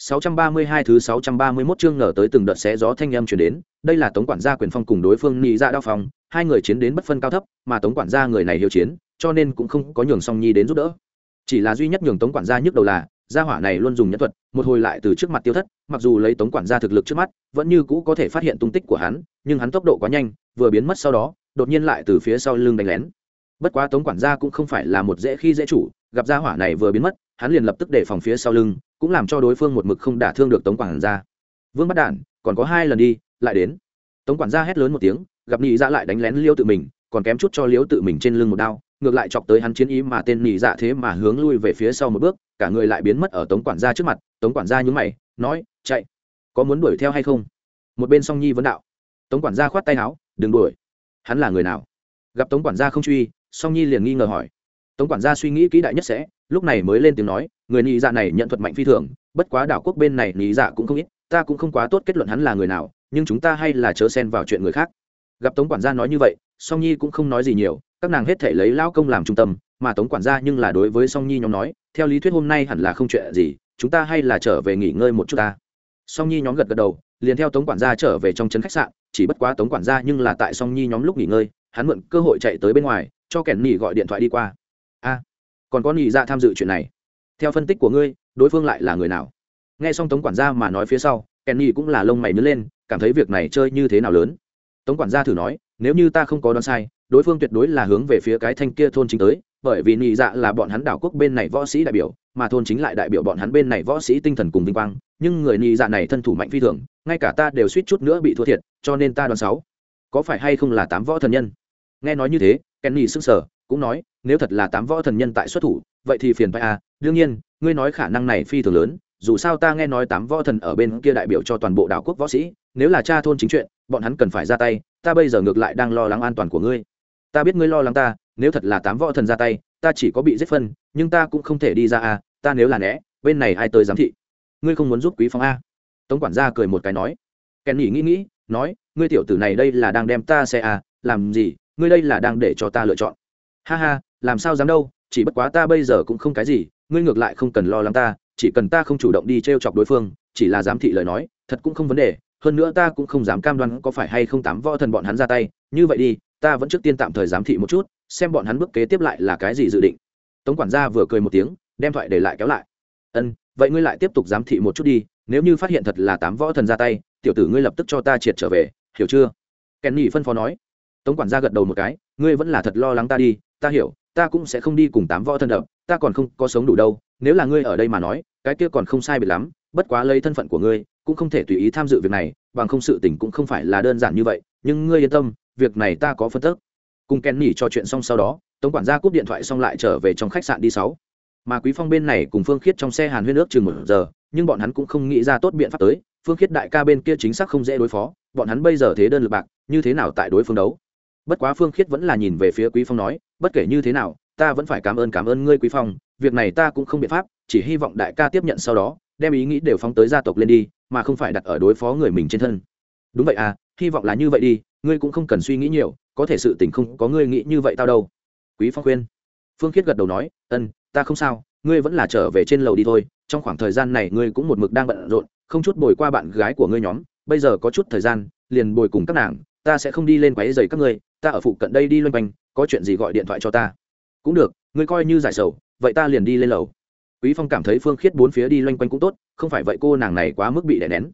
632 thứ 631 chương ngờ tới từng đợt xé gió thanh âm truyền đến, đây là Tống quản gia quyền phong cùng đối phương nhị dạ đao phong, hai người chiến đến bất phân cao thấp, mà Tống quản gia người này hiếu chiến, cho nên cũng không có nhường Song Nhi đến giúp đỡ. Chỉ là duy nhất nhường Tống quản gia nhức đầu là, gia hỏa này luôn dùng nhẫn thuật, một hồi lại từ trước mặt tiêu thất, mặc dù lấy Tống quản gia thực lực trước mắt, vẫn như cũ có thể phát hiện tung tích của hắn, nhưng hắn tốc độ quá nhanh, vừa biến mất sau đó, đột nhiên lại từ phía sau lưng đánh lén. Bất quá Tống quản gia cũng không phải là một dễ khi dễ chủ, gặp gia hỏa này vừa biến mất, hắn liền lập tức để phòng phía sau lưng, cũng làm cho đối phương một mực không đả thương được tống quản gia. Vương bắt đản, còn có hai lần đi, lại đến. Tống quản gia hét lớn một tiếng, gặp nhị dạ lại đánh lén liêu tự mình, còn kém chút cho liêu tự mình trên lưng một đao, ngược lại chọc tới hắn chiến ý mà tên nhị dạ thế mà hướng lui về phía sau một bước, cả người lại biến mất ở tống quản gia trước mặt. Tống quản gia nhún mày, nói, chạy, có muốn đuổi theo hay không? Một bên song nhi vấn đạo. Tống quản gia khoát tay áo, đừng đuổi. Hắn là người nào? Gặp tống quản gia không truy, song nhi liền nghi ngờ hỏi. Tống quản gia suy nghĩ kỹ đại nhất sẽ lúc này mới lên tiếng nói, người nhị dạ này nhận thuật mạnh phi thường, bất quá đảo quốc bên này nhị dạ cũng không ít, ta cũng không quá tốt kết luận hắn là người nào, nhưng chúng ta hay là chớ xen vào chuyện người khác. Gặp tống quản gia nói như vậy, song nhi cũng không nói gì nhiều, các nàng hết thể lấy lao công làm trung tâm, mà tống quản gia nhưng là đối với song nhi nhóm nói, theo lý thuyết hôm nay hẳn là không chuyện gì, chúng ta hay là trở về nghỉ ngơi một chút ta. Song nhi nhóm gật gật đầu, liền theo tống quản gia trở về trong trấn khách sạn, chỉ bất quá tống quản gia nhưng là tại song nhi nhóm lúc nghỉ ngơi, hắn mượn cơ hội chạy tới bên ngoài, cho kẻn nỉ gọi điện thoại đi qua. A còn có nhị ra dạ tham dự chuyện này. Theo phân tích của ngươi, đối phương lại là người nào? Nghe xong tống quản gia mà nói phía sau, kenny cũng là lông mày nứt lên, cảm thấy việc này chơi như thế nào lớn. Tống quản gia thử nói, nếu như ta không có đoán sai, đối phương tuyệt đối là hướng về phía cái thanh kia thôn chính tới, bởi vì nhị dạ là bọn hắn đảo quốc bên này võ sĩ đại biểu, mà thôn chính lại đại biểu bọn hắn bên này võ sĩ tinh thần cùng vinh quang, nhưng người nhị dạ này thân thủ mạnh phi thường, ngay cả ta đều suýt chút nữa bị thua thiệt, cho nên ta đoán sáu. Có phải hay không là tám võ thần nhân? Nghe nói như thế, kenny sững sờ cũng nói, nếu thật là tám võ thần nhân tại xuất thủ, vậy thì phiền phải à đương nhiên, ngươi nói khả năng này phi thường lớn, dù sao ta nghe nói tám võ thần ở bên kia đại biểu cho toàn bộ đảo quốc võ sĩ, nếu là cha thôn chính chuyện, bọn hắn cần phải ra tay, ta bây giờ ngược lại đang lo lắng an toàn của ngươi. Ta biết ngươi lo lắng ta, nếu thật là tám võ thần ra tay, ta chỉ có bị giết phân, nhưng ta cũng không thể đi ra à ta nếu là né, bên này ai tới giám thị? Ngươi không muốn giúp quý phong a? Tống quản gia cười một cái nói. Kèn nghỉ nghĩ nghĩ, nói, ngươi tiểu tử này đây là đang đem ta xe à làm gì, ngươi đây là đang để cho ta lựa chọn ha ha, làm sao dám đâu, chỉ bất quá ta bây giờ cũng không cái gì, ngươi ngược lại không cần lo lắng ta, chỉ cần ta không chủ động đi t r e o chọc đối phương, chỉ là giám thị lời nói, thật cũng không vấn đề, hơn nữa ta cũng không dám cam đoan có phải hay không tám võ thần bọn hắn ra tay, như vậy đi, ta vẫn trước tiên tạm thời giám thị một chút, xem bọn hắn bước kế tiếp lại là cái gì dự định. Tống quản gia vừa cười một tiếng, đem thoại để lại kéo lại. Ân, vậy ngươi lại tiếp tục giám thị một chút đi, nếu như phát hiện thật là tám võ thần ra tay, tiểu tử ngươi lập tức cho ta triệt trở về, hiểu chưa? Kèn nhỉ phân phó nói. Tống quản gia gật đầu một cái, ngươi vẫn là thật lo lắng ta đi ta hiểu, ta cũng sẽ không đi cùng tám võ thân đập, ta còn không có sống đủ đâu, nếu là ngươi ở đây mà nói, cái kia còn không sai biệt lắm, bất quá lấy thân phận của ngươi, cũng không thể tùy ý tham dự việc này, bằng không sự tình cũng không phải là đơn giản như vậy, nhưng ngươi yên tâm, việc này ta có phân tức cùng ken nỉ trò chuyện xong sau đó, tống quản gia cúp điện thoại xong lại trở về trong khách sạn đi sáu. Mà quý phong bên này cùng phương khiết trong xe hàn huyên ước chừng một giờ, nhưng bọn hắn cũng không nghĩ ra tốt biện pháp tới. Phương khiết đại ca bên kia chính xác không dễ đối phó, bọn hắn bây giờ thế đơn lực bạc, như thế nào tại đối phương đấu? Bất quá phương khiết vẫn là nhìn về phía quý phong nói, bất kể như thế nào, ta vẫn phải cảm ơn cảm ơn ngươi, quý phong, việc này ta cũng không biện pháp, chỉ hy vọng đại ca tiếp nhận sau đó, đem ý nghĩ đều phóng tới gia tộc lên đi, mà không phải đặt ở đối phó người mình trên thân. Đúng vậy à hy vọng là như vậy đi, ngươi cũng không cần suy nghĩ nhiều, có thể sự tình không có ngươi nghĩ như vậy tao đâu. Quý phong khuyên. Phương khiết gật đầu nói, ân, ta không sao, ngươi vẫn là trở về trên lầu đi thôi, trong khoảng thời gian này ngươi cũng một mực đang bận rộn, không chút bồi qua bạn gái của ngươi nhóm, bây giờ có chút thời gian, liền bồi cùng các nàng, ta sẽ không đi lên quấy giày các ngươi ta ở phụ cận đây đi loanh quanh, có chuyện gì gọi điện thoại cho ta. Cũng được, ngươi coi như giải sầu, vậy ta liền đi lên lầu. Quý phong cảm thấy phương khiết bốn phía đi loanh quanh cũng tốt, không phải vậy cô nàng này quá mức bị đè nén.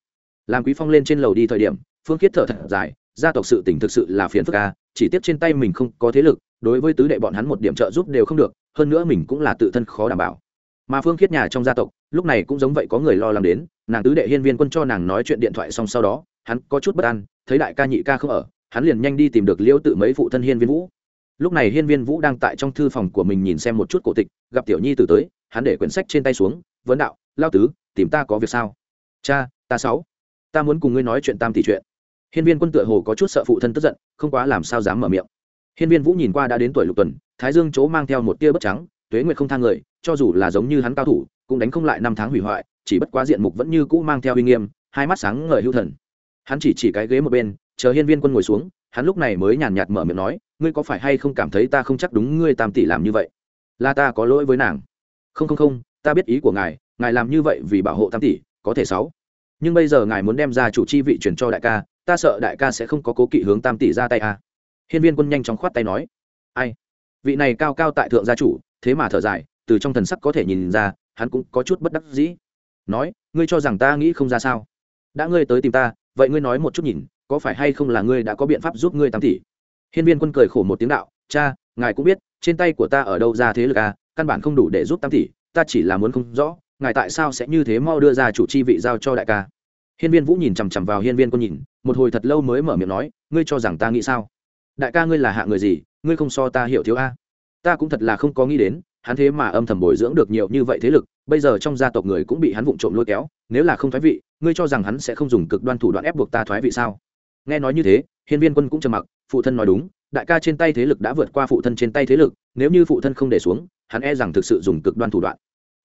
Làm quý phong lên trên lầu đi thời điểm, phương khiết thở thật dài, gia tộc sự tình thực sự là phiền phức ca chỉ tiếp trên tay mình không có thế lực, đối với tứ đệ bọn hắn một điểm trợ giúp đều không được, hơn nữa mình cũng là tự thân khó đảm bảo. Mà phương khiết nhà trong gia tộc, lúc này cũng giống vậy có người lo lắng đến, nàng tứ đệ hiên viên quân cho nàng nói chuyện điện thoại xong sau đó, hắn có chút bất an, thấy đại ca nhị ca không ở hắn liền nhanh đi tìm được liễu tự mấy phụ thân hiên viên vũ. Lúc này hiên viên vũ đang tại trong thư phòng của mình nhìn xem một chút cổ tịch, gặp tiểu nhi tử tới, hắn để quyển sách trên tay xuống, vấn đạo, lao tứ, tìm ta có việc sao? Cha, ta sáu, ta muốn cùng ngươi nói chuyện tam tỷ chuyện. Hiên viên quân tựa hồ có chút sợ phụ thân tức giận, không quá làm sao dám mở miệng. Hiên viên vũ nhìn qua đã đến tuổi lục tuần, thái dương chỗ mang theo một tia bất trắng, tuế nguyệt không thang người, cho dù là giống như hắn cao thủ, cũng đánh không lại năm tháng hủy hoại, chỉ bất quá diện mục vẫn như cũ mang theo uy nghiêm, hai mắt sáng ngời hưu thần. Hắn chỉ chỉ cái ghế một bên chờ hiên viên quân ngồi xuống, hắn lúc này mới nhàn nhạt mở miệng nói, ngươi có phải hay không cảm thấy ta không chắc đúng ngươi tam tỷ làm như vậy? Là ta có lỗi với nàng. Không không không, ta biết ý của ngài ngài làm như vậy vì bảo hộ tam tỷ, có thể sáu. Nhưng bây giờ ngài muốn đem ra chủ chi vị chuyển cho đại ca, ta sợ đại ca sẽ không có cố kỵ hướng tam tỷ ra tay a à. hiên viên quân nhanh chóng khoát tay nói, ai? Vị này cao cao tại thượng gia chủ, thế mà thở dài, từ trong thần sắc có thể nhìn ra, hắn cũng có chút bất đắc dĩ. Nói, ngươi cho rằng ta nghĩ không ra sao? Đã ngươi tới tìm ta, vậy ngươi nói một chút nhìn có phải hay không là ngươi đã có biện pháp giúp ngươi tam tỷ? Hiên viên quân cười khổ một tiếng đạo, cha, ngài cũng biết, trên tay của ta ở đâu ra thế lực à căn bản không đủ để giúp tam tỷ, ta chỉ là muốn không rõ, ngài tại sao sẽ như thế mau đưa ra chủ chi vị giao cho đại ca? Hiên viên vũ nhìn chằm chằm vào hiên viên quân nhìn, một hồi thật lâu mới mở miệng nói, ngươi cho rằng ta nghĩ sao? Đại ca ngươi là hạ người gì, ngươi không so ta hiểu thiếu a? Ta cũng thật là không có nghĩ đến, hắn thế mà âm thầm bồi dưỡng được nhiều như vậy thế lực, bây giờ trong gia tộc người cũng bị hắn vụng trộm lôi kéo, nếu là không thoái vị, ngươi cho rằng hắn sẽ không dùng cực đoan thủ đoạn ép buộc ta thoái vị sao? Nghe nói như thế, hiên viên quân cũng trầm mặc, phụ thân nói đúng, đại ca trên tay thế lực đã vượt qua phụ thân trên tay thế lực, nếu như phụ thân không để xuống, hắn e rằng thực sự dùng cực đoan thủ đoạn.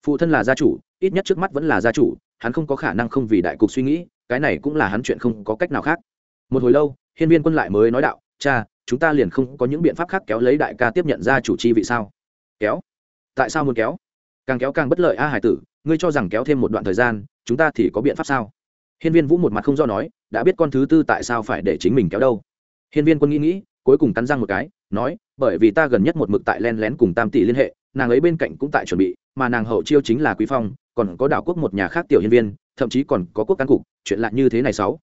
Phụ thân là gia chủ, ít nhất trước mắt vẫn là gia chủ, hắn không có khả năng không vì đại cục suy nghĩ, cái này cũng là hắn chuyện không có cách nào khác. Một hồi lâu, hiên viên quân lại mới nói đạo, cha, chúng ta liền không có những biện pháp khác kéo lấy đại ca tiếp nhận ra chủ chi vị sao? Kéo? Tại sao muốn kéo? Càng kéo càng bất lợi a, hải tử, ngươi cho rằng kéo thêm một đoạn thời gian, chúng ta thì có biện pháp sao? Hiên viên vũ một mặt không do nói đã biết con thứ tư tại sao phải để chính mình kéo đâu. Hiên viên quân nghĩ nghĩ, cuối cùng cắn răng một cái, nói, bởi vì ta gần nhất một mực tại len lén cùng tam tỷ liên hệ, nàng ấy bên cạnh cũng tại chuẩn bị, mà nàng hậu chiêu chính là quý phong, còn có đảo quốc một nhà khác tiểu hiên viên, thậm chí còn có quốc cán cục, chuyện lạ như thế này sáu.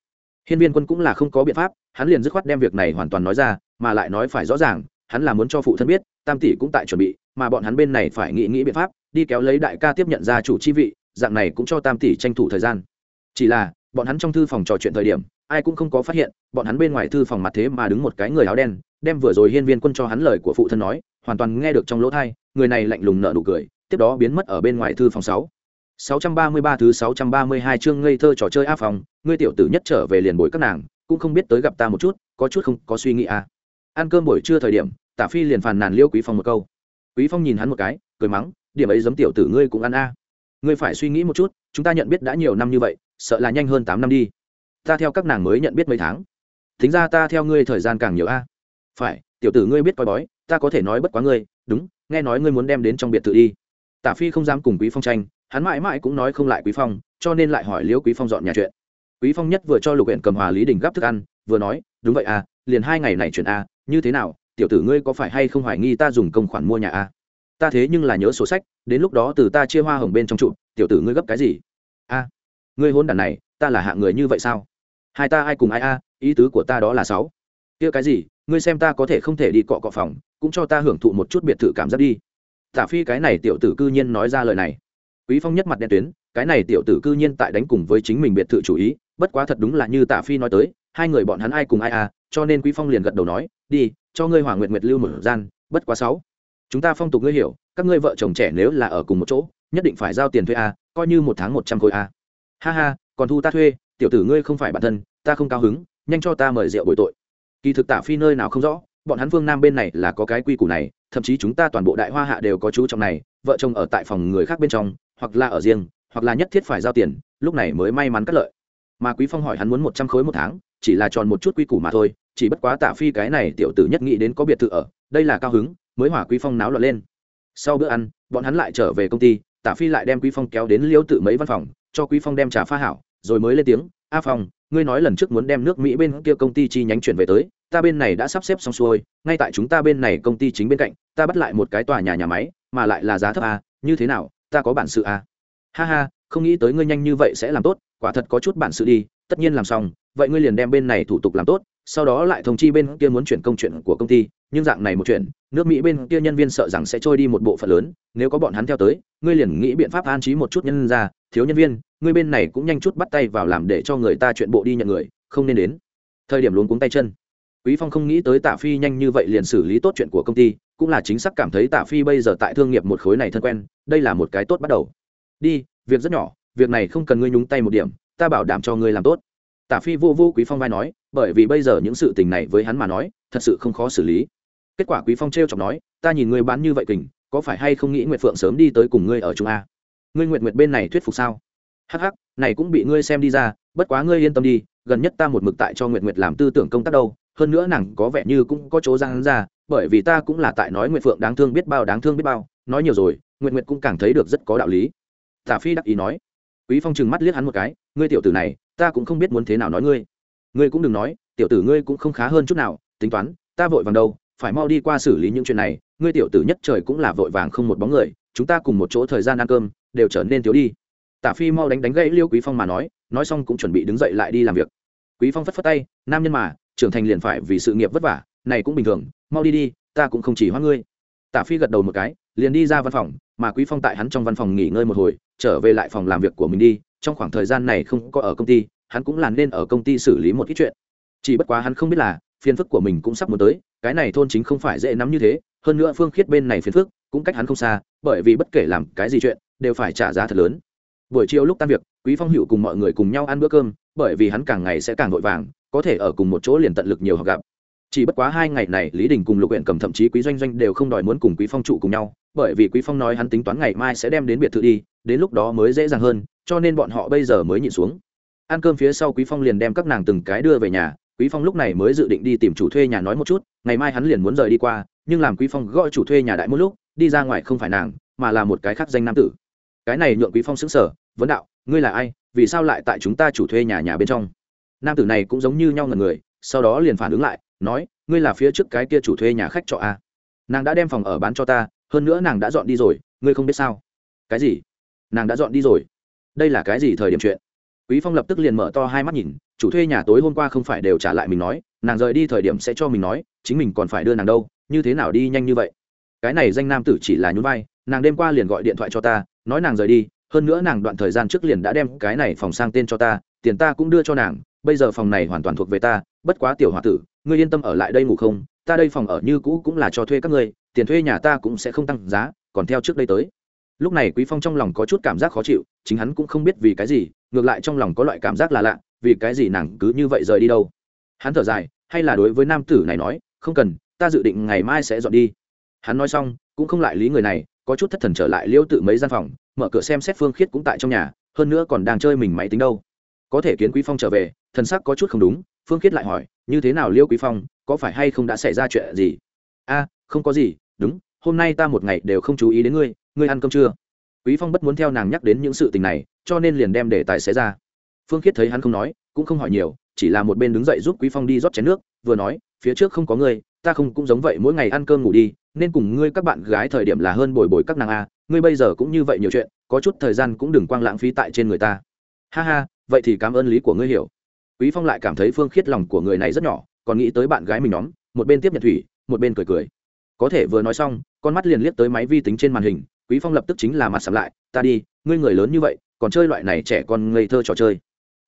Hiên viên quân cũng là không có biện pháp, hắn liền dứt khoát đem việc này hoàn toàn nói ra, mà lại nói phải rõ ràng, hắn là muốn cho phụ thân biết, tam tỷ cũng tại chuẩn bị, mà bọn hắn bên này phải nghĩ nghĩ biện pháp, đi kéo lấy đại ca tiếp nhận ra chủ chi vị, dạng này cũng cho tam tỷ tranh thủ thời gian. Chỉ là bọn hắn trong thư phòng trò chuyện thời điểm ai cũng không có phát hiện bọn hắn bên ngoài thư phòng mặt thế mà đứng một cái người áo đen đem vừa rồi hiên viên quân cho hắn lời của phụ thân nói hoàn toàn nghe được trong lỗ thai người này lạnh lùng nợ nụ cười tiếp đó biến mất ở bên ngoài thư phòng sáu 633 thứ 632 chương ngây thơ trò chơi a phòng, ngươi tiểu tử nhất trở về liền bồi các nàng, cũng không biết tới gặp ta một chút, có chút không có suy nghĩ à? Ăn cơm buổi trưa thời điểm, Tả Phi liền phàn nàn Liêu Quý Phong một câu. Quý Phong nhìn hắn một cái, cười mắng, điểm ấy giấm tiểu tử ngươi cũng ăn a. Ngươi phải suy nghĩ một chút, chúng ta nhận biết đã nhiều năm như vậy, sợ là nhanh hơn 8 năm đi. Ta theo các nàng mới nhận biết mấy tháng. Tính ra ta theo ngươi thời gian càng nhiều a. Phải, tiểu tử ngươi biết coi bói, ta có thể nói bất quá ngươi, đúng, nghe nói ngươi muốn đem đến trong biệt thự đi. Tả Phi không dám cùng Quý Phong tranh, hắn mãi mãi cũng nói không lại quý phong cho nên lại hỏi liễu quý phong dọn nhà chuyện quý phong nhất vừa cho lục huyện cầm hòa lý đình gấp thức ăn vừa nói đúng vậy à liền hai ngày này chuyện a à, như thế nào tiểu tử ngươi có phải hay không hoài nghi ta dùng công khoản mua nhà a à? ta thế nhưng là nhớ sổ sách đến lúc đó từ ta chia hoa hồng bên trong trụ tiểu tử ngươi gấp cái gì ngươi hôn đàn này, ta là hạng người như vậy sao? Hai ta ai cùng ai a, ý tứ của ta đó là sáu. Kia cái gì, ngươi xem ta có thể không thể đi cọ cọ phòng, cũng cho ta hưởng thụ một chút biệt thự cảm giác đi. Tả phi cái này tiểu tử cư nhiên nói ra lời này. Quý phong nhất mặt đen tuyến, cái này tiểu tử cư nhiên tại đánh cùng với chính mình biệt thự chủ ý, bất quá thật đúng là như Tả phi nói tới, hai người bọn hắn ai cùng ai à cho nên quý phong liền gật đầu nói, đi, cho ngươi Hoàng nguyệt nguyệt lưu một gian, bất quá sáu. Chúng ta phong tục ngươi hiểu, các ngươi vợ chồng trẻ nếu là ở cùng một chỗ, nhất định phải giao tiền thuê a, coi như một tháng một trăm khối a ha ha, còn thu ta thuê, tiểu tử ngươi không phải bản thân, ta không cao hứng, nhanh cho ta mời rượu bồi tội. Kỳ thực tả phi nơi nào không rõ, bọn hắn phương nam bên này là có cái quy củ này, thậm chí chúng ta toàn bộ đại hoa hạ đều có chú trọng này, vợ chồng ở tại phòng người khác bên trong, hoặc là ở riêng, hoặc là nhất thiết phải giao tiền, lúc này mới may mắn cắt lợi. Mà quý phong hỏi hắn muốn một trăm khối một tháng, chỉ là tròn một chút quy củ mà thôi, chỉ bất quá Tả phi cái này tiểu tử nhất nghĩ đến có biệt thự ở, đây là cao hứng, mới hỏa quý phong náo loạn lên. Sau bữa ăn, bọn hắn lại trở về công ty, Tả phi lại đem quý phong kéo đến liêu tự mấy văn phòng cho quý phong đem trà pha hảo rồi mới lên tiếng a phong ngươi nói lần trước muốn đem nước mỹ bên kia công ty chi nhánh chuyển về tới ta bên này đã sắp xếp xong xuôi ngay tại chúng ta bên này công ty chính bên cạnh ta bắt lại một cái tòa nhà nhà máy mà lại là giá thấp à, như thế nào ta có bản sự à? ha ha không nghĩ tới ngươi nhanh như vậy sẽ làm tốt quả thật có chút bản sự đi tất nhiên làm xong vậy ngươi liền đem bên này thủ tục làm tốt sau đó lại thông chi bên kia muốn chuyển công chuyện của công ty, nhưng dạng này một chuyện, nước mỹ bên kia nhân viên sợ rằng sẽ trôi đi một bộ phận lớn, nếu có bọn hắn theo tới, ngươi liền nghĩ biện pháp an trí một chút nhân ra, thiếu nhân viên, ngươi bên này cũng nhanh chút bắt tay vào làm để cho người ta chuyện bộ đi nhận người, không nên đến. Thời điểm luống cuống tay chân. Quý phong không nghĩ tới tạ phi nhanh như vậy liền xử lý tốt chuyện của công ty, cũng là chính xác cảm thấy tạ phi bây giờ tại thương nghiệp một khối này thân quen, đây là một cái tốt bắt đầu. Đi, việc rất nhỏ, việc này không cần ngươi nhúng tay một điểm, ta bảo đảm cho ngươi làm tốt. Tả phi vô vô quý phong vai nói, bởi vì bây giờ những sự tình này với hắn mà nói, thật sự không khó xử lý. Kết quả quý phong trêu chọc nói, ta nhìn ngươi bán như vậy kình, có phải hay không nghĩ nguyệt phượng sớm đi tới cùng ngươi ở trung a? Ngươi nguyệt nguyệt bên này thuyết phục sao? Hắc hắc, này cũng bị ngươi xem đi ra, bất quá ngươi yên tâm đi, gần nhất ta một mực tại cho nguyệt nguyệt làm tư tưởng công tác đâu, hơn nữa nàng có vẻ như cũng có chỗ giang ra, bởi vì ta cũng là tại nói nguyệt phượng đáng thương biết bao, đáng thương biết bao, nói nhiều rồi, nguyệt nguyệt cũng càng thấy được rất có đạo lý. Tả phi đắc ý nói. Quý phong trừng mắt liếc hắn một cái, ngươi tiểu tử này ta cũng không biết muốn thế nào nói ngươi. Ngươi cũng đừng nói, tiểu tử ngươi cũng không khá hơn chút nào, tính toán, ta vội vàng đâu, phải mau đi qua xử lý những chuyện này, ngươi tiểu tử nhất trời cũng là vội vàng không một bóng người, chúng ta cùng một chỗ thời gian ăn cơm, đều trở nên thiếu đi. Tả phi mau đánh đánh gãy liêu quý phong mà nói nói xong cũng chuẩn bị đứng dậy lại đi làm việc. Quý phong phất phất tay, nam nhân mà, trưởng thành liền phải vì sự nghiệp vất vả, này cũng bình thường, mau đi đi, ta cũng không chỉ hoa ngươi. Tả phi gật đầu một cái, liền đi ra văn phòng, mà quý phong tại hắn trong văn phòng nghỉ ngơi một hồi, trở về lại phòng làm việc của mình đi trong khoảng thời gian này không có ở công ty, hắn cũng làm nên ở công ty xử lý một ít chuyện. Chỉ bất quá hắn không biết là, phiền phức của mình cũng sắp muốn tới, cái này thôn chính không phải dễ nắm như thế, hơn nữa phương khiết bên này phiền phức, cũng cách hắn không xa, bởi vì bất kể làm cái gì chuyện, đều phải trả giá thật lớn. Buổi chiều lúc tan việc, quý phong hữu cùng mọi người cùng nhau ăn bữa cơm, bởi vì hắn càng ngày sẽ càng vội vàng, có thể ở cùng một chỗ liền tận lực nhiều học gặp. Chỉ bất quá hai ngày này, lý đình cùng lục huyện cầm thậm chí quý doanh doanh đều không đòi muốn cùng quý phong trụ cùng nhau, bởi vì quý phong nói hắn tính toán ngày mai sẽ đem đến biệt thự đi, đến lúc đó mới dễ dàng hơn cho nên bọn họ bây giờ mới nhịn xuống. Ăn cơm phía sau quý phong liền đem các nàng từng cái đưa về nhà. Quý phong lúc này mới dự định đi tìm chủ thuê nhà nói một chút, ngày mai hắn liền muốn rời đi qua, nhưng làm quý phong gọi chủ thuê nhà đại một lúc, đi ra ngoài không phải nàng, mà là một cái khác danh nam tử. Cái này nhượng quý phong sững sờ, vấn đạo, ngươi là ai? Vì sao lại tại chúng ta chủ thuê nhà nhà bên trong? Nam tử này cũng giống như nhau ngần người, sau đó liền phản ứng lại, nói, ngươi là phía trước cái kia chủ thuê nhà khách trọ a? Nàng đã đem phòng ở bán cho ta, hơn nữa nàng đã dọn đi rồi, ngươi không biết sao? Cái gì? Nàng đã dọn đi rồi? Đây là cái gì thời điểm chuyện? Quý phong lập tức liền mở to hai mắt nhìn, chủ thuê nhà tối hôm qua không phải đều trả lại mình nói, nàng rời đi thời điểm sẽ cho mình nói, chính mình còn phải đưa nàng đâu, như thế nào đi nhanh như vậy? Cái này danh nam tử chỉ là nhún vai, nàng đêm qua liền gọi điện thoại cho ta, nói nàng rời đi, hơn nữa nàng đoạn thời gian trước liền đã đem cái này phòng sang tên cho ta, tiền ta cũng đưa cho nàng, bây giờ phòng này hoàn toàn thuộc về ta, bất quá tiểu h o a tử, ngươi yên tâm ở lại đây ngủ không, ta đây phòng ở như cũ cũng là cho thuê các ngươi, tiền thuê nhà ta cũng sẽ không tăng giá, còn theo trước đây tới lúc này quý phong trong lòng có chút cảm giác khó chịu, chính hắn cũng không biết vì cái gì, ngược lại trong lòng có loại cảm giác là lạ, vì cái gì nàng cứ như vậy rời đi đâu? Hắn thở dài, hay là đối với nam tử này nói, không cần, ta dự định ngày mai sẽ dọn đi. Hắn nói xong, cũng không lại lý người này, có chút thất thần trở lại liêu tự mấy gian phòng, mở cửa xem xét phương khiết cũng tại trong nhà, hơn nữa còn đang chơi mình máy tính đâu. Có thể kiến quý phong trở về, thần sắc có chút không đúng, phương khiết lại hỏi, như thế nào liêu quý phong, có phải hay không đã xảy ra chuyện gì? A, không có gì, đúng, hôm nay ta một ngày đều không chú ý đến ngươi ngươi ăn cơm chưa? Quý phong bất muốn theo nàng nhắc đến những sự tình này, cho nên liền đem để tài xé ra. Phương khiết thấy hắn không nói, cũng không hỏi nhiều, chỉ là một bên đứng dậy giúp quý phong đi rót chén nước, vừa nói, phía trước không có ngươi, ta không cũng giống vậy mỗi ngày ăn cơm ngủ đi, nên cùng ngươi các bạn gái thời điểm là hơn bồi bồi các nàng a ngươi bây giờ cũng như vậy nhiều chuyện, có chút thời gian cũng đừng quang lãng phí tại trên người ta. Ha ha, vậy thì cảm ơn lý của ngươi hiểu. Quý phong lại cảm thấy phương khiết lòng của người này rất nhỏ, còn nghĩ tới bạn gái mình nhóm, một bên tiếp nhận thủy, một bên cười cười. Có thể vừa nói xong, con mắt liền liếc tới máy vi tính trên màn hình quý phong lập tức chính là mặt sầm lại, ta đi, ngươi người lớn như vậy, còn chơi loại này trẻ con ngây thơ trò chơi.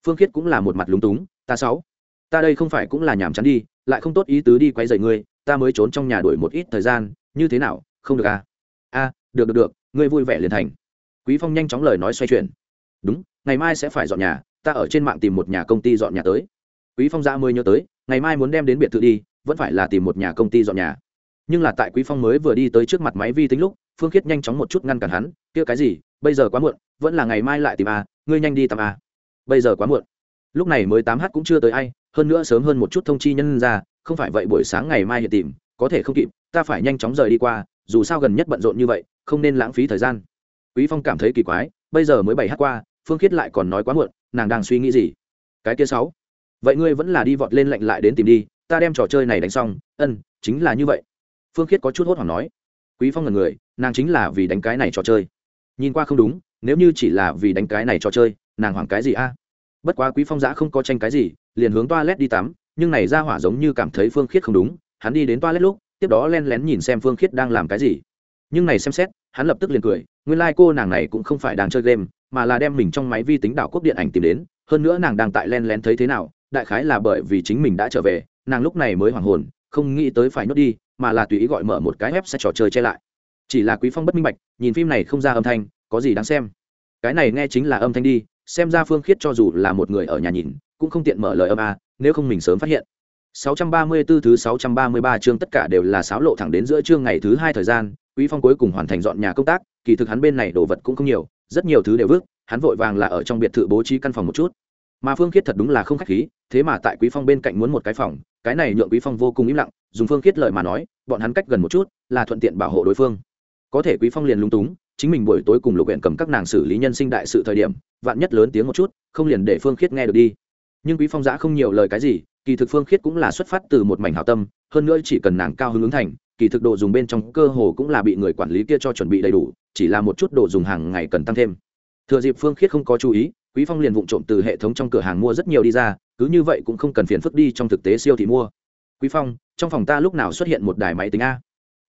Phương khiết cũng là một mặt lúng túng, ta sáu, ta đây không phải cũng là nhàm chán đi, lại không tốt ý tứ đi quay dậy ngươi, ta mới trốn trong nhà đuổi một ít thời gian, như thế nào, không được à? A, được được được, ngươi vui vẻ liền thành. Quý phong nhanh chóng lời nói xoay chuyển, đúng, ngày mai sẽ phải dọn nhà, ta ở trên mạng tìm một nhà công ty dọn nhà tới. Quý phong ra mới nhớ tới, ngày mai muốn đem đến biệt thự đi, vẫn phải là tìm một nhà công ty dọn nhà nhưng là tại quý phong mới vừa đi tới trước mặt máy vi tính lúc, phương khiết nhanh chóng một chút ngăn cản hắn, kia cái gì? Bây giờ quá muộn, vẫn là ngày mai lại tìm a, ngươi nhanh đi tắm a. Bây giờ quá muộn. Lúc này mới tám h cũng chưa tới ai, hơn nữa sớm hơn một chút thông chi nhân ra, không phải vậy buổi sáng ngày mai hiện tìm, có thể không kịp, ta phải nhanh chóng rời đi qua, dù sao gần nhất bận rộn như vậy, không nên lãng phí thời gian. Quý phong cảm thấy kỳ quái, bây giờ mới bảy h qua, phương khiết lại còn nói quá muộn, nàng đang suy nghĩ gì? Cái kia sáu, vậy ngươi vẫn là đi vọt lên lạnh lại đến tìm đi, ta đem trò chơi này đánh xong, ân, chính là như vậy phương khiết có chút hốt hoảng nói, quý phong là người, nàng chính là vì đánh cái này trò chơi. Nhìn qua không đúng, nếu như chỉ là vì đánh cái này trò chơi, nàng hoảng cái gì a? Bất quá quý phong giã không có tranh cái gì, liền hướng toilet đi tắm, nhưng này ra hỏa giống như cảm thấy phương khiết không đúng, hắn đi đến toilet lúc, tiếp đó len lén nhìn xem phương khiết đang làm cái gì. Nhưng này xem xét, hắn lập tức liền cười, nguyên lai、like、cô nàng này cũng không phải đang chơi game, mà là đem mình trong máy vi tính đảo quốc điện ảnh tìm đến, hơn nữa nàng đang tại len lén thấy thế nào, đại khái là bởi vì chính mình đã trở về, nàng lúc này mới hoảng hồn, không nghĩ tới phải nhốt đi mà là tùy ý gọi mở một cái web sẽ trò chơi che lại. Chỉ là quý phong bất minh bạch, nhìn phim này không ra âm thanh, có gì đáng xem? Cái này nghe chính là âm thanh đi, xem ra phương khiết cho dù là một người ở nhà nhìn, cũng không tiện mở lời âm a, nếu không mình sớm phát hiện. 634 thứ 633 chương tất cả đều là sáo lộ thẳng đến giữa chương ngày thứ hai thời gian, quý phong cuối cùng hoàn thành dọn nhà công tác, kỳ thực hắn bên này đồ vật cũng không nhiều, rất nhiều thứ đều vứt, hắn vội vàng là ở trong biệt thự bố trí căn phòng một chút. Mà phương khiết thật đúng là không khách khí, thế mà tại quý phong bên cạnh muốn một cái phòng, cái này nhượng quý phong vô cùng im lặng dùng phương khiết lời mà nói, bọn hắn cách gần một chút, là thuận tiện bảo hộ đối phương. Có thể quý phong liền lung túng, chính mình buổi tối cùng lục huyện cầm các nàng xử lý nhân sinh đại sự thời điểm, vạn nhất lớn tiếng một chút, không liền để phương khiết nghe được đi. Nhưng quý phong giã không nhiều lời cái gì, kỳ thực phương khiết cũng là xuất phát từ một mảnh hảo tâm, hơn nữa chỉ cần nàng cao hứng ứng thành, kỳ thực đồ dùng bên trong cơ hồ cũng là bị người quản lý kia cho chuẩn bị đầy đủ, chỉ là một chút đồ dùng hàng ngày cần tăng thêm. Thừa dịp phương khiết không có chú ý, quý phong liền vụng trộm từ hệ thống trong cửa hàng mua rất nhiều đi ra, cứ như vậy cũng không cần phiền phức đi trong thực tế siêu thị mua quý phong, trong phòng ta lúc nào xuất hiện một đài máy tính a?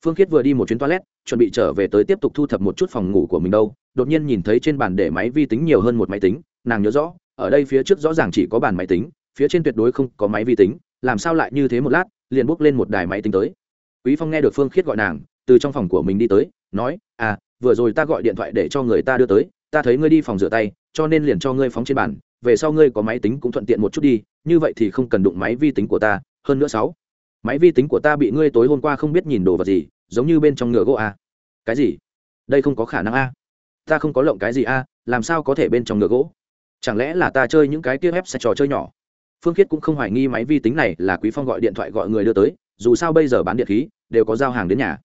Phương khiết vừa đi một chuyến toilet, chuẩn bị trở về tới tiếp tục thu thập một chút phòng ngủ của mình đâu. Đột nhiên nhìn thấy trên bàn để máy vi tính nhiều hơn một máy tính, nàng nhớ rõ, ở đây phía trước rõ ràng chỉ có bàn máy tính, phía trên tuyệt đối không có máy vi tính. Làm sao lại như thế một lát, liền bốc lên một đài máy tính tới. Quý phong nghe được phương khiết gọi nàng, từ trong phòng của mình đi tới, nói à vừa rồi ta gọi điện thoại để cho người ta đưa tới, ta thấy ngươi đi phòng rửa tay, cho nên liền cho ngươi phóng trên bàn, về sau ngươi có máy tính cũng thuận tiện một chút đi, như vậy thì không cần đụng máy vi tính của ta, hơn nữa sáu máy vi tính của ta bị ngươi tối hôm qua không biết nhìn đồ vật gì, giống như bên trong ngựa gỗ a cái gì? Đây không có khả năng a ta không có lộng cái gì a làm sao có thể bên trong ngựa gỗ? Chẳng lẽ là ta chơi những cái kia ép sẽ trò chơi nhỏ? Phương khiết cũng không hoài nghi máy vi tính này là quý phong gọi điện thoại gọi người đưa tới, dù sao bây giờ bán điện khí, đều có giao hàng đến nhà.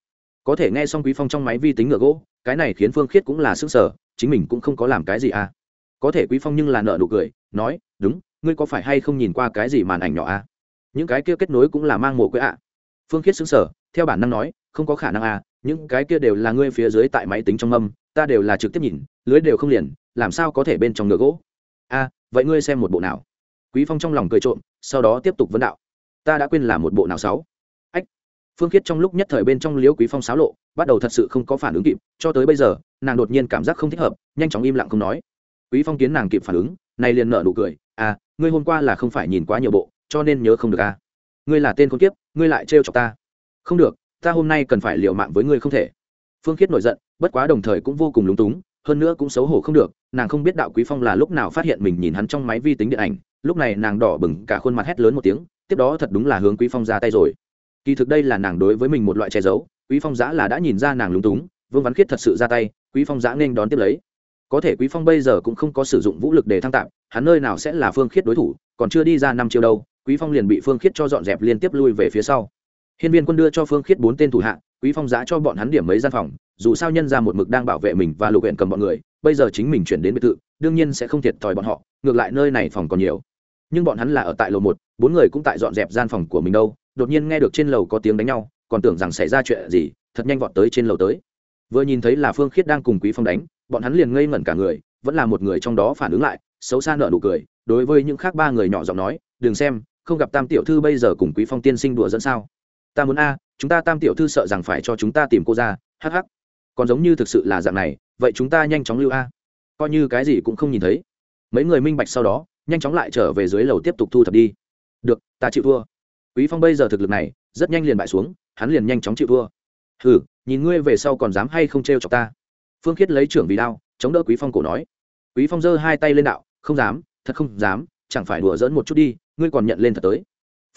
Có thể nghe xong quý phong trong máy vi tính ngựa gỗ, cái này khiến phương khiết cũng là sức sở chính mình cũng không có làm cái gì à. Có thể quý phong nhưng là nợ nụ cười, nói, đúng, ngươi có phải hay không nhìn qua cái gì màn ảnh nhỏ à? Những cái kia kết nối cũng là mang mồ quế ạ. À. phương khiết xứng sở theo bản năng nói không có khả năng à những cái kia đều là ngươi phía dưới tại máy tính trong âm ta đều là trực tiếp nhìn lưới đều không liền làm sao có thể bên trong ngựa gỗ? A à, vậy ngươi xem một bộ nào? Quý phong trong lòng cười trộm sau đó tiếp tục vấn đạo. Ta đã quên là một bộ nào sáu? Ách. Phương khiết trong lúc nhất thời bên trong liễu quý phong xáo lộ bắt đầu thật sự không có phản ứng kịp cho tới bây giờ nàng đột nhiên cảm giác không thích hợp nhanh chóng im lặng không nói. Quý phong kiến nàng kịp phản ứng này liền nở nụ cười à ngươi hôm qua là không phải nhìn quá nhiều bộ cho nên nhớ không được à. Ngươi là tên con kiếp, ngươi lại trêu chọc ta. Không được, ta hôm nay cần phải liều mạng với ngươi không thể. Phương khiết nổi giận, bất quá đồng thời cũng vô cùng lúng túng, hơn nữa cũng xấu hổ không được, nàng không biết đạo quý phong là lúc nào phát hiện mình nhìn hắn trong máy vi tính điện ảnh, lúc này nàng đỏ bừng cả khuôn mặt hét lớn một tiếng, tiếp đó thật đúng là hướng quý phong ra tay rồi. Kỳ thực đây là nàng đối với mình một loại che giấu, quý phong giã là đã nhìn ra nàng lúng túng, vương văn khiết thật sự ra tay, quý phong giã nên đón tiếp lấy. Có thể quý phong bây giờ cũng không có sử dụng vũ lực để thăng tạm, hắn nơi nào sẽ là phương khiết đối thủ, còn chưa đi ra năm chiêu đâu quý phong liền bị phương khiết cho dọn dẹp liên tiếp lui về phía sau. Hiên viên quân đưa cho phương khiết bốn tên thủ hạ, quý phong giá cho bọn hắn điểm mấy gian phòng, dù sao nhân ra một mực đang bảo vệ mình và lục huyện cầm bọn người, bây giờ chính mình chuyển đến biệt thự, đương nhiên sẽ không thiệt thòi bọn họ, ngược lại nơi này phòng còn nhiều. Nhưng bọn hắn là ở tại lầu một, bốn người cũng tại dọn dẹp gian phòng của mình đâu, đột nhiên nghe được trên lầu có tiếng đánh nhau, còn tưởng rằng xảy ra chuyện gì, thật nhanh vọt tới trên lầu tới. Vừa nhìn thấy là phương khiết đang cùng quý phong đánh, bọn hắn liền ngây ngẩn cả người, vẫn là một người trong đó phản ứng lại, xấu xa nợ nụ cười, đối với những khác ba người nhỏ giọng nói, đừng xem không gặp tam tiểu thư bây giờ cùng quý phong tiên sinh đùa dẫn sao? Ta muốn a, chúng ta tam tiểu thư sợ rằng phải cho chúng ta tìm cô ra, hắc hắc. Còn giống như thực sự là dạng này, vậy chúng ta nhanh chóng lưu a. Coi như cái gì cũng không nhìn thấy. Mấy người minh bạch sau đó, nhanh chóng lại trở về dưới lầu tiếp tục thu thập đi. Được, ta chịu thua. Quý phong bây giờ thực lực này, rất nhanh liền bại xuống, hắn liền nhanh chóng chịu thua. Hừ, nhìn ngươi về sau còn dám hay không trêu chọc ta? Phương khiết lấy trưởng vì đao, chống đỡ quý phong cổ nói. Quý phong giơ hai tay lên đạo, không dám, thật không dám chẳng phải đùa dỡn một chút đi, ngươi còn nhận lên thật tới.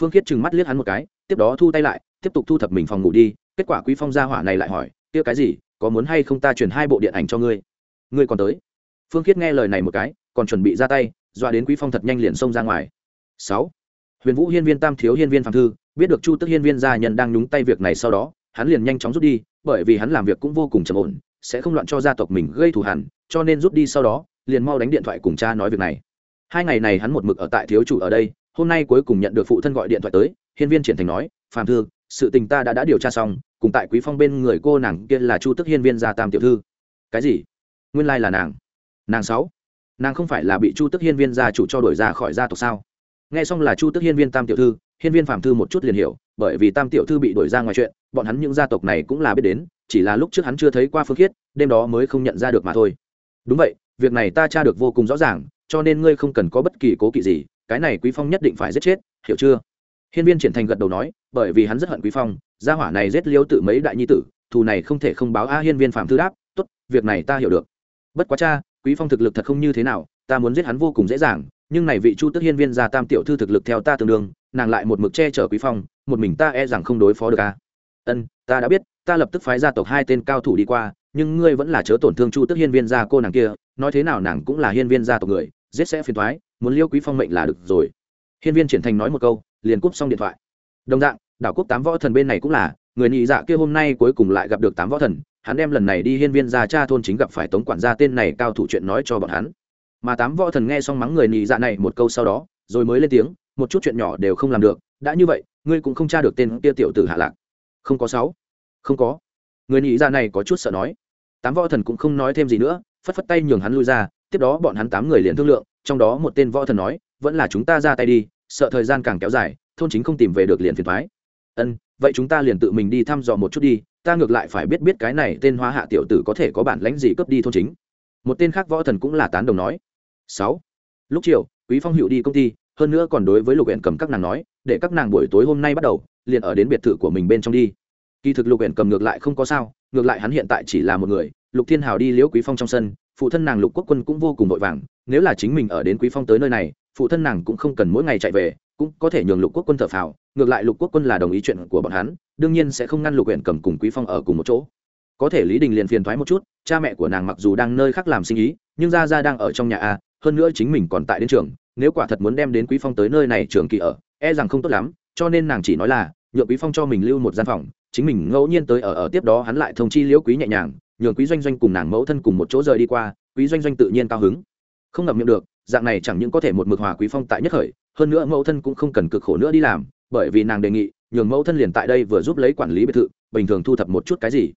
Phương khiết trừng mắt liếc hắn một cái, tiếp đó thu tay lại, tiếp tục thu thập mình phòng ngủ đi, kết quả quý phong gia hỏa này lại hỏi, kia cái gì, có muốn hay không ta chuyển hai bộ điện ảnh cho ngươi? Ngươi còn tới. Phương khiết nghe lời này một cái, còn chuẩn bị ra tay, dọa đến quý phong thật nhanh liền xông ra ngoài. Sáu. Huyền vũ hiên viên tam thiếu hiên viên phạm thư, biết được chu tức hiên viên gia nhân đang nhúng tay việc này sau đó, hắn liền nhanh chóng rút đi, bởi vì hắn làm việc cũng vô cùng trầm ổn, sẽ không loạn cho gia tộc mình gây thù hằn, cho nên rút đi sau đó, liền mau đánh điện thoại cùng cha nói việc này hai ngày này hắn một mực ở tại thiếu chủ ở đây, hôm nay cuối cùng nhận được phụ thân gọi điện thoại tới, hiên viên triển thành nói, phạm thư, sự tình ta đã đã điều tra xong, cùng tại quý phong bên người cô nàng kia là chu tức hiên viên gia tam tiểu thư. Cái gì? Nguyên lai là nàng. Nàng sáu? Nàng không phải là bị chu tức hiên viên gia chủ cho đổi ra khỏi gia tộc sao? Nghe xong là chu tức hiên viên tam tiểu thư, hiên viên phạm thư một chút liền hiểu, bởi vì tam tiểu thư bị đổi ra ngoài chuyện, bọn hắn những gia tộc này cũng là biết đến, chỉ là lúc trước hắn chưa thấy qua phương khiết, đêm đó mới không nhận ra được mà thôi. Đúng vậy, việc này ta tra được vô cùng rõ ràng cho nên ngươi không cần có bất kỳ cố kỵ gì, cái này quý phong nhất định phải giết chết, hiểu chưa? Hiên viên triển thành gật đầu nói, bởi vì hắn rất hận quý phong, gia hỏa này giết liêu tự mấy đại nhi tử, thù này không thể không báo a hiên viên phạm thư đáp, tốt, việc này ta hiểu được. Bất quá cha, quý phong thực lực thật không như thế nào, ta muốn giết hắn vô cùng dễ dàng, nhưng này vị chu tức hiên viên gia tam tiểu thư thực lực theo ta tương đương, nàng lại một mực che chở quý phong, một mình ta e rằng không đối phó được a. Ân, ta đã biết, ta lập tức phái gia tộc hai tên cao thủ đi qua, nhưng ngươi vẫn là chớ tổn thương chu tức hiên viên gia cô nàng kia, nói thế nào nàng cũng là hiên viên gia tộc người giết sẽ phiền thoái, muốn liêu quý phong mệnh là được rồi. Hiên viên triển thành nói một câu, liền cúp xong điện thoại. Đồng dạng, đảo quốc tám võ thần bên này cũng là, người nhị dạ kia hôm nay cuối cùng lại gặp được tám võ thần, hắn đem lần này đi hiên viên gia cha thôn chính gặp phải tống quản gia tên này cao thủ chuyện nói cho bọn hắn. Mà tám võ thần nghe xong mắng người nhị dạ này một câu sau đó, rồi mới lên tiếng, một chút chuyện nhỏ đều không làm được, đã như vậy, ngươi cũng không tra được tên kia tiểu tử hạ lạc. Không có sáu. Không có. Người nhị dạ này có chút sợ nói. Tám võ thần cũng không nói thêm gì nữa, phất phất tay nhường hắn lui ra tiếp đó bọn hắn tám người liền thương lượng, trong đó một tên võ thần nói, vẫn là chúng ta ra tay đi, sợ thời gian càng kéo dài, thôn chính không tìm về được liền phiền thoái ân, vậy chúng ta liền tự mình đi thăm dò một chút đi, ta ngược lại phải biết biết cái này tên hoa hạ tiểu tử có thể có bản lãnh gì cướp đi thôn chính. Một tên khác võ thần cũng là tán đồng nói. Sáu, lúc chiều, quý phong hữu đi công ty, hơn nữa còn đối với lục huyện cầm các nàng nói, để các nàng buổi tối hôm nay bắt đầu, liền ở đến biệt thự của mình bên trong đi. Kỳ thực lục huyện cầm ngược lại không có sao, ngược lại hắn hiện tại chỉ là một người, lục thiên hào đi liễu quý phong trong sân phụ thân nàng lục quốc quân cũng vô cùng vội vàng, nếu là chính mình ở đến quý phong tới nơi này, phụ thân nàng cũng không cần mỗi ngày chạy về, cũng có thể nhường lục quốc quân thở phào, ngược lại lục quốc quân là đồng ý chuyện của bọn hắn, đương nhiên sẽ không ngăn lục huyện cầm cùng quý phong ở cùng một chỗ. Có thể lý đình liền phiền thoái một chút, cha mẹ của nàng mặc dù đang nơi khác làm sinh ý, nhưng ra ra đang ở trong nhà a, hơn nữa chính mình còn tại đến trường, nếu quả thật muốn đem đến quý phong tới nơi này trường kỳ ở e rằng không tốt lắm, cho nên nàng chỉ nói là, nhượng quý phong cho mình lưu một gian phòng, chính mình ngẫu nhiên tới ở ở tiếp đó hắn lại thông chi liễu quý nhẹ nhàng nhường quý doanh doanh cùng nàng mẫu thân cùng một chỗ rời đi qua, quý doanh doanh tự nhiên cao hứng. Không ngậm miệng được, dạng này chẳng những có thể một mực hòa quý phong tại nhất khởi, hơn nữa mẫu thân cũng không cần cực khổ nữa đi làm, bởi vì nàng đề nghị, nhường mẫu thân liền tại đây vừa giúp lấy quản lý biệt thự, bình thường thu thập một chút cái gì.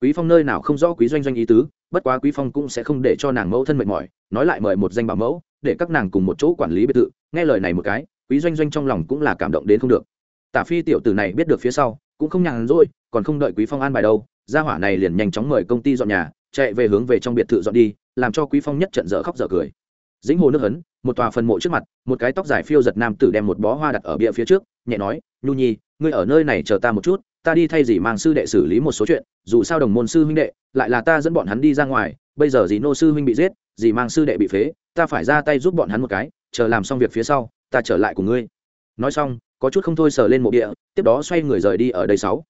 Quý phong nơi nào không rõ quý doanh doanh ý tứ, bất quá quý phong cũng sẽ không để cho nàng mẫu thân mệt mỏi, nói lại mời một danh bảo mẫu, để các nàng cùng một chỗ quản lý biệt thự. Nghe lời này một cái, quý doanh doanh trong lòng cũng là cảm động đến không được. Tả phi tiểu tử này biết được phía sau, cũng không nhàn rỗi, còn không đợi quý phong an bài đâu gia hỏa này liền nhanh chóng mời công ty dọn nhà, chạy về hướng về trong biệt thự dọn đi, làm cho quý phong nhất trận dở khóc dở cười. Dĩnh hồ nước hấn, một tòa phần mộ trước mặt, một cái tóc dài phiêu giật nam tử đem một bó hoa đặt ở bia phía trước, nhẹ nói, nhu nhi, ngươi ở nơi này chờ ta một chút, ta đi thay dì mang sư đệ xử lý một số chuyện, dù sao đồng môn sư huynh đệ, lại là ta dẫn bọn hắn đi ra ngoài, bây giờ dì nô sư huynh bị giết, dì mang sư đệ bị phế, ta phải ra tay giúp bọn hắn một cái, chờ làm xong việc phía sau, ta trở lại cùng ngươi. Nói xong, có chút không thôi sờ lên mộ địa tiếp đó xoay người rời đi ở đây sáu.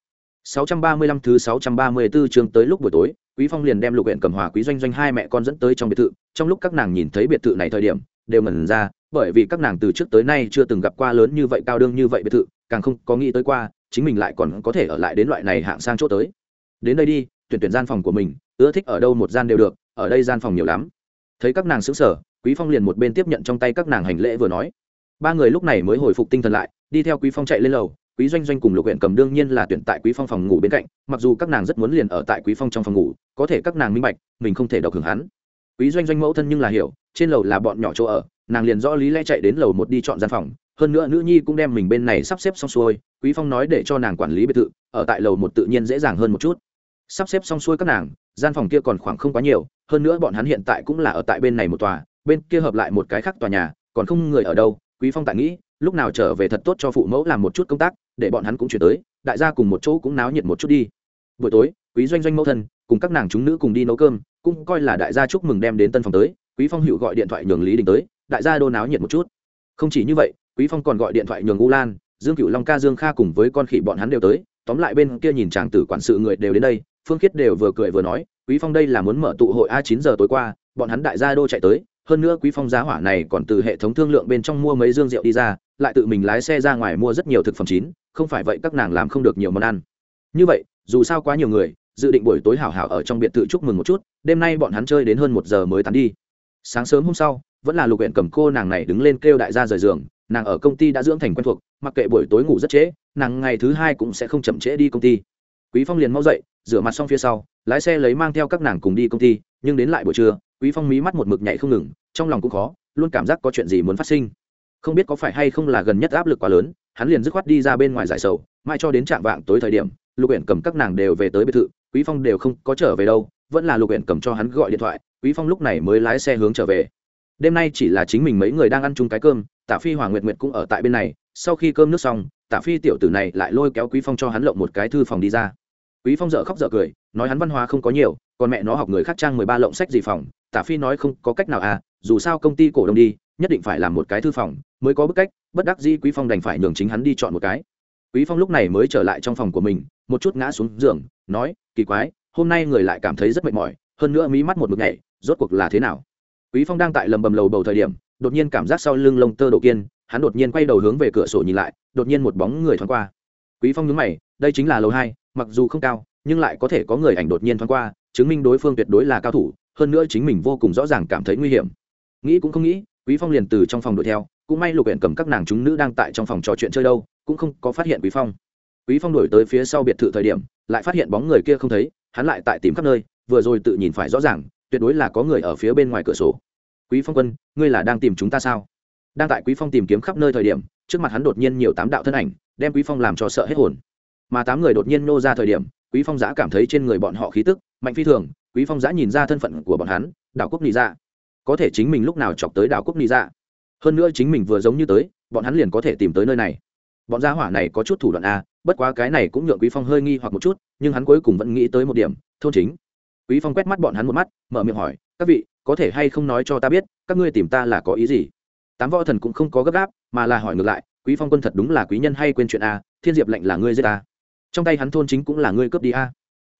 635 thứ 634 chương tới lúc buổi tối, Quý Phong liền đem Lục Uyển Cầm Hòa Quý Doanh Doanh hai mẹ con dẫn tới trong biệt thự, trong lúc các nàng nhìn thấy biệt thự này thời điểm, đều ngẩn ra, bởi vì các nàng từ trước tới nay chưa từng gặp qua lớn như vậy cao đương như vậy biệt thự, càng không có nghĩ tới qua, chính mình lại còn có thể ở lại đến loại này hạng sang chỗ tới. Đến đây đi, tuyển tuyển gian phòng của mình, ưa thích ở đâu một gian đều được, ở đây gian phòng nhiều lắm. Thấy các nàng sững sờ, Quý Phong liền một bên tiếp nhận trong tay các nàng hành lễ vừa nói. Ba người lúc này mới hồi phục tinh thần lại, đi theo Quý Phong chạy lên lầu, quý doanh doanh cùng lục huyện cầm đương nhiên là tuyển tại quý phong phòng ngủ bên cạnh, mặc dù các nàng rất muốn liền ở tại quý phong trong phòng ngủ, có thể các nàng minh bạch, mình không thể độc hưởng hắn. Quý doanh doanh mẫu thân nhưng là hiểu, trên lầu là bọn nhỏ chỗ ở, nàng liền rõ lý lẽ chạy đến lầu một đi chọn gian phòng, hơn nữa nữ nhi cũng đem mình bên này sắp xếp xong xuôi, quý phong nói để cho nàng quản lý biệt thự, ở tại lầu một tự nhiên dễ dàng hơn một chút. Sắp xếp xong xuôi các nàng, gian phòng kia còn khoảng không quá nhiều, hơn nữa bọn hắn hiện tại cũng là ở tại bên này một tòa, bên kia hợp lại một cái khác tòa nhà, còn không người ở đâu, quý phong tại nghĩ lúc nào trở về thật tốt cho phụ mẫu làm một chút công tác, để bọn hắn cũng chuyển tới, đại gia cùng một chỗ cũng náo nhiệt một chút đi. Buổi tối, quý doanh doanh mẫu thân cùng các nàng chúng nữ cùng đi nấu cơm, cũng coi là đại gia chúc mừng đem đến tân phòng tới, quý phong hữu gọi điện thoại nhường lý đình tới, đại gia đô náo nhiệt một chút. Không chỉ như vậy, quý phong còn gọi điện thoại nhường u lan, dương cựu long ca dương kha cùng với con khỉ bọn hắn đều tới, tóm lại bên kia nhìn chàng tử quản sự người đều đến đây, phương khiết đều vừa cười vừa nói, quý phong đây là muốn mở tụ hội a 9 giờ tối qua, bọn hắn đại gia đô chạy tới, hơn nữa quý phong giá hỏa này còn từ hệ thống thương lượng bên trong mua mấy dương rượu đi ra lại tự mình lái xe ra ngoài mua rất nhiều thực phẩm chín, không phải vậy các nàng làm không được nhiều món ăn. Như vậy, dù sao quá nhiều người, dự định buổi tối hảo hảo ở trong biệt thự chúc mừng một chút, đêm nay bọn hắn chơi đến hơn một giờ mới tán đi. Sáng sớm hôm sau, vẫn là lục huyện cầm cô nàng này đứng lên kêu đại gia rời giường, nàng ở công ty đã dưỡng thành quen thuộc, mặc kệ buổi tối ngủ rất trễ, nàng ngày thứ hai cũng sẽ không chậm trễ đi công ty. Quý phong liền mau dậy, rửa mặt xong phía sau, lái xe lấy mang theo các nàng cùng đi công ty, nhưng đến lại buổi trưa, quý phong mí mắt một mực nhảy không ngừng, trong lòng cũng khó, luôn cảm giác có chuyện gì muốn phát sinh không biết có phải hay không là gần nhất áp lực quá lớn, hắn liền dứt khoát đi ra bên ngoài giải sầu mai cho đến trạm vạng tối thời điểm, lục huyện cầm các nàng đều về tới biệt thự, quý phong đều không có trở về đâu, vẫn là lục huyện cầm cho hắn gọi điện thoại, quý phong lúc này mới lái xe hướng trở về. Đêm nay chỉ là chính mình mấy người đang ăn chung cái cơm, Tạ phi hoàng nguyệt nguyệt cũng ở tại bên này, sau khi cơm nước xong, Tạ phi tiểu tử này lại lôi kéo quý phong cho hắn lộng một cái thư phòng đi ra. Quý phong dở khóc dở cười, nói hắn văn hóa không có nhiều, còn mẹ nó học người khác trang mười ba lộng sách gì phòng, Tạ phi nói không có cách nào à dù sao công ty cổ đông đi nhất định phải làm một cái thư phòng, mới có bức cách, bất đắc dĩ quý phong đành phải nhường chính hắn đi chọn một cái. Quý phong lúc này mới trở lại trong phòng của mình, một chút ngã xuống giường, nói, kỳ quái, hôm nay người lại cảm thấy rất mệt mỏi, hơn nữa mí mắt một mực nhảy, rốt cuộc là thế nào? Quý phong đang tại lầm bầm lầu bầu thời điểm, đột nhiên cảm giác sau lưng lông tơ độ kiên, hắn đột nhiên quay đầu hướng về cửa sổ nhìn lại, đột nhiên một bóng người thoáng qua. Quý phong nhướng mày, đây chính là lầu hai, mặc dù không cao, nhưng lại có thể có người ảnh đột nhiên thoáng qua, chứng minh đối phương tuyệt đối là cao thủ, hơn nữa chính mình vô cùng rõ ràng cảm thấy nguy hiểm. Nghĩ cũng không nghĩ quý phong liền từ trong phòng đuổi theo, cũng may lục huyện cầm các nàng chúng nữ đang tại trong phòng trò chuyện chơi đâu, cũng không có phát hiện quý phong. Quý phong đuổi tới phía sau biệt thự thời điểm, lại phát hiện bóng người kia không thấy, hắn lại tại tìm khắp nơi, vừa rồi tự nhìn phải rõ ràng, tuyệt đối là có người ở phía bên ngoài cửa sổ. Quý phong quân, ngươi là đang tìm chúng ta sao? Đang tại quý phong tìm kiếm khắp nơi thời điểm, trước mặt hắn đột nhiên nhiều tám đạo thân ảnh, đem quý phong làm cho sợ hết hồn. Mà tám người đột nhiên nô ra thời điểm, quý phong giã cảm thấy trên người bọn họ khí tức, mạnh phi thường, quý phong giã nhìn ra thân phận của bọn hắn, đảo quốc nị ra có thể chính mình lúc nào chọc tới đảo quốc ni dạ hơn nữa chính mình vừa giống như tới, bọn hắn liền có thể tìm tới nơi này. Bọn gia hỏa này có chút thủ đoạn a, bất quá cái này cũng nhượng quý phong hơi nghi hoặc một chút, nhưng hắn cuối cùng vẫn nghĩ tới một điểm, thôn chính. Quý phong quét mắt bọn hắn một mắt, mở miệng hỏi, các vị, có thể hay không nói cho ta biết, các ngươi tìm ta là có ý gì? Tám võ thần cũng không có gấp gáp, mà là hỏi ngược lại, quý phong quân thật đúng là quý nhân hay quên chuyện a, thiên diệp lệnh là ngươi giết ta. Trong tay hắn thôn chính cũng là ngươi cướp đi a.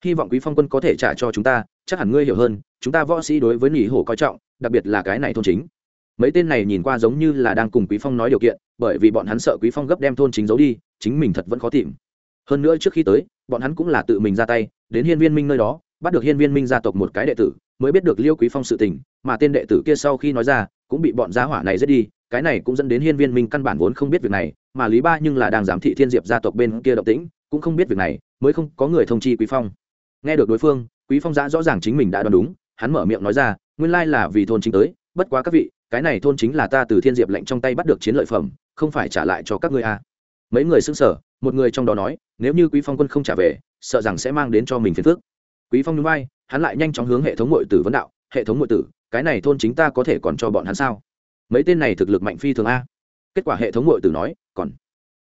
Hy vọng quý phong quân có thể trả cho chúng ta, chắc hẳn ngươi hiểu hơn, chúng ta võ sĩ đối với nỉ hổ coi trọng đặc biệt là cái này thôn chính. Mấy tên này nhìn qua giống như là đang cùng quý phong nói điều kiện, bởi vì bọn hắn sợ quý phong gấp đem thôn chính giấu đi, chính mình thật vẫn khó tìm. Hơn nữa trước khi tới, bọn hắn cũng là tự mình ra tay, đến hiên viên minh nơi đó, bắt được hiên viên minh gia tộc một cái đệ tử, mới biết được liêu quý phong sự tình, mà tên đệ tử kia sau khi nói ra, cũng bị bọn gia hỏa này giết đi, cái này cũng dẫn đến hiên viên minh căn bản vốn không biết việc này, mà lý ba nhưng là đang giám thị thiên diệp gia tộc bên kia động tĩnh, cũng không biết việc này, mới không có người thông chi quý phong. Nghe được đối phương, quý phong giã rõ ràng chính mình đã đoán đúng, hắn mở miệng nói ra nguyên lai là vì thôn chính tới, bất quá các vị, cái này thôn chính là ta từ thiên diệp lệnh trong tay bắt được chiến lợi phẩm, không phải trả lại cho các ngươi à. mấy người xưng sở một người trong đó nói, nếu như quý phong quân không trả về, sợ rằng sẽ mang đến cho mình phiền phước quý phong nhún vai, hắn lại nhanh chóng hướng hệ thống nội tử vấn đạo, hệ thống nội tử, cái này thôn chính ta có thể còn cho bọn hắn sao? Mấy tên này thực lực mạnh phi thường a. Kết quả hệ thống nội tử nói, còn,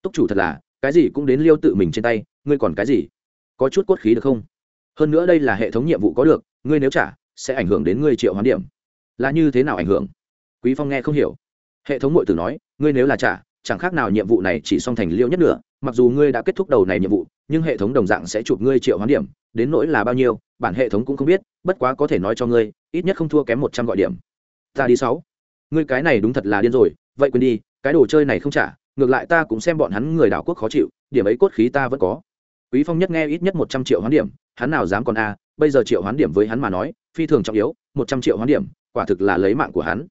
túc chủ thật là, cái gì cũng đến liêu tự mình trên tay, ngươi còn cái gì? Có chút cốt khí được không? Hơn nữa đây là hệ thống nhiệm vụ có được, ngươi nếu trả sẽ ảnh hưởng đến ngươi triệu hoán điểm. Là như thế nào ảnh hưởng? Quý phong nghe không hiểu. Hệ thống nội tử nói, ngươi nếu là trả, chẳng khác nào nhiệm vụ này chỉ song thành liêu nhất nữa mặc dù ngươi đã kết thúc đầu này nhiệm vụ, nhưng hệ thống đồng dạng sẽ chụp ngươi triệu hoán điểm, đến nỗi là bao nhiêu, bản hệ thống cũng không biết, bất quá có thể nói cho ngươi, ít nhất không thua kém một trăm gọi điểm. Ta đi sáu. Ngươi cái này đúng thật là điên rồi, vậy quên đi, cái đồ chơi này không trả, ngược lại ta cũng xem bọn hắn người đảo quốc khó chịu, điểm ấy cốt khí ta vẫn có. Quý phong nhất nghe ít nhất một trăm triệu hoán điểm, hắn nào dám còn a, bây giờ triệu hoán điểm với hắn mà nói phi thường trọng yếu, một trăm triệu hoán điểm, quả thực là lấy mạng của hắn.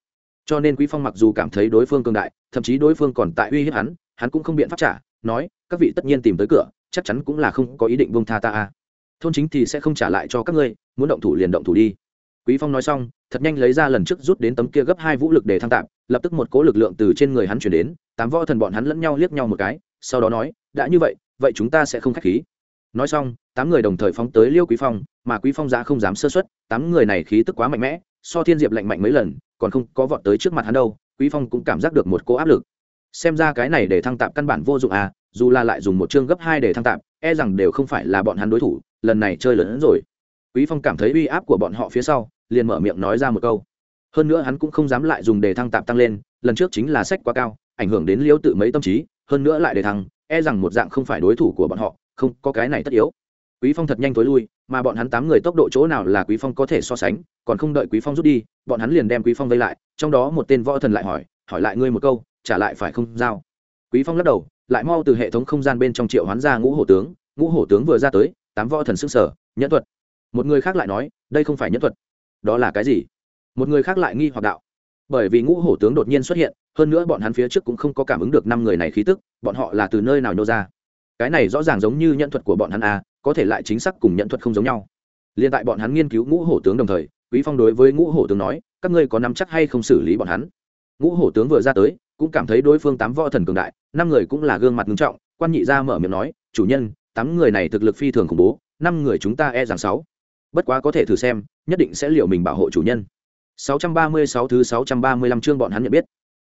Cho nên quý phong mặc dù cảm thấy đối phương cường đại, thậm chí đối phương còn tại uy hiếp hắn hắn cũng không biện pháp trả, nói, các vị tất nhiên tìm tới cửa, chắc chắn cũng là không có ý định buông tha ta a thôn chính thì sẽ không trả lại cho các ngươi, muốn động thủ liền động thủ đi. Quý phong nói xong, thật nhanh lấy ra lần trước rút đến tấm kia gấp hai vũ lực để thăng tạm, lập tức một cố lực lượng từ trên người hắn chuyển đến, tám võ thần bọn hắn lẫn nhau liếc nhau một cái, sau đó nói, đã như vậy vậy chúng ta sẽ không khách khí nói xong, tám người đồng thời phóng tới liêu quý phong, mà quý phong giá không dám sơ xuất tám người này khí tức quá mạnh mẽ, so thiên diệp lạnh mạnh mấy lần, còn không có vọt tới trước mặt hắn đâu, quý phong cũng cảm giác được một cô áp lực. Xem ra cái này để thăng tạm căn bản vô dụng à dù là lại dùng một chương gấp hai để thăng tạm e rằng đều không phải là bọn hắn đối thủ, lần này chơi lớn hơn rồi. Quý phong cảm thấy uy áp của bọn họ phía sau, liền mở miệng nói ra một câu. Hơn nữa hắn cũng không dám lại dùng đề thăng tạm tăng lên, lần trước chính là sách quá cao, ảnh hưởng đến liêu tự mấy tâm trí, hơn nữa lại đề thăng e rằng một dạng không phải đối thủ của bọn họ không có cái này tất yếu. Quý phong thật nhanh tối lui, mà bọn hắn tám người tốc độ chỗ nào là quý phong có thể so sánh, còn không đợi quý phong rút đi, bọn hắn liền đem quý phong vây lại, trong đó một tên võ thần lại hỏi hỏi lại ngươi một câu, trả lại phải không giao? Quý phong lắc đầu, lại mau từ hệ thống không gian bên trong triệu hoán ra ngũ hổ tướng. Ngũ hổ tướng vừa ra tới, tám võ thần sức sở nhẫn thuật. Một người khác lại nói, đây không phải nhẫn thuật. Đó là cái gì? Một người khác lại nghi hoặc đạo, bởi vì ngũ hổ tướng đột nhiên xuất hiện, hơn nữa bọn hắn phía trước cũng không có cảm ứng được năm người này khí tức, bọn họ là từ nơi nào nhô ra? Cái này rõ ràng giống như nhận thuật của bọn hắn a có thể lại chính xác cùng nhận thuật không giống nhau. Liên tại bọn hắn nghiên cứu ngũ hổ tướng đồng thời, quý phong đối với ngũ hổ tướng nói, các ngươi có nắm chắc hay không xử lý bọn hắn? Ngũ hổ tướng vừa ra tới, cũng cảm thấy đối phương tám võ thần cường đại, năm người cũng là gương mặt nghiêm trọng, quan nhị ra mở miệng nói, chủ nhân, tám người này thực lực phi thường khủng bố, năm người chúng ta e rằng sáu. Bất quá có thể thử xem, nhất định sẽ liệu mình bảo hộ chủ nhân. 636 thứ 635 chương bọn hắn nhận biết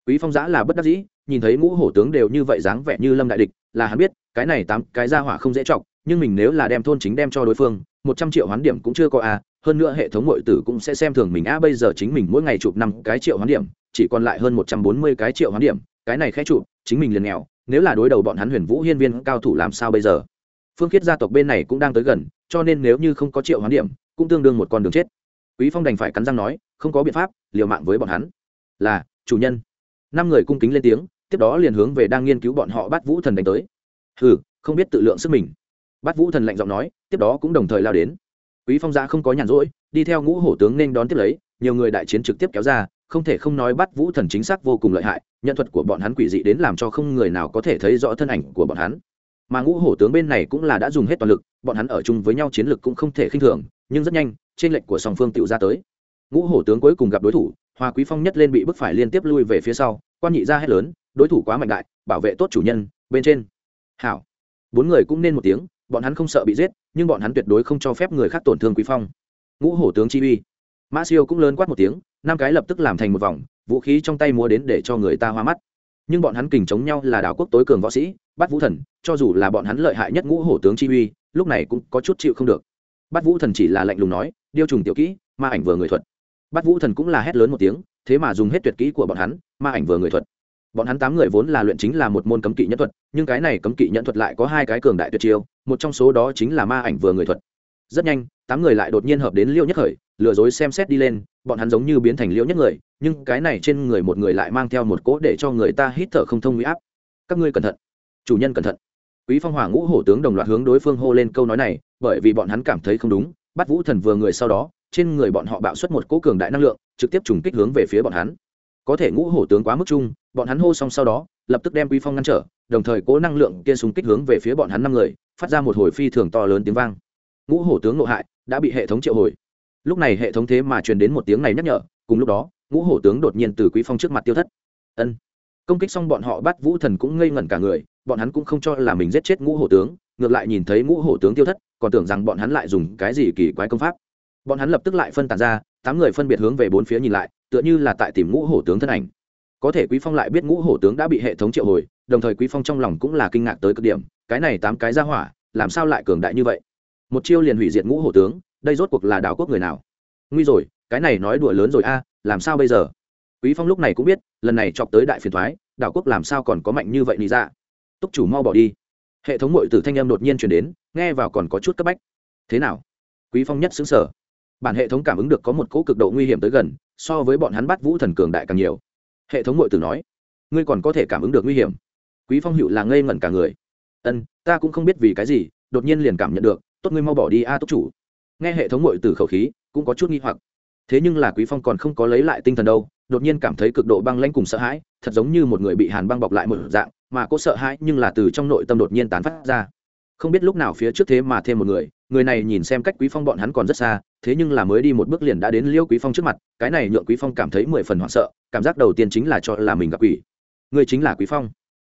quý phong giã là bất đắc dĩ, nhìn thấy ngũ hổ tướng đều như vậy dáng vẻ như lâm đại địch, là hắn biết, cái này tám cái ra hỏa không dễ trọng nhưng mình nếu là đem thôn chính đem cho đối phương, một trăm triệu hoán điểm cũng chưa có a hơn nữa hệ thống mọi tử cũng sẽ xem thường mình a bây giờ chính mình mỗi ngày chụp năm cái triệu hoán điểm, chỉ còn lại hơn một trăm bốn mươi cái triệu hoán điểm, cái này khẽ chụp, chính mình liền nghèo, nếu là đối đầu bọn hắn huyền vũ hiên viên cao thủ làm sao bây giờ? Phương khiết gia tộc bên này cũng đang tới gần, cho nên nếu như không có triệu hoán điểm, cũng tương đương một con đường chết. Quý phong đành phải cắn răng nói, không có biện pháp, liều mạng với bọn hắn. Là, chủ nhân năm người cung kính lên tiếng, tiếp đó liền hướng về đang nghiên cứu bọn họ bắt vũ thần đánh tới. Hừ, không biết tự lượng sức mình. Bát vũ thần lạnh giọng nói, tiếp đó cũng đồng thời lao đến. Quý phong giã không có nhàn rỗi, đi theo ngũ hổ tướng nên đón tiếp lấy, nhiều người đại chiến trực tiếp kéo ra, không thể không nói bắt vũ thần chính xác vô cùng lợi hại, nhận thuật của bọn hắn quỷ dị đến làm cho không người nào có thể thấy rõ thân ảnh của bọn hắn. Mà ngũ hổ tướng bên này cũng là đã dùng hết toàn lực, bọn hắn ở chung với nhau chiến lực cũng không thể khinh thường, nhưng rất nhanh, trên lệnh của song phương tựu ra tới. Ngũ hổ tướng cuối cùng gặp đối thủ hoa quý phong nhất lên bị bức phải liên tiếp lui về phía sau, quan nhị ra hết lớn, đối thủ quá mạnh đại, bảo vệ tốt chủ nhân, bên trên. Hảo. Bốn người cũng nên một tiếng, bọn hắn không sợ bị giết, nhưng bọn hắn tuyệt đối không cho phép người khác tổn thương quý phong. Ngũ hổ tướng chi uy. Mã siêu cũng lớn quát một tiếng, năm cái lập tức làm thành một vòng, vũ khí trong tay múa đến để cho người ta hoa mắt. Nhưng bọn hắn kình chống nhau là đảo quốc tối cường võ sĩ bắt vũ thần, cho dù là bọn hắn lợi hại nhất ngũ hổ tướng chi uy, lúc này cũng có chút chịu không được. Bắt vũ thần chỉ là lạnh lùng nói, điêu trùng tiểu kỹ, ma ảnh vừa người thuật bắt vũ thần cũng là hét lớn một tiếng, thế mà dùng hết tuyệt kỹ của bọn hắn, ma ảnh vừa người thuật. Bọn hắn tám người vốn là luyện chính là một môn cấm kỵ nhân thuật, nhưng cái này cấm kỵ nhân thuật lại có hai cái cường đại tuyệt chiêu, một trong số đó chính là ma ảnh vừa người thuật. Rất nhanh, tám người lại đột nhiên hợp đến liêu nhất khởi, lừa dối xem xét đi lên, bọn hắn giống như biến thành liêu nhất người, nhưng cái này trên người một người lại mang theo một cỗ để cho người ta hít thở không thông huy áp. Các ngươi cẩn thận. Chủ nhân cẩn thận. Quý phong hỏa ngũ hổ tướng đồng loạt hướng đối phương hô lên câu nói này, bởi vì bọn hắn cảm thấy không đúng bắt vũ thần vừa người sau đó trên người bọn họ bạo xuất một cỗ cường đại năng lượng, trực tiếp trùng kích hướng về phía bọn hắn. Có thể ngũ hổ tướng quá mức chung bọn hắn hô xong sau đó, lập tức đem quý phong ngăn trở, đồng thời cố năng lượng kia súng kích hướng về phía bọn hắn năm người, phát ra một hồi phi thường to lớn tiếng vang. Ngũ hổ tướng nội hại, đã bị hệ thống triệu hồi. Lúc này hệ thống thế mà truyền đến một tiếng này nhắc nhở, cùng lúc đó, ngũ hổ tướng đột nhiên từ quý phong trước mặt tiêu thất. Ân. Công kích xong bọn họ bắt vũ thần cũng ngây ngẩn cả người, bọn hắn cũng không cho là mình giết chết ngũ hổ tướng, ngược lại nhìn thấy ngũ hổ tướng tiêu thất, còn tưởng rằng bọn hắn lại dùng cái gì kỳ quái công pháp bọn hắn lập tức lại phân tán ra, tám người phân biệt hướng về bốn phía nhìn lại, tựa như là tại tìm ngũ hổ tướng thân ảnh. Có thể quý phong lại biết ngũ hổ tướng đã bị hệ thống triệu hồi, đồng thời quý phong trong lòng cũng là kinh ngạc tới cực điểm, cái này tám cái ra hỏa, làm sao lại cường đại như vậy? Một chiêu liền hủy diệt ngũ hổ tướng, đây rốt cuộc là đảo quốc người nào? Nguy rồi, cái này nói đùa lớn rồi a, làm sao bây giờ? Quý phong lúc này cũng biết, lần này chọc tới đại phiền thoái đảo quốc làm sao còn có mạnh như vậy lý ra dạ? túc chủ mau bỏ đi. Hệ thống mội tử thanh âm đột nhiên chuyển đến, nghe vào còn có chút cấp bách. Thế nào? Quý phong nhất xứng sở bản hệ thống cảm ứng được có một cỗ cực độ nguy hiểm tới gần so với bọn hắn bắt vũ thần cường đại càng nhiều. Hệ thống ngội tử nói ngươi còn có thể cảm ứng được nguy hiểm. Quý phong hữu là ngây ngẩn cả người. Ân ta cũng không biết vì cái gì đột nhiên liền cảm nhận được tốt ngươi mau bỏ đi a à, túc chủ. Nghe hệ thống ngội tử khẩu khí cũng có chút nghi hoặc. Thế nhưng là quý phong còn không có lấy lại tinh thần đâu đột nhiên cảm thấy cực độ băng lãnh cùng sợ hãi thật giống như một người bị hàn băng bọc lại một dạng mà có sợ hãi nhưng là từ trong nội tâm đột nhiên tán phát ra không biết lúc nào phía trước thế mà thêm một người người này nhìn xem cách quý phong bọn hắn còn rất xa, thế nhưng là mới đi một bước liền đã đến liêu quý phong trước mặt, cái này nhượng quý phong cảm thấy mười phần hoảng sợ, cảm giác đầu tiên chính là cho là mình gặp quỷ. Người chính là quý phong.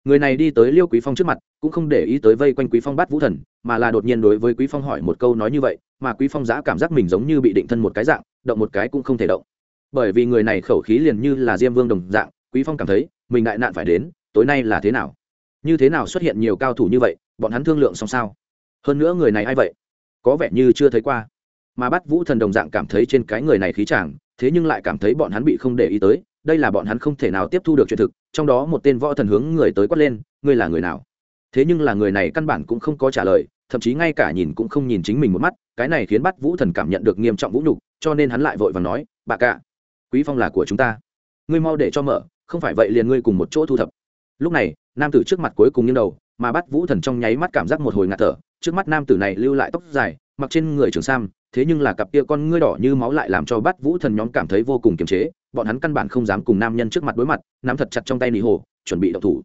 Người này đi tới liêu quý phong trước mặt, cũng không để ý tới vây quanh quý phong bắt vũ thần, mà là đột nhiên đối với quý phong hỏi một câu nói như vậy, mà quý phong giã cảm giác mình giống như bị định thân một cái dạng, động một cái cũng không thể động. Bởi vì người này khẩu khí liền như là diêm vương đồng dạng, quý phong cảm thấy, mình đại nạn phải đến, tối nay là thế nào? Như thế nào xuất hiện nhiều cao thủ như vậy bọn hắn thương lượng xong sao? Hơn nữa người này ai vậy? Có vẻ như chưa thấy qua. Mà bắt vũ thần đồng dạng cảm thấy trên cái người này khí chàng, thế nhưng lại cảm thấy bọn hắn bị không để ý tới, đây là bọn hắn không thể nào tiếp thu được chuyện thực, trong đó một tên võ thần hướng người tới quát lên, ngươi là người nào? Thế nhưng là người này căn bản cũng không có trả lời, thậm chí ngay cả nhìn cũng không nhìn chính mình một mắt, cái này khiến bắt vũ thần cảm nhận được nghiêm trọng vũ nhục, cho nên hắn lại vội và nói bà cả quý phong là của chúng ta. Ngươi mau để cho mở, không phải vậy liền ngươi cùng một chỗ thu thập. Lúc này, nam tử trước mặt cuối cùng nghiêng đầu mà bắt vũ thần trong nháy mắt cảm giác một hồi ngạt thở, trước mắt nam tử này lưu lại tóc dài, mặc trên người trường sam, thế nhưng là cặp kia con ngươi đỏ như máu lại làm cho bắt vũ thần nhóm cảm thấy vô cùng kiềm chế, bọn hắn căn bản không dám cùng nam nhân trước mặt đối mặt, nắm thật chặt trong tay nị hồ, chuẩn bị đậu thủ.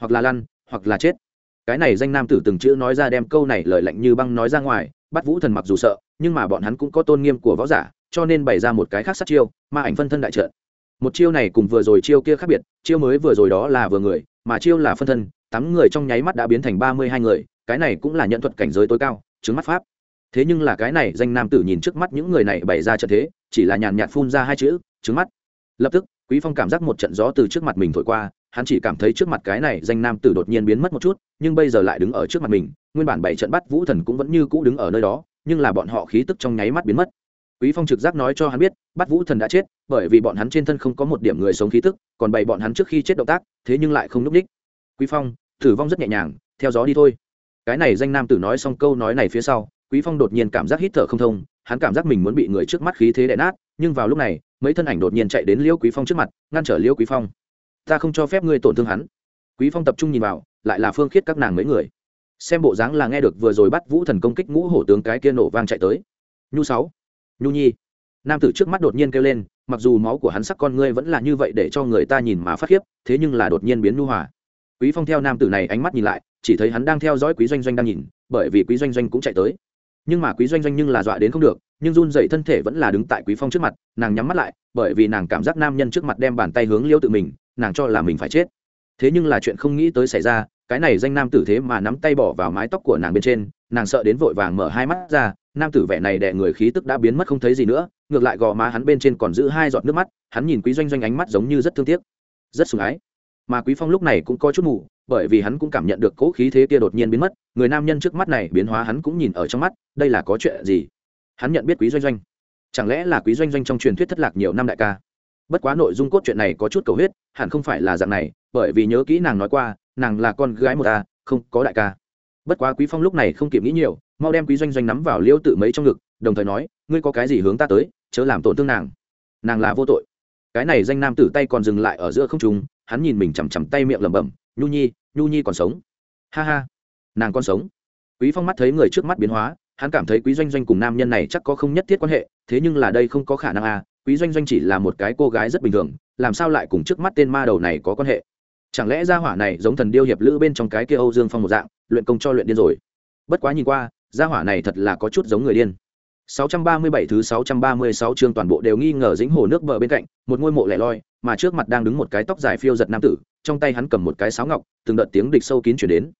Hoặc là lăn, hoặc là chết. Cái này danh nam tử từng chữ nói ra đem câu này lời lạnh như băng nói ra ngoài, bắt vũ thần mặc dù sợ, nhưng mà bọn hắn cũng có tôn nghiêm của võ giả, cho nên bày ra một cái khác sát chiêu mà ảnh phân thân đại trận. Một chiêu này cùng vừa rồi chiêu kia khác biệt, chiêu mới vừa rồi đó là vừa người mà chiêu là phân thân, tám người trong nháy mắt đã biến thành ba mươi hai người, cái này cũng là nhận thuật cảnh giới tối cao, chứng mắt pháp. Thế nhưng là cái này danh nam tử nhìn trước mắt những người này bày ra trận thế, chỉ là nhàn nhạt phun ra hai chữ, chứng mắt. Lập tức, quý phong cảm giác một trận gió từ trước mặt mình thổi qua, hắn chỉ cảm thấy trước mặt cái này danh nam tử đột nhiên biến mất một chút, nhưng bây giờ lại đứng ở trước mặt mình, nguyên bản bảy trận bắt vũ thần cũng vẫn như cũ đứng ở nơi đó, nhưng là bọn họ khí tức trong nháy mắt biến mất quý phong trực giác nói cho hắn biết Bát vũ thần đã chết, bởi vì bọn hắn trên thân không có một điểm người sống khí tức, còn bày bọn hắn trước khi chết động tác, thế nhưng lại không lúc đích quý phong, tử vong rất nhẹ nhàng, theo gió đi thôi. Cái này danh nam tử nói xong câu nói này phía sau, quý phong đột nhiên cảm giác hít thở không thông, hắn cảm giác mình muốn bị người trước mắt khí thế đè nát, nhưng vào lúc này, mấy thân ảnh đột nhiên chạy đến liễu quý phong trước mặt, ngăn trở liễu quý phong. Ta không cho phép ngươi tổn thương hắn. Quý phong tập trung nhìn vào, lại là phương khiết các nàng mấy người. Xem bộ dáng là nghe được vừa rồi bắt vũ thần công kích ngũ hổ tướng cái kia nổ vang chạy tới. Nhu sáu nhu nhi. Nam tử trước mắt đột nhiên kêu lên, mặc dù máu của hắn sắc con ngươi vẫn là như vậy để cho người ta nhìn mà phát khiếp, thế nhưng là đột nhiên biến nhu hòa. Quý phong theo nam tử này ánh mắt nhìn lại, chỉ thấy hắn đang theo dõi quý doanh doanh đang nhìn, bởi vì quý doanh doanh cũng chạy tới. Nhưng mà quý doanh doanh nhưng là dọa đến không được, nhưng run dậy thân thể vẫn là đứng tại quý phong trước mặt, nàng nhắm mắt lại, bởi vì nàng cảm giác nam nhân trước mặt đem bàn tay hướng liêu tự mình, nàng cho là mình phải chết. Thế nhưng là chuyện không nghĩ tới xảy ra, cái này danh nam tử thế mà nắm tay bỏ vào mái tóc của nàng bên trên nàng sợ đến vội vàng mở hai mắt ra, nam tử vẻ này đẻ người khí tức đã biến mất không thấy gì nữa, ngược lại gò má hắn bên trên còn giữ hai giọt nước mắt, hắn nhìn quý doanh doanh ánh mắt giống như rất thương tiếc, rất sủng ái. Mà quý phong lúc này cũng có chút mù, bởi vì hắn cũng cảm nhận được cỗ khí thế kia đột nhiên biến mất, người nam nhân trước mắt này biến hóa hắn cũng nhìn ở trong mắt, đây là có chuyện gì? Hắn nhận biết quý doanh doanh. Chẳng lẽ là quý doanh doanh trong truyền thuyết thất lạc nhiều năm đại ca? Bất quá nội dung cốt truyện này có chút cầu huyết, hẳn không phải là dạng này, bởi vì nhớ kỹ nàng nói qua, nàng là con gái một ta, không có đại ca bất quá quý phong lúc này không kịp nghĩ nhiều, mau đem quý doanh doanh nắm vào liêu tự mấy trong ngực, đồng thời nói, ngươi có cái gì hướng ta tới, chớ làm tổn thương nàng. Nàng là vô tội. Cái này danh nam tử tay còn dừng lại ở giữa không trung, hắn nhìn mình chằm chằm tay miệng lẩm bẩm, nhu nhi nhu nhi còn sống? Ha ha, nàng còn sống. Quý phong mắt thấy người trước mắt biến hóa, hắn cảm thấy quý doanh doanh cùng nam nhân này chắc có không nhất thiết quan hệ, thế nhưng là đây không có khả năng à quý doanh doanh chỉ là một cái cô gái rất bình thường, làm sao lại cùng trước mắt tên ma đầu này có quan hệ? Chẳng lẽ gia hỏa này giống thần điêu hiệp lữ bên trong cái kia âu dương phong một dạng luyện công cho luyện điên rồi bất quá nhìn qua gia hỏa này thật là có chút giống người điên 637 thứ 636 chương toàn bộ đều nghi ngờ dính hồ nước bờ bên cạnh, một ngôi mộ lẻ loi, mà trước mặt đang đứng một cái tóc dài phiêu giật nam tử, trong tay hắn cầm một cái sáo ngọc, từng đợt tiếng địch sâu kín truyền đến.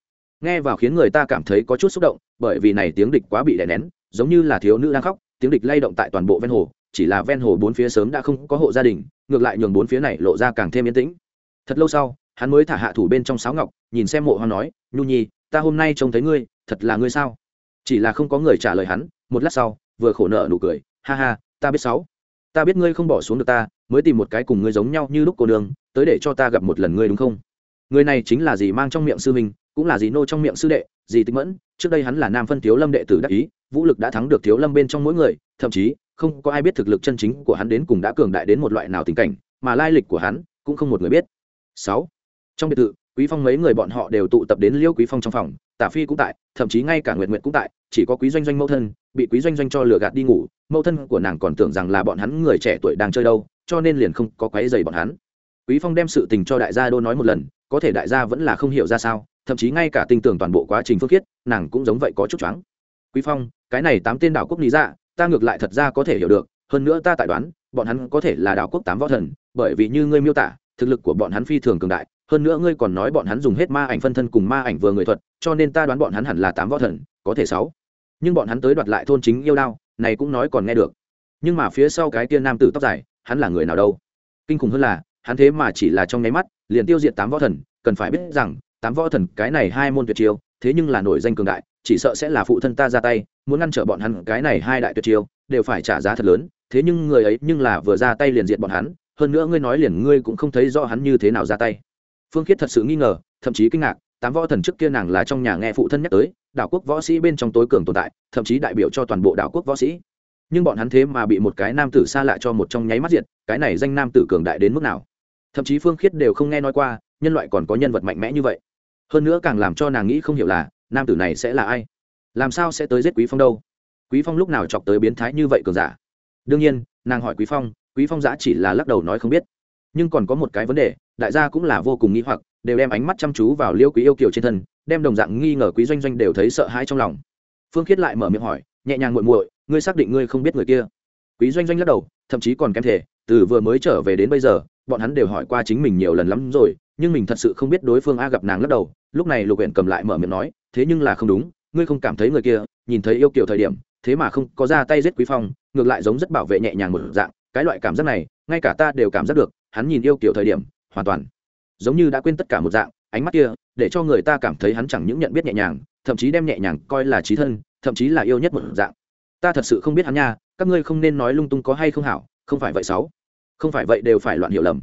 Nghe vào khiến người ta cảm thấy có chút xúc động, bởi vì này tiếng địch quá bị đè nén, giống như là thiếu nữ đang khóc, tiếng địch lay động tại toàn bộ ven hồ, chỉ là ven hồ bốn phía sớm đã không có hộ gia đình, ngược lại nhường bốn phía này lộ ra càng thêm yên tĩnh. Thật lâu sau, hắn mới thả hạ thủ bên trong sáo ngọc, nhìn xem mộ hoang nói, "Nhu Nhi, ta hôm nay trông thấy ngươi, thật là ngươi sao?" Chỉ là không có người trả lời hắn, một lát sau, vừa khổ nợ nụ cười ha ha ta biết sáu. Ta biết ngươi không bỏ xuống được ta mới tìm một cái cùng ngươi giống nhau như lúc cô đường tới để cho ta gặp một lần ngươi đúng không? Người này chính là gì mang trong miệng sư mình cũng là gì nô trong miệng sư đệ dì tịch mẫn trước đây hắn là nam phân thiếu lâm đệ tử đắc ý vũ lực đã thắng được thiếu lâm bên trong mỗi người thậm chí không có ai biết thực lực chân chính của hắn đến cùng đã cường đại đến một loại nào tình cảnh mà lai lịch của hắn cũng không một người biết. Sáu. Trong biệt thự quý phong mấy người bọn họ đều tụ tập đến liêu quý phong trong phòng, tả phi cũng tại, thậm chí ngay cả nguyệt nguyệt cũng tại, chỉ có quý doanh doanh mẫu thân, bị quý doanh doanh cho lừa gạt đi ngủ. Mẫu thân của nàng còn tưởng rằng là bọn hắn người trẻ tuổi đang chơi đâu, cho nên liền không có quấy rầy bọn hắn. Quý phong đem sự tình cho đại gia đô nói một lần, có thể đại gia vẫn là không hiểu ra sao, thậm chí ngay cả tinh tưởng toàn bộ quá trình phước khiết, nàng cũng giống vậy có chút choáng. Quý phong, cái này tám tên đảo quốc lý dạ ta ngược lại thật ra có thể hiểu được, hơn nữa ta tại đoán, bọn hắn có thể là đảo quốc tám võ thần, bởi vì như ngươi miêu tả, thực lực của bọn hắn phi thường cường đại hơn nữa ngươi còn nói bọn hắn dùng hết ma ảnh phân thân cùng ma ảnh vừa người thuật, cho nên ta đoán bọn hắn hẳn là tám võ thần, có thể sáu. Nhưng bọn hắn tới đoạt lại thôn chính yêu đao, này cũng nói còn nghe được. Nhưng mà phía sau cái tiên nam tử tóc dài, hắn là người nào đâu? Kinh khủng hơn là, hắn thế mà chỉ là trong nháy mắt, liền tiêu diệt tám võ thần, cần phải biết rằng, tám võ thần cái này hai môn tuyệt chiêu, thế nhưng là nổi danh cường đại, chỉ sợ sẽ là phụ thân ta ra tay, muốn ngăn trở bọn hắn cái này hai đại tuyệt chiêu, đều phải trả giá thật lớn, thế nhưng người ấy nhưng là vừa ra tay liền diệt bọn hắn, hơn nữa ngươi nói liền ngươi cũng không thấy rõ hắn như thế nào ra tay phương khiết thật sự nghi ngờ, thậm chí kinh ngạc, tám võ thần trước kia nàng là trong nhà nghe phụ thân nhắc tới, đảo quốc võ sĩ bên trong tối cường tồn tại, thậm chí đại biểu cho toàn bộ đảo quốc võ sĩ. Nhưng bọn hắn thế mà bị một cái nam tử xa lạ cho một trong nháy mắt diệt, cái này danh nam tử cường đại đến mức nào? Thậm chí phương khiết đều không nghe nói qua, nhân loại còn có nhân vật mạnh mẽ như vậy. Hơn nữa càng làm cho nàng nghĩ không hiểu là, nam tử này sẽ là ai? Làm sao sẽ tới giết quý phong đâu? Quý phong lúc nào chọc tới biến thái như vậy cường giả? Đương nhiên, nàng hỏi quý phong quý phong giã chỉ là lắc đầu nói không biết nhưng còn có một cái vấn đề, đại gia cũng là vô cùng nghi hoặc, đều đem ánh mắt chăm chú vào liêu quý yêu kiều trên thân, đem đồng dạng nghi ngờ quý doanh doanh đều thấy sợ hãi trong lòng. Phương khiết lại mở miệng hỏi, nhẹ nhàng muội muội, ngươi xác định ngươi không biết người kia? Quý doanh doanh lắc đầu, thậm chí còn kém thể từ vừa mới trở về đến bây giờ, bọn hắn đều hỏi qua chính mình nhiều lần lắm rồi, nhưng mình thật sự không biết đối phương a gặp nàng lắc đầu, lúc này lục huyện cầm lại mở miệng nói, thế nhưng là không đúng, ngươi không cảm thấy người kia, nhìn thấy yêu kiều thời điểm, thế mà không có ra tay giết quý phong, ngược lại giống rất bảo vệ nhẹ nhàng một dạng, cái loại cảm giác này, ngay cả ta đều cảm giác được hắn nhìn yêu kiểu thời điểm, hoàn toàn giống như đã quên tất cả một dạng, ánh mắt kia, để cho người ta cảm thấy hắn chẳng những nhận biết nhẹ nhàng, thậm chí đem nhẹ nhàng coi là trí thân, thậm chí là yêu nhất một dạng. Ta thật sự không biết hắn nha, các ngươi không nên nói lung tung có hay không hảo, không phải vậy sáu. Không phải vậy đều phải loạn hiểu lầm.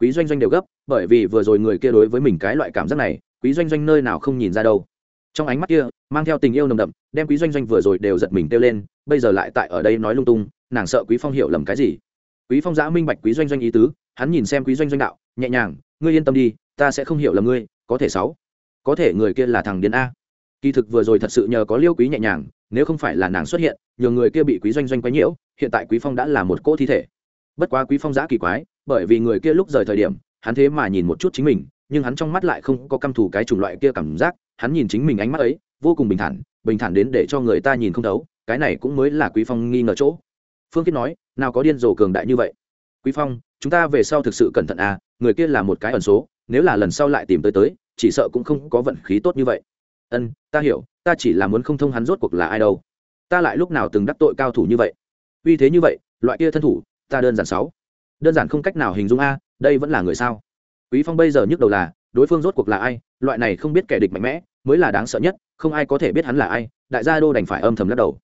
Quý doanh doanh đều gấp, bởi vì vừa rồi người kia đối với mình cái loại cảm giác này, quý doanh doanh nơi nào không nhìn ra đâu. Trong ánh mắt kia, mang theo tình yêu nồng đậm, đem quý doanh doanh vừa rồi đều giật mình kêu lên, bây giờ lại tại ở đây nói lung tung, nàng sợ quý phong hiểu lầm cái gì? Quý phong giã minh bạch quý doanh doanh ý tứ hắn nhìn xem quý doanh doanh đạo, nhẹ nhàng, ngươi yên tâm đi, ta sẽ không hiểu là ngươi, có thể sáu, có thể người kia là thằng điên a. Kỳ thực vừa rồi thật sự nhờ có liêu quý nhẹ nhàng, nếu không phải là nàng xuất hiện nhiều người kia bị quý doanh doanh quấy nhiễu, hiện tại quý phong đã là một cỗ thi thể. Bất quá quý phong giã kỳ quái, bởi vì người kia lúc rời thời điểm, hắn thế mà nhìn một chút chính mình, nhưng hắn trong mắt lại không có căm thù cái chủng loại kia cảm giác, hắn nhìn chính mình ánh mắt ấy, vô cùng bình thản bình thản đến để cho người ta nhìn không thấu, cái này cũng mới là quý phong nghi ngờ chỗ. Phương kiết nói, nào có điên rồ cường đại như vậy. Quý phong chúng ta về sau thực sự cẩn thận à người kia là một cái ẩn số, nếu là lần sau lại tìm tới tới, chỉ sợ cũng không có vận khí tốt như vậy. Ân, ta hiểu, ta chỉ là muốn không thông hắn rốt cuộc là ai đâu. Ta lại lúc nào từng đắc tội cao thủ như vậy? Uy thế như vậy, loại kia thân thủ, ta đơn giản sáu. Đơn giản không cách nào hình dung a, đây vẫn là người sao? Quý phong bây giờ nhức đầu là, đối phương rốt cuộc là ai? Loại này không biết kẻ địch mạnh mẽ, mới là đáng sợ nhất, không ai có thể biết hắn là ai, đại gia đô đành phải âm thầm lắc đầu.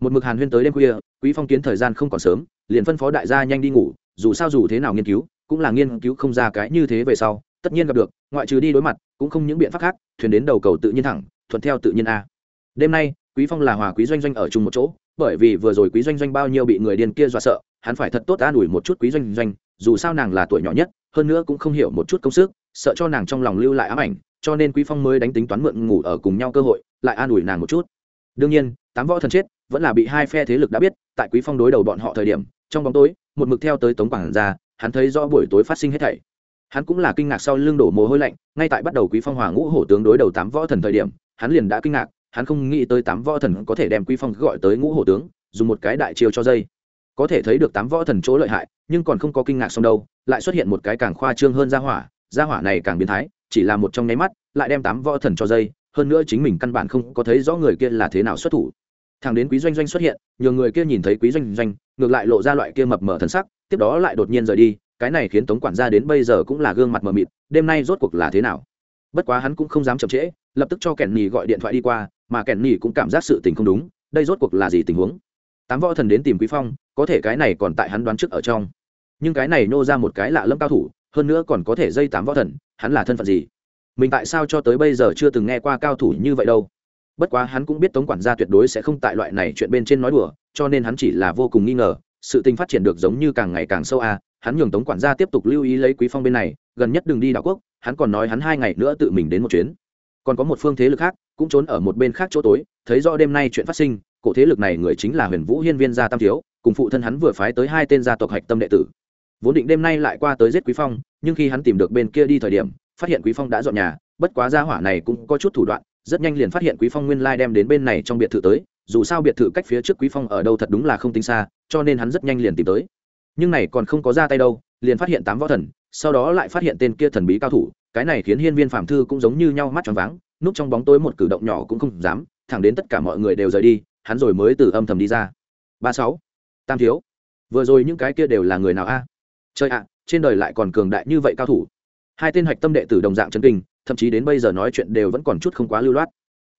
Một mực hàn huyên tới đêm khuya, quý phong kiến thời gian không còn sớm, liền phân phó đại gia nhanh đi ngủ dù sao dù thế nào nghiên cứu, cũng là nghiên cứu không ra cái như thế về sau, tất nhiên gặp được, ngoại trừ đi đối mặt, cũng không những biện pháp khác, thuyền đến đầu cầu tự nhiên thẳng, thuận theo tự nhiên a. Đêm nay, quý phong là hòa quý doanh doanh ở chung một chỗ, bởi vì vừa rồi quý doanh doanh bao nhiêu bị người điên kia dọa sợ, hắn phải thật tốt an ủi một chút quý doanh doanh, dù sao nàng là tuổi nhỏ nhất, hơn nữa cũng không hiểu một chút công sức, sợ cho nàng trong lòng lưu lại ám ảnh, cho nên quý phong mới đánh tính toán mượn ngủ ở cùng nhau cơ hội, lại an ủi nàng một chút. Đương nhiên, tám võ thần chết, vẫn là bị hai phe thế lực đã biết, tại quý phong đối đầu bọn họ thời điểm, trong bóng tối một mực theo tới tống quảng ra hắn thấy rõ buổi tối phát sinh hết thảy. Hắn cũng là kinh ngạc sau lưng đổ mồ hôi lạnh, ngay tại bắt đầu quý phong hòa ngũ hổ tướng đối đầu tám võ thần thời điểm, hắn liền đã kinh ngạc, hắn không nghĩ tới tám võ thần có thể đem quý phong gọi tới ngũ hổ tướng, dùng một cái đại chiêu cho dây. Có thể thấy được tám võ thần chỗ lợi hại, nhưng còn không có kinh ngạc xong đâu, lại xuất hiện một cái càng khoa trương hơn gia hỏa gia hỏa này càng biến thái, chỉ là một trong nháy mắt, lại đem tám võ thần cho dây, hơn nữa chính mình căn bản không có thấy rõ người kia là thế nào xuất thủ thằng đến quý doanh doanh xuất hiện nhiều người kia nhìn thấy quý doanh doanh, ngược lại lộ ra loại kia mập mờ thần sắc, tiếp đó lại đột nhiên rời đi, cái này khiến tống quản gia đến bây giờ cũng là gương mặt mờ mịt, đêm nay rốt cuộc là thế nào? Bất quá hắn cũng không dám chậm trễ, lập tức cho kẻn nhì gọi điện thoại đi qua, mà kẻn nhì cũng cảm giác sự tình không đúng, đây rốt cuộc là gì tình huống? Tám võ thần đến tìm quý phong, có thể cái này còn tại hắn đoán trước ở trong. Nhưng cái này nô ra một cái lạ lâm cao thủ, hơn nữa còn có thể dây tám võ thần, hắn là thân phận gì? Mình tại sao cho tới bây giờ chưa từng nghe qua cao thủ như vậy đâu? Bất quá hắn cũng biết tống quản gia tuyệt đối sẽ không tại loại này chuyện bên trên nói đùa, cho nên hắn chỉ là vô cùng nghi ngờ, sự tình phát triển được giống như càng ngày càng sâu à? hắn nhường tống quản gia tiếp tục lưu ý lấy quý phong bên này, gần nhất đừng đi đảo quốc, hắn còn nói hắn hai ngày nữa tự mình đến một chuyến còn có một phương thế lực khác, cũng trốn ở một bên khác chỗ tối, thấy rõ đêm nay chuyện phát sinh, cổ thế lực này người chính là huyền vũ hiên viên gia tam thiếu, cùng phụ thân hắn vừa phái tới hai tên gia tộc hạch tâm đệ tử vốn định đêm nay lại qua tới giết quý phong, nhưng khi hắn tìm được bên kia đi thời điểm, phát hiện quý phong đã dọn nhà, bất quá gia hỏa này cũng có chút thủ đoạn rất nhanh liền phát hiện quý phong nguyên lai đem đến bên này trong biệt thự tới, dù sao biệt thự cách phía trước quý phong ở đâu thật đúng là không tính xa, cho nên hắn rất nhanh liền tìm tới. Nhưng này còn không có ra tay đâu, liền phát hiện tám võ thần, sau đó lại phát hiện tên kia thần bí cao thủ, cái này khiến hiên viên phạm thư cũng giống như nhau mắt tròn váng, núp trong bóng tối một cử động nhỏ cũng không dám, thẳng đến tất cả mọi người đều rời đi, hắn rồi mới từ âm thầm đi ra. Ba sáu, tam thiếu, vừa rồi những cái kia đều là người nào a? Chơi ạ, trên đời lại còn cường đại như vậy cao thủ. Hai tên hạch tâm đệ tử đồng dạng chân kinh thậm chí đến bây giờ nói chuyện đều vẫn còn chút không quá lưu loát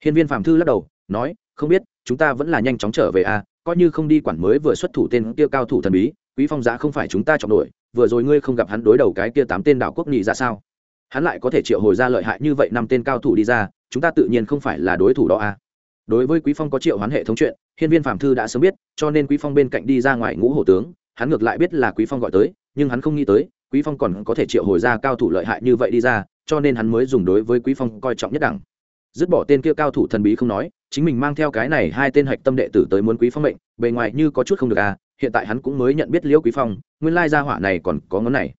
hiên viên phạm thư lắc đầu, nói, không biết, chúng ta vẫn là nhanh chóng trở về a coi như không đi quản mới vừa xuất thủ tên kia cao thủ thần bí, quý phong giá không phải chúng ta trọng nổi. vừa rồi ngươi không gặp hắn đối đầu cái kia tám tên đảo quốc nhị ra sao hắn lại có thể triệu hồi ra lợi hại như vậy năm tên cao thủ đi ra, chúng ta tự nhiên không phải là đối thủ đó a đối với quý phong có triệu hoán hệ thống chuyện, hiên viên phạm thư đã sớm biết, cho nên quý phong bên cạnh đi ra ngoài ngũ hổ tướng, hắn ngược lại biết là quý phong gọi tới, nhưng hắn không nghĩ tới, quý phong còn có thể triệu hồi ra cao thủ lợi hại như vậy đi ra cho nên hắn mới dùng đối với quý phong coi trọng nhất đẳng. Dứt bỏ tên kia cao thủ thần bí không nói, chính mình mang theo cái này hai tên hạch tâm đệ tử tới muốn quý phong mệnh, bề ngoài như có chút không được à hiện tại hắn cũng mới nhận biết liễu quý phong, nguyên lai gia hỏa này còn có ngón này.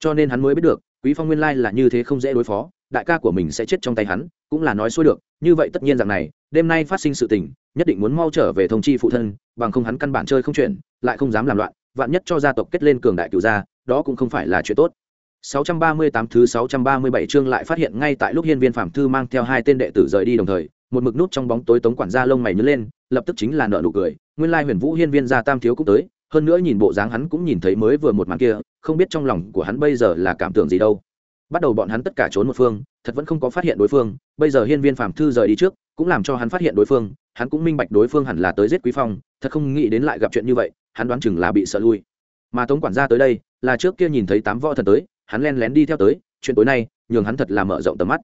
Cho nên hắn mới biết được, quý phong nguyên lai là như thế không dễ đối phó, đại ca của mình sẽ chết trong tay hắn, cũng là nói xuôi được, như vậy tất nhiên rằng này, đêm nay phát sinh sự tình, nhất định muốn mau trở về thông chi phụ thân, bằng không hắn căn bản chơi không chuyện, lại không dám làm loạn, vạn nhất cho gia tộc kết lên cường đại cửu gia, đó cũng không phải là chuyện tốt. 638 thứ 637 chương lại phát hiện ngay tại lúc hiên viên phạm thư mang theo hai tên đệ tử rời đi đồng thời, một mực nút trong bóng tối tống quản gia lông mày nhướng lên, lập tức chính là nở nụ cười. Nguyên lai huyền vũ hiên viên gia tam thiếu cũng tới, hơn nữa nhìn bộ dáng hắn cũng nhìn thấy mới vừa một màn kia, không biết trong lòng của hắn bây giờ là cảm tưởng gì đâu. Bắt đầu bọn hắn tất cả trốn một phương, thật vẫn không có phát hiện đối phương, bây giờ hiên viên phạm thư rời đi trước, cũng làm cho hắn phát hiện đối phương, hắn cũng minh bạch đối phương hẳn là tới giết quý phong, thật không nghĩ đến lại gặp chuyện như vậy, hắn đoán chừng là bị sợ lui. Mà tống quản gia tới đây, là trước kia nhìn thấy tám võ thần tới hắn len lén đi theo tới, chuyện tối nay, nhường hắn thật là mở rộng tầm mắt.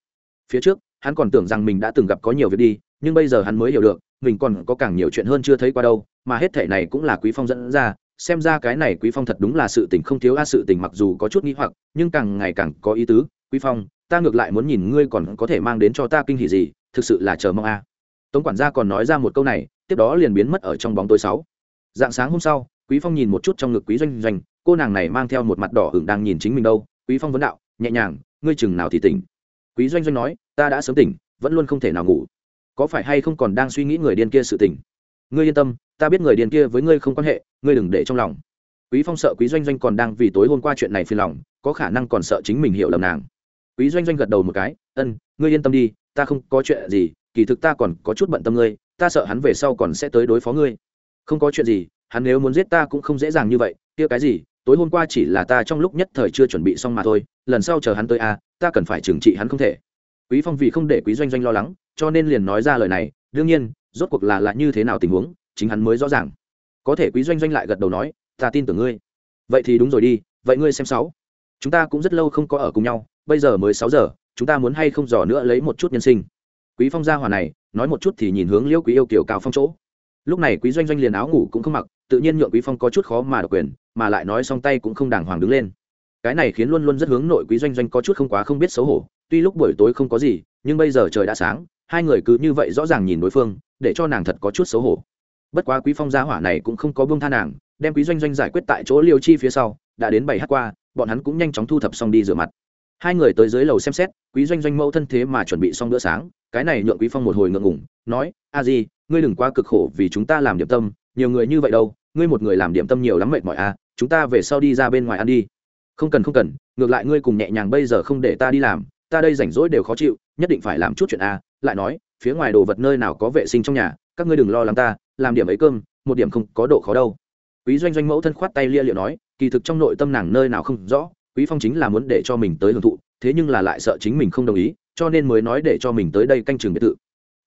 Phía trước, hắn còn tưởng rằng mình đã từng gặp có nhiều việc đi, nhưng bây giờ hắn mới hiểu được, mình còn có càng nhiều chuyện hơn chưa thấy qua đâu, mà hết thể này cũng là quý phong dẫn ra, xem ra cái này quý phong thật đúng là sự tình không thiếu a, sự tình mặc dù có chút nghĩ hoặc, nhưng càng ngày càng có ý tứ. Quý phong, ta ngược lại muốn nhìn ngươi còn có thể mang đến cho ta kinh hỉ gì, thực sự là chờ mong a. Tống quản gia còn nói ra một câu này, tiếp đó liền biến mất ở trong bóng tối sáu. Dạng sáng hôm sau, quý phong nhìn một chút trong ngực quý doanh doanh cô nàng này mang theo một mặt đỏ hửng đang nhìn chính mình đâu, quý phong vấn đạo, nhẹ nhàng, ngươi chừng nào thì tỉnh? Quý doanh doanh nói, ta đã sớm tỉnh, vẫn luôn không thể nào ngủ. Có phải hay không còn đang suy nghĩ người điên kia sự tỉnh ngươi yên tâm, ta biết người điên kia với ngươi không quan hệ, ngươi đừng để trong lòng. Quý phong sợ quý doanh doanh còn đang vì tối hôm qua chuyện này phiền lòng, có khả năng còn sợ chính mình hiểu lầm nàng. Quý doanh doanh gật đầu một cái, ân, ngươi yên tâm đi, ta không có chuyện gì, kỳ thực ta còn có chút bận tâm ngươi, ta sợ hắn về sau còn sẽ tới đối phó ngươi. Không có chuyện gì, hắn nếu muốn giết ta cũng không dễ dàng như vậy, kia cái gì tối hôm qua chỉ là ta trong lúc nhất thời chưa chuẩn bị xong mà thôi lần sau chờ hắn tới a à, ta cần phải trừng trị hắn không thể. Quý phong vì không để quý doanh doanh lo lắng cho nên liền nói ra lời này đương nhiên rốt cuộc là lại như thế nào tình huống chính hắn mới rõ ràng. Có thể quý doanh doanh lại gật đầu nói ta tin tưởng ngươi. Vậy thì đúng rồi đi vậy ngươi xem sáu. Chúng ta cũng rất lâu không có ở cùng nhau bây giờ mới sáu giờ chúng ta muốn hay không dò nữa lấy một chút nhân sinh? Quý phong gia hòa này nói một chút thì nhìn hướng liêu quý yêu kiểu cao phong chỗ lúc này quý doanh doanh liền áo ngủ cũng không mặc, tự nhiên nhượng quý phong có chút khó mà độc quyền, mà lại nói xong tay cũng không đàng hoàng đứng lên. Cái này khiến luôn luôn rất hướng nội quý doanh doanh có chút không quá không biết xấu hổ, tuy lúc buổi tối không có gì, nhưng bây giờ trời đã sáng, hai người cứ như vậy rõ ràng nhìn đối phương, để cho nàng thật có chút xấu hổ. Bất quá quý phong gia hỏa này cũng không có buông tha nàng, đem quý doanh doanh giải quyết tại chỗ liêu chi phía sau, đã đến bảy h qua, bọn hắn cũng nhanh chóng thu thập xong đi rửa mặt. Hai người tới dưới lầu xem xét, quý doanh doanh mẫu thân thế mà chuẩn bị xong bữa sáng, cái này nhượng quý phong một hồi ngượng ngủng nói, a di ngươi đừng quá cực khổ vì chúng ta làm điểm tâm, nhiều người như vậy đâu, ngươi một người làm điểm tâm nhiều lắm mệt mỏi a chúng ta về sau đi ra bên ngoài ăn đi. Không cần không cần, ngược lại ngươi cùng nhẹ nhàng bây giờ không để ta đi làm, ta đây rảnh rỗi đều khó chịu, nhất định phải làm chút chuyện a lại nói, phía ngoài đồ vật nơi nào có vệ sinh trong nhà, các ngươi đừng lo lắng ta, làm điểm ấy cơm, một điểm không có độ khó đâu. Quý doanh doanh mẫu thân khoát tay lia liệu nói, kỳ thực trong nội tâm nàng nơi nào không rõ, quý phong chính là muốn để cho mình tới hưởng thụ, thế nhưng là lại sợ chính mình không đồng ý, cho nên mới nói để cho mình tới đây canh chừng biệt thự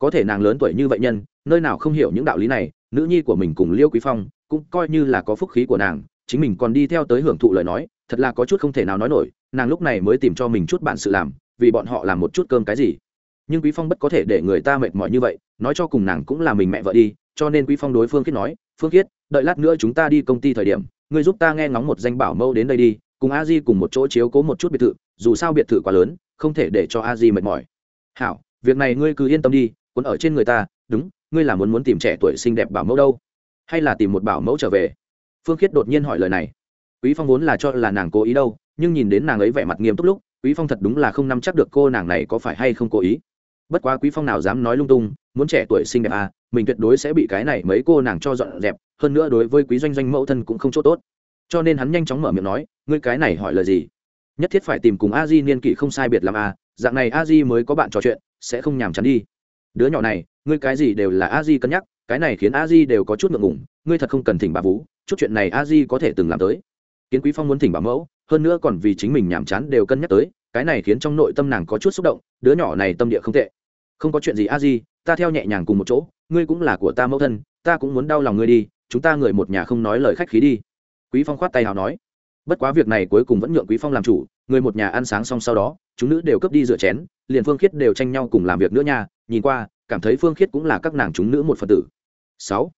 có thể nàng lớn tuổi như vậy nhân, nơi nào không hiểu những đạo lý này, nữ nhi của mình cùng liêu quý phong cũng coi như là có phúc khí của nàng, chính mình còn đi theo tới hưởng thụ lời nói, thật là có chút không thể nào nói nổi, nàng lúc này mới tìm cho mình chút bạn sự làm, vì bọn họ làm một chút cơm cái gì. Nhưng quý phong bất có thể để người ta mệt mỏi như vậy, nói cho cùng nàng cũng là mình mẹ vợ đi, cho nên quý phong đối phương khiết nói, phương khiết, đợi lát nữa chúng ta đi công ty thời điểm, ngươi giúp ta nghe ngóng một danh bảo mâu đến đây đi, cùng a di cùng một chỗ chiếu cố một chút biệt thự, dù sao biệt thự quá lớn, không thể để cho a di mệt mỏi. Hảo, việc này ngươi cứ yên tâm đi cuốn ở trên người ta đúng ngươi là muốn muốn tìm trẻ tuổi xinh đẹp bảo mẫu đâu? Hay là tìm một bảo mẫu trở về? Phương khiết đột nhiên hỏi lời này. Quý phong vốn là cho là nàng cố ý đâu nhưng nhìn đến nàng ấy vẻ mặt nghiêm túc lúc quý phong thật đúng là không nắm chắc được cô nàng này có phải hay không cố ý. Bất quá quý phong nào dám nói lung tung muốn trẻ tuổi xinh đẹp à mình tuyệt đối sẽ bị cái này mấy cô nàng cho dọn dẹp hơn nữa đối với quý doanh doanh mẫu thân cũng không chỗ tốt. Cho nên hắn nhanh chóng mở miệng nói ngươi cái này hỏi là gì? Nhất thiết phải tìm cùng a di niên kỷ không sai biệt làm a à, dạng này a di mới có bạn trò chuyện sẽ không nhàm chán đi đứa nhỏ này, ngươi cái gì đều là a di cân nhắc, cái này khiến a di đều có chút ngượng ngủng ngươi thật không cần thỉnh bà vú, chút chuyện này a di có thể từng làm tới. Kiến quý phong muốn thỉnh bà mẫu, hơn nữa còn vì chính mình nhàm chán đều cân nhắc tới, cái này khiến trong nội tâm nàng có chút xúc động, đứa nhỏ này tâm địa không tệ. Không có chuyện gì a di, ta theo nhẹ nhàng cùng một chỗ, ngươi cũng là của ta mẫu thân, ta cũng muốn đau lòng ngươi đi, chúng ta người một nhà không nói lời khách khí đi. Quý phong khoát tay hào nói. Bất quá việc này cuối cùng vẫn nhượng quý phong làm chủ, người một nhà ăn sáng xong sau đó, chúng nữ đều cướp đi rửa chén, liền phương khiết đều tranh nhau cùng làm việc nữa nha nhìn qua, cảm thấy phương khiết cũng là các nàng chúng nữ một phần tử. Sáu.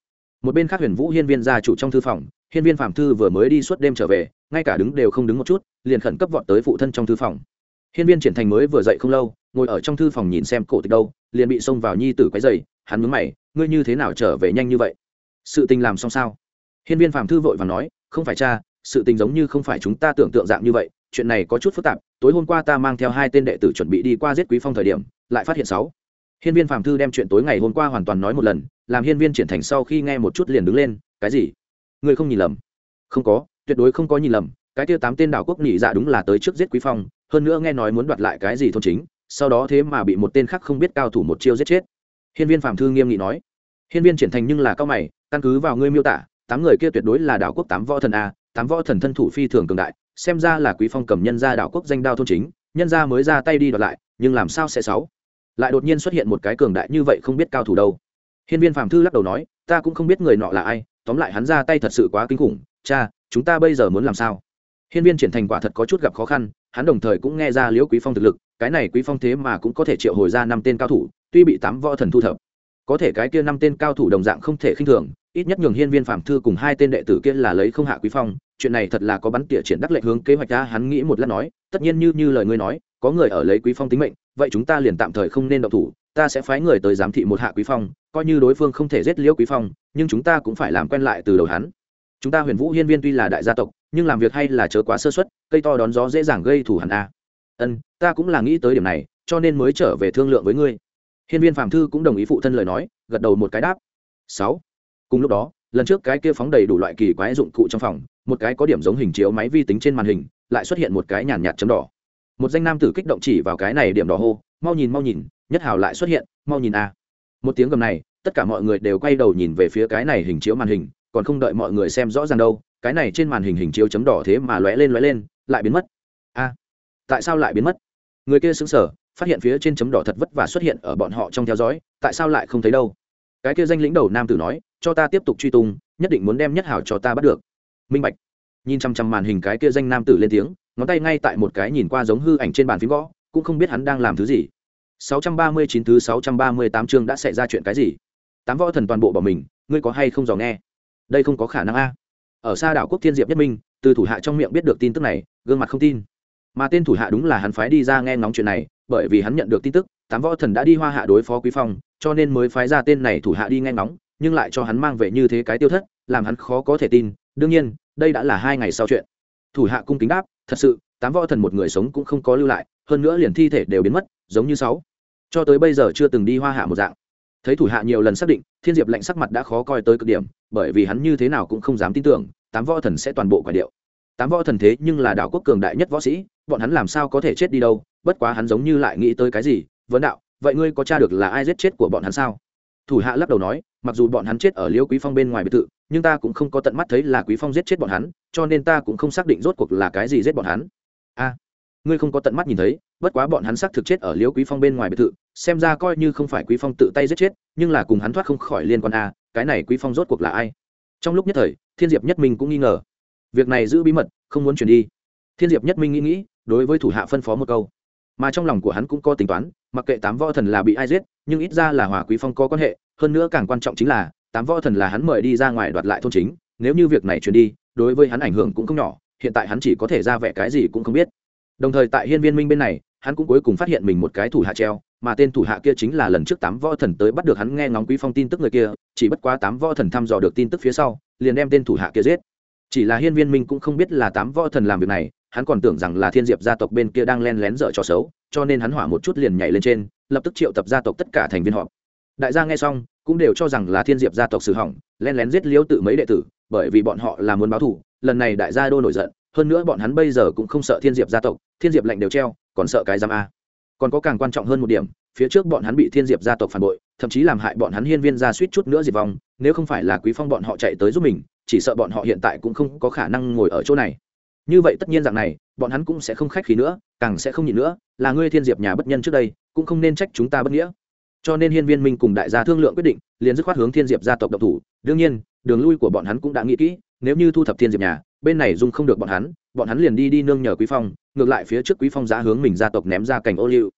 Một bên khác huyền vũ hiên viên gia chủ trong thư phòng, hiên viên phạm thư vừa mới đi suốt đêm trở về, ngay cả đứng đều không đứng một chút, liền khẩn cấp vọt tới phụ thân trong thư phòng. Hiên viên triển thành mới vừa dậy không lâu, ngồi ở trong thư phòng nhìn xem cổ tịch đâu, liền bị xông vào nhi tử quấy dày hắn mướn mày, ngươi như thế nào trở về nhanh như vậy? Sự tình làm xong sao? Hiên viên phạm thư vội và nói, không phải cha, sự tình giống như không phải chúng ta tưởng tượng dạng như vậy, chuyện này có chút phức tạp, tối hôm qua ta mang theo hai tên đệ tử chuẩn bị đi qua giết quý phong thời điểm, lại phát hiện sáu hiên viên phạm thư đem chuyện tối ngày hôm qua hoàn toàn nói một lần, làm hiên viên triển thành sau khi nghe một chút liền đứng lên, cái gì? Ngươi không nhìn lầm? Không có, tuyệt đối không có nhìn lầm, cái tiêu tám tên đảo quốc nhị dạ đúng là tới trước giết quý phong, hơn nữa nghe nói muốn đoạt lại cái gì thôn chính, sau đó thế mà bị một tên khác không biết cao thủ một chiêu giết chết. Hiên viên phạm thư nghiêm nghị nói. Hiên viên triển thành nhưng là cao mày, căn cứ vào ngươi miêu tả, tám người kia tuyệt đối là đảo quốc tám võ thần a, tám võ thần thân thủ phi thường cường đại, xem ra là quý phong cầm nhân gia đảo quốc danh đao thôn chính, nhân gia mới ra tay đi đoạt lại, nhưng làm sao sẽ xấu lại đột nhiên xuất hiện một cái cường đại như vậy không biết cao thủ đâu. Hiên viên phạm thư lắc đầu nói, ta cũng không biết người nọ là ai, tóm lại hắn ra tay thật sự quá kinh khủng. Cha, chúng ta bây giờ muốn làm sao? Hiên viên triển thành quả thật có chút gặp khó khăn, hắn đồng thời cũng nghe ra liễu quý phong thực lực, cái này quý phong thế mà cũng có thể triệu hồi ra năm tên cao thủ, tuy bị tám võ thần thu thập, có thể cái kia năm tên cao thủ đồng dạng không thể khinh thường, ít nhất nhường hiên viên phạm thư cùng hai tên đệ tử kia là lấy không hạ quý phong chuyện này thật là có bắn tỉa triển đắc lệnh hướng kế hoạch ra hắn nghĩ một lát nói, tất nhiên như như lời ngươi nói, có người ở lấy quý phong tính mệnh, vậy chúng ta liền tạm thời không nên động thủ, ta sẽ phái người tới giám thị một hạ quý phong, coi như đối phương không thể giết liễu quý phong, nhưng chúng ta cũng phải làm quen lại từ đầu hắn. Chúng ta huyền vũ hiên viên tuy là đại gia tộc, nhưng làm việc hay là chớ quá sơ suất, cây to đón gió dễ dàng gây thủ hẳn a. Ân, ta cũng là nghĩ tới điểm này, cho nên mới trở về thương lượng với ngươi. Hiên viên phạm thư cũng đồng ý phụ thân lời nói, gật đầu một cái đáp. Sáu. Cùng lúc đó, lần trước cái kia phóng đầy đủ loại kỳ quái dụng cụ trong phòng một cái có điểm giống hình chiếu máy vi tính trên màn hình, lại xuất hiện một cái nhàn nhạt chấm đỏ. Một danh nam tử kích động chỉ vào cái này điểm đỏ hô, mau nhìn mau nhìn, nhất hào lại xuất hiện, mau nhìn a. Một tiếng gầm này, tất cả mọi người đều quay đầu nhìn về phía cái này hình chiếu màn hình, còn không đợi mọi người xem rõ ràng đâu, cái này trên màn hình hình chiếu chấm đỏ thế mà lóe lên lóe lên, lại biến mất. A, tại sao lại biến mất? Người kia xứng sở phát hiện phía trên chấm đỏ thật vất và xuất hiện ở bọn họ trong theo dõi, tại sao lại không thấy đâu? Cái kia danh lĩnh đầu nam tử nói, cho ta tiếp tục truy tung, nhất định muốn đem nhất hảo cho ta bắt được minh bạch. Nhìn chằm chằm màn hình cái kia danh nam tử lên tiếng, ngón tay ngay tại một cái nhìn qua giống hư ảnh trên bàn phím gõ, cũng không biết hắn đang làm thứ gì. 639 thứ 638 chương đã xảy ra chuyện cái gì? Tám võ thần toàn bộ bỏ mình, ngươi có hay không dò nghe? Đây không có khả năng a. Ở xa đảo quốc thiên diệp nhất minh, từ thủ hạ trong miệng biết được tin tức này, gương mặt không tin. Mà tên thủ hạ đúng là hắn phái đi ra nghe ngóng chuyện này, bởi vì hắn nhận được tin tức, tám võ thần đã đi hoa hạ đối phó quý phong, cho nên mới phái ra tên này thủ hạ đi nghe ngóng, nhưng lại cho hắn mang về như thế cái tiêu thất, làm hắn khó có thể tin đương nhiên, đây đã là hai ngày sau chuyện. Thủ hạ cung kính đáp, thật sự, tám võ thần một người sống cũng không có lưu lại, hơn nữa liền thi thể đều biến mất, giống như sáu. Cho tới bây giờ chưa từng đi hoa hạ một dạng. Thấy thủ hạ nhiều lần xác định, thiên diệp lạnh sắc mặt đã khó coi tới cực điểm, bởi vì hắn như thế nào cũng không dám tin tưởng, tám võ thần sẽ toàn bộ quả điệu. Tám võ thần thế nhưng là đảo quốc cường đại nhất võ sĩ, bọn hắn làm sao có thể chết đi đâu, bất quá hắn giống như lại nghĩ tới cái gì, vấn đạo, vậy ngươi có t r a được là ai giết chết của bọn hắn sao? Thủ hạ lắc đầu nói, mặc dù bọn hắn chết ở liêu quý phong bên ngoài biệt thự nhưng ta cũng không có tận mắt thấy là quý phong giết chết bọn hắn, cho nên ta cũng không xác định rốt cuộc là cái gì giết bọn hắn. A, ngươi không có tận mắt nhìn thấy, bất quá bọn hắn xác thực chết ở liễu quý phong bên ngoài biệt thự, xem ra coi như không phải quý phong tự tay giết chết, nhưng là cùng hắn thoát không khỏi liên quan a, cái này quý phong rốt cuộc là ai? Trong lúc nhất thời, thiên diệp nhất minh cũng nghi ngờ. Việc này giữ bí mật, không muốn chuyển đi. Thiên diệp nhất minh nghĩ nghĩ, đối với thủ hạ phân phó một câu. Mà trong lòng của hắn cũng có tính toán, mặc kệ tám võ thần là bị ai giết, nhưng ít ra là hòa quý phong có quan hệ, hơn nữa càng quan trọng chính là tám võ thần là hắn mời đi ra ngoài đoạt lại thôn chính, nếu như việc này chuyển đi, đối với hắn ảnh hưởng cũng không nhỏ, hiện tại hắn chỉ có thể ra vẻ cái gì cũng không biết. Đồng thời tại hiên viên minh bên này, hắn cũng cuối cùng phát hiện mình một cái thủ hạ treo, mà tên thủ hạ kia chính là lần trước tám võ thần tới bắt được hắn nghe ngóng quý phong tin tức người kia, chỉ bất quá tám võ thần thăm dò được tin tức phía sau, liền đem tên thủ hạ kia giết. Chỉ là hiên viên minh cũng không biết là tám võ thần làm việc này, hắn còn tưởng rằng là thiên diệp gia tộc bên kia đang len lén dở trò xấu, cho nên hắn hỏa một chút liền nhảy lên trên, lập tức triệu tập gia tộc tất cả thành viên họp. Đại gia nghe xong cũng đều cho rằng là thiên diệp gia tộc sử hỏng len lén giết liêu tự mấy đệ tử, bởi vì bọn họ là muốn báo thù, lần này đại gia đô nổi giận, hơn nữa bọn hắn bây giờ cũng không sợ thiên diệp gia tộc, thiên diệp lệnh đều treo, còn sợ cái giam a. Còn có càng quan trọng hơn một điểm, phía trước bọn hắn bị thiên diệp gia tộc phản bội, thậm chí làm hại bọn hắn hiên viên ra suýt chút nữa diệt vong, nếu không phải là quý phong bọn họ chạy tới giúp mình, chỉ sợ bọn họ hiện tại cũng không có khả năng ngồi ở chỗ này. Như vậy tất nhiên rằng này, bọn hắn cũng sẽ không khách khí nữa, càng sẽ không nhịn nữa, là ngươi thiên diệp nhà bất nhân trước đây, cũng không nên trách chúng ta bất nghĩa cho nên hiên viên minh cùng đại gia thương lượng quyết định, liền dứt khoát hướng thiên diệp gia tộc độc thủ. Đương nhiên, đường lui của bọn hắn cũng đã nghĩ kỹ, nếu như thu thập thiên diệp nhà, bên này dung không được bọn hắn bọn hắn liền đi đi nương nhờ quý phong, ngược lại phía trước quý phong giá hướng mình gia tộc ném ra cảnh ô liu.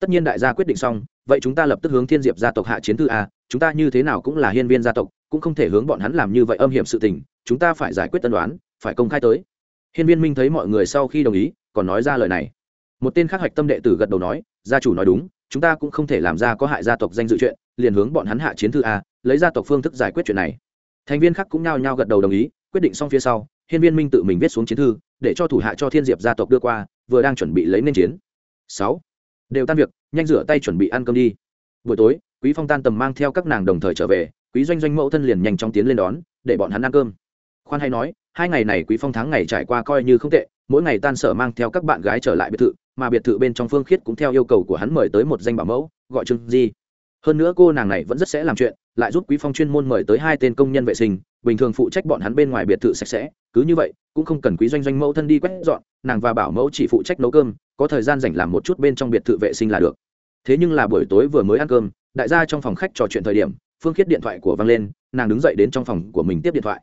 Tất nhiên đại gia quyết định xong, vậy chúng ta lập tức hướng thiên diệp gia tộc hạ chiến thư a, chúng ta như thế nào cũng là hiên viên gia tộc, cũng không thể hướng bọn hắn làm như vậy âm hiểm sự tình, chúng ta phải giải quyết tân đoán, phải công khai tới. Hiên viên minh thấy mọi người sau khi đồng ý, còn nói ra lời này. Một tên khác hạch tâm đệ tử gật đầu nói, gia chủ nói đúng chúng ta cũng không thể làm ra có hại gia tộc danh dự chuyện, liền hướng bọn hắn hạ chiến thư a, lấy gia tộc phương thức giải quyết chuyện này. Thành viên khác cũng nhao nhao gật đầu đồng ý, quyết định xong phía sau, hiên viên minh tự mình viết xuống chiến thư, để cho thủ hạ cho thiên diệp gia tộc đưa qua, vừa đang chuẩn bị lấy nên chiến. Sáu, đều tan việc, nhanh rửa tay chuẩn bị ăn cơm đi. Buổi tối, quý phong tan tầm mang theo các nàng đồng thời trở về, quý doanh doanh mẫu thân liền nhanh chóng tiến lên đón, để bọn hắn ăn cơm. Khoan hay nói, hai ngày này quý phong tháng ngày trải qua coi như không tệ, mỗi ngày tan sở mang theo các bạn gái trở lại biệt thự mà biệt thự bên trong phương khiết cũng theo yêu cầu của hắn mời tới một danh bảo mẫu, gọi trương di. Hơn nữa cô nàng này vẫn rất sẽ làm chuyện, lại giúp quý phong chuyên môn mời tới hai tên công nhân vệ sinh, bình thường phụ trách bọn hắn bên ngoài biệt thự sạch sẽ, cứ như vậy, cũng không cần quý doanh doanh mẫu thân đi quét dọn, nàng và bảo mẫu chỉ phụ trách nấu cơm, có thời gian dành làm một chút bên trong biệt thự vệ sinh là được. Thế nhưng là buổi tối vừa mới ăn cơm, đại gia trong phòng khách trò chuyện thời điểm, phương khiết điện thoại của vang lên, nàng đứng dậy đến trong phòng của mình tiếp điện thoại.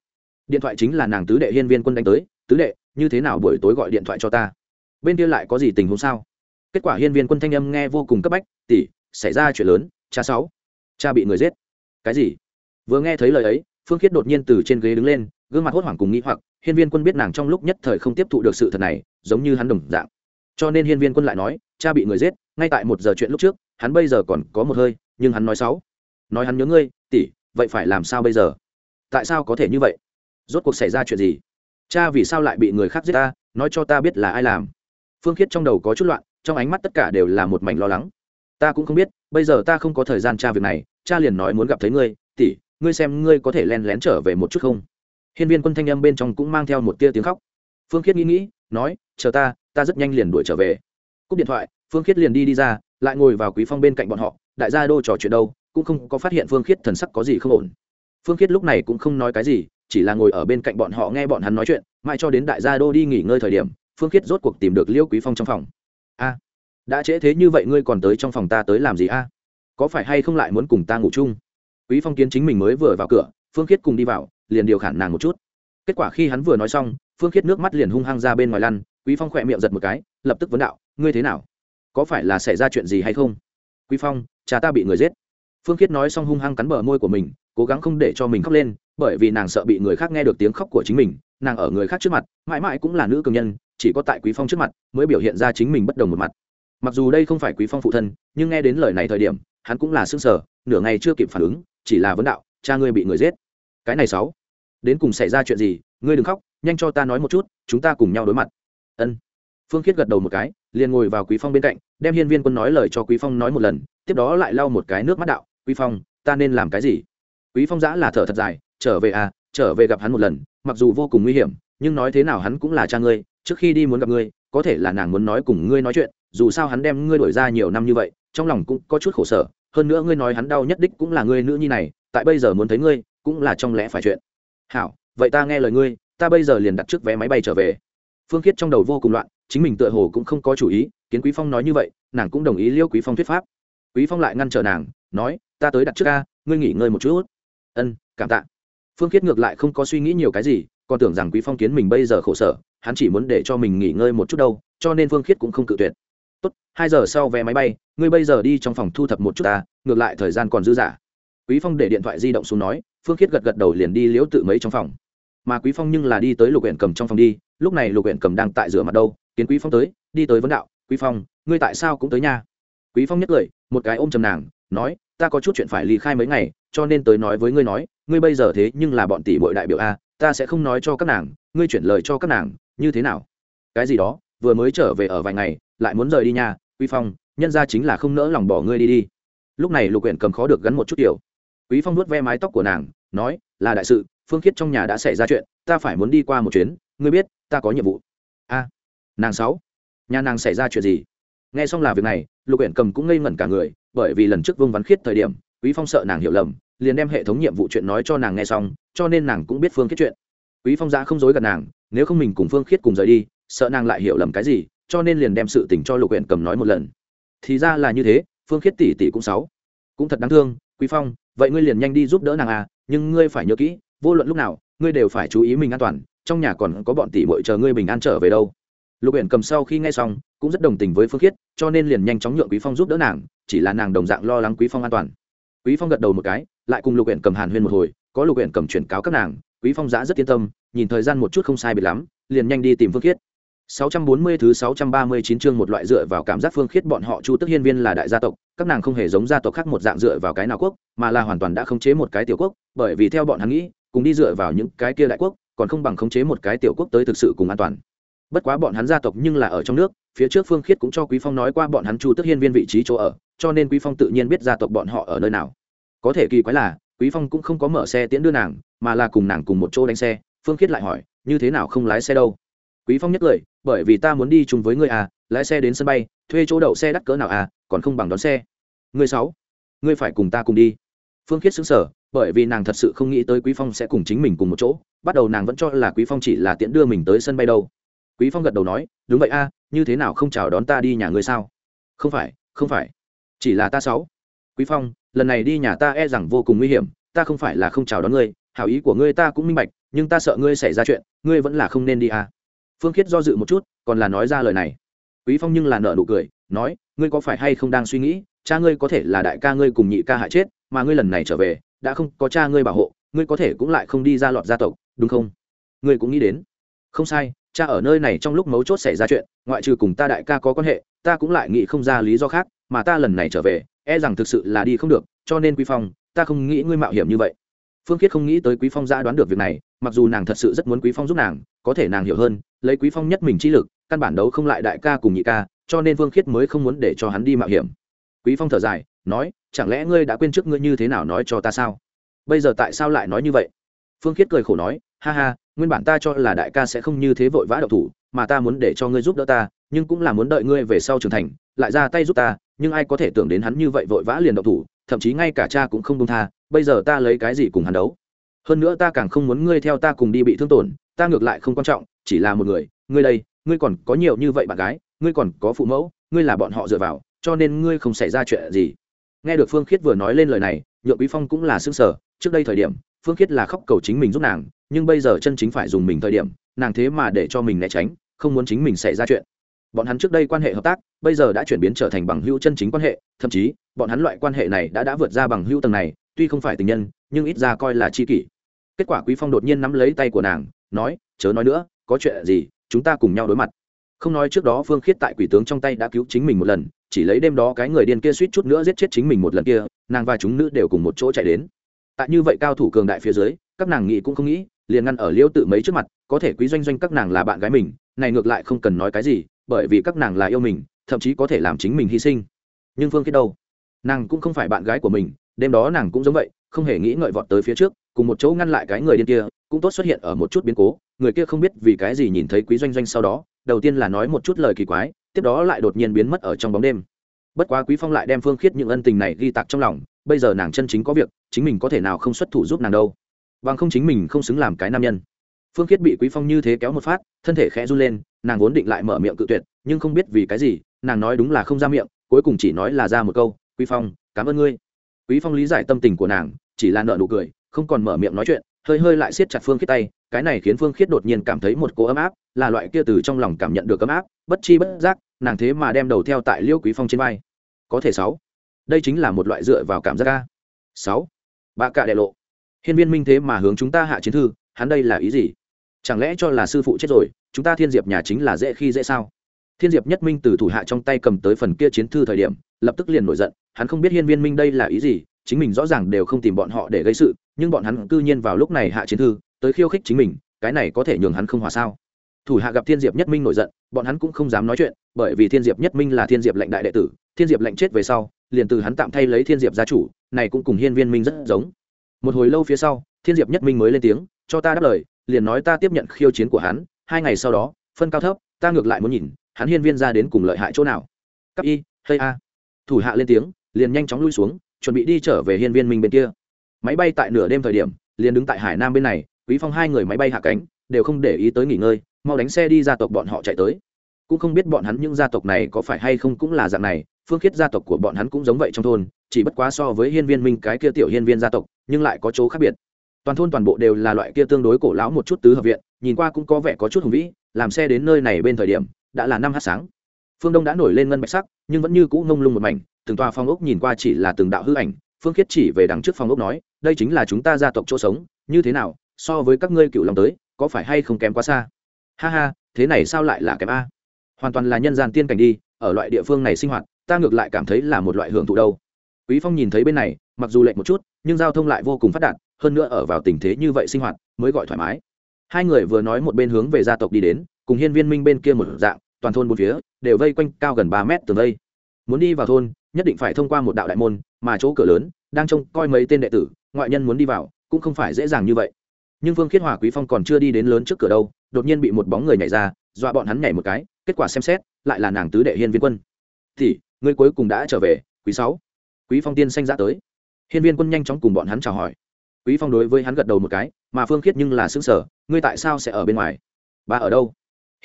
Điện thoại chính là nàng tứ đệ hiên viên quân đánh tới, tứ đệ, như thế nào buổi tối gọi điện thoại cho ta? Bên kia lại có gì tình huống sao? Kết quả hiên viên quân thanh âm nghe vô cùng cấp bách, tỷ, xảy ra chuyện lớn, cha sáu, cha bị người giết. Cái gì? Vừa nghe thấy lời ấy, phương khiết đột nhiên từ trên ghế đứng lên, gương mặt hốt hoảng cùng nghĩ hoặc, hiên viên quân biết nàng trong lúc nhất thời không tiếp thụ được sự thật này, giống như hắn đồng dạng. Cho nên hiên viên quân lại nói, cha bị người giết, ngay tại một giờ chuyện lúc trước, hắn bây giờ còn có một hơi, nhưng hắn nói sáu, nói hắn nhớ ngươi, tỷ, vậy phải làm sao bây giờ? Tại sao có thể như vậy? Rốt cuộc xảy ra chuyện gì? Cha vì sao lại bị người khác giết ta, nói cho ta biết là ai làm? Phương khiết trong đầu có chút loạn, trong ánh mắt tất cả đều là một mảnh lo lắng. Ta cũng không biết, bây giờ ta không có thời gian tra việc này, cha liền nói muốn gặp thấy ngươi, tỷ, ngươi xem ngươi có thể len lén trở về một chút không? Hiên viên quân thanh âm bên trong cũng mang theo một tia tiếng khóc. Phương khiết nghĩ nghĩ, nói, chờ ta ta rất nhanh liền đuổi trở về. Cúp điện thoại, phương khiết liền đi đi ra, lại ngồi vào quý phong bên cạnh bọn họ, đại gia đô trò chuyện đâu, cũng không có phát hiện phương khiết thần sắc có gì không ổn. Phương khiết lúc này cũng không nói cái gì, chỉ là ngồi ở bên cạnh bọn họ nghe bọn hắn nói chuyện, mãi cho đến đại gia đô đi nghỉ ngơi thời điểm phương khiết rốt cuộc tìm được liêu quý phong trong phòng. A, đã trễ thế như vậy ngươi còn tới trong phòng ta tới làm gì a? Có phải hay không lại muốn cùng ta ngủ chung? Quý phong kiến chính mình mới vừa vào cửa, phương khiết cùng đi vào, liền điều khản nàng một chút. Kết quả khi hắn vừa nói xong, phương khiết nước mắt liền hung hăng ra bên ngoài lăn, quý phong khỏe miệng giật một cái, lập tức vấn đạo, ngươi thế nào? Có phải là xảy ra chuyện gì hay không? Quý phong, cha ta bị người giết. Phương khiết nói xong hung hăng cắn bờ môi của mình, cố gắng không để cho mình khóc lên, bởi vì nàng sợ bị người khác nghe được tiếng khóc của chính mình, nàng ở người khác trước mặt, mãi mãi cũng là nữ cường nhân chỉ có tại quý phong trước mặt mới biểu hiện ra chính mình bất đồng một mặt. Mặc dù đây không phải quý phong phụ thân, nhưng nghe đến lời này thời điểm, hắn cũng là sững sờ, nửa ngày chưa kịp phản ứng, chỉ là vấn đạo, cha ngươi bị người giết. Cái này sáu, đến cùng xảy ra chuyện gì? Ngươi đừng khóc, nhanh cho ta nói một chút, chúng ta cùng nhau đối mặt. Ân. Phương khiết gật đầu một cái, liền ngồi vào quý phong bên cạnh, đem hiên viên quân nói lời cho quý phong nói một lần, tiếp đó lại lau một cái nước mắt đạo, quý phong, ta nên làm cái gì? Quý phong giã là thở thật dài, trở về à trở về gặp hắn một lần, mặc dù vô cùng nguy hiểm, nhưng nói thế nào hắn cũng là cha ngươi trước khi đi muốn gặp ngươi, có thể là nàng muốn nói cùng ngươi nói chuyện, dù sao hắn đem ngươi đổi ra nhiều năm như vậy, trong lòng cũng có chút khổ sở, hơn nữa ngươi nói hắn đau nhất đích cũng là ngươi nữ nhi này, tại bây giờ muốn thấy ngươi, cũng là trong lẽ phải chuyện. Hảo, vậy ta nghe lời ngươi, ta bây giờ liền đặt trước vé máy bay trở về. Phương khiết trong đầu vô cùng loạn, chính mình tựa hồ cũng không có chủ ý, kiến quý phong nói như vậy, nàng cũng đồng ý liêu quý phong thuyết pháp. Quý phong lại ngăn trở nàng, nói, ta tới đặt trước ca, ngươi nghỉ ngơi một chút. Ân, cảm tạ. Phương khiết ngược lại không có suy nghĩ nhiều cái gì còn tưởng rằng quý phong kiến mình bây giờ khổ sở, hắn chỉ muốn để cho mình nghỉ ngơi một chút đâu, cho nên phương khiết cũng không cự tuyệt. Tốt, hai giờ sau vé máy bay, ngươi bây giờ đi trong phòng thu thập một chút ta, ngược lại thời gian còn dư dả. Quý phong để điện thoại di động xuống nói, phương khiết gật gật đầu liền đi liễu tự mấy trong phòng. Mà quý phong nhưng là đi tới lục huyện cầm trong phòng đi, lúc này lục huyện cầm đang tại rửa mặt đâu, kiến quý phong tới, đi tới vấn đạo, quý phong, ngươi tại sao cũng tới nhà? Quý phong nhất cười, một cái ôm chầm nàng, nói, ta có chút chuyện phải ly khai mấy ngày, cho nên tới nói với ngươi nói, ngươi bây giờ thế nhưng là bọn tỷ bội đại biểu a ta sẽ không nói cho các nàng ngươi chuyển lời cho các nàng như thế nào? Cái gì đó vừa mới trở về ở vài ngày lại muốn rời đi nhà quý phong nhân ra chính là không nỡ lòng bỏ ngươi đi đi. Lúc này lục huyện cầm khó được gắn một chút điều, quý phong nuốt ve mái tóc của nàng nói là đại sự phương khiết trong nhà đã xảy ra chuyện ta phải muốn đi qua một chuyến ngươi biết ta có nhiệm vụ. A nàng sáu nhà nàng xảy ra chuyện gì? Nghe xong là việc này lục huyện cầm cũng ngây ngẩn cả người bởi vì lần trước vương văn khiết thời điểm quý phong sợ nàng hiểu lầm liền đem hệ thống nhiệm vụ chuyện nói cho nàng nghe xong, cho nên nàng cũng biết phương khiết chuyện. Quý phong giã không dối gần nàng, nếu không mình cùng phương khiết cùng rời đi, sợ nàng lại hiểu lầm cái gì, cho nên liền đem sự tình cho lục huyện cầm nói một lần. Thì ra là như thế, phương khiết tỷ tỷ cũng sáu cũng thật đáng thương, quý phong, vậy ngươi liền nhanh đi giúp đỡ nàng à nhưng ngươi phải nhớ kỹ, vô luận lúc nào, ngươi đều phải chú ý mình an toàn, trong nhà còn có bọn tỷ muội chờ ngươi bình an trở về đâu. Lục huyện cầm sau khi nghe xong, cũng rất đồng tình với phương khiết, cho nên liền nhanh chóng nhượng quý phong giúp đỡ nàng, chỉ là nàng đồng dạng lo lắng quý phong an toàn. Quý phong gật đầu một cái lại cùng lục huyện cầm hàn huyên một hồi có lục huyện cầm chuyển cáo các nàng quý phong giã rất yên tâm nhìn thời gian một chút không sai biệt lắm liền nhanh đi tìm phương khiết 640 thứ 639 chương một loại dựa vào cảm giác phương khiết bọn họ Chu Tức Hiên Viên là đại gia tộc, các nàng không hề giống gia tộc khác một dạng dựa vào cái nào quốc, mà là hoàn toàn đã khống chế một cái tiểu quốc, bởi vì theo bọn hắn nghĩ, cùng đi dựa vào những cái kia đại quốc, còn không bằng khống chế một cái tiểu quốc tới thực sự cùng an toàn. Bất quá bọn hắn gia tộc nhưng là ở trong nước, phía trước Phương Khiết cũng cho Quý Phong nói qua bọn hắn Chu Tức Hiên Viên vị trí chỗ ở, cho nên Quý Phong tự nhiên biết gia tộc bọn họ ở nơi nào. Có thể kỳ quái là, Quý Phong cũng không có mở xe tiễn đưa nàng, mà là cùng nàng cùng một chỗ đánh xe. Phương Khiết lại hỏi, như thế nào không lái xe đâu? quý phong nhất lời bởi vì ta muốn đi chung với ngươi à lái xe đến sân bay thuê chỗ đậu xe đắt cỡ nào à còn không bằng đón xe. Ngươi sáu ngươi phải cùng ta cùng đi. Phương khiết xứng sở bởi vì nàng thật sự không nghĩ tới quý phong sẽ cùng chính mình cùng một chỗ bắt đầu nàng vẫn cho là quý phong chỉ là tiễn đưa mình tới sân bay đâu. Quý phong gật đầu nói đúng vậy a à, như thế nào không chào đón ta đi nhà ngươi sao? Không phải không phải chỉ là ta sáu. Quý phong lần này đi nhà ta e rằng vô cùng nguy hiểm, ta không phải là không chào đón ngươi, hảo ý của ngươi ta cũng minh bạch, nhưng ta sợ ngươi xảy ra chuyện, ngươi vẫn là không nên đi à. Phương khiết do dự một chút, còn là nói ra lời này. Quý phong nhưng là nợ nụ cười, nói, ngươi có phải hay không đang suy nghĩ, cha ngươi có thể là đại ca ngươi cùng nhị ca hại chết, mà ngươi lần này trở về, đã không có cha ngươi bảo hộ, ngươi có thể cũng lại không đi ra lọt gia tộc, đúng không? Ngươi cũng nghĩ đến. Không sai, cha ở nơi này trong lúc mấu chốt xảy ra chuyện, ngoại trừ cùng ta đại ca có quan hệ, ta cũng lại nghĩ không ra lý do khác, mà ta lần này trở về e rằng thực sự là đi không được, cho nên quý phong, ta không nghĩ ngươi mạo hiểm như vậy. Phương khiết không nghĩ tới quý phong ra đoán được việc này, mặc dù nàng thật sự rất muốn quý phong giúp nàng, có thể nàng hiểu hơn, lấy quý phong nhất mình chi lực, căn bản đấu không lại đại ca cùng nhị ca, cho nên phương khiết mới không muốn để cho hắn đi mạo hiểm. Quý phong thở dài, nói, chẳng lẽ ngươi đã quên trước ngươi như thế nào nói cho ta sao? Bây giờ tại sao lại nói như vậy? Phương khiết cười khổ nói, ha ha, nguyên bản ta cho là đại ca sẽ không như thế vội vã đậu thủ, mà ta muốn để cho ngươi giúp đỡ ta, nhưng cũng là muốn đợi ngươi về sau trưởng thành, lại ra tay giúp ta nhưng ai có thể tưởng đến hắn như vậy vội vã liền động thủ, thậm chí ngay cả cha cũng không đông tha, bây giờ ta lấy cái gì cùng hắn đấu? Hơn nữa ta càng không muốn ngươi theo ta cùng đi bị thương tổn, ta ngược lại không quan trọng, chỉ là một người, ngươi đây, ngươi còn có nhiều như vậy bạn gái, ngươi còn có phụ mẫu, ngươi là bọn họ dựa vào, cho nên ngươi không xảy ra chuyện gì. Nghe được phương khiết vừa nói lên lời này nhượng quý phong cũng là xương sở trước đây thời điểm, phương khiết là khóc cầu chính mình giúp nàng, nhưng bây giờ chân chính phải dùng mình thời điểm, nàng thế mà để cho mình né tránh, không muốn chính mình xảy ra chuyện bọn hắn trước đây quan hệ hợp tác, bây giờ đã chuyển biến trở thành bằng hữu chân chính quan hệ, thậm chí, bọn hắn loại quan hệ này đã đã vượt ra bằng hữu tầng này, tuy không phải tình nhân, nhưng ít ra coi là c h i kỷ. Kết quả quý phong đột nhiên nắm lấy tay của nàng, nói, chớ nói nữa, có chuyện gì, chúng ta cùng nhau đối mặt. Không nói trước đó phương khiết tại quỷ tướng trong tay đã cứu chính mình một lần, chỉ lấy đêm đó cái người điên kia suýt chút nữa giết chết chính mình một lần kia, nàng và chúng nữ đều cùng một chỗ chạy đến. Tại như vậy cao thủ cường đại phía dưới, các nàng nghĩ cũng không nghĩ, liền ngăn ở liêu tự mấy trước mặt, có thể quý doanh doanh các nàng là bạn gái mình, này ngược lại không cần nói cái gì bởi vì các nàng là yêu mình, thậm chí có thể làm chính mình hy sinh. Nhưng phương khiết đâu? Nàng cũng không phải bạn gái của mình, đêm đó nàng cũng giống vậy, không hề nghĩ ngợi vọt tới phía trước, cùng một chỗ ngăn lại cái người điên kia, cũng tốt xuất hiện ở một chút biến cố, người kia không biết vì cái gì nhìn thấy quý doanh doanh sau đó, đầu tiên là nói một chút lời kỳ quái, tiếp đó lại đột nhiên biến mất ở trong bóng đêm. Bất quá quý phong lại đem phương khiết những ân tình này ghi tạc trong lòng, bây giờ nàng chân chính có việc, chính mình có thể nào không xuất thủ giúp nàng đâu? Bằng không chính mình không xứng làm cái nam nhân phương khiết bị quý phong như thế kéo một phát, thân thể khẽ run lên, nàng vốn định lại mở miệng cự tuyệt, nhưng không biết vì cái gì, nàng nói đúng là không ra miệng, cuối cùng chỉ nói là ra một câu, quý phong, cảm ơn ngươi. Quý phong lý giải tâm tình của nàng, chỉ là nợ nụ cười, không còn mở miệng nói chuyện, hơi hơi lại siết chặt phương khiết tay, cái này khiến phương khiết đột nhiên cảm thấy một cỗ ấm áp, là loại kia từ trong lòng cảm nhận được ấm áp, bất chi bất giác, nàng thế mà đem đầu theo tại liêu quý phong trên vai. Có thể sáu. Đây chính là một loại dựa vào cảm giác ca sáu. Bà cạ đệ lộ. Hiên viên minh thế mà hướng chúng ta hạ chiến thư, hắn đây là ý gì? Chẳng lẽ cho là sư phụ chết rồi, chúng ta thiên diệp nhà chính là dễ khi dễ sao? Thiên diệp nhất minh từ thủ hạ trong tay cầm tới phần kia chiến thư thời điểm, lập tức liền nổi giận, hắn không biết hiên viên minh đây là ý gì, chính mình rõ ràng đều không tìm bọn họ để gây sự, nhưng bọn hắn cư nhiên vào lúc này hạ chiến thư, tới khiêu khích chính mình, cái này có thể nhường hắn không hòa sao? Thủ hạ gặp thiên diệp nhất minh nổi giận, bọn hắn cũng không dám nói chuyện, bởi vì thiên diệp nhất minh là thiên diệp lệnh đại đệ tử, thiên diệp lệnh chết về sau, liền từ hắn tạm thay lấy thiên diệp gia chủ, này cũng cùng hiên viên minh rất giống. Một hồi lâu phía sau, thiên diệp nhất minh mới lên tiếng, cho ta đáp lời liền nói ta tiếp nhận khiêu chiến của hắn, hai ngày sau đó, phân cao thấp, ta ngược lại muốn nhìn, hắn hiên viên ra đến cùng lợi hại chỗ nào. Cấp y hay a. Thủ hạ lên tiếng, liền nhanh chóng lui xuống, chuẩn bị đi trở về hiên viên minh bên kia. Máy bay tại nửa đêm thời điểm, liền đứng tại hải nam bên này, quý phong hai người máy bay hạ cánh, đều không để ý tới nghỉ ngơi, mau đánh xe đi gia tộc bọn họ chạy tới. Cũng không biết bọn hắn những gia tộc này có phải hay không cũng là dạng này, phương khiết gia tộc của bọn hắn cũng giống vậy trong thôn, chỉ bất quá so với hiên viên minh cái kia tiểu hiên viên gia tộc, nhưng lại có chỗ khác biệt toàn thôn toàn bộ đều là loại kia tương đối cổ lão một chút tứ hợp viện, nhìn qua cũng có vẻ có chút hùng vĩ, làm xe đến nơi này bên thời điểm, đã là năm h sáng. Phương đông đã nổi lên ngân bạch sắc, nhưng vẫn như cũ ngông lung một mảnh, từng tòa phong ốc nhìn qua chỉ là từng đạo hư ảnh, phương khiết chỉ về đằng trước phong ốc nói, đây chính là chúng ta gia tộc chỗ sống, như thế nào, so với các ngươi cựu lòng tới, có phải hay không kém quá xa? Ha ha, thế này sao lại là kém a? Hoàn toàn là nhân gian tiên cảnh đi, ở loại địa phương này sinh hoạt, ta ngược lại cảm thấy là một loại hưởng thụ đâu. Quý phong nhìn thấy bên này, mặc dù lệch một chút, nhưng giao thông lại vô cùng phát đạt hơn nữa ở vào tình thế như vậy sinh hoạt mới gọi thoải mái. Hai người vừa nói một bên hướng về gia tộc đi đến, cùng hiên viên minh bên kia một dạng, toàn thôn bốn phía, đều vây quanh cao gần ba mét tường vây. Muốn đi vào thôn, nhất định phải thông qua một đạo đại môn, mà chỗ cửa lớn, đang trông coi mấy tên đệ tử, ngoại nhân muốn đi vào, cũng không phải dễ dàng như vậy. Nhưng vương khiết hòa, quý phong còn chưa đi đến lớn trước cửa đâu, đột nhiên bị một bóng người nhảy ra, dọa bọn hắn nhảy một cái, kết quả xem xét, lại là nàng tứ đệ hiên viên quân. Thì ngươi cuối cùng đã trở về, quý sáu. Quý phong tiên sanh ra tới. Hiên viên quân nhanh chóng cùng bọn hắn chào hỏi quý phong đối với hắn gật đầu một cái, mà phương khiết nhưng là xứng sở ngươi tại sao sẽ ở bên ngoài? Ba ở đâu?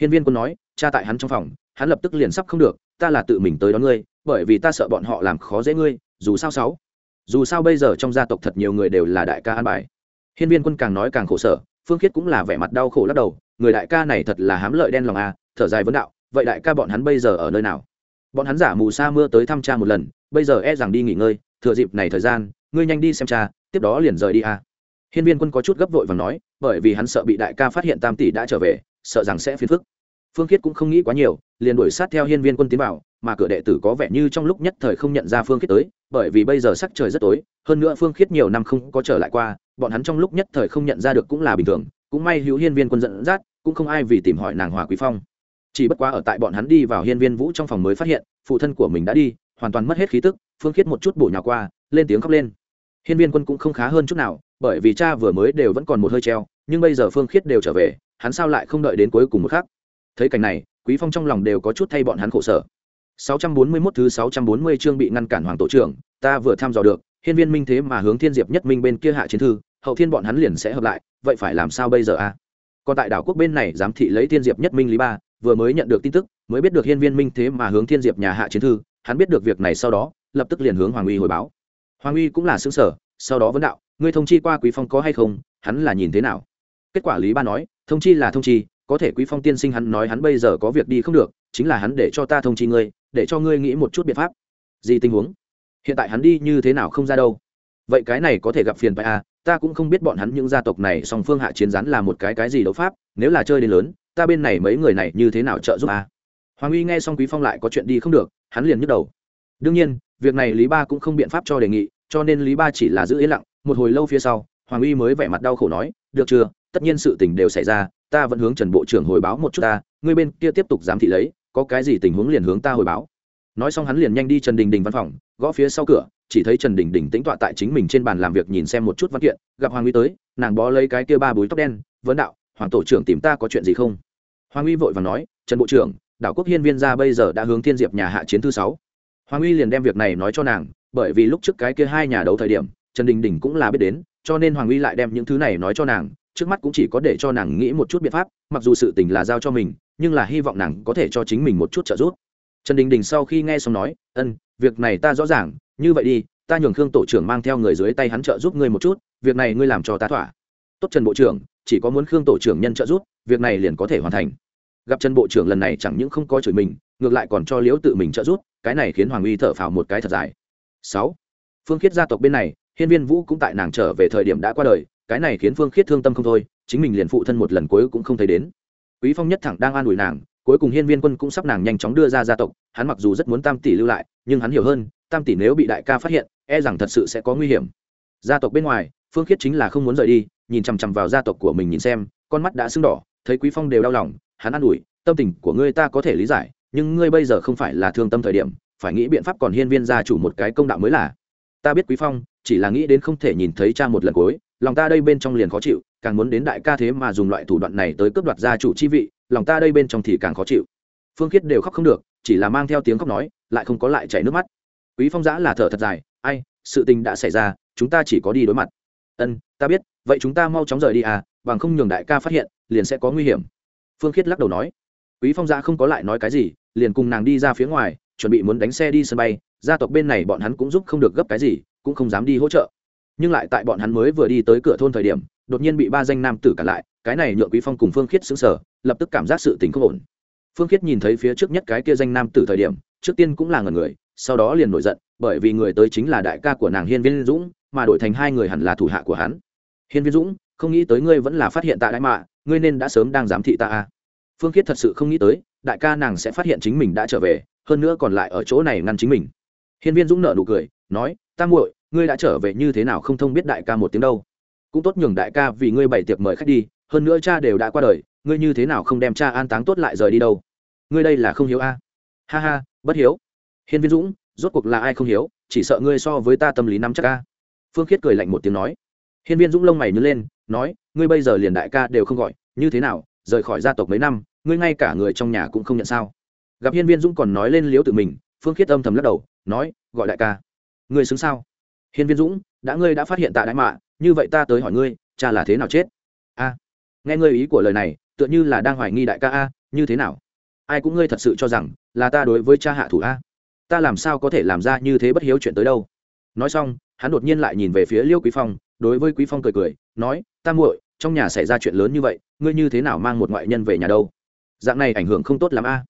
Hiên viên quân nói, cha tại hắn trong phòng, hắn lập tức liền sắp không được, ta là tự mình tới đón ngươi, bởi vì ta sợ bọn họ làm khó dễ ngươi, dù sao sáu. Dù sao bây giờ trong gia tộc thật nhiều người đều là đại ca an bài. Hiên viên quân càng nói càng khổ sở, phương khiết cũng là vẻ mặt đau khổ lắc đầu, người đại ca này thật là hám lợi đen lòng à thở dài vấn đạo, vậy đại ca bọn hắn bây giờ ở nơi nào? Bọn hắn giả mù sa mưa tới thăm cha một lần, bây giờ e rằng đi nghỉ ngơi, thừa dịp này thời gian ngươi nhanh đi xem cha, tiếp đó liền rời đi à. Hiên viên quân có chút gấp vội và nói, bởi vì hắn sợ bị đại ca phát hiện tam tỷ đã trở về, sợ rằng sẽ phiền phức. Phương khiết cũng không nghĩ quá nhiều, liền đuổi sát theo hiên viên quân tiến vào, mà cửa đệ tử có vẻ như trong lúc nhất thời không nhận ra phương khiết tới, bởi vì bây giờ sắc trời rất tối, hơn nữa phương khiết nhiều năm không có trở lại qua, bọn hắn trong lúc nhất thời không nhận ra được cũng là bình thường, cũng may hữu hiên viên quân dẫn dắt, cũng không ai vì tìm hỏi nàng hòa quý phong. Chỉ bất quá ở tại bọn hắn đi vào hiên viên vũ trong phòng mới phát hiện, phụ thân của mình đã đi, hoàn toàn mất hết khí tức, phương khiết một chút bổ nhào qua lên tiếng khóc lên. Hiên viên quân cũng không khá hơn chút nào, bởi vì cha vừa mới đều vẫn còn một hơi treo, nhưng bây giờ phương khiết đều trở về, hắn sao lại không đợi đến cuối cùng một khắc? Thấy cảnh này, quý phong trong lòng đều có chút thay bọn hắn khổ sở. 641 thứ 640 chương bị ngăn cản hoàng tổ trưởng, ta vừa tham dò được, hiên viên minh thế mà hướng thiên diệp nhất minh bên kia hạ chiến thư, hậu thiên bọn hắn liền sẽ hợp lại, vậy phải làm sao bây giờ a còn tại đảo quốc bên này giám thị lấy thiên diệp nhất minh lý ba, vừa mới nhận được tin tức, mới biết được hiên viên minh thế mà hướng thiên diệp nhà hạ chiến thư, hắn biết được việc này sau đó, lập tức liền hướng hoàng uy hồi báo hoàng uy cũng là xứng sở sau đó vấn đạo, ngươi thông chi qua quý phong có hay không? Hắn là nhìn thế nào? Kết quả lý ba nói, thông chi là thông chi, có thể quý phong tiên sinh hắn nói hắn bây giờ có việc đi không được, chính là hắn để cho ta thông chi ngươi, để cho ngươi nghĩ một chút biện pháp. Gì tình huống? Hiện tại hắn đi như thế nào không ra đâu? Vậy cái này có thể gặp phiền phải à? Ta cũng không biết bọn hắn những gia tộc này song phương hạ chiến rắn là một cái cái gì đấu pháp, nếu là chơi đến lớn, ta bên này mấy người này như thế nào trợ giúp à? Hoàng uy nghe xong quý phong lại có chuyện đi không được, hắn liền nhức đầu. Đương nhiên việc này lý ba cũng không biện pháp cho đề nghị, cho nên lý ba chỉ là giữ yên lặng. Một hồi lâu phía sau, hoàng uy mới vẻ mặt đau khổ nói, được chưa? Tất nhiên sự tình đều xảy ra, ta vẫn hướng trần bộ trưởng hồi báo một chút ta, ngươi bên kia tiếp tục giám thị lấy, có cái gì tình huống liền hướng ta hồi báo. Nói xong hắn liền nhanh đi trần đình đình văn phòng, gõ phía sau cửa, chỉ thấy trần đình đình tĩnh tọa tại chính mình trên bàn làm việc nhìn xem một chút văn kiện, gặp hoàng uy tới, nàng bó lấy cái kia ba búi tóc đen, vấn đạo, hoàng tổ trưởng tìm ta có chuyện gì không? Hoàng uy vội và nói, trần bộ trưởng, đảo quốc hiên viên ra bây giờ đã hướng thiên diệp nhà hạ chiến thứ sáu hoàng uy liền đem việc này nói cho nàng, bởi vì lúc trước cái kia hai nhà đấu thời điểm, trần đình đình cũng là biết đến, cho nên hoàng uy lại đem những thứ này nói cho nàng, trước mắt cũng chỉ có để cho nàng nghĩ một chút biện pháp, mặc dù sự tình là giao cho mình, nhưng là hy vọng nàng có thể cho chính mình một chút trợ giúp. Trần đình đình sau khi nghe xong nói, ân, việc này ta rõ ràng, như vậy đi, ta nhường khương tổ trưởng mang theo người dưới tay hắn trợ giúp ngươi một chút, việc này ngươi làm cho ta thỏa. Tốt trần bộ trưởng, chỉ có muốn khương tổ trưởng nhân trợ giúp, việc này liền có thể hoàn thành gặp trần bộ trưởng lần này chẳng những không có chửi mình, ngược lại còn cho liễu tự mình trợ giúp, cái này khiến hoàng uy thở phào một cái thật dài. Sáu, phương khiết gia tộc bên này, hiên viên vũ cũng tại nàng trở về thời điểm đã qua đời, cái này khiến phương khiết thương tâm không thôi, chính mình liền phụ thân một lần cuối cũng không thấy đến. Quý phong nhất thẳng đang an ủi nàng, cuối cùng hiên viên quân cũng sắp nàng nhanh chóng đưa ra gia tộc, hắn mặc dù rất muốn tam tỷ lưu lại, nhưng hắn hiểu hơn, tam tỷ nếu bị đại ca phát hiện e rằng thật sự sẽ có nguy hiểm. Gia tộc bên ngoài, phương khiết chính là không muốn rời đi, nhìn chằm chằm vào gia tộc của mình nhìn xem, con mắt đã sưng đỏ, thấy quý phong đều đau lòng hắn an ủi, tâm tình của ngươi ta có thể lý giải, nhưng ngươi bây giờ không phải là thương tâm thời điểm, phải nghĩ biện pháp còn hiên viên gia chủ một cái công đạo mới là. Ta biết quý phong, chỉ là nghĩ đến không thể nhìn thấy cha một lần cuối, lòng ta đây bên trong liền khó chịu, càng muốn đến đại ca thế mà dùng loại thủ đoạn này tới cướp đoạt gia chủ chi vị, lòng ta đây bên trong thì càng khó chịu. Phương khiết đều khóc không được, chỉ là mang theo tiếng khóc nói, lại không có lại chảy nước mắt. Quý phong giã là thở thật dài, ai, sự tình đã xảy ra, chúng ta chỉ có đi đối mặt. Ân, ta biết, vậy chúng ta mau chóng rời đi à bằng không nhường đại ca phát hiện, liền sẽ có nguy hiểm phương khiết lắc đầu nói, quý phong gia không có lại nói cái gì, liền cùng nàng đi ra phía ngoài, chuẩn bị muốn đánh xe đi sân bay, gia tộc bên này bọn hắn cũng giúp không được gấp cái gì, cũng không dám đi hỗ trợ. Nhưng lại tại bọn hắn mới vừa đi tới cửa thôn thời điểm, đột nhiên bị ba danh nam tử cản lại, cái này nhượng quý phong cùng phương khiết xứng sở lập tức cảm giác sự tình không ổn. Phương khiết nhìn thấy phía trước nhất cái kia danh nam tử thời điểm, trước tiên cũng là ngần người, sau đó liền nổi giận, bởi vì người tới chính là đại ca của nàng hiên viên dũng, mà đổi thành hai người hẳn là thủ hạ của hắn. Hiên viên dũng không nghĩ tới ngươi vẫn là phát hiện tạ đại mạ, ngươi nên đã sớm đang giám thị ta a phương khiết thật sự không nghĩ tới, đại ca nàng sẽ phát hiện chính mình đã trở về, hơn nữa còn lại ở chỗ này ngăn chính mình. Hiên viên dũng nợ nụ cười, nói, ta muội, ngươi đã trở về như thế nào không thông biết đại ca một tiếng đâu. Cũng tốt nhường đại ca vì ngươi bày tiệc mời khách đi, hơn nữa cha đều đã qua đời, ngươi như thế nào không đem cha an táng tốt lại rời đi đâu. Ngươi đây là không hiếu a. Ha ha, bất hiếu. Hiên viên dũng, rốt cuộc là ai không hiếu, chỉ sợ ngươi so với ta tâm lý nắm chắc a. Phương khiết cười lạnh một tiếng nói. Hiên viên dũng lông mày nhớ lên nói, ngươi bây giờ liền đại ca đều không gọi, như thế nào, rời khỏi gia tộc mấy năm, ngươi ngay cả người trong nhà cũng không nhận sao? Gặp hiên viên dũng còn nói lên liếu tự mình, phương khiết âm thầm lắc đầu, nói, gọi đại ca. Ngươi xứng sao? Hiên viên dũng, đã ngươi đã phát hiện tạ đại mạ, như vậy ta tới hỏi ngươi, cha là thế nào chết? A, nghe ngươi ý của lời này, tựa như là đang hoài nghi đại ca a, như thế nào? Ai cũng ngươi thật sự cho rằng, là ta đối với cha hạ thủ a. Ta làm sao có thể làm ra như thế bất hiếu chuyện tới đâu? Nói xong, hắn đột nhiên lại nhìn về phía liêu quý phong đối với quý phong cười cười, nói, ta muội, trong nhà xảy ra chuyện lớn như vậy, ngươi như thế nào mang một ngoại nhân về nhà đâu? Dạng này ảnh hưởng không tốt lắm a.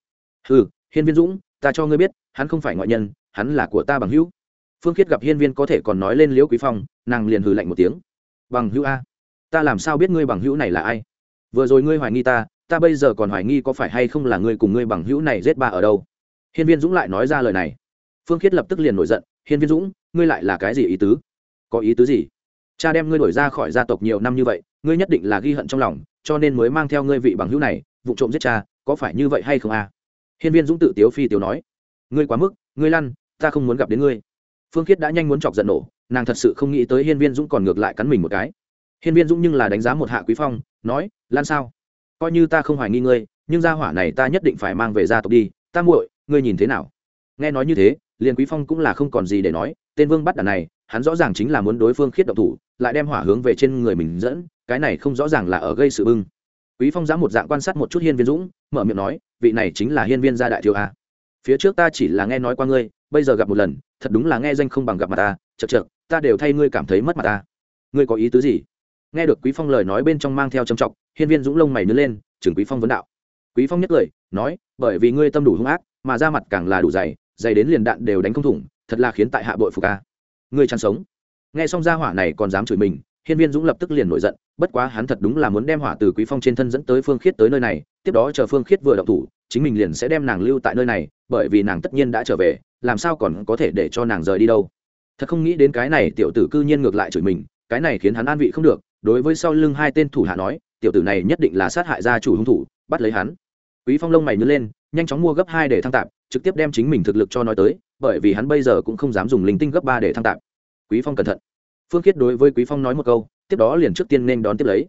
Ừ hiên viên dũng, ta cho ngươi biết, hắn không phải ngoại nhân, hắn là của ta bằng hữu. Phương khiết gặp hiên viên có thể còn nói lên liễu quý phong, nàng liền hừ lạnh một tiếng. Bằng hữu a? Ta làm sao biết ngươi bằng hữu này là ai? Vừa rồi ngươi hoài nghi ta ta bây giờ còn hoài nghi có phải hay không là ngươi cùng ngươi bằng hữu này giết ba ở đâu? Hiên viên dũng lại nói ra lời này. Phương khiết lập tức liền nổi giận, hiên viên dũng, ngươi lại là cái gì ý tứ? Có ý tứ gì? Cha đem ngươi đổi ra khỏi gia tộc nhiều năm như vậy, ngươi nhất định là ghi hận trong lòng, cho nên mới mang theo ngươi vị bằng hữu này, vụ trộm giết cha, có phải như vậy hay không à? Hiên viên dũng tự tiếu phi tiếu nói. Ngươi quá mức, ngươi lăn, ta không muốn gặp đến ngươi. Phương khiết đã nhanh muốn chọc giận nổ, nàng thật sự không nghĩ tới hiên viên dũng còn ngược lại cắn mình một cái. Hiên viên dũng nhưng là đánh giá một hạ quý phong, nói lan sao? Coi như ta không hoài nghi ngươi, nhưng gia hỏa này ta nhất định phải mang về gia tộc đi. Ta muội, ngươi nhìn thế nào? Nghe nói như thế, liền quý phong cũng là không còn gì để nói, tên vương bắt đàn này hắn rõ ràng chính là muốn đối phương khiết độc thủ, lại đem hỏa hướng về trên người mình dẫn, cái này không rõ ràng là ở gây sự bưng. Quý phong dám một dạng quan sát một chút hiên viên dũng, mở miệng nói, vị này chính là hiên viên gia đại thiếu a. Phía trước ta chỉ là nghe nói qua ngươi, bây giờ gặp một lần, thật đúng là nghe danh không bằng gặp mặt ta chật chật ta đều thay ngươi cảm thấy mất mặt ta. Ngươi có ý tứ gì? Nghe được quý phong lời nói bên trong mang theo trầm trọng, hiên viên dũng lông mày nứt lên, chừng quý phong vấn đạo. Quý phong nhất lời nói, bởi vì ngươi tâm đủ hung ác, mà ra mặt càng là đủ dày dày đến liền đạn đều đánh không thủng, thật là khiến tại hạ bội phục a ngươi chăn sống. Nghe xong ra hỏa này còn dám chửi mình, hiên viên dũng lập tức liền nổi giận, bất quá hắn thật đúng là muốn đem hỏa từ quý phong trên thân dẫn tới phương khiết tới nơi này, tiếp đó chờ phương khiết vừa động thủ, chính mình liền sẽ đem nàng lưu tại nơi này, bởi vì nàng tất nhiên đã trở về, làm sao còn có thể để cho nàng rời đi đâu. Thật không nghĩ đến cái này tiểu tử cư nhiên ngược lại chửi mình, cái này khiến hắn an vị không được, đối với sau lưng hai tên thủ hạ nói, tiểu tử này nhất định là sát hại gia chủ hung thủ, bắt lấy hắn. Quý phong lông mày nhớ lên, nhanh chóng mua gấp hai để thăng tạp, trực tiếp đem chính mình thực lực cho nói tới bởi vì hắn bây giờ cũng không dám dùng linh tinh gấp ba để thăng tạp. Quý phong cẩn thận. Phương khiết đối với quý phong nói một câu, tiếp đó liền trước tiên nên đón tiếp lấy.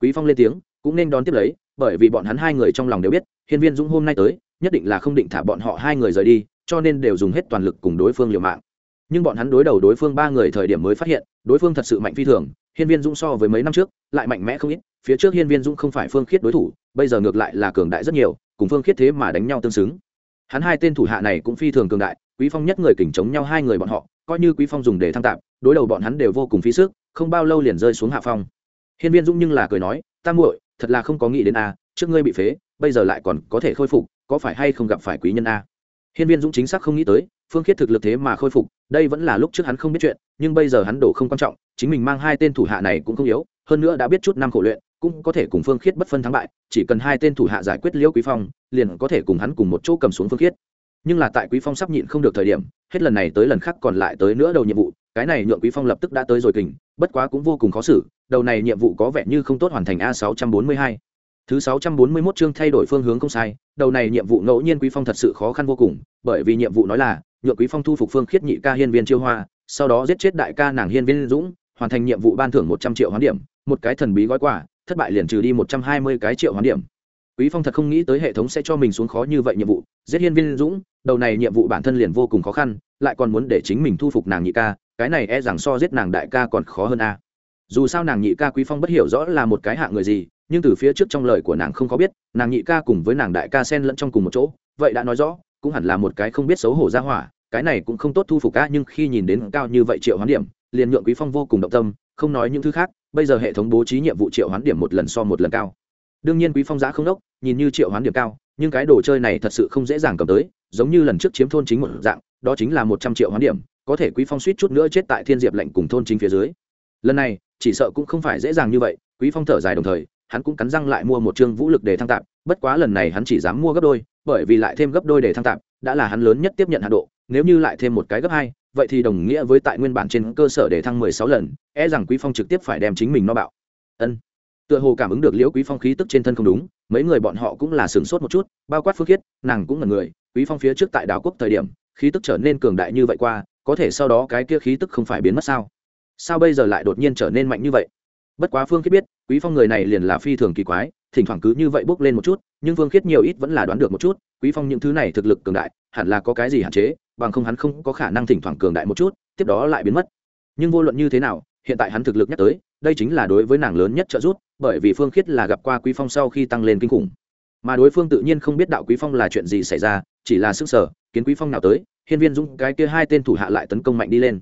Quý phong lên tiếng, cũng nên đón tiếp lấy, bởi vì bọn hắn hai người trong lòng đều biết, hiên viên dũng hôm nay tới, nhất định là không định thả bọn họ hai người rời đi, cho nên đều dùng hết toàn lực cùng đối phương liều mạng. Nhưng bọn hắn đối đầu đối phương ba người thời điểm mới phát hiện, đối phương thật sự mạnh phi thường, hiên viên dũng so với mấy năm trước, lại mạnh mẽ không ít, phía trước hiên viên dũng không phải phương khiết đối thủ, bây giờ ngược lại là cường đại rất nhiều, cùng phương khiết thế mà đánh nhau tương xứng. Hắn hai tên thủ hạ này cũng phi thường cường đại quý phong nhất người kỉnh chống nhau hai người bọn họ, coi như quý phong dùng để thăng tạm đối đầu bọn hắn đều vô cùng phí sức, không bao lâu liền rơi xuống hạ phong. Hiên viên dũng nhưng là cười nói, ta muội, thật là không có nghĩ đến a, trước ngươi bị phế, bây giờ lại còn có thể khôi phục, có phải hay không gặp phải quý nhân a? Hiên viên dũng chính xác không nghĩ tới, phương khiết thực lực thế mà khôi phục, đây vẫn là lúc trước hắn không biết chuyện, nhưng bây giờ hắn đổ không quan trọng, chính mình mang hai tên thủ hạ này cũng không yếu, hơn nữa đã biết chút năm khổ luyện, cũng có thể cùng phương khiết bất phân thắng bại, chỉ cần hai tên thủ hạ giải quyết liễu quý phong, liền có thể cùng hắn cùng một chỗ cầm xuống phương khiết nhưng là tại quý phong sắp nhịn không được thời điểm, hết lần này tới lần khác còn lại tới nữa đầu nhiệm vụ, cái này nhượng quý phong lập tức đã tới rồi kình, bất quá cũng vô cùng khó xử, đầu này nhiệm vụ có vẻ như không tốt hoàn thành a 642 thứ 641 chương thay đổi phương hướng không sai, đầu này nhiệm vụ ngẫu nhiên quý phong thật sự khó khăn vô cùng, bởi vì nhiệm vụ nói là, nhượng quý phong thu phục phương khiết nhị ca hiên viên chiêu hoa, sau đó giết chết đại ca nàng hiên viên dũng, hoàn thành nhiệm vụ ban thưởng một trăm triệu hoán điểm, một cái thần bí gói quà, thất bại liền trừ đi một trăm hai mươi cái triệu hoán điểm. Quý phong thật không nghĩ tới hệ thống sẽ cho mình xuống khó như vậy nhiệm vụ, giết hiên viên dũng đầu này nhiệm vụ bản thân liền vô cùng khó khăn, lại còn muốn để chính mình thu phục nàng nhị ca, cái này e rằng so giết nàng đại ca còn khó hơn a. Dù sao nàng nhị ca quý phong bất hiểu rõ là một cái hạng người gì, nhưng từ phía trước trong lời của nàng không có biết, nàng nhị ca cùng với nàng đại ca xen lẫn trong cùng một chỗ, vậy đã nói rõ, cũng hẳn là một cái không biết xấu hổ ra hỏa, cái này cũng không tốt thu phục ca nhưng khi nhìn đến cao như vậy triệu hoán điểm, liền nhượng quý phong vô cùng động tâm, không nói những thứ khác, bây giờ hệ thống bố trí nhiệm vụ triệu hoán điểm một lần so một lần cao đương nhiên quý phong giá không đốc, nhìn như triệu hoán điểm cao, nhưng cái đồ chơi này thật sự không dễ dàng cầm tới, giống như lần trước chiếm thôn chính một dạng, đó chính là một trăm triệu hoán điểm, có thể quý phong suýt chút nữa chết tại thiên diệp lệnh cùng thôn chính phía dưới. Lần này, chỉ sợ cũng không phải dễ dàng như vậy, quý phong thở dài đồng thời, hắn cũng cắn răng lại mua một chương vũ lực để thăng tạm bất quá lần này hắn chỉ dám mua gấp đôi, bởi vì lại thêm gấp đôi để thăng tạm đã là hắn lớn nhất tiếp nhận hạ độ, nếu như lại thêm một cái gấp hai, vậy thì đồng nghĩa với tại nguyên bản trên cơ sở để thăng mười sáu lần e rằng quý phong trực tiếp phải đem chính mình no bạo. Ân tựa hồ cảm ứng được liễu quý phong khí tức trên thân không đúng, mấy người bọn họ cũng là sửng sốt một chút, bao quát phước khiết, nàng cũng là người, quý phong phía trước tại đảo quốc thời điểm, khí tức trở nên cường đại như vậy qua, có thể sau đó cái kia khí tức không phải biến mất sao? Sao bây giờ lại đột nhiên trở nên mạnh như vậy? Bất quá phương khiết biết, quý phong người này liền là phi thường kỳ quái, thỉnh thoảng cứ như vậy bốc lên một chút, nhưng phương khiết nhiều ít vẫn là đoán được một chút, quý phong những thứ này thực lực cường đại, hẳn là có cái gì hạn chế, bằng không hắn không có khả năng thỉnh thoảng cường đại một chút, tiếp đó lại biến mất. Nhưng vô luận như thế nào, hiện tại hắn thực lực nhắc tới, đây chính là đối với nàng lớn nhất trợ giúp bởi vì phương khiết là gặp qua quý phong sau khi tăng lên kinh khủng. Mà đối phương tự nhiên không biết đạo quý phong là chuyện gì xảy ra, chỉ là sức sở, kiến quý phong nào tới, hiên viên dũng cái kia hai tên thủ hạ lại tấn công mạnh đi lên.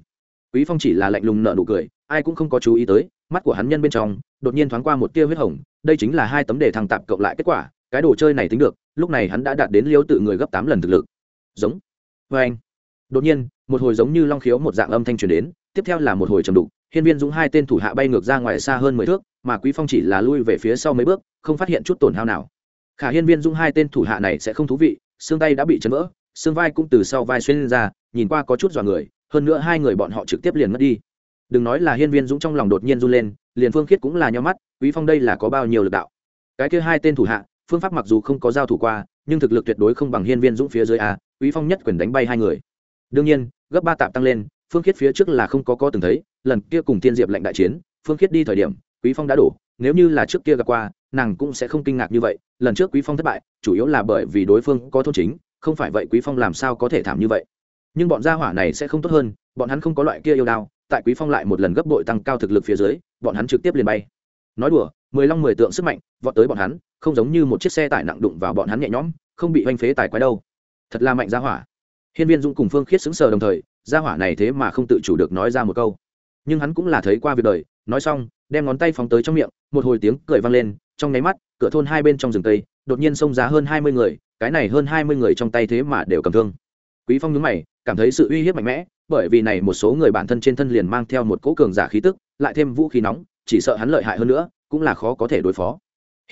Quý phong chỉ là lạnh lùng nở nụ cười, ai cũng không có chú ý tới, mắt của hắn nhân bên trong, đột nhiên thoáng qua một tia huyết hồng, đây chính là hai tấm đề thăng tạp cộng lại kết quả, cái đồ chơi này tính được, lúc này hắn đã đạt đến liêu tự người gấp tám lần thực lực. Giống. Vê anh đột nhiên, một hồi giống như long khiếu một dạng âm thanh truyền đến, tiếp theo là một hồi trầm đục hiên viên dũng hai tên thủ hạ bay ngược ra ngoài xa hơn mười thước, mà quý phong chỉ là lui về phía sau mấy bước, không phát hiện chút tổn hao nào. Khả hiên viên dũng hai tên thủ hạ này sẽ không thú vị, xương tay đã bị chấn vỡ, xương vai cũng từ sau vai xuyên lên ra, nhìn qua có chút dọa người, hơn nữa hai người bọn họ trực tiếp liền mất đi. Đừng nói là hiên viên dũng trong lòng đột nhiên run lên, liền phương khiết cũng là nhau mắt, quý phong đây là có bao nhiêu lực đạo? Cái kia hai tên thủ hạ, phương pháp mặc dù không có giao thủ qua, nhưng thực lực tuyệt đối không bằng hiên viên dũng phía dưới a, quý phong nhất quyền đánh bay hai người. Đương nhiên, gấp ba tạm tăng lên phương khiết phía trước là không có có từng thấy, lần kia cùng thiên diệp lệnh đại chiến, phương khiết đi thời điểm, quý phong đã đổ, nếu như là trước kia gặp qua, nàng cũng sẽ không kinh ngạc như vậy, lần trước quý phong thất bại, chủ yếu là bởi vì đối phương có thôn chính, không phải vậy quý phong làm sao có thể thảm như vậy. Nhưng bọn gia hỏa này sẽ không tốt hơn, bọn hắn không có loại kia yêu đao, tại quý phong lại một lần gấp bội tăng cao thực lực phía dưới, bọn hắn trực tiếp liền bay. Nói đùa, mười long mười tượng sức mạnh, vọt tới bọn hắn, không giống như một chiếc xe tải nặng đụng vào bọn hắn nhẹ nhõm, không bị oanh phế tài quái đâu. Thật là mạnh gia hỏa. Hiên viên dũng cùng phương khiết xứng sờ đồng thời gia hỏa này thế mà không tự chủ được nói ra một câu. Nhưng hắn cũng là thấy qua việc đời, nói xong, đem ngón tay phóng tới trong miệng, một hồi tiếng cười vang lên, trong nháy mắt, cửa thôn hai bên trong rừng tây, đột nhiên xông ra hơn hai mươi người, cái này hơn hai mươi người trong tay thế mà đều cầm thương. Quý phong nhướng mày, cảm thấy sự uy hiếp mạnh mẽ, bởi vì này một số người bản thân trên thân liền mang theo một cỗ cường giả khí tức, lại thêm vũ khí nóng, chỉ sợ hắn lợi hại hơn nữa, cũng là khó có thể đối phó.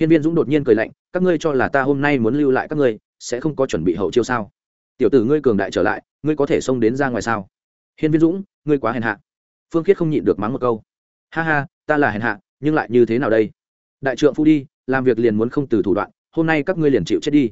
Hiên viên dũng đột nhiên cười lạnh, các ngươi cho là ta hôm nay muốn lưu lại các ngươi, sẽ không có chuẩn bị hậu chiêu sao? Tiểu tử ngươi cường đại trở lại ngươi có thể xông đến ra ngoài sao? Hiên viên dũng, ngươi quá hèn hạ. Phương khiết không nhịn được mắng một câu. Ha ha, ta là hèn hạ, nhưng lại như thế nào đây? Đại trượng phu đi, làm việc liền muốn không từ thủ đoạn, hôm nay các ngươi liền chịu chết đi.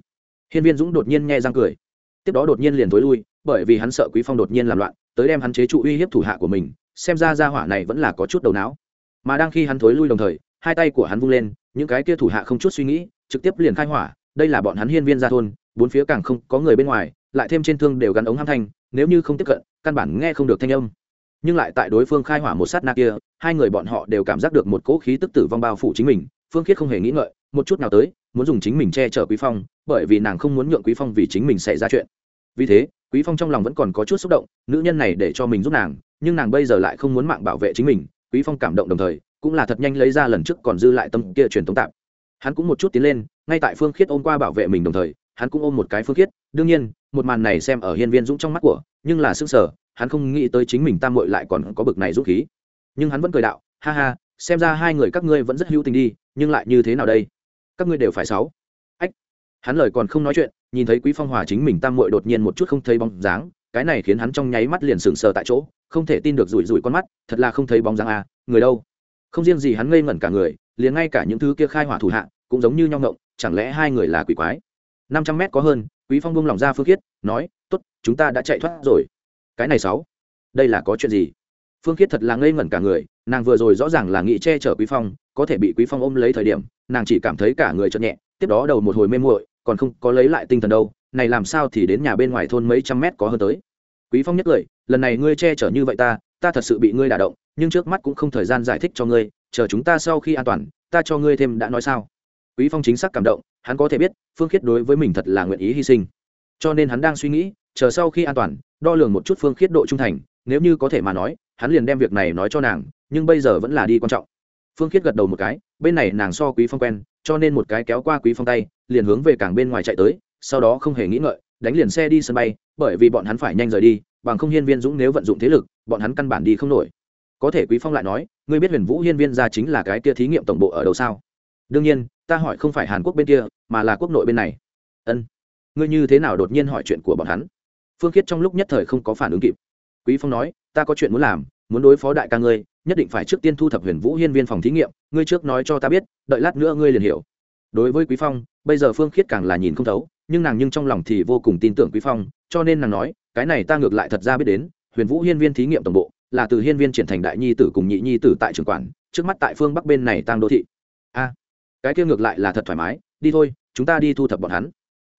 Hiên viên dũng đột nhiên nghe răng cười. Tiếp đó đột nhiên liền t lui, bởi vì hắn sợ quý phong đột nhiên làm loạn, tới đem hắn chế trụ uy hiếp thủ hạ của mình, xem ra ra hỏa này vẫn là có chút đầu não. Mà đang khi hắn thối lui đồng thời, hai tay của hắn vung lên, những cái kia thủ hạ không chút suy nghĩ, trực tiếp liền khai hỏa, đây là bọn hắn hiên viên ra thôn, bốn phía càng không có người bên ngoài lại thêm trên thương đều gắn ống ham thanh, nếu như không tiếp cận, căn bản nghe không được thanh âm. Nhưng lại tại đối phương khai hỏa một sát na kia, hai người bọn họ đều cảm giác được một cỗ khí tức tử vong bao phủ chính mình, phương khiết không hề nghĩ ngợi, một chút nào tới, muốn dùng chính mình che chở quý phong, bởi vì nàng không muốn nhượng quý phong vì chính mình xảy ra chuyện. Vì thế, quý phong trong lòng vẫn còn có chút xúc động, nữ nhân này để cho mình giúp nàng, nhưng nàng bây giờ lại không muốn mạng bảo vệ chính mình, quý phong cảm động đồng thời, cũng là thật nhanh lấy ra lần trước còn dư lại tâm kia truyền tống tạm hắn cũng một chút tiến lên, ngay tại phương khiết ôm qua bảo vệ mình đồng thời hắn cũng ôm một cái phương khiết, đương nhiên, một màn này xem ở hiên viên dũng trong mắt của, nhưng là sức sở hắn không nghĩ tới chính mình tam muội lại còn có bực này dũng khí. Nhưng hắn vẫn cười đạo, ha ha, xem ra hai người các ngươi vẫn rất hữu tình đi, nhưng lại như thế nào đây? Các ngươi đều phải sáu. Ách, hắn lời còn không nói chuyện, nhìn thấy quý phong hòa chính mình tam muội đột nhiên một chút không thấy bóng dáng, cái này khiến hắn trong nháy mắt liền sừng sờ tại chỗ, không thể tin được rủi rủi con mắt, thật là không thấy bóng dáng à người đâu? Không riêng gì hắn ngây ngẩn cả người, liền ngay cả những thứ kia khai hỏa thủ hạ, cũng giống như nhau ngộng, chẳng lẽ hai người là quỷ quái? Năm trăm mét có hơn, quý phong buông lòng ra phương khiết, nói, tốt, chúng ta đã chạy thoát rồi. Cái này sáu, đây là có chuyện gì? Phương khiết thật là ngây ngẩn cả người, nàng vừa rồi rõ ràng là nghĩ che chở quý phong, có thể bị quý phong ôm lấy thời điểm, nàng chỉ cảm thấy cả người chợt nhẹ, tiếp đó đầu một hồi mê muội, còn không có lấy lại tinh thần đâu, này làm sao thì đến nhà bên ngoài thôn mấy trăm mét có hơn tới. Quý phong nhất cười lần này ngươi che chở như vậy ta ta thật sự bị ngươi đả động, nhưng trước mắt cũng không thời gian giải thích cho ngươi, chờ chúng ta sau khi an toàn, ta cho ngươi thêm đã nói sao quý phong chính xác cảm động, hắn có thể biết, phương khiết đối với mình thật là nguyện ý hy sinh. Cho nên hắn đang suy nghĩ, chờ sau khi an toàn, đo lường một chút phương khiết độ trung thành, nếu như có thể mà nói, hắn liền đem việc này nói cho nàng, nhưng bây giờ vẫn là đi quan trọng. Phương khiết gật đầu một cái, bên này nàng so quý phong quen, cho nên một cái kéo qua quý phong tay, liền hướng về cảng bên ngoài chạy tới, sau đó không hề nghĩ ngợi, đánh liền xe đi sân bay, bởi vì bọn hắn phải nhanh rời đi, bằng không hiên viên dũng nếu vận dụng thế lực, bọn hắn căn bản đi không nổi. Có thể quý phong lại nói, ngươi biết huyền vũ hiên viên ra chính là cái kia thí nghiệm tổng bộ ở đâu sao? Đương nhiên, ta hỏi không phải hàn quốc bên kia, mà là quốc nội bên này. Ân. Ngươi như thế nào đột nhiên hỏi chuyện của bọn hắn? Phương khiết trong lúc nhất thời không có phản ứng kịp. Quý phong nói, ta có chuyện muốn làm, muốn đối phó đại ca ngươi, nhất định phải trước tiên thu thập huyền vũ hiên viên phòng thí nghiệm, ngươi trước nói cho ta biết, đợi lát nữa ngươi liền hiểu. Đối với quý phong, bây giờ phương khiết càng là nhìn không thấu, nhưng nàng nhưng trong lòng thì vô cùng tin tưởng quý phong, cho nên nàng nói, cái này ta ngược lại thật ra biết đến, huyền vũ hiên viên thí nghiệm tổng bộ, là từ hiên viên triển thành đại nhi tử cùng nhị nhi tử tại trường quản, trước mắt tại phương bắc bên này tăng đô thị. A cái kia ngược lại là thật thoải mái, đi thôi, chúng ta đi thu thập bọn hắn.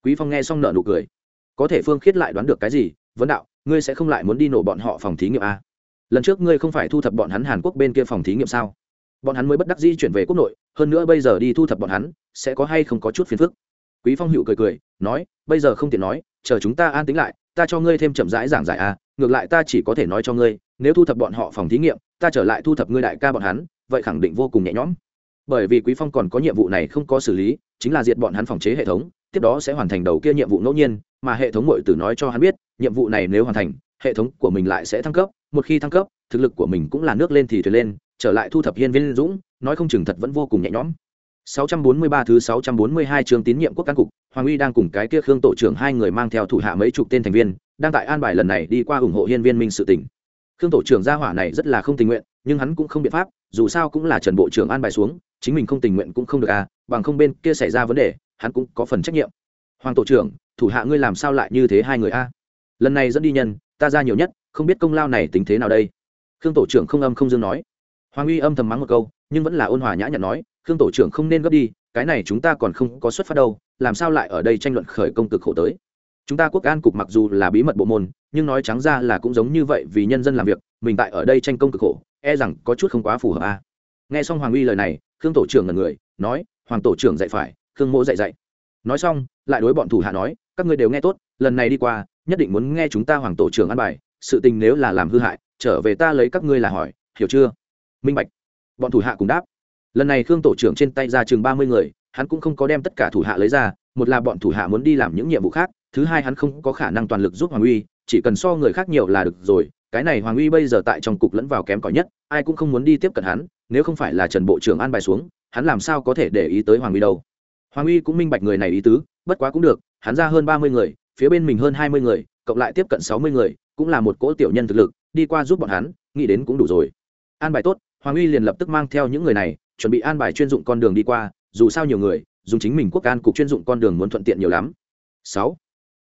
Quý phong nghe xong nợ nụ cười. Có thể phương khiết lại đoán được cái gì? Vấn đạo, ngươi sẽ không lại muốn đi nổ bọn họ phòng thí nghiệm a lần trước ngươi không phải thu thập bọn hắn hàn quốc bên kia phòng thí nghiệm sao? Bọn hắn mới bất đắc dĩ chuyển về quốc nội, hơn nữa bây giờ đi thu thập bọn hắn, sẽ có hay không có chút phiền phức? Quý phong hữu cười cười, nói, bây giờ không tiện nói, chờ chúng ta an tính lại, ta cho ngươi thêm chậm rãi giảng giải a ngược lại ta chỉ có thể nói cho ngươi, nếu thu thập bọn họ phòng thí nghiệm, ta trở lại thu thập ngươi đại ca bọn hắn, vậy khẳng định vô cùng nhẹ nhõm bởi vì quý phong còn có nhiệm vụ này không có xử lý chính là diệt bọn hắn phòng chế hệ thống tiếp đó sẽ hoàn thành đầu kia nhiệm vụ ngẫu nhiên mà hệ thống mội tử nói cho hắn biết nhiệm vụ này nếu hoàn thành hệ thống của mình lại sẽ thăng cấp một khi thăng cấp thực lực của mình cũng là nước lên thì thuyền lên trở lại thu thập hiên viên dũng nói không chừng thật vẫn vô cùng nhẹ nhõm. 643 thứ 642 trường tín nhiệm quốc căn cục, Hoàng Uy đang cùng cái kia Khương tổ trưởng hai người mang theo thủ hạ mấy chục tên thành viên, đang tại an bài lần này đi qua ủng hộ hiên viên minh sự tỉnh. Khương tổ trưởng gia hỏa này rất là không tình nguyện, nhưng hắn cũng không biện pháp, dù sao cũng là Trần bộ trưởng an bài xuống, chính mình không tình nguyện cũng không được à, bằng không bên kia xảy ra vấn đề, hắn cũng có phần trách nhiệm. Hoàng tổ trưởng, thủ hạ ngươi làm sao lại như thế hai người a? Lần này dẫn đi nhân, ta ra nhiều nhất, không biết công lao này tính thế nào đây. Khương tổ trưởng không âm không dương nói. Hoàng Uy âm thầm mắng một câu, nhưng vẫn là ôn hòa nhã nhặn nói, khương tổ trưởng không nên gấp đi cái này chúng ta còn không có xuất phát đâu làm sao lại ở đây tranh luận khởi công cực khổ tới chúng ta quốc an cục mặc dù là bí mật bộ môn nhưng nói trắng ra là cũng giống như vậy vì nhân dân làm việc mình tại ở đây tranh công cực khổ e rằng có chút không quá phù hợp a à nghe xong hoàng uy lời này, khương tổ trưởng là người, nói, hoàng tổ trưởng dạy phải, khương mỗ dạy dạy. Nói xong, lại đối bọn thủ hạ nói, các ngươi đều nghe tốt, lần này đi qua, nhất định muốn nghe chúng ta hoàng tổ trưởng ăn bài, sự tình nếu là làm hư hại, trở về ta lấy các ngươi là hỏi, hiểu chưa? Minh bạch. Bọn thủ hạ cùng đáp, lần này khương tổ trưởng trên tay ra chừng ba mươi người, hắn cũng không có đem tất cả thủ hạ lấy ra, một là bọn thủ hạ muốn đi làm những nhiệm vụ khác, thứ hai hắn không có khả năng toàn lực giúp hoàng uy, chỉ cần so người khác nhiều là được rồi cái này hoàng uy bây giờ tại trong cục lẫn vào kém cỏi nhất, ai cũng không muốn đi tiếp cận hắn, nếu không phải là trần bộ trưởng an bài xuống, hắn làm sao có thể để ý tới hoàng uy đâu. Hoàng uy cũng minh bạch người này ý tứ, bất quá cũng được, hắn ra hơn ba mươi người, phía bên mình hơn hai mươi người, cộng lại tiếp cận sáu mươi người, cũng là một cỗ tiểu nhân thực lực, đi qua giúp bọn hắn, nghĩ đến cũng đủ rồi. An bài tốt, hoàng uy liền lập tức mang theo những người này, chuẩn bị an bài chuyên dụng con đường đi qua, dù sao nhiều người, dùng chính mình quốc an cục chuyên dụng con đường muốn thuận tiện nhiều lắm. Sáu,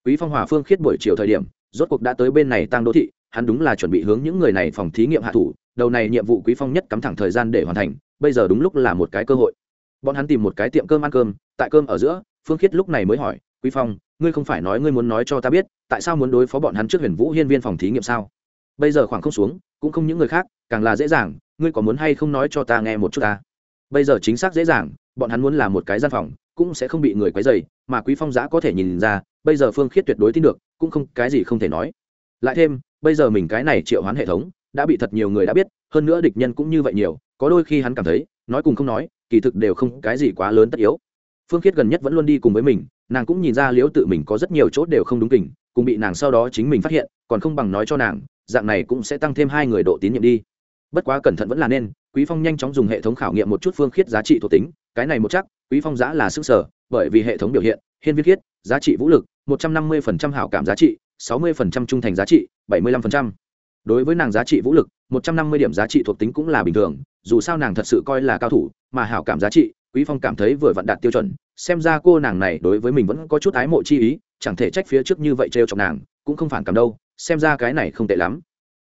quý phong hòa phương khiết buổi chiều thời điểm, rốt cuộc đã tới bên này tăng đô thị hắn đúng là chuẩn bị hướng những người này phòng thí nghiệm hạ thủ, đầu này nhiệm vụ quý phong nhất cắm thẳng thời gian để hoàn thành, bây giờ đúng lúc là một cái cơ hội. Bọn hắn tìm một cái tiệm cơm ăn cơm, tại cơm ở giữa, phương khiết lúc này mới hỏi, quý phong, ngươi không phải nói ngươi muốn nói cho ta biết, tại sao muốn đối phó bọn hắn trước huyền vũ hiên viên phòng thí nghiệm sao? Bây giờ khoảng không xuống, cũng không những người khác, càng là dễ dàng, ngươi có muốn hay không nói cho ta nghe một chút ta? Bây giờ chính xác dễ dàng, bọn hắn muốn làm một cái gian phòng, cũng sẽ không bị người quấy dày mà quý phong giã có thể nhìn ra, bây giờ phương khiết tuyệt đối tin được, cũng không, cái gì không thể nói lại thêm, bây giờ mình cái này triệu hoán hệ thống, đã bị thật nhiều người đã biết, hơn nữa địch nhân cũng như vậy nhiều, có đôi khi hắn cảm thấy, nói cùng không nói, kỳ thực đều không cái gì quá lớn tất yếu. Phương khiết gần nhất vẫn luôn đi cùng với mình, nàng cũng nhìn ra liễu tự mình có rất nhiều chỗ đều không đúng tình cùng bị nàng sau đó chính mình phát hiện, còn không bằng nói cho nàng, dạng này cũng sẽ tăng thêm hai người độ tín nhiệm đi. Bất quá cẩn thận vẫn là nên, quý phong nhanh chóng dùng hệ thống khảo nghiệm một chút phương khiết giá trị thuộc tính, cái này một chắc, quý phong giá là sức sở, bởi vì hệ thống biểu hiện, hiên viên khiết, giá trị vũ lực, một trăm năm 150% hảo cảm giá trị 60% trung thành giá trị bảy mươi 75%. đối với nàng giá trị vũ lực một trăm năm mươi điểm giá trị thuộc tính cũng là bình thường dù sao nàng thật sự coi là cao thủ mà hảo cảm giá trị quý phong cảm thấy vừa vặn đạt tiêu chuẩn xem ra cô nàng này đối với mình vẫn có chút ái mộ chi ý chẳng thể trách phía trước như vậy trêu chọc nàng cũng không phản cảm đâu xem ra cái này không tệ lắm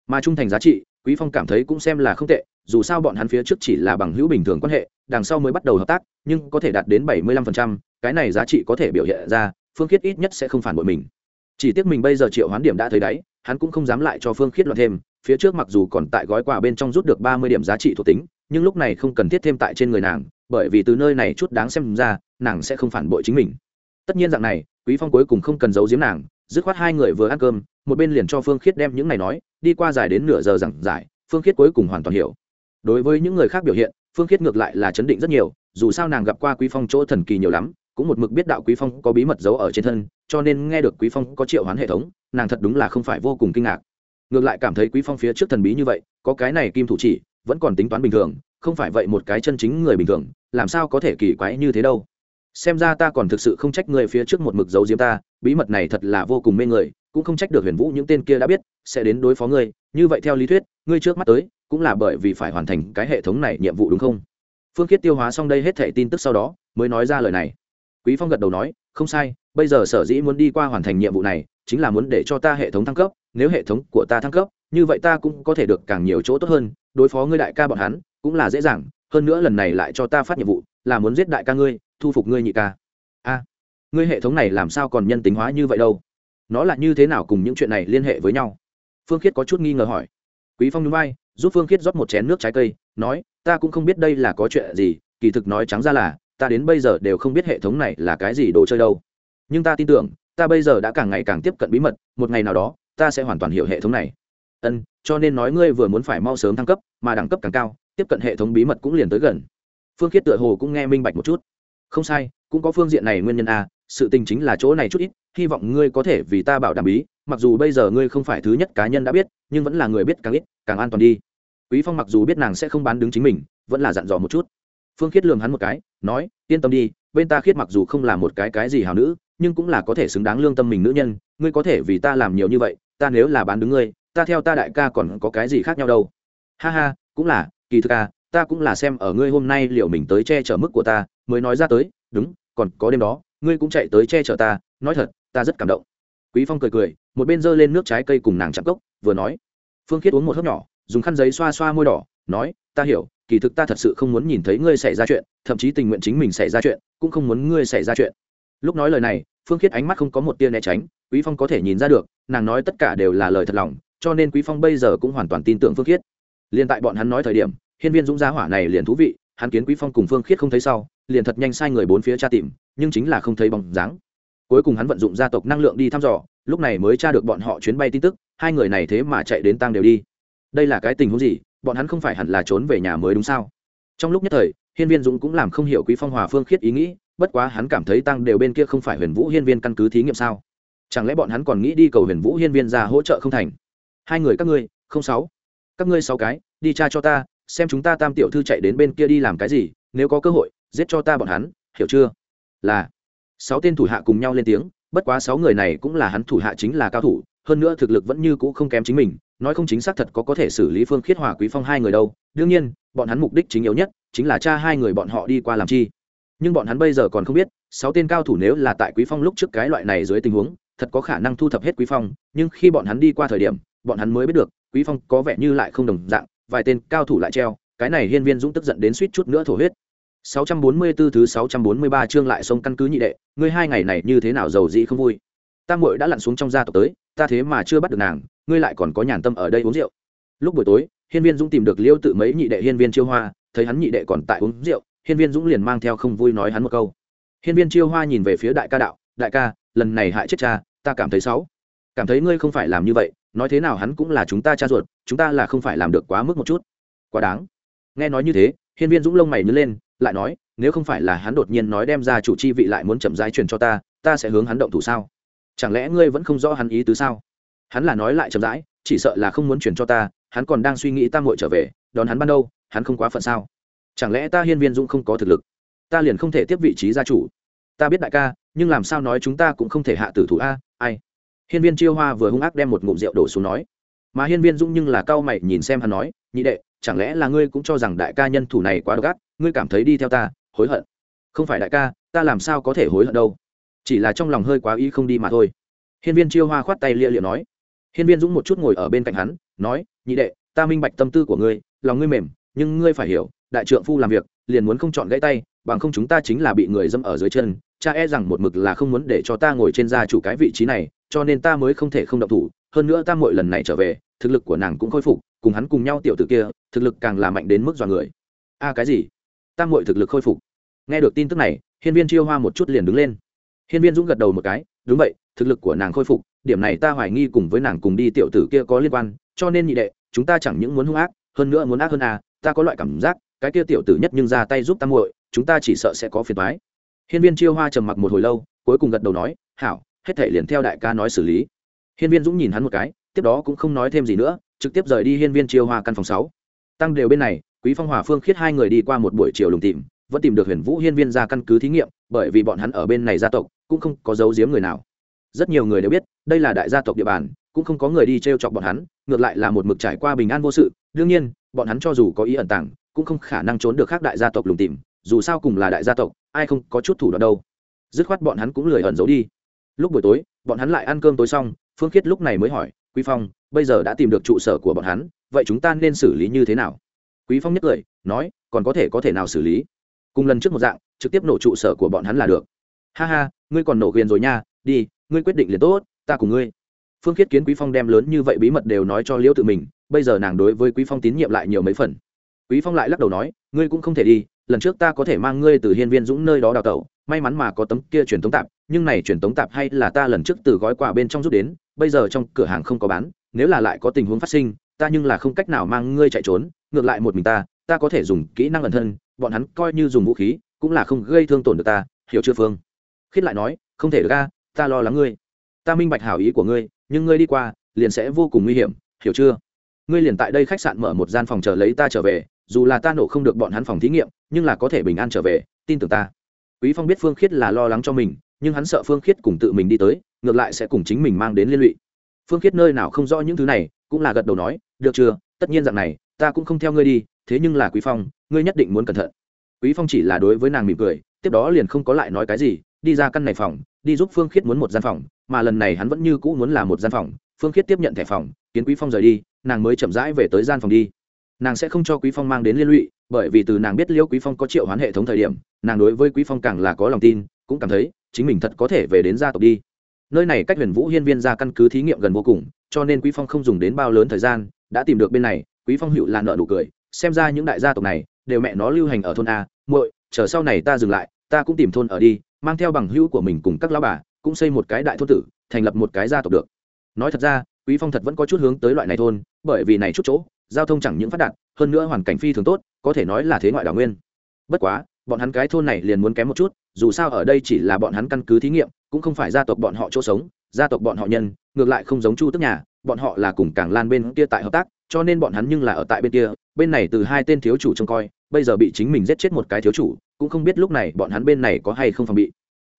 mà trung thành giá trị quý phong cảm thấy cũng xem là không tệ dù sao bọn hắn phía trước chỉ là bằng hữu bình thường quan hệ đằng sau mới bắt đầu hợp tác nhưng có thể đạt đến bảy mươi lăm phần trăm, cái này giá trị có thể biểu hiện ra phương khiết ít nhất sẽ không phản bội mình chỉ tiếc mình bây giờ triệu hoán điểm đã thấy đáy, hắn cũng không dám lại cho phương khiết loạn thêm, phía trước mặc dù còn tại gói quà bên trong rút được ba mươi điểm giá trị thuộc tính, nhưng lúc này không cần thiết thêm tại trên người nàng, bởi vì từ nơi này chút đáng xem ra, nàng sẽ không phản bội chính mình. Tất nhiên dạng này, quý phong cuối cùng không cần giấu giếm nàng, dứt khoát hai người vừa ăn cơm, một bên liền cho phương khiết đem những này nói, đi qua dài đến nửa giờ giảng giải, phương khiết cuối cùng hoàn toàn hiểu. Đối với những người khác biểu hiện, phương khiết ngược lại là chấn định rất nhiều, dù sao nàng gặp qua quý phong chỗ thần kỳ nhiều lắm cũng một mực biết đạo quý phong có bí mật giấu ở trên thân, cho nên nghe được quý phong có triệu hoán hệ thống, nàng thật đúng là không phải vô cùng kinh ngạc. Ngược lại cảm thấy quý phong phía trước thần bí như vậy, có cái này kim thủ chỉ, vẫn còn tính toán bình thường, không phải vậy một cái chân chính người bình thường, làm sao có thể kỳ quái như thế đâu. Xem ra ta còn thực sự không trách người phía trước một mực giấu diếm ta, bí mật này thật là vô cùng mê người, cũng không trách được huyền vũ những tên kia đã biết, sẽ đến đối phó ngươi, như vậy theo lý thuyết, ngươi trước mắt tới, cũng là bởi vì phải hoàn thành cái hệ thống này nhiệm vụ đúng không? Phương khiết tiêu hóa xong đây hết thẻ tin tức sau đó, mới nói ra lời này quý phong gật đầu nói, không sai, bây giờ sở dĩ muốn đi qua hoàn thành nhiệm vụ này, chính là muốn để cho ta hệ thống thăng cấp, nếu hệ thống của ta thăng cấp, như vậy ta cũng có thể được càng nhiều chỗ tốt hơn, đối phó ngươi đại ca bọn hắn cũng là dễ dàng, hơn nữa lần này lại cho ta phát nhiệm vụ, là muốn giết đại ca ngươi, thu phục ngươi nhị ca. A, ngươi hệ thống này làm sao còn nhân tính hóa như vậy đâu? Nó là như thế nào cùng những chuyện này liên hệ với nhau? Phương khiết có chút nghi ngờ hỏi. Quý phong núi bay giúp phương khiết rót một chén nước trái cây, nói, ta cũng không biết đây là có chuyện gì, kỳ thực nói trắng ra là ta đến bây giờ đều không biết hệ thống này là cái gì đồ chơi đâu. Nhưng ta tin tưởng, ta bây giờ đã càng ngày càng tiếp cận bí mật, một ngày nào đó, ta sẽ hoàn toàn hiểu hệ thống này. Ân, cho nên nói ngươi vừa muốn phải mau sớm thăng cấp, mà đẳng cấp càng cao, tiếp cận hệ thống bí mật cũng liền tới gần. Phương khiết tựa hồ cũng nghe minh bạch một chút. Không sai, cũng có phương diện này nguyên nhân a sự tình chính là chỗ này chút ít, hy vọng ngươi có thể vì ta bảo đảm bí, mặc dù bây giờ ngươi không phải thứ nhất cá nhân đã biết, nhưng vẫn là người biết càng ít, càng an toàn đi. Quý phong mặc dù biết nàng sẽ không bán đứng chính mình, vẫn là dặn dò một chút phương khiết lường hắn một cái, nói, yên tâm đi, bên ta khiết mặc dù không là một cái cái gì hào nữ, nhưng cũng là có thể xứng đáng lương tâm mình nữ nhân, ngươi có thể vì ta làm nhiều như vậy, ta nếu là bán đứng ngươi, ta theo ta đại ca còn có cái gì khác nhau đâu. Ha ha, cũng là, kỳ thực à ta cũng là xem ở ngươi hôm nay liệu mình tới che chở mức của ta, mới nói ra tới, đúng, còn có đêm đó, ngươi cũng chạy tới che chở ta, nói thật, ta rất cảm động. Quý phong cười cười, một bên giơ lên nước trái cây cùng nàng chạm cốc, vừa nói. Phương khiết uống một hớp nhỏ, dùng khăn giấy xoa xoa môi đỏ, nói, ta hiểu kỳ thực ta thật sự không muốn nhìn thấy ngươi xảy ra chuyện, thậm chí tình nguyện chính mình xảy ra chuyện, cũng không muốn ngươi xảy ra chuyện. Lúc nói lời này, phương khiết ánh mắt không có một tia né tránh, quý phong có thể nhìn ra được, nàng nói tất cả đều là lời thật lòng, cho nên quý phong bây giờ cũng hoàn toàn tin tưởng phương khiết. Liền tại bọn hắn nói thời điểm, hiên viên dũng gia hỏa này liền thú vị, hắn kiến quý phong cùng phương khiết không thấy sau, liền thật nhanh sai người bốn phía tra tìm, nhưng chính là không thấy bóng dáng. Cuối cùng hắn vận dụng gia tộc năng lượng đi thăm dò, lúc này mới tra được bọn họ chuyến bay tin tức, hai người này thế mà chạy đến tăng đều đi. Đây là cái tình huống gì? Bọn hắn không phải hẳn là trốn về nhà mới đúng sao? Trong lúc nhất thời, hiên viên dũng cũng làm không hiểu quý phong hòa phương khiết ý nghĩ, bất quá hắn cảm thấy tăng đều bên kia không phải huyền vũ hiên viên căn cứ thí nghiệm sao? Chẳng lẽ bọn hắn còn nghĩ đi cầu huyền vũ hiên viên ra hỗ trợ không thành? Hai người các ngươi, không sáu. Các ngươi sáu cái, đi tra cho ta, xem chúng ta tam tiểu thư chạy đến bên kia đi làm cái gì, nếu có cơ hội, giết cho ta bọn hắn, hiểu chưa? Là, sáu tên thủ hạ cùng nhau lên tiếng, bất quá sáu người này cũng là hắn thủ hạ chính là cao thủ, hơn nữa thực lực vẫn như cũ không kém chính mình nói không chính xác thật có có thể xử lý phương khiết hòa quý phong hai người đâu. Đương nhiên, bọn hắn mục đích chính yếu nhất chính là cha hai người bọn họ đi qua làm chi. Nhưng bọn hắn bây giờ còn không biết, sáu tên cao thủ nếu là tại quý phong lúc trước cái loại này dưới tình huống, thật có khả năng thu thập hết quý phong, nhưng khi bọn hắn đi qua thời điểm, bọn hắn mới biết được, quý phong có vẻ như lại không đồng dạng, vài tên cao thủ lại treo, cái này hiên viên dũng tức giận đến suýt chút nữa thổ huyết. 644 thứ 643 chương lại sông căn cứ nhị đệ, ngươi hai ngày này như thế nào giàu dĩ không vui? Tam muội đã lặn xuống trong gia tộc tới ta thế mà chưa bắt được nàng, ngươi lại còn có nhàn tâm ở đây uống rượu. Lúc buổi tối, hiên viên dũng tìm được liêu tự mấy nhị đệ hiên viên chiêu hoa, thấy hắn nhị đệ còn tại uống rượu, hiên viên dũng liền mang theo không vui nói hắn một câu. Hiên viên chiêu hoa nhìn về phía đại ca đạo, đại ca, lần này hại chết cha, ta cảm thấy xấu. Cảm thấy ngươi không phải làm như vậy, nói thế nào hắn cũng là chúng ta cha ruột, chúng ta là không phải làm được quá mức một chút. Quá đáng. Nghe nói như thế, hiên viên dũng lông mày nhớ lên, lại nói, nếu không phải là hắn đột nhiên nói đem ra chủ chi vị lại muốn chậm rãi truyền cho ta ta sẽ hướng hắn động thủ sao? Chẳng lẽ ngươi vẫn không rõ hắn ý tứ sao? Hắn là nói lại chậm rãi, chỉ sợ là không muốn truyền cho ta, hắn còn đang suy nghĩ ta muội trở về, đón hắn ban đâu, hắn không quá phận sao? Chẳng lẽ ta hiên viên dũng không có thực lực? Ta liền không thể tiếp vị trí gia chủ. Ta biết đại ca, nhưng làm sao nói chúng ta cũng không thể hạ tử thủ a, ai? Hiên viên chiêu hoa vừa hung ác đem một ngụm rượu đổ xuống nói. Mà hiên viên dũng nhưng là cao mày nhìn xem hắn nói, nhị đệ, chẳng lẽ là ngươi cũng cho rằng đại ca nhân thủ này quá độc ác, ngươi cảm thấy đi theo ta, hối hận? Không phải đại ca, ta làm sao có thể hối hận đâu chỉ là trong lòng hơi quá ý không đi mà thôi. Hiên viên chiêu hoa khoát tay lia liệu nói. Hiên viên dũng một chút ngồi ở bên cạnh hắn, nói, nhị đệ, ta minh bạch tâm tư của ngươi, lòng ngươi mềm, nhưng ngươi phải hiểu, đại trượng phu làm việc, liền muốn không chọn gãy tay, bằng không chúng ta chính là bị người dâm ở dưới chân, cha e rằng một mực là không muốn để cho ta ngồi trên gia chủ cái vị trí này, cho nên ta mới không thể không động thủ, hơn nữa ta mỗi lần này trở về, thực lực của nàng cũng khôi phục, cùng hắn cùng nhau tiểu tử kia, thực lực càng là mạnh đến mức dọa người. A, cái gì? Ta mỗi thực lực khôi phục. Nghe được tin tức này, hiên viên chiêu hoa một chút liền đứng lên hiên viên dũng gật đầu một cái, đúng vậy, thực lực của nàng khôi phục, điểm này ta hoài nghi cùng với nàng cùng đi tiểu tử kia có liên quan, cho nên nhị đệ, chúng ta chẳng những muốn hung ác, hơn nữa muốn ác hơn à ta có loại cảm giác, cái kia tiểu tử nhất nhưng ra tay giúp ta muội, chúng ta chỉ sợ sẽ có phiền toái. Hiên viên chiêu hoa trầm mặc một hồi lâu, cuối cùng gật đầu nói, hảo, hết thể liền theo đại ca nói xử lý. Hiên viên dũng nhìn hắn một cái, tiếp đó cũng không nói thêm gì nữa, trực tiếp rời đi hiên viên chiêu hoa căn phòng sáu. Tăng đều bên này, quý phong hòa phương khiết hai người đi qua một buổi chiều lùng tìm, vẫn tìm được huyền vũ hiên viên ra căn cứ thí nghiệm, bởi vì bọn hắn ở bên này gia tộc cũng không có giấu giếm người nào. Rất nhiều người đều biết, đây là đại gia tộc địa bàn, cũng không có người đi t r e o chọc bọn hắn, ngược lại là một mực trải qua bình an vô sự. Đương nhiên, bọn hắn cho dù có ý ẩn tàng, cũng không khả năng trốn được khác đại gia tộc lùng tìm, dù sao cùng là đại gia tộc, ai không có chút thủ đoạn đâu. Dứt khoát bọn hắn cũng lười ẩn giấu đi. Lúc buổi tối, bọn hắn lại ăn cơm tối xong, phương khiết lúc này mới hỏi, quý phong, bây giờ đã tìm được trụ sở của bọn hắn, vậy chúng ta nên xử lý như thế nào? Quý phong nhất cười, nói, còn có thể có thể nào xử lý? Cùng lần trước một dạng, trực tiếp nổ trụ sở của bọn hắn là được. Ha ha ngươi còn nổ quyền rồi nha, đi, ngươi quyết định liền tốt, ta cùng ngươi. Phương khiết kiến quý phong đem lớn như vậy bí mật đều nói cho liễu tự mình, bây giờ nàng đối với quý phong tín nhiệm lại nhiều mấy phần. Quý phong lại lắc đầu nói, ngươi cũng không thể đi, lần trước ta có thể mang ngươi từ hiên viên dũng nơi đó đào tẩu, may mắn mà có tấm kia truyền tống tạp, nhưng này truyền tống tạp hay là ta lần trước từ gói quà bên trong rút đến, bây giờ trong cửa hàng không có bán, nếu là lại có tình huống phát sinh, ta nhưng là không cách nào mang ngươi chạy trốn, ngược lại một mình ta ta có thể dùng kỹ năng ẩn thân, bọn hắn coi như dùng vũ khí, cũng là không gây thương tổn được ta, hiểu chưa phương? Khiết lại nói, không thể được ca ta lo lắng ngươi. Ta minh bạch hảo ý của ngươi, nhưng ngươi đi qua, liền sẽ vô cùng nguy hiểm, hiểu chưa? Ngươi liền tại đây khách sạn mở một gian phòng chờ lấy ta trở về, dù là ta nổ không được bọn hắn phòng thí nghiệm, nhưng là có thể bình an trở về, tin tưởng ta. Quý phong biết phương khiết là lo lắng cho mình, nhưng hắn sợ phương khiết cùng tự mình đi tới, ngược lại sẽ cùng chính mình mang đến liên lụy. Phương khiết nơi nào không rõ những thứ này, cũng là gật đầu nói, được chưa? Tất nhiên dạng này, ta cũng không theo ngươi đi, thế nhưng là quý phong, ngươi nhất định muốn cẩn thận. Quý phong chỉ là đối với nàng mỉm cười, tiếp đó liền không có lại nói cái gì đi ra căn này phòng, đi giúp phương khiết muốn một gian phòng, mà lần này hắn vẫn như cũ muốn là một gian phòng. Phương khiết tiếp nhận thẻ phòng, kiến quý phong rời đi, nàng mới chậm rãi về tới gian phòng đi. Nàng sẽ không cho quý phong mang đến liên lụy, bởi vì từ nàng biết liễu quý phong có triệu hoán hệ thống thời điểm, nàng đối với quý phong càng là có lòng tin, cũng cảm thấy chính mình thật có thể về đến gia tộc đi. Nơi này cách huyền vũ hiên viên ra căn cứ thí nghiệm gần vô cùng, cho nên quý phong không dùng đến bao lớn thời gian, đã tìm được bên này, quý phong hữu là nợ nụ cười, xem ra những đại gia tộc này, đều mẹ nó lưu hành ở thôn a, muội, chờ sau này ta dừng lại, ta cũng tìm thôn ở đi mang theo bằng hữu của mình cùng các lão bà, cũng xây một cái đại thôn tử, thành lập một cái gia tộc được. Nói thật ra, quý phong thật vẫn có chút hướng tới loại này thôn, bởi vì này chút chỗ, giao thông chẳng những phát đạt, hơn nữa hoàn cảnh phi thường tốt, có thể nói là thế ngoại đảo nguyên. Bất quá, bọn hắn cái thôn này liền muốn kém một chút, dù sao ở đây chỉ là bọn hắn căn cứ thí nghiệm, cũng không phải gia tộc bọn họ chỗ sống, gia tộc bọn họ nhân, ngược lại không giống chu tức nhà, bọn họ là cùng Càng lan bên kia tại hợp tác, cho nên bọn hắn nhưng là ở tại bên kia bên này từ hai tên thiếu chủ trông coi, bây giờ bị chính mình giết chết một cái thiếu chủ, cũng không biết lúc này bọn hắn bên này có hay không phòng bị.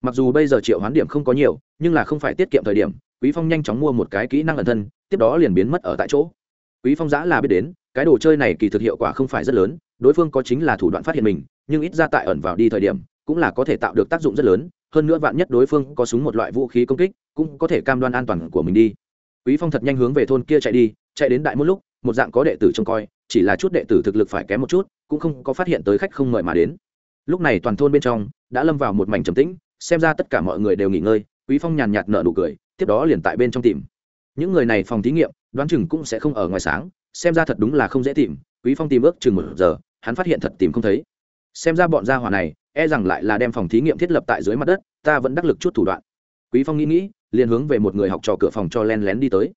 Mặc dù bây giờ triệu hoán điểm không có nhiều, nhưng là không phải tiết kiệm thời điểm, quý phong nhanh chóng mua một cái kỹ năng ẩn thân, tiếp đó liền biến mất ở tại chỗ. Quý phong giã là biết đến, cái đồ chơi này kỳ thực hiệu quả không phải rất lớn, đối phương có chính là thủ đoạn phát hiện mình, nhưng ít ra tại ẩn vào đi thời điểm, cũng là có thể tạo được tác dụng rất lớn, hơn nữa vạn nhất đối phương có súng một loại vũ khí công kích, cũng có thể cam đoan an toàn của mình đi. Quý phong thật nhanh hướng về thôn kia chạy đi, chạy đến đại một lúc một dạng có đệ tử trông coi, chỉ là chút đệ tử thực lực phải kém một chút, cũng không có phát hiện tới khách không mời mà đến. Lúc này toàn thôn bên trong đã lâm vào một mảnh trầm tĩnh, xem ra tất cả mọi người đều nghỉ ngơi, quý phong nhàn nhạt nở nụ cười, tiếp đó liền tại bên trong tìm. Những người này phòng thí nghiệm, đoán chừng cũng sẽ không ở ngoài sáng, xem ra thật đúng là không dễ tìm, quý phong tìm ước chừng một giờ, hắn phát hiện thật tìm không thấy. Xem ra bọn gia hỏa này e rằng lại là đem phòng thí nghiệm thiết lập tại dưới mặt đất, ta vẫn đắc lực chút thủ đoạn. Quý phong nghĩ nghĩ, liền hướng về một người học trò cửa phòng cho len lén đi tới.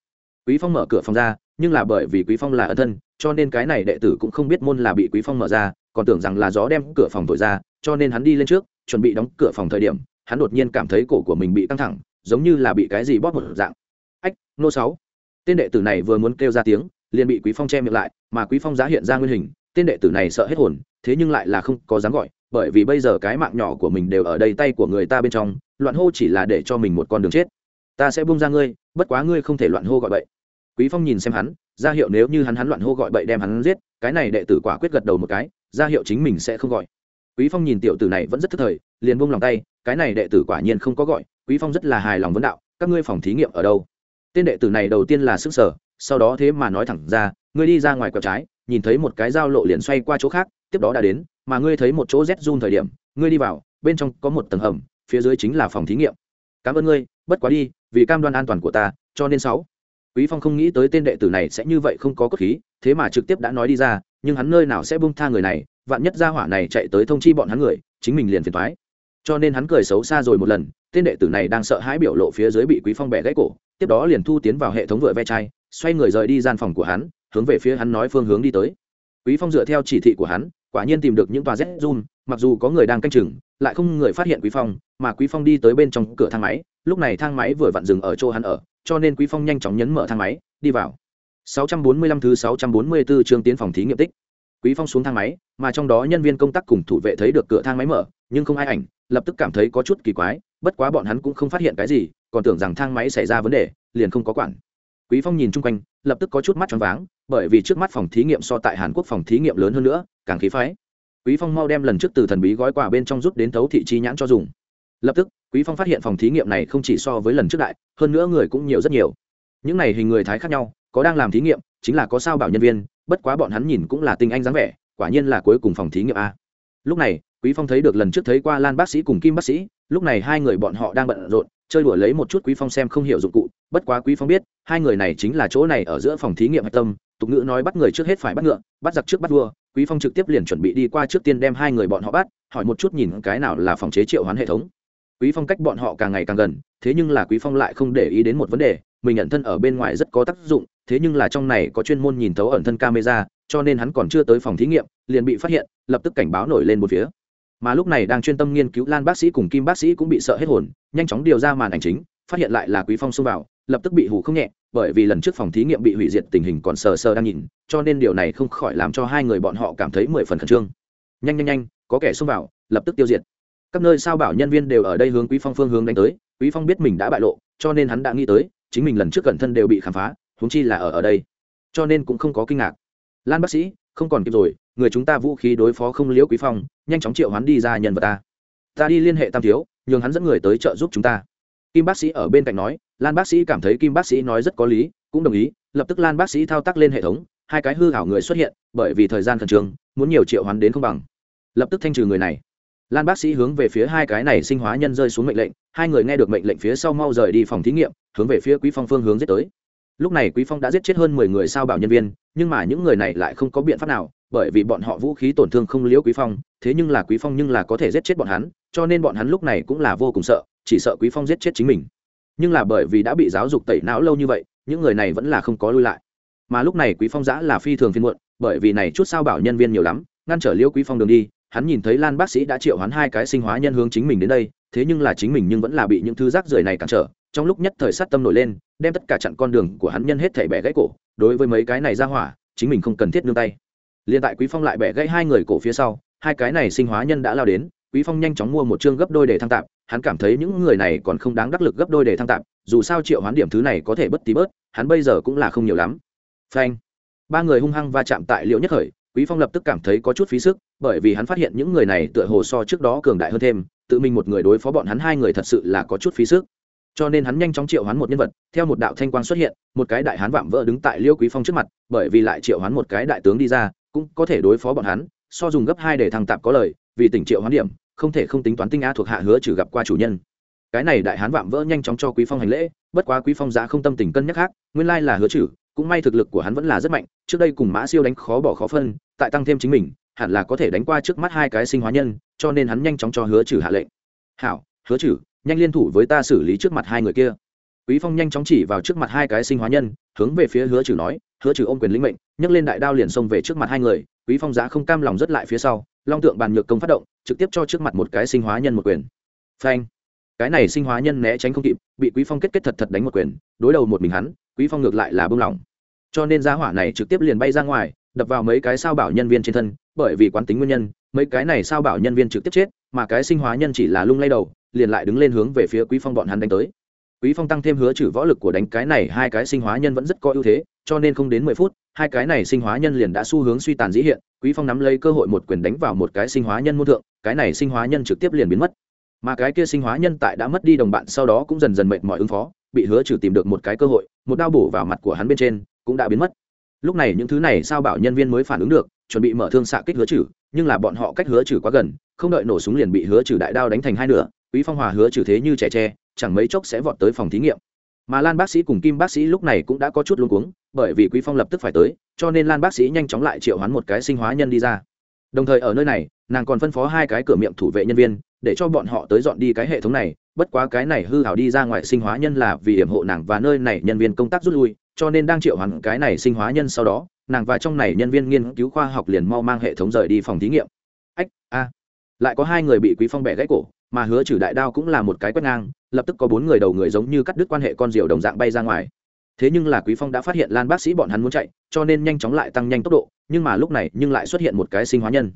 Quý phong mở cửa phòng ra nhưng là bởi vì quý phong là ân thân, cho nên cái này đệ tử cũng không biết môn là bị quý phong mở ra, còn tưởng rằng là gió đem cửa phòng thổi ra, cho nên hắn đi lên trước, chuẩn bị đóng cửa phòng thời điểm, hắn đột nhiên cảm thấy cổ của mình bị căng thẳng, giống như là bị cái gì bóp một dạng. Ách, nô sáu. Tên đệ tử này vừa muốn kêu ra tiếng, liền bị quý phong che miệng lại, mà quý phong giá hiện ra nguyên hình, tên đệ tử này sợ hết hồn, thế nhưng lại là không có dám gọi, bởi vì bây giờ cái mạng nhỏ của mình đều ở đây tay của người ta bên trong, loạn hô chỉ là để cho mình một con đường chết. Ta sẽ buông ra ngươi, bất quá ngươi không thể loạn hô gọi bậy quý phong nhìn xem hắn, ra hiệu nếu như hắn hắn loạn hô gọi bậy đem hắn giết, cái này đệ tử quả quyết gật đầu một cái, ra hiệu chính mình sẽ không gọi. Quý phong nhìn tiểu tử này vẫn rất thức thời, liền buông lòng tay, cái này đệ tử quả nhiên không có gọi, quý phong rất là hài lòng vấn đạo, các ngươi phòng thí nghiệm ở đâu? Tên đệ tử này đầu tiên là sức sở, sau đó thế mà nói thẳng ra, ngươi đi ra ngoài quẹo trái, nhìn thấy một cái giao lộ liền xoay qua chỗ khác, tiếp đó đã đến, mà ngươi thấy một chỗ rét run thời điểm, ngươi đi vào, bên trong có một tầng hầm, phía dưới chính là phòng thí nghiệm. Cảm ơn ngươi, bất quá đi, vì cam đoan an toàn của ta, cho nên sáu quý phong không nghĩ tới tên đệ tử này sẽ như vậy không có cốt khí, thế mà trực tiếp đã nói đi ra, nhưng hắn nơi nào sẽ buông tha người này, vạn nhất gia hỏa này chạy tới thông chi bọn hắn người, chính mình liền phiền thoái cho nên hắn cười xấu xa rồi một lần, tên đệ tử này đang sợ hãi biểu lộ phía dưới bị quý phong bẻ gãy cổ, tiếp đó liền thu tiến vào hệ thống vựa ve chai, xoay người rời đi gian phòng của hắn, hướng về phía hắn nói phương hướng đi tới. Quý phong dựa theo chỉ thị của hắn, quả nhiên tìm được những tòa z zoom mặc dù có người đang canh chừng, lại không người phát hiện quý phong, mà quý phong đi tới bên trong cửa thang máy, lúc này thang máy vừa vặn dừng ở chỗ hắn ở cho nên quý phong nhanh chóng nhấn mở thang máy, đi vào. 645 thứ 644 trường tiến phòng thí nghiệm tích. Quý phong xuống thang máy, mà trong đó nhân viên công tác cùng thủ vệ thấy được cửa thang máy mở, nhưng không ai ảnh, lập tức cảm thấy có chút kỳ quái, bất quá bọn hắn cũng không phát hiện cái gì, còn tưởng rằng thang máy xảy ra vấn đề, liền không có quản. Quý phong nhìn chung quanh, lập tức có chút mắt choáng váng, bởi vì trước mắt phòng thí nghiệm so tại hàn quốc phòng thí nghiệm lớn hơn nữa, càng khí phái. Quý phong mau đem lần trước từ thần bí gói quà bên trong rút đến thấu thị chi nhãn cho dùng lập tức, quý phong phát hiện phòng thí nghiệm này không chỉ so với lần trước đại, hơn nữa người cũng nhiều rất nhiều. Những này hình người thái khác nhau, có đang làm thí nghiệm, chính là có sao bảo nhân viên, bất quá bọn hắn nhìn cũng là tinh anh dáng vẻ, quả nhiên là cuối cùng phòng thí nghiệm a. Lúc này, quý phong thấy được lần trước thấy qua lan bác sĩ cùng kim bác sĩ, lúc này hai người bọn họ đang bận rộn, chơi đùa lấy một chút quý phong xem không hiểu dụng cụ, bất quá quý phong biết, hai người này chính là chỗ này ở giữa phòng thí nghiệm hạch tâm, tục ngữ nói bắt người trước hết phải bắt ngựa, bắt giặc trước bắt vua, quý phong trực tiếp liền chuẩn bị đi qua trước tiên đem hai người bọn họ bắt, hỏi một chút nhìn cái nào là phòng chế triệu hoán hệ thống quý phong cách bọn họ càng ngày càng gần, thế nhưng là quý phong lại không để ý đến một vấn đề, mình nhận thân ở bên ngoài rất có tác dụng, thế nhưng là trong này có chuyên môn nhìn thấu ẩn thân camera, cho nên hắn còn chưa tới phòng thí nghiệm, liền bị phát hiện, lập tức cảnh báo nổi lên một phía. Mà lúc này đang chuyên tâm nghiên cứu lan bác sĩ cùng kim bác sĩ cũng bị sợ hết hồn, nhanh chóng điều ra màn ảnh chính, phát hiện lại là quý phong xông vào, lập tức bị hủ không nhẹ, bởi vì lần trước phòng thí nghiệm bị hủy diệt tình hình còn sờ sờ đang nhìn, cho nên điều này không khỏi làm cho hai người bọn họ cảm thấy mười phần khẩn trương. Nhanh nhanh nhanh, có kẻ xông vào, lập tức tiêu diệt các nơi sao bảo nhân viên đều ở đây hướng quý phong phương hướng đánh tới, quý phong biết mình đã bại lộ, cho nên hắn đã nghĩ tới, chính mình lần trước cẩn thân đều bị khám phá, huống chi là ở ở đây. Cho nên cũng không có kinh ngạc. Lan bác sĩ, không còn kịp rồi, người chúng ta vũ khí đối phó không liễu quý phong, nhanh chóng triệu hắn đi ra nhân vật ta. Ta đi liên hệ tam thiếu, nhường hắn dẫn người tới trợ giúp chúng ta. Kim bác sĩ ở bên cạnh nói, lan bác sĩ cảm thấy kim bác sĩ nói rất có lý, cũng đồng ý, lập tức lan bác sĩ thao tác lên hệ thống, hai cái hư hảo người xuất hiện, bởi vì thời gian khẩn trương, muốn nhiều triệu hắn đến không bằng. Lập tức thanh trừ người này lan bác sĩ hướng về phía hai cái này sinh hóa nhân rơi xuống mệnh lệnh, hai người nghe được mệnh lệnh phía sau mau rời đi phòng thí nghiệm, hướng về phía quý phong phương hướng giết tới. Lúc này quý phong đã giết chết hơn mười người sao bảo nhân viên, nhưng mà những người này lại không có biện pháp nào, bởi vì bọn họ vũ khí tổn thương không liễu quý phong, thế nhưng là quý phong nhưng là có thể giết chết bọn hắn, cho nên bọn hắn lúc này cũng là vô cùng sợ, chỉ sợ quý phong giết chết chính mình. Nhưng là bởi vì đã bị giáo dục tẩy não lâu như vậy, những người này vẫn là không có lui lại. Mà lúc này quý phong giã là phi thường phiên muộn, bởi vì này chút sao bảo nhân viên nhiều lắm, ngăn trở liễu quý phong đường đi hắn nhìn thấy lan bác sĩ đã triệu hoán hai cái sinh hóa nhân hướng chính mình đến đây, thế nhưng là chính mình nhưng vẫn là bị những thứ rác rưởi này cản trở. Trong lúc nhất thời sát tâm nổi lên, đem tất cả chặn con đường của hắn nhân hết thảy bẻ gãy cổ, đối với mấy cái này ra hỏa, chính mình không cần thiết nương tay. Liên tại quý phong lại bẻ gãy hai người cổ phía sau, hai cái này sinh hóa nhân đã lao đến, quý phong nhanh chóng mua một chương gấp đôi để thăng tạm hắn cảm thấy những người này còn không đáng đắc lực gấp đôi để thăng tạm dù sao triệu hoán điểm thứ này có thể bất tí bớt, hắn bây giờ cũng là không nhiều lắm. Phanh! Ba người hung hăng va chạm tại liệu nhất khởi quý phong lập tức cảm thấy có chút phí sức, bởi vì hắn phát hiện những người này tựa hồ so trước đó cường đại hơn thêm, tự mình một người đối phó bọn hắn hai người thật sự là có chút phí sức. Cho nên hắn nhanh chóng triệu hoán một nhân vật, theo một đạo thanh quang xuất hiện, một cái đại hán vạm vỡ đứng tại liêu quý phong trước mặt, bởi vì lại triệu hoán một cái đại tướng đi ra, cũng có thể đối phó bọn hắn, so dùng gấp hai để thăng tạp có lời, vì tỉnh triệu hoán điểm, không thể không tính toán tinh á thuộc hạ hứa trừ gặp qua chủ nhân. Cái này đại hán vạm vỡ nhanh chóng cho quý phong hành lễ, bất quá quý phong giá không tâm tình cân nhắc khác, nguyên lai là hứa trừ, cũng may thực lực của hắn vẫn là rất mạnh trước đây cùng mã siêu đánh khó bỏ khó phân, tại tăng thêm chính mình, hẳn là có thể đánh qua trước mắt hai cái sinh hóa nhân, cho nên hắn nhanh chóng cho hứa trừ hạ lệnh. Hảo, hứa trừ nhanh liên thủ với ta xử lý trước mặt hai người kia. Quý phong nhanh chóng chỉ vào trước mặt hai cái sinh hóa nhân, hướng về phía hứa trừ nói, hứa trừ ôm quyền lĩnh mệnh, nhấc lên đại đao liền xông về trước mặt hai người. Quý phong giá không cam lòng rất lại phía sau, long tượng bàn nhược công phát động, trực tiếp cho trước mặt một cái sinh hóa nhân một quyền. Phanh! Cái này sinh hóa nhân né tránh không kịp, bị quý phong kết kết thật thật đánh một quyền, đối đầu một mình hắn, quý phong ngược lại là bông lỏng cho nên giá hỏa này trực tiếp liền bay ra ngoài, đập vào mấy cái sao bảo nhân viên trên thân, bởi vì quán tính nguyên nhân, mấy cái này sao bảo nhân viên trực tiếp chết, mà cái sinh hóa nhân chỉ là lung lay đầu, liền lại đứng lên hướng về phía quý phong bọn hắn đánh tới. Quý phong tăng thêm hứa trừ võ lực của đánh cái này, hai cái sinh hóa nhân vẫn rất có ưu thế, cho nên không đến mười phút, hai cái này sinh hóa nhân liền đã xu hướng suy tàn dĩ hiện, quý phong nắm lấy cơ hội một quyền đánh vào một cái sinh hóa nhân môn thượng, cái này sinh hóa nhân trực tiếp liền biến mất. Mà cái kia sinh hóa nhân tại đã mất đi đồng bạn sau đó cũng dần dần mệt mỏi ứng phó, bị hứa trừ tìm được một cái cơ hội, một đao bổ vào mặt của hắn bên trên cũng đã biến mất. Lúc này những thứ này sao bảo nhân viên mới phản ứng được, chuẩn bị mở thương xạ kích hứa trừ, nhưng là bọn họ cách hứa trừ quá gần, không đợi nổ súng liền bị hứa trừ đại đao đánh thành hai nửa, quý phong hòa hứa trừ thế như trẻ tre, chẳng mấy chốc sẽ vọt tới phòng thí nghiệm. Mà lan bác sĩ cùng kim bác sĩ lúc này cũng đã có chút luống cuống, bởi vì quý phong lập tức phải tới, cho nên lan bác sĩ nhanh chóng lại triệu hoán một cái sinh hóa nhân đi ra. Đồng thời ở nơi này, nàng còn phân phó hai cái cửa miệng thủ vệ nhân viên, để cho bọn họ tới dọn đi cái hệ thống này, bất quá cái này hư hảo đi ra ngoài sinh hóa nhân là vì hiểm hộ nàng và nơi này nhân viên công tác rút lui cho nên đang triệu hoán cái này sinh hóa nhân sau đó, nàng và trong này nhân viên nghiên cứu khoa học liền mau mang hệ thống rời đi phòng thí nghiệm. Ách, a. Lại có hai người bị quý phong bẻ gãy cổ, mà hứa trừ đại đao cũng là một cái quét ngang, lập tức có bốn người đầu người giống như cắt đứt quan hệ con diều đồng dạng bay ra ngoài. Thế nhưng là quý phong đã phát hiện lan bác sĩ bọn hắn muốn chạy, cho nên nhanh chóng lại tăng nhanh tốc độ, nhưng mà lúc này nhưng lại xuất hiện một cái sinh hóa nhân.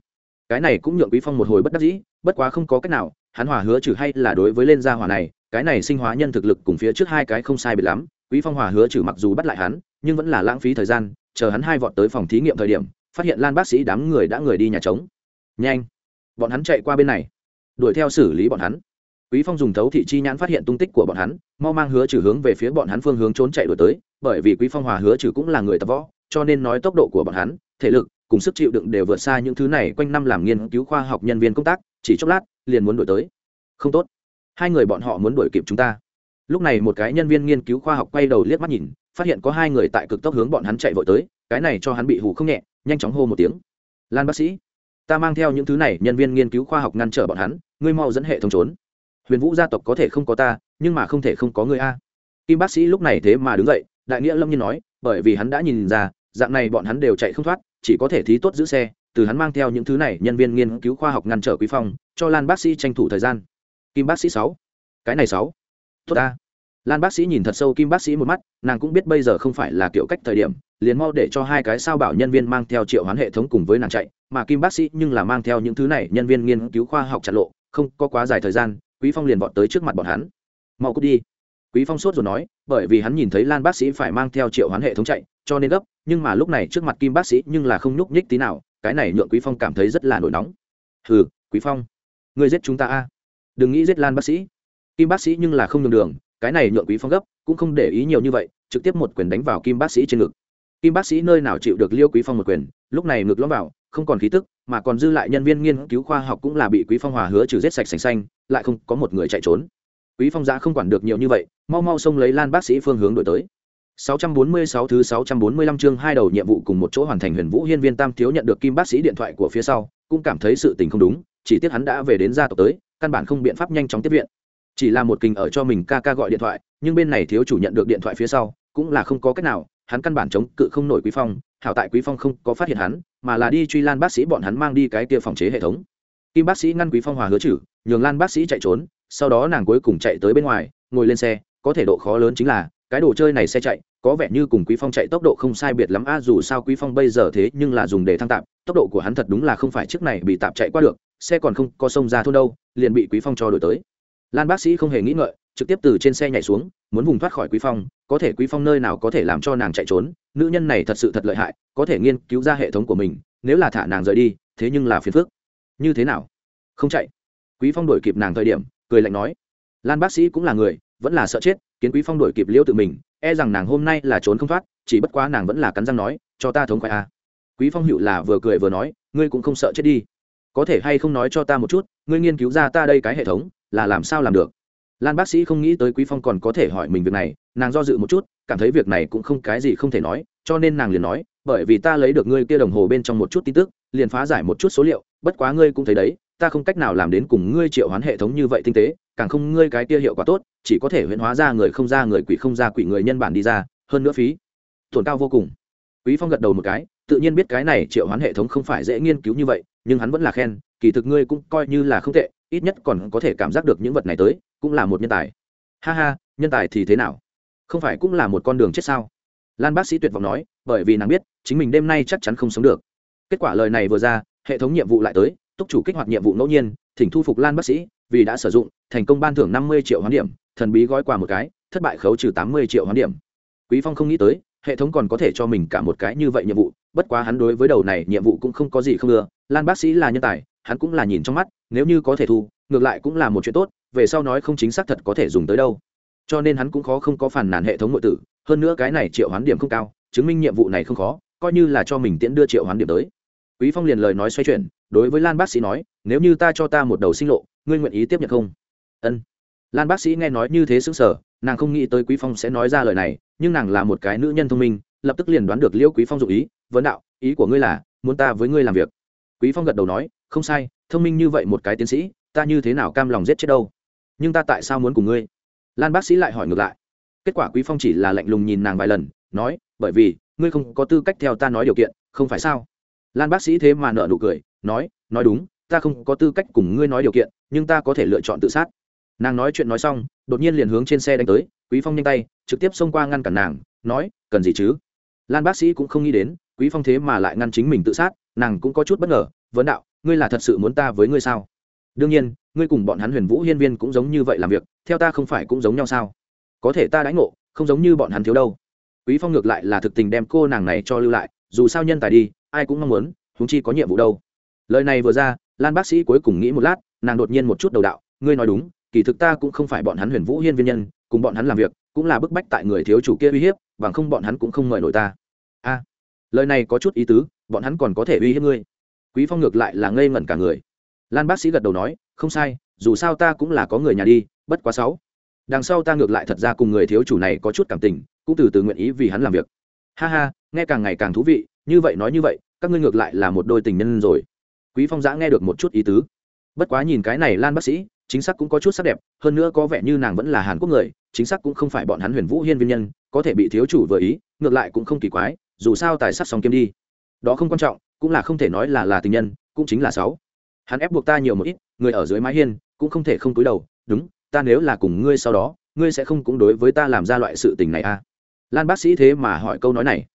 Cái này cũng nhượng quý phong một hồi bất đắc dĩ, bất quá không có cách nào, hắn hòa hứa trừ hay là đối với lên gia hỏa này, cái này sinh hóa nhân thực lực cùng phía trước hai cái không sai biệt lắm quý phong hòa hứa trừ mặc dù bắt lại hắn, nhưng vẫn là lãng phí thời gian, chờ hắn hai vọt tới phòng thí nghiệm thời điểm, phát hiện lan bác sĩ đám người đã người đi nhà trống. Nhanh! Bọn hắn chạy qua bên này, đuổi theo xử lý bọn hắn. Quý phong dùng thấu thị chi nhãn phát hiện tung tích của bọn hắn, mau mang hứa trừ hướng về phía bọn hắn phương hướng trốn chạy đuổi tới, bởi vì quý phong hòa hứa trừ cũng là người tập võ, cho nên nói tốc độ của bọn hắn, thể lực cùng sức chịu đựng đều vượt xa những thứ này quanh năm làm nghiên cứu khoa học nhân viên công tác, chỉ chốc lát, liền muốn đuổi tới. Không tốt. Hai người bọn họ muốn đuổi kịp chúng ta lúc này một cái nhân viên nghiên cứu khoa học quay đầu liếc mắt nhìn, phát hiện có hai người tại cực tốc hướng bọn hắn chạy vội tới, cái này cho hắn bị hù không nhẹ, nhanh chóng hô một tiếng. Lan bác sĩ, ta mang theo những thứ này, nhân viên nghiên cứu khoa học ngăn trở bọn hắn, ngươi mau dẫn hệ thống trốn. Huyền vũ gia tộc có thể không có ta, nhưng mà không thể không có ngươi a. Kim bác sĩ lúc này thế mà đứng dậy, đại nghĩa lâm nhiên nói, bởi vì hắn đã nhìn ra, dạng này bọn hắn đều chạy không thoát, chỉ có thể thí tốt giữ xe, từ hắn mang theo những thứ này, nhân viên nghiên cứu khoa học ngăn trở quý phong, cho lan bác sĩ tranh thủ thời gian. Kim bác sĩ sáu, cái này sáu tốt ta. Lan bác sĩ nhìn thật sâu kim bác sĩ một mắt, nàng cũng biết bây giờ không phải là kiểu cách thời điểm, liền mau để cho hai cái sao bảo nhân viên mang theo triệu hoán hệ thống cùng với nàng chạy, mà kim bác sĩ nhưng là mang theo những thứ này nhân viên nghiên cứu khoa học chặt lộ, không có quá dài thời gian, quý phong liền vọt tới trước mặt bọn hắn. Mau cút đi. Quý phong sốt rồi nói, bởi vì hắn nhìn thấy lan bác sĩ phải mang theo triệu hoán hệ thống chạy, cho nên gấp, nhưng mà lúc này trước mặt kim bác sĩ nhưng là không nhúc nhích tí nào, cái này nhượng quý phong cảm thấy rất là nổi nóng. Hừ, quý phong, ngươi giết chúng ta a. Đừng nghĩ giết lan bác sĩ kim bác sĩ nhưng là không nhường đường cái này nhượng quý phong gấp cũng không để ý nhiều như vậy trực tiếp một quyền đánh vào kim bác sĩ trên ngực. Kim bác sĩ nơi nào chịu được liêu quý phong một quyền lúc này ngực lõm vào không còn khí tức mà còn dư lại nhân viên nghiên cứu khoa học cũng là bị quý phong hòa hứa trừ giết sạch sành xanh lại không có một người chạy trốn. Quý phong giã không quản được nhiều như vậy mau mau xông lấy lan bác sĩ phương hướng đổi tới. 646 thứ 645 chương hai đầu nhiệm vụ cùng một chỗ hoàn thành Huyền Vũ Hiên Viên Tam thiếu nhận được kim bác sĩ điện thoại của phía sau, cũng cảm thấy sự tình không đúng, chỉ tiếc hắn đã về đến gia tộc tới, căn bản không biện pháp nhanh chóng tiếp viện. Chỉ là một kình ở cho mình ca ca gọi điện thoại, nhưng bên này thiếu chủ nhận được điện thoại phía sau, cũng là không có cách nào, hắn căn bản chống cự không nổi Quý Phong, hảo tại Quý Phong không có phát hiện hắn, mà là đi truy Lan bác sĩ bọn hắn mang đi cái kia phòng chế hệ thống. Kim bác sĩ ngăn Quý Phong hòa hứa chử, nhường Lan bác sĩ chạy trốn, sau đó nàng cuối cùng chạy tới bên ngoài, ngồi lên xe, có thể độ khó lớn chính là cái đồ chơi này xe chạy có vẻ như cùng quý phong chạy tốc độ không sai biệt lắm a dù sao quý phong bây giờ thế nhưng là dùng để thăng tạm tốc độ của hắn thật đúng là không phải chiếc này bị tạm chạy qua được xe còn không có sông ra thôn đâu liền bị quý phong cho đổi tới lan bác sĩ không hề nghĩ ngợi, trực tiếp từ trên xe nhảy xuống, muốn vùng thoát khỏi quý phong, có thể quý phong nơi nào có thể làm cho nàng chạy trốn, nữ nhân này thật sự thật lợi hại, có thể nghiên cứu ra hệ thống của mình, nếu là thả nàng rời đi, thế nhưng là phiền phức. Như thế nào? Không chạy. Quý phong đuổi kịp nàng thời điểm, cười lạnh nói. Lan bác sĩ cũng là người, vẫn là sợ chết, kiến quý phong đuổi kịp liêu tự mình e rằng nàng hôm nay là trốn không thoát, chỉ bất quá nàng vẫn là cắn răng nói, cho ta thống khoái a. À. quý phong hữu là vừa cười vừa nói, ngươi cũng không sợ chết đi. Có thể hay không nói cho ta một chút, ngươi nghiên cứu ra ta đây cái hệ thống là làm sao làm được? Lan bác sĩ không nghĩ tới quý phong còn có thể hỏi mình việc này, nàng do dự một chút, cảm thấy việc này cũng không cái gì không thể nói, cho nên nàng liền nói, bởi vì ta lấy được ngươi kia đồng hồ bên trong một chút tin tức, liền phá giải một chút số liệu, bất quá ngươi cũng thấy đấy, ta không cách nào làm đến cùng ngươi triệu hoán hệ thống như vậy tinh tế, càng không ngươi cái kia hiệu quả tốt, chỉ có thể huyễn hóa ra người không ra người quỷ không ra quỷ người nhân bản đi ra, hơn nữa phí tổn cao vô cùng. Quý phong gật đầu một cái tự nhiên biết cái này triệu hoán hệ thống không phải dễ nghiên cứu như vậy, nhưng hắn vẫn là khen, kỳ thực ngươi cũng coi như là không tệ, ít nhất còn có thể cảm giác được những vật này tới, cũng là một nhân tài. Ha ha, nhân tài thì thế nào? Không phải cũng là một con đường chết sao? Lan bác sĩ tuyệt vọng nói, bởi vì nàng biết, chính mình đêm nay chắc chắn không sống được. Kết quả lời này vừa ra, hệ thống nhiệm vụ lại tới, túc chủ kích hoạt nhiệm vụ ngẫu nhiên, thỉnh thu phục lan bác sĩ, vì đã sử dụng, thành công ban thưởng năm mươi triệu hoán điểm, thần bí gói quà một cái, thất bại khấu trừ tám mươi triệu hoán điểm. Quý phong không nghĩ tới hệ thống còn có thể cho mình cả một cái như vậy nhiệm vụ, bất quá hắn đối với đầu này nhiệm vụ cũng không có gì không ưa. Lan bác sĩ là nhân tài, hắn cũng là nhìn trong mắt, nếu như có thể thu, ngược lại cũng là một chuyện tốt, về sau nói không chính xác thật có thể dùng tới đâu. Cho nên hắn cũng khó không có phản nàn hệ thống nội tử, hơn nữa cái này triệu hoán điểm không cao, chứng minh nhiệm vụ này không khó, coi như là cho mình tiễn đưa triệu hoán điểm tới. Quý phong liền lời nói xoay chuyển, đối với lan bác sĩ nói, nếu như ta cho ta một đầu sinh lộ, ngươi nguyện ý tiếp nhận không? Ân lan bác sĩ nghe nói như thế xứng sở nàng không nghĩ tới quý phong sẽ nói ra lời này, nhưng nàng là một cái nữ nhân thông minh, lập tức liền đoán được liễu quý phong dụng ý, vấn đạo, ý của ngươi là, muốn ta với ngươi làm việc. Quý phong gật đầu nói, không sai, thông minh như vậy một cái tiến sĩ, ta như thế nào cam lòng giết chết đâu? Nhưng ta tại sao muốn cùng ngươi? Lan bác sĩ lại hỏi ngược lại. Kết quả quý phong chỉ là lạnh lùng nhìn nàng vài lần, nói, bởi vì, ngươi không có tư cách theo ta nói điều kiện, không phải sao? Lan bác sĩ thế mà nợ nụ cười, nói nói đúng, ta không có tư cách cùng ngươi nói điều kiện, nhưng ta có thể lựa chọn tự sát nàng nói chuyện nói xong, đột nhiên liền hướng trên xe đánh tới, quý phong nhanh tay, trực tiếp xông qua ngăn cản nàng, nói, cần gì chứ? Lan bác sĩ cũng không nghĩ đến, quý phong thế mà lại ngăn chính mình tự sát, nàng cũng có chút bất ngờ, vấn đạo, ngươi là thật sự muốn ta với ngươi sao? Đương nhiên, ngươi cùng bọn hắn huyền vũ hiên viên cũng giống như vậy làm việc, theo ta không phải cũng giống nhau sao? Có thể ta đánh ngộ, không giống như bọn hắn thiếu đâu. Quý phong ngược lại là thực tình đem cô nàng này cho lưu lại, dù sao nhân tài đi, ai cũng mong muốn chúng chi có nhiệm vụ đâu. Lời này vừa ra, lan bác sĩ cuối cùng nghĩ một lát, nàng đột nhiên một chút đầu đạo, ngươi nói đúng kỳ thực ta cũng không phải bọn hắn huyền vũ hiên viên nhân, cùng bọn hắn làm việc, cũng là bức bách tại người thiếu chủ kia uy hiếp, bằng không bọn hắn cũng không mời nổi ta. A, lời này có chút ý tứ, bọn hắn còn có thể uy hiếp ngươi. Quý phong ngược lại là ngây ngẩn cả người. Lan bác sĩ gật đầu nói, không sai, dù sao ta cũng là có người nhà đi, bất quá sáu. Đằng sau ta ngược lại thật ra cùng người thiếu chủ này có chút cảm tình, cũng từ từ nguyện ý vì hắn làm việc. Ha ha, nghe càng ngày càng thú vị, như vậy nói như vậy, các ngươi ngược lại là một đôi tình nhân rồi. Quý phong giã nghe được một chút ý tứ. Bất quá nhìn cái này lan bác sĩ chính xác cũng có chút sắc đẹp, hơn nữa có vẻ như nàng vẫn là hàn quốc người, chính xác cũng không phải bọn hắn huyền vũ hiên viên nhân, có thể bị thiếu chủ vừa ý, ngược lại cũng không kỳ quái, dù sao tài sắc song kiếm đi. Đó không quan trọng, cũng là không thể nói là là tình nhân, cũng chính là sáu. Hắn ép buộc ta nhiều một ít, người ở dưới mái hiên, cũng không thể không túi đầu, đúng, ta nếu là cùng ngươi sau đó, ngươi sẽ không cũng đối với ta làm ra loại sự tình này à? Lan bác sĩ thế mà hỏi câu nói này.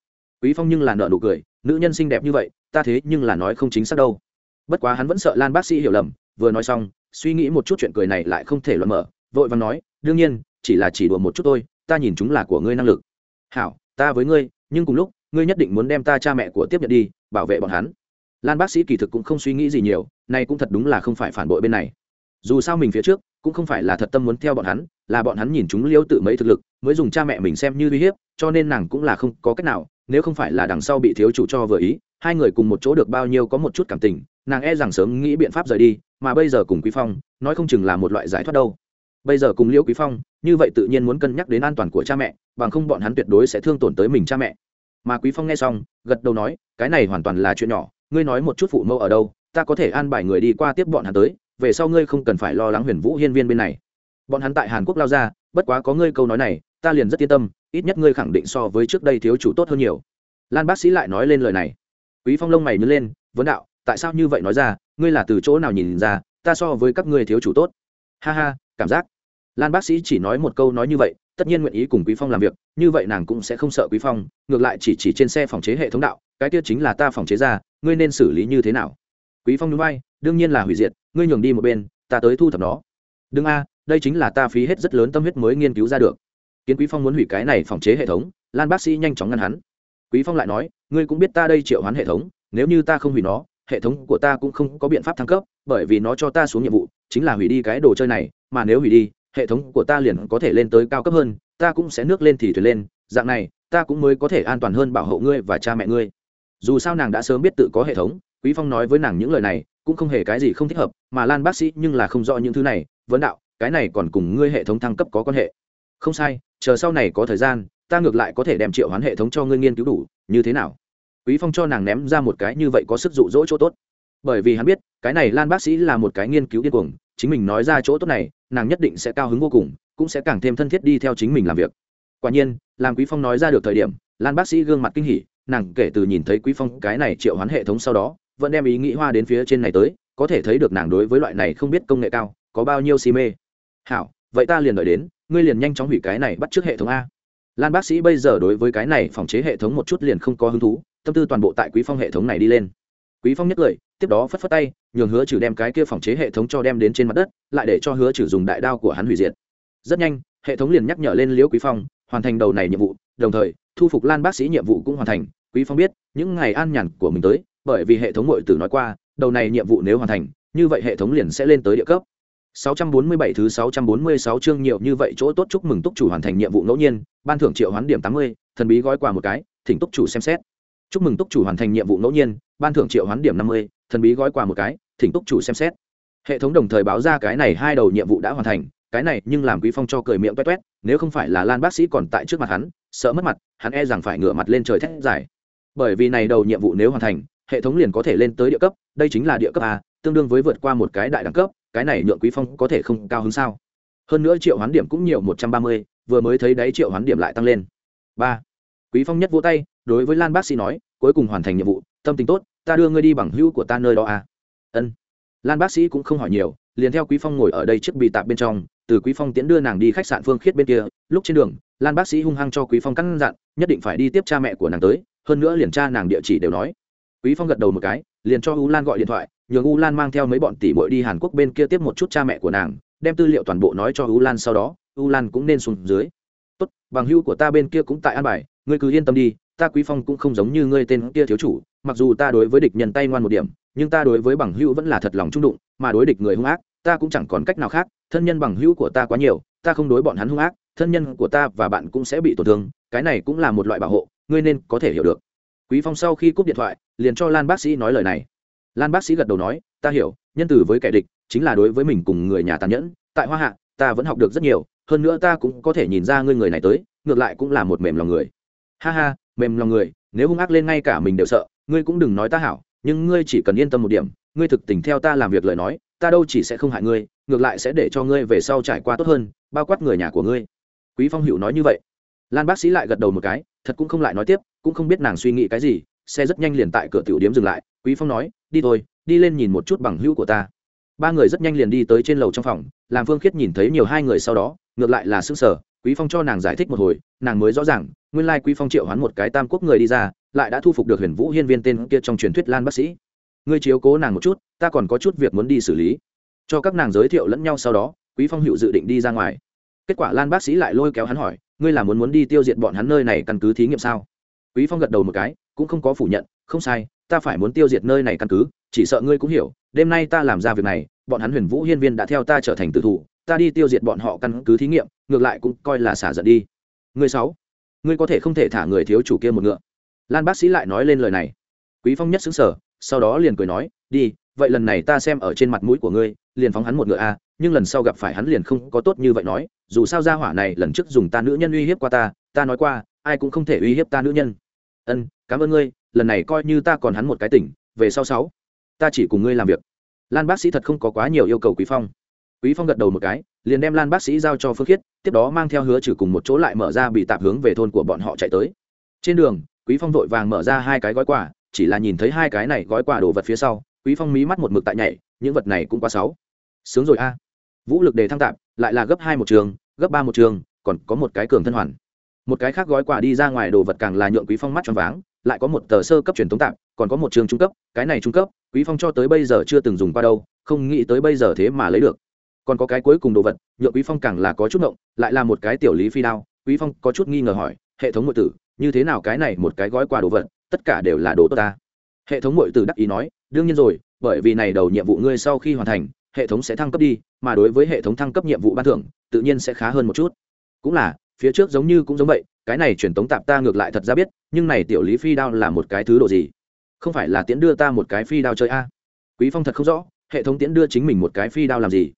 Quý phong nhưng là nợ nụ cười, nữ nhân xinh đẹp như vậy, ta thế nhưng là nói không chính xác đâu. Bất quá hắn vẫn sợ lan bác sĩ hiểu lầm, vừa nói xong suy nghĩ một chút chuyện cười này lại không thể luận mở, vội và nói, đương nhiên, chỉ là chỉ đùa một chút thôi, ta nhìn chúng là của ngươi năng lực. Hảo, ta với ngươi, nhưng cùng lúc, ngươi nhất định muốn đem ta cha mẹ của tiếp nhận đi, bảo vệ bọn hắn. Lan bác sĩ kỳ thực cũng không suy nghĩ gì nhiều nay cũng thật đúng là không phải phản bội bên này. Dù sao mình phía trước, cũng không phải là thật tâm muốn theo bọn hắn, là bọn hắn nhìn chúng liêu tự mấy thực lực, mới dùng cha mẹ mình xem như uy hiếp, cho nên nàng cũng là không có cách nào, nếu không phải là đằng sau bị thiếu chủ cho vừa ý, hai người cùng một chỗ được bao nhiêu có một chút cảm tình, nàng e rằng sớm nghĩ biện pháp rời đi mà bây giờ cùng quý phong, nói không chừng là một loại giải thoát đâu. Bây giờ cùng liễu quý phong, như vậy tự nhiên muốn cân nhắc đến an toàn của cha mẹ, bằng không bọn hắn tuyệt đối sẽ thương tổn tới mình cha mẹ. Mà quý phong nghe xong, gật đầu nói, cái này hoàn toàn là chuyện nhỏ, ngươi nói một chút phụ mẫu ở đâu, ta có thể an bài người đi qua tiếp bọn hắn tới, về sau ngươi không cần phải lo lắng huyền vũ hiên viên bên này. Bọn hắn tại hàn quốc lao ra, bất quá có ngươi câu nói này, ta liền rất yên tâm, ít nhất ngươi khẳng định so với trước đây thiếu chủ tốt hơn nhiều. Lan bác sĩ lại nói lên lời này. Quý phong lông mày nhớ lên, vấn đạo tại sao như vậy nói ra, ngươi là từ chỗ nào nhìn ra, ta so với các ngươi thiếu chủ tốt. Ha ha, cảm giác. Lan bác sĩ chỉ nói một câu nói như vậy, tất nhiên nguyện ý cùng quý phong làm việc, như vậy nàng cũng sẽ không sợ quý phong, ngược lại chỉ chỉ trên xe phòng chế hệ thống đạo, cái tiết chính là ta phòng chế ra, ngươi nên xử lý như thế nào? Quý phong núi bay đương nhiên là hủy diệt, ngươi nhường đi một bên, ta tới thu thập nó. Đừng a, đây chính là ta phí hết rất lớn tâm huyết mới nghiên cứu ra được. Kiến quý phong muốn hủy cái này phòng chế hệ thống, lan bác sĩ nhanh chóng ngăn hắn. Quý phong lại nói, ngươi cũng biết ta đây triệu hoán hệ thống, nếu như ta không hủy nó hệ thống của ta cũng không có biện pháp thăng cấp, bởi vì nó cho ta xuống nhiệm vụ, chính là hủy đi cái đồ chơi này, mà nếu hủy đi, hệ thống của ta liền có thể lên tới cao cấp hơn, ta cũng sẽ nước lên thì thuyền lên, dạng này, ta cũng mới có thể an toàn hơn bảo hộ ngươi và cha mẹ ngươi. Dù sao nàng đã sớm biết tự có hệ thống, quý phong nói với nàng những lời này, cũng không hề cái gì không thích hợp, mà lan bác sĩ nhưng là không rõ những thứ này, vấn đạo, cái này còn cùng ngươi hệ thống thăng cấp có quan hệ. Không sai, chờ sau này có thời gian, ta ngược lại có thể đem triệu hoán hệ thống cho ngươi nghiên cứu đủ, như thế nào? Quý phong cho nàng ném ra một cái như vậy có sức dụ dỗ chỗ tốt. Bởi vì hắn biết, cái này lan bác sĩ là một cái nghiên cứu điên cuồng, chính mình nói ra chỗ tốt này, nàng nhất định sẽ cao hứng vô cùng, cũng sẽ càng thêm thân thiết đi theo chính mình làm việc. Quả nhiên, làm quý phong nói ra được thời điểm, lan bác sĩ gương mặt kinh hỉ, nàng kể từ nhìn thấy quý phong cái này triệu hoán hệ thống sau đó, vẫn đem ý nghĩ hoa đến phía trên này tới, có thể thấy được nàng đối với loại này không biết công nghệ cao, có bao nhiêu si mê. Hảo, vậy ta liền đợi đến, ngươi liền nhanh chóng hủy cái này bắt trước hệ thống a. Lan bác sĩ bây giờ đối với cái này phòng chế hệ thống một chút liền không có hứng thú tâm tư toàn bộ tại quý phong hệ thống này đi lên. Quý phong nhất cười tiếp đó phất phất tay nhường hứa trừ đem cái kia phòng chế hệ thống cho đem đến trên mặt đất lại để cho hứa trừ dùng đại đao của hắn hủy diệt. Rất nhanh hệ thống liền nhắc nhở lên liễu quý phong hoàn thành đầu này nhiệm vụ đồng thời thu phục lan bác sĩ nhiệm vụ cũng hoàn thành. Quý phong biết những ngày an nhàn của mình tới bởi vì hệ thống ngội tử nói qua đầu này nhiệm vụ nếu hoàn thành như vậy hệ thống liền sẽ lên tới địa cấp. 647 thứ 646 chương nhiều như vậy chỗ tốt chúc mừng túc chủ hoàn thành nhiệm vụ ngẫu nhiên ban thưởng triệu hoán điểm 80, thần bí gói quà một cái thỉnh túc chủ xem xét chúc mừng túc chủ hoàn thành nhiệm vụ ngẫu nhiên ban thưởng triệu hoán điểm 50, thần bí gói quà một cái thỉnh túc chủ xem xét. Hệ thống đồng thời báo ra cái này hai đầu nhiệm vụ đã hoàn thành cái này nhưng làm quý phong cho cười miệng toét toét nếu không phải là lan bác sĩ còn tại trước mặt hắn sợ mất mặt hắn e rằng phải ngửa mặt lên trời thét giải bởi vì này đầu nhiệm vụ nếu hoàn thành hệ thống liền có thể lên tới địa cấp đây chính là địa cấp a tương đương với vượt qua một cái đại đẳng cấp cái này nhượng quý phong có thể không cao hứng sao? Hơn nữa triệu hoán điểm cũng nhiều một trăm ba mươi vừa mới thấy đấy triệu hoán điểm lại tăng lên. Ba. Quý phong nhất vỗ tay đối với lan bác sĩ nói, cuối cùng hoàn thành nhiệm vụ, tâm tình tốt, ta đưa ngươi đi bằng hữu của ta nơi đó à. Ân. Lan bác sĩ cũng không hỏi nhiều, liền theo quý phong ngồi ở đây trước bị tạp bên trong, từ quý phong tiễn đưa nàng đi khách sạn phương khiết bên kia, lúc trên đường, lan bác sĩ hung hăng cho quý phong căn dặn, nhất định phải đi tiếp cha mẹ của nàng tới, hơn nữa liền tra nàng địa chỉ đều nói. Quý phong gật đầu một cái, liền cho u lan gọi điện thoại, nhường u lan mang theo mấy bọn tỷ bội đi hàn quốc bên kia tiếp một chút cha mẹ của nàng, đem tư liệu toàn bộ nói cho u lan sau đó, u lan cũng nên xuống dưới. Tốt, bằng hưu của ta bên kia cũng tại an bài, ngươi cứ yên tâm đi ta quý phong cũng không giống như ngươi tên kia thiếu chủ, mặc dù ta đối với địch nhân tay ngoan một điểm, nhưng ta đối với bằng hữu vẫn là thật lòng trung đụng, mà đối địch người hung ác, ta cũng chẳng còn cách nào khác, thân nhân bằng hữu của ta quá nhiều, ta không đối bọn hắn hung ác, thân nhân của ta và bạn cũng sẽ bị tổn thương, cái này cũng là một loại bảo hộ, ngươi nên có thể hiểu được. Quý phong sau khi cúp điện thoại, liền cho lan bác sĩ nói lời này. Lan bác sĩ gật đầu nói, ta hiểu, nhân từ với kẻ địch chính là đối với mình cùng người nhà tàn nhẫn, tại hoa hạ, ta vẫn học được rất nhiều, hơn nữa ta cũng có thể nhìn ra ngươi người này tới, ngược lại cũng là một mềm lòng người. Ha ha mềm lòng người, nếu hung ác lên ngay cả mình đều sợ, ngươi cũng đừng nói ta hảo, nhưng ngươi chỉ cần yên tâm một điểm, ngươi thực tình theo ta làm việc lời nói, ta đâu chỉ sẽ không hại ngươi, ngược lại sẽ để cho ngươi về sau trải qua tốt hơn, bao quát người nhà của ngươi. Quý phong hữu nói như vậy. Lan bác sĩ lại gật đầu một cái, thật cũng không lại nói tiếp, cũng không biết nàng suy nghĩ cái gì, xe rất nhanh liền tại cửa tiểu điếm dừng lại, quý phong nói, đi thôi, đi lên nhìn một chút bằng hữu của ta. Ba người rất nhanh liền đi tới trên lầu trong phòng, làm phương khiết nhìn thấy nhiều hai người sau đó, ngược lại là sức sở quý phong cho nàng giải thích một hồi, nàng mới rõ ràng nguyên lai quý phong triệu hoán một cái tam quốc người đi ra lại đã thu phục được huyền vũ hiên viên tên kia trong truyền thuyết lan bác sĩ. Ngươi chiếu cố nàng một chút ta còn có chút việc muốn đi xử lý. Cho các nàng giới thiệu lẫn nhau sau đó quý phong hữu dự định đi ra ngoài. Kết quả lan bác sĩ lại lôi kéo hắn hỏi ngươi là muốn muốn đi tiêu diệt bọn hắn nơi này căn cứ thí nghiệm sao? Quý phong gật đầu một cái cũng không có phủ nhận không sai ta phải muốn tiêu diệt nơi này căn cứ chỉ sợ ngươi cũng hiểu đêm nay ta làm ra việc này bọn hắn huyền vũ hiên viên đã theo ta trở thành tử thủ ta đi tiêu diệt bọn họ căn cứ thí nghiệm ngược lại cũng coi là xả giận đi. Ngươi sáu, ngươi có thể không thể thả người thiếu chủ kia một ngựa. Lan bác sĩ lại nói lên lời này. Quý Phong nhất sững sờ, sau đó liền cười nói, đi, vậy lần này ta xem ở trên mặt mũi của ngươi, liền phóng hắn một ngựa a, nhưng lần sau gặp phải hắn liền không có tốt như vậy nói, dù sao gia hỏa này lần trước dùng ta nữ nhân uy hiếp qua ta, ta nói qua, ai cũng không thể uy hiếp ta nữ nhân. Ân, cảm ơn ngươi, lần này coi như ta còn hắn một cái tỉnh, về sau sáu, ta chỉ cùng ngươi làm việc. Lan bác sĩ thật không có quá nhiều yêu cầu Quý Phong. Quý Phong gật đầu một cái, liền đem Lan bác sĩ giao cho Phương Khiết, tiếp đó mang theo hứa trừ cùng một chỗ lại mở ra bị tạp hướng về thôn của bọn họ chạy tới. Trên đường, Quý Phong vội vàng mở ra hai cái gói quà, chỉ là nhìn thấy hai cái này gói quà đồ vật phía sau, Quý Phong mí mắt một mực tại nhảy, những vật này cũng quá sáu. Sướng rồi a. Vũ lực đề thăng tạm, lại là gấp hai một trường, gấp ba một trường, còn có một cái cường thân hoàn. Một cái khác gói quà đi ra ngoài đồ vật càng là nhượng Quý Phong mắt tròn váng, lại có một tờ sơ cấp truyền thống tạm, còn có một trường trung cấp, cái này trung cấp, Quý Phong cho tới bây giờ chưa từng dùng qua đâu, không nghĩ tới bây giờ thế mà lấy được còn có cái cuối cùng đồ vật nhựa quý phong càng là có chút ngộng, lại là một cái tiểu lý phi đao. Quý phong có chút nghi ngờ hỏi, hệ thống nội tử, như thế nào cái này một cái gói quà đồ vật, tất cả đều là đồ tốt ta? Hệ thống nội tử đắc ý nói, đương nhiên rồi, bởi vì này đầu nhiệm vụ ngươi sau khi hoàn thành, hệ thống sẽ thăng cấp đi, mà đối với hệ thống thăng cấp nhiệm vụ ban thưởng, tự nhiên sẽ khá hơn một chút. Cũng là, phía trước giống như cũng giống vậy, cái này truyền tống tạp ta ngược lại thật ra biết, nhưng này tiểu lý phi đao là một cái thứ độ gì? Không phải là tiễn đưa ta một cái phi đao chơi a? Quý phong thật không rõ, hệ thống tiễn đưa chính mình một cái phi đao làm gì?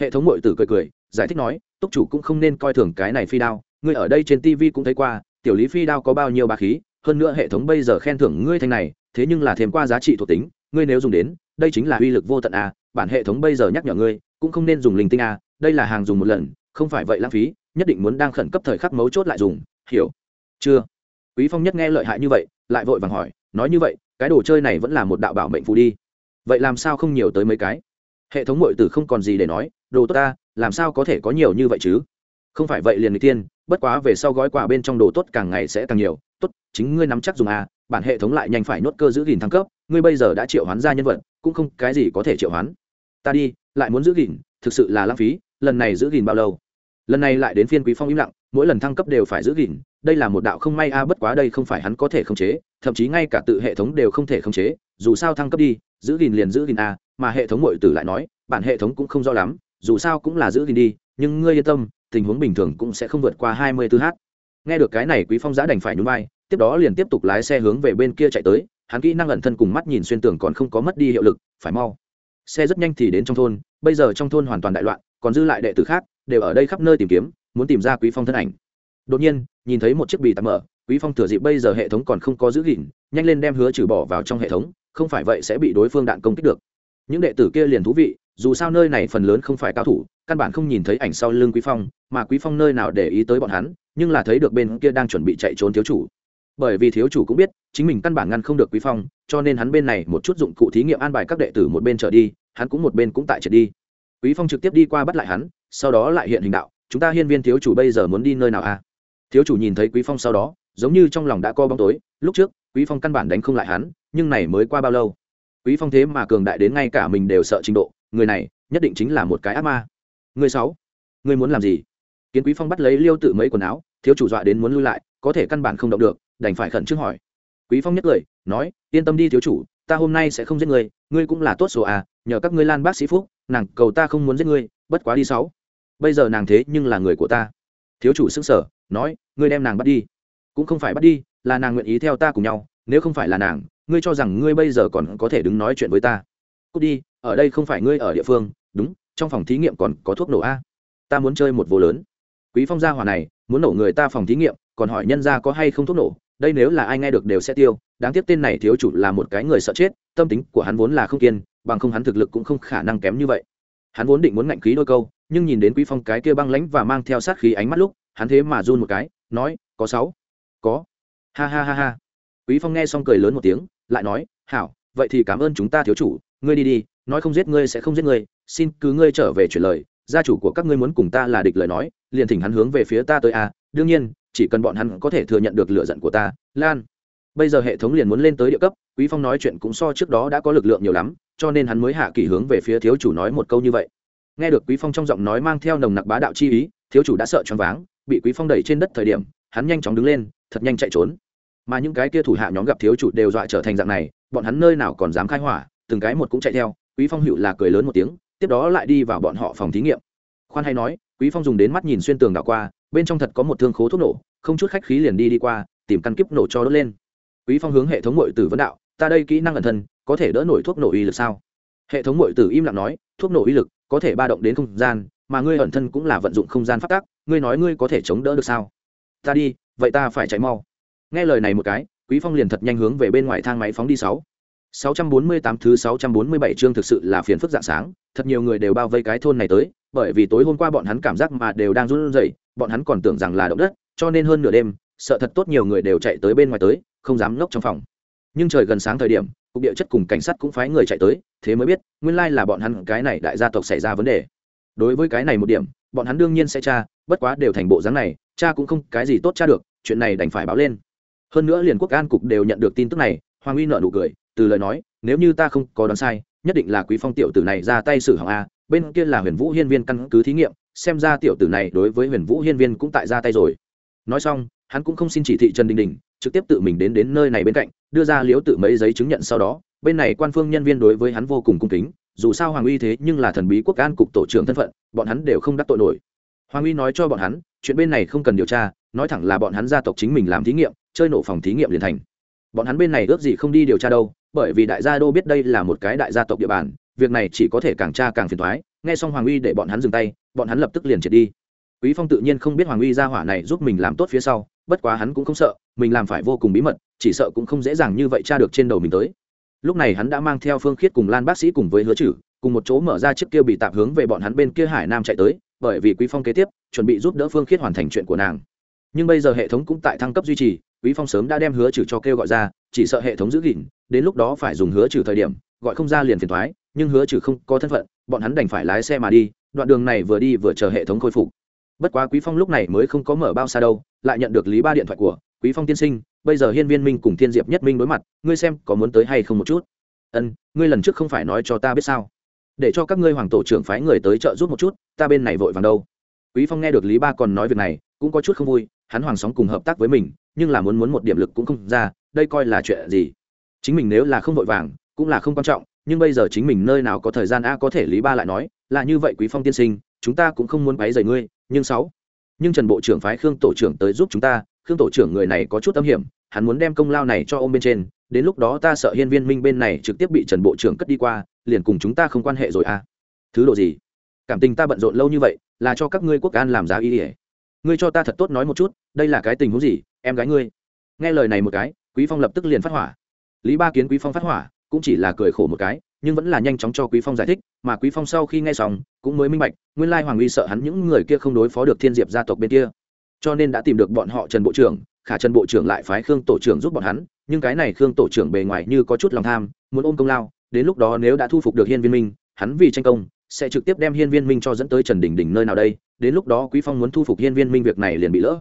Hệ thống mội tử cười cười, giải thích nói, túc chủ cũng không nên coi thường cái này phi đao, ngươi ở đây trên tv cũng thấy qua, tiểu lý phi đao có bao nhiêu bà khí, hơn nữa hệ thống bây giờ khen thưởng ngươi thanh này, thế nhưng là thêm qua giá trị thuộc tính, ngươi nếu dùng đến, đây chính là uy lực vô tận a, bản hệ thống bây giờ nhắc nhở ngươi, cũng không nên dùng linh tinh a, đây là hàng dùng một lần, không phải vậy lãng phí, nhất định muốn đang khẩn cấp thời khắc mấu chốt lại dùng, hiểu? Chưa. Quý phong nhất nghe lợi hại như vậy, lại vội vàng hỏi, nói như vậy, cái đồ chơi này vẫn là một đạo bảo mệnh phù đi. Vậy làm sao không nhiều tới mấy cái? Hệ thống mội tử không còn gì để nói đồ tốt ta, làm sao có thể có nhiều như vậy chứ? Không phải vậy liền người tiên bất quá về sau gói quà bên trong đồ tốt càng ngày sẽ càng nhiều. Tốt, chính ngươi nắm chắc dùng à? bản hệ thống lại nhanh phải nhốt cơ giữ gìn thăng cấp, ngươi bây giờ đã triệu hoán ra nhân vật, cũng không cái gì có thể triệu hoán. Ta đi, lại muốn giữ gìn, thực sự là lãng phí, lần này giữ gìn bao lâu? Lần này lại đến phiên quý phong im lặng, mỗi lần thăng cấp đều phải giữ gìn, đây là một đạo không may a bất quá đây không phải hắn có thể khống chế, thậm chí ngay cả tự hệ thống đều không thể khống chế, dù sao thăng cấp đi, giữ gìn liền giữ gìn a mà hệ thống mội tử lại nói, bản hệ thống cũng không rõ lắm dù sao cũng là giữ gìn đi, nhưng ngươi yên tâm, tình huống bình thường cũng sẽ không vượt qua hai mươi tư h nghe được cái này, quý phong giã đành phải nhún vai, tiếp đó liền tiếp tục lái xe hướng về bên kia chạy tới, hắn kỹ năng ẩn thân cùng mắt nhìn xuyên tường còn không có mất đi hiệu lực, phải mau. Xe rất nhanh thì đến trong thôn, bây giờ trong thôn hoàn toàn đại loạn, còn dư lại đệ tử khác, đều ở đây khắp nơi tìm kiếm, muốn tìm ra quý phong thân ảnh. Đột nhiên, nhìn thấy một chiếc bì tạm mở, quý phong thừa dịp bây giờ hệ thống còn không có giữ gìn, nhanh lên đem hứa trừ bỏ vào trong hệ thống, không phải vậy sẽ bị đối phương đạn công kích được. Những đệ tử kia liền thú vị dù sao nơi này phần lớn không phải cao thủ, căn bản không nhìn thấy ảnh sau lưng quý phong, mà quý phong nơi nào để ý tới bọn hắn, nhưng là thấy được bên kia đang chuẩn bị chạy trốn thiếu chủ. Bởi vì thiếu chủ cũng biết, chính mình căn bản ngăn không được quý phong, cho nên hắn bên này một chút dụng cụ thí nghiệm an bài các đệ tử một bên trở đi, hắn cũng một bên cũng tại trở đi. Quý phong trực tiếp đi qua bắt lại hắn, sau đó lại hiện hình đạo, chúng ta hiên viên thiếu chủ bây giờ muốn đi nơi nào a à? thiếu chủ nhìn thấy quý phong sau đó, giống như trong lòng đã co bóng tối, lúc trước, quý phong căn bản đánh không lại hắn, nhưng này mới qua bao lâu? Quý phong thế mà cường đại đến ngay cả mình đều sợ trình độ người này nhất định chính là một cái ác ma. Người sáu, người muốn làm gì? Kiến quý phong bắt lấy liêu tự mấy quần áo, thiếu chủ dọa đến muốn lui lại, có thể căn bản không động được, đành phải khẩn trương hỏi. Quý phong nhất cười nói, yên tâm đi thiếu chủ, ta hôm nay sẽ không giết người, ngươi cũng là tốt số à nhờ các ngươi lan bác sĩ phúc, nàng cầu ta không muốn giết ngươi, bất quá đi sáu. Bây giờ nàng thế nhưng là người của ta. Thiếu chủ sững sở nói, ngươi đem nàng bắt đi. Cũng không phải bắt đi, là nàng nguyện ý theo ta cùng nhau, nếu không phải là nàng, ngươi cho rằng ngươi bây giờ còn có thể đứng nói chuyện với ta. Cút đi ở đây không phải ngươi ở địa phương, đúng, trong phòng thí nghiệm còn có thuốc nổ a. Ta muốn chơi một vô lớn. Quý phong gia hỏa này, muốn nổ người ta phòng thí nghiệm, còn hỏi nhân ra có hay không thuốc nổ, đây nếu là ai nghe được đều sẽ tiêu. Đáng tiếc tên này thiếu chủ là một cái người sợ chết, tâm tính của hắn vốn là không kiên, bằng không hắn thực lực cũng không khả năng kém như vậy. Hắn vốn định muốn ngạnh khí đôi câu, nhưng nhìn đến quý phong cái kia băng lãnh và mang theo sát khí ánh mắt lúc, hắn thế mà run một cái, nói, có sáu, có. Ha ha ha ha. Quý phong nghe xong cười lớn một tiếng, lại nói, hảo, vậy thì cảm ơn chúng ta thiếu chủ, ngươi đi đi nói không giết ngươi sẽ không giết ngươi, xin cứ ngươi trở về chuyển lời, gia chủ của các ngươi muốn cùng ta là địch lời nói, liền thỉnh hắn hướng về phía ta tới a đương nhiên, chỉ cần bọn hắn có thể thừa nhận được lựa giận của ta, lan. Bây giờ hệ thống liền muốn lên tới địa cấp, quý phong nói chuyện cũng so trước đó đã có lực lượng nhiều lắm, cho nên hắn mới hạ kỳ hướng về phía thiếu chủ nói một câu như vậy. Nghe được quý phong trong giọng nói mang theo nồng nặc bá đạo chi ý, thiếu chủ đã sợ choáng váng, bị quý phong đẩy trên đất thời điểm, hắn nhanh chóng đứng lên, thật nhanh chạy trốn. Mà những cái kia thủ hạ nhóm gặp thiếu chủ đều dọa trở thành dạng này, bọn hắn nơi nào còn dám khai hỏa, từng cái một cũng chạy theo quý phong hữu là cười lớn một tiếng, tiếp đó lại đi vào bọn họ phòng thí nghiệm. Khoan hay nói, quý phong dùng đến mắt nhìn xuyên tường đảo qua, bên trong thật có một thương khố thuốc nổ, không chút khách khí liền đi đi qua, tìm căn kiếp nổ cho đốt lên. Quý phong hướng hệ thống mội tử vấn đạo, ta đây kỹ năng ẩn thân, có thể đỡ nổi thuốc nổ uy lực sao? Hệ thống mội tử im lặng nói, thuốc nổ uy lực có thể ba động đến không gian, mà ngươi ẩn thân cũng là vận dụng không gian phát tác ngươi nói ngươi có thể chống đỡ được sao? Ta đi, vậy ta phải chạy mau. Nghe lời này một cái, quý phong liền thật nhanh hướng về bên ngoài thang máy phóng đi sáu. 648 thứ 647 chương thực sự là phiền phức dạng sáng, thật nhiều người đều bao vây cái thôn này tới, bởi vì tối hôm qua bọn hắn cảm giác mà đều đang run rẩy, bọn hắn còn tưởng rằng là động đất, cho nên hơn nửa đêm, sợ thật tốt nhiều người đều chạy tới bên ngoài tới, không dám ngốc trong phòng. Nhưng trời gần sáng thời điểm, cục địa chất cùng cảnh sát cũng phái người chạy tới, thế mới biết, nguyên lai là bọn hắn cái này đại gia tộc xảy ra vấn đề. Đối với cái này một điểm, bọn hắn đương nhiên sẽ tra, bất quá đều thành bộ dáng này, cha cũng không cái gì tốt tra được, chuyện này đành phải báo lên. Hơn nữa liền quốc an cục đều nhận được tin tức này, Hoàng Uy nở nụ cười, từ lời nói, nếu như ta không có đoán sai, nhất định là quý phong tiểu tử này ra tay xử hỏng a, bên kia là huyền vũ hiên viên căn cứ thí nghiệm, xem ra tiểu tử này đối với huyền vũ hiên viên cũng tại ra tay rồi. Nói xong, hắn cũng không xin chỉ thị trần đình đình, trực tiếp tự mình đến đến nơi này bên cạnh, đưa ra liếu tự mấy giấy chứng nhận sau đó, bên này quan phương nhân viên đối với hắn vô cùng cung kính, dù sao hoàng uy thế nhưng là thần bí quốc an cục tổ trưởng thân phận, bọn hắn đều không đắc tội nổi. Hoàng uy nói cho bọn hắn, chuyện bên này không cần điều tra, nói thẳng là bọn hắn gia tộc chính mình làm thí nghiệm, chơi nổ phòng thí nghiệm liền thành. Bọn hắn bên này ước gì không đi điều tra đâu bởi vì đại gia đô biết đây là một cái đại gia tộc địa bàn, việc này chỉ có thể càng tra càng phiền thoái, nghe xong hoàng uy để bọn hắn dừng tay, bọn hắn lập tức liền triệt đi. Quý phong tự nhiên không biết hoàng uy ra hỏa này giúp mình làm tốt phía sau, bất quá hắn cũng không sợ, mình làm phải vô cùng bí mật, chỉ sợ cũng không dễ dàng như vậy tra được trên đầu mình tới. Lúc này hắn đã mang theo phương khiết cùng lan bác sĩ cùng với hứa chử cùng một chỗ mở ra chiếc kia bị tạm hướng về bọn hắn bên kia hải nam chạy tới, bởi vì quý phong kế tiếp, chuẩn bị giúp đỡ phương khiết hoàn thành chuyện của nàng. Nhưng bây giờ hệ thống cũng tại thăng cấp duy trì, quý phong sớm đã đem hứa trừ cho kêu gọi ra, chỉ sợ hệ thống giữ gìn đến lúc đó phải dùng hứa trừ thời điểm, gọi không ra liền phiền thoái, nhưng hứa trừ không có thân phận, bọn hắn đành phải lái xe mà đi, đoạn đường này vừa đi vừa chờ hệ thống khôi phục. Bất quá quý phong lúc này mới không có mở bao xa đâu, lại nhận được lý ba điện thoại của quý phong tiên sinh, bây giờ hiên viên minh cùng thiên diệp nhất minh đối mặt, ngươi xem có muốn tới hay không một chút. Ân, ngươi lần trước không phải nói cho ta biết sao? Để cho các ngươi hoàng tổ trưởng phái người tới trợ giúp một chút, ta bên này vội vàng đâu. Quý phong nghe được lý ba còn nói việc này, cũng có chút không vui, hắn hoàng sóng cùng hợp tác với mình, nhưng là muốn muốn một điểm lực cũng không ra, đây coi là chuyện gì? Chính mình nếu là không vội vàng, cũng là không quan trọng, nhưng bây giờ chính mình nơi nào có thời gian a có thể lý ba lại nói, là như vậy quý phong tiên sinh, chúng ta cũng không muốn quấy rầy ngươi, nhưng sáu. Nhưng trần bộ trưởng phái khương tổ trưởng tới giúp chúng ta, khương tổ trưởng người này có chút âm hiểm, hắn muốn đem công lao này cho ông bên trên, đến lúc đó ta sợ hiên viên minh bên này trực tiếp bị trần bộ trưởng cất đi qua, liền cùng chúng ta không quan hệ rồi a. Thứ độ gì? Cảm tình ta bận rộn lâu như vậy, là cho các ngươi quốc an làm giá y ỉa ngươi cho ta thật tốt nói một chút, đây là cái tình huống gì, em gái ngươi? Nghe lời này một cái, quý phong lập tức liền phát hỏa lý ba kiến quý phong phát hỏa, cũng chỉ là cười khổ một cái, nhưng vẫn là nhanh chóng cho quý phong giải thích, mà quý phong sau khi nghe xong, cũng mới minh bạch, nguyên lai hoàng uy sợ hắn những người kia không đối phó được thiên diệp gia tộc bên kia. Cho nên đã tìm được bọn họ trần bộ trưởng, khả trần bộ trưởng lại phái khương tổ trưởng giúp bọn hắn, nhưng cái này khương tổ trưởng bề ngoài như có chút lòng tham, muốn ôm công lao, đến lúc đó nếu đã thu phục được hiên viên minh, hắn vì tranh công, sẽ trực tiếp đem hiên viên minh cho dẫn tới trần đình đình nơi nào đây, đến lúc đó quý phong muốn thu phục hiên viên minh việc này liền bị lỡ.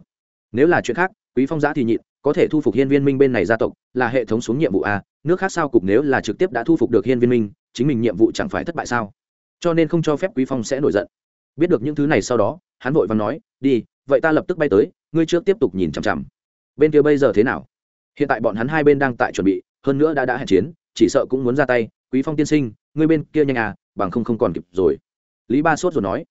Nếu là chuyện khác, quý phong giã thì nhịn có thể thu phục hiên viên minh bên này gia tộc, là hệ thống xuống nhiệm vụ a, nước khác sao cục nếu là trực tiếp đã thu phục được hiên viên minh, chính mình nhiệm vụ chẳng phải thất bại sao? Cho nên không cho phép quý phong sẽ nổi giận. Biết được những thứ này sau đó, hắn vội vàng nói, đi, vậy ta lập tức bay tới, ngươi trước tiếp tục nhìn chằm chằm. Bên kia bây giờ thế nào? Hiện tại bọn hắn hai bên đang tại chuẩn bị, hơn nữa đã đã hẹn chiến, chỉ sợ cũng muốn ra tay. Quý phong tiên sinh, ngươi bên kia nhanh à bằng không không còn kịp rồi. Lý ba sốt rồi nói.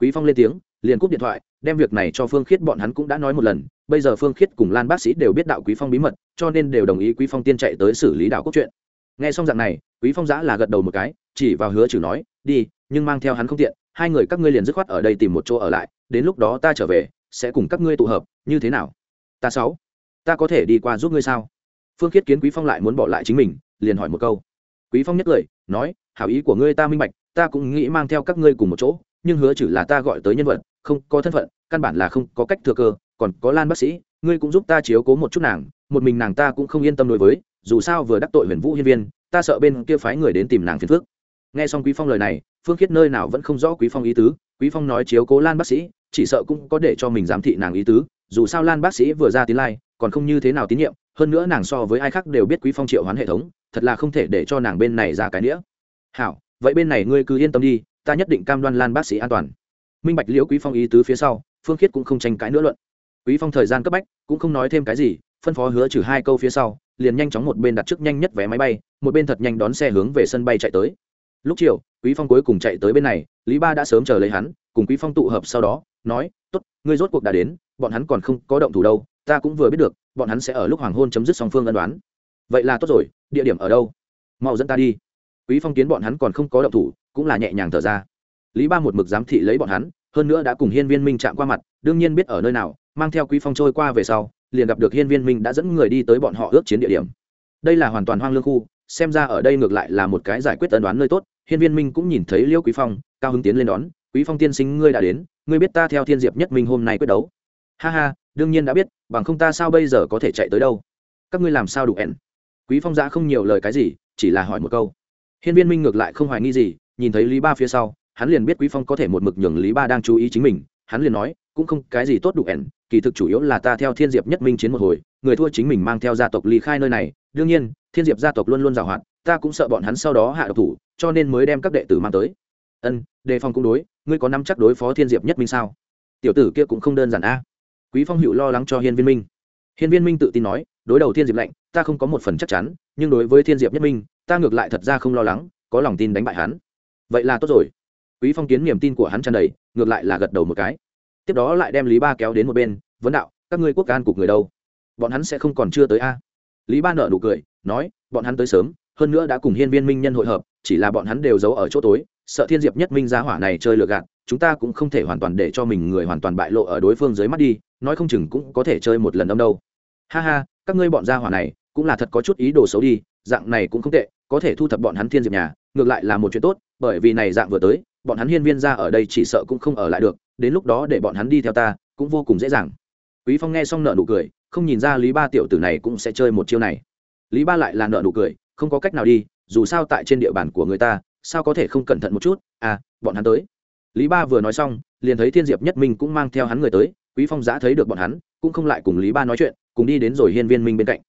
Quý phong lên tiếng liền cúp điện thoại đem việc này cho phương khiết bọn hắn cũng đã nói một lần. Bây giờ phương khiết cùng lan bác sĩ đều biết đạo quý phong bí mật cho nên đều đồng ý quý phong tiên chạy tới xử lý đạo cốt chuyện. nghe xong dạng này quý phong giã là gật đầu một cái chỉ vào hứa trừ nói đi nhưng mang theo hắn không tiện hai người các ngươi liền dứt khoát ở đây tìm một chỗ ở lại đến lúc đó ta trở về sẽ cùng các ngươi tụ hợp như thế nào? Ta sáu ta có thể đi qua giúp ngươi sao? Phương khiết kiến quý phong lại muốn bỏ lại chính mình liền hỏi một câu. Quý phong nhất người, nói hảo ý của ngươi ta minh bạch ta cũng nghĩ mang theo các ngươi cùng một chỗ nhưng hứa chử là ta gọi tới nhân vật không có thân phận, căn bản là không có cách thừa cơ, còn có lan bác sĩ, ngươi cũng giúp ta chiếu cố một chút nàng, một mình nàng ta cũng không yên tâm đối với, dù sao vừa đắc tội huyền vũ hiên viên, ta sợ bên kia phái người đến tìm nàng phiền phước nghe xong quý phong lời này, phương khiết nơi nào vẫn không rõ quý phong ý tứ, quý phong nói chiếu cố lan bác sĩ, chỉ sợ cũng có để cho mình giám thị nàng ý tứ, dù sao lan bác sĩ vừa ra tiếng lai, còn không như thế nào tín nhiệm, hơn nữa nàng so với ai khác đều biết quý phong triệu hoán hệ thống, thật là không thể để cho nàng bên này ra cái nghĩa hảo, vậy bên này ngươi cứ yên tâm đi, ta nhất định cam đoan lan bác sĩ an toàn minh bạch liễu quý phong ý tứ phía sau, phương khiết cũng không tranh cãi nữa luận. Quý phong thời gian cấp bách, cũng không nói thêm cái gì, phân phó hứa trừ hai câu phía sau, liền nhanh chóng một bên đặt trước nhanh nhất vé máy bay, một bên thật nhanh đón xe hướng về sân bay chạy tới. Lúc chiều, quý phong cuối cùng chạy tới bên này, lý ba đã sớm chờ lấy hắn, cùng quý phong tụ hợp sau đó, nói, tốt, ngươi rốt cuộc đã đến, bọn hắn còn không có động thủ đâu, ta cũng vừa biết được, bọn hắn sẽ ở lúc hoàng hôn chấm dứt song phương ân đoán. Vậy là tốt rồi, địa điểm ở đâu? Mau dẫn ta đi. Quý phong kiến bọn hắn còn không có động thủ, cũng là nhẹ nhàng thở ra lý ba một mực giám thị lấy bọn hắn, hơn nữa đã cùng hiên viên minh chạm qua mặt, đương nhiên biết ở nơi nào, mang theo quý phong trôi qua về sau, liền gặp được hiên viên minh đã dẫn người đi tới bọn họ ước chiến địa điểm. Đây là hoàn toàn hoang lương khu, xem ra ở đây ngược lại là một cái giải quyết tân đoán nơi tốt, hiên viên minh cũng nhìn thấy liêu quý phong, cao hứng tiến lên đón, quý phong tiên sinh, ngươi đã đến, ngươi biết ta theo thiên diệp nhất minh hôm nay quyết đấu. Ha ha, đương nhiên đã biết, bằng không ta sao bây giờ có thể chạy tới đâu? Các ngươi làm sao đủ ẻn quý phong giã không nhiều lời cái gì, chỉ là hỏi một câu. Hiên viên minh ngược lại không hoài nghi gì, nhìn thấy lý ba phía sau hắn liền biết quý phong có thể một mực nhường lý ba đang chú ý chính mình, hắn liền nói, cũng không, cái gì tốt đủ ẻn, kỳ thực chủ yếu là ta theo thiên diệp nhất minh chiến một hồi, người thua chính mình mang theo gia tộc ly khai nơi này, đương nhiên, thiên diệp gia tộc luôn luôn giàu hoạt ta cũng sợ bọn hắn sau đó hạ độc thủ, cho nên mới đem các đệ tử mang tới. Ân, đề phòng cũng đối, ngươi có nắm chắc đối phó thiên diệp nhất minh sao? Tiểu tử kia cũng không đơn giản a. Quý phong hữu lo lắng cho hiên viên minh. Hiên viên minh tự tin nói, đối đầu thiên diệp lạnh, ta không có một phần chắc chắn, nhưng đối với thiên diệp nhất minh, ta ngược lại thật ra không lo lắng, có lòng tin đánh bại hắn. Vậy là tốt rồi quý phong kiến niềm tin của hắn tràn đầy, ngược lại là gật đầu một cái. Tiếp đó lại đem lý ba kéo đến một bên, vấn đạo, các ngươi quốc an cục người đâu? Bọn hắn sẽ không còn chưa tới a? Lý ba nợ nụ cười, nói, bọn hắn tới sớm, hơn nữa đã cùng hiên viên minh nhân hội hợp, chỉ là bọn hắn đều giấu ở chỗ tối, sợ thiên diệp nhất minh giá hỏa này chơi lừa gạt, chúng ta cũng không thể hoàn toàn để cho mình người hoàn toàn bại lộ ở đối phương dưới mắt đi, nói không chừng cũng có thể chơi một lần âm đâu. Ha ha, các ngươi bọn gia hỏa này cũng là thật có chút ý đồ xấu đi, dạng này cũng không tệ, có thể thu thập bọn hắn thiên diệp nhà ngược lại là một chuyện tốt, bởi vì này dạng vừa tới, bọn hắn hiên viên ra ở đây chỉ sợ cũng không ở lại được, đến lúc đó để bọn hắn đi theo ta, cũng vô cùng dễ dàng. Quý phong nghe xong nợ nụ cười, không nhìn ra lý ba tiểu tử này cũng sẽ chơi một chiêu này. Lý ba lại là nợ nụ cười, không có cách nào đi, dù sao tại trên địa bàn của người ta, sao có thể không cẩn thận một chút? À bọn hắn tới. Lý ba vừa nói xong, liền thấy thiên diệp nhất minh cũng mang theo hắn người tới, quý phong giã thấy được bọn hắn, cũng không lại cùng lý ba nói chuyện, cùng đi đến rồi hiên viên minh bên cạnh.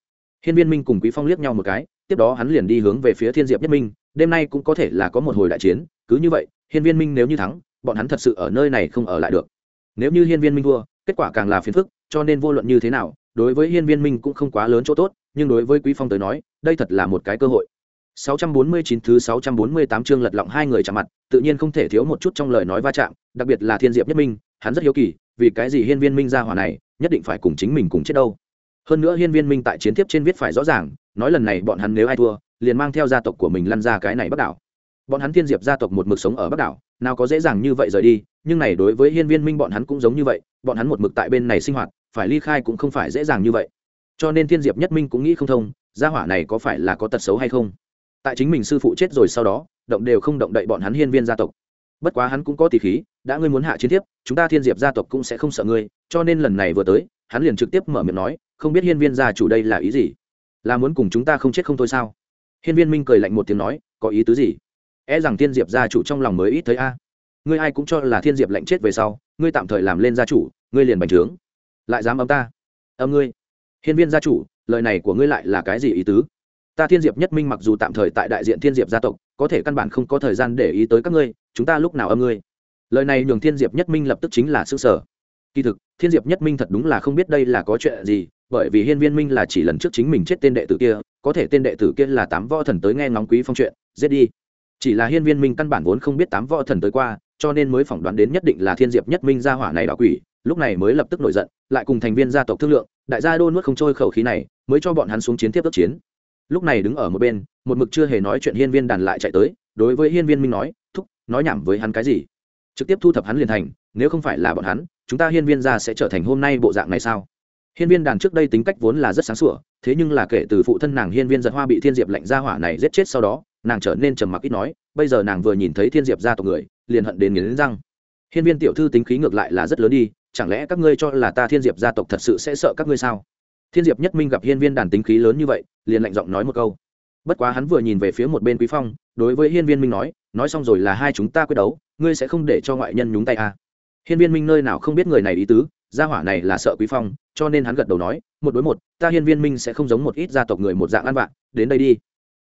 Hiên viên minh cùng quý phong liếc nhau một cái, tiếp đó hắn liền đi hướng về phía thiên diệp nhất minh đêm nay cũng có thể là có một hồi đại chiến cứ như vậy hiên viên minh nếu như thắng bọn hắn thật sự ở nơi này không ở lại được nếu như hiên viên minh thua kết quả càng là phiền phức cho nên vô luận như thế nào đối với hiên viên minh cũng không quá lớn chỗ tốt nhưng đối với quý phong tới nói đây thật là một cái cơ hội 649 thứ 648 chương lật lọng hai người chạm mặt, tự nhiên không thể thiếu một chút trong lời nói va chạm, đặc biệt là Thiên Diệp Nhất Minh, hắn rất hiếu kỳ, vì cái gì Hiên Viên Minh ra hỏa này, nhất định phải cùng chính mình cùng chết đâu. Hơn nữa Hiên Viên Minh tại chiến tiếp trên viết phải rõ ràng, nói lần này bọn hắn nếu ai thua, liền mang theo gia tộc của mình lăn ra cái này Bắc đảo. Bọn hắn Thiên Diệp gia tộc một mực sống ở Bắc đảo, nào có dễ dàng như vậy rời đi, nhưng này đối với Hiên Viên Minh bọn hắn cũng giống như vậy, bọn hắn một mực tại bên này sinh hoạt, phải ly khai cũng không phải dễ dàng như vậy. Cho nên Thiên Diệp Nhất Minh cũng nghĩ không thông, gia hỏa này có phải là có tật xấu hay không tại chính mình sư phụ chết rồi sau đó động đều không động đậy bọn hắn hiên viên gia tộc bất quá hắn cũng có tỷ khí đã ngươi muốn hạ chiến tiếp chúng ta thiên diệp gia tộc cũng sẽ không sợ ngươi cho nên lần này vừa tới hắn liền trực tiếp mở miệng nói không biết hiên viên gia chủ đây là ý gì là muốn cùng chúng ta không chết không thôi sao hiên viên minh cười lạnh một tiếng nói, có ý tứ gì? É rằng thiên diệp gia chủ trong lòng mới ít thấy a. Ngươi ai cũng cho là thiên diệp lạnh chết về sau, ngươi tạm thời làm lên gia chủ, ngươi liền bành trướng. Lại dám âm ta? Âm ngươi? Hiên viên gia chủ, lời này của ngươi lại là cái gì ý tứ? Ta thiên diệp nhất minh mặc dù tạm thời tại đại diện thiên diệp gia tộc, có thể căn bản không có thời gian để ý tới các ngươi, chúng ta lúc nào âm ngươi? Lời này nhường thiên diệp nhất minh lập tức chính là xứ sở. Kỳ thực, thiên diệp nhất minh thật đúng là không biết đây là có chuyện gì, bởi vì hiên viên minh là chỉ lần trước chính mình chết tên đệ tử kia có thể tên đệ tử kia là tám võ thần tới nghe ngóng quý phong chuyện, giết đi. Chỉ là hiên viên minh căn bản vốn không biết tám võ thần tới qua, cho nên mới phỏng đoán đến nhất định là thiên diệp nhất minh gia hỏa này đảo quỷ, lúc này mới lập tức nổi giận, lại cùng thành viên gia tộc thương lượng, đại gia đô nuốt không trôi khẩu khí này, mới cho bọn hắn xuống chiến tiếp ước chiến. Lúc này đứng ở một bên, một mực chưa hề nói chuyện hiên viên đàn lại chạy tới, đối với hiên viên minh nói, thúc, nói nhảm với hắn cái gì? Trực tiếp thu thập hắn liền thành, nếu không phải là bọn hắn, chúng ta hiên viên gia sẽ trở thành hôm nay bộ dạng này sao? Hiên viên đàn trước đây tính cách vốn là rất sáng sủa, thế nhưng là kể từ phụ thân nàng hiên viên giật hoa bị thiên diệp lạnh ra hỏa này giết chết sau đó, nàng trở nên trầm mặc ít nói, bây giờ nàng vừa nhìn thấy thiên diệp gia tộc người, liền hận đến nghiến răng. Hiên viên tiểu thư tính khí ngược lại là rất lớn đi, chẳng lẽ các ngươi cho là ta thiên diệp gia tộc thật sự sẽ sợ các ngươi sao? Thiên diệp nhất minh gặp hiên viên đàn tính khí lớn như vậy, liền lạnh giọng nói một câu. Bất quá hắn vừa nhìn về phía một bên quý phong, đối với hiên viên minh nói nói xong rồi là hai chúng ta quyết đấu, ngươi sẽ không để cho ngoại nhân nhúng tay à. hiên viên minh nơi nào không biết người này ý tứ, gia hỏa này là sợ quý phong cho nên hắn gật đầu nói, một đối một, ta hiên viên minh sẽ không giống một ít gia tộc người một dạng ăn vạn đến đây đi.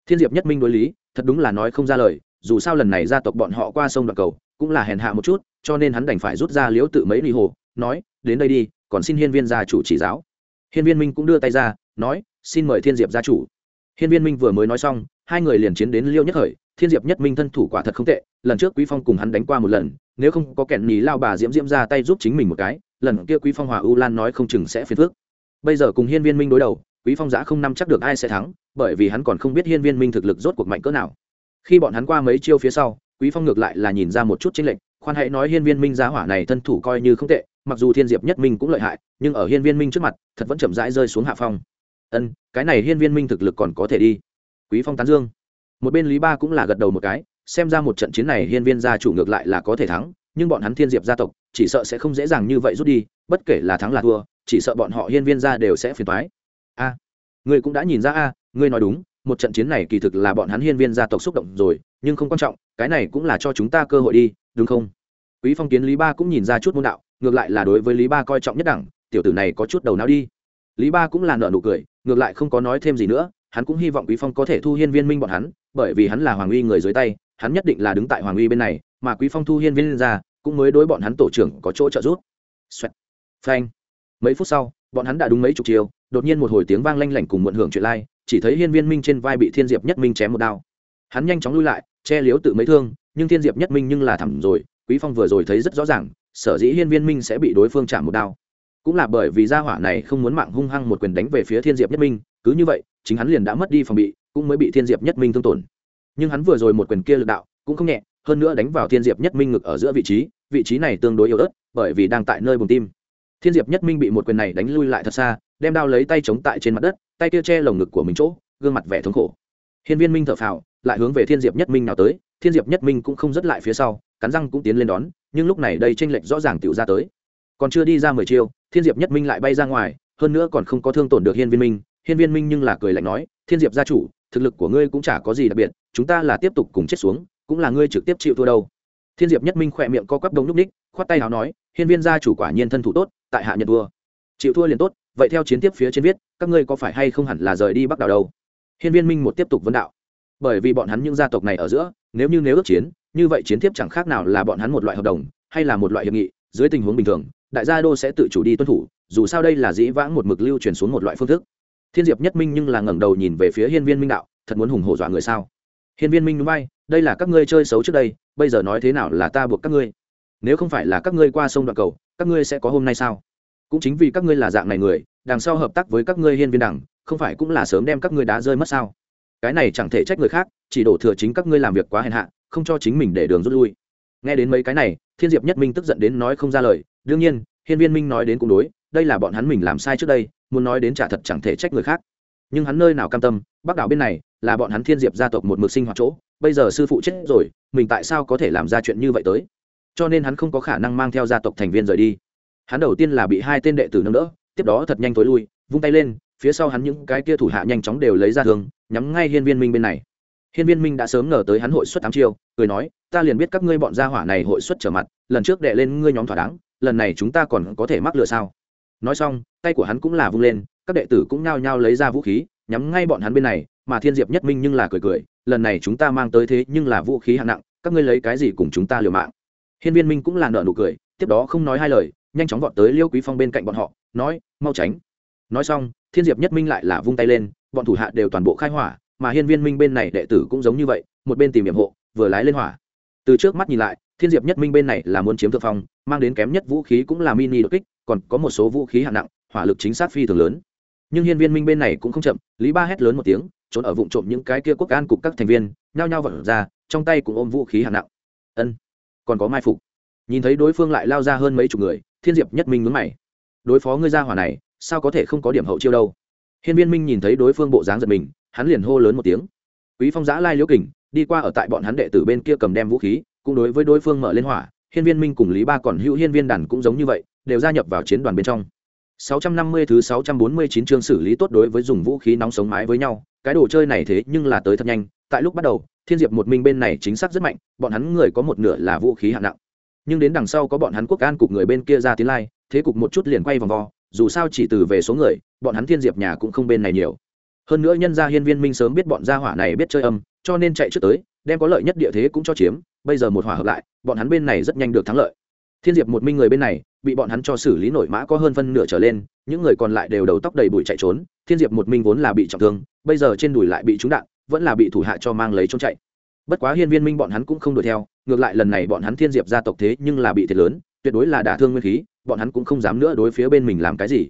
Thiên diệp nhất minh đối lý, thật đúng là nói không ra lời, dù sao lần này gia tộc bọn họ qua sông đoạn cầu, cũng là hèn hạ một chút, cho nên hắn đành phải rút ra liếu tự mấy ly hồ, nói, đến đây đi, còn xin hiên viên gia chủ chỉ giáo. Hiên viên minh cũng đưa tay ra, nói, xin mời thiên diệp gia chủ. Hiên viên minh vừa mới nói xong, hai người liền chiến đến liêu nhất thời thiên diệp nhất minh thân thủ quả thật không tệ, lần trước quý phong cùng hắn đánh qua một lần, nếu không có kẻ nhì lao bà diễm diễm ra tay giúp chính mình một cái lần kia quý phong hòa u lan nói không chừng sẽ phiền phước bây giờ cùng hiên viên minh đối đầu, quý phong giã không nắm chắc được ai sẽ thắng, bởi vì hắn còn không biết hiên viên minh thực lực rốt cuộc mạnh cỡ nào. Khi bọn hắn qua mấy chiêu phía sau, quý phong ngược lại là nhìn ra một chút chính lệnh khoan hãy nói hiên viên minh giá hỏa này thân thủ coi như không tệ, mặc dù thiên diệp nhất minh cũng lợi hại, nhưng ở hiên viên minh trước mặt, thật vẫn chậm rãi rơi xuống hạ phong. Ân, cái này hiên viên minh thực lực còn có thể đi. Quý phong tán dương. Một bên lý ba cũng là gật đầu một cái, xem ra một trận chiến này hiên viên gia chủ ngược lại là có thể thắng nhưng bọn hắn thiên diệp gia tộc chỉ sợ sẽ không dễ dàng như vậy rút đi bất kể là thắng là thua chỉ sợ bọn họ hiên viên gia đều sẽ phiền toái. A à, ngươi cũng đã nhìn ra a ngươi nói đúng một trận chiến này kỳ thực là bọn hắn hiên viên gia tộc xúc động rồi nhưng không quan trọng cái này cũng là cho chúng ta cơ hội đi đúng không? Quý phong kiến lý ba cũng nhìn ra chút môn đạo ngược lại là đối với lý ba coi trọng nhất đẳng tiểu tử này có chút đầu não đi. Lý ba cũng là nợ nụ cười ngược lại không có nói thêm gì nữa hắn cũng hy vọng quý phong có thể thu hiên viên minh bọn hắn bởi vì hắn là hoàng uy người dưới tay hắn nhất định là đứng tại hoàng uy bên này mà quý phong thu hiên viên ra cũng mới đối bọn hắn tổ trưởng có chỗ trợ giúp. Xoẹt. phanh. Mấy phút sau, bọn hắn đã đúng mấy chục chiều, đột nhiên một hồi tiếng vang lanh lảnh cùng muộn hưởng chuyện lai, chỉ thấy hiên viên minh trên vai bị thiên diệp nhất minh chém một đao. Hắn nhanh chóng lui lại, che liếu tự mấy thương, nhưng thiên diệp nhất minh nhưng là thẳng rồi, quý phong vừa rồi thấy rất rõ ràng, sở dĩ hiên viên minh sẽ bị đối phương chạm một đao. Cũng là bởi vì gia hỏa này không muốn mạng hung hăng một quyền đánh về phía thiên diệp nhất minh, cứ như vậy, chính hắn liền đã mất đi phòng bị, cũng mới bị thiên diệp nhất minh thương tổn. Nhưng hắn vừa rồi một quyền kia lực đạo, cũng không nhẹ, hơn nữa đánh vào thiên diệp nhất minh ngực ở giữa vị trí vị trí này tương đối yếu ớt, bởi vì đang tại nơi bùng tim. Thiên diệp nhất minh bị một quyền này đánh lui lại thật xa, đem đao lấy tay chống tại trên mặt đất, tay kia che lồng ngực của mình chỗ, gương mặt vẻ thống khổ. Hiên viên minh thở phào, lại hướng về thiên diệp nhất minh nào tới, thiên diệp nhất minh cũng không dứt lại phía sau, cắn răng cũng tiến lên đón, nhưng lúc này đây tranh lệch rõ ràng tiểu ra tới. Còn chưa đi ra mười chiêu, thiên diệp nhất minh lại bay ra ngoài, hơn nữa còn không có thương tổn được hiên viên minh. Hiên viên minh nhưng là cười lạnh nói, thiên diệp gia chủ, thực lực của ngươi cũng chả có gì đặc biệt, chúng ta là tiếp tục cùng chết xuống, cũng là ngươi trực tiếp chịu thua đâu thiên diệp nhất minh khỏe miệng co quắp đống n ních, khoát tay nào nói, hiên viên gia chủ quả nhiên thân thủ tốt, tại hạ nhận thua. Chịu thua liền tốt, vậy theo chiến tiếp phía trên viết, các ngươi có phải hay không hẳn là rời đi bắc đảo đâu? Hiên viên minh một tiếp tục vấn đạo. Bởi vì bọn hắn những gia tộc này ở giữa, nếu như nếu ước chiến, như vậy chiến tiếp chẳng khác nào là bọn hắn một loại hợp đồng, hay là một loại hiệp nghị, dưới tình huống bình thường, đại gia đô sẽ tự chủ đi tuân thủ, dù sao đây là dĩ vãng một mực lưu truyền xuống một loại phương thức. Thiên diệp nhất minh nhưng là ngẩng đầu nhìn về phía hiên viên minh đạo, thật muốn hùng hổ dọa người sao? Hiên viên minh núi bay đây là các ngươi chơi xấu trước đây, bây giờ nói thế nào là ta buộc các ngươi. Nếu không phải là các ngươi qua sông đoạn cầu, các ngươi sẽ có hôm nay sao? Cũng chính vì các ngươi là dạng này người, đằng sau hợp tác với các ngươi hiên viên đẳng không phải cũng là sớm đem các ngươi đá rơi mất sao? Cái này chẳng thể trách người khác, chỉ đổ thừa chính các ngươi làm việc quá hèn hạ, không cho chính mình để đường rút lui. Nghe đến mấy cái này, thiên diệp nhất minh tức giận đến nói không ra lời. Đương nhiên, hiên viên minh nói đến cũng đối, đây là bọn hắn mình làm sai trước đây, muốn nói đến trả thật chẳng thể trách người khác nhưng hắn nơi nào cam tâm, bắc đảo bên này là bọn hắn thiên diệp gia tộc một mực sinh hoạt chỗ, bây giờ sư phụ chết rồi, mình tại sao có thể làm ra chuyện như vậy tới? Cho nên hắn không có khả năng mang theo gia tộc thành viên rời đi. Hắn đầu tiên là bị hai tên đệ tử nâng đỡ, tiếp đó thật nhanh t ố i lui, vung tay lên, phía sau hắn những cái kia thủ hạ nhanh chóng đều lấy ra thường nhắm ngay hiên viên minh bên này. Hiên viên minh đã sớm ngờ tới hắn hội xuất tám chiêu, cười nói, ta liền biết các ngươi bọn gia hỏa này hội xuất trở mặt, lần trước đệ lên ngươi nhóm thỏa đáng, lần này chúng ta còn có thể mắc lừa sao? Nói xong, tay của hắn cũng là vung lên các đệ tử cũng nhao nhao lấy ra vũ khí, nhắm ngay bọn hắn bên này, mà thiên diệp nhất minh nhưng là cười cười, lần này chúng ta mang tới thế nhưng là vũ khí hạng nặng, các ngươi lấy cái gì cùng chúng ta liều mạng? Hiên viên minh cũng là nợ nụ cười, tiếp đó không nói hai lời, nhanh chóng vọt tới liêu quý phong bên cạnh bọn họ, nói, mau tránh. Nói xong, thiên diệp nhất minh lại là vung tay lên, bọn thủ hạ đều toàn bộ khai hỏa, mà hiên viên minh bên này đệ tử cũng giống như vậy, một bên tìm hiểm hộ, vừa lái lên hỏa. Từ trước mắt nhìn lại, thiên diệp nhất minh bên này là muốn chiếm thượng phong, mang đến kém nhất vũ khí cũng là mini đột kích, còn có một số vũ khí hạng nặng, hỏa lực chính xác phi thường lớn nhưng hiên viên minh bên này cũng không chậm, lý ba hét lớn một tiếng, trốn ở vụ trộm những cái kia quốc an cục các thành viên, nhao nhao vật ra, trong tay cũng ôm vũ khí hạng nặng. Ân, còn có mai phục. Nhìn thấy đối phương lại lao ra hơn mấy chục người, thiên diệp nhất minh mướn mày. Đối phó ngươi ra hỏa này, sao có thể không có điểm hậu chiêu đâu? Hiên viên minh nhìn thấy đối phương bộ dáng giật mình, hắn liền hô lớn một tiếng. Quý phong giã lai liễu kình, đi qua ở tại bọn hắn đệ tử bên kia cầm đem vũ khí, cũng đối với đối phương mở lên hỏa, hiên viên minh cùng lý ba còn hữu hiên viên đàn cũng giống như vậy, đều gia nhập vào chiến đoàn bên trong. 650 thứ 649 chương xử lý tốt đối với dùng vũ khí nóng sống mái với nhau, cái đồ chơi này thế nhưng là tới thật nhanh, tại lúc bắt đầu, Thiên Diệp một mình bên này chính xác rất mạnh, bọn hắn người có một nửa là vũ khí hạng nặng. Nhưng đến đằng sau có bọn hắn quốc an cục người bên kia ra tiến lai, thế cục một chút liền quay vòng vo, dù sao chỉ từ về số người bọn hắn thiên diệp nhà cũng không bên này nhiều. Hơn nữa nhân gia hiên viên minh sớm biết bọn gia hỏa này biết chơi âm cho nên chạy trước tới đem có lợi nhất địa thế cũng cho chiếm. Bây giờ một hỏa hợp lại bọn hắn bên này rất nhanh được thắng lợi thiên diệp một minh người bên này, bị bọn hắn cho xử lý nổi mã có hơn phân nửa trở lên, những người còn lại đều đầu tóc đầy bụi chạy trốn, thiên diệp một minh vốn là bị trọng thương, bây giờ trên đùi lại bị trúng đạn, vẫn là bị thủ hạ cho mang lấy trốn chạy. Bất quá hiên viên minh bọn hắn cũng không đuổi theo, ngược lại lần này bọn hắn thiên diệp gia tộc thế nhưng là bị thiệt lớn, tuyệt đối là đả thương nguyên khí, bọn hắn cũng không dám nữa đối phía bên mình làm cái gì.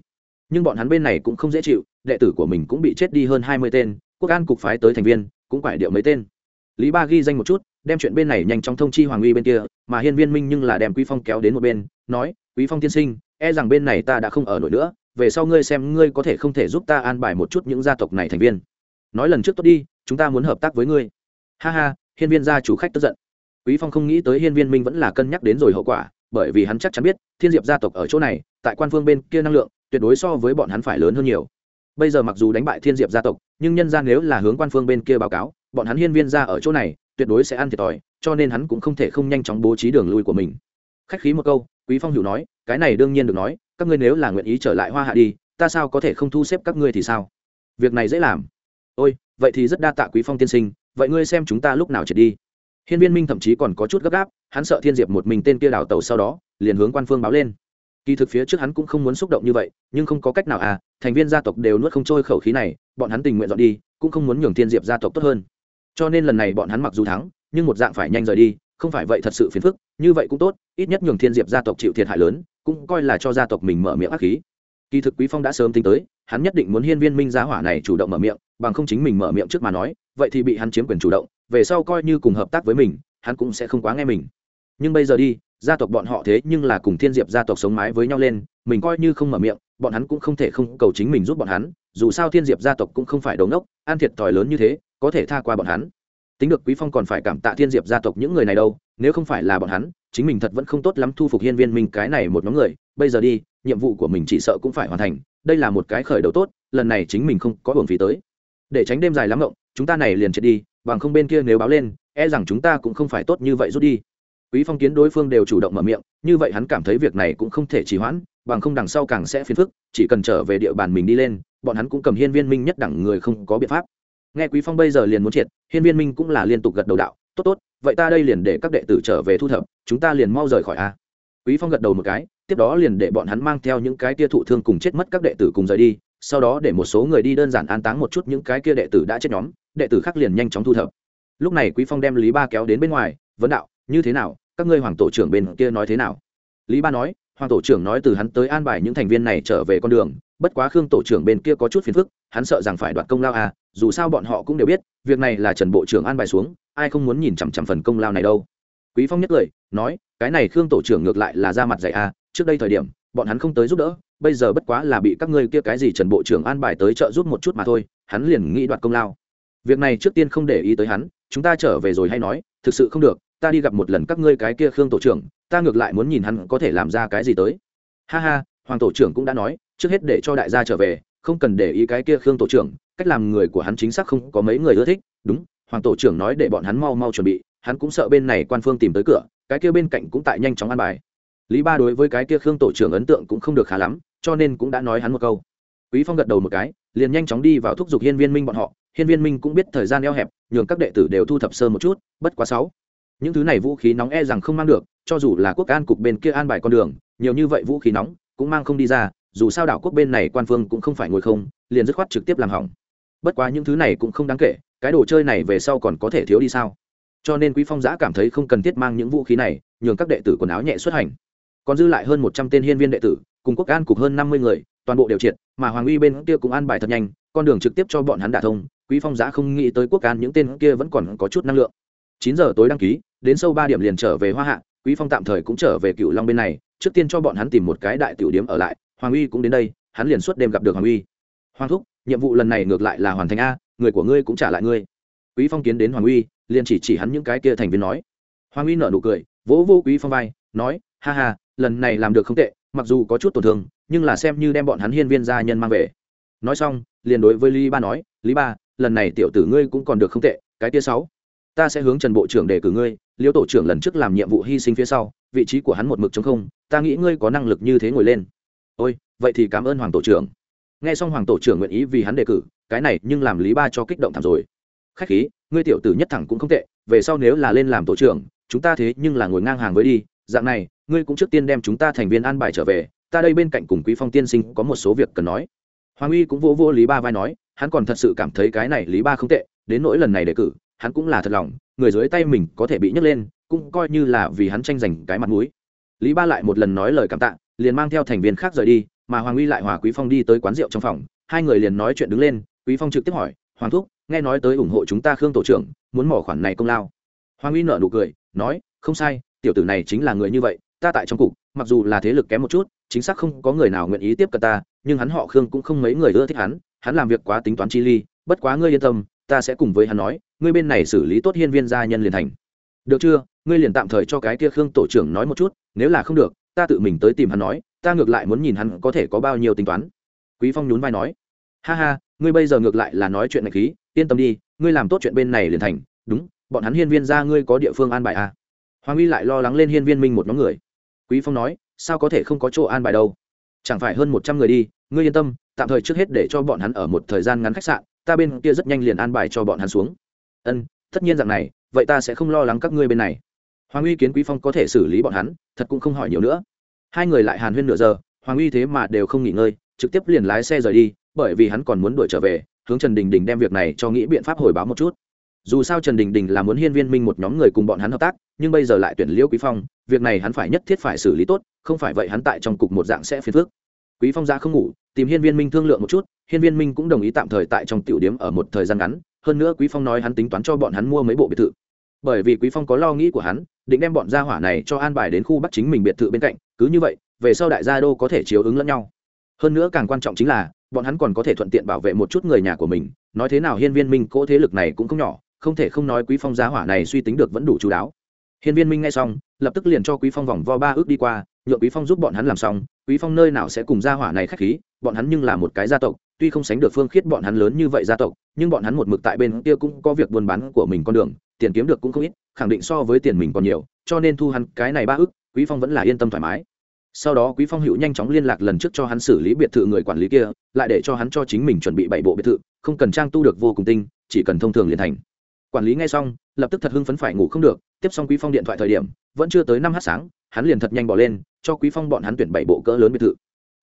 Nhưng bọn hắn bên này cũng không dễ chịu, đệ tử của mình cũng bị chết đi hơn hai mươi tên, quốc an cục phái tới thành viên, cũng quải điệu mấy tên. Lý ba ghi danh một chút đem chuyện bên này nhanh chóng thông chi hoàng uy bên kia, mà hiên viên minh nhưng là đem quý phong kéo đến một bên, nói, quý phong tiên sinh e rằng bên này ta đã không ở nổi nữa, về sau ngươi xem ngươi có thể không thể giúp ta an bài một chút những gia tộc này thành viên. Nói lần trước tốt đi, chúng ta muốn hợp tác với ngươi. Ha ha, hiên viên gia chủ khách tức giận. Quý phong không nghĩ tới hiên viên minh vẫn là cân nhắc đến rồi hậu quả, bởi vì hắn chắc chắn biết, thiên diệp gia tộc ở chỗ này, tại quan phương bên kia năng lượng, tuyệt đối so với bọn hắn phải lớn hơn nhiều. Bây giờ mặc dù đánh bại thiên diệp gia tộc, nhưng nhân ra nếu là hướng quan phương bên kia báo cáo, bọn hắn hiên viên ra ở chỗ này tuyệt đối sẽ ăn thiệt thòi, cho nên hắn cũng không thể không nhanh chóng bố trí đường lui của mình. Khách khí một câu, quý phong hiểu nói, cái này đương nhiên được nói, các ngươi nếu là nguyện ý trở lại hoa hạ đi, ta sao có thể không thu xếp các ngươi thì sao? Việc này dễ làm. Ôi, vậy thì rất đa tạ quý phong tiên sinh, vậy ngươi xem chúng ta lúc nào triệt đi. Hiên viên minh thậm chí còn có chút gấp gáp, hắn sợ thiên diệp một mình tên kia đảo tàu sau đó, liền hướng quan phương báo lên. Kỳ thực phía trước hắn cũng không muốn xúc động như vậy, nhưng không có cách nào à thành viên gia tộc đều nuốt không trôi khẩu khí này, bọn hắn tình nguyện dọn đi, cũng không muốn nhường thiên diệp gia tộc tốt hơn cho nên lần này bọn hắn mặc dù thắng, nhưng một dạng phải nhanh rời đi, không phải vậy thật sự phiền phức, như vậy cũng tốt, ít nhất nhường thiên diệp gia tộc chịu thiệt hại lớn, cũng coi là cho gia tộc mình mở miệng ác khí. Kỳ thực quý phong đã sớm tính tới, hắn nhất định muốn hiên viên minh giá hỏa này chủ động mở miệng, bằng không chính mình mở miệng trước mà nói, vậy thì bị hắn chiếm quyền chủ động, về sau coi như cùng hợp tác với mình, hắn cũng sẽ không quá nghe mình. Nhưng bây giờ đi, gia tộc bọn họ thế nhưng là cùng thiên diệp gia tộc sống mái với nhau lên, mình coi như không mở miệng, bọn hắn cũng không thể không cầu chính mình giúp bọn hắn, dù sao thiên diệp gia tộc cũng không phải đống ốc an thiệt thòi lớn như thế có thể tha qua bọn hắn. Tính được quý phong còn phải cảm tạ thiên diệp gia tộc những người này đâu, nếu không phải là bọn hắn, chính mình thật vẫn không tốt lắm thu phục hiên viên minh cái này một nhóm người. Bây giờ đi, nhiệm vụ của mình chỉ sợ cũng phải hoàn thành. Đây là một cái khởi đầu tốt, lần này chính mình không có hưởng phí tới. Để tránh đêm dài lắm ngộng, chúng ta này liền chết đi, bằng không bên kia nếu báo lên e rằng chúng ta cũng không phải tốt như vậy rút đi. Quý phong kiến đối phương đều chủ động mở miệng, như vậy hắn cảm thấy việc này cũng không thể trì hoãn, bằng không đằng sau càng sẽ phiền phức, chỉ cần trở về địa bàn mình đi lên, bọn hắn cũng cầm hiên viên minh nhất đẳng người không có biện pháp nghe quý phong bây giờ liền muốn triệt, hiên viên minh cũng là liên tục gật đầu đạo, tốt tốt, vậy ta đây liền để các đệ tử trở về thu thập, chúng ta liền mau rời khỏi a. Quý phong gật đầu một cái, tiếp đó liền để bọn hắn mang theo những cái kia thụ thương cùng chết mất các đệ tử cùng rời đi, sau đó để một số người đi đơn giản an táng một chút những cái kia đệ tử đã chết nhóm, đệ tử khác liền nhanh chóng thu thập. Lúc này quý phong đem lý ba kéo đến bên ngoài, vấn đạo, như thế nào? Các ngươi hoàng tổ trưởng bên kia nói thế nào? Lý ba nói, hoàng tổ trưởng nói từ hắn tới an bài những thành viên này trở về con đường, bất quá khương tổ trưởng bên kia có chút phiền phức, hắn sợ rằng phải đoạt công lao à dù sao bọn họ cũng đều biết, việc này là trần bộ trưởng an bài xuống, ai không muốn nhìn chằm chằm phần công lao này đâu. Quý phong nhất lời, nói, cái này khương tổ trưởng ngược lại là ra mặt dạy à trước đây thời điểm, bọn hắn không tới giúp đỡ, bây giờ bất quá là bị các ngươi kia cái gì trần bộ trưởng an bài tới trợ giúp một chút mà thôi, hắn liền nghĩ đoạt công lao. Việc này trước tiên không để ý tới hắn, chúng ta trở về rồi hay nói, thực sự không được, ta đi gặp một lần các ngươi cái kia khương tổ trưởng, ta ngược lại muốn nhìn hắn có thể làm ra cái gì tới. Ha ha, hoàng tổ trưởng cũng đã nói, trước hết để cho đại gia trở về, không cần để ý cái kia khương tổ trưởng cách làm người của hắn chính xác không có mấy người ưa thích, đúng, hoàng tổ trưởng nói để bọn hắn mau mau chuẩn bị, hắn cũng sợ bên này quan phương tìm tới cửa, cái kia bên cạnh cũng tại nhanh chóng ăn bài. Lý ba đối với cái kia khương tổ trưởng ấn tượng cũng không được khá lắm, cho nên cũng đã nói hắn một câu. Quý phong gật đầu một cái, liền nhanh chóng đi vào thúc giục hiên viên minh bọn họ, hiên viên minh cũng biết thời gian eo hẹp, nhường các đệ tử đều thu thập sơ một chút, bất quá sáu. Những thứ này vũ khí nóng e rằng không mang được, cho dù là quốc an cục bên kia an bài con đường, nhiều như vậy vũ khí nóng cũng mang không đi ra, dù sao đảo quốc bên này quan phương cũng không phải ngồi không, liền dứt khoát trực tiếp làm hỏng bất quá những thứ này cũng không đáng kể, cái đồ chơi này về sau còn có thể thiếu đi sao? Cho nên quý phong giã cảm thấy không cần thiết mang những vũ khí này, nhường các đệ tử quần áo nhẹ xuất hành. Còn dư lại hơn một trăm tên hiên viên đệ tử, cùng quốc an cục hơn năm mươi người, toàn bộ đều triệt, mà hoàng uy bên kia cũng an bài thật nhanh, con đường trực tiếp cho bọn hắn đả thông, quý phong giã không nghĩ tới quốc an những tên kia vẫn còn có chút năng lượng. Chín giờ tối đăng ký, đến sâu ba điểm liền trở về hoa hạ, quý phong tạm thời cũng trở về cựu long bên này, trước tiên cho bọn hắn tìm một cái đại tiểu điếm ở lại, hoàng uy cũng đến đây, hắn liền suốt đêm gặp được hoàng uy hoàng thúc, nhiệm vụ lần này ngược lại là hoàn thành a, người của ngươi cũng trả lại ngươi. Quý phong kiến đến hoàng uy, liền chỉ chỉ hắn những cái kia thành viên nói. Hoàng uy nở nụ cười, vỗ vô quý phong vai, nói, ha ha, lần này làm được không tệ, mặc dù có chút tổn thương, nhưng là xem như đem bọn hắn hiên viên gia nhân mang về. Nói xong, liền đối với lý ba nói, lý ba, lần này tiểu tử ngươi cũng còn được không tệ, cái tia sáu, ta sẽ hướng trần bộ trưởng đề cử ngươi, liêu tổ trưởng lần trước làm nhiệm vụ hy sinh phía sau, vị trí của hắn một mực chống không, ta nghĩ ngươi có năng lực như thế ngồi lên. Ôi, vậy thì cảm ơn hoàng tổ trưởng nghe xong hoàng tổ trưởng nguyện ý vì hắn đề cử, cái này nhưng làm lý ba cho kích động thảm rồi. Khách khí, ngươi tiểu tử nhất thẳng cũng không tệ, về sau nếu là lên làm tổ trưởng, chúng ta thế nhưng là ngồi ngang hàng với đi. Dạng này, ngươi cũng trước tiên đem chúng ta thành viên an bài trở về, ta đây bên cạnh cùng quý phong tiên sinh có một số việc cần nói. Hoàng uy cũng vô vô lý ba vai nói, hắn còn thật sự cảm thấy cái này lý ba không tệ, đến nỗi lần này đề cử, hắn cũng là thật lòng, người dưới tay mình có thể bị nhấc lên, cũng coi như là vì hắn tranh giành cái mặt mũi. Lý ba lại một lần nói lời cảm tạ, liền mang theo thành viên khác rời đi mà hoàng uy lại hòa quý phong đi tới quán rượu trong phòng, hai người liền nói chuyện đứng lên, quý phong trực tiếp hỏi, hoàng thúc, nghe nói tới ủng hộ chúng ta khương tổ trưởng, muốn mỏ khoản này công lao. Hoàng uy nở nụ cười, nói, không sai, tiểu tử này chính là người như vậy, ta tại trong cục, mặc dù là thế lực kém một chút, chính xác không có người nào nguyện ý tiếp cận ta, nhưng hắn họ khương cũng không mấy người ưa thích hắn hắn làm việc quá tính toán chi ly, bất quá ngươi yên tâm, ta sẽ cùng với hắn nói, ngươi bên này xử lý tốt hiên viên gia nhân liền thành. Được chưa? Ngươi liền tạm thời cho cái kia khương tổ trưởng nói một chút, nếu là không được, ta tự mình tới tìm hắn nói ta ngược lại muốn nhìn hắn có thể có bao nhiêu tính toán. Quý phong nhún vai nói, ha ha, ngươi bây giờ ngược lại là nói chuyện này khí, yên tâm đi, ngươi làm tốt chuyện bên này liền thành, đúng, bọn hắn hiên viên ra ngươi có địa phương an bài à. hoàng uy lại lo lắng lên hiên viên minh một nhóm người. Quý phong nói, sao có thể không có chỗ an bài đâu? Chẳng phải hơn một trăm người đi, ngươi yên tâm, tạm thời trước hết để cho bọn hắn ở một thời gian ngắn khách sạn, ta bên kia rất nhanh liền an bài cho bọn hắn xuống. Ân, tất nhiên rằng này, vậy ta sẽ không lo lắng các ngươi bên này. Hoàng uy kiến quý phong có thể xử lý bọn hắn, thật cũng không hỏi nhiều nữa hai người lại hàn huyên nửa giờ, hoàng uy thế mà đều không nghỉ ngơi, trực tiếp liền lái xe rời đi, bởi vì hắn còn muốn đuổi trở về, hướng trần đình đình đem việc này cho nghĩ biện pháp hồi báo một chút. Dù sao trần đình đình là muốn hiên viên minh một nhóm người cùng bọn hắn hợp tác, nhưng bây giờ lại tuyển liễu quý phong, việc này hắn phải nhất thiết phải xử lý tốt, không phải vậy hắn tại trong cục một dạng sẽ phiền phức. Quý phong ra không ngủ, tìm hiên viên minh thương lượng một chút, hiên viên minh cũng đồng ý tạm thời tại trong tiểu điếm ở một thời gian ngắn, hơn nữa quý phong nói hắn tính toán cho bọn hắn mua mấy bộ biệt thự. Bởi vì quý phong có lo nghĩ của hắn, định đem bọn gia hỏa này cho an bài đến khu bắc chính mình biệt thự bên cạnh cứ như vậy, về sau đại gia đô có thể chiếu ứng lẫn nhau. Hơn nữa càng quan trọng chính là, bọn hắn còn có thể thuận tiện bảo vệ một chút người nhà của mình. Nói thế nào hiên viên minh cỗ thế lực này cũng không nhỏ, không thể không nói quý phong gia hỏa này suy tính được vẫn đủ chú đáo. Hiên viên minh nghe xong, lập tức liền cho quý phong vòng vo ba ước đi qua, nhượng quý phong giúp bọn hắn làm xong. Quý phong nơi nào sẽ cùng gia hỏa này khách khí, bọn hắn nhưng là một cái gia tộc, tuy không sánh được phương khiết bọn hắn lớn như vậy gia tộc, nhưng bọn hắn một mực tại bên kia cũng có việc buôn bán của mình con đường, tiền kiếm được cũng không ít, khẳng định so với tiền mình còn nhiều, cho nên thu hắn cái này ba ước quý phong vẫn là yên tâm thoải mái. Sau đó quý phong hữu nhanh chóng liên lạc lần trước cho hắn xử lý biệt thự người quản lý kia, lại để cho hắn cho chính mình chuẩn bị bảy bộ biệt thự, không cần trang tu được vô cùng tinh, chỉ cần thông thường liền thành. Quản lý nghe xong, lập tức thật hưng phấn phải ngủ không được, tiếp xong quý phong điện thoại thời điểm, vẫn chưa tới năm h sáng, hắn liền thật nhanh bỏ lên, cho quý phong bọn hắn tuyển bảy bộ cỡ lớn biệt thự.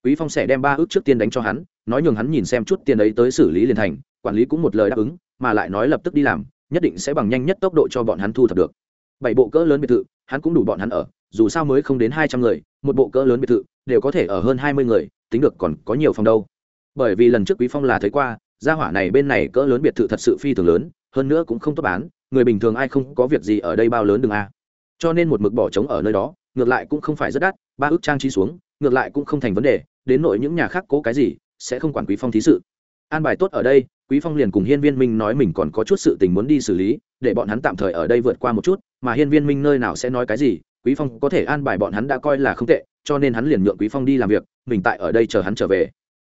Quý phong sẽ đem ba ước trước tiên đánh cho hắn, nói nhường hắn nhìn xem chút tiền ấy tới xử lý liền thành, quản lý cũng một lời đáp ứng, mà lại nói lập tức đi làm, nhất định sẽ bằng nhanh nhất tốc độ cho bọn hắn thu thập được. Bảy bộ cỡ lớn biệt thự, hắn cũng đủ bọn hắn ở dù sao mới không đến hai trăm người, một bộ cỡ lớn biệt thự, đều có thể ở hơn hai mươi người, tính được còn có nhiều phòng đâu. Bởi vì lần trước quý phong là thấy qua, gia hỏa này bên này cỡ lớn biệt thự thật sự phi thường lớn, hơn nữa cũng không tốt bán, người bình thường ai không có việc gì ở đây bao lớn đừng a. Cho nên một mực bỏ trống ở nơi đó, ngược lại cũng không phải rất đắt, ba ước trang trí xuống, ngược lại cũng không thành vấn đề, đến nội những nhà khác cố cái gì, sẽ không quản quý phong thí sự. An bài tốt ở đây, quý phong liền cùng hiên viên minh nói mình còn có chút sự tình muốn đi xử lý, để bọn hắn tạm thời ở đây vượt qua một chút, mà hiên viên minh nơi nào sẽ nói cái gì quý phong có thể an bài bọn hắn đã coi là không tệ, cho nên hắn liền nhượng quý phong đi làm việc, mình tại ở đây chờ hắn trở về.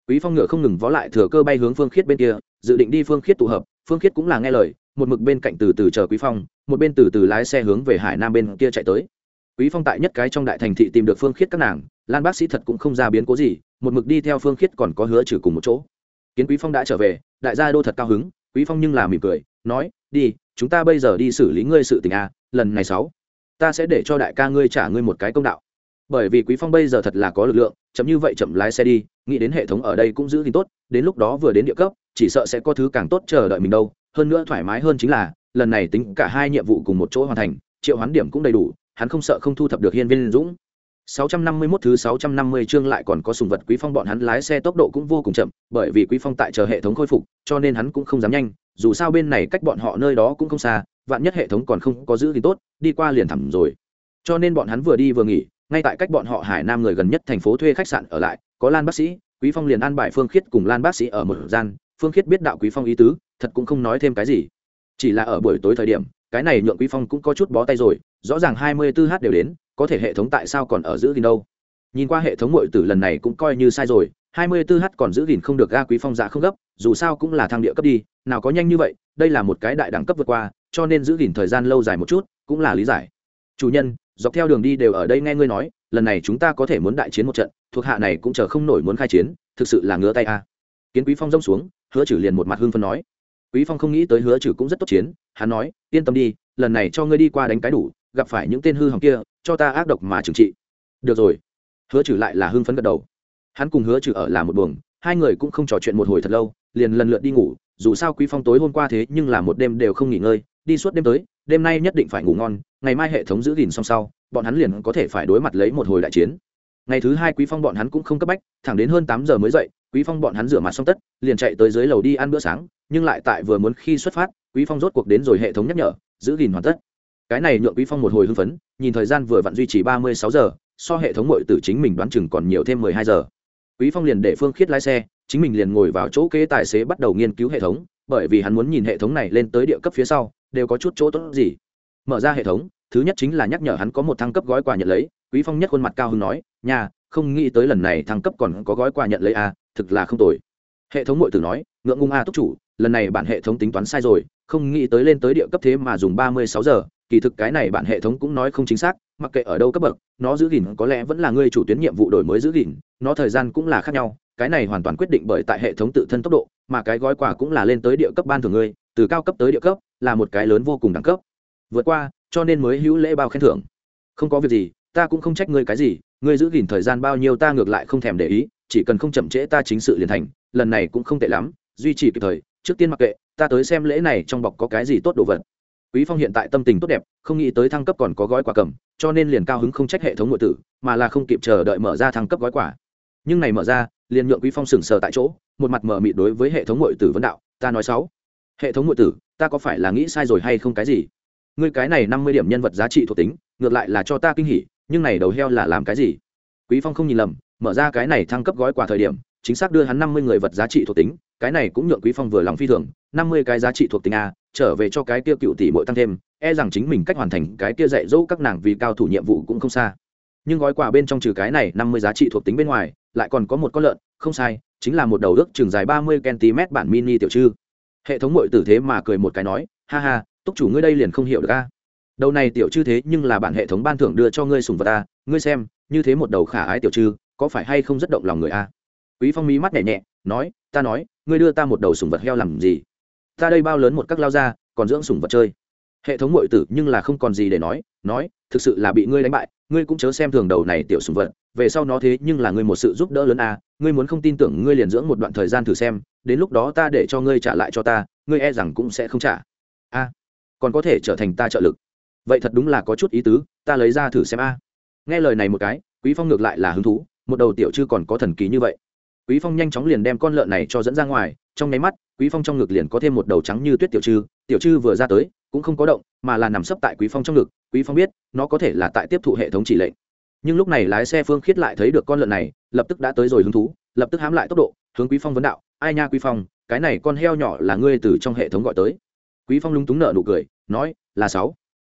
Quý phong ngựa không ngừng vó lại thừa cơ bay hướng phương khiết bên kia, dự định đi phương khiết tụ hợp, phương khiết cũng là nghe lời, một mực bên cạnh từ từ chờ quý phong, một bên từ từ lái xe hướng về hải nam bên kia chạy tới. Quý phong tại nhất cái trong đại thành thị tìm được phương khiết các nàng, lan bác sĩ thật cũng không ra biến cố gì, một mực đi theo phương khiết còn có hứa trừ cùng một chỗ. Kiến quý phong đã trở về, đại gia đô thật cao hứng, quý phong nhưng là mỉm cười, nói, đi, chúng ta bây giờ đi xử lý ngươi sự tình a lần này sáu ta sẽ để cho đại ca ngươi trả ngươi một cái công đạo. Bởi vì quý phong bây giờ thật là có lực lượng chậm như vậy chậm lái xe đi nghĩ đến hệ thống ở đây cũng giữ gìn tốt đến lúc đó vừa đến địa cấp chỉ sợ sẽ có thứ càng tốt chờ đợi mình đâu. Hơn nữa thoải mái hơn chính là lần này tính cả hai nhiệm vụ cùng một chỗ hoàn thành triệu hoán điểm cũng đầy đủ hắn không sợ không thu thập được hiên viên dũng. 651 thứ 650 chương lại còn có sùng vật Quý Phong bọn hắn lái xe tốc độ cũng vô cùng chậm, bởi vì Quý Phong tại chờ hệ thống khôi phục, cho nên hắn cũng không dám nhanh, dù sao bên này cách bọn họ nơi đó cũng không xa, vạn nhất hệ thống còn không có giữ thì tốt, đi qua liền thẳng rồi. Cho nên bọn hắn vừa đi vừa nghỉ, ngay tại cách bọn họ Hải Nam người gần nhất thành phố thuê khách sạn ở lại, có Lan bác sĩ, Quý Phong liền an bài Phương Khiết cùng Lan bác sĩ ở một gian, Phương Khiết biết đạo Quý Phong ý tứ, thật cũng không nói thêm cái gì. Chỉ là ở buổi tối thời điểm, cái này nhượng Quý Phong cũng có chút bó tay rồi, rõ ràng 24h đều đến, có thể hệ thống tại sao còn ở giữ gìn đâu nhìn qua hệ thống muội tử lần này cũng coi như sai rồi 24h còn giữ gìn không được ga quý phong giả không gấp dù sao cũng là thang địa cấp đi nào có nhanh như vậy đây là một cái đại đẳng cấp vượt qua cho nên giữ gìn thời gian lâu dài một chút cũng là lý giải. Chủ nhân, dọc theo đường đi đều ở đây nghe ngươi nói, lần này chúng ta có thể muốn đại chiến một trận, thuộc hạ này cũng chờ không nổi muốn khai chiến, thực sự là ngứa tay a. Kiến quý phong rông xuống, hứa chử liền một mặt hương phân nói. Quý phong không nghĩ tới hứa chử cũng rất tốt chiến, hắn nói, yên tâm đi, lần này cho ngươi đi qua đánh cái đủ, gặp phải những tên hư hỏng kia, cho ta ác độc mà trừng trị. Được rồi. Hứa Chử lại là hưng phấn gật đầu. Hắn cùng hứa Chử ở là một buồng, hai người cũng không trò chuyện một hồi thật lâu, liền lần lượt đi ngủ, dù sao quý phong tối hôm qua thế nhưng là một đêm đều không nghỉ ngơi đi suốt đêm tới, đêm nay nhất định phải ngủ ngon, ngày mai hệ thống giữ gìn xong sau, bọn hắn liền có thể phải đối mặt lấy một hồi đại chiến. Ngày thứ hai quý phong bọn hắn cũng không cấp bách, thẳng đến hơn tám giờ mới dậy, quý phong bọn hắn rửa mặt xong tất, liền chạy tới dưới lầu đi ăn bữa sáng, nhưng lại tại vừa muốn khi xuất phát, quý phong rốt cuộc đến rồi hệ thống nhắc nhở, giữ gìn hoàn tất. Cái này nhượng quý phong một hồi hưng phấn, nhìn thời gian vừa vặn duy trì ba mươi sáu giờ, so hệ thống mội tử chính mình đoán chừng còn nhiều thêm mười hai giờ. Quý phong liền để phương khiết lái xe, chính mình liền ngồi vào chỗ kế tài xế bắt đầu nghiên cứu hệ thống, bởi vì hắn muốn nhìn hệ thống này lên tới địa cấp phía sau đều có chút chỗ tốt gì. Mở ra hệ thống thứ nhất chính là nhắc nhở hắn có một thăng cấp gói quà nhận lấy quý phong nhất khuôn mặt cao hưng nói nhà không nghĩ tới lần này thăng cấp còn có gói quà nhận lấy a à, thực là không tồi. Hệ thống mội tử nói ngượng ngung a à túc chủ lần này bản hệ thống tính toán sai rồi không nghĩ tới lên tới địa cấp thế mà dùng ba mươi sáu giờ kỳ thực cái này bản hệ thống cũng nói không chính xác mặc kệ ở đâu cấp bậc nó giữ gìn có lẽ vẫn là người chủ tuyến nhiệm vụ đổi mới giữ gìn nó thời gian cũng là khác nhau cái này hoàn toàn quyết định bởi tại hệ thống tự thân tốc độ mà cái gói quà cũng là lên tới địa cấp ban thường ngươi từ cao cấp tới địa cấp là một cái lớn vô cùng đẳng cấp. Vượt qua, cho nên mới hữu lễ bao khen thưởng. Không có việc gì, ta cũng không trách ngươi cái gì, ngươi giữ gìn thời gian bao nhiêu ta ngược lại không thèm để ý, chỉ cần không chậm trễ ta chính sự liền thành, lần này cũng không tệ lắm, duy trì kịp thời, trước tiên mặc kệ, ta tới xem lễ này trong bọc có cái gì tốt đồ vật. Quý phong hiện tại tâm tình tốt đẹp, không nghĩ tới thăng cấp còn có gói quà cầm, cho nên liền cao hứng không trách hệ thống nội tử, mà là không kịp chờ đợi mở ra thăng cấp gói quà. Nhưng này mở ra, liền nhượng quý phong sừng sờ tại chỗ, một mặt mở mịt đối với hệ thống nội tử vấn đạo, ta nói sáu hệ thống nội tử ta có phải là nghĩ sai rồi hay không cái gì? Ngươi cái này năm mươi điểm nhân vật giá trị thuộc tính, ngược lại là cho ta kinh hỉ, nhưng này đầu heo là làm cái gì? Quý phong không nhìn lầm, mở ra cái này thăng cấp gói quà thời điểm, chính xác đưa hắn năm mươi người vật giá trị thuộc tính, cái này cũng nhượng quý phong vừa lòng phi thường, năm mươi cái giá trị thuộc tính a, trở về cho cái kia cựu tỷ mỗi tăng thêm e rằng chính mình cách hoàn thành cái kia dạy dỗ các nàng vì cao thủ nhiệm vụ cũng không xa. Nhưng gói quà bên trong trừ cái này năm mươi giá trị thuộc tính bên ngoài, lại còn có một con lợn, không sai, chính là một đầu ước chừng dài ba mươi cm bản mini tiểu trư hệ thống mội tử thế mà cười một cái nói, ha ha, túc chủ ngươi đây liền không hiểu được a. Đầu này tiểu chư thế nhưng là bản hệ thống ban thưởng đưa cho ngươi sùng vật a, ngươi xem, như thế một đầu khả ái tiểu chư, có phải hay không rất động lòng người a? Quý phong mí mắt nhẹ nhẹ, nói, ta nói, ngươi đưa ta một đầu sùng vật heo làm gì? Ta đây bao lớn một các lao ra, còn dưỡng sùng vật chơi hệ thống mội tử nhưng là không còn gì để nói nói thực sự là bị ngươi đánh bại ngươi cũng chớ xem thường đầu này tiểu sùng vật về sau nó thế nhưng là ngươi một sự giúp đỡ lớn à, ngươi muốn không tin tưởng ngươi liền dưỡng một đoạn thời gian thử xem đến lúc đó ta để cho ngươi trả lại cho ta ngươi e rằng cũng sẽ không trả. A còn có thể trở thành ta trợ lực. Vậy thật đúng là có chút ý tứ ta lấy ra thử xem a. Nghe lời này một cái quý phong ngược lại là hứng thú một đầu tiểu chưa còn có thần kỳ như vậy. Quý phong nhanh chóng liền đem con lợn này cho dẫn ra ngoài trong nháy mắt quý phong trong ngực liền có thêm một đầu trắng như tuyết tiểu chư tiểu chư vừa ra tới cũng không có động, mà là nằm sấp tại quý phong trong ngực, quý phong biết, nó có thể là tại tiếp thụ hệ thống chỉ lệnh. Nhưng lúc này lái xe phương khiết lại thấy được con lợn này, lập tức đã tới rồi hứng thú, lập tức hám lại tốc độ, hướng quý phong vấn đạo, ai nha quý phong, cái này con heo nhỏ là ngươi từ trong hệ thống gọi tới. Quý phong lúng túng nợ nụ cười, nói, là sáu.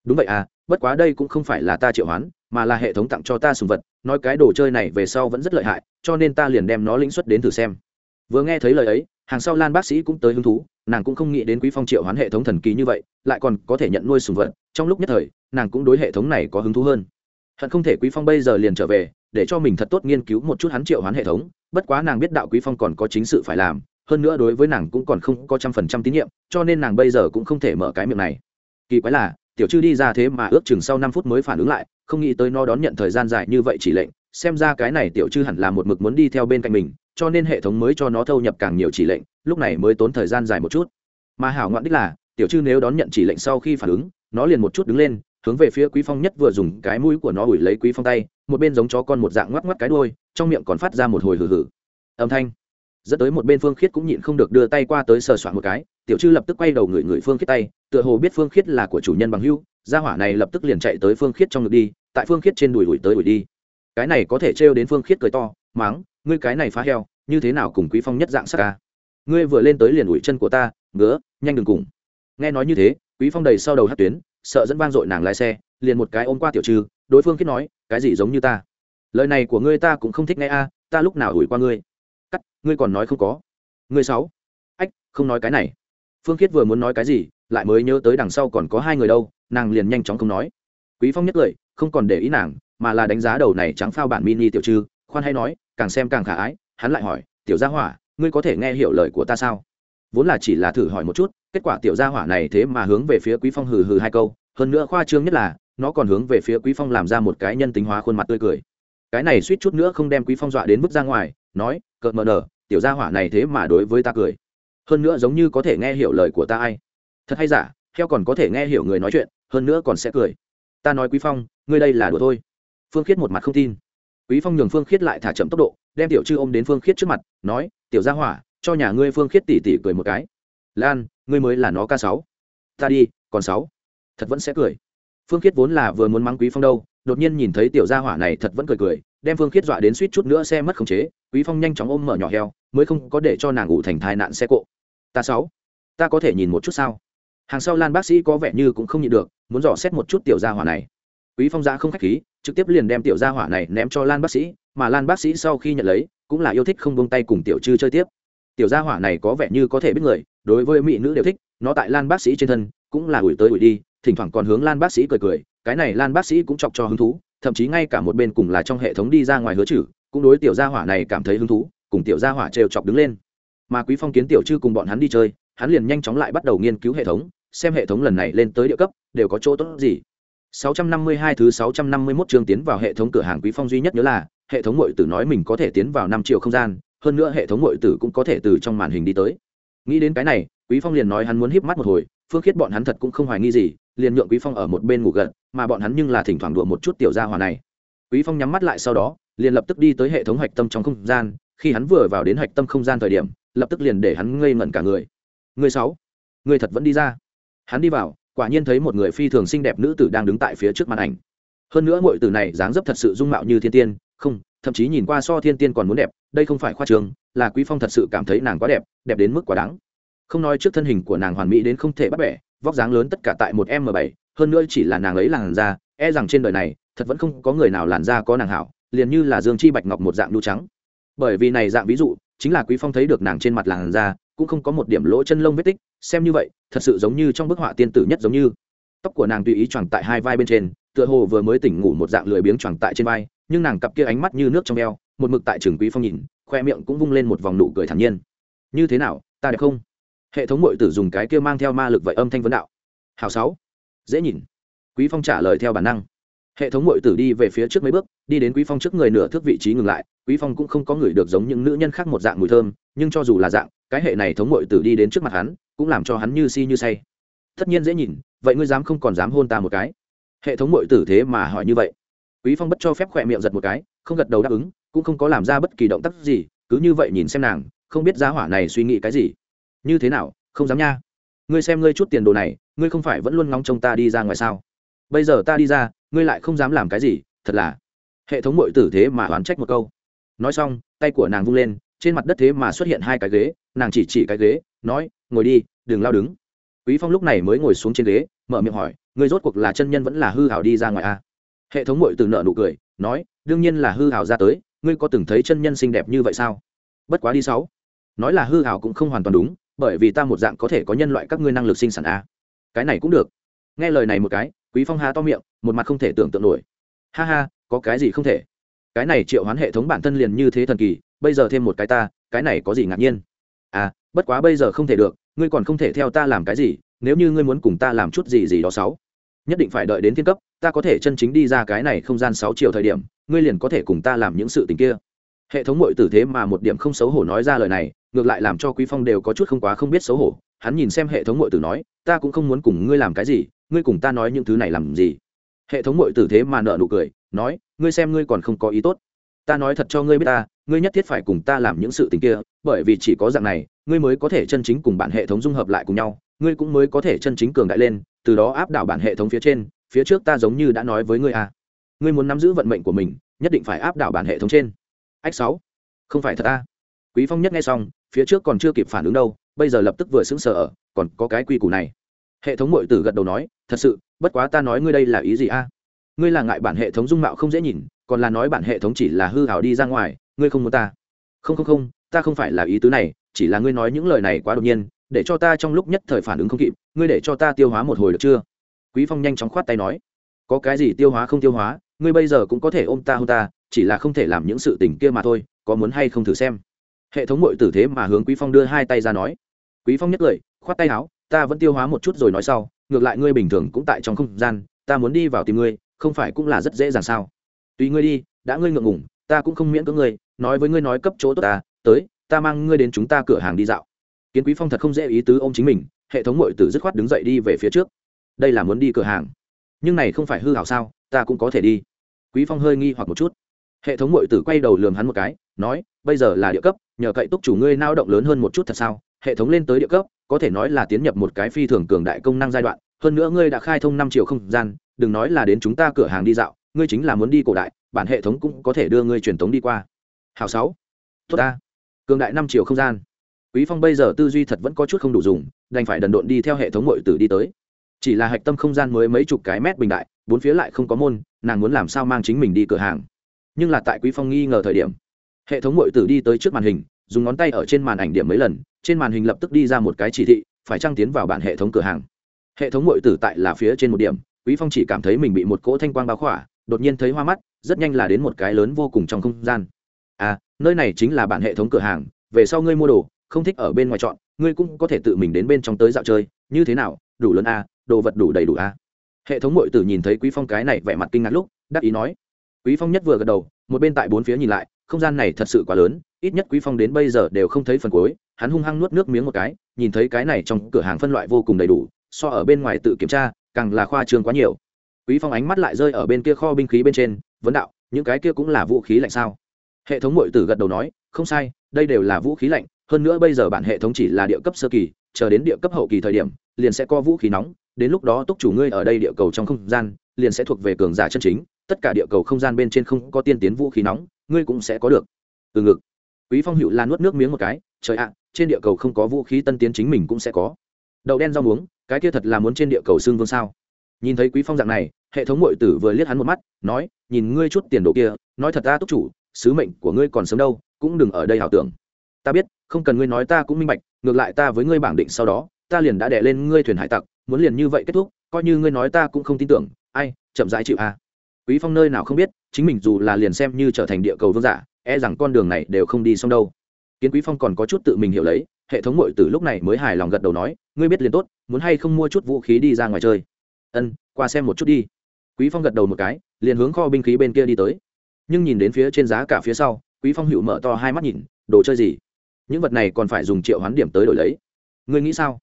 Đúng vậy à bất quá đây cũng không phải là ta triệu hoán, mà là hệ thống tặng cho ta sùng vật, nói cái đồ chơi này về sau vẫn rất lợi hại, cho nên ta liền đem nó lĩnh xuất đến thử xem. Vừa nghe thấy lời ấy, hàng sau lan bác sĩ cũng tới hứng thú nàng cũng không nghĩ đến quý phong triệu hoán hệ thống thần kỳ như vậy, lại còn có thể nhận nuôi sùng vật, trong lúc nhất thời, nàng cũng đối hệ thống này có hứng thú hơn. Hận không thể quý phong bây giờ liền trở về, để cho mình thật tốt nghiên cứu một chút hắn triệu hoán hệ thống, bất quá nàng biết đạo quý phong còn có chính sự phải làm, hơn nữa đối với nàng cũng còn không có trăm phần trăm tín nhiệm, cho nên nàng bây giờ cũng không thể mở cái miệng này. Kỳ quái là, tiểu chư đi ra thế mà ước chừng sau năm phút mới phản ứng lại, không nghĩ tới nó đón nhận thời gian dài như vậy chỉ lệnh, xem ra cái này tiểu chư hẳn là một mực muốn đi theo bên cạnh mình cho nên hệ thống mới cho nó thâu nhập càng nhiều chỉ lệnh, lúc này mới tốn thời gian dài một chút. Mà hảo ngoạn đích là, tiểu chư nếu đón nhận chỉ lệnh sau khi phản ứng, nó liền một chút đứng lên, hướng về phía quý phong nhất vừa dùng cái mũi của nó ủi lấy quý phong tay, một bên giống chó con một dạng ngoắc ngoắc cái đuôi, trong miệng còn phát ra một hồi hừ hừ. Âm thanh. Dẫn tới một bên phương khiết cũng nhịn không được đưa tay qua tới sờ soạn một cái, tiểu chư lập tức quay đầu người người phương khiết tay, tựa hồ biết phương khiết là của chủ nhân bằng hưu gia hỏa này lập tức liền chạy tới phương khiết trong ngực đi, tại phương khiết trên đùi ủi tới ủi đi. Cái này có thể trêu đến phương khiết cười to máng ngươi cái này phá heo như thế nào cùng quý phong nhất dạng sắc ca? Ngươi vừa lên tới liền ủi chân của ta ngứa nhanh đừng cùng. Nghe nói như thế quý phong đầy sau đầu hát tuyến sợ dẫn vang dội nàng lái xe liền một cái ôm qua tiểu trừ đối phương kết nói cái gì giống như ta? Lời này của ngươi ta cũng không thích nghe a ta lúc nào ủi qua ngươi? Cắt ngươi còn nói không có. Ngươi sáu ách không nói cái này. Phương khiết vừa muốn nói cái gì lại mới nhớ tới đằng sau còn có hai người đâu nàng liền nhanh chóng không nói. Quý phong nhất cười không còn để ý nàng mà là đánh giá đầu này trắng phao bản mini tiểu trừ, khoan hay nói càng xem càng khả ái, hắn lại hỏi, tiểu gia hỏa, ngươi có thể nghe hiểu lời của ta sao? Vốn là chỉ là thử hỏi một chút, kết quả tiểu gia hỏa này thế mà hướng về phía quý phong hừ hừ hai câu, hơn nữa khoa trương nhất là, nó còn hướng về phía quý phong làm ra một cái nhân tính hóa khuôn mặt tươi cười. Cái này suýt chút nữa không đem quý phong dọa đến bước ra ngoài, nói, cợt mờ nở, tiểu gia hỏa này thế mà đối với ta cười. Hơn nữa giống như có thể nghe hiểu lời của ta ai. Thật hay giả, heo còn có thể nghe hiểu người nói chuyện, hơn nữa còn sẽ cười. Ta nói quý phong, ngươi đây là đùa thôi. Phương khiết một mặt không tin quý phong nhường phương khiết lại thả chậm tốc độ, đem tiểu chư ôm đến phương khiết trước mặt, nói, tiểu gia hỏa, cho nhà ngươi phương khiết tỉ tỉ cười một cái. Lan, ngươi mới là nó ca sáu. Ta đi, còn sáu. Thật vẫn sẽ cười. Phương khiết vốn là vừa muốn mắng quý phong đâu, đột nhiên nhìn thấy tiểu gia hỏa này thật vẫn cười cười, đem phương khiết dọa đến suýt chút nữa xe mất khống chế, quý phong nhanh chóng ôm mở nhỏ heo, mới không có để cho nàng ngủ thành thai nạn xe cộ. Ta sáu, ta có thể nhìn một chút sao? Hàng sau lan bác sĩ có vẻ như cũng không nhịn được, muốn dò xét một chút tiểu gia hỏa này. Quý phong ra không khách khí trực tiếp liền đem tiểu gia hỏa này ném cho lan bác sĩ, mà lan bác sĩ sau khi nhận lấy, cũng là yêu thích không buông tay cùng tiểu chư chơi tiếp. Tiểu gia hỏa này có vẻ như có thể biết người, đối với mỹ nữ đều thích, nó tại lan bác sĩ trên thân cũng là ủi tới ủi đi, thỉnh thoảng còn hướng lan bác sĩ cười cười, cái này lan bác sĩ cũng chọc cho hứng thú, thậm chí ngay cả một bên cùng là trong hệ thống đi ra ngoài hứa chử, cũng đối tiểu gia hỏa này cảm thấy hứng thú, cùng tiểu gia hỏa trêu chọc đứng lên. Mà quý phong kiến tiểu chư cùng bọn hắn đi chơi, hắn liền nhanh chóng lại bắt đầu nghiên cứu hệ thống, xem hệ thống lần này lên tới địa cấp, đều có chỗ tốt gì. 652 thứ 651 chương tiến vào hệ thống cửa hàng Quý Phong duy nhất nhớ là, hệ thống muội tử nói mình có thể tiến vào 5 triệu không gian, hơn nữa hệ thống muội tử cũng có thể từ trong màn hình đi tới. Nghĩ đến cái này, Quý Phong liền nói hắn muốn híp mắt một hồi, Phương Khiết bọn hắn thật cũng không hoài nghi gì, liền nhượng Quý Phong ở một bên ngủ gật, mà bọn hắn nhưng là thỉnh thoảng đùa một chút tiểu gia hỏa này. Quý Phong nhắm mắt lại sau đó, liền lập tức đi tới hệ thống hạch tâm trong không gian, khi hắn vừa vào đến hạch tâm không gian thời điểm, lập tức liền để hắn ngây ngẩn cả người. Người sáu, người thật vẫn đi ra. Hắn đi vào, quả nhiên thấy một người phi thường xinh đẹp nữ tử đang đứng tại phía trước màn ảnh. Hơn nữa ngội tử này dáng dấp thật sự dung mạo như thiên tiên, không, thậm chí nhìn qua so thiên tiên còn muốn đẹp, đây không phải khoa trường, là quý phong thật sự cảm thấy nàng quá đẹp đẹp đến mức quá đáng. Không nói trước thân hình của nàng hoàn mỹ đến không thể bắt bẻ, vóc dáng lớn tất cả tại một m 7 hơn nữa chỉ là nàng ấy làn da e rằng trên đời này, thật vẫn không có người nào làn da có nàng hảo, liền như là dương chi bạch ngọc một dạng đu trắng. Bởi vì này dạng ví dụ, chính là quý phong thấy được nàng trên mặt làn da, cũng không có một điểm lỗ chân lông vết tích xem như vậy, thật sự giống như trong bức họa tiên tử nhất giống như. Tóc của nàng tùy ý choàng tại hai vai bên trên, tựa hồ vừa mới tỉnh ngủ một dạng lười biếng choàng tại trên vai, nhưng nàng cặp kia ánh mắt như nước trong eo một mực tại trường quý phong nhìn, khoe miệng cũng vung lên một vòng nụ cười thản nhiên. Như thế nào, ta đẹp không? Hệ thống mội tử dùng cái kia mang theo ma lực vậy âm thanh vấn đạo. Hào sáu. Dễ nhìn. Quý phong trả lời theo bản năng. Hệ thống mội tử đi về phía trước mấy bước, đi đến quý phong trước người nửa thước vị trí ngừng lại, quý phong cũng không có người được giống những nữ nhân khác một dạng mùi thơm, nhưng cho dù là dạng, cái hệ này thống mội tử đi đến trước mặt hắn cũng làm cho hắn như si như say. Tất nhiên dễ nhìn, vậy ngươi dám không còn dám hôn ta một cái? Hệ thống mội tử thế mà hỏi như vậy. Quý phong bất cho phép khỏe miệng giật một cái, không gật đầu đáp ứng, cũng không có làm ra bất kỳ động tác gì, cứ như vậy nhìn xem nàng, không biết giá hỏa này suy nghĩ cái gì. Như thế nào, không dám nha. Ngươi xem ngươi chút tiền đồ này, ngươi không phải vẫn luôn ngóng trông ta đi ra ngoài sao? Bây giờ ta đi ra, ngươi lại không dám làm cái gì, thật là. Hệ thống mội tử thế mà oán trách một câu. Nói xong, tay của nàng vung lên, trên mặt đất thế mà xuất hiện hai cái ghế, nàng chỉ chỉ cái ghế, nói, ngồi đi đừng lao đứng. Quý phong lúc này mới ngồi xuống trên ghế, mở miệng hỏi người rốt cuộc là chân nhân vẫn là hư hảo đi ra ngoài a? À? hệ thống mội từ nợ nụ cười, nói, đương nhiên là hư hảo ra tới, ngươi có từng thấy chân nhân xinh đẹp như vậy sao? Bất quá đi sáu. Nói là hư hảo cũng không hoàn toàn đúng, bởi vì ta một dạng có thể có nhân loại các ngươi năng lực sinh sản a. À? cái này cũng được. Nghe lời này một cái, quý phong há to miệng, một mặt không thể tưởng tượng nổi. Ha ha, có cái gì không thể? Cái này triệu hoán hệ thống bản thân liền như thế thần kỳ, bây giờ thêm một cái ta, cái này có gì ngạc nhiên? À bất quá bây giờ không thể được ngươi còn không thể theo ta làm cái gì, nếu như ngươi muốn cùng ta làm chút gì gì đó sáu. Nhất định phải đợi đến thiên cấp, ta có thể chân chính đi ra cái này không gian sáu chiều thời điểm, ngươi liền có thể cùng ta làm những sự tình kia. Hệ thống mội tử thế mà một điểm không xấu hổ nói ra lời này, ngược lại làm cho quý phong đều có chút không quá không biết xấu hổ. Hắn nhìn xem hệ thống mội tử nói, ta cũng không muốn cùng ngươi làm cái gì, ngươi cùng ta nói những thứ này làm gì? Hệ thống mội tử thế mà nợ nụ cười, nói, ngươi xem ngươi còn không có ý tốt. Ta nói thật cho ngươi biết ta, ngươi nhất thiết phải cùng ta làm những sự tình kia, bởi vì chỉ có dạng này ngươi mới có thể chân chính cùng bản hệ thống dung hợp lại cùng nhau, ngươi cũng mới có thể chân chính cường đại lên, từ đó áp đảo bản hệ thống phía trên, phía trước ta giống như đã nói với ngươi à. Ngươi muốn nắm giữ vận mệnh của mình, nhất định phải áp đảo bản hệ thống trên. Ách sáu, không phải thật a quý phong nhất nghe xong, phía trước còn chưa kịp phản ứng đâu, bây giờ lập tức vừa sững sờ ở, còn có cái quy củ này. Hệ thống mội tử gật đầu nói, thật sự, bất quá ta nói ngươi đây là ý gì a ngươi là ngại bản hệ thống dung mạo không dễ nhìn, còn là nói bản hệ thống chỉ là hư hảo đi ra ngoài, ngươi không muốn ta. Không không không, ta không phải là ý tứ này chỉ là ngươi nói những lời này quá đột nhiên, để cho ta trong lúc nhất thời phản ứng không kịp, ngươi để cho ta tiêu hóa một hồi được chưa? Quý phong nhanh chóng khoát tay nói. Có cái gì tiêu hóa không tiêu hóa, ngươi bây giờ cũng có thể ôm ta hôn ta, chỉ là không thể làm những sự tình kia mà thôi, có muốn hay không thử xem? Hệ thống mội tử thế mà hướng quý phong đưa hai tay ra nói. Quý phong nhất cười, khoát tay áo, ta vẫn tiêu hóa một chút rồi nói sau, ngược lại ngươi bình thường cũng tại trong không gian, ta muốn đi vào tìm ngươi, không phải cũng là rất dễ dàng sao? Tùy ngươi đi, đã ngươi ngượng ngủng ta cũng không miễn cưỡng ngươi, nói với ngươi nói cấp chỗ tốt ta, tới ta mang ngươi đến chúng ta cửa hàng đi dạo. Kiến quý phong thật không dễ ý tứ ô m chính mình, hệ thống mội tử dứt khoát đứng dậy đi về phía trước. Đây là muốn đi cửa hàng. Nhưng này không phải hư hảo sao, ta cũng có thể đi. Quý phong hơi nghi hoặc một chút. Hệ thống mội tử quay đầu lườm hắn một cái, nói, bây giờ là địa cấp, nhờ cậy túc chủ ngươi nao động lớn hơn một chút thật sao? Hệ thống lên tới địa cấp, có thể nói là tiến nhập một cái phi thường cường đại công năng giai đoạn, hơn nữa ngươi đã khai thông năm triệu không gian, đừng nói là đến chúng ta cửa hàng đi dạo, ngươi chính là muốn đi cổ đại, bản hệ thống cũng có thể đưa ngươi truyền thống đi qua. Hào sáu, tốt ta cường đại năm triệu không gian. Quý phong bây giờ tư duy thật vẫn có chút không đủ dùng, đành phải đần độn đi theo hệ thống mội tử đi tới. Chỉ là hạch tâm không gian mới mấy chục cái mét bình đại, bốn phía lại không có môn, nàng muốn làm sao mang chính mình đi cửa hàng. Nhưng là tại quý phong nghi ngờ thời điểm, hệ thống mội tử đi tới trước màn hình, dùng ngón tay ở trên màn ảnh điểm mấy lần, trên màn hình lập tức đi ra một cái chỉ thị, phải trăng tiến vào bản hệ thống cửa hàng. Hệ thống mội tử tại là phía trên một điểm, quý phong chỉ cảm thấy mình bị một cỗ thanh quang bao khỏa, đột nhiên thấy hoa mắt, rất nhanh là đến một cái lớn vô cùng trong không gian à nơi này chính là bản hệ thống cửa hàng về sau ngươi mua đồ không thích ở bên ngoài chọn ngươi cũng có thể tự mình đến bên trong tới dạo chơi như thế nào đủ lớn a à, đồ vật đủ đầy đủ a à. hệ thống mội tử nhìn thấy quý phong cái này vẻ mặt kinh ngạc lúc đắc ý nói. Quý phong nhất vừa gật đầu một bên tại bốn phía nhìn lại không gian này thật sự quá lớn ít nhất quý phong đến bây giờ đều không thấy phần cuối hắn hung hăng nuốt nước miếng một cái nhìn thấy cái này trong cửa hàng phân loại vô cùng đầy đủ so ở bên ngoài tự kiểm tra càng là khoa trương quá nhiều. Quý phong ánh mắt lại rơi ở bên kia kho binh khí bên trên vấn đạo những cái kia cũng là vũ khí lạnh sao? Hệ thống mội tử gật đầu nói, không sai, đây đều là vũ khí lạnh, hơn nữa bây giờ bản hệ thống chỉ là địa cấp sơ kỳ, chờ đến địa cấp hậu kỳ thời điểm, liền sẽ có vũ khí nóng, đến lúc đó túc chủ ngươi ở đây địa cầu trong không gian, liền sẽ thuộc về cường giả chân chính, tất cả địa cầu không gian bên trên không có tiên tiến vũ khí nóng, ngươi cũng sẽ có được. Từ ngực, quý phong hữu lan nuốt nước miếng một cái, trời ạ, trên địa cầu không có vũ khí tân tiến chính mình cũng sẽ có. Đậu đen rau muống, cái kia thật là muốn trên địa cầu xương vương sao? Nhìn thấy quý phong dạng này, hệ thống mội tử vừa liếc hắn một mắt, nói, nhìn ngươi chút tiền đồ kia, nói thật ta túc chủ sứ mệnh của ngươi còn sớm đâu, cũng đừng ở đây ảo tưởng. Ta biết, không cần ngươi nói ta cũng minh bạch, ngược lại ta với ngươi bảng định sau đó, ta liền đã đẻ lên ngươi thuyền hải tặc, muốn liền như vậy kết thúc, coi như ngươi nói ta cũng không tin tưởng. Ai, chậm rãi chịu à. quý phong nơi nào không biết, chính mình dù là liền xem như trở thành địa cầu vương giả e rằng con đường này đều không đi xong đâu. Kiến quý phong còn có chút tự mình hiểu lấy, hệ thống mội từ lúc này mới hài lòng gật đầu nói, ngươi biết liền tốt, muốn hay không mua chút vũ khí đi ra ngoài chơi? Ân, qua xem một chút đi. Quý phong gật đầu một cái, liền hướng kho binh khí bên kia đi tới nhưng nhìn đến phía trên giá cả phía sau quý phong hữu mở to hai mắt nhìn đồ chơi gì? Những vật này còn phải dùng triệu hoán điểm tới đổi lấy. Ngươi nghĩ sao?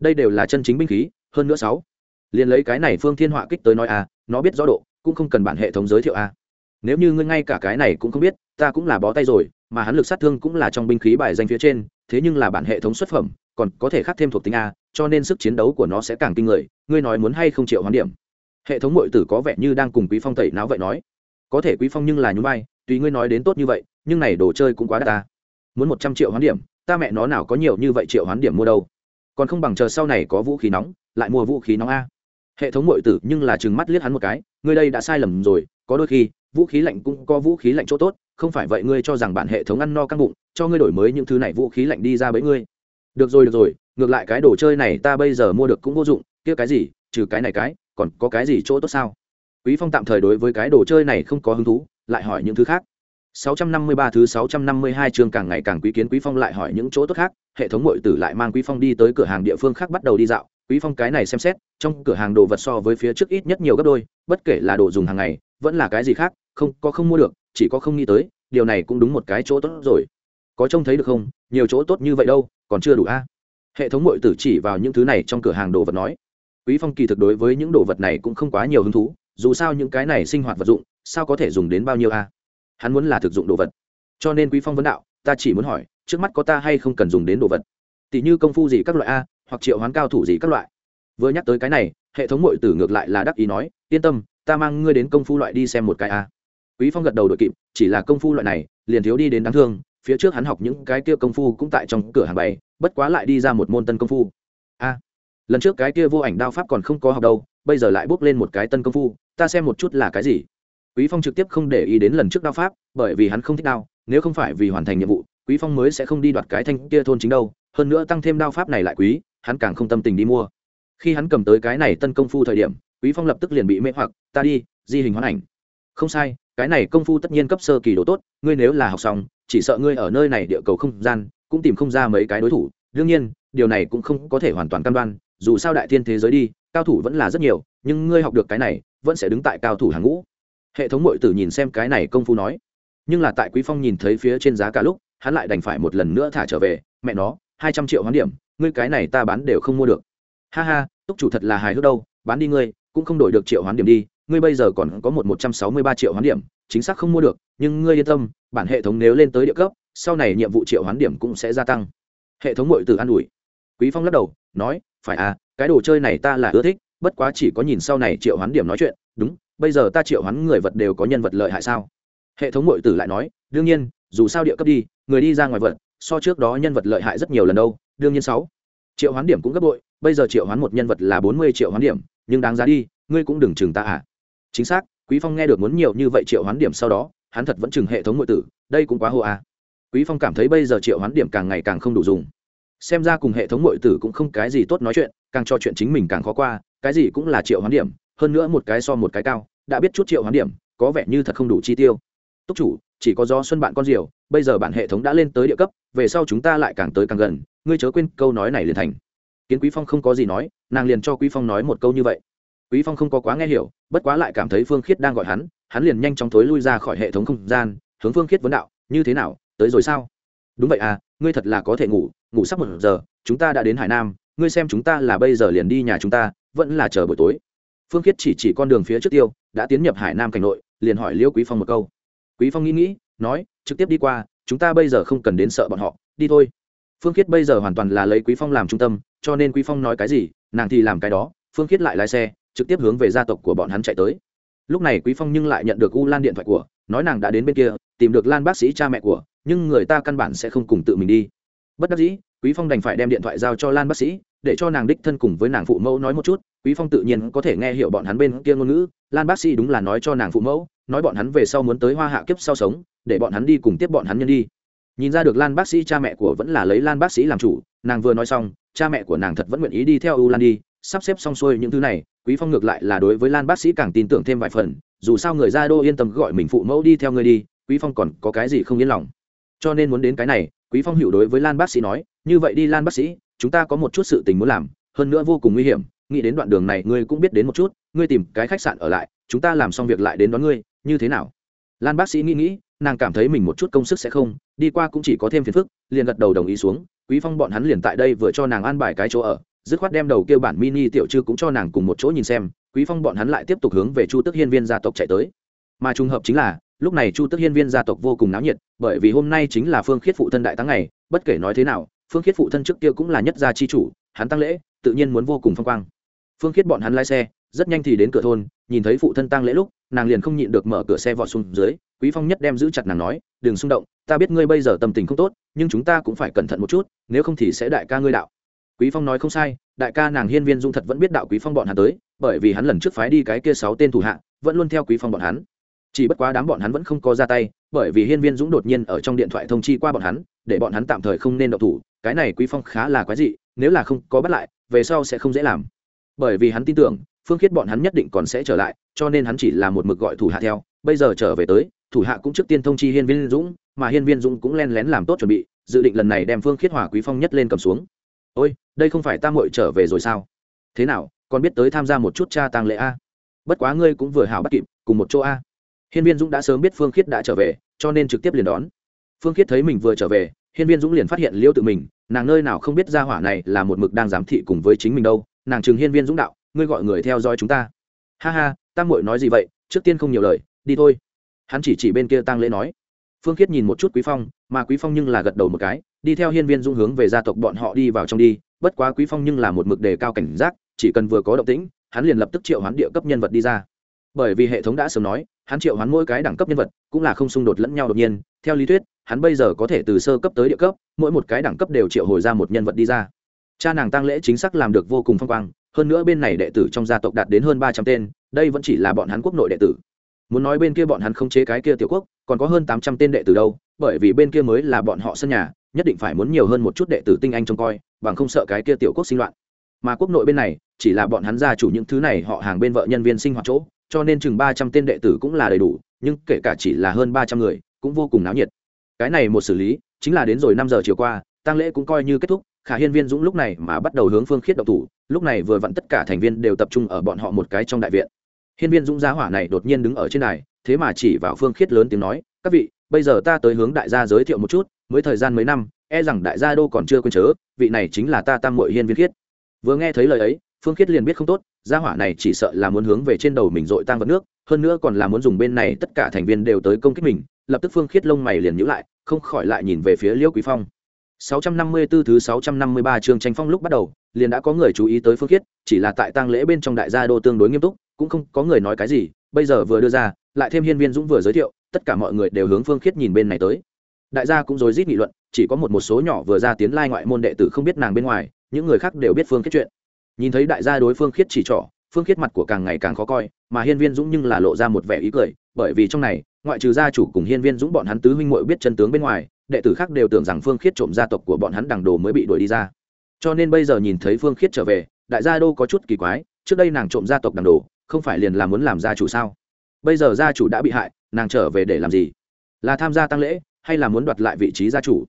Đây đều là chân chính binh khí hơn nữa sáu. Liền lấy cái này phương thiên họa kích tới nói a à, nó biết rõ độ cũng không cần bản hệ thống giới thiệu a à. nếu như ngươi ngay cả cái này cũng không biết ta cũng là bó tay rồi mà hắn lực sát thương cũng là trong binh khí bài danh phía trên thế nhưng là bản hệ thống xuất phẩm còn có thể khắc thêm thuộc tính a cho nên sức chiến đấu của nó sẽ càng kinh người ngươi nói muốn hay không triệu hoán điểm? Hệ thống mội tử có vẻ như đang cùng quý phong tẩy não vậy nói có thể quý phong nhưng là nhún vai, tùy ngươi nói đến tốt như vậy, nhưng này đồ chơi cũng quá đắt ta. Muốn một trăm triệu hoán điểm, ta mẹ nó nào có nhiều như vậy triệu hoán điểm mua đâu. Còn không bằng chờ sau này có vũ khí nóng, lại mua vũ khí nóng a. Hệ thống mội tử nhưng là chừng mắt liếc hắn một cái, ngươi đây đã sai lầm rồi, có đôi khi, vũ khí lạnh cũng có vũ khí lạnh chỗ tốt, không phải vậy ngươi cho rằng bản hệ thống ăn no căng bụng, cho ngươi đổi mới những thứ này vũ khí lạnh đi ra bấy ngươi. Được rồi được rồi, ngược lại cái đồ chơi này ta bây giờ mua được cũng vô dụng, kia cái gì, trừ cái này cái, còn có cái gì chỗ tốt sao? Quý phong tạm thời đối với cái đồ chơi này không có hứng thú lại hỏi những thứ khác 653 thứ 652 chương càng ngày càng quý kiến Quý Phong lại hỏi những chỗ tốt khác, hệ thống muội tử lại mang Quý Phong đi tới cửa hàng địa phương khác bắt đầu đi dạo, Quý Phong cái này xem xét, trong cửa hàng đồ vật so với phía trước ít nhất nhiều gấp đôi, bất kể là đồ dùng hàng ngày, vẫn là cái gì khác, không, có không mua được, chỉ có không nghĩ tới, điều này cũng đúng một cái chỗ tốt rồi. Có trông thấy được không, nhiều chỗ tốt như vậy đâu, còn chưa đủ a. Hệ thống muội tử chỉ vào những thứ này trong cửa hàng đồ vật nói. Quý Phong kỳ thực đối với những đồ vật này cũng không quá nhiều hứng thú, dù sao những cái này sinh hoạt vật dụng, sao có thể dùng đến bao nhiêu a? hắn muốn là thực dụng đồ vật. Cho nên quý phong vấn đạo ta chỉ muốn hỏi trước mắt có ta hay không cần dùng đến đồ vật? Tỷ như công phu gì các loại a hoặc triệu hoán cao thủ gì các loại? Vừa nhắc tới cái này hệ thống mội tử ngược lại là đắc ý nói yên tâm ta mang ngươi đến công phu loại đi xem một cái a. Quý phong gật đầu đội kịp chỉ là công phu loại này liền thiếu đi đến đáng thương phía trước hắn học những cái kia công phu cũng tại trong cửa hàng bày bất quá lại đi ra một môn tân công phu. A lần trước cái kia vô ảnh đao pháp còn không có học đâu bây giờ lại bước lên một cái tân công phu ta xem một chút là cái gì. Quý phong trực tiếp không để ý đến lần trước đao pháp, bởi vì hắn không thích đao, nếu không phải vì hoàn thành nhiệm vụ, quý phong mới sẽ không đi đoạt cái thanh kia thôn chính đâu, hơn nữa tăng thêm đao pháp này lại quý, hắn càng không tâm tình đi mua. Khi hắn cầm tới cái này tân công phu thời điểm, quý phong lập tức liền bị mê hoặc, ta đi, di hình hoán ảnh. Không sai, cái này công phu tất nhiên cấp sơ kỳ đồ tốt, ngươi nếu là học xong, chỉ sợ ngươi ở nơi này địa cầu không gian, cũng tìm không ra mấy cái đối thủ. Đương nhiên, điều này cũng không có thể hoàn toàn căn đoan, dù sao đại thiên thế giới đi, cao thủ vẫn là rất nhiều, nhưng ngươi học được cái này vẫn sẽ đứng tại cao thủ hàng ngũ. Hệ thống mội tử nhìn xem cái này công phu nói. Nhưng là tại quý phong nhìn thấy phía trên giá cả lúc, hắn lại đành phải một lần nữa thả trở về. Mẹ nó, hai trăm triệu hoán điểm, ngươi cái này ta bán đều không mua được. Ha ha, túc chủ thật là hài hước đâu, bán đi ngươi, cũng không đổi được triệu hoán điểm đi. Ngươi bây giờ còn có một một trăm sáu mươi ba triệu hoán điểm, chính xác không mua được, nhưng ngươi yên tâm, bản hệ thống nếu lên tới địa cấp, sau này nhiệm vụ triệu hoán điểm cũng sẽ gia tăng. Hệ thống mội từ an ủi. Quý phong lắc đầu, nói, phải à cái đồ chơi này ta là ưa thích bất quá chỉ có nhìn sau này triệu hoán điểm nói chuyện, đúng, bây giờ ta triệu hoán người vật đều có nhân vật lợi hại sao? Hệ thống mội tử lại nói, đương nhiên, dù sao địa cấp đi, người đi ra ngoài vật, so trước đó nhân vật lợi hại rất nhiều lần đâu, đương nhiên sáu. Triệu hoán điểm cũng gấp bội, bây giờ triệu hoán một nhân vật là bốn mươi triệu hoán điểm, nhưng đáng giá đi, ngươi cũng đừng chừng ta à. Chính xác, quý phong nghe được muốn nhiều như vậy triệu hoán điểm sau đó, hắn thật vẫn chừng hệ thống nội tử, đây cũng quá hô à. quý phong cảm thấy bây giờ triệu hoán điểm càng ngày càng không đủ dùng. Xem ra cùng hệ thống nội tử cũng không cái gì tốt nói chuyện, càng cho chuyện chính mình càng khó qua cái gì cũng là triệu hoán điểm, hơn nữa một cái so một cái cao, đã biết chút triệu hoán điểm, có vẻ như thật không đủ chi tiêu. Túc chủ, chỉ có do xuân bạn con diều, bây giờ bản hệ thống đã lên tới địa cấp, về sau chúng ta lại càng tới càng gần, ngươi chớ quên câu nói này liền thành. Kiến quý phong không có gì nói, nàng liền cho quý phong nói một câu như vậy. Quý phong không có quá nghe hiểu, bất quá lại cảm thấy phương khiết đang gọi hắn hắn liền nhanh chóng thối lui ra khỏi hệ thống không gian, hướng phương khiết vấn đạo, như thế nào, tới rồi sao? Đúng vậy à ngươi thật là có thể ngủ ngủ sắp một giờ, chúng ta đã đến hải nam ngươi xem chúng ta là bây giờ liền đi nhà chúng ta, vẫn là chờ buổi tối. Phương khiết chỉ chỉ con đường phía trước tiêu, đã tiến nhập hải nam cảnh nội, liền hỏi liễu quý phong một câu. Quý phong nghĩ nghĩ, nói, trực tiếp đi qua, chúng ta bây giờ không cần đến sợ bọn họ, đi thôi. Phương khiết bây giờ hoàn toàn là lấy quý phong làm trung tâm, cho nên quý phong nói cái gì, nàng thì làm cái đó, phương khiết lại lái xe, trực tiếp hướng về gia tộc của bọn hắn chạy tới. Lúc này quý phong nhưng lại nhận được u lan điện thoại của, nói nàng đã đến bên kia, tìm được lan bác sĩ cha mẹ của, nhưng người ta căn bản sẽ không cùng tự mình đi. Bất đắc dĩ quý phong đành phải đem điện thoại giao cho lan bác sĩ, để cho nàng đích thân cùng với nàng phụ mẫu nói một chút. Quý phong tự nhiên có thể nghe hiểu bọn hắn bên kia ngôn ngữ. Lan bác sĩ đúng là nói cho nàng phụ mẫu, nói bọn hắn về sau muốn tới hoa hạ kiếp sau sống, để bọn hắn đi cùng tiếp bọn hắn nhân đi. Nhìn ra được lan bác sĩ cha mẹ của vẫn là lấy lan bác sĩ làm chủ, nàng vừa nói xong, cha mẹ của nàng thật vẫn nguyện ý đi theo u lan đi, sắp xếp xong xuôi những thứ này, quý phong ngược lại là đối với lan bác sĩ càng tin tưởng thêm vài phần, dù sao người Ra đô yên tâm gọi mình phụ mẫu đi theo người đi, quý phong còn có cái gì không yên lòng. Cho nên muốn đến cái này quý phong hiểu đối với lan bác sĩ nói, như vậy đi lan bác sĩ, chúng ta có một chút sự tình muốn làm, hơn nữa vô cùng nguy hiểm, nghĩ đến đoạn đường này ngươi cũng biết đến một chút, ngươi tìm cái khách sạn ở lại, chúng ta làm xong việc lại đến đón ngươi, như thế nào? Lan bác sĩ nghĩ nghĩ, nàng cảm thấy mình một chút công sức sẽ không, đi qua cũng chỉ có thêm phiền phức, liền gật đầu đồng ý xuống, quý phong bọn hắn liền tại đây vừa cho nàng an bài cái chỗ ở, dứt khoát đem đầu kêu bản mini tiểu trư cũng cho nàng cùng một chỗ nhìn xem, quý phong bọn hắn lại tiếp tục hướng về chu tức hiên viên gia tộc chạy tới. Mà trùng hợp chính là lúc này chu tức hiên viên gia tộc vô cùng náo nhiệt, bởi vì hôm nay chính là phương khiết phụ thân đại tăng ngày, bất kể nói thế nào, phương khiết phụ thân trước kia cũng là nhất gia chi chủ, hắn tăng lễ, tự nhiên muốn vô cùng phong quang. Phương khiết bọn hắn lái xe, rất nhanh thì đến cửa thôn, nhìn thấy phụ thân tăng lễ lúc, nàng liền không nhịn được mở cửa xe vọt xuống dưới, quý phong nhất đem giữ chặt nàng nói, đừng xung động, ta biết ngươi bây giờ tâm tình không tốt, nhưng chúng ta cũng phải cẩn thận một chút, nếu không thì sẽ đại ca ngươi đạo. Quý phong nói không sai, đại ca nàng hiên viên dung thật vẫn biết đạo quý phong bọn hắn tới, bởi vì hắn lần trước phái đi cái kia sáu tên thủ hạ, vẫn luôn theo quý phong bọn hắn chỉ bất quá đám bọn hắn vẫn không có ra tay, bởi vì hiên viên dũng đột nhiên ở trong điện thoại thông chi qua bọn hắn, để bọn hắn tạm thời không nên động thủ, cái này quý phong khá là quái dị, nếu là không có bắt lại, về sau sẽ không dễ làm. Bởi vì hắn tin tưởng, phương khiết bọn hắn nhất định còn sẽ trở lại, cho nên hắn chỉ là một mực gọi thủ hạ theo, bây giờ trở về tới, thủ hạ cũng trước tiên thông chi hiên viên dũng, mà hiên viên dũng cũng len lén làm tốt chuẩn bị, dự định lần này đem phương khiết hòa quý phong nhất lên cầm xuống. Ôi, đây không phải tam muội trở về rồi sao? Thế nào, còn biết tới tham gia một chút cha tang lễ a? Bất quá ngươi cũng vừa hảo bắt kịp, cùng một chỗ a hiên viên dũng đã sớm biết phương khiết đã trở về, cho nên trực tiếp liền đón. Phương khiết thấy mình vừa trở về, hiên viên dũng liền phát hiện liêu tự mình, nàng nơi nào không biết ra hỏa này là một mực đang giám thị cùng với chính mình đâu, nàng chừng hiên viên dũng đạo, ngươi gọi người theo dõi chúng ta. Ha ha tam muội nói gì vậy, trước tiên không nhiều lời, đi thôi. Hắn chỉ chỉ bên kia tăng lễ nói. Phương khiết nhìn một chút quý phong, mà quý phong nhưng là gật đầu một cái, đi theo hiên viên dung hướng về gia tộc bọn họ đi vào trong đi, bất quá quý phong nhưng là một mực đề cao cảnh giác, chỉ cần vừa có động tĩnh, hắn liền lập tức triệu hoán địa cấp nhân vật đi ra bởi vì hệ thống đã sớm nói, hắn triệu hắn mỗi cái đẳng cấp nhân vật cũng là không xung đột lẫn nhau đột nhiên. Theo lý thuyết, hắn bây giờ có thể từ sơ cấp tới địa cấp, mỗi một cái đẳng cấp đều triệu hồi ra một nhân vật đi ra. Cha nàng tăng lễ chính xác làm được vô cùng phong quang, hơn nữa bên này đệ tử trong gia tộc đạt đến hơn ba trăm tên, đây vẫn chỉ là bọn hắn quốc nội đệ tử. Muốn nói bên kia bọn hắn không chế cái kia tiểu quốc, còn có hơn tám trăm tên đệ tử đâu, bởi vì bên kia mới là bọn họ sân nhà, nhất định phải muốn nhiều hơn một chút đệ tử tinh anh trông coi, bằng không sợ cái kia tiểu quốc sinh loạn. Mà quốc nội bên này, chỉ là bọn hắn gia chủ những thứ này, họ hàng bên vợ nhân viên sinh hoạt chỗ cho nên chừng ba trăm tên đệ tử cũng là đầy đủ, nhưng kể cả chỉ là hơn ba trăm người, cũng vô cùng náo nhiệt. Cái này một xử lý, chính là đến rồi năm giờ chiều qua tăng lễ cũng coi như kết thúc, khả hiên viên dũng lúc này mà bắt đầu hướng phương khiết độc thủ, lúc này vừa vặn tất cả thành viên đều tập trung ở bọn họ một cái trong đại viện. Hiên viên dũng giá hỏa này đột nhiên đứng ở trên đài, thế mà chỉ vào phương khiết lớn tiếng nói, các vị, bây giờ ta tới hướng đại gia giới thiệu một chút, mới thời gian mấy năm e rằng đại gia đô còn chưa quên chớ, vị này chính là ta tam mội hiên viên khiết. Vừa nghe thấy lời ấy phương khiết liền biết không tốt gia hỏa này chỉ sợ là muốn hướng về trên đầu mình dội tang vật nước hơn nữa còn là muốn dùng bên này tất cả thành viên đều tới công kích mình lập tức phương khiết lông mày liền nhữ lại không khỏi lại nhìn về phía liễu quý phong 654 thứ 653 chương tranh phong lúc bắt đầu, liền đã có người chú ý tới Phương Khiết, chỉ là tại tang lễ bên trong đại gia đô tương đối nghiêm túc, cũng không có người nói cái gì, bây giờ vừa đưa ra, lại thêm Hiên Viên Dũng vừa giới thiệu, tất cả mọi người đều hướng Phương Khiết nhìn bên này tới. Đại gia cũng rối rít nghị luận, chỉ có một một số nhỏ vừa ra tiến lai ngoại môn đệ tử không biết nàng bên ngoài, những người khác đều biết Phương Khiết chuyện. Nhìn thấy đại gia đối Phương Khiết chỉ trỏ, Phương Khiết mặt của càng ngày càng khó coi, mà Hiên Viên Dũng nhưng là lộ ra một vẻ ý cười, bởi vì trong này, ngoại trừ gia chủ cùng Hiên Viên Dũng bọn hắn tứ huynh muội biết chân tướng bên ngoài, đệ tử khác đều tưởng rằng phương khiết trộm gia tộc của bọn hắn đằng đồ mới bị đuổi đi ra. Cho nên bây giờ nhìn thấy phương khiết trở về đại gia đô có chút kỳ quái trước đây nàng trộm gia tộc đằng đồ không phải liền là muốn làm gia chủ sao? Bây giờ gia chủ đã bị hại nàng trở về để làm gì? Là tham gia tăng lễ hay là muốn đoạt lại vị trí gia chủ?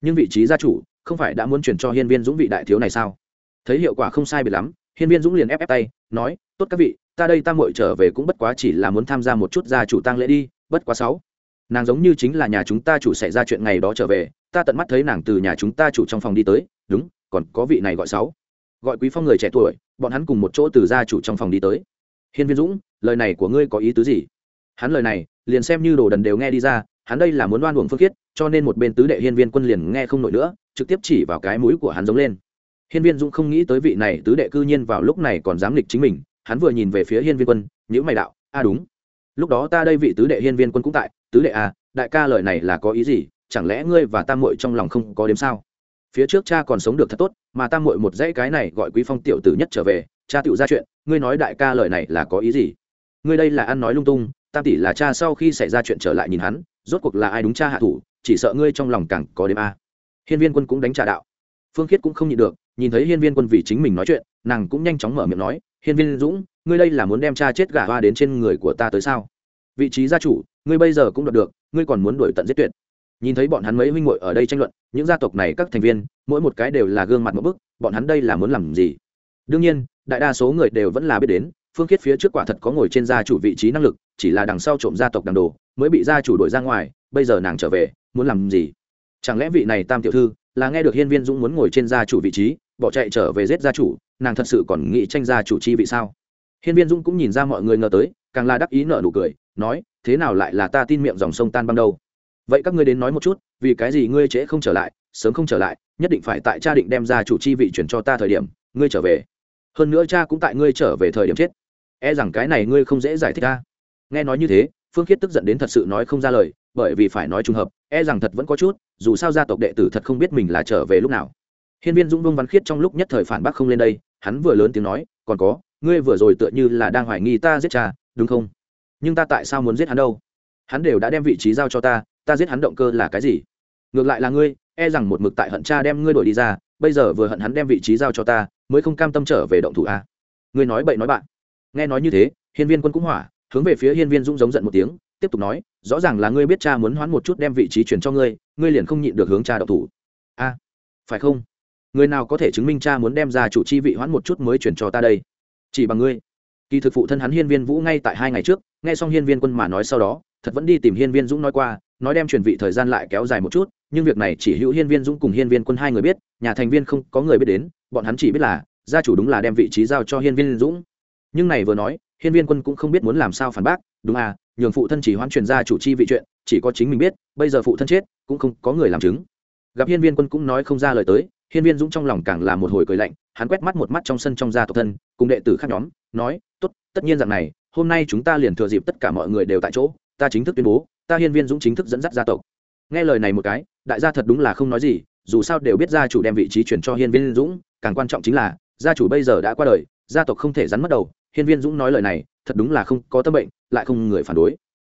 Nhưng vị trí gia chủ không phải đã muốn chuyển cho hiên viên dũng vị đại thiếu này sao? Thấy hiệu quả không sai biệt lắm, hiên viên dũng liền ép ép tay, nói, tốt các vị, ta đây ta muội trở về cũng bất quá chỉ là muốn tham gia một chút gia chủ tăng lễ đi, bất quá sáu. Nàng giống như chính là nhà chúng ta chủ xảy ra chuyện ngày đó trở về, ta tận mắt thấy nàng từ nhà chúng ta chủ trong phòng đi tới, đúng, còn có vị này gọi sáu. Gọi quý phong người trẻ tuổi, bọn hắn cùng một chỗ từ gia chủ trong phòng đi tới. Hiên viên dũng, lời này của ngươi có ý tứ gì? Hắn lời này, liền xem như đồ đần đều nghe đi ra, hắn đây là muốn đoan uổng phương khiết, cho nên một bên tứ đệ hiên viên quân liền nghe không nổi nữa, trực tiếp chỉ vào cái mũi của hắn giống lên hiên viên dũng không nghĩ tới vị này tứ đệ cư nhiên vào lúc này còn dám nghịch chính mình, hắn vừa nhìn về phía hiên viên quân những mày đạo, a, đúng. Lúc đó ta đây vị tứ đệ hiên viên quân cũng tại, tứ đệ à đại ca lời này là có ý gì, chẳng lẽ ngươi và tam muội trong lòng không có đếm sao? Phía trước cha còn sống được thật tốt, mà tam muội một dãy cái này gọi quý phong tiểu tử nhất trở về, cha tựu ra chuyện, ngươi nói đại ca lời này là có ý gì? Ngươi đây là ăn nói lung tung, tam tỷ là cha sau khi xảy ra chuyện trở lại nhìn hắn, rốt cuộc là ai đúng cha hạ thủ, chỉ sợ ngươi trong lòng càng có đếm a. Hiên viên quân cũng đánh trả đạo. Phương khiết cũng không nhịn được nhìn thấy hiên viên quân vì chính mình nói chuyện, nàng cũng nhanh chóng mở miệng nói, hiên viên dũng, ngươi đây là muốn đem cha chết gả hoa đến trên người của ta tới sao? Vị trí gia chủ, ngươi bây giờ cũng đoạt được, ngươi còn muốn đuổi tận giết tuyệt. Nhìn thấy bọn hắn mấy huynh muội ở đây tranh luận, những gia tộc này các thành viên, mỗi một cái đều là gương mặt một bức, bọn hắn đây là muốn làm gì? Đương nhiên, đại đa số người đều vẫn là biết đến, phương khiết phía trước quả thật có ngồi trên gia chủ vị trí năng lực, chỉ là đằng sau trộm gia tộc đằng đồ, mới bị gia chủ đuổi ra ngoài, bây giờ nàng trở về, muốn làm gì? Chẳng lẽ vị này tam tiểu thư là nghe được hiên viên dũng muốn ngồi trên gia chủ vị trí bỏ chạy trở về giết gia chủ, nàng thật sự còn nghĩ tranh gia chủ chi vị sao? Hiên viên dũng cũng nhìn ra mọi người ngờ tới, càng là đắc ý nợ nụ cười, nói, thế nào lại là ta tin miệng dòng sông tan băng đâu? Vậy các ngươi đến nói một chút, vì cái gì ngươi trễ không trở lại, sớm không trở lại, nhất định phải tại cha định đem ra chủ chi vị chuyển cho ta thời điểm, ngươi trở về. Hơn nữa cha cũng tại ngươi trở về thời điểm chết. E rằng cái này ngươi không dễ giải thích ta. Nghe nói như thế, phương khiết tức giận đến thật sự nói không ra lời, bởi vì phải nói trùng hợp e rằng thật vẫn có chút, dù sao gia tộc đệ tử thật không biết mình là trở về lúc nào hiên viên dũng vương văn khiết trong lúc nhất thời phản bác không lên đây, hắn vừa lớn tiếng nói, còn có, ngươi vừa rồi tựa như là đang hoài nghi ta giết cha, đúng không? Nhưng ta tại sao muốn giết hắn đâu? Hắn đều đã đem vị trí giao cho ta ta giết hắn động cơ là cái gì? Ngược lại là ngươi e rằng một mực tại hận cha đem ngươi đổi đi ra, bây giờ vừa hận hắn đem vị trí giao cho ta, mới không cam tâm trở về động thủ a ngươi nói bậy nói bạn. Nghe nói như thế, hiên viên quân cũng hỏa, hướng về phía hiên viên dũng giống giận một tiếng, tiếp tục nói, rõ ràng là ngươi biết cha muốn hoán một chút đem vị trí chuyển cho ngươi ngươi liền không nhịn được hướng cha động thủ. A, phải không? Người nào có thể chứng minh cha muốn đem ra chủ chi vị hoán một chút mới chuyển cho ta đây? Chỉ bằng ngươi. Kỳ thực phụ thân hắn hiên viên vũ ngay tại hai ngày trước, nghe xong hiên viên quân mà nói sau đó, thật vẫn đi tìm hiên viên dũng nói qua, nói đem chuyển vị thời gian lại kéo dài một chút, nhưng việc này chỉ hữu hiên viên dũng cùng hiên viên quân hai người biết, nhà thành viên không có người biết đến, bọn hắn chỉ biết là, gia chủ đúng là đem vị trí giao cho hiên viên dũng. Nhưng này vừa nói, hiên viên quân cũng không biết muốn làm sao phản bác, đúng à nhường phụ thân chỉ hoãn truyền gia chủ chi vị chuyện, chỉ có chính mình biết, bây giờ phụ thân chết, cũng không có người làm chứng. Gặp hiên viên quân cũng nói không ra lời tới hiên viên dũng trong lòng càng là một hồi cười lạnh, hắn quét mắt một mắt trong sân trong gia tộc thân, cùng đệ tử khác nhóm, nói, tốt, tất nhiên rằng này, hôm nay chúng ta liền thừa dịp tất cả mọi người đều tại chỗ, ta chính thức tuyên bố, ta hiên viên dũng chính thức dẫn dắt gia tộc. Nghe lời này một cái, đại gia thật đúng là không nói gì, dù sao đều biết gia chủ đem vị trí chuyển cho hiên viên dũng, càng quan trọng chính là, gia chủ bây giờ đã qua đời, gia tộc không thể rắn mất đầu, hiên viên dũng nói lời này, thật đúng là không có tâm bệnh, lại không người phản đối.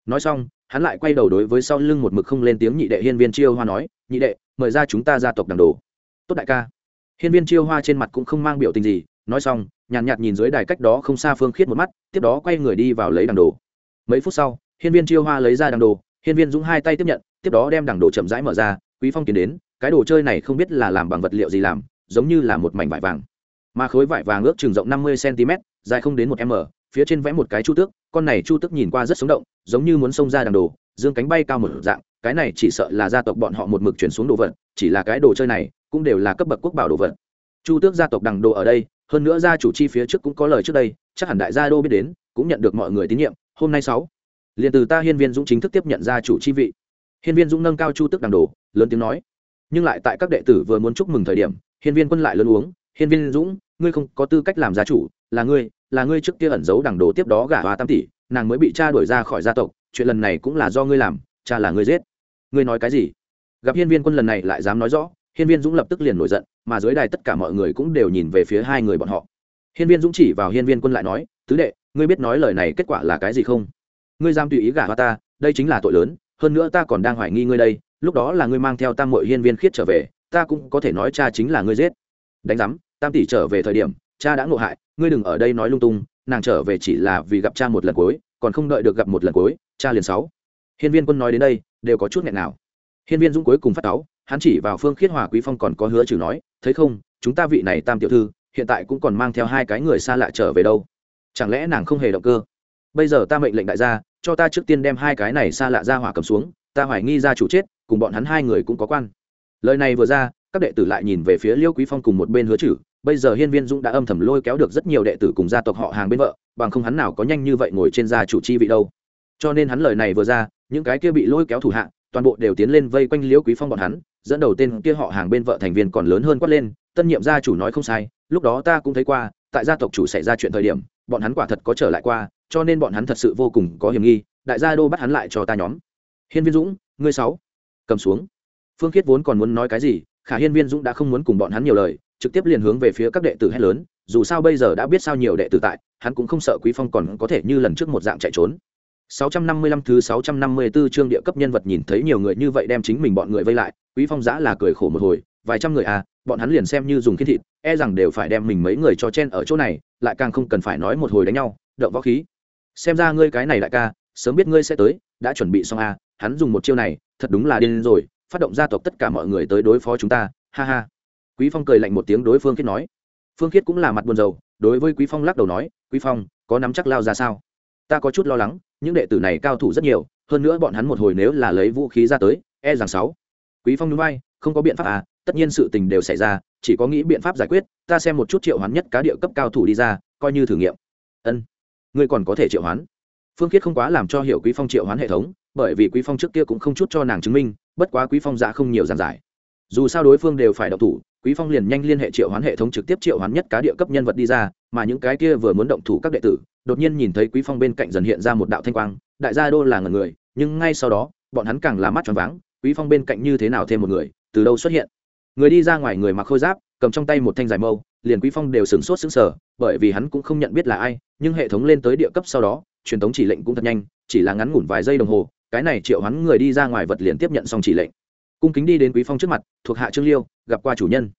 Nói xong, hắn lại quay đầu đối với sau lưng một mực không lên tiếng nhị đệ hiên viên chiêu hoa nói, nhị đệ, mời ra chúng ta gia tộc đằng đồ tốt đại ca. Hiên viên chiêu hoa trên mặt cũng không mang biểu tình gì nói xong nhàn nhạt, nhạt nhìn dưới đài cách đó không xa phương khiết một mắt tiếp đó quay người đi vào lấy đằng đồ. Mấy phút sau hiên viên chiêu hoa lấy ra đằng đồ hiên viên dũng hai tay tiếp nhận tiếp đó đem đằng đồ chậm rãi mở ra quý phong tiến đến cái đồ chơi này không biết là làm bằng vật liệu gì làm giống như là một mảnh vải vàng. Mà khối vải vàng ước chừng rộng năm mươi cm dài không đến một m phía trên vẽ một cái chu tước con này chu tước nhìn qua rất sống động giống như muốn xông ra đằng đồ dương cánh bay cao một dạng cái này chỉ sợ là gia tộc bọn họ một mực chuyển xuống đồ vật chỉ là cái đồ chơi này cũng đều là cấp bậc quốc bảo đồ vật. Chu tước gia tộc đằng đồ ở đây, hơn nữa gia chủ chi phía trước cũng có lời trước đây, chắc hẳn đại gia đô biết đến, cũng nhận được mọi người tín nhiệm. Hôm nay sáu, liền từ ta hiên viên dũng chính thức tiếp nhận gia chủ chi vị. Hiên viên dũng nâng cao chu tước đằng đồ, lớn tiếng nói. Nhưng lại tại các đệ tử vừa muốn chúc mừng thời điểm, hiên viên quân lại lớn uống, hiên viên dũng, ngươi không có tư cách làm gia chủ, là ngươi là ngươi trước kia ẩn giấu đằng đồ tiếp đó gả hoa tam tỷ, nàng mới bị cha đuổi ra khỏi gia tộc, chuyện lần này cũng là do ngươi làm, cha là ngươi giết. Ngươi nói cái gì? Gặp hiên viên quân lần này lại dám nói rõ hiên viên dũng lập tức liền nổi giận, mà dưới đài tất cả mọi người cũng đều nhìn về phía hai người bọn họ. Hiên viên dũng chỉ vào hiên viên quân lại nói, tứ đệ, ngươi biết nói lời này kết quả là cái gì không? Ngươi dám tùy ý gả hoa ta, đây chính là tội lớn, hơn nữa ta còn đang hoài nghi ngươi đây, lúc đó là ngươi mang theo tam mội hiên viên khiết trở về, ta cũng có thể nói cha chính là ngươi giết. Đánh giám, tam tỷ trở về thời điểm, cha đã ngộ hại, ngươi đừng ở đây nói lung tung, nàng trở về chỉ là vì gặp cha một lần cuối, còn không đợi được gặp một lần cuối, cha liền sáu. Hiên viên quân nói đến đây, đều có chút nghẹn nào. Hiên viên dũng cuối cùng phát táo hắn chỉ vào phương khiết hòa quý phong còn có hứa trừ nói, thấy không, chúng ta vị này tam tiểu thư, hiện tại cũng còn mang theo hai cái người xa lạ trở về đâu. Chẳng lẽ nàng không hề động cơ? Bây giờ ta mệnh lệnh đại gia, cho ta trước tiên đem hai cái này xa lạ ra hỏa cầm xuống, ta hoài nghi ra chủ chết, cùng bọn hắn hai người cũng có quan. Lời này vừa ra, các đệ tử lại nhìn về phía liêu quý phong cùng một bên hứa chử bây giờ hiên viên dũng đã âm thầm lôi kéo được rất nhiều đệ tử cùng gia tộc họ hàng bên vợ, bằng không hắn nào có nhanh như vậy ngồi trên gia chủ chi vị đâu. Cho nên hắn lời này vừa ra, những cái kia bị lôi kéo thủ hạ, toàn bộ đều tiến lên vây quanh liễu quý phong bọn hắn dẫn đầu tên kia họ hàng bên vợ thành viên còn lớn hơn quát lên, tân nhiệm gia chủ nói không sai, lúc đó ta cũng thấy qua, tại gia tộc chủ xảy ra chuyện thời điểm, bọn hắn quả thật có trở lại qua, cho nên bọn hắn thật sự vô cùng có hiểm nghi, đại gia đô bắt hắn lại cho ta nhóm. Hiên viên dũng, ngươi sáu, cầm xuống. Phương khiết vốn còn muốn nói cái gì, khả hiên viên dũng đã không muốn cùng bọn hắn nhiều lời, trực tiếp liền hướng về phía các đệ tử hét lớn, dù sao bây giờ đã biết sao nhiều đệ tử tại, hắn cũng không sợ quý phong còn có thể như lần trước một dạng chạy trốn. 655 thứ 654 chương địa cấp nhân vật nhìn thấy nhiều người như vậy đem chính mình bọn người vây lại, Quý Phong giã là cười khổ một hồi, vài trăm người à, bọn hắn liền xem như dùng kiến thịt, e rằng đều phải đem mình mấy người cho chen ở chỗ này, lại càng không cần phải nói một hồi đánh nhau, động võ khí. Xem ra ngươi cái này đại ca, sớm biết ngươi sẽ tới, đã chuẩn bị xong à, hắn dùng một chiêu này, thật đúng là điên rồi, phát động gia tộc tất cả mọi người tới đối phó chúng ta, ha ha. Quý Phong cười lạnh một tiếng đối Phương kết nói. Phương Khiết cũng là mặt buồn rầu, đối với Quý Phong lắc đầu nói, Quý Phong, có nắm chắc lao ra sao? Ta có chút lo lắng, những đệ tử này cao thủ rất nhiều, hơn nữa bọn hắn một hồi nếu là lấy vũ khí ra tới e rằng sáu. Quý phong núi bay không có biện pháp à tất nhiên sự tình đều xảy ra, chỉ có nghĩ biện pháp giải quyết, ta xem một chút triệu hoán nhất cá địa cấp cao thủ đi ra, coi như thử nghiệm. Ân. Ngươi còn có thể triệu hoán. Phương khiết không quá làm cho hiểu quý phong triệu hoán hệ thống, bởi vì quý phong trước kia cũng không chút cho nàng chứng minh, bất quá quý phong dạ không nhiều giảng giải. Dù sao đối phương đều phải động thủ quý phong liền nhanh liên hệ triệu hoán hệ thống trực tiếp triệu hoán nhất cá địa cấp nhân vật đi ra, mà những cái kia vừa muốn động thủ các đệ tử, đột nhiên nhìn thấy quý phong bên cạnh dần hiện ra một đạo thanh quang, đại gia đô là ngần người, nhưng ngay sau đó, bọn hắn càng là mắt tròn váng, quý phong bên cạnh như thế nào thêm một người, từ đâu xuất hiện? Người đi ra ngoài người mặc khôi giáp, cầm trong tay một thanh dài mâu, liền quý phong đều sửng sốt sững sờ, bởi vì hắn cũng không nhận biết là ai, nhưng hệ thống lên tới địa cấp sau đó, truyền thống chỉ lệnh cũng thật nhanh, chỉ là ngắn ngủn vài giây đồng hồ, cái này triệu hắn người đi ra ngoài vật liền tiếp nhận xong chỉ lệnh cung kính đi đến quý phong trước mặt, thuộc hạ trương liêu, gặp qua chủ nhân.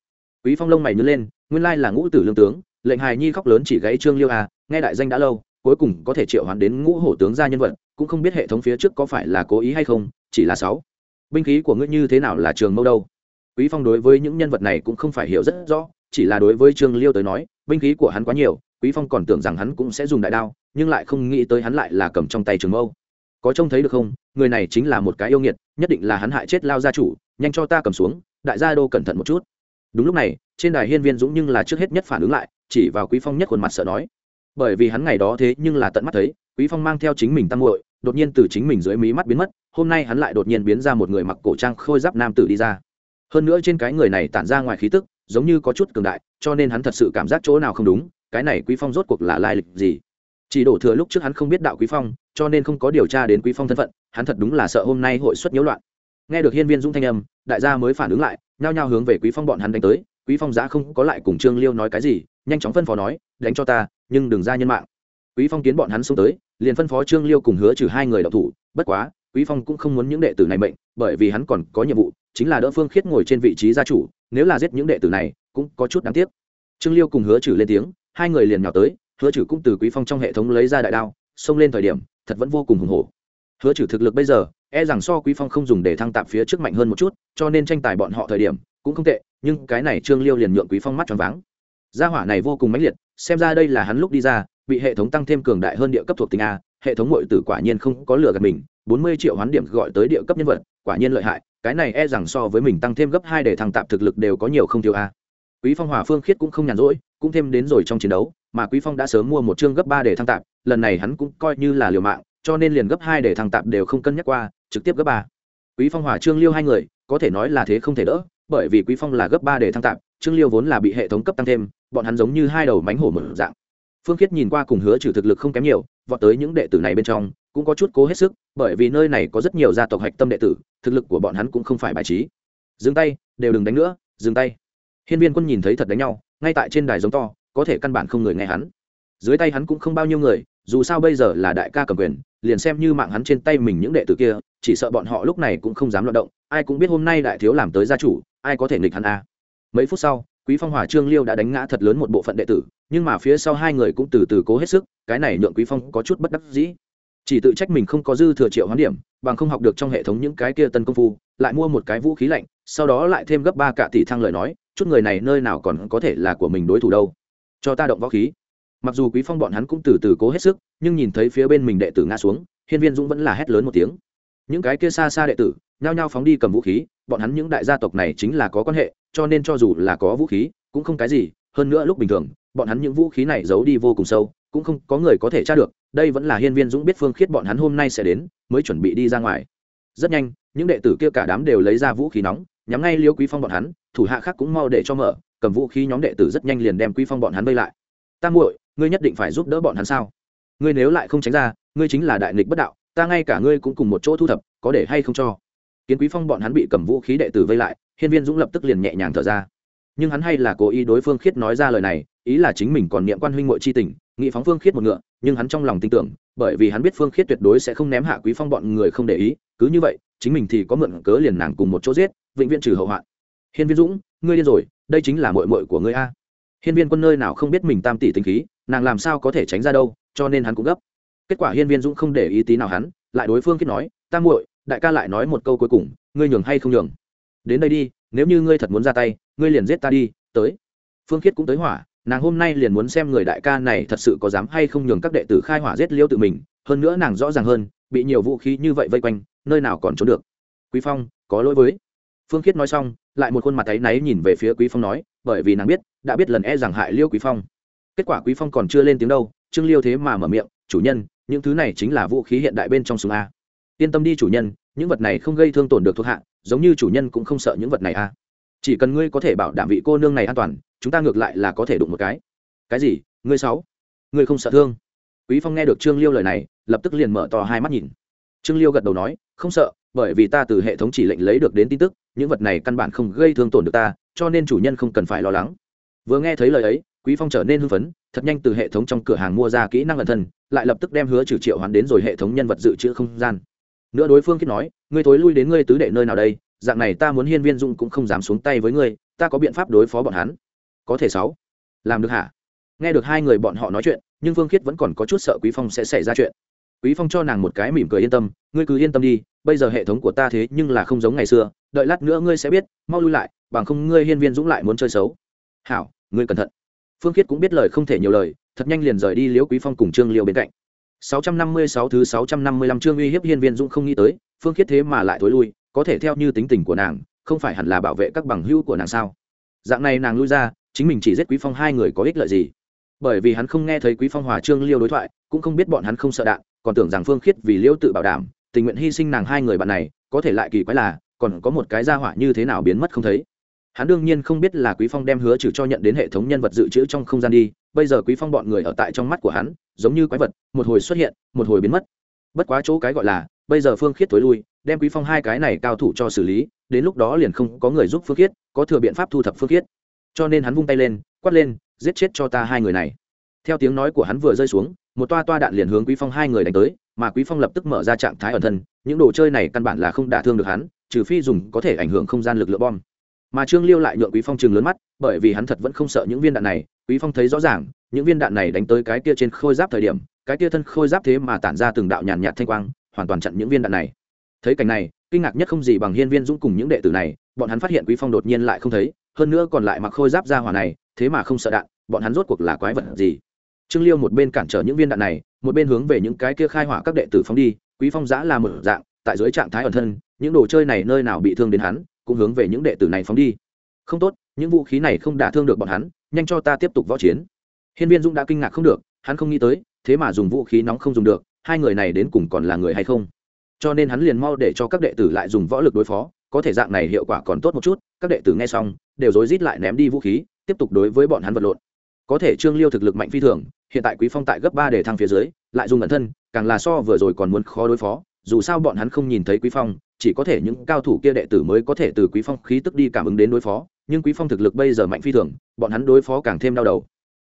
Quý phong lông mày nhớ lên, nguyên lai là ngũ tử lương tướng, lệnh hài nhi khóc lớn chỉ gãy trương liêu à nghe đại danh đã lâu, cuối cùng có thể triệu hoán đến ngũ hổ tướng gia nhân vật, cũng không biết hệ thống phía trước có phải là cố ý hay không, chỉ là sáu. Binh khí của ngươi như thế nào là trường mâu đâu? Quý phong đối với những nhân vật này cũng không phải hiểu rất rõ, chỉ là đối với trương liêu tới nói, binh khí của hắn quá nhiều, quý phong còn tưởng rằng hắn cũng sẽ dùng đại đao, nhưng lại không nghĩ tới hắn lại là cầm trong tay trường mâu có trông thấy được không? Người này chính là một cái yêu nghiệt, nhất định là hắn hại chết lao gia chủ, nhanh cho ta cầm xuống, đại gia đô cẩn thận một chút. Đúng lúc này, trên đài hiên viên dũng nhưng là trước hết nhất phản ứng lại, chỉ vào quý phong nhất khuôn mặt sợ nói. Bởi vì hắn ngày đó thế nhưng là tận mắt thấy, quý phong mang theo chính mình tăng muội, đột nhiên từ chính mình dưới mí mắt biến mất, hôm nay hắn lại đột nhiên biến ra một người mặc cổ trang khôi giáp nam tử đi ra. Hơn nữa trên cái người này tản ra ngoài khí tức, giống như có chút cường đại, cho nên hắn thật sự cảm giác chỗ nào không đúng, cái này quý phong rốt cuộc là lai lịch gì? Chỉ đổ thừa lúc trước hắn không biết đạo quý phong, cho nên không có điều tra đến quý phong thân phận, hắn thật đúng là sợ hôm nay hội xuất nhiễu loạn. Nghe được hiên viên dũng thanh âm, đại gia mới phản ứng lại, nhao nhao hướng về quý phong bọn hắn đánh tới. Quý phong giá không có lại cùng trương liêu nói cái gì, nhanh chóng phân phó nói, đánh cho ta, nhưng đừng ra nhân mạng. Quý phong kiến bọn hắn xuống tới, liền phân phó trương liêu cùng hứa trừ hai người đậu thủ. Bất quá, quý phong cũng không muốn những đệ tử này mệnh, bởi vì hắn còn có nhiệm vụ, chính là đỡ phương khiết ngồi trên vị trí gia chủ, nếu là giết những đệ tử này, cũng có chút đáng tiếc. Trương liêu cùng hứa trừ lên tiếng, hai người liền nhào tới hứa trừ cũng từ quý phong trong hệ thống lấy ra đại đao, xông lên thời điểm, thật vẫn vô cùng hùng hổ. Hứa trừ thực lực bây giờ e rằng so quý phong không dùng để thăng tạm phía trước mạnh hơn một chút, cho nên tranh tài bọn họ thời điểm, cũng không tệ, nhưng cái này trương liêu liền nhượng quý phong mắt tròn váng. Gia hỏa này vô cùng mãnh liệt, xem ra đây là hắn lúc đi ra, bị hệ thống tăng thêm cường đại hơn địa cấp thuộc tính a, hệ thống mọi tử quả nhiên không có lừa gạt mình, bốn mươi triệu hoán điểm gọi tới địa cấp nhân vật, quả nhiên lợi hại, cái này e rằng so với mình tăng thêm gấp hai để thăng tạm thực lực đều có nhiều không thiếu a. Quý phong hòa phương khiết cũng không nhàn rỗi, cũng thêm đến rồi trong chiến đấu mà quý phong đã sớm mua một chương gấp ba để thăng tạm lần này hắn cũng coi như là liều mạng, cho nên liền gấp hai để thăng tạm đều không cân nhắc qua, trực tiếp gấp ba. Quý phong hòa trương liêu hai người, có thể nói là thế không thể đỡ, bởi vì quý phong là gấp ba để thăng tạm trương liêu vốn là bị hệ thống cấp tăng thêm, bọn hắn giống như hai đầu mánh hổ mở dạng. Phương khiết nhìn qua cùng hứa trừ thực lực không kém nhiều, vọt tới những đệ tử này bên trong, cũng có chút cố hết sức, bởi vì nơi này có rất nhiều gia tộc hạch tâm đệ tử, thực lực của bọn hắn cũng không phải bài trí. Dừng tay, đều đừng đánh nữa, dừng tay. Hiên viên quân nhìn thấy thật đánh nhau, ngay tại trên đài giống to có thể căn bản không người nghe hắn. Dưới tay hắn cũng không bao nhiêu người, dù sao bây giờ là đại ca cầm quyền, liền xem như mạng hắn trên tay mình những đệ tử kia, chỉ sợ bọn họ lúc này cũng không dám loạt động, ai cũng biết hôm nay đại thiếu làm tới gia chủ, ai có thể nghịch hắn a. À. mấy phút sau, quý phong hòa trương liêu đã đánh ngã thật lớn một bộ phận đệ tử, nhưng mà phía sau hai người cũng từ từ cố hết sức, cái này nhượng quý phong có chút bất đắc dĩ. Chỉ tự trách mình không có dư thừa triệu hoán điểm, bằng không học được trong hệ thống những cái kia tân công phu, lại mua một cái vũ khí lạnh, sau đó lại thêm gấp ba cả tỷ thăng lời nói, chút người này nơi nào còn có thể là của mình đối thủ đâu cho ta động võ khí. Mặc dù quý phong bọn hắn cũng từ từ cố hết sức, nhưng nhìn thấy phía bên mình đệ tử ngã xuống, hiên viên dũng vẫn là hét lớn một tiếng. Những cái kia xa xa đệ tử, nhao nhao phóng đi cầm vũ khí, bọn hắn những đại gia tộc này chính là có quan hệ, cho nên cho dù là có vũ khí, cũng không cái gì, hơn nữa lúc bình thường, bọn hắn những vũ khí này giấu đi vô cùng sâu, cũng không có người có thể tra được, đây vẫn là hiên viên dũng biết phương khiết bọn hắn hôm nay sẽ đến, mới chuẩn bị đi ra ngoài. Rất nhanh, những đệ tử kia cả đám đều lấy ra vũ khí nóng, nhắm ngay liêu quý phong bọn hắn, thủ hạ khác cũng mau để cho mở cầm vũ khí nhóm đệ tử rất nhanh liền đem quý phong bọn hắn vây lại. Ta muội, ngươi nhất định phải giúp đỡ bọn hắn sao? Ngươi nếu lại không tránh ra, ngươi chính là đại nghịch bất đạo, ta ngay cả ngươi cũng cùng một chỗ thu thập, có để hay không cho? Kiến quý phong bọn hắn bị cầm vũ khí đệ tử vây lại, hiên viên dũng lập tức liền nhẹ nhàng thở ra. Nhưng hắn hay là cố ý đối phương khiết nói ra lời này, ý là chính mình còn niệm quan huynh muội chi tình nghị phóng phương khiết một ngựa, nhưng hắn trong lòng tin tưởng, bởi vì hắn biết phương khiết tuyệt đối sẽ không ném hạ quý phong bọn người không để ý, cứ như vậy, chính mình thì có mượn cớ liền nàng cùng một chỗ giết, vĩnh viễn trừ hậu hoạn. Hiên viên dũng, ngươi điên rồi đây chính là muội muội của ngươi a. Hiên viên quân nơi nào không biết mình tam tỷ tinh khí, nàng làm sao có thể tránh ra đâu, cho nên hắn cũng gấp. Kết quả hiên viên dũng không để ý tí nào hắn, lại đối phương kết nói, ta muội, đại ca lại nói một câu cuối cùng, ngươi nhường hay không nhường? Đến đây đi, nếu như ngươi thật muốn ra tay, ngươi liền giết ta đi, tới. Phương khiết cũng tới hỏa, nàng hôm nay liền muốn xem người đại ca này thật sự có dám hay không nhường các đệ tử khai hỏa giết liêu tự mình, hơn nữa nàng rõ ràng hơn, bị nhiều vũ khí như vậy vây quanh, nơi nào còn trốn được. Quý phong, có lỗi với phương khiết nói xong, lại một khuôn mặt ấy náy nhìn về phía quý phong nói, bởi vì nàng biết, đã biết lần e rằng hại liêu quý phong. Kết quả quý phong còn chưa lên tiếng đâu, trương liêu thế mà mở miệng, chủ nhân, những thứ này chính là vũ khí hiện đại bên trong súng a. Yên tâm đi, chủ nhân, những vật này không gây thương tổn được thuộc hạ, giống như chủ nhân cũng không sợ những vật này a. Chỉ cần ngươi có thể bảo đảm vị cô nương này an toàn, chúng ta ngược lại là có thể đụng một cái. Cái gì? Ngươi sáu ngươi không sợ thương? Quý phong nghe được trương liêu lời này, lập tức liền mở to hai mắt nhìn. Trương liêu gật đầu nói, không sợ bởi vì ta từ hệ thống chỉ lệnh lấy được đến tin tức, những vật này căn bản không gây thương tổn được ta, cho nên chủ nhân không cần phải lo lắng. Vừa nghe thấy lời ấy, quý phong trở nên hưng phấn, thật nhanh từ hệ thống trong cửa hàng mua ra kỹ năng ẩn thân, lại lập tức đem hứa trừ triệu hoán đến rồi hệ thống nhân vật dự trữ không gian. Nữa đối phương kết nói, ngươi thối lui đến ngươi tứ đệ nơi nào đây? Dạng này ta muốn hiên viên dung cũng không dám xuống tay với ngươi, ta có biện pháp đối phó bọn hắn. Có thể sáu. Làm được hả? Nghe được hai người bọn họ nói chuyện, nhưng vương khiết vẫn còn có chút sợ quý phong sẽ xảy ra chuyện. Quý phong cho nàng một cái mỉm cười yên tâm ngươi cứ yên tâm đi, bây giờ hệ thống của ta thế nhưng là không giống ngày xưa, đợi lát nữa ngươi sẽ biết, mau lui lại, bằng không ngươi hiên viên dũng lại muốn chơi xấu. Hảo, ngươi cẩn thận. Phương khiết cũng biết lời không thể nhiều lời, thật nhanh liền rời đi liễu quý phong cùng trương liêu bên cạnh. 656 thứ 655 chương uy hiếp hiên viên dũng không nghĩ tới, phương khiết thế mà lại thối lui, có thể theo như tính tình của nàng, không phải hẳn là bảo vệ các bằng hữu của nàng sao? Dạng này nàng lui ra, chính mình chỉ giết quý phong hai người có ích lợi gì? Bởi vì hắn không nghe thấy quý phong hòa trương liêu đối thoại, cũng không biết bọn hắn không sợ đạn, còn tưởng rằng phương khiết vì liêu tự bảo đảm tình nguyện hy sinh nàng hai người bạn này, có thể lại kỳ quái là, còn có một cái gia hỏa như thế nào biến mất không thấy. Hắn đương nhiên không biết là quý phong đem hứa trừ cho nhận đến hệ thống nhân vật dự trữ trong không gian đi, bây giờ quý phong bọn người ở tại trong mắt của hắn, giống như quái vật, một hồi xuất hiện, một hồi biến mất. Bất quá chỗ cái gọi là, bây giờ phương khiết tối lui, đem quý phong hai cái này cao thủ cho xử lý, đến lúc đó liền không có người giúp phương khiết, có thừa biện pháp thu thập phương khiết. Cho nên hắn vung tay lên, quát lên, giết chết cho ta hai người này. Theo tiếng nói của hắn vừa rơi xuống, một toa toa đạn liền hướng quý phong hai người đánh tới mà quý phong lập tức mở ra trạng thái ẩn thân, những đồ chơi này căn bản là không đả thương được hắn, trừ phi dùng có thể ảnh hưởng không gian lực lượng bom. Mà trương liêu lại nhượng quý phong chừng lớn mắt, bởi vì hắn thật vẫn không sợ những viên đạn này, quý phong thấy rõ ràng, những viên đạn này đánh tới cái kia trên khôi giáp thời điểm, cái kia thân khôi giáp thế mà tản ra từng đạo nhàn nhạt thanh quang, hoàn toàn chặn những viên đạn này. Thấy cảnh này, kinh ngạc nhất không gì bằng hiên viên dũng cùng những đệ tử này, bọn hắn phát hiện quý phong đột nhiên lại không thấy, hơn nữa còn lại mặc khôi giáp ra hỏa này, thế mà không sợ đạn, bọn hắn rốt cuộc là quái vật gì? Trương liêu một bên cản trở những viên đạn này, một bên hướng về những cái kia khai hỏa các đệ tử phóng đi, quý phong giã là một dạng, tại dưới trạng thái ẩn thân, những đồ chơi này nơi nào bị thương đến hắn, cũng hướng về những đệ tử này phóng đi. Không tốt, những vũ khí này không đả thương được bọn hắn, nhanh cho ta tiếp tục võ chiến. Hiên viên dũng đã kinh ngạc không được, hắn không nghĩ tới, thế mà dùng vũ khí nóng không dùng được, hai người này đến cùng còn là người hay không? Cho nên hắn liền mau để cho các đệ tử lại dùng võ lực đối phó, có thể dạng này hiệu quả còn tốt một chút, các đệ tử nghe xong, đều rối rít lại ném đi vũ khí, tiếp tục đối với bọn hắn vật lộn có thể trương liêu thực lực mạnh phi thường, hiện tại quý phong tại gấp ba để thăng phía dưới, lại dùng ẩn thân, càng là so vừa rồi còn muốn khó đối phó, dù sao bọn hắn không nhìn thấy quý phong, chỉ có thể những cao thủ kia đệ tử mới có thể từ quý phong khí tức đi cảm ứng đến đối phó, nhưng quý phong thực lực bây giờ mạnh phi thường, bọn hắn đối phó càng thêm đau đầu.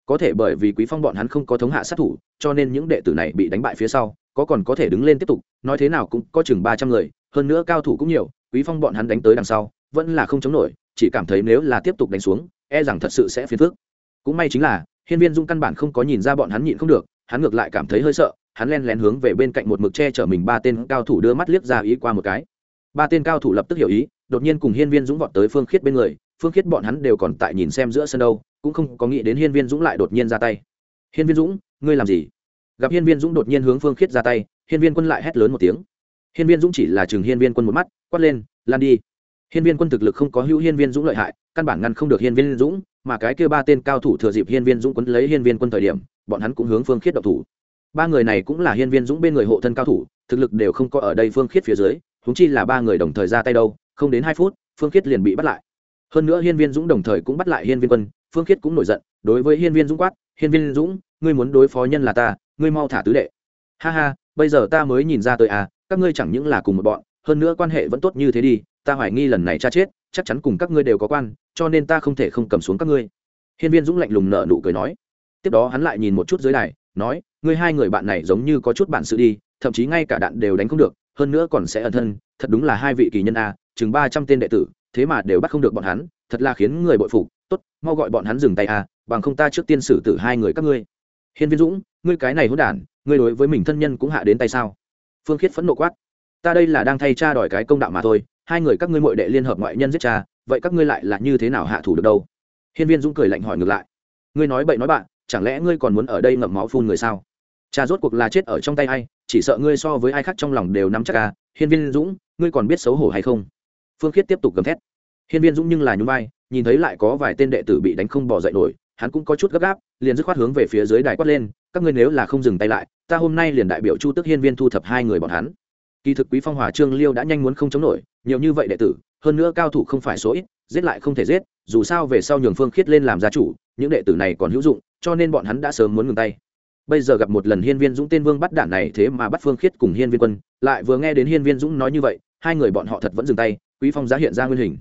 Có thể bởi vì quý phong bọn hắn không có thống hạ sát thủ, cho nên những đệ tử này bị đánh bại phía sau, có còn có thể đứng lên tiếp tục, nói thế nào cũng có chừng ba trăm người, hơn nữa cao thủ cũng nhiều, quý phong bọn hắn đánh tới đằng sau, vẫn là không chống nổi, chỉ cảm thấy nếu là tiếp tục đánh xuống e rằng thật sự sẽ phiền phức cũng may chính là hiên viên dung căn bản không có nhìn ra bọn hắn nhịn không được hắn ngược lại cảm thấy hơi sợ hắn len lén hướng về bên cạnh một mực che chở mình ba tên cao thủ đưa mắt liếc ra ý qua một cái ba tên cao thủ lập tức hiểu ý đột nhiên cùng hiên viên dũng vọt tới phương khiết bên người phương khiết bọn hắn đều còn tại nhìn xem giữa sân đâu cũng không có nghĩ đến hiên viên dũng lại đột nhiên ra tay hiên viên dũng ngươi làm gì gặp hiên viên dũng đột nhiên hướng phương khiết ra tay hiên viên quân lại hét lớn một tiếng hiên viên dũng chỉ là chừng hiên viên quân một mắt quát lên lan đi hiên viên quân thực lực không có hữu hiên viên dũng lợi hại căn bản ngăn không được hiên viên dũng mà cái kia ba tên cao thủ thừa dịp hiên viên dũng quấn lấy hiên viên quân thời điểm, bọn hắn cũng hướng phương khiết độc thủ. Ba người này cũng là hiên viên dũng bên người hộ thân cao thủ, thực lực đều không có ở đây phương khiết phía dưới húng chi là ba người đồng thời ra tay đâu, không đến hai phút, phương khiết liền bị bắt lại. Hơn nữa hiên viên dũng đồng thời cũng bắt lại hiên viên quân, phương khiết cũng nổi giận, đối với hiên viên dũng quát, hiên viên dũng, ngươi muốn đối phó nhân là ta, ngươi mau thả tứ đệ. Ha ha, bây giờ ta mới nhìn ra tới à các ngươi chẳng những là cùng một bọn, hơn nữa quan hệ vẫn tốt như thế đi, ta hoài nghi lần này cha chết chắc chắn cùng các ngươi đều có quan, cho nên ta không thể không cầm xuống các ngươi. Hiên viên dũng lạnh lùng nợ nụ cười nói. Tiếp đó hắn lại nhìn một chút dưới đài, nói, ngươi hai người bạn này giống như có chút bản sự đi, thậm chí ngay cả đạn đều đánh không được, hơn nữa còn sẽ ẩn thân, thật đúng là hai vị kỳ nhân a, chừng ba trăm tên đệ tử, thế mà đều bắt không được bọn hắn, thật là khiến người bội phục. Tốt, mau gọi bọn hắn dừng tay a, bằng không ta trước tiên xử tử hai người các ngươi. Hiên viên dũng, ngươi cái này hỗn đản, ngươi đối với mình thân nhân cũng hạ đến tay sao? Phương khiết phẫn nộ quát. Ta đây là đang thay cha đòi cái công đạo mà thôi hai người các ngươi mội đệ liên hợp ngoại nhân giết cha, vậy các ngươi lại là như thế nào hạ thủ được đâu? Hiên viên dũng cười lạnh hỏi ngược lại. Ngươi nói bậy nói bạn, chẳng lẽ ngươi còn muốn ở đây ngậm máu phun người sao? Cha rốt cuộc là chết ở trong tay ai, chỉ sợ ngươi so với ai khác trong lòng đều nắm chắc ca hiên viên dũng, ngươi còn biết xấu hổ hay không? Phương khiết tiếp tục gầm thét. Hiên viên dũng nhưng là nhún vai, nhìn thấy lại có vài tên đệ tử bị đánh không bỏ dậy nổi, hắn cũng có chút gấp gáp, liền dứt khoát hướng về phía dưới đài quát lên, các ngươi nếu là không dừng tay lại, ta hôm nay liền đại biểu chu tức hiên viên thu thập hai người bọn hắn kỳ thực quý phong hòa trương liêu đã nhanh muốn không chống nổi, nhiều như vậy đệ tử, hơn nữa cao thủ không phải số ít, giết lại không thể giết, dù sao về sau nhường phương khiết lên làm gia chủ, những đệ tử này còn hữu dụng, cho nên bọn hắn đã sớm muốn ngừng tay. Bây giờ gặp một lần hiên viên dũng tên vương bắt đản này thế mà bắt phương khiết cùng hiên viên quân, lại vừa nghe đến hiên viên dũng nói như vậy, hai người bọn họ thật vẫn dừng tay, quý phong giá hiện ra nguyên hình.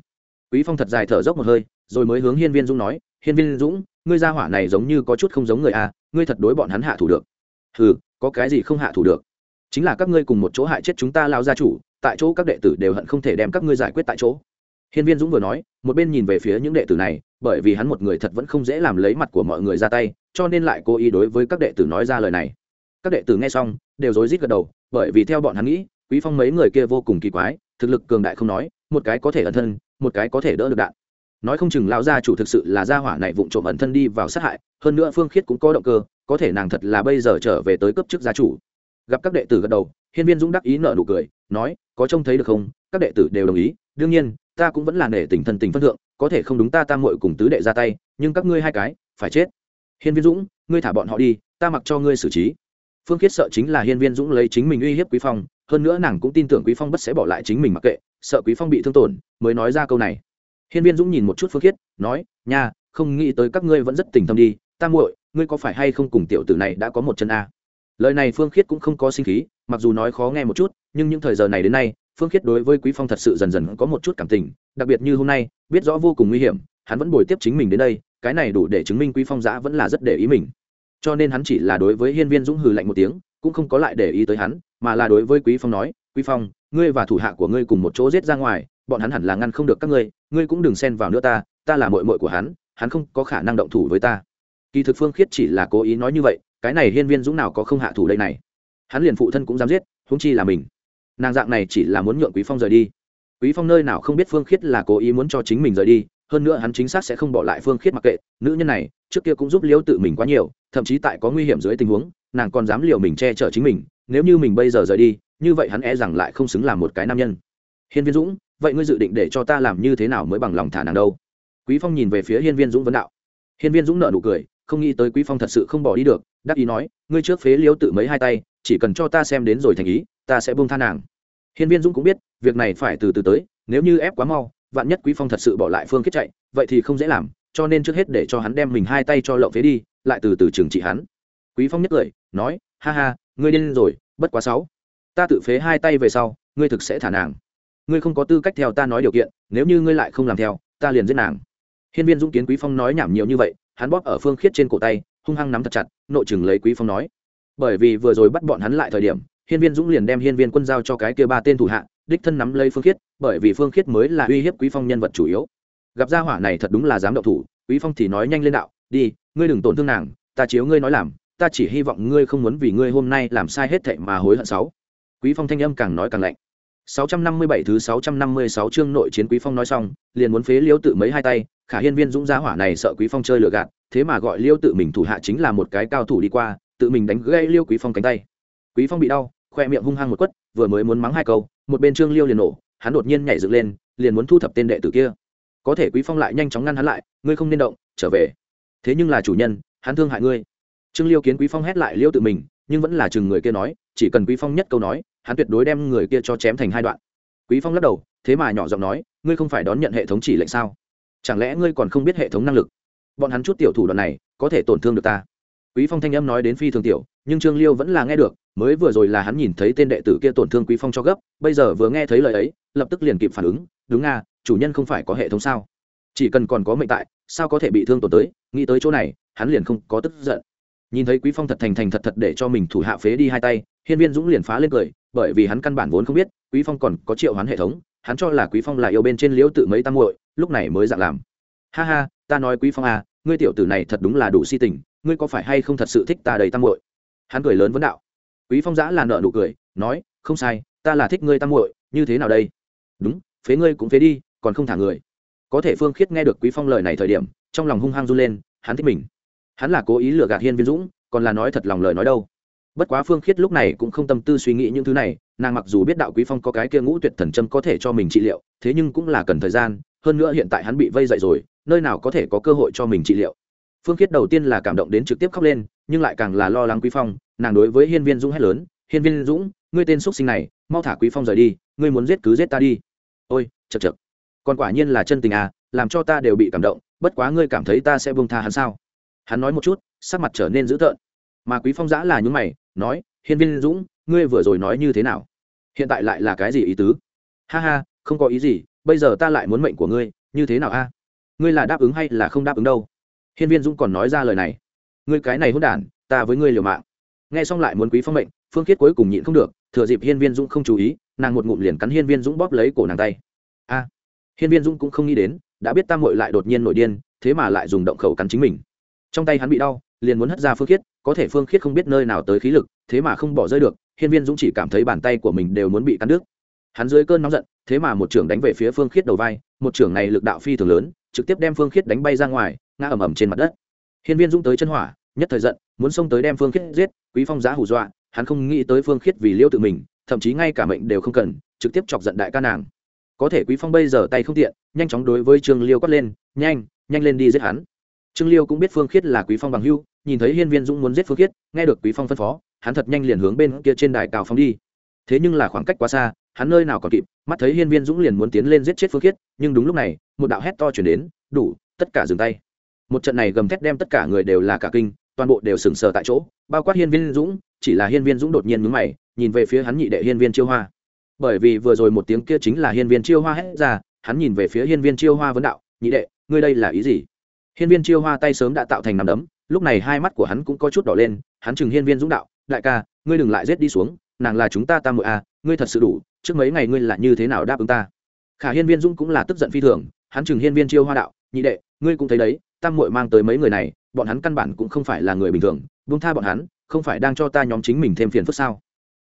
Quý phong thật dài thở dốc một hơi, rồi mới hướng hiên viên dũng nói, hiên viên dũng, ngươi gia hỏa này giống như có chút không giống người a, ngươi thật đối bọn hắn hạ thủ được. Ừ có cái gì không hạ thủ được? Chính là các ngươi cùng một chỗ hại chết chúng ta lao gia chủ, tại chỗ các đệ tử đều hận không thể đem các ngươi giải quyết tại chỗ. Hiên viên dũng vừa nói, một bên nhìn về phía những đệ tử này, bởi vì hắn một người thật vẫn không dễ làm lấy mặt của mọi người ra tay, cho nên lại cố ý đối với các đệ tử nói ra lời này. Các đệ tử nghe xong, đều rối rít gật đầu, bởi vì theo bọn hắn nghĩ, quý phong mấy người kia vô cùng kỳ quái, thực lực cường đại không nói, một cái có thể ẩn thân, một cái có thể đỡ được đạn. Nói không chừng lão gia chủ thực sự là gia hỏa này vụng trộm ẩn thân đi vào sát hại, hơn nữa phương khiết cũng có động cơ, có thể nàng thật là bây giờ trở về tới cấp chức gia chủ gặp các đệ tử gật đầu, hiên viên dũng đắc ý nở nụ cười, nói, có trông thấy được không? Các đệ tử đều đồng ý. Đương nhiên, ta cũng vẫn là nể tình thân tình phân thượng, có thể không đúng ta tam muội cùng tứ đệ ra tay, nhưng các ngươi hai cái, phải chết. Hiên viên dũng, ngươi thả bọn họ đi, ta mặc cho ngươi xử trí. Phương khiết sợ chính là hiên viên dũng lấy chính mình uy hiếp quý phong, hơn nữa nàng cũng tin tưởng quý phong bất sẽ bỏ lại chính mình mặc kệ, sợ quý phong bị thương tổn, mới nói ra câu này. Hiên viên dũng nhìn một chút phương khiết, nói, nha, không nghĩ tới các ngươi vẫn rất tình thâm đi ta muội, ngươi có phải hay không cùng tiểu tử này đã có một chân a? Lời này phương khiết cũng không có sinh khí, mặc dù nói khó nghe một chút, nhưng những thời giờ này đến nay, phương khiết đối với quý phong thật sự dần dần có một chút cảm tình, đặc biệt như hôm nay, biết rõ vô cùng nguy hiểm, hắn vẫn bồi tiếp chính mình đến đây, cái này đủ để chứng minh quý phong giã vẫn là rất để ý mình. Cho nên hắn chỉ là đối với hiên viên dũng hừ lạnh một tiếng, cũng không có lại để ý tới hắn, mà là đối với quý phong nói, quý phong, ngươi và thủ hạ của ngươi cùng một chỗ giết ra ngoài, bọn hắn hẳn là ngăn không được các ngươi ngươi cũng đừng xen vào nữa ta ta là mội mội của hắn hắn không có khả năng động thủ với ta. Kỳ thực phương khiết chỉ là cố ý nói như vậy cái này hiên viên dũng nào có không hạ thủ đây này? Hắn liền phụ thân cũng dám giết húng chi là mình. Nàng dạng này chỉ là muốn nhượng quý phong rời đi. Quý phong nơi nào không biết phương khiết là cố ý muốn cho chính mình rời đi, hơn nữa hắn chính xác sẽ không bỏ lại phương khiết mặc kệ. Nữ nhân này, trước kia cũng giúp liễu tự mình quá nhiều, thậm chí tại có nguy hiểm dưới tình huống, nàng còn dám liều mình che chở chính mình. Nếu như mình bây giờ rời đi, như vậy hắn e rằng lại không xứng làm một cái nam nhân. Hiên viên dũng, vậy ngươi dự định để cho ta làm như thế nào mới bằng lòng thả nàng đâu? Quý phong nhìn về phía hiên viên dũng vấn đạo. Hiên viên dũng nợ nụ cười không nghĩ tới quý phong thật sự không bỏ đi được, đắc ý nói, ngươi trước phế liếu tự mấy hai tay, chỉ cần cho ta xem đến rồi thành ý, ta sẽ buông tha nàng. Hiên viên dũng cũng biết, việc này phải từ từ tới, nếu như ép quá mau, vạn nhất quý phong thật sự bỏ lại phương kết chạy, vậy thì không dễ làm, cho nên trước hết để cho hắn đem mình hai tay cho lộng phế đi, lại từ từ trừng trị hắn. Quý phong nhất cười nói, ha ha, ngươi điên rồi, bất quá sáu. Ta tự phế hai tay về sau, ngươi thực sẽ thả nàng. Ngươi không có tư cách theo ta nói điều kiện, nếu như ngươi lại không làm theo, ta liền giết nàng. Hiên viên dũng kiến quý phong nói nhảm nhiều như vậy hắn bóp ở phương khiết trên cổ tay, hung hăng nắm thật chặt, nội chừng lấy quý phong nói. Bởi vì vừa rồi bắt bọn hắn lại thời điểm, hiên viên dũng liền đem hiên viên quân giao cho cái kia ba tên thủ hạ, đích thân nắm lấy phương khiết, bởi vì phương khiết mới là uy hiếp quý phong nhân vật chủ yếu. Gặp gia hỏa này thật đúng là dám động thủ, quý phong thì nói nhanh lên đạo, đi, ngươi đừng tổn thương nàng, ta chiếu ngươi nói làm, ta chỉ hy vọng ngươi không muốn vì ngươi hôm nay làm sai hết thệ mà hối hận sáu quý phong thanh âm càng nói càng lạnh. 657 thứ 656 chương nội chiến quý phong nói xong, liền muốn phế liêu tự mấy hai tay, khả hiên viên dũng gia hỏa này sợ quý phong chơi lừa gạt, thế mà gọi liêu tự mình thủ hạ chính là một cái cao thủ đi qua, tự mình đánh gãy liêu quý phong cánh tay. Quý phong bị đau, khoe miệng hung hăng một quất, vừa mới muốn mắng hai câu, một bên trương liêu liền nổ, hắn đột nhiên nhảy dựng lên, liền muốn thu thập tên đệ tử kia. Có thể quý phong lại nhanh chóng ngăn hắn lại, ngươi không nên động, trở về. Thế nhưng là chủ nhân, hắn thương hại ngươi. Trương liêu kiến quý phong hét lại liêu tự mình, nhưng vẫn là chừng người kia nói, chỉ cần quý phong nhất câu nói hắn tuyệt đối đem người kia cho chém thành hai đoạn. Quý phong lắc đầu, thế mà nhỏ giọng nói, ngươi không phải đón nhận hệ thống chỉ lệnh sao? Chẳng lẽ ngươi còn không biết hệ thống năng lực? Bọn hắn chút tiểu thủ đoạn này, có thể tổn thương được ta. Quý phong thanh âm nói đến phi thường tiểu, nhưng trương liêu vẫn là nghe được, mới vừa rồi là hắn nhìn thấy tên đệ tử kia tổn thương quý phong cho gấp, bây giờ vừa nghe thấy lời ấy, lập tức liền kịp phản ứng, đúng nga, chủ nhân không phải có hệ thống sao? Chỉ cần còn có mệnh tại, sao có thể bị thương tổn tới? Nghĩ tới chỗ này, hắn liền không có tức giận. Nhìn thấy quý phong thật thành thành thật thật để cho mình thủ hạ phế đi hai tay, hiên viên dũng liền phá lên cười bởi vì hắn căn bản vốn không biết, quý phong còn có triệu hoán hệ thống, hắn cho là quý phong là yêu bên trên liễu tự mấy tam muội, lúc này mới dạng làm. Ha ha, ta nói quý phong à ngươi tiểu tử này thật đúng là đủ si tình, ngươi có phải hay không thật sự thích ta đầy tam muội? Hắn cười lớn vấn đạo. Quý phong giã là nợ nụ cười, nói, không sai, ta là thích ngươi tam muội, như thế nào đây? Đúng, phế ngươi cũng phế đi, còn không thả người. Có thể phương khiết nghe được quý phong lời này thời điểm, trong lòng hung hăng run lên, hắn thích mình. Hắn là cố ý lừa gạt hiên viên dũng, còn là nói thật lòng lời nói đâu bất quá phương khiết lúc này cũng không tâm tư suy nghĩ những thứ này, nàng mặc dù biết đạo quý phong có cái kia ngũ tuyệt thần châm có thể cho mình trị liệu, thế nhưng cũng là cần thời gian, hơn nữa hiện tại hắn bị vây dậy rồi, nơi nào có thể có cơ hội cho mình trị liệu. Phương khiết đầu tiên là cảm động đến trực tiếp khóc lên, nhưng lại càng là lo lắng quý phong, nàng đối với hiên viên dũng hét lớn, hiên viên dũng, ngươi tên xuất sinh này, mau thả quý phong rời đi, ngươi muốn giết cứ giết ta đi. Ôi chật chật còn quả nhiên là chân tình à làm cho ta đều bị cảm động, bất quá ngươi cảm thấy ta sẽ buông tha hắn sao? Hắn nói một chút, sắc mặt trở nên dữ tợn mà quý phong giã là những mày, nói, hiên viên dũng, ngươi vừa rồi nói như thế nào? Hiện tại lại là cái gì ý tứ? Ha ha, không có ý gì, bây giờ ta lại muốn mệnh của ngươi, như thế nào a? Ngươi là đáp ứng hay là không đáp ứng đâu? Hiên viên dũng còn nói ra lời này, ngươi cái này hôn đản, ta với ngươi liều mạng. Nghe xong lại muốn quý phong mệnh, phương khiết cuối cùng nhịn không được, thừa dịp hiên viên dũng không chú ý, nàng một ngụm liền cắn hiên viên dũng bóp lấy cổ nàng tay. A, hiên viên dũng cũng không nghĩ đến, đã biết tam muội lại đột nhiên nổi điên, thế mà lại dùng động khẩu cắn chính mình. Trong tay hắn bị đau liền muốn hất ra phương khiết, có thể phương khiết không biết nơi nào tới khí lực, thế mà không bỏ rơi được, hiên viên dũng chỉ cảm thấy bàn tay của mình đều muốn bị cắn đứt. Hắn dưới cơn nóng giận, thế mà một trưởng đánh về phía phương khiết đầu vai, một trưởng này lực đạo phi thường lớn, trực tiếp đem phương khiết đánh bay ra ngoài, ngã ầm ầm trên mặt đất. Hiên viên dũng tới chân hỏa, nhất thời giận, muốn xông tới đem phương khiết giết, quý phong giá hù dọa, hắn không nghĩ tới phương khiết vì liêu tự mình, thậm chí ngay cả mệnh đều không cần, trực tiếp chọc giận đại ca nàng. Có thể quý phong bây giờ tay không tiện, nhanh chóng đối với trương liêu quát lên, nhanh nhanh lên đi giết hắn. Trương liêu cũng biết phương khiết là quý phong bằng hưu nhìn thấy hiên viên dũng muốn giết phương khiết, nghe được quý phong phân phó, hắn thật nhanh liền hướng bên kia trên đài cao phóng đi. Thế nhưng là khoảng cách quá xa, hắn nơi nào còn kịp, mắt thấy hiên viên dũng liền muốn tiến lên giết chết phương khiết, nhưng đúng lúc này, một đạo hét to chuyển đến, đủ, tất cả dừng tay. Một trận này gầm thét đem tất cả người đều là cả kinh, toàn bộ đều sừng sờ tại chỗ, bao quát hiên viên dũng, chỉ là hiên viên dũng đột nhiên mướn mày, nhìn về phía hắn nhị đệ hiên viên chiêu hoa. Bởi vì vừa rồi một tiếng kia chính là hiên viên chiêu hoa hét ra, hắn nhìn về phía hiên viên chiêu hoa vấn đạo, nhị đệ, ngươi đây là ý gì? Hiên viên chiêu hoa tay sớm đã tạo thành nằm đấm lúc này hai mắt của hắn cũng có chút đỏ lên, hắn chừng hiên viên dũng đạo, đại ca, ngươi đừng lại rết đi xuống, nàng là chúng ta tam mội à ngươi thật sự đủ, trước mấy ngày ngươi là như thế nào đáp ứng ta? Khả hiên viên dũng cũng là tức giận phi thường, hắn chừng hiên viên chiêu hoa đạo, nhị đệ, ngươi cũng thấy đấy, tam muội mang tới mấy người này, bọn hắn căn bản cũng không phải là người bình thường, buông tha bọn hắn, không phải đang cho ta nhóm chính mình thêm phiền phức sao?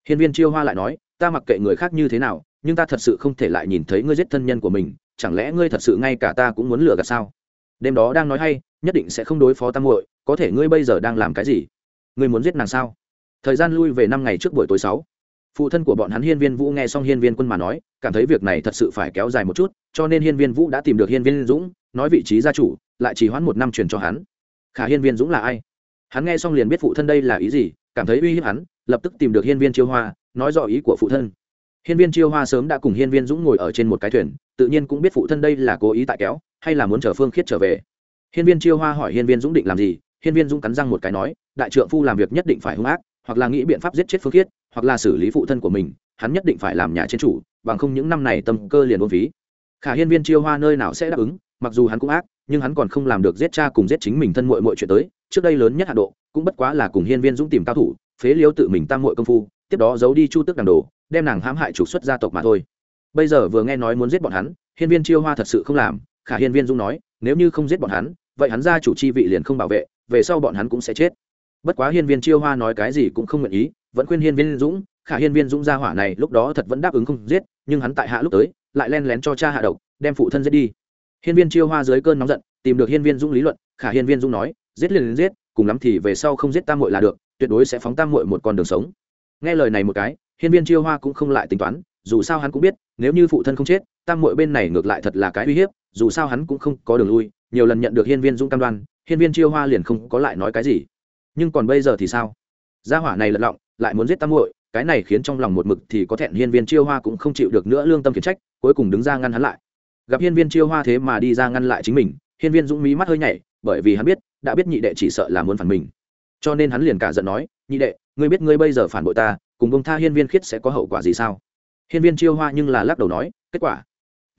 Hiên viên chiêu hoa lại nói, ta mặc kệ người khác như thế nào, nhưng ta thật sự không thể lại nhìn thấy ngươi giết thân nhân của mình, chẳng lẽ ngươi thật sự ngay cả ta cũng muốn lừa gạt sao? Đêm đó đang nói hay, nhất định sẽ không đối phó tam muội có thể ngươi bây giờ đang làm cái gì ngươi muốn giết nàng sao thời gian lui về năm ngày trước buổi tối sáu phụ thân của bọn hắn hiên viên vũ nghe xong hiên viên quân mà nói cảm thấy việc này thật sự phải kéo dài một chút cho nên hiên viên vũ đã tìm được hiên viên dũng nói vị trí gia chủ lại chỉ hoãn một năm truyền cho hắn khả hiên viên dũng là ai hắn nghe xong liền biết phụ thân đây là ý gì cảm thấy uy hiếp hắn lập tức tìm được hiên viên chiêu hoa nói rõ ý của phụ thân hiên viên chiêu hoa sớm đã cùng hiên viên dũng ngồi ở trên một cái thuyền tự nhiên cũng biết phụ thân đây là cố ý tại kéo hay là muốn chờ phương khiết trở về hiên viên chiêu hoa hỏi hiên viên dũng định làm gì hiên viên dũng cắn răng một cái nói, đại trượng phu làm việc nhất định phải hung ác, hoặc là nghĩ biện pháp giết chết phương khiết, hoặc là xử lý phụ thân của mình, hắn nhất định phải làm nhà trên chủ, bằng không những năm này tâm cơ liền ôn phí. Khả hiên viên chiêu hoa nơi nào sẽ đáp ứng, mặc dù hắn cũng ác, nhưng hắn còn không làm được giết cha cùng giết chính mình thân mội mội chuyện tới, trước đây lớn nhất hạ độ, cũng bất quá là cùng hiên viên dũng tìm cao thủ, phế liêu tự mình tam mội công phu, tiếp đó giấu đi chu tức đằng đồ, đem nàng hãm hại trục xuất gia tộc mà thôi. Bây giờ vừa nghe nói muốn giết bọn hắn, hiên viên chiêu hoa thật sự không làm, khả hiên viên dũng nói, nếu như không giết bọn hắn, vậy hắn ra chủ chi vị liền không bảo vệ về sau bọn hắn cũng sẽ chết. Bất quá hiên viên chiêu hoa nói cái gì cũng không nguyện ý, vẫn khuyên hiên viên dũng, khả hiên viên dũng ra hỏa này lúc đó thật vẫn đáp ứng không giết, nhưng hắn tại hạ lúc tới, lại len lén cho cha hạ độc, đem phụ thân giết đi. Hiên viên chiêu hoa dưới cơn nóng giận, tìm được hiên viên dũng lý luận, khả hiên viên dũng nói, giết liền đến giết, cùng lắm thì về sau không giết tam muội là được, tuyệt đối sẽ phóng tam muội một con đường sống. Nghe lời này một cái, hiên viên chiêu hoa cũng không lại tính toán, dù sao hắn cũng biết, nếu như phụ thân không chết, tam muội bên này ngược lại thật là cái uy hiếp, dù sao hắn cũng không có đường lui nhiều lần nhận được hiên viên dũng cam đoan, hiên viên chiêu hoa liền không có lại nói cái gì. Nhưng còn bây giờ thì sao? Gia hỏa này lật lọng, lại muốn giết tam muội, cái này khiến trong lòng một mực thì có thẹn hiên viên chiêu hoa cũng không chịu được nữa lương tâm khiển trách, cuối cùng đứng ra ngăn hắn lại. Gặp hiên viên chiêu hoa thế mà đi ra ngăn lại chính mình, hiên viên dũng mí mắt hơi nhảy, bởi vì hắn biết, đã biết nhị đệ chỉ sợ là muốn phản mình. Cho nên hắn liền cả giận nói, nhị đệ, ngươi biết ngươi bây giờ phản bội ta, cùng bông tha hiên viên khiết sẽ có hậu quả gì sao? Hiên viên chiêu hoa nhưng là lắc đầu nói, kết quả?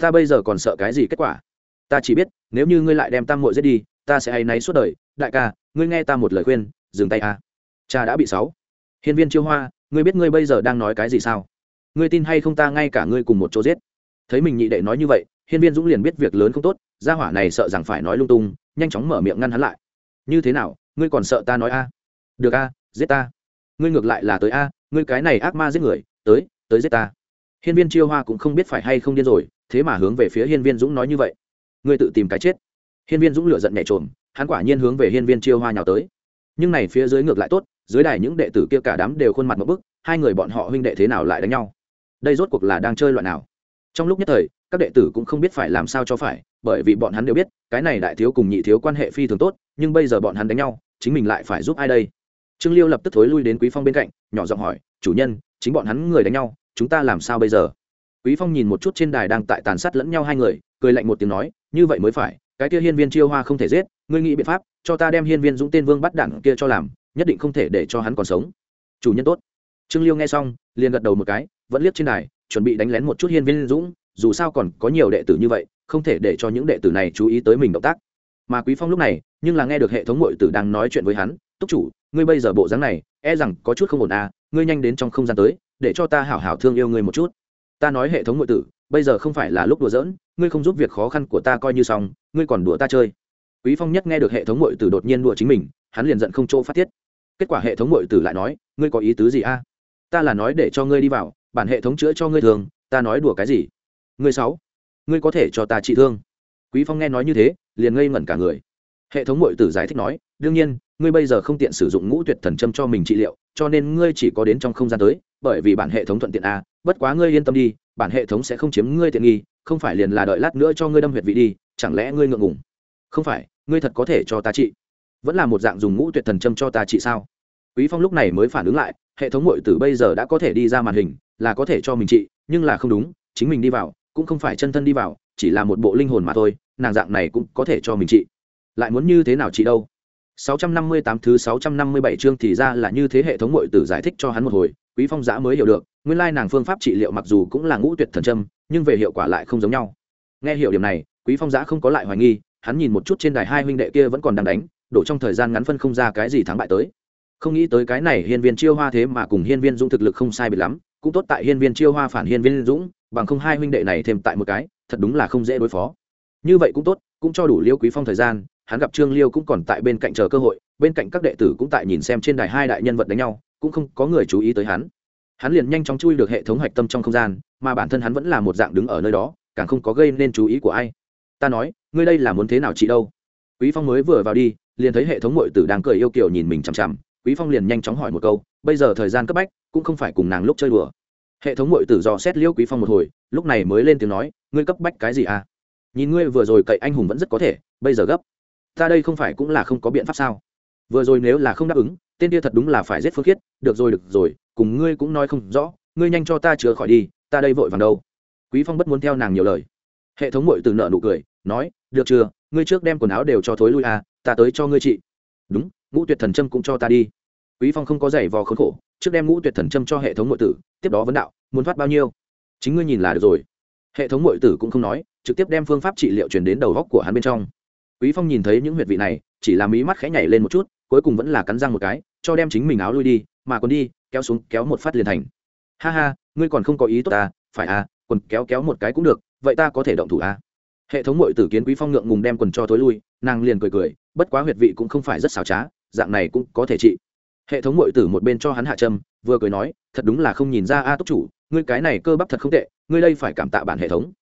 Ta bây giờ còn sợ cái gì kết quả? Ta chỉ biết, nếu như ngươi lại đem tam muội giết đi, ta sẽ hay náy suốt đời. Đại ca, ngươi nghe ta một lời khuyên, dừng tay a. Cha đã bị sáu. Hiên viên chiêu hoa, ngươi biết ngươi bây giờ đang nói cái gì sao? Ngươi tin hay không ta ngay cả ngươi cùng một chỗ giết? Thấy mình nhị đệ nói như vậy, hiên viên dũng liền biết việc lớn không tốt, gia hỏa này sợ rằng phải nói lung tung, nhanh chóng mở miệng ngăn hắn lại. Như thế nào, ngươi còn sợ ta nói a? Được a, giết ta. Ngươi ngược lại là tới a, ngươi cái này ác ma giết người, tới tới giết ta. Hiên viên chiêu hoa cũng không biết phải hay không điên rồi, thế mà hướng về phía hiên viên dũng nói như vậy ngươi tự tìm cái chết. Hiên viên dũng lửa giận nhảy trộm hắn quả nhiên hướng về hiên viên chiêu hoa nhào tới. Nhưng này phía dưới ngược lại tốt, dưới đài những đệ tử kia cả đám đều khuôn mặt một bức, hai người bọn họ huynh đệ thế nào lại đánh nhau? Đây rốt cuộc là đang chơi loại nào? Trong lúc nhất thời, các đệ tử cũng không biết phải làm sao cho phải, bởi vì bọn hắn đều biết, cái này đại thiếu cùng nhị thiếu quan hệ phi thường tốt, nhưng bây giờ bọn hắn đánh nhau, chính mình lại phải giúp ai đây? Trương liêu lập tức thối lui đến quý phong bên cạnh, nhỏ giọng hỏi, chủ nhân, chính bọn hắn người đánh nhau, chúng ta làm sao bây giờ? Quý phong nhìn một chút trên đài đang tại tàn sát lẫn nhau hai người, cười lạnh một tiếng nói, như vậy mới phải, cái kia hiên viên chiêu hoa không thể giết, ngươi nghĩ biện pháp, cho ta đem hiên viên dũng tên vương bắt đảng kia cho làm, nhất định không thể để cho hắn còn sống. Chủ nhân tốt. Trương liêu nghe xong, liền gật đầu một cái, vẫn liếc trên đài, chuẩn bị đánh lén một chút hiên viên dũng, dù sao còn có nhiều đệ tử như vậy, không thể để cho những đệ tử này chú ý tới mình động tác. Mà quý phong lúc này, nhưng là nghe được hệ thống mội tử đang nói chuyện với hắn, túc chủ, ngươi bây giờ bộ dáng này e rằng có chút không ổn à ngươi nhanh đến trong không gian tới, để cho ta hảo hảo thương yêu ngươi một chút ta nói hệ thống ngụy tử, bây giờ không phải là lúc đùa giỡn, ngươi không giúp việc khó khăn của ta coi như xong, ngươi còn đùa ta chơi. Quý phong nhất nghe được hệ thống ngụy tử đột nhiên đùa chính mình, hắn liền giận không chỗ phát tiết. Kết quả hệ thống ngụy tử lại nói, ngươi có ý tứ gì a? Ta là nói để cho ngươi đi vào, bản hệ thống chữa cho ngươi thường, ta nói đùa cái gì? Ngươi sáu ngươi có thể cho ta trị thương. Quý phong nghe nói như thế, liền ngây ngẩn cả người. Hệ thống mội tử giải thích nói, đương nhiên, ngươi bây giờ không tiện sử dụng ngũ tuyệt thần châm cho mình trị liệu, cho nên ngươi chỉ có đến trong không gian tới bởi vì bản hệ thống thuận tiện a bất quá ngươi yên tâm đi, bản hệ thống sẽ không chiếm ngươi tiện nghi, không phải liền là đợi lát nữa cho ngươi đâm huyệt vị đi, chẳng lẽ ngươi ngượng ngùng? Không phải, ngươi thật có thể cho ta trị. Vẫn là một dạng dùng ngũ tuyệt thần châm cho ta trị sao? Quý phong lúc này mới phản ứng lại, hệ thống mội tử bây giờ đã có thể đi ra màn hình, là có thể cho mình trị, nhưng là không đúng, chính mình đi vào, cũng không phải chân thân đi vào, chỉ là một bộ linh hồn mà thôi, nàng dạng này cũng có thể cho mình trị. Lại muốn như thế nào trị đâu? 658 thứ 657 chương thì ra là như thế hệ thống mội tử giải thích cho hắn một hồi quý phong giã mới hiểu được, nguyên lai nàng phương pháp trị liệu mặc dù cũng là ngũ tuyệt thần châm, nhưng về hiệu quả lại không giống nhau. Nghe hiểu điểm này, quý phong giã không có lại hoài nghi, hắn nhìn một chút trên đài hai huynh đệ kia vẫn còn đang đánh, đổ trong thời gian ngắn phân không ra cái gì thắng bại tới. Không nghĩ tới cái này hiên viên chiêu hoa thế mà cùng hiên viên dũng thực lực không sai biệt lắm, cũng tốt tại hiên viên chiêu hoa phản hiên viên dũng, bằng không hai huynh đệ này thêm tại một cái, thật đúng là không dễ đối phó. Như vậy cũng tốt, cũng cho đủ liêu quý phong thời gian hắn gặp trương liêu cũng còn tại bên cạnh chờ cơ hội, bên cạnh các đệ tử cũng tại nhìn xem trên đài hai đại nhân vật đánh nhau, cũng không có người chú ý tới hắn. Hắn liền nhanh chóng chui được hệ thống hạch tâm trong không gian, mà bản thân hắn vẫn là một dạng đứng ở nơi đó, càng không có gây nên chú ý của ai. Ta nói, ngươi đây là muốn thế nào chị đâu? Quý phong mới vừa vào đi, liền thấy hệ thống mội tử đang cười yêu kiều nhìn mình chằm chằm, quý phong liền nhanh chóng hỏi một câu, bây giờ thời gian cấp bách, cũng không phải cùng nàng lúc chơi đùa. Hệ thống mội tử dò xét liễu quý phong một hồi, lúc này mới lên tiếng nói, ngươi cấp bách cái gì à? Nhìn ngươi vừa rồi cậy anh hùng vẫn rất có thể, bây giờ gấp ta đây không phải cũng là không có biện pháp sao? Vừa rồi nếu là không đáp ứng, tên kia thật đúng là phải giết phương khiết. Được rồi được rồi, cùng ngươi cũng nói không rõ. Ngươi nhanh cho ta chữa khỏi đi, ta đây vội vàng đâu. Quý phong bất muốn theo nàng nhiều lời. Hệ thống mội từ nợ nụ cười, nói, được chưa? Ngươi trước đem quần áo đều cho thối lui à ta tới cho ngươi chị. Đúng, ngũ tuyệt thần châm cũng cho ta đi. Quý phong không có giày vò khốn khổ, trước đem ngũ tuyệt thần châm cho hệ thống mội tử, tiếp đó vấn đạo, muốn thoát bao nhiêu? Chính ngươi nhìn là được rồi. Hệ thống mội tử cũng không nói, trực tiếp đem phương pháp trị liệu truyền đến đầu góc của hắn bên trong quý phong nhìn thấy những huyệt vị này, chỉ là mí mắt khẽ nhảy lên một chút, cuối cùng vẫn là cắn răng một cái, cho đem chính mình áo lui đi, mà còn đi, kéo xuống, kéo một phát liền thành. Ha ha, ngươi còn không có ý tốt ta phải à quần kéo kéo một cái cũng được, vậy ta có thể động thủ à? Hệ thống mội tử kiến quý phong ngượng ngùng đem quần cho thối lui, nàng liền cười cười, bất quá huyệt vị cũng không phải rất xảo trá, dạng này cũng có thể trị. Hệ thống mội tử một bên cho hắn hạ trâm vừa cười nói, thật đúng là không nhìn ra a túc chủ, ngươi cái này cơ bắp thật không tệ, ngươi đây phải cảm tạ bản hệ thống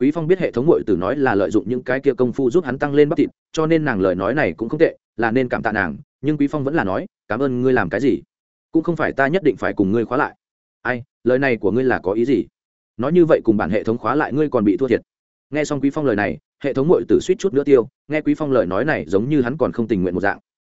quý phong biết hệ thống muội tử nói là lợi dụng những cái kia công phu giúp hắn tăng lên bắp thịt, cho nên nàng lời nói này cũng không tệ, là nên cảm tạ nàng, nhưng quý phong vẫn là nói, cảm ơn ngươi làm cái gì? Cũng không phải ta nhất định phải cùng ngươi khóa lại. Ai, lời này của ngươi là có ý gì? Nói như vậy cùng bản hệ thống khóa lại ngươi còn bị thua thiệt. Nghe xong quý phong lời này, hệ thống muội tử suýt chút nữa tiêu, nghe quý phong lời nói này giống như hắn còn không tình nguyện một dạng.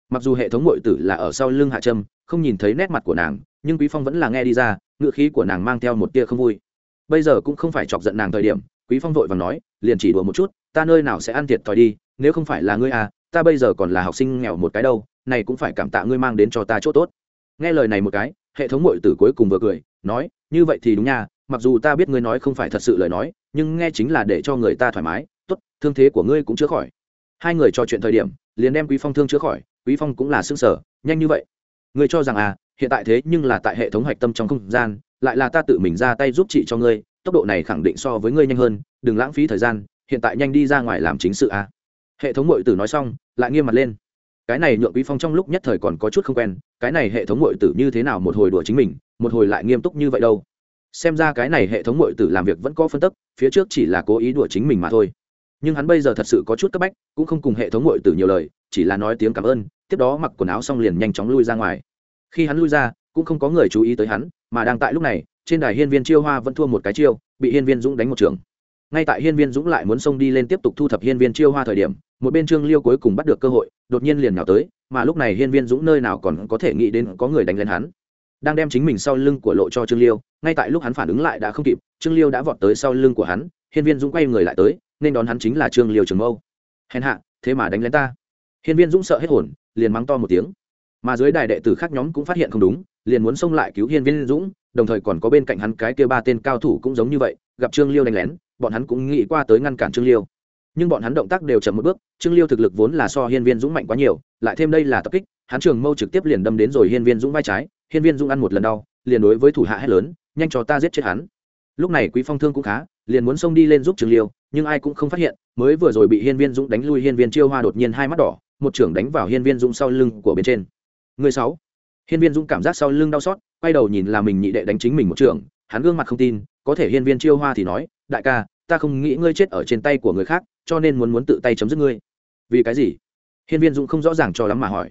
Mặc dù hệ thống muội tử là ở sau lưng hạ trâm, không nhìn thấy nét mặt của nàng, nhưng quý phong vẫn là nghe đi ra ngựa khí của nàng mang theo một tia không vui. Bây giờ cũng không phải chọc giận nàng thời điểm quý phong vội và nói, liền chỉ đùa một chút, ta nơi nào sẽ ăn thiệt thòi đi, nếu không phải là ngươi à ta bây giờ còn là học sinh nghèo một cái đâu, này cũng phải cảm tạ ngươi mang đến cho ta chỗ tốt. Nghe lời này một cái, hệ thống mội tử cuối cùng vừa cười, nói, như vậy thì đúng nha, mặc dù ta biết ngươi nói không phải thật sự lời nói, nhưng nghe chính là để cho người ta thoải mái, tốt, thương thế của ngươi cũng chữa khỏi. Hai người trò chuyện thời điểm, liền đem quý phong thương chữa khỏi, quý phong cũng là xương sở nhanh như vậy, ngươi cho rằng à hiện tại thế nhưng là tại hệ thống hạch tâm trong không gian, lại là ta tự mình ra tay giúp chị cho ngươi tốc độ này khẳng định so với ngươi nhanh hơn, đừng lãng phí thời gian, hiện tại nhanh đi ra ngoài làm chính sự à. Hệ thống mội tử nói xong, lại nghiêm mặt lên. Cái này nhượng quý phong trong lúc nhất thời còn có chút không quen, cái này hệ thống mội tử như thế nào một hồi đùa chính mình, một hồi lại nghiêm túc như vậy đâu. Xem ra cái này hệ thống mội tử làm việc vẫn có phân tức, phía trước chỉ là cố ý đùa chính mình mà thôi. Nhưng hắn bây giờ thật sự có chút cấp bách, cũng không cùng hệ thống mội tử nhiều lời, chỉ là nói tiếng cảm ơn, tiếp đó mặc quần áo xong liền nhanh chóng lui ra ngoài. Khi hắn lui ra, cũng không có người chú ý tới hắn, mà đang tại lúc này trên đài hiên viên chiêu hoa vẫn thua một cái chiêu, bị hiên viên dũng đánh một trường. Ngay tại hiên viên dũng lại muốn xông đi lên tiếp tục thu thập hiên viên chiêu hoa thời điểm, một bên trương liêu cuối cùng bắt được cơ hội, đột nhiên liền nào tới, mà lúc này hiên viên dũng nơi nào còn có thể nghĩ đến có người đánh lên hắn. Đang đem chính mình sau lưng của lộ cho trương liêu, ngay tại lúc hắn phản ứng lại đã không kịp, trương liêu đã vọt tới sau lưng của hắn, hiên viên dũng quay người lại tới, nên đón hắn chính là trương liêu trường mâu. Hèn hạ, thế mà đánh lên ta. Hiên viên dũng sợ hết hồn, liền mắng to một tiếng. Mà dưới đài đệ tử khác nhóm cũng phát hiện không đúng, liền muốn xông lại cứu hiên viên dũng đồng thời còn có bên cạnh hắn cái kia ba tên cao thủ cũng giống như vậy, gặp trương liêu đánh lén, bọn hắn cũng nghĩ qua tới ngăn cản trương liêu. Nhưng bọn hắn động tác đều chậm một bước, trương liêu thực lực vốn là so hiên viên dũng mạnh quá nhiều, lại thêm đây là tập kích, hắn trường mâu trực tiếp liền đâm đến rồi hiên viên dũng vai trái, hiên viên dũng ăn một lần đau, liền đối với thủ hạ hét lớn, nhanh cho ta giết chết hắn. Lúc này quý phong thương cũng khá, liền muốn xông đi lên giúp trương liêu, nhưng ai cũng không phát hiện, mới vừa rồi bị hiên viên dũng đánh lui hiên viên chiêu hoa đột nhiên hai mắt đỏ, một trưởng đánh vào hiên viên dũng sau lưng của bên trên. Người sáu. Hiên viên dũng cảm giác sau lưng đau xót quay đầu nhìn là mình nhị đệ đánh chính mình một trường, hắn gương mặt không tin, có thể hiên viên chiêu hoa thì nói, đại ca, ta không nghĩ ngươi chết ở trên tay của người khác, cho nên muốn muốn tự tay chấm dứt ngươi. Vì cái gì? Hiên viên dũng không rõ ràng cho lắm mà hỏi.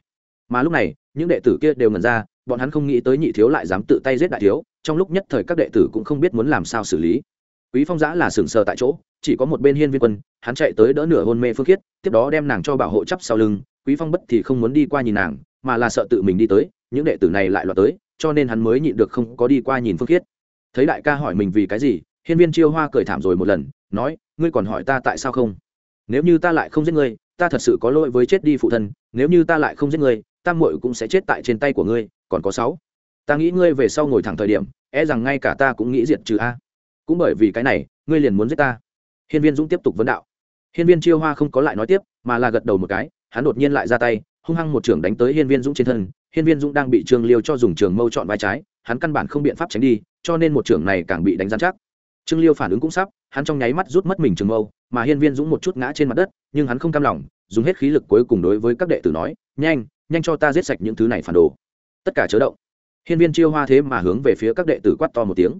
Mà lúc này, những đệ tử kia đều ngần ra, bọn hắn không nghĩ tới nhị thiếu lại dám tự tay giết đại thiếu, trong lúc nhất thời các đệ tử cũng không biết muốn làm sao xử lý. Quý phong giã là sừng sờ tại chỗ, chỉ có một bên hiên viên quân, hắn chạy tới đỡ nửa hôn mê phương khiết, tiếp đó đem nàng cho bảo hộ chắp sau lưng, quý phong bất thì không muốn đi qua nhìn nàng, mà là sợ tự mình đi tới, những đệ tử này lại loạt tới cho nên hắn mới nhịn được không có đi qua nhìn phương khiết. Thấy đại ca hỏi mình vì cái gì, hiên viên chiêu hoa cười thảm rồi một lần, nói, ngươi còn hỏi ta tại sao không? Nếu như ta lại không giết ngươi, ta thật sự có lỗi với chết đi phụ thân, nếu như ta lại không giết ngươi tam muội cũng sẽ chết tại trên tay của ngươi, còn có sáu. Ta nghĩ ngươi về sau ngồi thẳng thời điểm e rằng ngay cả ta cũng nghĩ diệt trừ a. Cũng bởi vì cái này, ngươi liền muốn giết ta. Hiên viên dũng tiếp tục vấn đạo. Hiên viên chiêu hoa không có lại nói tiếp, mà là gật đầu một cái, hắn đột nhiên lại ra tay, hung hăng một trưởng đánh tới hiên viên dũng trên thân hiên viên dũng đang bị trường liêu cho dùng trường mâu chọn vai trái, hắn căn bản không biện pháp tránh đi, cho nên một trưởng này càng bị đánh gián chắc. Trương liêu phản ứng cũng sắp, hắn trong nháy mắt rút mất mình trường mâu, mà hiên viên dũng một chút ngã trên mặt đất, nhưng hắn không cam lòng, dùng hết khí lực cuối cùng đối với các đệ tử nói, nhanh nhanh cho ta giết sạch những thứ này phản đồ. Tất cả chớ động. Hiên viên chiêu hoa thế mà hướng về phía các đệ tử quát to một tiếng.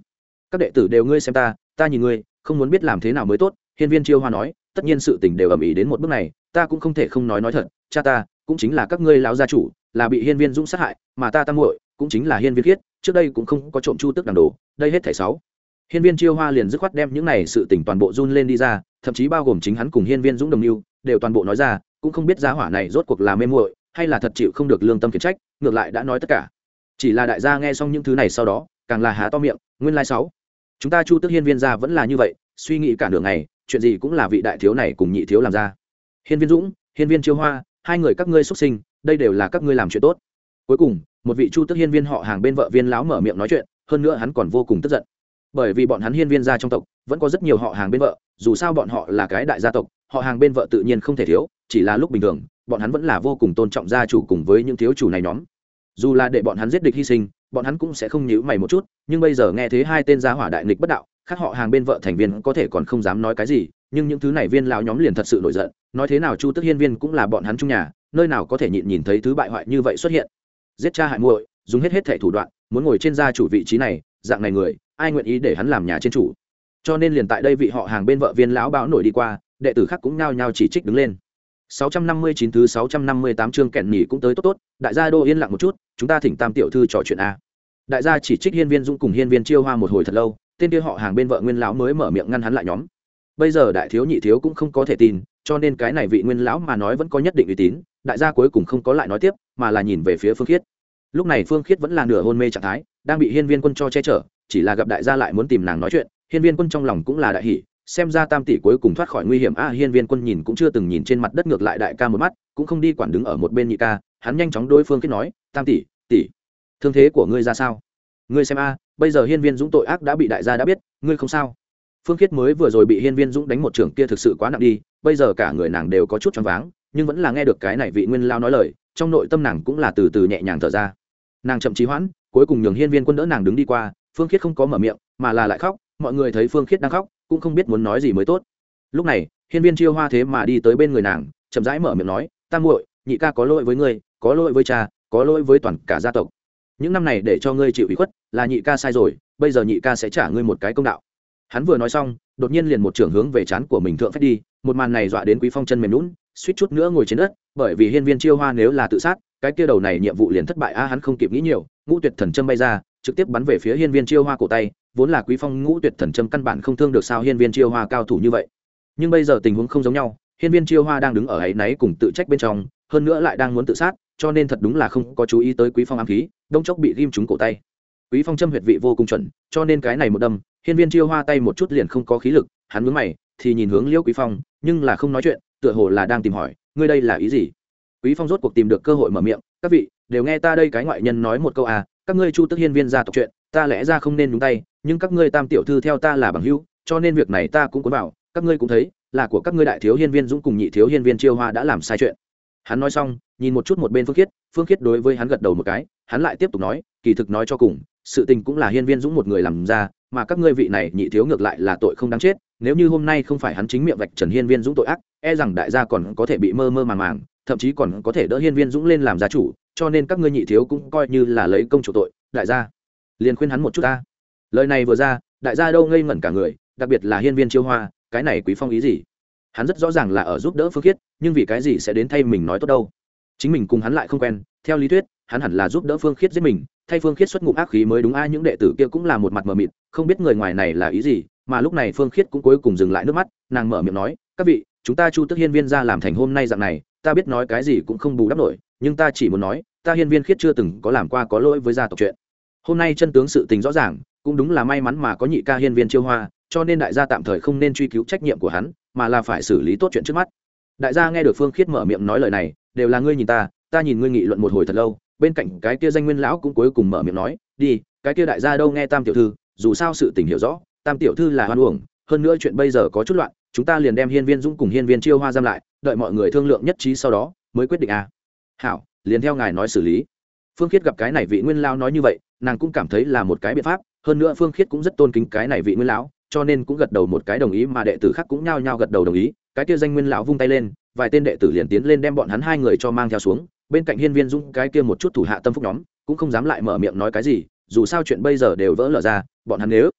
Các đệ tử đều ngươi xem ta ta nhìn ngươi, không muốn biết làm thế nào mới tốt. Hiên viên chiêu hoa nói, tất nhiên sự tình đều ầm ĩ đến một bước này, ta cũng không thể không nói nói thật, cha ta cũng chính là các ngươi lão gia chủ là bị hiên viên dũng sát hại, mà ta tam muội cũng chính là hiên viên khiết, trước đây cũng không có trộm chu tức đằng đồ, đây hết thảy sáu. Hiên viên chiêu hoa liền dứt khoát đem những này sự tình toàn bộ run lên đi ra, thậm chí bao gồm chính hắn cùng hiên viên dũng đồng mưu đều toàn bộ nói ra, cũng không biết giá hỏa này rốt cuộc là mê muội, hay là thật chịu không được lương tâm khiển trách, ngược lại đã nói tất cả. Chỉ là đại gia nghe xong những thứ này sau đó, càng là há to miệng, nguyên lai sáu. Chúng ta chu tức hiên viên gia vẫn là như vậy, suy nghĩ cả nửa ngày, chuyện gì cũng là vị đại thiếu này cùng nhị thiếu làm ra. Hiên viên dũng, hiên viên chiêu hoa, hai người các ngươi xuất sinh đây đều là các ngươi làm chuyện tốt. Cuối cùng, một vị chu tức hiên viên họ hàng bên vợ viên láo mở miệng nói chuyện, hơn nữa hắn còn vô cùng tức giận. Bởi vì bọn hắn hiên viên gia trong tộc, vẫn có rất nhiều họ hàng bên vợ, dù sao bọn họ là cái đại gia tộc, họ hàng bên vợ tự nhiên không thể thiếu, chỉ là lúc bình thường, bọn hắn vẫn là vô cùng tôn trọng gia chủ cùng với những thiếu chủ này nhóm. Dù là để bọn hắn giết địch hy sinh, bọn hắn cũng sẽ không nhíu mày một chút, nhưng bây giờ nghe thấy hai tên gia hỏa đại nghịch bất đạo, khác họ hàng bên vợ thành viên có thể còn không dám nói cái gì, nhưng những thứ này viên lão nhóm liền thật sự nổi giận, nói thế nào chu tức hiên viên cũng là bọn hắn chung nhà nơi nào có thể nhịn nhìn thấy thứ bại hoại như vậy xuất hiện. Giết cha hại muội, dùng hết hết thể thủ đoạn, muốn ngồi trên gia chủ vị trí này, dạng này người, ai nguyện ý để hắn làm nhà trên chủ? Cho nên liền tại đây vị họ hàng bên vợ viên lão bão nổi đi qua, đệ tử khác cũng nhao nhao chỉ trích đứng lên. 659 thứ 658 chương kẹn nhỉ cũng tới tốt tốt, đại gia đô yên lặng một chút, chúng ta thỉnh tam tiểu thư trò chuyện a. Đại gia chỉ trích hiên viên dũng cùng hiên viên chiêu hoa một hồi thật lâu, tên kia họ hàng bên vợ nguyên lão mới mở miệng ngăn hắn lại nhóm. Bây giờ đại thiếu nhị thiếu cũng không có thể tin cho nên cái này vị nguyên lão mà nói vẫn có nhất định uy tín, đại gia cuối cùng không có lại nói tiếp, mà là nhìn về phía phương khiết. Lúc này phương khiết vẫn là nửa hôn mê trạng thái, đang bị hiên viên quân cho che chở, chỉ là gặp đại gia lại muốn tìm nàng nói chuyện, hiên viên quân trong lòng cũng là đại hỷ xem ra tam tỷ cuối cùng thoát khỏi nguy hiểm, a, hiên viên quân nhìn cũng chưa từng nhìn trên mặt đất ngược lại đại ca một mắt, cũng không đi quản đứng ở một bên nhị ca, hắn nhanh chóng đối phương kết nói, tam tỷ tỷ, thương thế của ngươi ra sao? Ngươi xem a, bây giờ hiên viên dũng tội ác đã bị đại gia đã biết, ngươi không sao. Phương khiết mới vừa rồi bị hiên viên dũng đánh một trường kia thực sự quá nặng đi bây giờ cả người nàng đều có chút choáng váng, nhưng vẫn là nghe được cái này vị nguyên lao nói lời, trong nội tâm nàng cũng là từ từ nhẹ nhàng thở ra. Nàng chậm trí hoãn, cuối cùng nhường hiên viên quân đỡ nàng đứng đi qua, phương khiết không có mở miệng, mà là lại khóc, mọi người thấy phương khiết đang khóc, cũng không biết muốn nói gì mới tốt. Lúc này, hiên viên chiêu hoa thế mà đi tới bên người nàng, chậm rãi mở miệng nói ta muội, nhị ca có lỗi với ngươi, có lỗi với cha, có lỗi với toàn cả gia tộc. Những năm này để cho ngươi chịu ủy khuất, là nhị ca sai rồi, bây giờ nhị ca sẽ trả ngươi một cái công đạo. Hắn vừa nói xong, đột nhiên liền một trưởng hướng về chán của mình thượng phép đi một màn này dọa đến quý phong chân mềm lún suýt chút nữa ngồi trên đất, bởi vì hiên viên chiêu hoa nếu là tự sát, cái kia đầu này nhiệm vụ liền thất bại, a, hắn không kịp nghĩ nhiều, ngũ tuyệt thần châm bay ra, trực tiếp bắn về phía hiên viên chiêu hoa cổ tay, vốn là quý phong ngũ tuyệt thần châm căn bản không thương được sao hiên viên chiêu hoa cao thủ như vậy. Nhưng bây giờ tình huống không giống nhau, hiên viên chiêu hoa đang đứng ở ấy náy cùng tự trách bên trong, hơn nữa lại đang muốn tự sát, cho nên thật đúng là không có chú ý tới quý phong ám khí, đông chốc bị ghim trúng cổ tay. Quý phong châm huyệt vị vô cùng chuẩn, cho nên cái này một đâm, hiên viên chiêu hoa tay một chút liền không có khí lực, hắn mướn mày thì nhìn hướng liễu quý phong, nhưng là không nói chuyện, tựa hồ là đang tìm hỏi, ngươi đây là ý gì? Quý phong rốt cuộc tìm được cơ hội mở miệng, các vị, đều nghe ta đây cái ngoại nhân nói một câu à các ngươi chu tức hiên viên gia tộc chuyện, ta lẽ ra không nên nhúng tay, nhưng các ngươi tam tiểu thư theo ta là bằng hữu, cho nên việc này ta cũng cuốn vào, các ngươi cũng thấy, là của các ngươi đại thiếu hiên viên dũng cùng nhị thiếu hiên viên chiêu hoa đã làm sai chuyện. Hắn nói xong, nhìn một chút một bên phương khiết phương khiết đối với hắn gật đầu một cái, hắn lại tiếp tục nói, kỳ thực nói cho cùng, sự tình cũng là hiên viên dũng một người làm ra mà các ngươi vị này nhị thiếu ngược lại là tội không đáng chết, nếu như hôm nay không phải hắn chính miệng vạch trần hiên viên dũng tội ác e rằng đại gia còn có thể bị mơ mơ màng màng, thậm chí còn có thể đỡ hiên viên dũng lên làm gia chủ, cho nên các ngươi nhị thiếu cũng coi như là lấy công chủ tội, đại gia, liền khuyên hắn một chút ta. Lời này vừa ra, đại gia đâu ngây ngẩn cả người, đặc biệt là hiên viên chiêu hoa, cái này quý phong ý gì? Hắn rất rõ ràng là ở giúp đỡ phương khiết, nhưng vì cái gì sẽ đến thay mình nói tốt đâu? Chính mình cùng hắn lại không quen, theo lý thuyết, hắn hẳn là giúp đỡ phương khiết giết mình thay phương khiết xuất ngụm ác khí mới đúng ai những đệ tử kia cũng là một mặt mờ mịt, không biết người ngoài này là ý gì, mà lúc này phương khiết cũng cuối cùng dừng lại nước mắt, nàng mở miệng nói, các vị, chúng ta chu tức hiên viên ra làm thành hôm nay dạng này, ta biết nói cái gì cũng không bù đắp nổi, nhưng ta chỉ muốn nói, ta hiên viên khiết chưa từng có làm qua có lỗi với gia tộc chuyện. Hôm nay chân tướng sự tình rõ ràng, cũng đúng là may mắn mà có nhị ca hiên viên chiêu hoa, cho nên đại gia tạm thời không nên truy cứu trách nhiệm của hắn, mà là phải xử lý tốt chuyện trước mắt. Đại gia nghe được phương khiết mở miệng nói lời này, đều là ngươi nhìn ta ta nhìn ngươi nghị luận một hồi thật lâu bên cạnh cái kia danh nguyên lão cũng cuối cùng mở miệng nói, đi, cái kia đại gia đâu nghe tam tiểu thư, dù sao sự tình hiểu rõ, tam tiểu thư là hoan uổng, hơn nữa chuyện bây giờ có chút loạn, chúng ta liền đem hiên viên dũng cùng hiên viên chiêu hoa giam lại, đợi mọi người thương lượng nhất trí sau đó, mới quyết định à. hảo, liền theo ngài nói xử lý phương khiết gặp cái này vị nguyên lão nói như vậy, nàng cũng cảm thấy là một cái biện pháp, hơn nữa phương khiết cũng rất tôn kính cái này vị nguyên lão, cho nên cũng gật đầu một cái đồng ý mà đệ tử khác cũng nhao nhao gật đầu đồng ý, cái kia danh nguyên lão vung tay lên, vài tên đệ tử liền tiến lên đem bọn hắn hai người cho mang theo xuống bên cạnh hiên viên dũng cái kia một chút thủ hạ tâm phúc nhóm, cũng không dám lại mở miệng nói cái gì, dù sao chuyện bây giờ đều vỡ lở ra, bọn hắn nếu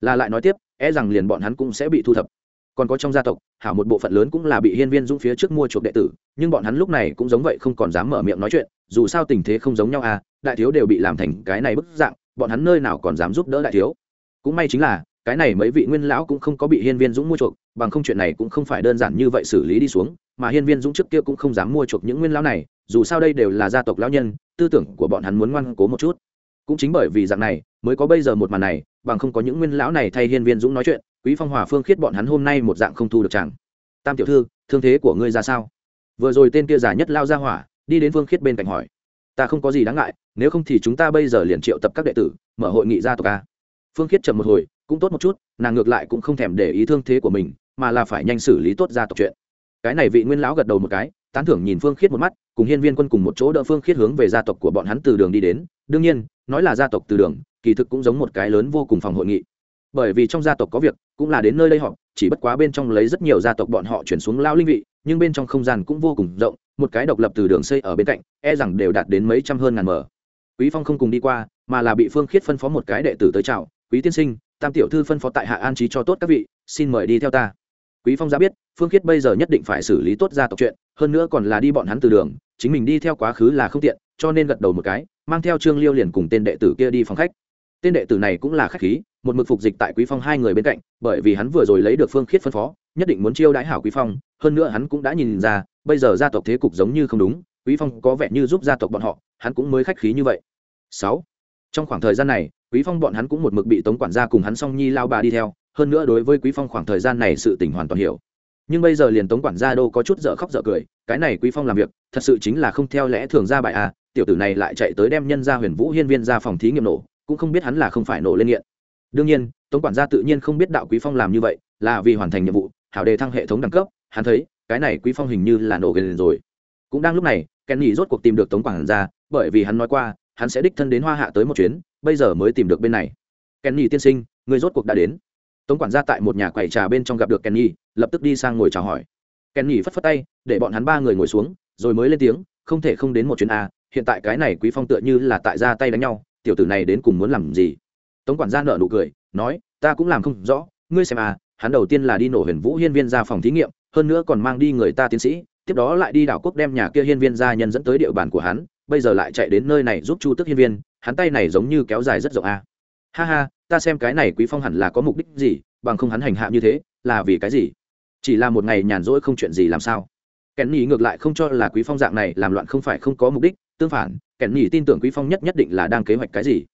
là lại nói tiếp e rằng liền bọn hắn cũng sẽ bị thu thập. Còn có trong gia tộc, hảo một bộ phận lớn cũng là bị hiên viên dũng phía trước mua chuộc đệ tử, nhưng bọn hắn lúc này cũng giống vậy không còn dám mở miệng nói chuyện, dù sao tình thế không giống nhau à đại thiếu đều bị làm thành cái này bức dạng, bọn hắn nơi nào còn dám giúp đỡ đại thiếu. Cũng may chính là, cái này mấy vị nguyên lão cũng không có bị hiên viên dũng mua chuộc, bằng không chuyện này cũng không phải đơn giản như vậy xử lý đi xuống, mà hiên viên dũng trước kia cũng không dám mua chuộc những nguyên lão này dù sao đây đều là gia tộc lão nhân, tư tưởng của bọn hắn muốn ngoan cố một chút. Cũng chính bởi vì dạng này, mới có bây giờ một màn này, bằng không có những nguyên lão này thay hiên viên dũng nói chuyện, quý phong hòa phương khiết bọn hắn hôm nay một dạng không thu được chẳng. Tam tiểu thư, thương thế của ngươi ra sao? Vừa rồi tên kia già nhất lao ra hỏa, đi đến phương khiết bên cạnh hỏi. Ta không có gì đáng ngại, nếu không thì chúng ta bây giờ liền triệu tập các đệ tử, mở hội nghị gia tộc a. Phương khiết trầm một hồi, cũng tốt một chút, nàng ngược lại cũng không thèm để ý thương thế của mình, mà là phải nhanh xử lý tốt gia tộc chuyện. Cái này vị nguyên lão gật đầu một cái, tán thưởng nhìn phương khiết một mắt cùng hiên viên quân cùng một chỗ đỡ phương khiết hướng về gia tộc của bọn hắn từ đường đi đến. Đương nhiên, nói là gia tộc từ đường, kỳ thực cũng giống một cái lớn vô cùng phòng hội nghị. Bởi vì trong gia tộc có việc, cũng là đến nơi đây họ chỉ bất quá bên trong lấy rất nhiều gia tộc bọn họ chuyển xuống lao linh vị, nhưng bên trong không gian cũng vô cùng rộng, một cái độc lập từ đường xây ở bên cạnh e rằng đều đạt đến mấy trăm hơn ngàn mở. Quý phong không cùng đi qua, mà là bị phương khiết phân phó một cái đệ tử tới chào, quý tiên sinh, tam tiểu thư phân phó tại hạ an trí cho tốt các vị, xin mời đi theo ta. Quý phong ra biết, phương khiết bây giờ nhất định phải xử lý tốt gia tộc chuyện, hơn nữa còn là đi bọn hắn từ đường chính mình đi theo quá khứ là không tiện cho nên gật đầu một cái mang theo trương liêu liền cùng tên đệ tử kia đi phòng khách. Tên đệ tử này cũng là khách khí một mực phục dịch tại quý phong hai người bên cạnh bởi vì hắn vừa rồi lấy được phương khiết phân phó nhất định muốn chiêu đãi hảo quý phong hơn nữa hắn cũng đã nhìn ra bây giờ gia tộc thế cục giống như không đúng quý phong có vẻ như giúp gia tộc bọn họ hắn cũng mới khách khí như vậy. Sáu, trong khoảng thời gian này quý phong bọn hắn cũng một mực bị tống quản gia cùng hắn song nhi lao bà đi theo hơn nữa đối với quý phong khoảng thời gian này sự tình hoàn toàn hiểu nhưng bây giờ liền tống quản gia đô có chút dở khóc dở cười, cái này quý phong làm việc, thật sự chính là không theo lẽ thường ra bài à tiểu tử này lại chạy tới đem nhân ra huyền vũ hiên viên ra phòng thí nghiệm nổ, cũng không biết hắn là không phải nổ lên nghiện. Đương nhiên, tống quản gia tự nhiên không biết đạo quý phong làm như vậy, là vì hoàn thành nhiệm vụ, hảo đề thăng hệ thống đẳng cấp, hắn thấy, cái này quý phong hình như là nổ gần rồi. Cũng đang lúc này kenny rốt cuộc tìm được tống quản gia, bởi vì hắn nói qua, hắn sẽ đích thân đến hoa hạ tới một chuyến, bây giờ mới tìm được bên này. Kenny tiên sinh, người rốt cuộc đã đến tống quản gia tại một nhà quầy trà bên trong gặp được kenny, lập tức đi sang ngồi chào hỏi kenny phất phất tay, để bọn hắn ba người ngồi xuống, rồi mới lên tiếng, không thể không đến một chuyến a, hiện tại cái này quý phong tựa như là tại ra tay đánh nhau, tiểu tử này đến cùng muốn làm gì tống quản gia nợ nụ cười, nói, ta cũng làm không rõ, ngươi xem à hắn đầu tiên là đi nổ huyền vũ hiên viên ra phòng thí nghiệm, hơn nữa còn mang đi người ta tiến sĩ, tiếp đó lại đi đảo quốc đem nhà kia hiên viên gia nhân dẫn tới địa bàn của hắn, bây giờ lại chạy đến nơi này giúp chu tức hiên viên, hắn tay này giống như kéo dài rất rộng a à ha ha, ta xem cái này quý phong hẳn là có mục đích gì, bằng không hắn hành hạ như thế, là vì cái gì? Chỉ là một ngày nhàn rỗi không chuyện gì làm sao? Kẻ nhì ngược lại không cho là quý phong dạng này làm loạn không phải không có mục đích, tương phản kẻ nhì tin tưởng quý phong nhất nhất định là đang kế hoạch cái gì.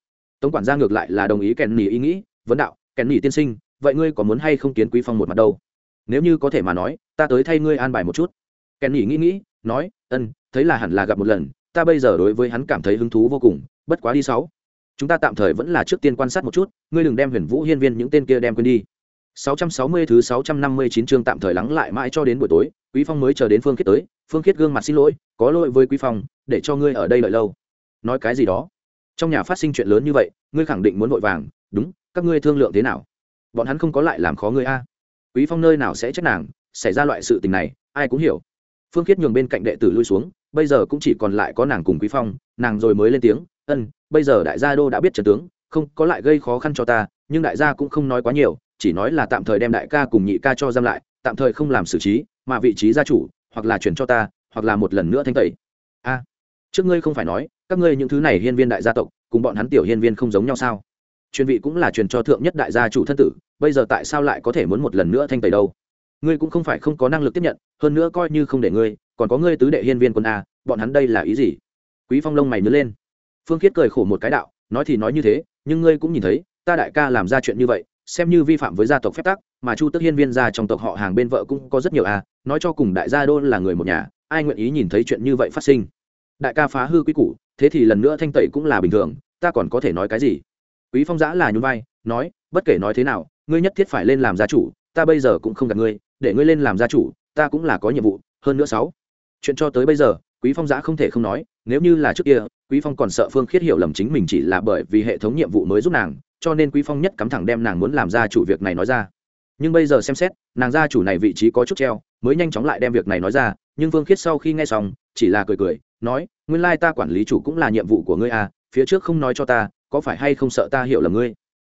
Tống quản gia ngược lại là đồng ý kẻ nhì ý nghĩ, vấn đạo kẻ nhì tiên sinh, vậy ngươi có muốn hay không kiến quý phong một mặt đâu? Nếu như có thể mà nói, ta tới thay ngươi an bài một chút. Kẻ nhì nghĩ nghĩ, nói, ân, thấy là hẳn là gặp một lần, ta bây giờ đối với hắn cảm thấy hứng thú vô cùng, bất quá đi sáu chúng ta tạm thời vẫn là trước tiên quan sát một chút ngươi đừng đem huyền vũ hiên viên những tên kia đem quên đi 660 thứ 659 chương tạm thời lắng lại mãi cho đến buổi tối, Quý Phong mới chờ đến Phương Khiết tới, Phương Khiết gương mặt xin lỗi, có lỗi với Quý Phong, để cho ngươi ở đây đợi lâu. Nói cái gì đó? Trong nhà phát sinh chuyện lớn như vậy, ngươi khẳng định muốn vội vàng, đúng, các ngươi thương lượng thế nào? Bọn hắn không có lại làm khó ngươi a? Quý Phong nơi nào sẽ trách nàng, xảy ra loại sự tình này, ai cũng hiểu. Phương Khiết nhường bên cạnh đệ tử lui xuống, bây giờ cũng chỉ còn lại có nàng cùng Quý Phong, nàng rồi mới lên tiếng, "Ân, bây giờ đại gia đô đã biết trần tướng, không có lại gây khó khăn cho ta, nhưng đại gia cũng không nói quá nhiều, chỉ nói là tạm thời đem đại ca cùng nhị ca cho giam lại tạm thời không làm xử trí mà vị trí gia chủ hoặc là chuyển cho ta hoặc là một lần nữa thanh tẩy. A trước ngươi không phải nói các ngươi những thứ này hiên viên đại gia tộc cùng bọn hắn tiểu hiên viên không giống nhau sao? Truyền vị cũng là truyền cho thượng nhất đại gia chủ thân tử bây giờ tại sao lại có thể muốn một lần nữa thanh tẩy đâu? Ngươi cũng không phải không có năng lực tiếp nhận hơn nữa coi như không để ngươi còn có ngươi tứ đệ hiên viên quân a bọn hắn đây là ý gì? Quý phong lông mày nhớ lên phương khiết cười khổ một cái đạo, nói thì nói như thế, nhưng ngươi cũng nhìn thấy, ta đại ca làm ra chuyện như vậy, xem như vi phạm với gia tộc phép tắc, mà chu tức hiên viên gia trong tộc họ hàng bên vợ cũng có rất nhiều à nói cho cùng đại gia đô là người một nhà, ai nguyện ý nhìn thấy chuyện như vậy phát sinh? Đại ca phá hư quy củ, thế thì lần nữa thanh tẩy cũng là bình thường, ta còn có thể nói cái gì? Quý phong giã là nhún vai, nói, bất kể nói thế nào, ngươi nhất thiết phải lên làm gia chủ, ta bây giờ cũng không gặp ngươi, để ngươi lên làm gia chủ, ta cũng là có nhiệm vụ, hơn nữa sáu. Chuyện cho tới bây giờ, quý phong giã không thể không nói nếu như là trước kia, quý phong còn sợ phương khiết hiểu lầm chính mình chỉ là bởi vì hệ thống nhiệm vụ mới giúp nàng, cho nên quý phong nhất cắm thẳng đem nàng muốn làm ra chủ việc này nói ra. Nhưng bây giờ xem xét, nàng gia chủ này vị trí có chút treo, mới nhanh chóng lại đem việc này nói ra, nhưng phương khiết sau khi nghe xong, chỉ là cười cười, nói, nguyên lai ta quản lý chủ cũng là nhiệm vụ của ngươi à phía trước không nói cho ta, có phải hay không sợ ta hiểu lầm ngươi?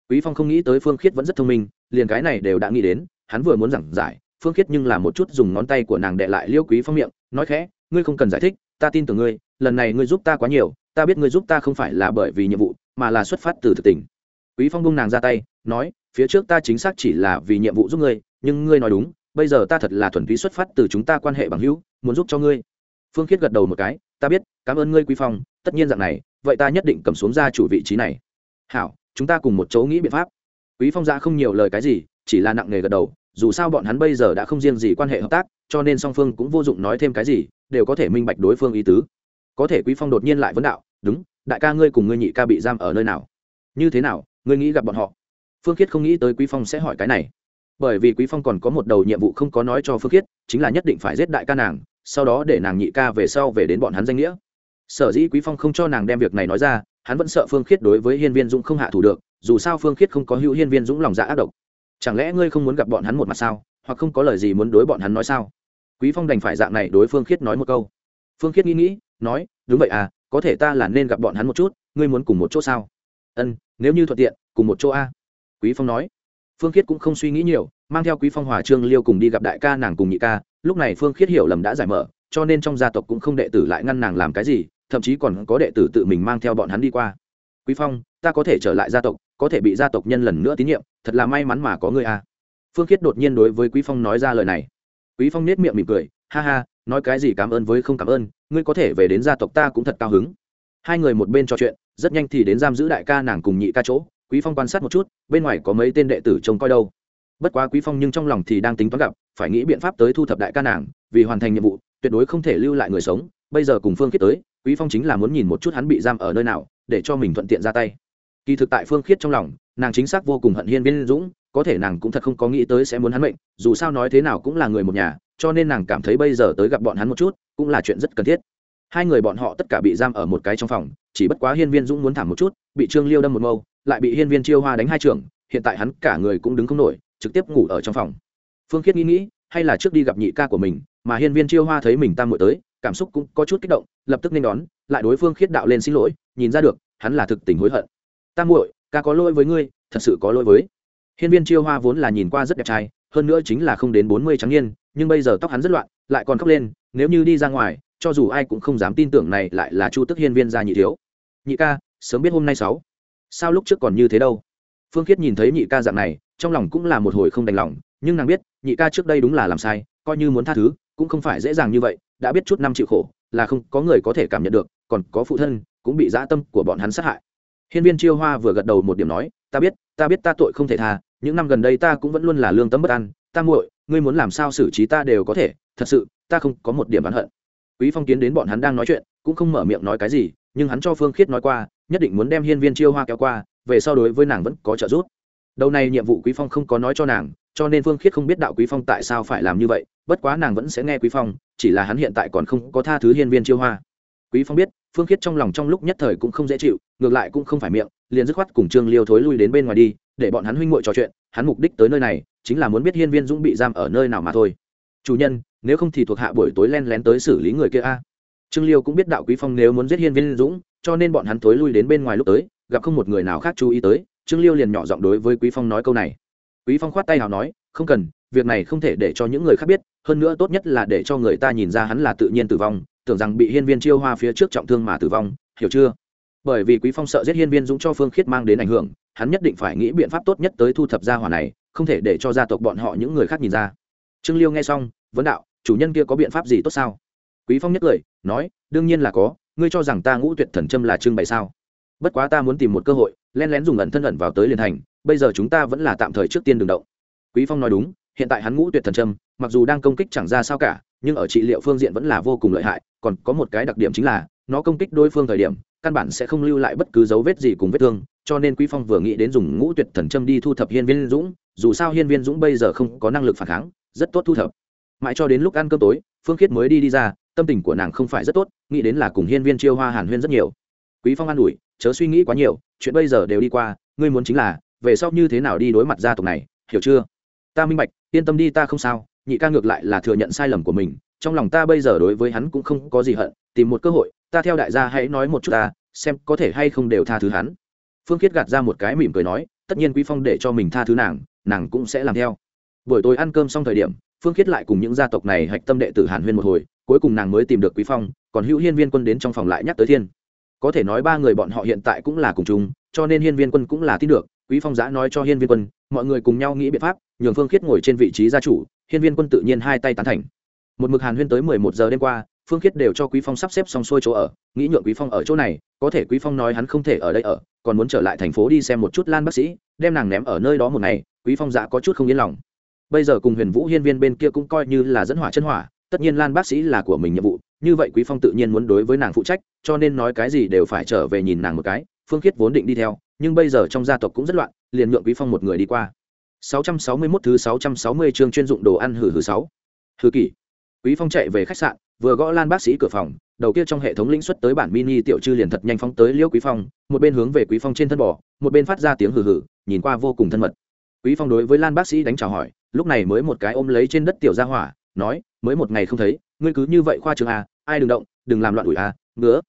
Quý phong không nghĩ tới phương khiết vẫn rất thông minh, liền cái này đều đã nghĩ đến, hắn vừa muốn giảng giải, phương khiết nhưng là một chút dùng ngón tay của nàng đệ lại liêu quý phong miệng, nói khẽ, ngươi không cần giải thích, ta tin tưởng ngươi lần này ngươi giúp ta quá nhiều, ta biết ngươi giúp ta không phải là bởi vì nhiệm vụ, mà là xuất phát từ thực tình. Quý phong bung nàng ra tay, nói, phía trước ta chính xác chỉ là vì nhiệm vụ giúp ngươi, nhưng ngươi nói đúng, bây giờ ta thật là thuần túy xuất phát từ chúng ta quan hệ bằng hữu, muốn giúp cho ngươi. Phương khiết gật đầu một cái, ta biết, cảm ơn ngươi quý phong, tất nhiên dạng này, vậy ta nhất định cầm xuống ra chủ vị trí này. Hảo, chúng ta cùng một chỗ nghĩ biện pháp. Quý phong ra không nhiều lời cái gì, chỉ là nặng nề gật đầu, dù sao bọn hắn bây giờ đã không riêng gì quan hệ hợp tác, cho nên song phương cũng vô dụng nói thêm cái gì, đều có thể minh bạch đối phương ý tứ có thể quý phong đột nhiên lại vấn đạo, đúng, đại ca ngươi cùng ngươi nhị ca bị giam ở nơi nào? Như thế nào, ngươi nghĩ gặp bọn họ? Phương khiết không nghĩ tới quý phong sẽ hỏi cái này. Bởi vì quý phong còn có một đầu nhiệm vụ không có nói cho phương khiết, chính là nhất định phải giết đại ca nàng, sau đó để nàng nhị ca về sau về đến bọn hắn danh nghĩa. Sở dĩ quý phong không cho nàng đem việc này nói ra, hắn vẫn sợ phương khiết đối với hiên viên dũng không hạ thủ được, dù sao phương khiết không có hữu hiên viên dũng lòng dạ ác độc. Chẳng lẽ ngươi không muốn gặp bọn hắn một mặt sao, hoặc không có lời gì muốn đối bọn hắn nói sao? Quý phong đành phải dạng này đối phương khiết nói một câu phương khiết nghĩ nghĩ, nói, đúng vậy à có thể ta là nên gặp bọn hắn một chút, ngươi muốn cùng một chỗ sao? Ân, nếu như thuận tiện, cùng một chỗ a. Quý phong nói. Phương khiết cũng không suy nghĩ nhiều, mang theo quý phong hòa trương liêu cùng đi gặp đại ca nàng cùng nhị ca, lúc này phương khiết hiểu lầm đã giải mở, cho nên trong gia tộc cũng không đệ tử lại ngăn nàng làm cái gì, thậm chí còn có đệ tử tự mình mang theo bọn hắn đi qua. Quý phong, ta có thể trở lại gia tộc, có thể bị gia tộc nhân lần nữa tín nhiệm, thật là may mắn mà có người a. Phương khiết đột nhiên đối với quý phong nói ra lời này. Quý phong nết miệng mỉm cười, ha ha nói cái gì cảm ơn với không cảm ơn, ngươi có thể về đến gia tộc ta cũng thật cao hứng. Hai người một bên trò chuyện, rất nhanh thì đến giam giữ đại ca nàng cùng nhị ca chỗ, quý phong quan sát một chút, bên ngoài có mấy tên đệ tử trông coi đâu. Bất quá quý phong nhưng trong lòng thì đang tính toán gặp, phải nghĩ biện pháp tới thu thập đại ca nàng, vì hoàn thành nhiệm vụ, tuyệt đối không thể lưu lại người sống. Bây giờ cùng phương khiết tới, quý phong chính là muốn nhìn một chút hắn bị giam ở nơi nào, để cho mình thuận tiện ra tay. Kỳ thực tại phương khiết trong lòng, nàng chính xác vô cùng hận hiên viên dũng, có thể nàng cũng thật không có nghĩ tới sẽ muốn hắn mệnh, dù sao nói thế nào cũng là người một nhà cho nên nàng cảm thấy bây giờ tới gặp bọn hắn một chút, cũng là chuyện rất cần thiết. Hai người bọn họ tất cả bị giam ở một cái trong phòng, chỉ bất quá hiên viên dũng muốn thảm một chút, bị trương liêu đâm một mâu, lại bị hiên viên chiêu hoa đánh hai trường, hiện tại hắn cả người cũng đứng không nổi, trực tiếp ngủ ở trong phòng. Phương khiết nghĩ nghĩ, hay là trước đi gặp nhị ca của mình, mà hiên viên chiêu hoa thấy mình tam muội tới, cảm xúc cũng có chút kích động, lập tức nên đón, lại đối phương khiết đạo lên xin lỗi, nhìn ra được, hắn là thực tình hối hận. Tam muội, ca có lỗi với ngươi, thật sự có lỗi với. Hiên viên chiêu hoa vốn là nhìn qua rất đẹp trai hơn nữa chính là không đến bốn mươi trắng niên, nhưng bây giờ tóc hắn rất loạn, lại còn khóc lên, nếu như đi ra ngoài, cho dù ai cũng không dám tin tưởng này lại là chu tức hiên viên gia nhị thiếu. Nhị ca, sớm biết hôm nay sáu. Sao lúc trước còn như thế đâu? Phương khiết nhìn thấy nhị ca dạng này, trong lòng cũng là một hồi không đành lòng, nhưng nàng biết, nhị ca trước đây đúng là làm sai, coi như muốn tha thứ, cũng không phải dễ dàng như vậy, đã biết chút năm chịu khổ, là không có người có thể cảm nhận được, còn có phụ thân, cũng bị dã tâm của bọn hắn sát hại. Hiên viên chiêu hoa vừa gật đầu một điểm nói, ta biết ta biết ta tội không thể tha những năm gần đây ta cũng vẫn luôn là lương tâm bất an. Ta muội, ngươi muốn làm sao xử trí ta đều có thể. Thật sự, ta không có một điểm bán hận. Quý phong kiến đến bọn hắn đang nói chuyện, cũng không mở miệng nói cái gì, nhưng hắn cho phương khiết nói qua, nhất định muốn đem hiên viên chiêu hoa kéo qua, về sau đối với nàng vẫn có trợ giúp. Đầu này nhiệm vụ quý phong không có nói cho nàng, cho nên phương khiết không biết đạo quý phong tại sao phải làm như vậy, bất quá nàng vẫn sẽ nghe quý phong, chỉ là hắn hiện tại còn không có tha thứ hiên viên chiêu hoa. Quý phong biết, phương khiết trong lòng trong lúc nhất thời cũng không dễ chịu, ngược lại cũng không phải miệng, liền dứt khoát cùng trương liêu thối lui đến bên ngoài đi để bọn hắn huynh muội trò chuyện, hắn mục đích tới nơi này chính là muốn biết hiên viên dũng bị giam ở nơi nào mà thôi. Chủ nhân, nếu không thì thuộc hạ buổi tối lén lén tới xử lý người kia a. Trương liêu cũng biết đạo quý phong nếu muốn giết hiên viên dũng, cho nên bọn hắn tối lui đến bên ngoài lúc tới, gặp không một người nào khác chú ý tới, trương liêu liền nhỏ giọng đối với quý phong nói câu này. Quý phong khoát tay nào nói, không cần, việc này không thể để cho những người khác biết, hơn nữa tốt nhất là để cho người ta nhìn ra hắn là tự nhiên tử vong, tưởng rằng bị hiên viên chiêu hoa phía trước trọng thương mà tử vong, hiểu chưa? Bởi vì quý phong sợ giết hiên viên dũng cho phương khiết mang đến ảnh hưởng hắn nhất định phải nghĩ biện pháp tốt nhất tới thu thập gia hỏa này, không thể để cho gia tộc bọn họ những người khác nhìn ra. Trương liêu nghe xong, vấn đạo, chủ nhân kia có biện pháp gì tốt sao? Quý phong nhất cười nói, đương nhiên là có, ngươi cho rằng ta ngũ tuyệt thần châm là trưng bày sao? Bất quá ta muốn tìm một cơ hội, len lén dùng ẩn thân ẩn vào tới liền thành, bây giờ chúng ta vẫn là tạm thời trước tiên đường động. Quý phong nói đúng, hiện tại hắn ngũ tuyệt thần châm, mặc dù đang công kích chẳng ra sao cả, nhưng ở trị liệu phương diện vẫn là vô cùng lợi hại, còn có một cái đặc điểm chính là nó công kích đối phương thời điểm, căn bản sẽ không lưu lại bất cứ dấu vết gì cùng vết thương, cho nên quý phong vừa nghĩ đến dùng ngũ tuyệt thần châm đi thu thập hiên viên dũng, dù sao hiên viên dũng bây giờ không có năng lực phản kháng, rất tốt thu thập. Mãi cho đến lúc ăn cơm tối, phương khiết mới đi đi ra, tâm tình của nàng không phải rất tốt, nghĩ đến là cùng hiên viên chiêu hoa hàn huyên rất nhiều. Quý phong an ủi, chớ suy nghĩ quá nhiều, chuyện bây giờ đều đi qua, ngươi muốn chính là, về sau như thế nào đi đối mặt gia tộc này, hiểu chưa? Ta minh bạch, yên tâm đi, ta không sao nhị ca ngược lại là thừa nhận sai lầm của mình, trong lòng ta bây giờ đối với hắn cũng không có gì hận, tìm một cơ hội, ta theo đại gia hãy nói một chút ta, xem có thể hay không đều tha thứ hắn. Phương khiết gạt ra một cái mỉm cười nói, tất nhiên quý phong để cho mình tha thứ nàng nàng cũng sẽ làm theo. Buổi tối ăn cơm xong thời điểm, phương khiết lại cùng những gia tộc này hạch tâm đệ tử hàn huyên một hồi, cuối cùng nàng mới tìm được quý phong, còn hữu hiên viên quân đến trong phòng lại nhắc tới thiên. Có thể nói ba người bọn họ hiện tại cũng là cùng chung, cho nên hiên viên quân cũng là tin được, quý phong giã nói cho hiên viên quân, mọi người cùng nhau nghĩ biện pháp nhường phương khiết ngồi trên vị trí gia chủ, hiên viên quân tự nhiên hai tay tán thành. Một mực hàn huyên tới mười một giờ đêm qua, phương khiết đều cho quý phong sắp xếp xong xuôi chỗ ở, nghĩ nhượng quý phong ở chỗ này, có thể quý phong nói hắn không thể ở đây ở, còn muốn trở lại thành phố đi xem một chút lan bác sĩ, đem nàng ném ở nơi đó một ngày, quý phong dạ có chút không yên lòng. Bây giờ cùng huyền vũ hiên viên bên kia cũng coi như là dẫn hỏa chân hỏa, tất nhiên lan bác sĩ là của mình nhiệm vụ, như vậy quý phong tự nhiên muốn đối với nàng phụ trách, cho nên nói cái gì đều phải trở về nhìn nàng một cái, phương khiết vốn định đi theo, nhưng bây giờ trong gia tộc cũng rất loạn, liền nhượng quý phong một người đi qua. 661 thứ 660 chương chuyên dụng đồ ăn hử hử 6. Hử kỷ. Quý Phong chạy về khách sạn, vừa gõ Lan bác sĩ cửa phòng, đầu kia trong hệ thống lĩnh xuất tới bản mini tiểu trư liền thật nhanh phóng tới Liễu Quý Phong, một bên hướng về Quý Phong trên thân bò, một bên phát ra tiếng hừ hừ, nhìn qua vô cùng thân mật. Quý Phong đối với Lan bác sĩ đánh chào hỏi, lúc này mới một cái ôm lấy trên đất tiểu gia hỏa, nói, mới một ngày không thấy, ngươi cứ như vậy khoa trương à, ai đừng động, đừng làm loạn ủi à, ngứa.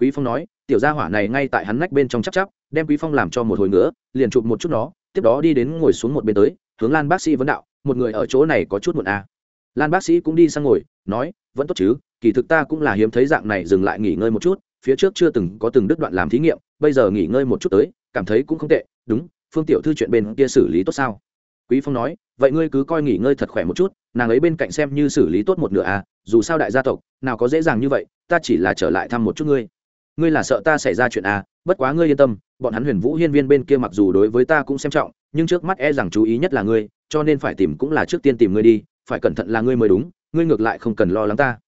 Quý Phong nói, tiểu gia hỏa này ngay tại hắn nách bên trong chắp chắp, đem Quý Phong làm cho một hồi ngứa, liền chụp một chút nó, tiếp đó đi đến ngồi xuống một bên tới, hướng lan bác sĩ vấn đạo, một người ở chỗ này có chút muộn à. lan bác sĩ cũng đi sang ngồi, nói, vẫn tốt chứ, kỳ thực ta cũng là hiếm thấy dạng này, dừng lại nghỉ ngơi một chút, phía trước chưa từng có từng đứt đoạn làm thí nghiệm, bây giờ nghỉ ngơi một chút tới, cảm thấy cũng không tệ, đúng, phương tiểu thư chuyện bên kia xử lý tốt sao quý phong nói, vậy ngươi cứ coi nghỉ ngơi thật khỏe một chút, nàng ấy bên cạnh xem như xử lý tốt một nửa à dù sao đại gia tộc, nào có dễ dàng như vậy, ta chỉ là trở lại thăm một chút ngươi ngươi là sợ ta xảy ra chuyện à bất quá ngươi yên tâm, bọn hắn huyền vũ hiên viên bên kia mặc dù đối với ta cũng xem trọng, nhưng trước mắt e rằng chú ý nhất là ngươi, cho nên phải tìm cũng là trước tiên tìm ngươi đi, phải cẩn thận là ngươi mới đúng, ngươi ngược lại không cần lo lắng ta.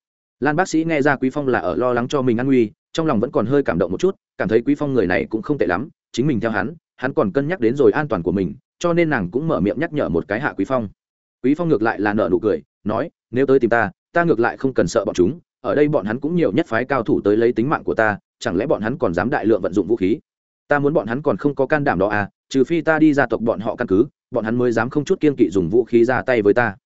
Lan bác sĩ nghe ra quý phong là ở lo lắng cho mình an nguy, trong lòng vẫn còn hơi cảm động một chút, cảm thấy quý phong người này cũng không tệ lắm, chính mình theo hắn hắn còn cân nhắc đến rồi an toàn của mình, cho nên nàng cũng mở miệng nhắc nhở một cái hạ quý phong. Quý phong ngược lại là nở nụ cười, nói, nếu tới tìm ta ta ngược lại không cần sợ bọn chúng, ở đây bọn hắn cũng nhiều nhất phái cao thủ tới lấy tính mạng của ta chẳng lẽ bọn hắn còn dám đại lượng vận dụng vũ khí? Ta muốn bọn hắn còn không có can đảm đó à trừ phi ta đi ra tộc bọn họ căn cứ, bọn hắn mới dám không chút kiên kỵ dùng vũ khí ra tay với ta.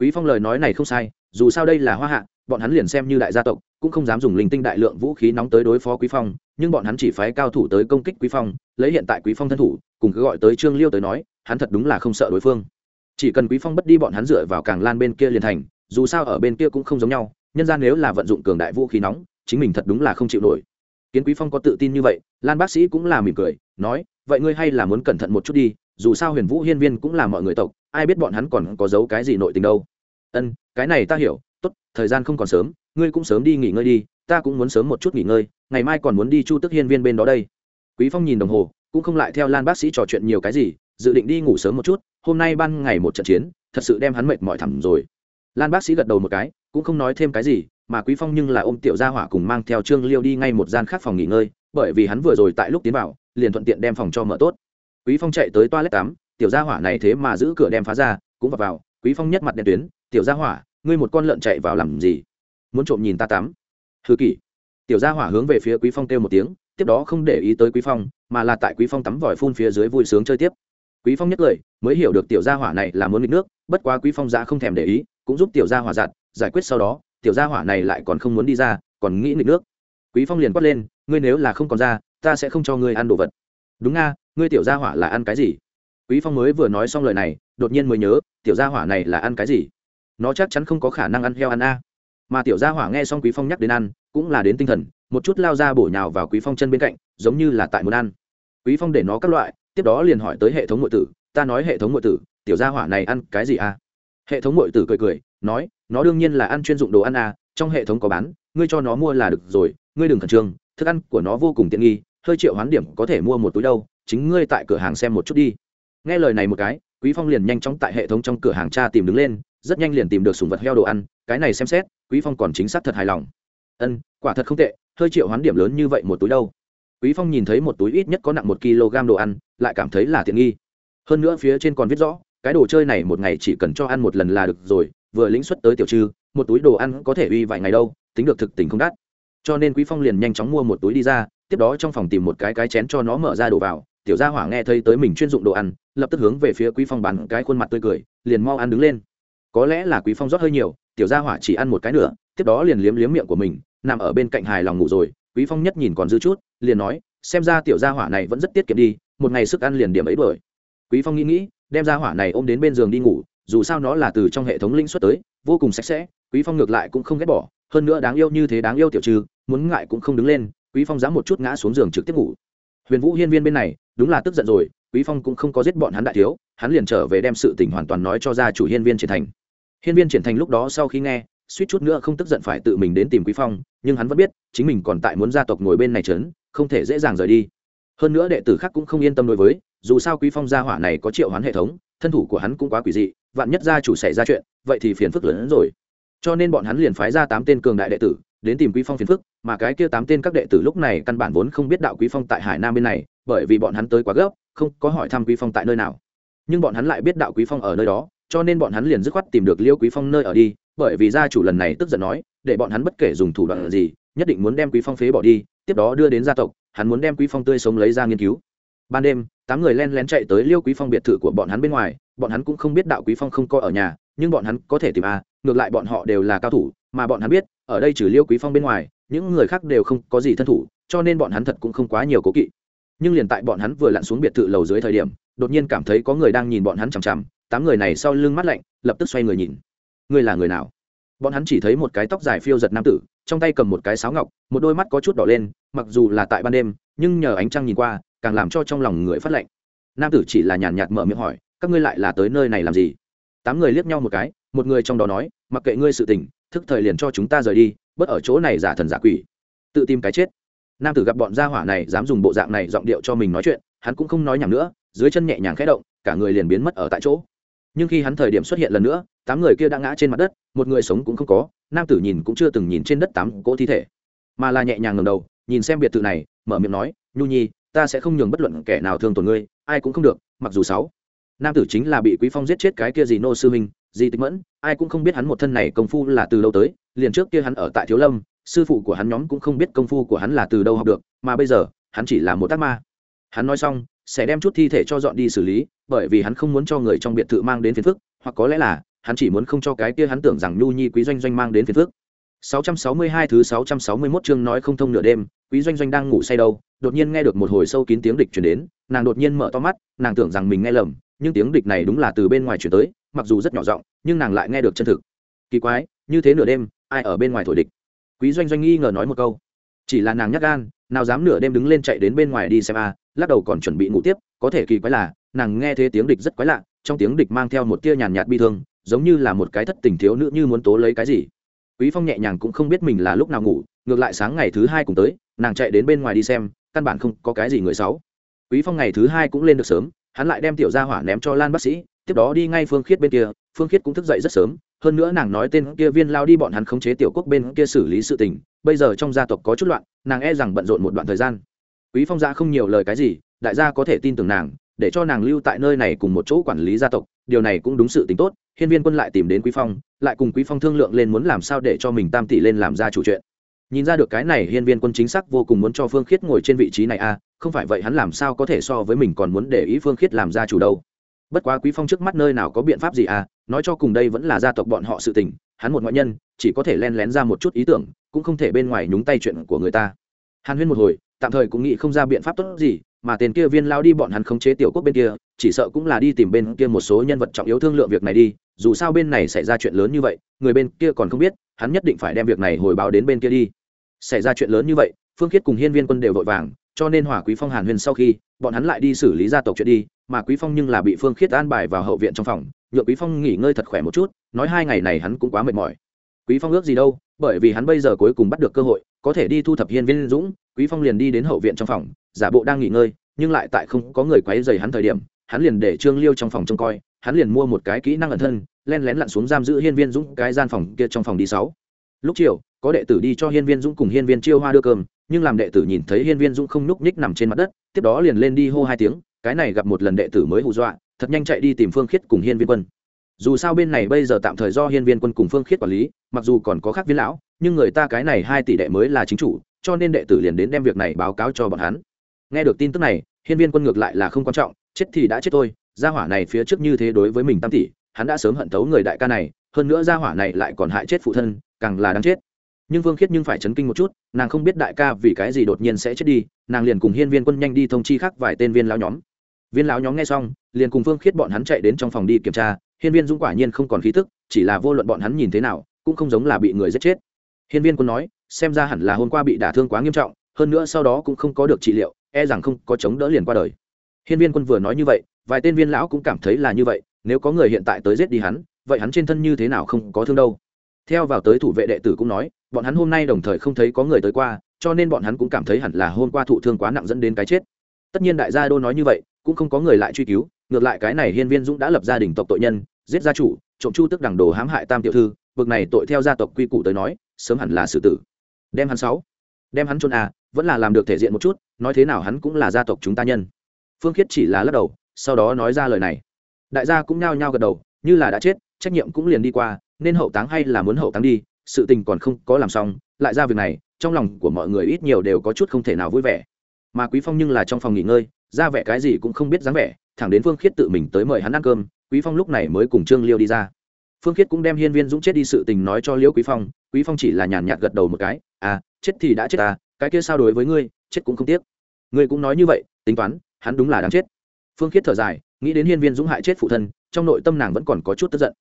Quý phong lời nói này không sai, dù sao đây là hoa hạ, bọn hắn liền xem như đại gia tộc, cũng không dám dùng linh tinh đại lượng vũ khí nóng tới đối phó quý phong, nhưng bọn hắn chỉ phái cao thủ tới công kích quý phong, lấy hiện tại quý phong thân thủ, cùng cứ gọi tới trương liêu tới nói, hắn thật đúng là không sợ đối phương. Chỉ cần quý phong bất đi bọn hắn dựa vào càng lan bên kia liền thành, dù sao ở bên kia cũng không giống nhau, nhân gian nếu là vận dụng cường đại vũ khí nóng, chính mình thật đúng là không chịu nổi kiến quý phong có tự tin như vậy, lan bác sĩ cũng là mỉm cười, nói, vậy ngươi hay là muốn cẩn thận một chút đi, dù sao huyền vũ hiên viên cũng là mọi người tộc, ai biết bọn hắn còn có giấu cái gì nội tình đâu. Ân, cái này ta hiểu, tốt, thời gian không còn sớm, ngươi cũng sớm đi nghỉ ngơi đi, ta cũng muốn sớm một chút nghỉ ngơi, ngày mai còn muốn đi chu tức hiên viên bên đó đây. Quý phong nhìn đồng hồ, cũng không lại theo lan bác sĩ trò chuyện nhiều cái gì, dự định đi ngủ sớm một chút, hôm nay ban ngày một trận chiến, thật sự đem hắn mệt mỏi thẳm rồi. Lan bác sĩ gật đầu một cái, cũng không nói thêm cái gì mà quý phong nhưng là ôm tiểu gia hỏa cùng mang theo trương liêu đi ngay một gian khác phòng nghỉ ngơi, bởi vì hắn vừa rồi tại lúc tiến vào, liền thuận tiện đem phòng cho mở tốt. Quý phong chạy tới toilet tắm, tiểu gia hỏa này thế mà giữ cửa đem phá ra, cũng vào vào, quý phong nhất mặt đen tuyến, tiểu gia hỏa, ngươi một con lợn chạy vào làm gì? Muốn trộm nhìn ta tắm? Hư kỷ tiểu gia hỏa hướng về phía quý phong kêu một tiếng, tiếp đó không để ý tới quý phong, mà là tại quý phong tắm vòi phun phía dưới vui sướng chơi tiếp. Quý phong nhất cười, mới hiểu được tiểu gia hỏa này là muốn nghịch nước, bất quá quý phong ra không thèm để ý, cũng giúp tiểu gia hỏa giặt, giải quyết sau đó tiểu gia hỏa này lại còn không muốn đi ra, còn nghĩ nghịch nước. Quý phong liền quát lên, ngươi nếu là không còn ra, ta sẽ không cho ngươi ăn đồ vật. Đúng nga, ngươi tiểu gia hỏa là ăn cái gì? Quý phong mới vừa nói xong lời này, đột nhiên mới nhớ, tiểu gia hỏa này là ăn cái gì? Nó chắc chắn không có khả năng ăn heo ăn a. Mà tiểu gia hỏa nghe xong quý phong nhắc đến ăn, cũng là đến tinh thần, một chút lao ra bổ nhào vào quý phong chân bên cạnh, giống như là tại muốn ăn. Quý phong để nó các loại, tiếp đó liền hỏi tới hệ thống nội tử, ta nói hệ thống nội tử, tiểu gia hỏa này ăn cái gì a? Hệ thống nội tử cười cười, nói nó đương nhiên là ăn chuyên dụng đồ ăn à trong hệ thống có bán, ngươi cho nó mua là được rồi, ngươi đừng khẩn trương, thức ăn của nó vô cùng tiện nghi, hơi triệu hoán điểm có thể mua một túi đâu, chính ngươi tại cửa hàng xem một chút đi. Nghe lời này một cái, quý phong liền nhanh chóng tại hệ thống trong cửa hàng cha tìm đứng lên, rất nhanh liền tìm được sùng vật heo đồ ăn, cái này xem xét, quý phong còn chính xác thật hài lòng. Ân, quả thật không tệ, hơi triệu hoán điểm lớn như vậy một túi đâu. Quý phong nhìn thấy một túi ít nhất có nặng một kg đồ ăn, lại cảm thấy là tiện nghi. Hơn nữa phía trên còn viết rõ, cái đồ chơi này một ngày chỉ cần cho ăn một lần là được rồi vừa lĩnh xuất tới tiểu trư, một túi đồ ăn có thể uy vài ngày đâu, tính được thực tình không đắt. Cho nên quý phong liền nhanh chóng mua một túi đi ra, tiếp đó trong phòng tìm một cái cái chén cho nó mở ra đổ vào, tiểu gia hỏa nghe thấy tới mình chuyên dụng đồ ăn, lập tức hướng về phía quý phong bắn cái khuôn mặt tươi cười, liền mau ăn đứng lên. Có lẽ là quý phong rót hơi nhiều, tiểu gia hỏa chỉ ăn một cái nữa, tiếp đó liền liếm liếm miệng của mình, nằm ở bên cạnh hài lòng ngủ rồi, quý phong nhất nhìn còn dư chút, liền nói, xem ra tiểu gia hỏa này vẫn rất tiết kiệm đi, một ngày sức ăn liền điểm ấy bởi quý phong nghĩ nghĩ, đem gia hỏa này ôm đến bên giường đi ngủ dù sao nó là từ trong hệ thống linh xuất tới, vô cùng sạch sẽ, quý phong ngược lại cũng không ghét bỏ, hơn nữa đáng yêu như thế đáng yêu tiểu trừ, muốn ngại cũng không đứng lên, quý phong dám một chút ngã xuống giường trực tiếp ngủ. Huyền vũ hiên viên bên này, đúng là tức giận rồi, quý phong cũng không có giết bọn hắn đại thiếu, hắn liền trở về đem sự tình hoàn toàn nói cho gia chủ hiên viên triển thành. Hiên viên triển thành lúc đó sau khi nghe, suýt chút nữa không tức giận phải tự mình đến tìm quý phong, nhưng hắn vẫn biết, chính mình còn tại muốn gia tộc ngồi bên này trấn, không thể dễ dàng rời đi. Hơn nữa đệ tử khác cũng không yên tâm đối với, dù sao quý phong gia hỏa này có triệu hoán hệ thống thân thủ của hắn cũng quá quỷ dị, vạn nhất gia chủ xảy ra chuyện, vậy thì phiền phức lớn hơn rồi. Cho nên bọn hắn liền phái ra tám tên cường đại đệ tử, đến tìm quý phong phiền phức, mà cái kia tám tên các đệ tử lúc này căn bản vốn không biết đạo quý phong tại hải nam bên này, bởi vì bọn hắn tới quá gấp, không có hỏi thăm quý phong tại nơi nào. Nhưng bọn hắn lại biết đạo quý phong ở nơi đó, cho nên bọn hắn liền dứt khoát tìm được liêu quý phong nơi ở đi, bởi vì gia chủ lần này tức giận nói, để bọn hắn bất kể dùng thủ đoạn gì, nhất định muốn đem quý phong phế bỏ đi, tiếp đó đưa đến gia tộc, hắn muốn đem quý phong tươi sống lấy ra nghiên cứu ban đêm, tám người len lén chạy tới liêu quý phong biệt thự của bọn hắn bên ngoài, bọn hắn cũng không biết đạo quý phong không coi ở nhà, nhưng bọn hắn có thể tìm a ngược lại bọn họ đều là cao thủ, mà bọn hắn biết, ở đây trừ liêu quý phong bên ngoài, những người khác đều không có gì thân thủ, cho nên bọn hắn thật cũng không quá nhiều cố kỵ. Nhưng liền tại bọn hắn vừa lặn xuống biệt thự lầu dưới thời điểm, đột nhiên cảm thấy có người đang nhìn bọn hắn chằm chằm, tám người này sau lưng mắt lạnh, lập tức xoay người nhìn. Ngươi là người nào? Bọn hắn chỉ thấy một cái tóc dài phiêu giật nam tử, trong tay cầm một cái sáo ngọc, một đôi mắt có chút đỏ lên, mặc dù là tại ban đêm, nhưng nhờ ánh trăng nhìn qua càng làm cho trong lòng người phát lệnh. Nam tử chỉ là nhàn nhạt mở miệng hỏi, các ngươi lại là tới nơi này làm gì? Tám người liếc nhau một cái, một người trong đó nói, mặc kệ ngươi sự tình, thức thời liền cho chúng ta rời đi, bớt ở chỗ này giả thần giả quỷ, tự tìm cái chết. Nam tử gặp bọn gia hỏa này dám dùng bộ dạng này giọng điệu cho mình nói chuyện, hắn cũng không nói nhảm nữa, dưới chân nhẹ nhàng khẽ động, cả người liền biến mất ở tại chỗ. Nhưng khi hắn thời điểm xuất hiện lần nữa, tám người kia đã ngã trên mặt đất, một người sống cũng không có, nam tử nhìn cũng chưa từng nhìn trên đất tám cỗ thi thể, mà là nhẹ nhàng ngầm đầu, nhìn xem biệt thự này, mở miệng nói, nhu nhi ta sẽ không nhường bất luận kẻ nào thương tổn ngươi ai cũng không được mặc dù sáu. Nam tử chính là bị quý phong giết chết cái kia gì nô sư huynh gì tịch mẫn ai cũng không biết hắn một thân này công phu là từ đâu tới liền trước kia hắn ở tại thiếu lâm sư phụ của hắn nhóm cũng không biết công phu của hắn là từ đâu học được mà bây giờ hắn chỉ là một tác ma. Hắn nói xong sẽ đem chút thi thể cho dọn đi xử lý bởi vì hắn không muốn cho người trong biệt thự mang đến phiền phức hoặc có lẽ là hắn chỉ muốn không cho cái kia hắn tưởng rằng nhu nhi quý doanh doanh mang đến phiền phức. 662 thứ 661 chương nói không thông nửa đêm, Quý Doanh Doanh đang ngủ say đâu, đột nhiên nghe được một hồi sâu kín tiếng địch truyền đến, nàng đột nhiên mở to mắt, nàng tưởng rằng mình nghe lầm, nhưng tiếng địch này đúng là từ bên ngoài truyền tới, mặc dù rất nhỏ giọng, nhưng nàng lại nghe được chân thực. Kỳ quái, như thế nửa đêm, ai ở bên ngoài thổi địch? Quý Doanh Doanh nghi ngờ nói một câu. Chỉ là nàng nhát gan, nào dám nửa đêm đứng lên chạy đến bên ngoài đi xem a, lắc đầu còn chuẩn bị ngủ tiếp, có thể kỳ quái là, nàng nghe thấy tiếng địch rất quái lạ, trong tiếng địch mang theo một tia nhàn nhạt bi thương, giống như là một cái thất tình thiếu nữ như muốn tố lấy cái gì quý phong nhẹ nhàng cũng không biết mình là lúc nào ngủ ngược lại sáng ngày thứ hai cùng tới, nàng chạy đến bên ngoài đi xem, căn bản không có cái gì người xấu. Quý phong ngày thứ hai cũng lên được sớm, hắn lại đem tiểu gia hỏa ném cho lan bác sĩ, tiếp đó đi ngay phương khiết bên kia, phương khiết cũng thức dậy rất sớm, hơn nữa nàng nói tên kia viên lao đi bọn hắn khống chế tiểu quốc bên kia xử lý sự tình, bây giờ trong gia tộc có chút loạn, nàng e rằng bận rộn một đoạn thời gian. Quý phong ra không nhiều lời cái gì, đại gia có thể tin tưởng nàng, để cho nàng lưu tại nơi này cùng một chỗ quản lý gia tộc, điều này cũng đúng sự tính tốt, hiên viên quân lại tìm đến quý phong, lại cùng quý phong thương lượng lên muốn làm sao để cho mình tam tỷ lên làm ra chủ chuyện nhìn ra được cái này hiên viên quân chính xác vô cùng muốn cho phương khiết ngồi trên vị trí này a à, không phải vậy hắn làm sao có thể so với mình còn muốn để ý phương khiết làm ra chủ đâu. Bất quá quý phong trước mắt nơi nào có biện pháp gì à nói cho cùng đây vẫn là gia tộc bọn họ sự tình hắn một ngoại nhân chỉ có thể len lén ra một chút ý tưởng cũng không thể bên ngoài nhúng tay chuyện của người ta. Hàn huyên một hồi tạm thời cũng nghĩ không ra biện pháp tốt gì mà tiền kia viên lao đi bọn hắn khống chế tiểu quốc bên kia chỉ sợ cũng là đi tìm bên kia một số nhân vật trọng yếu thương lượng việc này đi, dù sao bên này xảy ra chuyện lớn như vậy, người bên kia còn không biết, hắn nhất định phải đem việc này hồi báo đến bên kia đi. Xảy ra chuyện lớn như vậy, phương khiết cùng hiên viên quân đều vội vàng, cho nên hỏa quý phong hàn huyền sau khi, bọn hắn lại đi xử lý gia tộc chuyện đi, mà quý phong nhưng là bị phương khiết an bài vào hậu viện trong phòng nhựa quý phong nghỉ ngơi thật khỏe một chút, nói hai ngày này hắn cũng quá mệt mỏi. Quý phong ước gì đâu, bởi vì hắn bây giờ cuối cùng bắt được cơ hội, có thể đi thu thập hiên viên dũng, quý phong liền đi đến hậu viện trong phòng, giả bộ đang nghỉ ngơi, nhưng lại tại không có người quấy rầy hắn thời điểm hắn liền để trương liêu trong phòng trông coi, hắn liền mua một cái kỹ năng ẩn thân, len lén lặn xuống giam giữ hiên viên dũng cái gian phòng kia trong phòng đi sáu. Lúc chiều, có đệ tử đi cho hiên viên dũng cùng hiên viên chiêu hoa đưa cơm, nhưng làm đệ tử nhìn thấy hiên viên dũng không nhúc nhích nằm trên mặt đất, tiếp đó liền lên đi hô hai tiếng, cái này gặp một lần đệ tử mới hù dọa, thật nhanh chạy đi tìm phương khiết cùng hiên viên quân. Dù sao bên này bây giờ tạm thời do hiên viên quân cùng phương khiết quản lý, mặc dù còn có khác viên lão, nhưng người ta cái này hai tỷ đệ mới là chính chủ, cho nên đệ tử liền đến đem việc này báo cáo cho bọn hắn. Nghe được tin tức này, hiên viên quân ngược lại là không quan trọng chết thì đã chết thôi, gia hỏa này phía trước như thế đối với mình tam tỷ, hắn đã sớm hận thấu người đại ca này, hơn nữa gia hỏa này lại còn hại chết phụ thân, càng là đáng chết. Nhưng vương khiết nhưng phải chấn kinh một chút, nàng không biết đại ca vì cái gì đột nhiên sẽ chết đi, nàng liền cùng hiên viên quân nhanh đi thông chi khác vài tên viên lão nhóm. Viên lão nhóm nghe xong, liền cùng vương khiết bọn hắn chạy đến trong phòng đi kiểm tra, hiên viên dũng quả nhiên không còn khí tức, chỉ là vô luận bọn hắn nhìn thế nào, cũng không giống là bị người giết chết. Hiên viên quân nói, xem ra hẳn là hôm qua bị đả thương quá nghiêm trọng, hơn nữa sau đó cũng không có được trị liệu e rằng không có chống đỡ liền qua đời hiên viên quân vừa nói như vậy, vài tên viên lão cũng cảm thấy là như vậy, nếu có người hiện tại tới giết đi hắn, vậy hắn trên thân như thế nào không có thương đâu. Theo vào tới thủ vệ đệ tử cũng nói, bọn hắn hôm nay đồng thời không thấy có người tới qua, cho nên bọn hắn cũng cảm thấy hẳn là hôm qua thụ thương quá nặng dẫn đến cái chết. Tất nhiên đại gia đô nói như vậy, cũng không có người lại truy cứu, ngược lại cái này hiên viên dũng đã lập gia đình tộc tội nhân, giết gia chủ, trộm chu tức đằng đồ hãm hại tam tiểu thư, bực này tội theo gia tộc quy củ tới nói, sớm hẳn là xử tử. Đem hắn sáu, đem hắn chôn à vẫn là làm được thể diện một chút, nói thế nào hắn cũng là gia tộc chúng ta nhân phương khiết chỉ là lắc đầu, sau đó nói ra lời này. Đại gia cũng nhao nhao gật đầu, như là đã chết, trách nhiệm cũng liền đi qua, nên hậu táng hay là muốn hậu táng đi, sự tình còn không có làm xong, lại ra việc này, trong lòng của mọi người ít nhiều đều có chút không thể nào vui vẻ. Mà quý phong nhưng là trong phòng nghỉ ngơi, ra vẻ cái gì cũng không biết dáng vẻ, thẳng đến phương khiết tự mình tới mời hắn ăn cơm, quý phong lúc này mới cùng trương liêu đi ra. Phương khiết cũng đem hiên viên dũng chết đi sự tình nói cho liễu quý phong quý phong chỉ là nhàn nhạt gật đầu một cái à chết thì đã chết à cái kia sao đối với ngươi, chết cũng không tiếc. Ngươi cũng nói như vậy, tính toán hắn đúng là đáng chết. Phương khiết thở dài, nghĩ đến hiên viên dũng hại chết phụ thân, trong nội tâm nàng vẫn còn có chút tức giận.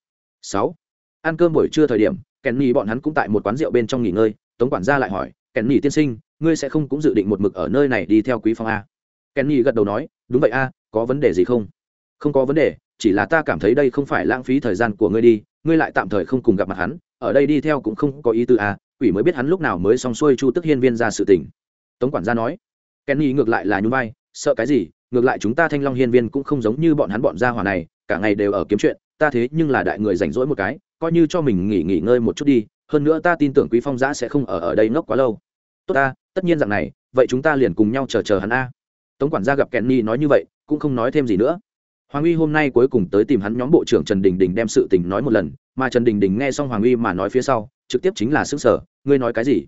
Sáu, ăn cơm buổi trưa thời điểm, kèn nhì bọn hắn cũng tại một quán rượu bên trong nghỉ ngơi, tống quản gia lại hỏi, kèn nhì tiên sinh, ngươi sẽ không cũng dự định một mực ở nơi này đi theo quý phong a? Kèn nhì gật đầu nói, đúng vậy a, có vấn đề gì không? Không có vấn đề, chỉ là ta cảm thấy đây không phải lãng phí thời gian của ngươi đi, ngươi lại tạm thời không cùng gặp mặt hắn, ở đây đi theo cũng không có ý tư a, quỷ mới biết hắn lúc nào mới xong xuôi chu tức hiên viên ra sự tình. Tống quản gia nói. Kenny ngược lại là nhún vai sợ cái gì, ngược lại chúng ta thanh long hiên viên cũng không giống như bọn hắn bọn gia hỏa này, cả ngày đều ở kiếm chuyện, ta thế nhưng là đại người rảnh rỗi một cái, coi như cho mình nghỉ nghỉ ngơi một chút đi, hơn nữa ta tin tưởng quý phong giã sẽ không ở ở đây ngốc quá lâu. Tốt ta, tất nhiên dạng này, vậy chúng ta liền cùng nhau chờ chờ hắn a. Tống quản gia gặp kẹn ni nói như vậy, cũng không nói thêm gì nữa. Hoàng uy hôm nay cuối cùng tới tìm hắn nhóm bộ trưởng trần đình đình đem sự tình nói một lần, mà trần đình đình nghe xong hoàng uy mà nói phía sau, trực tiếp chính là xứng sở ngươi nói cái gì?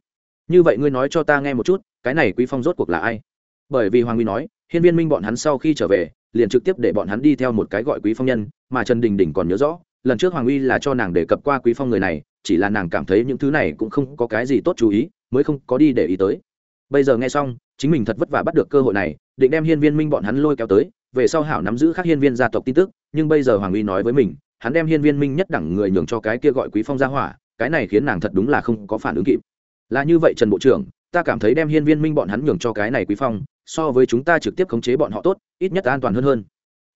Như vậy ngươi nói cho ta nghe một chút, cái này quý phong rốt cuộc là ai? Bởi vì hoàng uy nói hiên viên minh bọn hắn sau khi trở về, liền trực tiếp để bọn hắn đi theo một cái gọi quý phong nhân, mà trần đình đình còn nhớ rõ, lần trước hoàng uy là cho nàng đề cập qua quý phong người này, chỉ là nàng cảm thấy những thứ này cũng không có cái gì tốt chú ý, mới không có đi để ý tới. Bây giờ nghe xong, chính mình thật vất vả bắt được cơ hội này, định đem hiên viên minh bọn hắn lôi kéo tới, về sau hảo nắm giữ các hiên viên gia tộc tin tức, nhưng bây giờ hoàng uy nói với mình, hắn đem hiên viên minh nhất đẳng người nhường cho cái kia gọi quý phong gia hỏa, cái này khiến nàng thật đúng là không có phản ứng kịp. Là như vậy trần bộ trưởng, ta cảm thấy đem hiên viên minh bọn hắn nhường cho cái này quý phong so với chúng ta trực tiếp khống chế bọn họ tốt, ít nhất an toàn hơn hơn.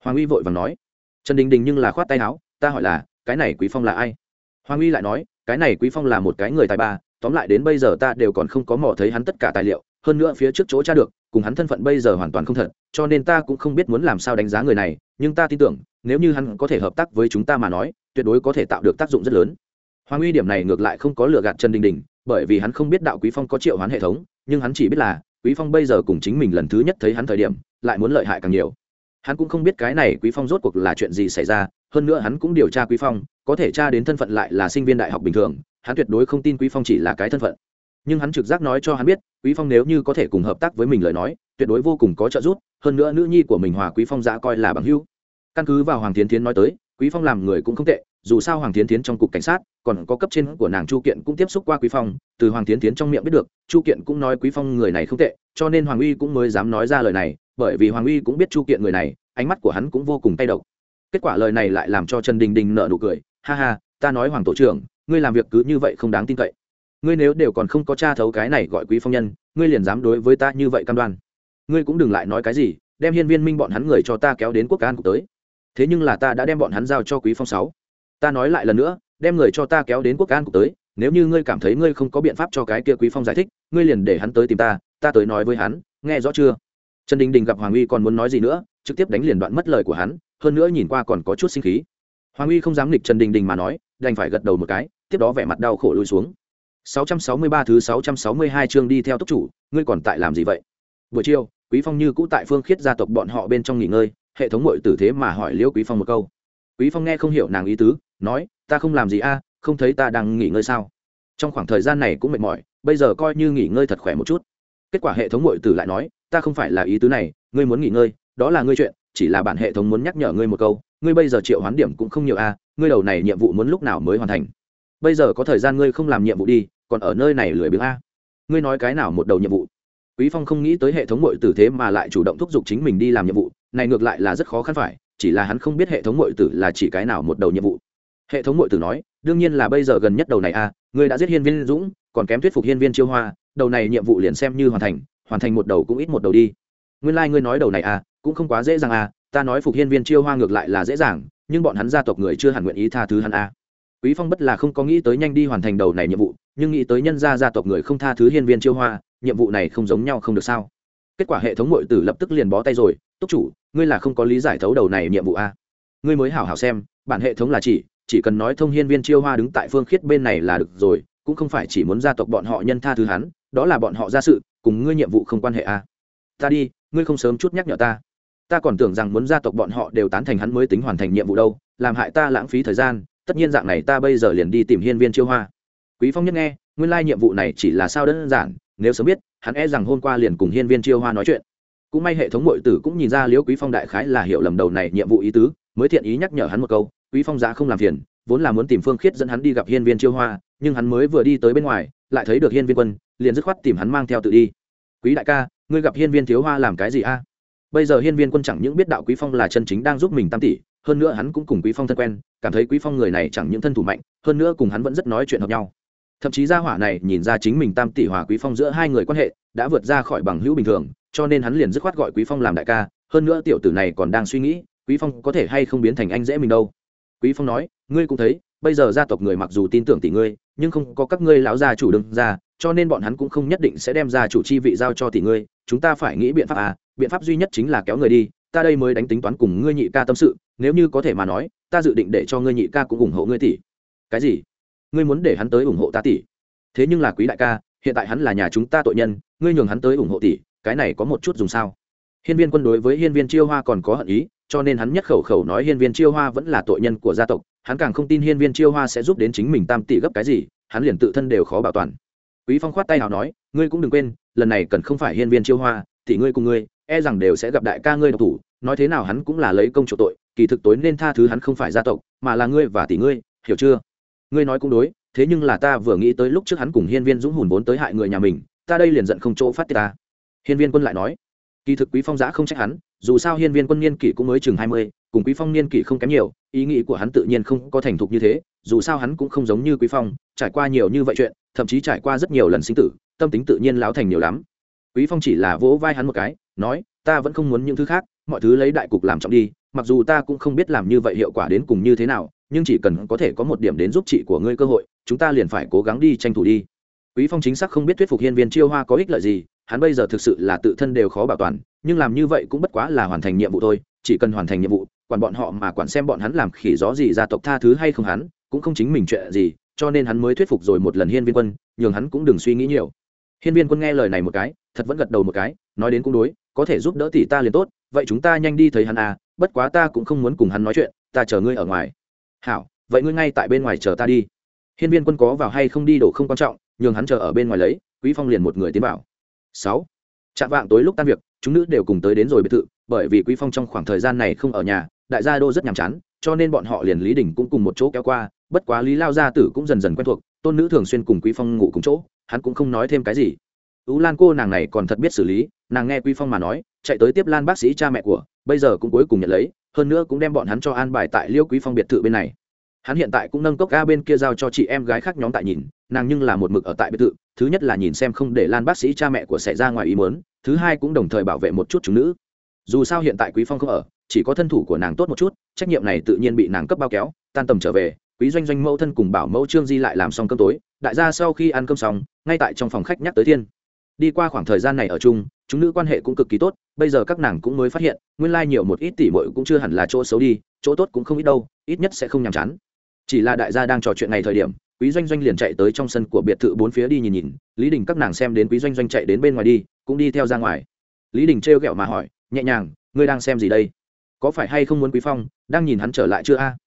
Hoàng uy vội vàng nói. Trần đình đình nhưng là khoát tay áo, ta hỏi là, cái này quý phong là ai? Hoàng uy lại nói, cái này quý phong là một cái người tài ba, tóm lại đến bây giờ ta đều còn không có mò thấy hắn tất cả tài liệu, hơn nữa phía trước chỗ tra được, cùng hắn thân phận bây giờ hoàn toàn không thật, cho nên ta cũng không biết muốn làm sao đánh giá người này, nhưng ta tin tưởng, nếu như hắn có thể hợp tác với chúng ta mà nói, tuyệt đối có thể tạo được tác dụng rất lớn. Hoàng uy điểm này ngược lại không có lừa gạt trần đình đình, bởi vì hắn không biết đạo quý phong có triệu hoán hệ thống, nhưng hắn chỉ biết là quý phong bây giờ cùng chính mình lần thứ nhất thấy hắn thời điểm, lại muốn lợi hại càng nhiều. Hắn cũng không biết cái này quý phong rốt cuộc là chuyện gì xảy ra, hơn nữa hắn cũng điều tra quý phong, có thể tra đến thân phận lại là sinh viên đại học bình thường, hắn tuyệt đối không tin quý phong chỉ là cái thân phận. Nhưng hắn trực giác nói cho hắn biết, quý phong nếu như có thể cùng hợp tác với mình lời nói, tuyệt đối vô cùng có trợ giúp, hơn nữa nữ nhi của mình hòa quý phong giã coi là bằng hữu. Căn cứ vào hoàng tiến tiến nói tới, quý phong làm người cũng không tệ dù sao hoàng tiến tiến trong cục cảnh sát, còn có cấp trên của nàng chu kiện cũng tiếp xúc qua quý phong, từ hoàng tiến tiến trong miệng biết được, chu kiện cũng nói quý phong người này không tệ, cho nên hoàng uy cũng mới dám nói ra lời này, bởi vì hoàng uy cũng biết chu kiện người này, ánh mắt của hắn cũng vô cùng tay độc. Kết quả lời này lại làm cho trần đình đình nợ nụ cười, ha ha, ta nói hoàng tổ trưởng, ngươi làm việc cứ như vậy không đáng tin cậy. Ngươi nếu đều còn không có tra thấu cái này gọi quý phong nhân, ngươi liền dám đối với ta như vậy cam đoan. Ngươi cũng đừng lại nói cái gì, đem hiên viên minh bọn hắn người cho ta kéo đến quốc an cục tới. Thế nhưng là ta đã đem bọn hắn giao cho quý phong sáu ta nói lại lần nữa, đem người cho ta kéo đến quốc an cục tới, nếu như ngươi cảm thấy ngươi không có biện pháp cho cái kia quý phong giải thích, ngươi liền để hắn tới tìm ta ta tới nói với hắn, nghe rõ chưa? Trần đình đình gặp hoàng uy còn muốn nói gì nữa, trực tiếp đánh liền đoạn mất lời của hắn, hơn nữa nhìn qua còn có chút sinh khí. Hoàng uy không dám nghịch trần đình đình mà nói, đành phải gật đầu một cái, tiếp đó vẻ mặt đau khổ lùi xuống. 663 thứ 662 chương đi theo tốc chủ, ngươi còn tại làm gì vậy? Buổi chiều, quý phong như cũ tại phương khiết gia tộc bọn họ bên trong nghỉ ngơi, hệ thống muội tử thế mà hỏi liễu quý phong một câu. Quý phong nghe không hiểu nàng ý tứ nói, ta không làm gì a, không thấy ta đang nghỉ ngơi sao? Trong khoảng thời gian này cũng mệt mỏi, bây giờ coi như nghỉ ngơi thật khỏe một chút. Kết quả hệ thống ngội tử lại nói, ta không phải là ý tứ này, ngươi muốn nghỉ ngơi, đó là ngươi chuyện, chỉ là bản hệ thống muốn nhắc nhở ngươi một câu, ngươi bây giờ triệu hoán điểm cũng không nhiều a, ngươi đầu này nhiệm vụ muốn lúc nào mới hoàn thành? Bây giờ có thời gian ngươi không làm nhiệm vụ đi, còn ở nơi này lười biếng a. Ngươi nói cái nào một đầu nhiệm vụ? Quý phong không nghĩ tới hệ thống mội tử thế mà lại chủ động thúc giục chính mình đi làm nhiệm vụ, này ngược lại là rất khó khăn phải, chỉ là hắn không biết hệ thống mội tử là chỉ cái nào một đầu nhiệm vụ hệ thống mội tử nói đương nhiên là bây giờ gần nhất đầu này a ngươi đã giết hiên viên dũng còn kém thuyết phục hiên viên chiêu hoa đầu này nhiệm vụ liền xem như hoàn thành hoàn thành một đầu cũng ít một đầu đi. Nguyên lai、like、ngươi nói đầu này à cũng không quá dễ dàng à ta nói phục hiên viên chiêu hoa ngược lại là dễ dàng nhưng bọn hắn gia tộc người chưa hẳn nguyện ý tha thứ hắn a. quý phong bất là không có nghĩ tới nhanh đi hoàn thành đầu này nhiệm vụ nhưng nghĩ tới nhân gia gia tộc người không tha thứ hiên viên chiêu hoa nhiệm vụ này không giống nhau không được sao? Kết quả hệ thống ngội tử lập tức liền bó tay rồi túc chủ ngươi là không có lý giải thấu đầu này nhiệm vụ a, ngươi mới hảo hảo xem bản hệ thống là chỉ chỉ cần nói thông hiên viên chiêu hoa đứng tại phương khiết bên này là được rồi, cũng không phải chỉ muốn gia tộc bọn họ nhân tha thứ hắn, đó là bọn họ ra sự, cùng ngươi nhiệm vụ không quan hệ à. ta đi, ngươi không sớm chút nhắc nhở ta. Ta còn tưởng rằng muốn gia tộc bọn họ đều tán thành hắn mới tính hoàn thành nhiệm vụ đâu, làm hại ta lãng phí thời gian, tất nhiên dạng này ta bây giờ liền đi tìm hiên viên chiêu hoa. Quý phong nhất nghe, nguyên lai nhiệm vụ này chỉ là sao đơn giản, nếu sớm biết, hắn e rằng hôm qua liền cùng hiên viên chiêu hoa nói chuyện. Cũng may hệ thống nội tử cũng nhìn ra liễu quý phong đại khái là hiểu lầm đầu này nhiệm vụ ý tứ, mới thiện ý nhắc nhở hắn một câu quý phong giá không làm phiền, vốn là muốn tìm phương khiết dẫn hắn đi gặp hiên viên chiêu hoa, nhưng hắn mới vừa đi tới bên ngoài, lại thấy được hiên viên quân, liền dứt khoát tìm hắn mang theo tự đi. Quý đại ca, ngươi gặp hiên viên thiếu hoa làm cái gì a? Bây giờ hiên viên quân chẳng những biết đạo quý phong là chân chính đang giúp mình tam tỷ, hơn nữa hắn cũng cùng quý phong thân quen, cảm thấy quý phong người này chẳng những thân thủ mạnh, hơn nữa cùng hắn vẫn rất nói chuyện hợp nhau. Thậm chí gia hỏa này nhìn ra chính mình tam tỷ hòa quý phong giữa hai người quan hệ, đã vượt ra khỏi bằng hữu bình thường, cho nên hắn liền dứt khoát gọi quý phong làm đại ca, hơn nữa tiểu tử này còn đang suy nghĩ, quý phong có thể hay không biến thành anh dễ mình đâu quý phong nói, ngươi cũng thấy, bây giờ gia tộc người mặc dù tin tưởng tỷ ngươi, nhưng không có các ngươi lão gia chủ đứng ra, cho nên bọn hắn cũng không nhất định sẽ đem ra chủ chi vị giao cho tỷ ngươi. Chúng ta phải nghĩ biện pháp à biện pháp duy nhất chính là kéo người đi, ta đây mới đánh tính toán cùng ngươi nhị ca tâm sự, nếu như có thể mà nói, ta dự định để cho ngươi nhị ca cũng ủng hộ ngươi tỷ. Cái gì? Ngươi muốn để hắn tới ủng hộ ta tỷ? Thế nhưng là quý đại ca, hiện tại hắn là nhà chúng ta tội nhân, ngươi nhường hắn tới ủng hộ tỷ, cái này có một chút dùng sao? Hiên viên quân đối với hiên viên chiêu hoa còn có hận ý, cho nên hắn nhất khẩu khẩu nói hiên viên chiêu hoa vẫn là tội nhân của gia tộc, hắn càng không tin hiên viên chiêu hoa sẽ giúp đến chính mình tam tỷ gấp cái gì, hắn liền tự thân đều khó bảo toàn. Quý phong khoát tay nào nói, ngươi cũng đừng quên, lần này cần không phải hiên viên chiêu hoa thì ngươi cùng ngươi e rằng đều sẽ gặp đại ca ngươi độc thủ, nói thế nào hắn cũng là lấy công chỗ tội, kỳ thực tối nên tha thứ hắn không phải gia tộc, mà là ngươi và tỷ ngươi, hiểu chưa? Ngươi nói cũng đối, thế nhưng là ta vừa nghĩ tới lúc trước hắn cùng hiên viên dũng hùn vốn tới hại người nhà mình, ta đây liền giận không chỗ phát tiết ta. Hiên viên quân lại nói kỳ thực quý phong giã không trách hắn, dù sao hiên viên quân niên kỷ cũng mới chừng hai mươi, cùng quý phong niên kỷ không kém nhiều, ý nghĩ của hắn tự nhiên không có thành thục như thế, dù sao hắn cũng không giống như quý phong, trải qua nhiều như vậy chuyện, thậm chí trải qua rất nhiều lần sinh tử, tâm tính tự nhiên láo thành nhiều lắm. Quý phong chỉ là vỗ vai hắn một cái, nói, ta vẫn không muốn những thứ khác, mọi thứ lấy đại cục làm trọng đi, mặc dù ta cũng không biết làm như vậy hiệu quả đến cùng như thế nào, nhưng chỉ cần có thể có một điểm đến giúp chị của ngươi cơ hội, chúng ta liền phải cố gắng đi tranh thủ đi. Quý phong chính xác không biết thuyết phục hiên viên chiêu hoa có ích lợi gì hắn bây giờ thực sự là tự thân đều khó bảo toàn, nhưng làm như vậy cũng bất quá là hoàn thành nhiệm vụ thôi, chỉ cần hoàn thành nhiệm vụ, quản bọn họ mà quản xem bọn hắn làm khỉ gió gì gia tộc tha thứ hay không hắn, cũng không chính mình chuyện gì, cho nên hắn mới thuyết phục rồi một lần hiên viên quân, nhường hắn cũng đừng suy nghĩ nhiều. Hiên viên quân nghe lời này một cái, thật vẫn gật đầu một cái, nói đến cũng đối, có thể giúp đỡ tỷ ta liền tốt, vậy chúng ta nhanh đi thấy hắn à bất quá ta cũng không muốn cùng hắn nói chuyện, ta chờ ngươi ở ngoài. Hảo, vậy ngươi ngay tại bên ngoài chờ ta đi. Hiên viên quân có vào hay không đi đổ không quan trọng, nhường hắn chờ ở bên ngoài lấy, quý phong liền một người tiến vào sáu. Chạm vạng tối lúc tan việc, chúng nữ đều cùng tới đến rồi biệt thự, bởi vì quý phong trong khoảng thời gian này không ở nhà, đại gia đô rất nhàm chán, cho nên bọn họ liền lý đình cũng cùng một chỗ kéo qua, bất quá lý lao gia tử cũng dần dần quen thuộc, tôn nữ thường xuyên cùng quý phong ngủ cùng chỗ, hắn cũng không nói thêm cái gì. Tú lan cô nàng này còn thật biết xử lý, nàng nghe quý phong mà nói, chạy tới tiếp lan bác sĩ cha mẹ của, bây giờ cũng cuối cùng nhận lấy, hơn nữa cũng đem bọn hắn cho an bài tại liêu quý phong biệt thự bên này. Hắn hiện tại cũng nâng cốc ga bên kia giao cho chị em gái khác nhóm tại nhìn, nàng nhưng là một mực ở tại biệt thự thứ nhất là nhìn xem không để lan bác sĩ cha mẹ của xảy ra ngoài ý muốn, thứ hai cũng đồng thời bảo vệ một chút chúng nữ. Dù sao hiện tại quý phong không ở, chỉ có thân thủ của nàng tốt một chút, trách nhiệm này tự nhiên bị nàng cấp bao kéo, tan tầm trở về, quý doanh doanh mẫu thân cùng bảo mẫu trương di lại làm xong cơm tối, đại gia sau khi ăn cơm xong, ngay tại trong phòng khách nhắc tới thiên. Đi qua khoảng thời gian này ở chung, chúng nữ quan hệ cũng cực kỳ tốt, bây giờ các nàng cũng mới phát hiện, nguyên lai nhiều một ít tỷ muội cũng chưa hẳn là chỗ xấu đi, chỗ tốt cũng không ít đâu, ít nhất sẽ không nhàm chán. Chỉ là đại gia đang trò chuyện ngày thời điểm quý doanh doanh liền chạy tới trong sân của biệt thự bốn phía đi nhìn nhìn, lý đình các nàng xem đến quý doanh doanh chạy đến bên ngoài đi, cũng đi theo ra ngoài. Lý đình trêu ghẹo mà hỏi, nhẹ nhàng, ngươi đang xem gì đây? Có phải hay không muốn quý phong, đang nhìn hắn trở lại chưa a?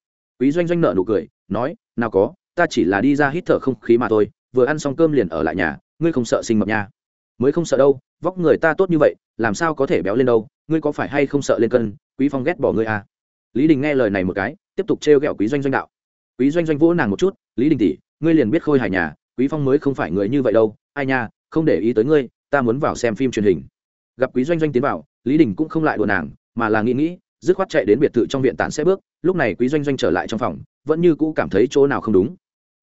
Quý doanh doanh nợ nụ cười, nói, nào có, ta chỉ là đi ra hít thở không khí mà thôi, vừa ăn xong cơm liền ở lại nhà, ngươi không sợ sinh mập nha. Mới không sợ đâu, vóc người ta tốt như vậy, làm sao có thể béo lên đâu, ngươi có phải hay không sợ lên cân, quý phong ghét bỏ ngươi à lý đình nghe lời này một cái, tiếp tục trêu ghẹo quý doanh doanh đạo quý doanh doanh vỗ nàng một chút, lý đình tỷ, ngươi liền biết khôi hài nhà, quý phong mới không phải người như vậy đâu. Ai nha, không để ý tới ngươi, ta muốn vào xem phim truyền hình. Gặp quý doanh doanh tiến vào, lý đình cũng không lại đùa nàng, mà là nghĩ nghĩ, dứt khoát chạy đến biệt thự trong viện tản xe bước. Lúc này quý doanh doanh trở lại trong phòng, vẫn như cũ cảm thấy chỗ nào không đúng.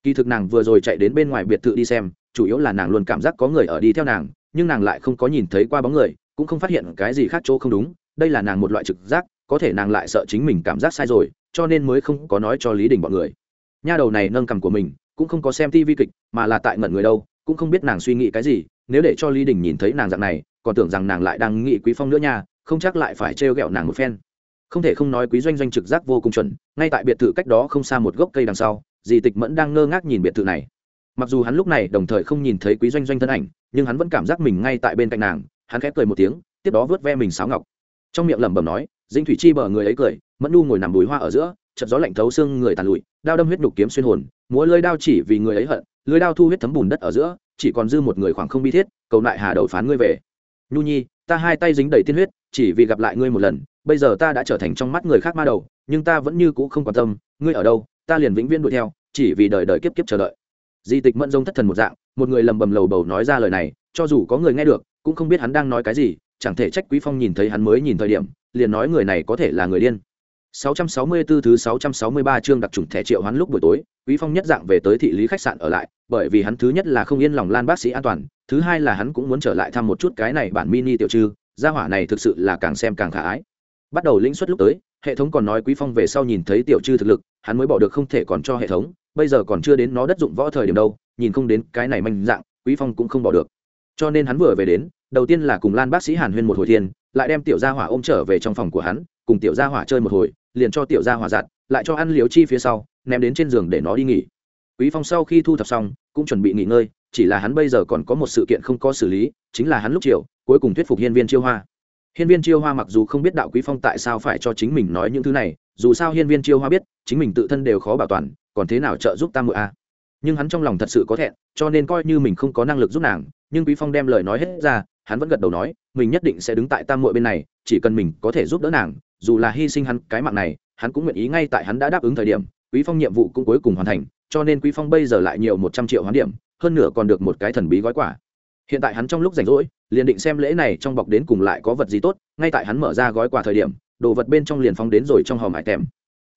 Kỳ thực nàng vừa rồi chạy đến bên ngoài biệt thự đi xem, chủ yếu là nàng luôn cảm giác có người ở đi theo nàng, nhưng nàng lại không có nhìn thấy qua bóng người, cũng không phát hiện cái gì khác chỗ không đúng. Đây là nàng một loại trực giác, có thể nàng lại sợ chính mình cảm giác sai rồi, cho nên mới không có nói cho lý đình bọn người nha đầu này nâng cằm của mình, cũng không có xem tivi kịch, mà là tại ngẩn người đâu, cũng không biết nàng suy nghĩ cái gì, nếu để cho lý đình nhìn thấy nàng dạng này, còn tưởng rằng nàng lại đang nghĩ quý phong nữa nha, không chắc lại phải trêu ghẹo nàng một phen. Không thể không nói quý doanh doanh trực giác vô cùng chuẩn, ngay tại biệt thự cách đó không xa một gốc cây đằng sau, dì tịch mẫn đang ngơ ngác nhìn biệt thự này. Mặc dù hắn lúc này đồng thời không nhìn thấy quý doanh doanh thân ảnh, nhưng hắn vẫn cảm giác mình ngay tại bên cạnh nàng, hắn khẽ cười một tiếng, tiếp đó vớt ve mình sáo ngọc. Trong miệng lẩm bẩm nói dinh thủy chi bờ người ấy cười, mẫn nu ngồi nằm bùi hoa ở giữa chợt gió lạnh thấu xương người tàn lụi, đao đâm huyết nhục kiếm xuyên hồn, múa lơi đao chỉ vì người ấy hận, lưới đao thu huyết thấm bùn đất ở giữa, chỉ còn dư một người khoảng không bi thiết, cầu lại hà đầu phán ngươi về. Nhu nhi, ta hai tay dính đầy tiên huyết, chỉ vì gặp lại ngươi một lần, bây giờ ta đã trở thành trong mắt người khác ma đầu, nhưng ta vẫn như cũ không quan tâm, ngươi ở đâu, ta liền vĩnh viễn đuổi theo, chỉ vì đời đời kiếp kiếp chờ đợi. Di tịch mẫn dông thất thần một dạng, một người lầm bầm lầu bầu nói ra lời này, cho dù có người nghe được, cũng không biết hắn đang nói cái gì, chẳng thể trách quý phong nhìn thấy hắn mới nhìn thời điểm, liền nói người này có thể là người điên. 664 thứ 663 chương đặc trùng thẻ triệu hoán lúc buổi tối, Quý Phong nhất dạng về tới thị lý khách sạn ở lại, bởi vì hắn thứ nhất là không yên lòng Lan bác sĩ an toàn, thứ hai là hắn cũng muốn trở lại thăm một chút cái này bản mini tiểu trư, gia hỏa này thực sự là càng xem càng khả ái. Bắt đầu lĩnh suất lúc tới, hệ thống còn nói Quý Phong về sau nhìn thấy tiểu trư thực lực, hắn mới bỏ được không thể còn cho hệ thống, bây giờ còn chưa đến nó đất dụng võ thời điểm đâu, nhìn không đến cái này manh dạng, Quý Phong cũng không bỏ được. Cho nên hắn vừa về đến, đầu tiên là cùng Lan bác sĩ Hàn Huyên một hồi thiên, lại đem tiểu gia hỏa ôm trở về trong phòng của hắn, cùng tiểu gia hỏa chơi một hồi, liền cho tiểu gia hòa giặt, lại cho ăn liếu chi phía sau, ném đến trên giường để nó đi nghỉ. Quý phong sau khi thu thập xong, cũng chuẩn bị nghỉ ngơi, chỉ là hắn bây giờ còn có một sự kiện không có xử lý, chính là hắn lúc chiều, cuối cùng thuyết phục hiên viên chiêu hoa. Hiên viên chiêu hoa mặc dù không biết đạo quý phong tại sao phải cho chính mình nói những thứ này, dù sao hiên viên chiêu hoa biết, chính mình tự thân đều khó bảo toàn, còn thế nào trợ giúp tam muội a. Nhưng hắn trong lòng thật sự có thẹn, cho nên coi như mình không có năng lực giúp nàng, nhưng quý phong đem lời nói hết ra, hắn vẫn gật đầu nói, mình nhất định sẽ đứng tại tam muội bên này, chỉ cần mình có thể giúp đỡ nàng dù là hy sinh hắn cái mạng này, hắn cũng nguyện ý ngay tại hắn đã đáp ứng thời điểm, quý phong nhiệm vụ cũng cuối cùng hoàn thành, cho nên quý phong bây giờ lại nhiều một trăm triệu hoán điểm, hơn nửa còn được một cái thần bí gói quả hiện tại hắn trong lúc rảnh rỗi, liền định xem lễ này trong bọc đến cùng lại có vật gì tốt, ngay tại hắn mở ra gói quà thời điểm, đồ vật bên trong liền phong đến rồi trong hòm hải tèm.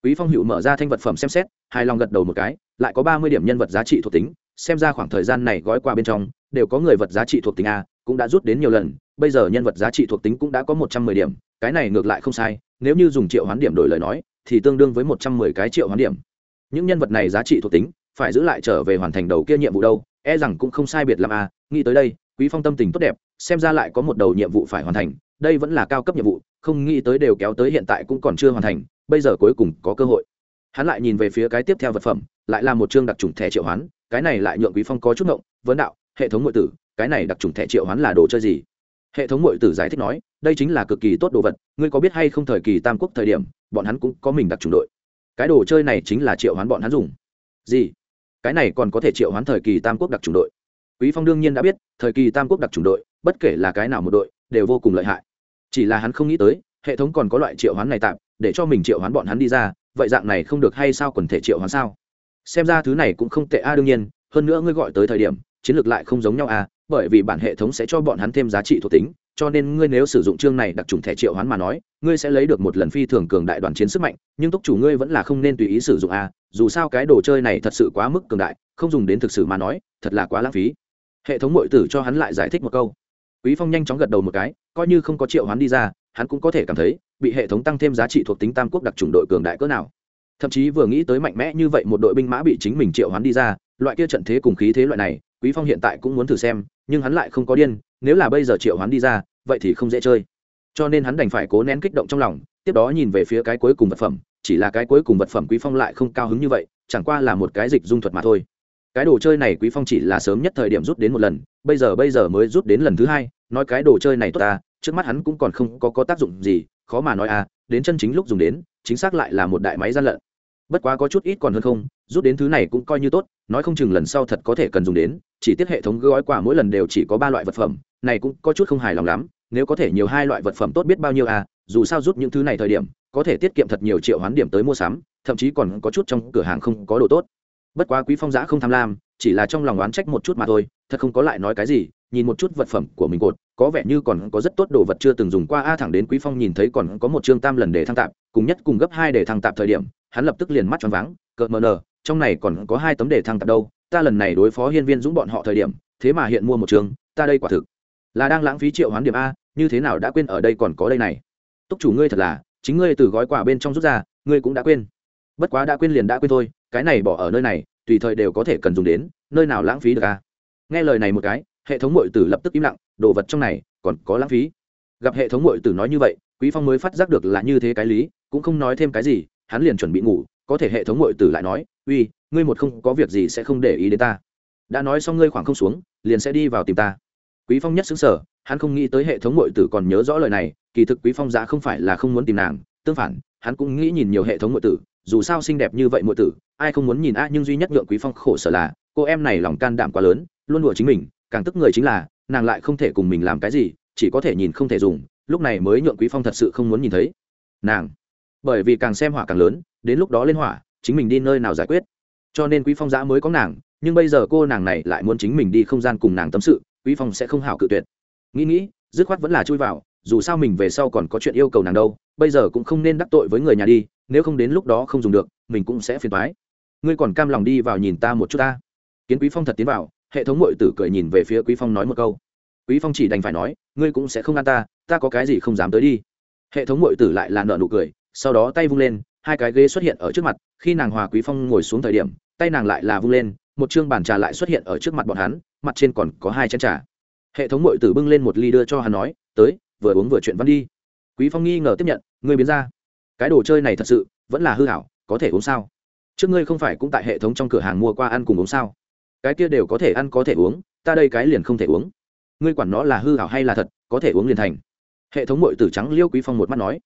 Quý phong hữu mở ra thanh vật phẩm xem xét, hài lòng gật đầu một cái, lại có ba mươi điểm nhân vật giá trị thuộc tính, xem ra khoảng thời gian này gói quà bên trong, đều có người vật giá trị thuộc tính a, cũng đã rút đến nhiều lần, bây giờ nhân vật giá trị thuộc tính cũng đã có một trăm mười điểm, cái này ngược lại không sai nếu như dùng triệu hoán điểm đổi lời nói, thì tương đương với một trăm mười cái triệu hoán điểm. Những nhân vật này giá trị thuộc tính, phải giữ lại trở về hoàn thành đầu kia nhiệm vụ đâu e rằng cũng không sai biệt làm a à, nghĩ tới đây, quý phong tâm tình tốt đẹp, xem ra lại có một đầu nhiệm vụ phải hoàn thành, đây vẫn là cao cấp nhiệm vụ, không nghĩ tới đều kéo tới hiện tại cũng còn chưa hoàn thành, bây giờ cuối cùng có cơ hội. Hắn lại nhìn về phía cái tiếp theo vật phẩm, lại là một chương đặc trùng thẻ triệu hoán, cái này lại nhượng quý phong có chút ngộng, vấn đạo, hệ thống ngụy tử, cái này đặc trùng thẻ triệu hoán là đồ chơi gì? Hệ thống ngụy tử giải thích nói đây chính là cực kỳ tốt đồ vật, ngươi có biết hay không thời kỳ tam quốc thời điểm, bọn hắn cũng có mình đặc trùng đội. Cái đồ chơi này chính là triệu hoán bọn hắn dùng. Gì? Cái này còn có thể triệu hoán thời kỳ tam quốc đặc trùng đội. Quý phong đương nhiên đã biết, thời kỳ tam quốc đặc trùng đội, bất kể là cái nào một đội, đều vô cùng lợi hại. Chỉ là hắn không nghĩ tới, hệ thống còn có loại triệu hoán này tạm, để cho mình triệu hoán bọn hắn đi ra, vậy dạng này không được hay sao quần thể triệu hoán sao? Xem ra thứ này cũng không tệ a, đương nhiên, hơn nữa ngươi gọi tới thời điểm, chiến lược lại không giống nhau a, bởi vì bản hệ thống sẽ cho bọn hắn thêm giá trị thuộc tính cho nên ngươi nếu sử dụng chương này đặc trùng thẻ triệu hoán mà nói, ngươi sẽ lấy được một lần phi thường cường đại đoàn chiến sức mạnh, nhưng túc chủ ngươi vẫn là không nên tùy ý sử dụng a dù sao cái đồ chơi này thật sự quá mức cường đại, không dùng đến thực sự mà nói, thật là quá lãng phí. Hệ thống mội tử cho hắn lại giải thích một câu. Quý phong nhanh chóng gật đầu một cái, coi như không có triệu hoán đi ra, hắn cũng có thể cảm thấy, bị hệ thống tăng thêm giá trị thuộc tính tam quốc đặc trùng đội cường đại cỡ nào. Thậm chí vừa nghĩ tới mạnh mẽ như vậy một đội binh mã bị chính mình triệu hoán đi ra, loại kia trận thế cùng khí thế loại này, quý phong hiện tại cũng muốn thử xem, nhưng hắn lại không có điên nếu là bây giờ triệu hoán đi ra, vậy thì không dễ chơi. Cho nên hắn đành phải cố nén kích động trong lòng, tiếp đó nhìn về phía cái cuối cùng vật phẩm, chỉ là cái cuối cùng vật phẩm quý phong lại không cao hứng như vậy, chẳng qua là một cái dịch dung thuật mà thôi. Cái đồ chơi này quý phong chỉ là sớm nhất thời điểm rút đến một lần, bây giờ bây giờ mới rút đến lần thứ hai, nói cái đồ chơi này tốt ta, trước mắt hắn cũng còn không có có tác dụng gì, khó mà nói à đến chân chính lúc dùng đến, chính xác lại là một đại máy gian lận bất quá có chút ít còn hơn không, rút đến thứ này cũng coi như tốt, nói không chừng lần sau thật có thể cần dùng đến, chỉ tiết hệ thống gói quà mỗi lần đều chỉ có ba loại vật phẩm, này cũng có chút không hài lòng lắm, nếu có thể nhiều hai loại vật phẩm tốt biết bao nhiêu à dù sao rút những thứ này thời điểm, có thể tiết kiệm thật nhiều triệu hoán điểm tới mua sắm, thậm chí còn có chút trong cửa hàng không có đồ tốt. Bất quá quý phong giã không tham lam, chỉ là trong lòng oán trách một chút mà thôi, thật không có lại nói cái gì, nhìn một chút vật phẩm của mình cột, có vẻ như còn có rất tốt đồ vật chưa từng dùng qua, a, thẳng đến quý phong nhìn thấy còn có một chương tam lần để thăng tạp, cùng nhất cùng gấp hai để thăng tạp thời điểm hắn lập tức liền mắt tròn váng cợt mờ nờ trong này còn có hai tấm đề thăng tạp đâu ta lần này đối phó hiên viên dũng bọn họ thời điểm thế mà hiện mua một trường, ta đây quả thực là đang lãng phí triệu hoán điểm a như thế nào đã quên ở đây còn có đây này. Túc chủ ngươi thật là chính ngươi từ gói quà bên trong rút ra ngươi cũng đã quên. Bất quá đã quên liền đã quên thôi cái này bỏ ở nơi này tùy thời đều có thể cần dùng đến nơi nào lãng phí được a. Nghe lời này một cái hệ thống muội tử lập tức im lặng đồ vật trong này còn có lãng phí. Gặp hệ thống muội tử nói như vậy quý phong mới phát giác được là như thế cái lý cũng không nói thêm cái gì hắn liền chuẩn bị ngủ, có thể hệ thống mội tử lại nói, uy, ngươi một không có việc gì sẽ không để ý đến ta. Đã nói xong ngươi khoảng không xuống, liền sẽ đi vào tìm ta. Quý phong nhất xứng sở hắn không nghĩ tới hệ thống mội tử còn nhớ rõ lời này, kỳ thực quý phong giá không phải là không muốn tìm nàng, tương phản, hắn cũng nghĩ nhìn nhiều hệ thống mội tử, dù sao xinh đẹp như vậy mội tử, ai không muốn nhìn a nhưng duy nhất nhượng quý phong khổ sở là, cô em này lòng can đảm quá lớn, luôn đùa chính mình, càng tức người chính là, nàng lại không thể cùng mình làm cái gì, chỉ có thể nhìn không thể dùng, lúc này mới nhượng quý phong thật sự không muốn nhìn thấy. Nàng bởi vì càng xem hỏa càng lớn, đến lúc đó lên hỏa, chính mình đi nơi nào giải quyết. Cho nên quý phong giã mới có nàng, nhưng bây giờ cô nàng này lại muốn chính mình đi không gian cùng nàng tâm sự, quý phong sẽ không hảo cự tuyệt. Nghĩ nghĩ, dứt khoát vẫn là chui vào, dù sao mình về sau còn có chuyện yêu cầu nàng đâu, bây giờ cũng không nên đắc tội với người nhà đi, nếu không đến lúc đó không dùng được, mình cũng sẽ phiền thoái ngươi còn cam lòng đi vào nhìn ta một chút ta. Kiến quý phong thật tiến vào, hệ thống mội tử cười nhìn về phía quý phong nói một câu. Quý phong chỉ đành phải nói, ngươi cũng sẽ không ăn ta ta có cái gì không dám tới đi. Hệ thống mội tử lại là nợ nụ cười sau đó tay vung lên, hai cái ghế xuất hiện ở trước mặt, khi nàng hòa quý phong ngồi xuống thời điểm, tay nàng lại là vung lên, một chương bàn trà lại xuất hiện ở trước mặt bọn hắn, mặt trên còn có hai chén trà. Hệ thống mội tử bưng lên một ly đưa cho hắn nói, tới, vừa uống vừa chuyện văn đi. Quý phong nghi ngờ tiếp nhận, ngươi biến ra. Cái đồ chơi này thật sự vẫn là hư hảo, có thể uống sao? Trước ngươi không phải cũng tại hệ thống trong cửa hàng mua qua ăn cùng uống sao? Cái kia đều có thể ăn, có thể uống, ta đây cái liền không thể uống. Ngươi quản nó là hư hảo hay là thật, có thể uống liền thành. Hệ thống mội tử trắng liêu quý phong một mắt nói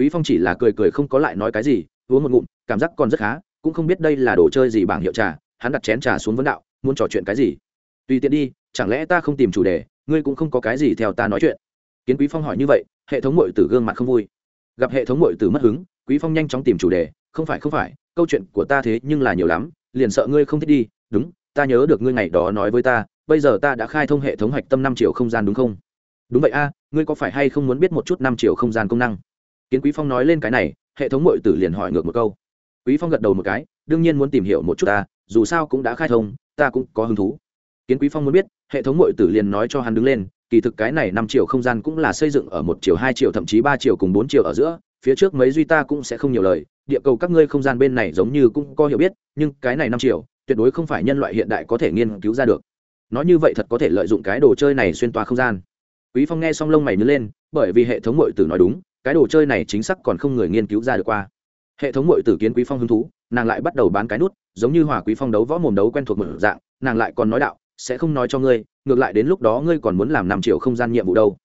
quý phong chỉ là cười cười không có lại nói cái gì, uống một ngụm, cảm giác còn rất khá, cũng không biết đây là đồ chơi gì bảng hiệu trà, hắn đặt chén trà xuống vấn đạo, muốn trò chuyện cái gì? Tùy tiện đi, chẳng lẽ ta không tìm chủ đề, ngươi cũng không có cái gì theo ta nói chuyện? Kiến quý phong hỏi như vậy, hệ thống mội tử gương mặt không vui. Gặp hệ thống mội tử mất hứng, quý phong nhanh chóng tìm chủ đề, không phải không phải, câu chuyện của ta thế nhưng là nhiều lắm, liền sợ ngươi không thích đi, đúng, ta nhớ được ngươi ngày đó nói với ta, bây giờ ta đã khai thông hệ thống hạch tâm năm triệu không gian đúng không? Đúng vậy a, ngươi có phải hay không muốn biết một chút năm triệu không gian công năng? Kiến quý phong nói lên cái này, hệ thống mội tử liền hỏi ngược một câu. Quý phong gật đầu một cái, đương nhiên muốn tìm hiểu một chút ta, dù sao cũng đã khai thông, ta cũng có hứng thú. Kiến quý phong muốn biết, hệ thống mội tử liền nói cho hắn đứng lên, kỳ thực cái này năm triệu không gian cũng là xây dựng ở một triệu, hai triệu, thậm chí ba triệu cùng bốn triệu ở giữa, phía trước mấy duy ta cũng sẽ không nhiều lời, địa cầu các ngươi không gian bên này giống như cũng có hiểu biết, nhưng cái này năm triệu, tuyệt đối không phải nhân loại hiện đại có thể nghiên cứu ra được. Nói như vậy thật có thể lợi dụng cái đồ chơi này xuyên toa không gian. Quý phong nghe xong lông mày nhớ lên, bởi vì hệ thống mội tử nói đúng cái đồ chơi này chính xác còn không người nghiên cứu ra được qua. Hệ thống mội tử kiến quý phong hứng thú, nàng lại bắt đầu bán cái nút, giống như hỏa quý phong đấu võ mồm đấu quen thuộc một dạng, nàng lại còn nói đạo, sẽ không nói cho ngươi, ngược lại đến lúc đó ngươi còn muốn làm năm triệu không gian nhiệm vụ đâu.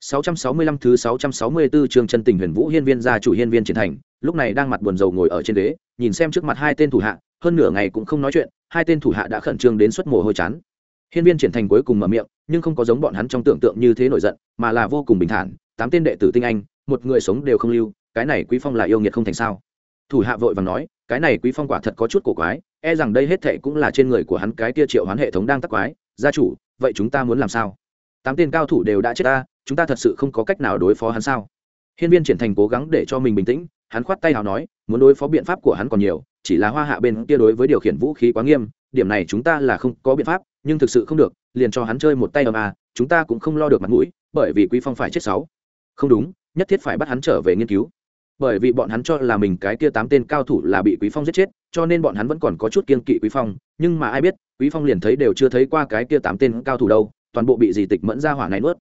665 thứ 664 chương chân tình huyền vũ hiên viên gia chủ hiên viên triển thành, lúc này đang mặt buồn rầu ngồi ở trên đế nhìn xem trước mặt hai tên thủ hạ, hơn nửa ngày cũng không nói chuyện, hai tên thủ hạ đã khẩn trương đến suất mồ hôi chán hiên viên triển thành cuối cùng mở miệng, nhưng không có giống bọn hắn trong tưởng tượng như thế nổi giận, mà là vô cùng bình thản, tám tên đệ tử tinh anh, một người sống đều không lưu, cái này quý phong là yêu nghiệt không thành sao? Thủ hạ vội vàng nói, cái này quý phong quả thật có chút cổ quái e rằng đây hết thệ cũng là trên người của hắn cái kia triệu hoán hệ thống đang tắc quái, gia chủ, vậy chúng ta muốn làm sao? Tám tên cao thủ đều đã chết ta, chúng ta thật sự không có cách nào đối phó hắn sao? Hiên viên triển thành cố gắng để cho mình bình tĩnh, hắn khoát tay nào nói, muốn đối phó biện pháp của hắn còn nhiều, chỉ là hoa hạ bên kia đối với điều khiển vũ khí quá nghiêm điểm này chúng ta là không có biện pháp, nhưng thực sự không được, liền cho hắn chơi một tay ầm à chúng ta cũng không lo được mặt mũi, bởi vì quý phong phải chết sáu. Không đúng, nhất thiết phải bắt hắn trở về nghiên cứu. Bởi vì bọn hắn cho là mình cái kia tám tên cao thủ là bị quý phong giết chết, cho nên bọn hắn vẫn còn có chút kiên kỵ quý phong, nhưng mà ai biết, quý phong liền thấy đều chưa thấy qua cái kia tám tên cao thủ đâu, toàn bộ bị dì tịch mẫn ra hỏa này nuốt.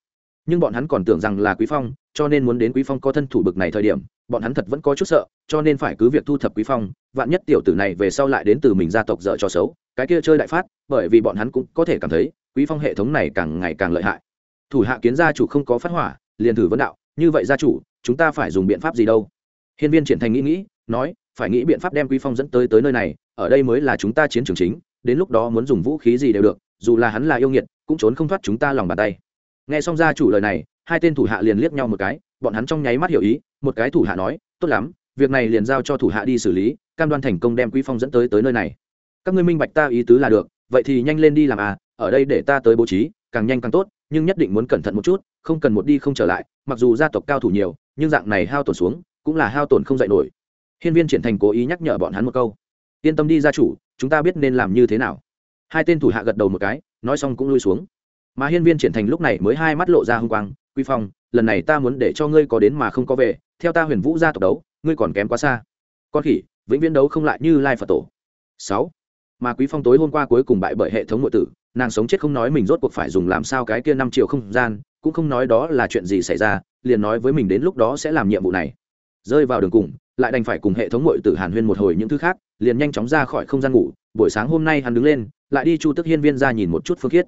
Nhưng bọn hắn còn tưởng rằng là quý phong, cho nên muốn đến quý phong có thân thủ bực này thời điểm bọn hắn thật vẫn có chút sợ, cho nên phải cứ việc thu thập quý phong, vạn nhất tiểu tử này về sau lại đến từ mình gia tộc dở cho xấu, cái kia chơi đại phát, bởi vì bọn hắn cũng có thể cảm thấy, quý phong hệ thống này càng ngày càng lợi hại. Thủ hạ kiến gia chủ không có phát hỏa, liền thử vấn đạo, như vậy gia chủ, chúng ta phải dùng biện pháp gì đâu? Hiên viên triển thành nghĩ nghĩ, nói, phải nghĩ biện pháp đem quý phong dẫn tới tới nơi này, ở đây mới là chúng ta chiến trường chính, đến lúc đó muốn dùng vũ khí gì đều được, dù là hắn là yêu nghiệt, cũng trốn không thoát chúng ta lòng bàn tay. Nghe xong gia chủ lời này, hai tên thủ hạ liền liếc nhau một cái, bọn hắn trong nháy mắt hiểu ý một cái thủ hạ nói, tốt lắm, việc này liền giao cho thủ hạ đi xử lý, cam đoan thành công đem quý phong dẫn tới tới nơi này. Các ngươi minh bạch ta ý tứ là được, vậy thì nhanh lên đi làm à ở đây để ta tới bố trí, càng nhanh càng tốt, nhưng nhất định muốn cẩn thận một chút, không cần một đi không trở lại, mặc dù gia tộc cao thủ nhiều, nhưng dạng này hao tổn xuống, cũng là hao tổn không dạy nổi. Hiên viên triển thành cố ý nhắc nhở bọn hắn một câu. Yên tâm đi, gia chủ, chúng ta biết nên làm như thế nào. Hai tên thủ hạ gật đầu một cái, nói xong cũng lui xuống. Mà hiên viên triển thành lúc này mới hai mắt lộ ra h ư n g quang quy phong, lần này ta muốn để cho ngươi có đến mà không có về, theo ta huyền vũ gia tộc đấu, ngươi còn kém quá xa. Con khỉ, vĩnh viễn đấu không lại như lai phật tổ. Sáu. Mà quý phong tối hôm qua cuối cùng bại bởi hệ thống nội tử, nàng sống chết không nói mình rốt cuộc phải dùng làm sao cái kia năm triệu không gian, cũng không nói đó là chuyện gì xảy ra, liền nói với mình đến lúc đó sẽ làm nhiệm vụ này. Rơi vào đường cùng, lại đành phải cùng hệ thống nội tử hàn huyên một hồi những thứ khác, liền nhanh chóng ra khỏi không gian ngủ, buổi sáng hôm nay hắn đứng lên, lại đi chu tức hiên viên ra nhìn một chút phương khiết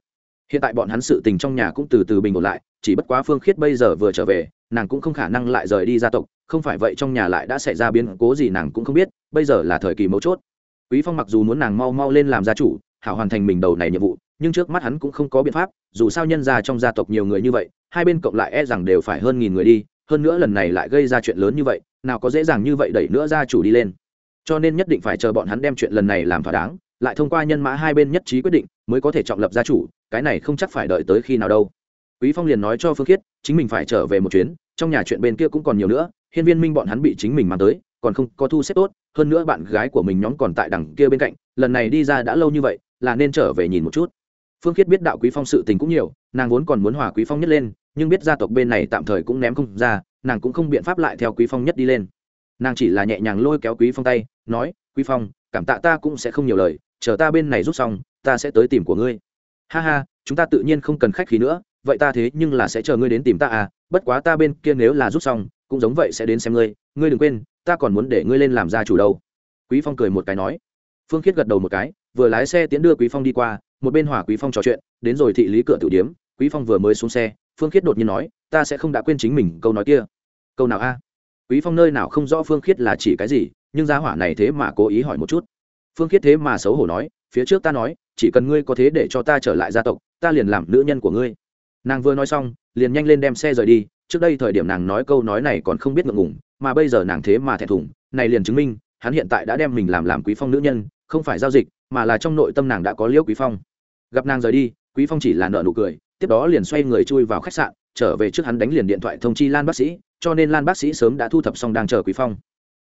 hiện tại bọn hắn sự tình trong nhà cũng từ từ bình ổn lại, chỉ bất quá phương khiết bây giờ vừa trở về, nàng cũng không khả năng lại rời đi gia tộc, không phải vậy trong nhà lại đã xảy ra biến cố gì nàng cũng không biết, bây giờ là thời kỳ mấu chốt. Quý phong mặc dù muốn nàng mau mau lên làm gia chủ, hảo hoàn thành mình đầu này nhiệm vụ, nhưng trước mắt hắn cũng không có biện pháp, dù sao nhân gia trong gia tộc nhiều người như vậy, hai bên cộng lại e rằng đều phải hơn nghìn người đi, hơn nữa lần này lại gây ra chuyện lớn như vậy, nào có dễ dàng như vậy đẩy nữa gia chủ đi lên. Cho nên nhất định phải chờ bọn hắn đem chuyện lần này làm thỏa đáng lại thông qua nhân mã hai bên nhất trí quyết định, mới có thể chọn lập gia chủ, cái này không chắc phải đợi tới khi nào đâu. Quý phong liền nói cho phương khiết, chính mình phải trở về một chuyến, trong nhà chuyện bên kia cũng còn nhiều nữa, hiên viên minh bọn hắn bị chính mình mang tới, còn không có thu xếp tốt, hơn nữa bạn gái của mình nhóm còn tại đằng kia bên cạnh, lần này đi ra đã lâu như vậy, là nên trở về nhìn một chút. Phương khiết biết đạo quý phong sự tình cũng nhiều, nàng vốn còn muốn hòa quý phong nhất lên, nhưng biết gia tộc bên này tạm thời cũng ném không ra, nàng cũng không biện pháp lại theo quý phong nhất đi lên. Nàng chỉ là nhẹ nhàng lôi kéo quý phong tay, nói, quý phong, cảm tạ ta cũng sẽ không nhiều lời chờ ta bên này rút xong, ta sẽ tới tìm của ngươi. Ha ha, chúng ta tự nhiên không cần khách khí nữa, vậy ta thế nhưng là sẽ chờ ngươi đến tìm ta à bất quá ta bên kia nếu là rút xong, cũng giống vậy sẽ đến xem ngươi ngươi đừng quên, ta còn muốn để ngươi lên làm gia chủ đâu. Quý phong cười một cái nói. Phương khiết gật đầu một cái, vừa lái xe tiến đưa quý phong đi qua, một bên hỏa quý phong trò chuyện, đến rồi thị lý cửa tử điếm, quý phong vừa mới xuống xe, phương khiết đột nhiên nói, ta sẽ không đã quên chính mình câu nói kia. Câu nào a? Quý phong nơi nào không rõ phương khiết là chỉ cái gì, nhưng giá hỏa này thế mà cố ý hỏi một chút phương khiết thế mà xấu hổ nói, phía trước ta nói, chỉ cần ngươi có thế để cho ta trở lại gia tộc, ta liền làm nữ nhân của ngươi. Nàng vừa nói xong, liền nhanh lên đem xe rời đi, trước đây thời điểm nàng nói câu nói này còn không biết ngượng ngùng, mà bây giờ nàng thế mà thẹn thùng, này liền chứng minh, hắn hiện tại đã đem mình làm làm quý phong nữ nhân, không phải giao dịch, mà là trong nội tâm nàng đã có liễu quý phong. Gặp nàng rời đi, quý phong chỉ là nợ nụ cười, tiếp đó liền xoay người chui vào khách sạn, trở về trước hắn đánh liền điện thoại thông chi lan bác sĩ, cho nên lan bác sĩ sớm đã thu thập xong đang chờ quý phong.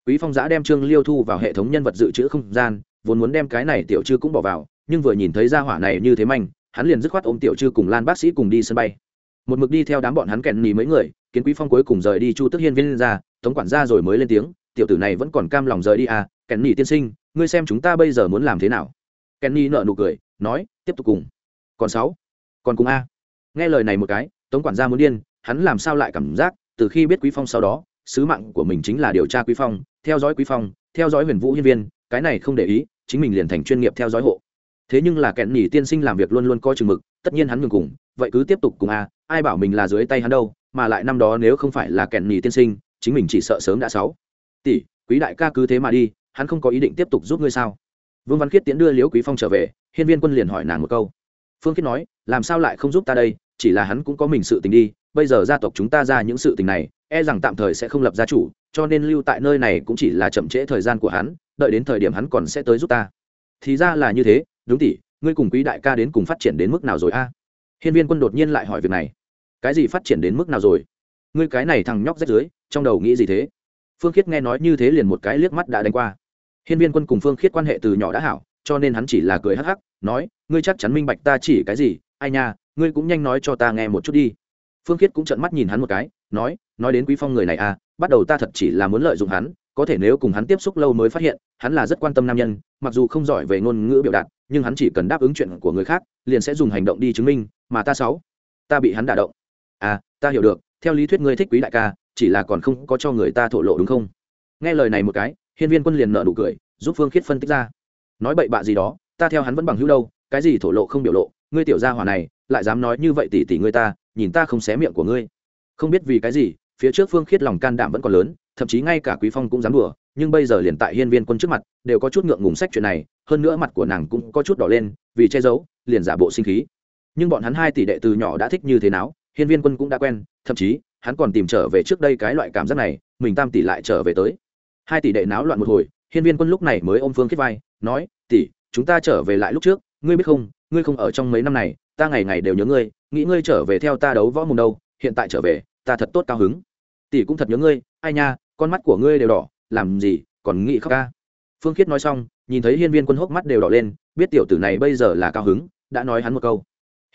Quý phong giã đem trương liêu thu vào hệ thống nhân vật dự trữ không gian vốn muốn đem cái này tiểu chư cũng bỏ vào, nhưng vừa nhìn thấy ra hỏa này như thế manh, hắn liền dứt khoát ôm tiểu chư cùng lan bác sĩ cùng đi sân bay. Một mực đi theo đám bọn hắn kẹn nì mấy người, kiến quý phong cuối cùng rời đi chu tức hiên viên ra, tống quản gia rồi mới lên tiếng, tiểu tử này vẫn còn cam lòng rời đi à kẹn nì tiên sinh, ngươi xem chúng ta bây giờ muốn làm thế nào? Kẹn nì nợ nụ cười, nói, tiếp tục cùng. Còn sáu? Còn cùng a? Nghe lời này một cái, tống quản gia muốn điên, hắn làm sao lại cảm giác, từ khi biết quý phong sau đó, sứ mạng của mình chính là điều tra quý phong, theo dõi quý phong, theo dõi huyền vũ hiên viên cái này không để ý, chính mình liền thành chuyên nghiệp theo dõi hộ. Thế nhưng là kẹn nhỉ tiên sinh làm việc luôn luôn coi chừng mực, tất nhiên hắn ngừng cùng, vậy cứ tiếp tục cùng a, ai bảo mình là dưới tay hắn đâu, mà lại năm đó nếu không phải là kẹn nhỉ tiên sinh, chính mình chỉ sợ sớm đã sáu. Tỷ, quý đại ca cứ thế mà đi, hắn không có ý định tiếp tục giúp ngươi sao? Vương văn khiết tiến đưa liễu quý phong trở về, hiên viên quân liền hỏi nàng một câu. Phương khiết nói, làm sao lại không giúp ta đây, chỉ là hắn cũng có mình sự tình đi, bây giờ gia tộc chúng ta ra những sự tình này e rằng tạm thời sẽ không lập gia chủ, cho nên lưu tại nơi này cũng chỉ là chậm trễ thời gian của hắn đợi đến thời điểm hắn còn sẽ tới giúp ta. Thì ra là như thế, đúng tỷ ngươi cùng quý đại ca đến cùng phát triển đến mức nào rồi a? Hiên viên quân đột nhiên lại hỏi việc này. Cái gì phát triển đến mức nào rồi? Ngươi cái này thằng nhóc rách dưới, trong đầu nghĩ gì thế? Phương khiết nghe nói như thế liền một cái liếc mắt đã đánh qua. Hiên viên quân cùng phương khiết quan hệ từ nhỏ đã hảo, cho nên hắn chỉ là cười hắc hắc, nói, ngươi chắc chắn minh bạch ta chỉ cái gì, ai nha, ngươi cũng nhanh nói cho ta nghe một chút đi. Phương khiết cũng trợn mắt nhìn hắn một cái, nói nói đến quý phong người này à bắt đầu ta thật chỉ là muốn lợi dụng hắn có thể nếu cùng hắn tiếp xúc lâu mới phát hiện, hắn là rất quan tâm nam nhân, mặc dù không giỏi về ngôn ngữ biểu đạt, nhưng hắn chỉ cần đáp ứng chuyện của người khác, liền sẽ dùng hành động đi chứng minh, mà ta sáu, ta bị hắn đả động. À ta hiểu được, theo lý thuyết ngươi thích quý đại ca, chỉ là còn không có cho người ta thổ lộ đúng không? Nghe lời này một cái, hiên viên quân liền nợ nụ cười, giúp phương khiết phân tích ra. Nói bậy bạ gì đó, ta theo hắn vẫn bằng hữu đâu, cái gì thổ lộ không biểu lộ, ngươi tiểu gia hỏa này, lại dám nói như vậy tỉ tỉ ngươi ta, nhìn ta không xé miệng của ngươi. Không biết vì cái gì, phía trước phương khiết lòng can đảm vẫn còn lớn thậm chí ngay cả quý phong cũng dám đùa, nhưng bây giờ liền tại hiên viên quân trước mặt, đều có chút ngượng ngùng sách chuyện này, hơn nữa mặt của nàng cũng có chút đỏ lên, vì che giấu, liền giả bộ sinh khí. Nhưng bọn hắn hai tỷ đệ từ nhỏ đã thích như thế nào, hiên viên quân cũng đã quen, thậm chí, hắn còn tìm trở về trước đây cái loại cảm giác này, mình tam tỷ lại trở về tới. Hai tỷ đệ náo loạn một hồi, hiên viên quân lúc này mới ôm phương kết vai, nói, tỷ, chúng ta trở về lại lúc trước, ngươi biết không, ngươi không ở trong mấy năm này, ta ngày ngày đều nhớ ngươi, nghĩ ngươi trở về theo ta đấu võ mùng đâu, hiện tại trở về, ta thật tốt cao hứng. Tỷ cũng thật nhớ ngươi ai nha, con mắt của ngươi đều đỏ, làm gì, còn nghĩ khóc ca? Phương khiết nói xong, nhìn thấy hiên viên quân hốc mắt đều đỏ lên, biết tiểu tử này bây giờ là cao hứng, đã nói hắn một câu.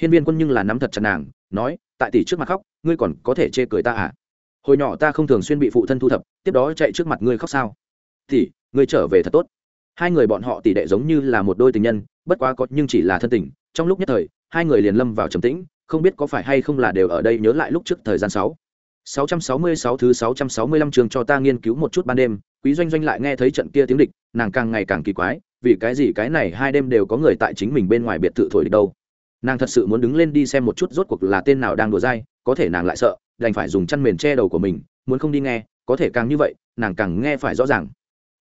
Hiên viên quân nhưng là nắm thật chặt nàng, nói, tại tỷ trước mặt khóc, ngươi còn có thể chê cười ta à? Hồi nhỏ ta không thường xuyên bị phụ thân thu thập, tiếp đó chạy trước mặt ngươi khóc sao? Tỷ, ngươi trở về thật tốt. Hai người bọn họ tỷ đệ giống như là một đôi tình nhân, bất quá có nhưng chỉ là thân tình, trong lúc nhất thời, hai người liền lâm vào trầm tĩnh, không biết có phải hay không là đều ở đây nhớ lại lúc trước thời gian sáu. 666 thứ 665 trường cho ta nghiên cứu một chút ban đêm, Quý Doanh Doanh lại nghe thấy trận kia tiếng địch, nàng càng ngày càng kỳ quái, vì cái gì cái này hai đêm đều có người tại chính mình bên ngoài biệt thự thổi địch đâu. Nàng thật sự muốn đứng lên đi xem một chút rốt cuộc là tên nào đang đùa dai, có thể nàng lại sợ, đành phải dùng chăn mền che đầu của mình, muốn không đi nghe, có thể càng như vậy, nàng càng nghe phải rõ ràng.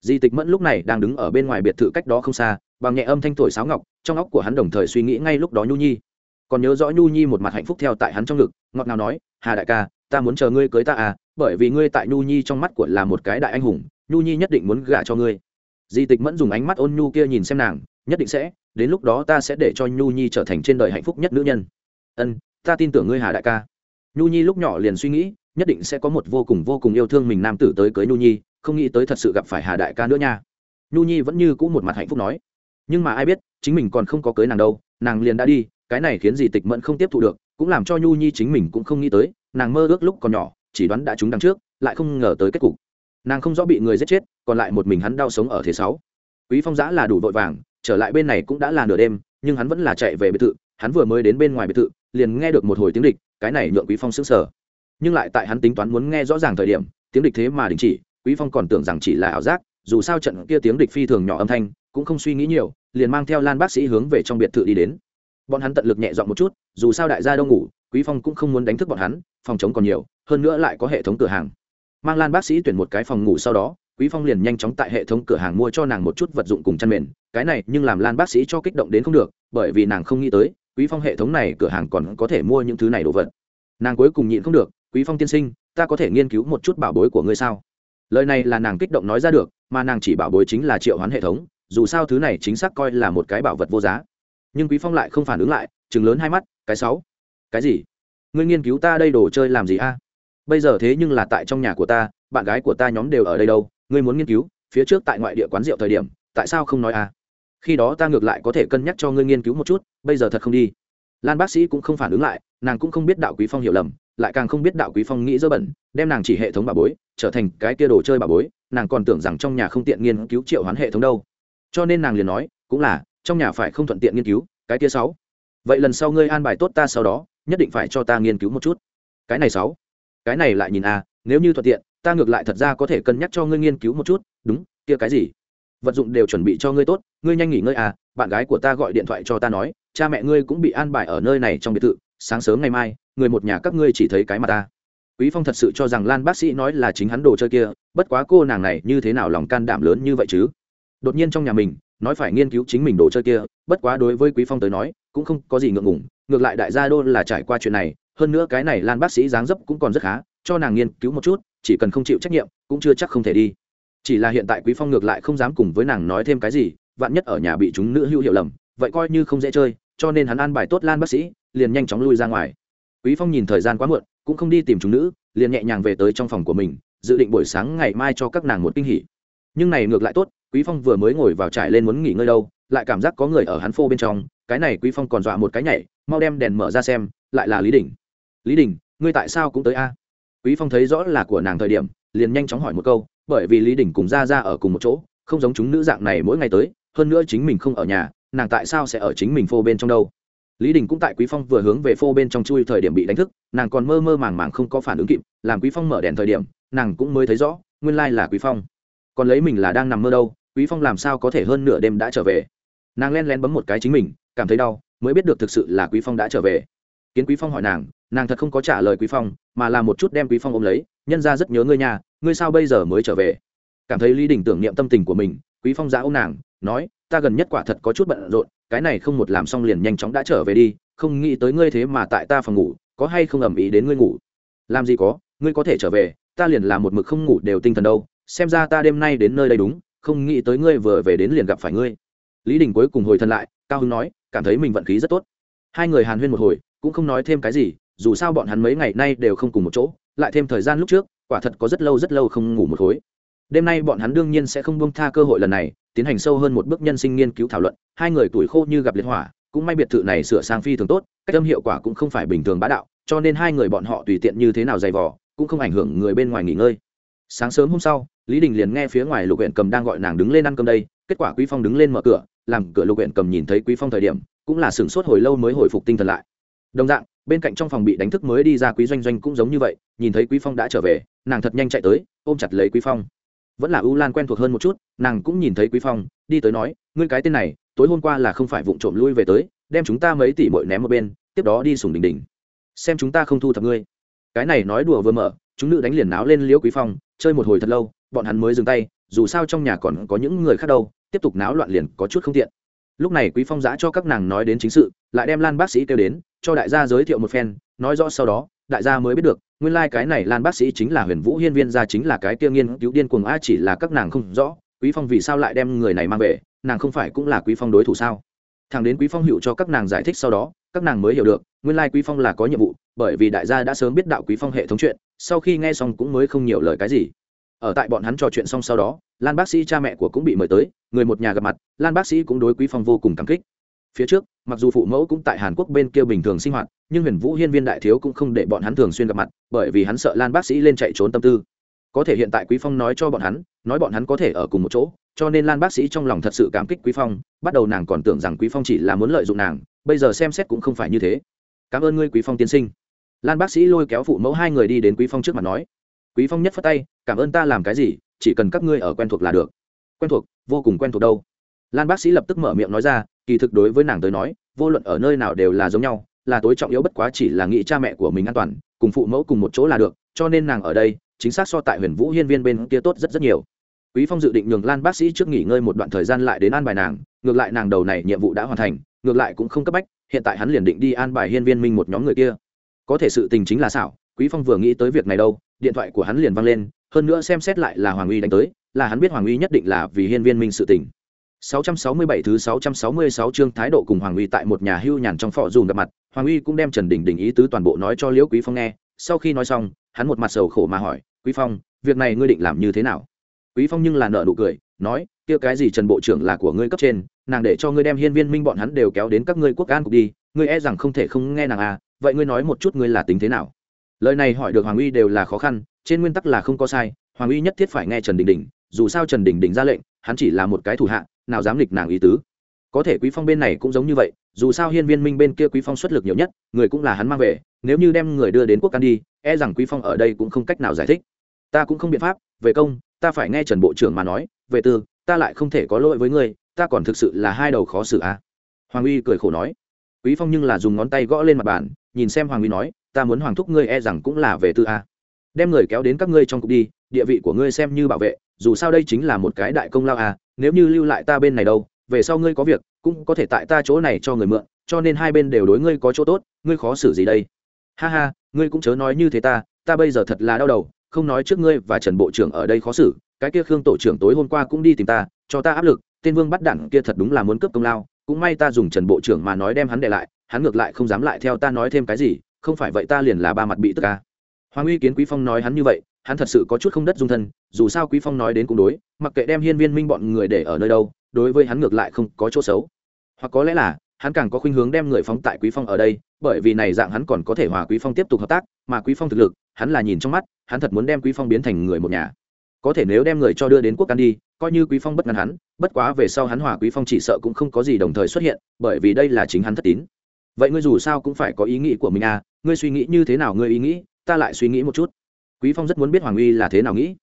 Di Tịch Mẫn lúc này đang đứng ở bên ngoài biệt thự cách đó không xa, bằng nhẹ âm thanh thổi sáo ngọc, trong óc của hắn đồng thời suy nghĩ ngay lúc đó Nhu Nhi. Còn nhớ rõ Nhu Nhi một mặt hạnh phúc theo tại hắn trong ngực, ngọt ngào nói, "Hà đại ca, ta muốn chờ ngươi cưới ta à bởi vì ngươi tại nhu nhi trong mắt của là một cái đại anh hùng, nhu nhi nhất định muốn gả cho ngươi. Di tịch mẫn dùng ánh mắt ôn nhu kia nhìn xem nàng, nhất định sẽ, đến lúc đó ta sẽ để cho nhu nhi trở thành trên đời hạnh phúc nhất nữ nhân. Ân, ta tin tưởng ngươi hà đại ca. Nhu nhi lúc nhỏ liền suy nghĩ, nhất định sẽ có một vô cùng vô cùng yêu thương mình nam tử tới cưới nhu nhi, không nghĩ tới thật sự gặp phải hà đại ca nữa nha. Nhu nhi vẫn như cũ một mặt hạnh phúc nói. Nhưng mà ai biết, chính mình còn không có cưới nàng đâu, nàng liền đã đi, cái này khiến Di tịch mẫn không tiếp thu được cũng làm cho nhu nhi chính mình cũng không nghĩ tới, nàng mơ ước lúc còn nhỏ, chỉ đoán đã trúng đằng trước, lại không ngờ tới kết cục. Nàng không rõ bị người giết chết, còn lại một mình hắn đau sống ở thế sáu. Quý phong giã là đủ vội vàng, trở lại bên này cũng đã là nửa đêm, nhưng hắn vẫn là chạy về biệt thự, hắn vừa mới đến bên ngoài biệt thự, liền nghe được một hồi tiếng địch, cái này nhượng quý phong sững sờ. Nhưng lại tại hắn tính toán muốn nghe rõ ràng thời điểm, tiếng địch thế mà đình chỉ, quý phong còn tưởng rằng chỉ là ảo giác, dù sao trận kia tiếng địch phi thường nhỏ âm thanh, cũng không suy nghĩ nhiều, liền mang theo lan bác sĩ hướng về trong biệt thự đi đến bọn hắn tận lực nhẹ dọn một chút, dù sao đại gia đâu ngủ, quý phong cũng không muốn đánh thức bọn hắn, phòng chống còn nhiều, hơn nữa lại có hệ thống cửa hàng. Mang lan bác sĩ tuyển một cái phòng ngủ sau đó, quý phong liền nhanh chóng tại hệ thống cửa hàng mua cho nàng một chút vật dụng cùng chăn mền. Cái này nhưng làm lan bác sĩ cho kích động đến không được, bởi vì nàng không nghĩ tới, quý phong hệ thống này cửa hàng còn có thể mua những thứ này đồ vật. Nàng cuối cùng nhịn không được, quý phong tiên sinh, ta có thể nghiên cứu một chút bảo bối của ngươi sao? Lời này là nàng kích động nói ra được, mà nàng chỉ bảo bối chính là triệu hoán hệ thống, dù sao thứ này chính xác coi là một cái bảo vật vô giá nhưng quý phong lại không phản ứng lại chừng lớn hai mắt, cái sáu, cái gì? Ngươi nghiên cứu ta đây đồ chơi làm gì a? Bây giờ thế nhưng là tại trong nhà của ta, bạn gái của ta nhóm đều ở đây đâu, ngươi muốn nghiên cứu, phía trước tại ngoại địa quán rượu thời điểm, tại sao không nói a? Khi đó ta ngược lại có thể cân nhắc cho ngươi nghiên cứu một chút, bây giờ thật không đi. Lan bác sĩ cũng không phản ứng lại, nàng cũng không biết đạo quý phong hiểu lầm, lại càng không biết đạo quý phong nghĩ dơ bẩn, đem nàng chỉ hệ thống bà bối, trở thành cái kia đồ chơi bà bối, nàng còn tưởng rằng trong nhà không tiện nghiên cứu triệu hoán hệ thống đâu. Cho nên nàng liền nói, cũng là trong nhà phải không thuận tiện nghiên cứu, cái kia sáu. Vậy lần sau ngươi an bài tốt ta sau đó, nhất định phải cho ta nghiên cứu một chút. Cái này sáu. Cái này lại nhìn a nếu như thuận tiện, ta ngược lại thật ra có thể cân nhắc cho ngươi nghiên cứu một chút, đúng, kia cái gì? Vật dụng đều chuẩn bị cho ngươi tốt, ngươi nhanh nghỉ ngơi à bạn gái của ta gọi điện thoại cho ta nói, cha mẹ ngươi cũng bị an bài ở nơi này trong biệt thự, sáng sớm ngày mai, người một nhà các ngươi chỉ thấy cái mà ta. Quý phong thật sự cho rằng lan bác sĩ nói là chính hắn đồ chơi kia, bất quá cô nàng này như thế nào lòng can đảm lớn như vậy chứ? Đột nhiên trong nhà mình nói phải nghiên cứu chính mình đồ chơi kia, bất quá đối với quý phong tới nói, cũng không có gì ngượng ngùng, ngược lại đại gia đô là trải qua chuyện này, hơn nữa cái này lan bác sĩ dáng dấp cũng còn rất khá, cho nàng nghiên cứu một chút, chỉ cần không chịu trách nhiệm, cũng chưa chắc không thể đi. Chỉ là hiện tại quý phong ngược lại không dám cùng với nàng nói thêm cái gì, vạn nhất ở nhà bị chúng nữ hữu hiểu lầm, vậy coi như không dễ chơi, cho nên hắn an bài tốt lan bác sĩ, liền nhanh chóng lui ra ngoài. Quý phong nhìn thời gian quá muộn, cũng không đi tìm chúng nữ, liền nhẹ nhàng về tới trong phòng của mình, dự định buổi sáng ngày mai cho các nàng một kinh hỉ. Nhưng này ngược lại tốt quý phong vừa mới ngồi vào trải lên muốn nghỉ ngơi đâu, lại cảm giác có người ở hắn phô bên trong, cái này quý phong còn dọa một cái nhảy, mau đem đèn mở ra xem, lại là lý đình. Lý đình, ngươi tại sao cũng tới a? Quý phong thấy rõ là của nàng thời điểm, liền nhanh chóng hỏi một câu, bởi vì lý đình cùng ra ra ở cùng một chỗ, không giống chúng nữ dạng này mỗi ngày tới, hơn nữa chính mình không ở nhà, nàng tại sao sẽ ở chính mình phô bên trong đâu? Lý đình cũng tại quý phong vừa hướng về phô bên trong chui thời điểm bị đánh thức, nàng còn mơ mơ màng màng không có phản ứng kịp, làm quý phong mở đèn thời điểm, nàng cũng mới thấy rõ, nguyên lai là quý phong còn lấy mình là đang nằm mơ đâu, quý phong làm sao có thể hơn nửa đêm đã trở về? Nàng len len bấm một cái chính mình, cảm thấy đau, mới biết được thực sự là quý phong đã trở về. Kiến quý phong hỏi nàng nàng thật không có trả lời quý phong, mà là một chút đem quý phong ôm lấy, nhân ra rất nhớ ngươi nhà ngươi sao bây giờ mới trở về? Cảm thấy lý đình tưởng niệm tâm tình của mình, quý phong giã ôm nàng, nói, ta gần nhất quả thật có chút bận rộn, cái này không một làm xong liền nhanh chóng đã trở về đi, không nghĩ tới ngươi thế mà tại ta phòng ngủ, có hay không ẩm ý đến ngươi ngủ? Làm gì có, ngươi có thể trở về, ta liền làm một mực không ngủ đều tinh thần đâu xem ra ta đêm nay đến nơi đây đúng, không nghĩ tới ngươi vừa về đến liền gặp phải ngươi. Lý đình cuối cùng hồi thân lại, cao hưng nói, cảm thấy mình vận khí rất tốt. Hai người hàn huyên một hồi, cũng không nói thêm cái gì, dù sao bọn hắn mấy ngày nay đều không cùng một chỗ, lại thêm thời gian lúc trước, quả thật có rất lâu rất lâu không ngủ một khối. Đêm nay bọn hắn đương nhiên sẽ không buông tha cơ hội lần này, tiến hành sâu hơn một bước nhân sinh nghiên cứu thảo luận, hai người tuổi khô như gặp liệt hỏa, cũng may biệt thự này sửa sang phi thường tốt, cách âm hiệu quả cũng không phải bình thường bá đạo, cho nên hai người bọn họ tùy tiện như thế nào dày vò, cũng không ảnh hưởng người bên ngoài nghỉ ngơi. Sáng sớm hôm sau lý đình liền nghe phía ngoài lục huyện cầm đang gọi nàng đứng lên ăn cơm đây, kết quả quý phong đứng lên mở cửa, làm cửa lục huyện cầm nhìn thấy quý phong thời điểm, cũng là sửng sốt hồi lâu mới hồi phục tinh thần lại. Đồng dạng, bên cạnh trong phòng bị đánh thức mới đi ra quý doanh doanh cũng giống như vậy, nhìn thấy quý phong đã trở về, nàng thật nhanh chạy tới, ôm chặt lấy quý phong. Vẫn là ưu lan quen thuộc hơn một chút, nàng cũng nhìn thấy quý phong, đi tới nói, ngươi cái tên này, tối hôm qua là không phải vụng trộm lui về tới, đem chúng ta mấy tỷ bội ném một bên, tiếp đó đi sùng đỉnh đỉnh. Xem chúng ta không thu thập ngươi. Cái này nói đùa vừa mở, chúng nữ đánh liền náo lên liễu quý phong, chơi một hồi thật lâu bọn hắn mới dừng tay, dù sao trong nhà còn có những người khác đâu, tiếp tục náo loạn liền có chút không tiện. Lúc này quý phong giã cho các nàng nói đến chính sự, lại đem lan bác sĩ kêu đến, cho đại gia giới thiệu một phen, nói rõ sau đó, đại gia mới biết được, nguyên lai cái này lan bác sĩ chính là huyền vũ hiên viên gia chính là cái tiêu nghiên cứu điên cuồng a chỉ là các nàng không rõ, quý phong vì sao lại đem người này mang về, nàng không phải cũng là quý phong đối thủ sao? Thằng đến quý phong hiệu cho các nàng giải thích sau đó, các nàng mới hiểu được, nguyên lai quý phong là có nhiệm vụ, bởi vì đại gia đã sớm biết đạo quý phong hệ thống chuyện, sau khi nghe xong cũng mới không nhiều lời cái gì ở tại bọn hắn trò chuyện xong sau đó, lan bác sĩ cha mẹ của cũng bị mời tới, người một nhà gặp mặt, lan bác sĩ cũng đối quý phong vô cùng cảm kích. Phía trước, mặc dù phụ mẫu cũng tại hàn quốc bên kia bình thường sinh hoạt, nhưng huyền vũ hiên viên đại thiếu cũng không để bọn hắn thường xuyên gặp mặt, bởi vì hắn sợ lan bác sĩ lên chạy trốn tâm tư. Có thể hiện tại quý phong nói cho bọn hắn, nói bọn hắn có thể ở cùng một chỗ, cho nên lan bác sĩ trong lòng thật sự cảm kích quý phong, bắt đầu nàng còn tưởng rằng quý phong chỉ là muốn lợi dụng nàng, bây giờ xem xét cũng không phải như thế. Cảm ơn ngươi, quý phong tiên sinh. Lan bác sĩ lôi kéo phụ mẫu hai người đi đến quý phong trước mặt nói quý phong nhất phất tay, cảm ơn ta làm cái gì, chỉ cần các ngươi ở quen thuộc là được. Quen thuộc? Vô cùng quen thuộc đâu? Lan bác sĩ lập tức mở miệng nói ra, kỳ thực đối với nàng tới nói, vô luận ở nơi nào đều là giống nhau, là tối trọng yếu bất quá chỉ là nghĩ cha mẹ của mình an toàn, cùng phụ mẫu cùng một chỗ là được, cho nên nàng ở đây, chính xác so tại huyền vũ hiên viên bên kia tốt rất rất nhiều. Quý phong dự định nhường lan bác sĩ trước nghỉ ngơi một đoạn thời gian lại đến an bài nàng, ngược lại nàng đầu này nhiệm vụ đã hoàn thành, ngược lại cũng không cấp bách, hiện tại hắn liền định đi an bài hiên viên minh một nhóm người kia. Có thể sự tình chính là xảo, quý phong vừa nghĩ tới việc này đâu điện thoại của hắn liền văng lên hơn nữa xem xét lại là hoàng uy đánh tới là hắn biết hoàng uy nhất định là vì hiên viên minh sự tình 667 thứ 666 chương thái độ cùng Hoàng Uy tại một nhà hưu nhàn trong phò dùm gặp mặt, Hoàng Uy cũng đem Trần Đình Đình ý tứ toàn bộ nói cho Liễu Quý Phong nghe, sau khi nói xong, hắn một mặt sầu khổ mà hỏi, "Quý Phong, việc này ngươi định làm như thế nào?" Quý Phong nhưng là nở nụ cười, nói, "Kia cái gì Trần bộ trưởng là của ngươi cấp trên, nàng để cho ngươi đem hiên viên minh bọn hắn đều kéo đến các ngươi quốc an cục đi, ngươi e rằng không thể không nghe nàng à, vậy ngươi nói một chút ngươi là tính thế nào?" Lời này hỏi được Hoàng Uy đều là khó khăn, trên nguyên tắc là không có sai, Hoàng Uy nhất thiết phải nghe Trần Đình Đình, dù sao Trần Đình Đình ra lệnh, hắn chỉ là một cái thủ hạ, nào dám nghịch nàng ý tứ. Có thể quý phong bên này cũng giống như vậy dù sao hiên viên minh bên kia quý phong xuất lực nhiều nhất người cũng là hắn mang về nếu như đem người đưa đến quốc can đi e rằng quý phong ở đây cũng không cách nào giải thích. Ta cũng không biện pháp về công ta phải nghe trần bộ trưởng mà nói về tư ta lại không thể có lỗi với ngươi ta còn thực sự là hai đầu khó xử à? Hoàng uy cười khổ nói. Quý phong nhưng là dùng ngón tay gõ lên mặt bàn nhìn xem hoàng uy nói ta muốn hoàng thúc ngươi e rằng cũng là về tư a, đem người kéo đến các ngươi trong cục đi địa vị của ngươi xem như bảo vệ dù sao đây chính là một cái đại công lao à nếu như lưu lại ta bên này đâu về sau ngươi có việc cũng có thể tại ta chỗ này cho người mượn cho nên hai bên đều đối ngươi có chỗ tốt ngươi khó xử gì đây? Ha ha ngươi cũng chớ nói như thế ta ta bây giờ thật là đau đầu không nói trước ngươi và trần bộ trưởng ở đây khó xử cái kia khương tổ trưởng tối hôm qua cũng đi tìm ta cho ta áp lực tên vương bắt đẳng kia thật đúng là muốn cướp công lao cũng may ta dùng trần bộ trưởng mà nói đem hắn để lại hắn ngược lại không dám lại theo ta nói thêm cái gì không phải vậy ta liền là ba mặt bị tức ca. Hoàng uy kiến quý phong nói hắn như vậy, hắn thật sự có chút không đất dung thân, dù sao quý phong nói đến cũng đối, mặc kệ đem hiên viên minh bọn người để ở nơi đâu, đối với hắn ngược lại không có chỗ xấu. Hoặc có lẽ là, hắn càng có khuynh hướng đem người phóng tại quý phong ở đây, bởi vì này dạng hắn còn có thể hòa quý phong tiếp tục hợp tác, mà quý phong thực lực, hắn là nhìn trong mắt, hắn thật muốn đem quý phong biến thành người một nhà. Có thể nếu đem người cho đưa đến quốc can đi, coi như quý phong bất ngăn hắn, bất quá về sau hắn hòa quý phong chỉ sợ cũng không có gì đồng thời xuất hiện, bởi vì đây là chính hắn thất tín. Vậy ngươi dù sao cũng phải có ý nghĩ của mình à ngươi suy nghĩ như thế nào ngươi ý nghĩ, ta lại suy nghĩ một chút. Quý phong rất muốn biết hoàng uy là thế nào nghĩ.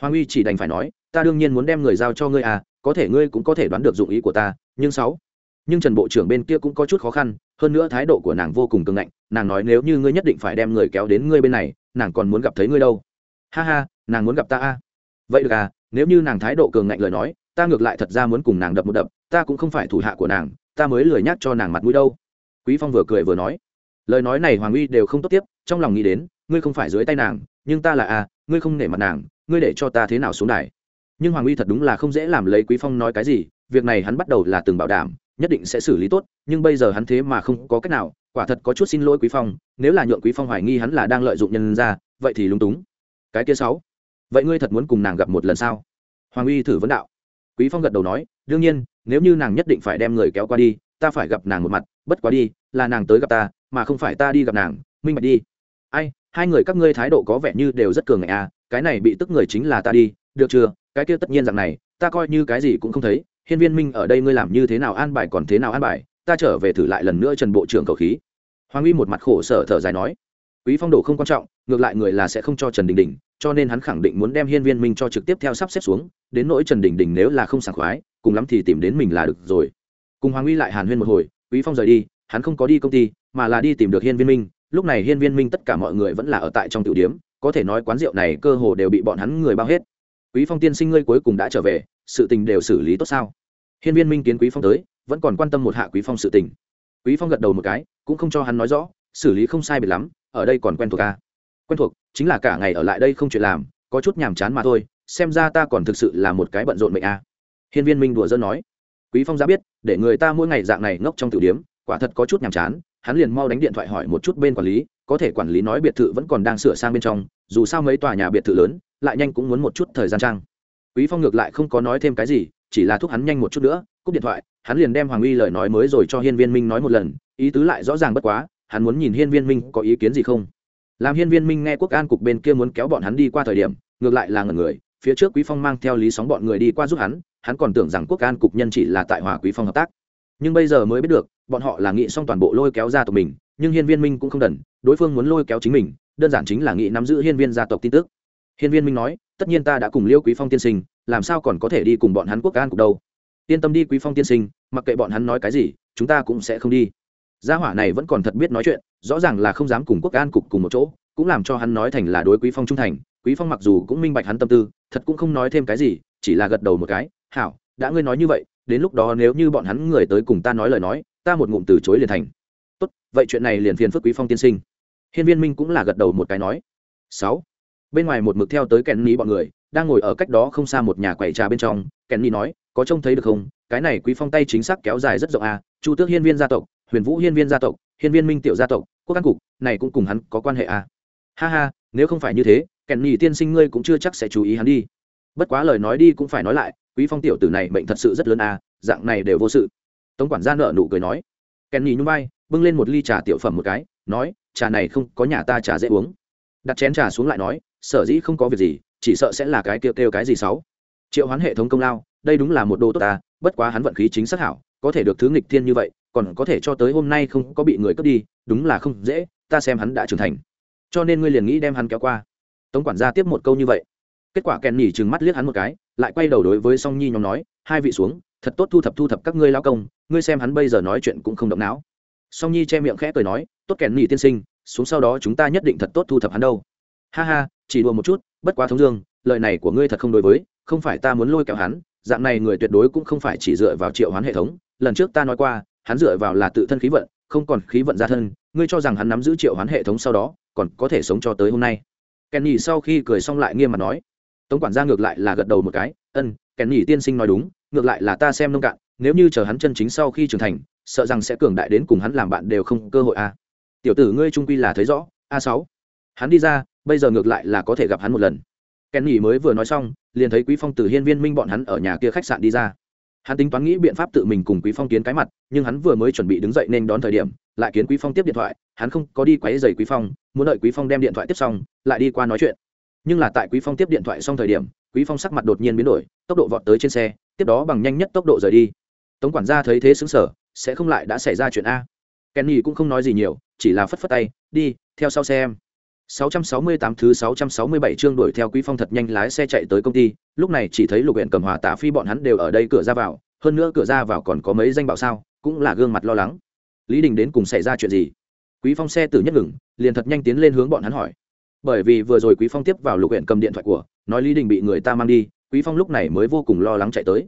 Hoàng uy chỉ đành phải nói, ta đương nhiên muốn đem người giao cho ngươi à có thể ngươi cũng có thể đoán được dụng ý của ta, nhưng sáu. Nhưng trần bộ trưởng bên kia cũng có chút khó khăn, hơn nữa thái độ của nàng vô cùng cứng ngạnh, nàng nói nếu như ngươi nhất định phải đem người kéo đến ngươi bên này, nàng còn muốn gặp thấy ngươi đâu. Ha ha, nàng muốn gặp ta à. Vậy được à nếu như nàng thái độ cường ngạnh lời nói, ta ngược lại thật ra muốn cùng nàng đập một đập, ta cũng không phải thủ hạ của nàng, ta mới lười nhắc cho nàng mặt mũi đâu. Quý phong vừa cười vừa nói lời nói này hoàng uy đều không tốt tiếp, trong lòng nghĩ đến, ngươi không phải dưới tay nàng, nhưng ta là a ngươi không nể mặt nàng, ngươi để cho ta thế nào xuống đài? Nhưng hoàng uy thật đúng là không dễ làm lấy quý phong nói cái gì, việc này hắn bắt đầu là từng bảo đảm, nhất định sẽ xử lý tốt, nhưng bây giờ hắn thế mà không có cách nào, quả thật có chút xin lỗi quý phong, nếu là nhượng quý phong hoài nghi hắn là đang lợi dụng nhân ra, vậy thì lúng túng. Cái kia sáu, vậy ngươi thật muốn cùng nàng gặp một lần sao? Hoàng uy thử vấn đạo. Quý phong gật đầu nói, đương nhiên, nếu như nàng nhất định phải đem người kéo qua đi, ta phải gặp nàng một mặt, bất quá đi, là nàng tới gặp ta mà không phải ta đi gặp nàng, minh bạch đi. Ai, hai người các ngươi thái độ có vẻ như đều rất cường ngạnh à cái này bị tức người chính là ta đi, được chưa? Cái kia tất nhiên rằng này, ta coi như cái gì cũng không thấy, hiên viên minh ở đây ngươi làm như thế nào an bài còn thế nào an bài, ta trở về thử lại lần nữa trần bộ trưởng cầu khí. Hoàng uy một mặt khổ sở thở dài nói, quý phong độ không quan trọng, ngược lại người là sẽ không cho trần đình đình, cho nên hắn khẳng định muốn đem hiên viên minh cho trực tiếp theo sắp xếp xuống, đến nỗi trần đình đình nếu là không sảng khoái, cùng lắm thì tìm đến mình là được rồi. Cùng hoàng uy lại hàn huyên một hồi, quý phong rời đi hắn không có đi công ty, mà là đi tìm được hiên viên minh. Lúc này hiên viên minh tất cả mọi người vẫn là ở tại trong tiểu điếm, có thể nói quán rượu này cơ hồ đều bị bọn hắn người bao hết. Quý phong tiên sinh ngươi cuối cùng đã trở về, sự tình đều xử lý tốt sao? Hiên viên minh kiến quý phong tới, vẫn còn quan tâm một hạ quý phong sự tình. Quý phong gật đầu một cái, cũng không cho hắn nói rõ, xử lý không sai biệt lắm, ở đây còn quen thuộc à? quen thuộc, chính là cả ngày ở lại đây không chuyện làm, có chút nhàm chán mà thôi, xem ra ta còn thực sự là một cái bận rộn mệnh à. hiên viên minh đùa dân nói. Quý phong ra biết, để người ta mỗi ngày dạng này ngốc trong tiểu điếm quả thật có chút nhàm chán, hắn liền mau đánh điện thoại hỏi một chút bên quản lý, có thể quản lý nói biệt thự vẫn còn đang sửa sang bên trong, dù sao mấy tòa nhà biệt thự lớn, lại nhanh cũng muốn một chút thời gian trang quý phong ngược lại không có nói thêm cái gì, chỉ là thúc hắn nhanh một chút nữa, cúp điện thoại, hắn liền đem hoàng uy lời nói mới rồi cho hiên viên minh nói một lần, ý tứ lại rõ ràng bất quá, hắn muốn nhìn hiên viên minh có ý kiến gì không. Làm hiên viên minh nghe quốc an cục bên kia muốn kéo bọn hắn đi qua thời điểm, ngược lại là ngần người, phía trước quý phong mang theo lý sóng bọn người đi qua giúp hắn hắn còn tưởng rằng quốc an cục nhân chỉ là tại hòa quý phong hợp tác nhưng bây giờ mới biết được, bọn họ là nghĩ xong toàn bộ lôi kéo ra tộc mình, nhưng hiên viên minh cũng không đần, đối phương muốn lôi kéo chính mình, đơn giản chính là nghĩ nắm giữ hiên viên gia tộc tin tức. Hiên viên minh nói, tất nhiên ta đã cùng liêu quý phong tiên sinh, làm sao còn có thể đi cùng bọn hắn quốc an cục đâu? Yên tâm đi quý phong tiên sinh, mặc kệ bọn hắn nói cái gì, chúng ta cũng sẽ không đi. Gia hỏa này vẫn còn thật biết nói chuyện, rõ ràng là không dám cùng quốc an cục cùng một chỗ, cũng làm cho hắn nói thành là đối quý phong trung thành. Quý phong mặc dù cũng minh bạch hắn tâm tư, thật cũng không nói thêm cái gì, chỉ là gật đầu một cái, hảo, đã ngươi nói như vậy đến lúc đó nếu như bọn hắn người tới cùng ta nói lời nói, ta một ngụm từ chối liền thành. Tốt, vậy chuyện này liền phiền phức quý phong tiên sinh. Hiên viên minh cũng là gật đầu một cái nói. Sáu. Bên ngoài một mực theo tới kèn ní bọn người, đang ngồi ở cách đó không xa một nhà quầy trà bên trong, kèn ní nói, có trông thấy được không? Cái này quý phong tay chính xác kéo dài rất rộng à chu tước hiên viên gia tộc, huyền vũ hiên viên gia tộc, hiên viên minh tiểu gia tộc, quốc căn cục, này cũng cùng hắn có quan hệ à. Ha ha, nếu không phải như thế, kèn nhì tiên sinh ngươi cũng chưa chắc sẽ chú ý hắn đi. Bất quá lời nói đi cũng phải nói lại quý phong tiểu tử này bệnh thật sự rất lớn à dạng này đều vô sự. Tống quản gia nợ nụ cười nói. Kèn nhì nhung bay bưng lên một ly trà tiểu phẩm một cái, nói, trà này không có nhà ta trà dễ uống. Đặt chén trà xuống lại nói, sở dĩ không có việc gì, chỉ sợ sẽ là cái kêu kêu cái gì xấu. Triệu hoán hệ thống công lao, đây đúng là một đồ tốt ta bất quá hắn vận khí chính xác hảo, có thể được thứ nghịch thiên như vậy, còn có thể cho tới hôm nay không có bị người cướp đi, đúng là không dễ, ta xem hắn đã trưởng thành. Cho nên ngươi liền nghĩ đem hắn kéo qua. Tống quản gia tiếp một câu như vậy. Kết quả kèn nhỉ trừng mắt liếc hắn một cái lại quay đầu đối với song nhi nhóm nói, hai vị xuống, thật tốt thu thập thu thập các ngươi lao công, ngươi xem hắn bây giờ nói chuyện cũng không động não. Song nhi che miệng khẽ cười nói, tốt kèn nỉ tiên sinh, xuống sau đó chúng ta nhất định thật tốt thu thập hắn đâu. Ha ha, chỉ đùa một chút, bất quá thống dương, lời này của ngươi thật không đối với, không phải ta muốn lôi kéo hắn, dạng này người tuyệt đối cũng không phải chỉ dựa vào triệu hoán hệ thống. Lần trước ta nói qua, hắn dựa vào là tự thân khí vận, không còn khí vận ra thân, ngươi cho rằng hắn nắm giữ triệu hoán hệ thống sau đó, còn có thể sống cho tới hôm nay. Kenny sau khi cười xong lại nghiêm mặt nói tống quản gia ngược lại là gật đầu một cái, ân kenny tiên sinh nói đúng, ngược lại là ta xem nông cạn, nếu như chờ hắn chân chính sau khi trưởng thành, sợ rằng sẽ cường đại đến cùng hắn làm bạn đều không cơ hội a. Tiểu tử ngươi trung quy là thấy rõ, a sáu. Hắn đi ra, bây giờ ngược lại là có thể gặp hắn một lần. Kenny mới vừa nói xong, liền thấy quý phong từ hiên viên minh bọn hắn ở nhà kia khách sạn đi ra. Hắn tính toán nghĩ biện pháp tự mình cùng quý phong kiến cái mặt, nhưng hắn vừa mới chuẩn bị đứng dậy nên đón thời điểm, lại kiến quý phong tiếp điện thoại, hắn không có đi quấy giày quý phong, muốn đợi quý phong đem điện thoại tiếp xong, lại đi qua nói chuyện nhưng là tại quý phong tiếp điện thoại xong thời điểm quý phong sắc mặt đột nhiên biến đổi tốc độ vọt tới trên xe tiếp đó bằng nhanh nhất tốc độ rời đi tống quản gia thấy thế xứng sở sẽ không lại đã xảy ra chuyện a kenny cũng không nói gì nhiều chỉ là phất phất tay đi theo sau xe em 668 thứ 667 chương đuổi theo Quý Phong thật nhanh lái xe chạy tới công ty, lúc này chỉ thấy Lục Uyển Cầm Hòa Tạ Phi bọn hắn đều ở đây cửa ra vào, hơn nữa cửa ra vào còn có mấy danh bảo sao, cũng là gương mặt lo lắng. Lý Đình đến cùng xảy ra chuyện gì? Quý Phong xe tử nhất ngừng, liền thật nhanh tiến lên hướng bọn hắn hỏi. Bởi vì vừa rồi Quý Phong tiếp vào Lục Uyển Cầm điện thoại của, nói Lý Đình bị người ta mang đi, quý phong lúc này mới vô cùng lo lắng chạy tới.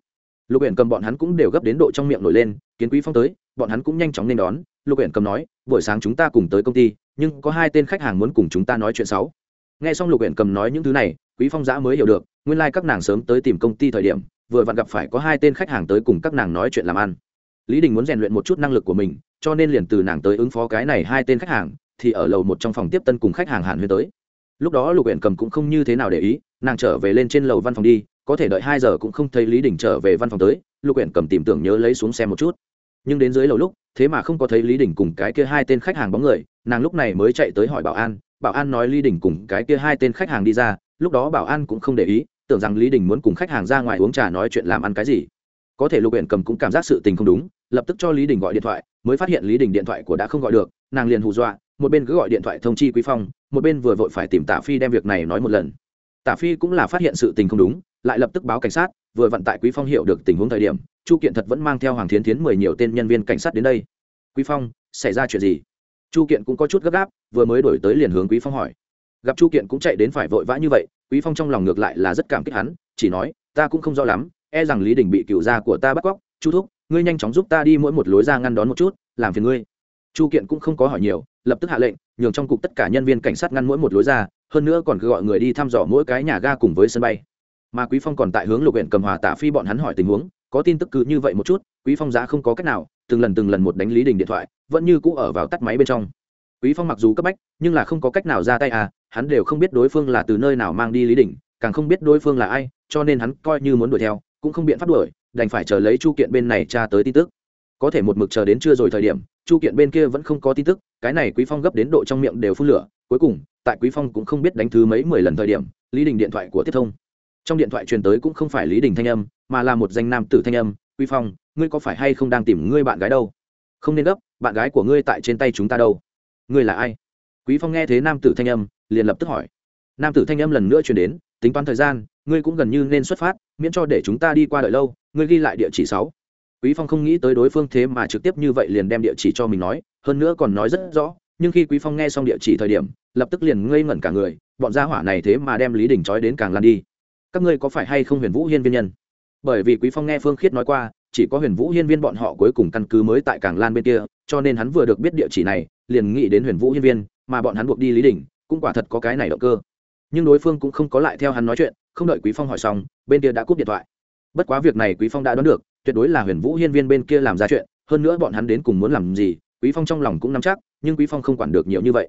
Lục huyện cầm bọn hắn cũng đều gấp đến độ trong miệng nổi lên kiến quý phong tới bọn hắn cũng nhanh chóng nên đón. Lục huyện cầm nói buổi sáng chúng ta cùng tới công ty nhưng có hai tên khách hàng muốn cùng chúng ta nói chuyện xấu nghe xong lục huyện cầm nói những thứ này quý phong giã mới hiểu được nguyên lai like các nàng sớm tới tìm công ty thời điểm vừa vặn gặp phải có hai tên khách hàng tới cùng các nàng nói chuyện làm ăn. Lý đình muốn rèn luyện một chút năng lực của mình cho nên liền từ nàng tới ứng phó cái này hai tên khách hàng thì ở lầu một trong phòng tiếp tân cùng khách hàng hàn huyên tới lúc đó lục huyện cầm cũng không như thế nào để ý, nàng trở về lên trên lầu văn phòng đi, có thể đợi hai giờ cũng không thấy lý đình trở về văn phòng tới, lục huyện cầm tìm tưởng nhớ lấy xuống xem một chút. Nhưng đến dưới lầu lúc, thế mà không có thấy lý đình cùng cái kia hai tên khách hàng bóng người, nàng lúc này mới chạy tới hỏi bảo an bảo an nói lý đình cùng cái kia hai tên khách hàng đi ra, lúc đó bảo an cũng không để ý, tưởng rằng lý đình muốn cùng khách hàng ra ngoài uống trà nói chuyện làm ăn cái gì. Có thể lục huyện cầm cũng cảm giác sự tình không đúng, lập tức cho lý đình gọi điện thoại, mới phát hiện lý đình điện thoại của đã không gọi được nàng liền hù dọa, một bên cứ gọi điện thoại thông chi quý phong, một bên vừa vội phải tìm tả phi đem việc này nói một lần. Tả phi cũng là phát hiện sự tình không đúng, lại lập tức báo cảnh sát, vừa vận tại quý phong hiểu được tình huống thời điểm, chu kiện thật vẫn mang theo hoàng thiến thiến mười nhiều tên nhân viên cảnh sát đến đây. Quý phong, xảy ra chuyện gì? Chu kiện cũng có chút gấp gáp, vừa mới đổi tới liền hướng quý phong hỏi. Gặp chu kiện cũng chạy đến phải vội vã như vậy, quý phong trong lòng ngược lại là rất cảm kích hắn, chỉ nói, ta cũng không rõ lắm e rằng lý đình bị cựu gia của ta bắt cóc, chu thúc, ngươi nhanh chóng giúp ta đi mỗi một lối ra ngăn đón một chút, làm phiền ngươi chu kiện cũng không có hỏi nhiều, lập tức hạ lệnh, nhường trong cục tất cả nhân viên cảnh sát ngăn mỗi một lối ra, hơn nữa còn cứ gọi người đi thăm dò mỗi cái nhà ga cùng với sân bay. Mà quý phong còn tại hướng lục huyện cầm hòa tả phi bọn hắn hỏi tình huống, có tin tức cứ như vậy một chút, quý phong giá không có cách nào, từng lần từng lần một đánh lý đình điện thoại, vẫn như cũ ở vào tắt máy bên trong. Quý phong mặc dù cấp bách, nhưng là không có cách nào ra tay à hắn đều không biết đối phương là từ nơi nào mang đi lý đình, càng không biết đối phương là ai, cho nên hắn coi như muốn đuổi theo, cũng không biện pháp đuổi, đành phải chờ lấy chu kiện bên này tra tới tin tức. Có thể một mực chờ đến trưa rồi thời điểm chu kiện bên kia vẫn không có tin tức, cái này quý phong gấp đến độ trong miệng đều phun lửa, cuối cùng, tại quý phong cũng không biết đánh thứ mấy mười lần thời điểm, lý đình điện thoại của tiếp thông. Trong điện thoại truyền tới cũng không phải lý đình thanh âm, mà là một danh nam tử thanh âm, quý phong, ngươi có phải hay không đang tìm ngươi bạn gái đâu? Không nên gấp, bạn gái của ngươi tại trên tay chúng ta đâu. Ngươi là ai? Quý phong nghe thế nam tử thanh âm, liền lập tức hỏi. Nam tử thanh âm lần nữa truyền đến, tính toán thời gian, ngươi cũng gần như nên xuất phát, miễn cho để chúng ta đi qua đợi lâu, ngươi ghi lại địa chỉ sáu quý phong không nghĩ tới đối phương thế mà trực tiếp như vậy liền đem địa chỉ cho mình nói, hơn nữa còn nói rất rõ, nhưng khi quý phong nghe xong địa chỉ thời điểm, lập tức liền ngây ngẩn cả người, bọn gia hỏa này thế mà đem lý đình trói đến càng lan đi. Các ngươi có phải hay không huyền vũ hiên viên nhân? Bởi vì quý phong nghe phương khiết nói qua, chỉ có huyền vũ hiên viên bọn họ cuối cùng căn cứ mới tại càng lan bên kia, cho nên hắn vừa được biết địa chỉ này, liền nghĩ đến huyền vũ hiên viên, mà bọn hắn buộc đi lý đình, cũng quả thật có cái này động cơ. Nhưng đối phương cũng không có lại theo hắn nói chuyện, không đợi quý phong hỏi xong, bên kia đã cúp điện thoại. Bất quá việc này quý phong đã đoán được tuyệt đối là huyền vũ hiên viên bên kia làm ra chuyện, hơn nữa bọn hắn đến cùng muốn làm gì, quý phong trong lòng cũng nắm chắc, nhưng quý phong không quản được nhiều như vậy.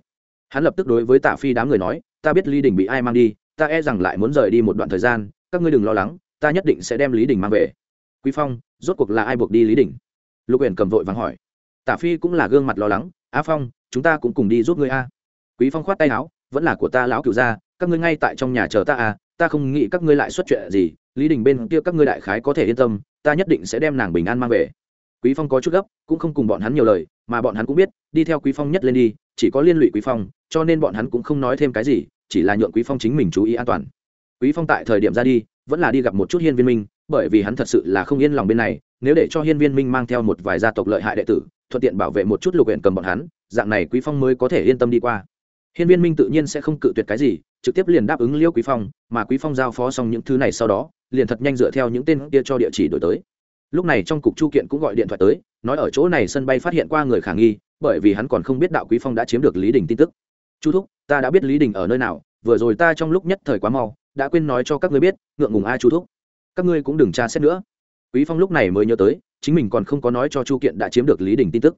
Hắn lập tức đối với tạ phi đám người nói, ta biết lý đình bị ai mang đi, ta e rằng lại muốn rời đi một đoạn thời gian, các ngươi đừng lo lắng, ta nhất định sẽ đem lý đình mang về. Quý phong, rốt cuộc là ai buộc đi lý đình? Lục uyển cầm vội vàng hỏi. Tả phi cũng là gương mặt lo lắng á phong, chúng ta cũng cùng đi giúp ngươi a. Quý phong khoát tay áo, vẫn là của ta lão cựu gia, các ngươi ngay tại trong nhà chờ ta à ta không nghĩ các ngươi lại xuất chuyện gì lý đình bên kia các ngươi đại khái có thể yên tâm, ta nhất định sẽ đem nàng bình an mang về. Quý phong có chút gấp, cũng không cùng bọn hắn nhiều lời, mà bọn hắn cũng biết, đi theo quý phong nhất lên đi, chỉ có liên lụy quý phong, cho nên bọn hắn cũng không nói thêm cái gì, chỉ là nhượng quý phong chính mình chú ý an toàn. Quý phong tại thời điểm ra đi, vẫn là đi gặp một chút hiên viên minh, bởi vì hắn thật sự là không yên lòng bên này, nếu để cho hiên viên minh mang theo một vài gia tộc lợi hại đệ tử, thuận tiện bảo vệ một chút lục huyện cầm bọn hắn, dạng này quý phong mới có thể yên tâm đi qua. Hiên viên minh tự nhiên sẽ không cự tuyệt cái gì, trực tiếp liền đáp ứng liêu quý phong, mà quý phong giao phó xong những thứ này sau đó liền thật nhanh dựa theo những tên kia cho địa chỉ đổi tới. Lúc này trong cục chu kiện cũng gọi điện thoại tới, nói ở chỗ này sân bay phát hiện qua người khả nghi, bởi vì hắn còn không biết đạo quý phong đã chiếm được lý đình tin tức. Chu thúc, ta đã biết lý đình ở nơi nào, vừa rồi ta trong lúc nhất thời quá mau, đã quên nói cho các ngươi biết, ngượng ngùng ai chu thúc. Các ngươi cũng đừng tra xét nữa. Quý phong lúc này mới nhớ tới, chính mình còn không có nói cho chu kiện đã chiếm được lý đình tin tức.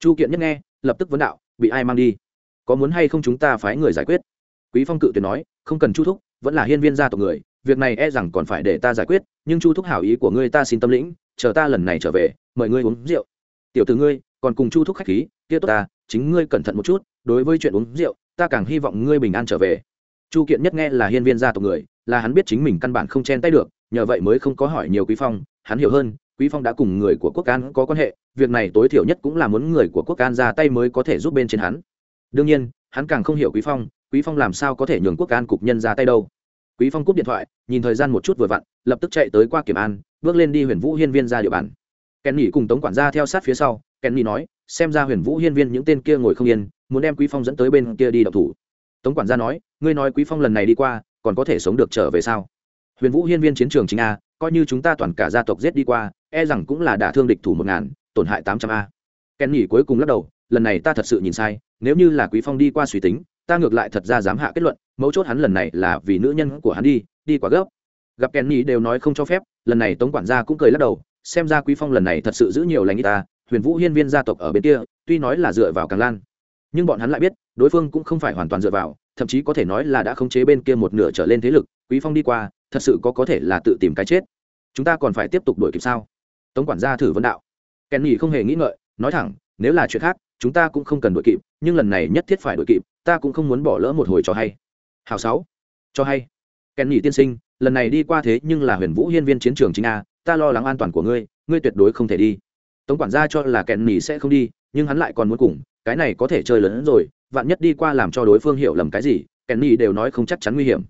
Chu kiện nhất nghe, lập tức vấn đạo, bị ai mang đi? Có muốn hay không chúng ta phái người giải quyết? Quý phong cự tuyệt nói, không cần chu thúc, vẫn là hiên viên gia tộc người việc này e rằng còn phải để ta giải quyết, nhưng chu thúc hảo ý của ngươi ta xin tâm lĩnh, chờ ta lần này trở về, mời ngươi uống rượu. Tiểu từ ngươi, còn cùng chu thúc khách khí, kia tốt ta, chính ngươi cẩn thận một chút, đối với chuyện uống rượu, ta càng hy vọng ngươi bình an trở về. Chu kiện nhất nghe là hiên viên gia tộc người, là hắn biết chính mình căn bản không chen tay được, nhờ vậy mới không có hỏi nhiều quý phong, hắn hiểu hơn, quý phong đã cùng người của quốc an có quan hệ, việc này tối thiểu nhất cũng là muốn người của quốc an ra tay mới có thể giúp bên trên hắn. Đương nhiên, hắn càng không hiểu quý phong quý phong làm sao có thể nhường quốc an cục nhân ra tay đâu quý phong cúp điện thoại, nhìn thời gian một chút vừa vặn, lập tức chạy tới qua kiểm an, bước lên đi huyền vũ hiên viên ra địa bàn. Kèn nghỉ cùng tống quản gia theo sát phía sau, kèn nghỉ nói, xem ra huyền vũ hiên viên những tên kia ngồi không yên, muốn đem quý phong dẫn tới bên kia đi đậu thủ. Tống quản gia nói, ngươi nói quý phong lần này đi qua, còn có thể sống được trở về sao? Huyền vũ hiên viên chiến trường chính a, coi như chúng ta toàn cả gia tộc giết đi qua e rằng cũng là đả thương địch thủ một ngàn, tổn hại tám trăm a. Ken nghỉ cuối cùng lắc đầu, lần này ta thật sự nhìn sai, nếu như là quý phong đi qua suy tính ta ngược lại thật ra dám hạ kết luận, mấu chốt hắn lần này là vì nữ nhân của hắn đi đi quá gấp. Gặp ken nhỉ đều nói không cho phép, lần này tống quản gia cũng cười lắc đầu, xem ra quý phong lần này thật sự giữ nhiều lành y ta, huyền vũ hiên viên gia tộc ở bên kia, tuy nói là dựa vào càng lan, nhưng bọn hắn lại biết, đối phương cũng không phải hoàn toàn dựa vào, thậm chí có thể nói là đã khống chế bên kia một nửa trở lên thế lực, quý phong đi qua, thật sự có có thể là tự tìm cái chết. Chúng ta còn phải tiếp tục đuổi kịp sao? Tống quản gia thử vấn đạo. Kèn nhì không hề nghĩ ngợi, nói thẳng, nếu là chuyện khác, chúng ta cũng không cần đuổi kịp, nhưng lần này nhất thiết phải đuổi kịp ta cũng không muốn bỏ lỡ một hồi cho hay. Hào sáu, cho hay. Kèn nhỉ tiên sinh, lần này đi qua thế nhưng là huyền vũ hiên viên chiến trường chính a, ta lo lắng an toàn của ngươi ngươi tuyệt đối không thể đi. Tống quản gia cho là kèn nhỉ sẽ không đi, nhưng hắn lại còn muốn cùng, cái này có thể chơi lớn hơn rồi, vạn nhất đi qua làm cho đối phương hiểu lầm cái gì kèn nhỉ đều nói không chắc chắn nguy hiểm.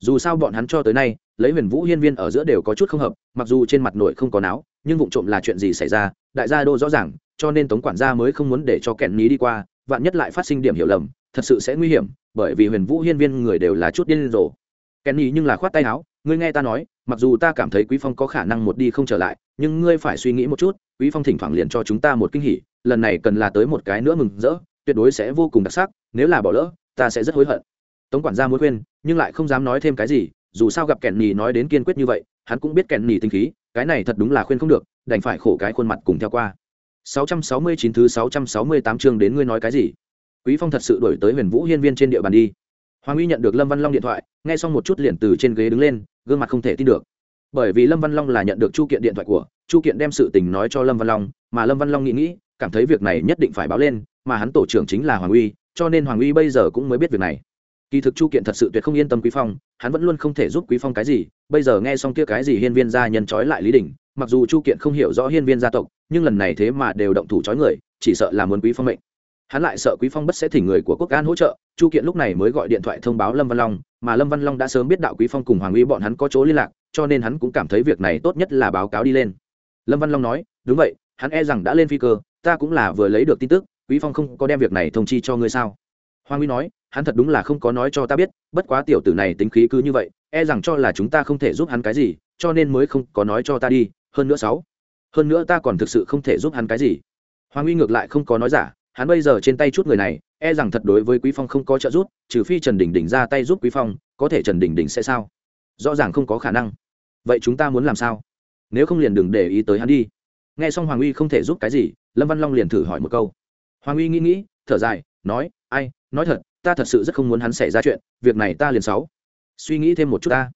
Dù sao bọn hắn cho tới nay, lấy huyền vũ hiên viên ở giữa đều có chút không hợp, mặc dù trên mặt nội không có não nhưng vụ trộm là chuyện gì xảy ra, đại gia đô rõ ràng, cho nên tống quản gia mới không muốn để cho kẹn nhỉ đi qua, vạn nhất lại phát sinh điểm hiểu lầm thật sự sẽ nguy hiểm, bởi vì huyền vũ hiên viên người đều là chút điên rồ. Kẹn nhưng là khoát tay áo, ngươi nghe ta nói, mặc dù ta cảm thấy quý phong có khả năng một đi không trở lại, nhưng ngươi phải suy nghĩ một chút, quý phong thỉnh thoảng liền cho chúng ta một kinh hỉ, lần này cần là tới một cái nữa mừng rỡ, tuyệt đối sẽ vô cùng đặc sắc, nếu là bỏ lỡ, ta sẽ rất hối hận. Tống quản gia muốn khuyên, nhưng lại không dám nói thêm cái gì, dù sao gặp kẹn nhì nói đến kiên quyết như vậy, hắn cũng biết kẹn nhì tinh khí, cái này thật đúng là khuyên không được, đành phải khổ cái khuôn mặt cùng theo qua. 669 thứ 668 chương đến ngươi nói cái gì? Quý phong thật sự đổi tới huyền vũ hiên viên trên địa bàn đi. Hoàng uy nhận được lâm văn long điện thoại, nghe xong một chút liền từ trên ghế đứng lên, gương mặt không thể tin được. Bởi vì lâm văn long là nhận được chu kiện điện thoại của, chu kiện đem sự tình nói cho lâm văn long, mà lâm văn long nghĩ nghĩ, cảm thấy việc này nhất định phải báo lên, mà hắn tổ trưởng chính là hoàng uy, cho nên hoàng uy bây giờ cũng mới biết việc này. Kỳ thực chu kiện thật sự tuyệt không yên tâm quý phong, hắn vẫn luôn không thể giúp quý phong cái gì, bây giờ nghe xong kia cái gì hiên viên gia nhân trói lại lý đình, mặc dù chu kiện không hiểu rõ hiên viên gia tộc, nhưng lần này thế mà đều động thủ trói người, chỉ sợ là muốn quý phong mệnh hắn lại sợ quý phong bất sẽ thỉnh người của quốc an hỗ trợ, chu kiện lúc này mới gọi điện thoại thông báo lâm văn long, mà lâm văn long đã sớm biết đạo quý phong cùng hoàng uy bọn hắn có chỗ liên lạc, cho nên hắn cũng cảm thấy việc này tốt nhất là báo cáo đi lên. Lâm văn long nói, đúng vậy, hắn e rằng đã lên phi cơ, ta cũng là vừa lấy được tin tức, quý phong không có đem việc này thông chi cho ngươi sao? Hoàng uy nói, hắn thật đúng là không có nói cho ta biết, bất quá tiểu tử này tính khí cứ như vậy e rằng cho là chúng ta không thể giúp hắn cái gì, cho nên mới không có nói cho ta đi, hơn nữa sáu, hơn nữa ta còn thực sự không thể giúp hắn cái gì. Hoàng uy ngược lại không có nói giả hắn bây giờ trên tay chút người này e rằng thật đối với quý phong không có trợ giúp, trừ phi trần đình đình ra tay giúp quý phong, có thể trần đình đình sẽ sao? Rõ ràng không có khả năng. Vậy chúng ta muốn làm sao? Nếu không liền đừng để ý tới hắn đi. Nghe xong hoàng uy không thể giúp cái gì, lâm văn long liền thử hỏi một câu. Hoàng uy nghĩ nghĩ, thở dài, nói, ai, nói thật, ta thật sự rất không muốn hắn xảy ra chuyện, việc này ta liền sáu. Suy nghĩ thêm một chút ta.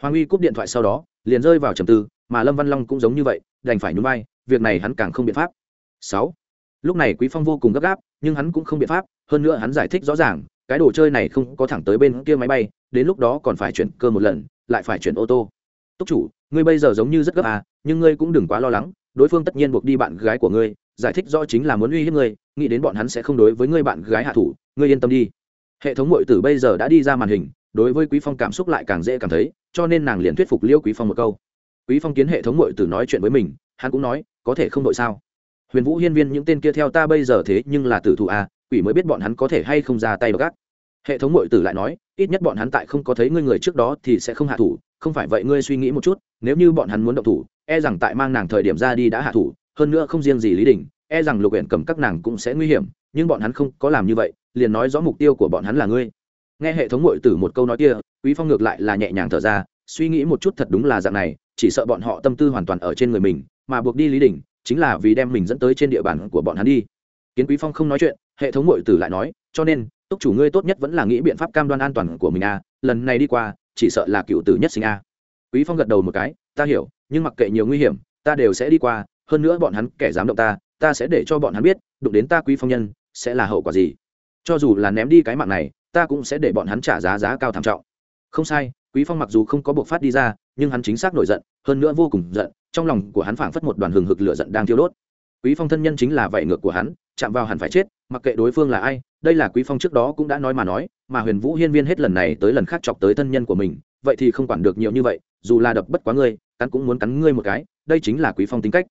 Hoàng uy cúp điện thoại sau đó, liền rơi vào trầm tư, mà lâm văn long cũng giống như vậy, đành phải nhún vai, việc này hắn càng không biện pháp. Sáu lúc này quý phong vô cùng gấp gáp, nhưng hắn cũng không biện pháp, hơn nữa hắn giải thích rõ ràng, cái đồ chơi này không có thẳng tới bên kia máy bay, đến lúc đó còn phải chuyển cơ một lần, lại phải chuyển ô tô. Túc chủ, ngươi bây giờ giống như rất gấp à nhưng ngươi cũng đừng quá lo lắng, đối phương tất nhiên buộc đi bạn gái của ngươi, giải thích rõ chính là muốn uy hiếp ngươi, nghĩ đến bọn hắn sẽ không đối với ngươi bạn gái hạ thủ, ngươi yên tâm đi. Hệ thống mội tử bây giờ đã đi ra màn hình, đối với quý phong cảm xúc lại càng dễ cảm thấy, cho nên nàng liền thuyết phục liêu quý phong một câu. Quý phong kiến hệ thống mội tử nói chuyện với mình, hắn cũng nói, có thể không đội sao? Huyền vũ hiên viên những tên kia theo ta bây giờ thế nhưng là tử thủ a à, quỷ mới biết bọn hắn có thể hay không ra tay gác hệ thống mội tử lại nói ít nhất bọn hắn tại không có thấy ngươi người trước đó thì sẽ không hạ thủ không phải vậy ngươi suy nghĩ một chút nếu như bọn hắn muốn động thủ e rằng tại mang nàng thời điểm ra đi đã hạ thủ hơn nữa không riêng gì lý đình e rằng lục huyện cầm các nàng cũng sẽ nguy hiểm nhưng bọn hắn không có làm như vậy liền nói rõ mục tiêu của bọn hắn là ngươi. Nghe hệ thống ngội tử một câu nói kia quý phong ngược lại là nhẹ nhàng thở ra suy nghĩ một chút thật đúng là dạng này chỉ sợ bọn họ tâm tư hoàn toàn ở trên người mình mà buộc đi lý đình chính là vì đem mình dẫn tới trên địa bàn của bọn hắn đi. Kiến quý phong không nói chuyện, hệ thống ngội tử lại nói, cho nên, túc chủ ngươi tốt nhất vẫn là nghĩ biện pháp cam đoan an toàn của mình a lần này đi qua, chỉ sợ là cựu tử nhất sinh a quý phong gật đầu một cái, ta hiểu, nhưng mặc kệ nhiều nguy hiểm, ta đều sẽ đi qua, hơn nữa bọn hắn kẻ dám động ta ta sẽ để cho bọn hắn biết, đụng đến ta quý phong nhân, sẽ là hậu quả gì. Cho dù là ném đi cái mạng này, ta cũng sẽ để bọn hắn trả giá giá cao thảm trọng. Không sai quý phong mặc dù không có buộc phát đi ra, nhưng hắn chính xác nổi giận, hơn nữa vô cùng giận, trong lòng của hắn phảng phất một đoàn hừng hực lửa giận đang thiêu đốt. Quý phong thân nhân chính là vậy ngược của hắn, chạm vào hẳn phải chết, mặc kệ đối phương là ai, đây là quý phong trước đó cũng đã nói mà nói, mà huyền vũ hiên viên hết lần này tới lần khác chọc tới thân nhân của mình, vậy thì không quản được nhiều như vậy, dù là đập bất quá ngươi, cắn cũng muốn cắn ngươi một cái, đây chính là quý phong tính cách.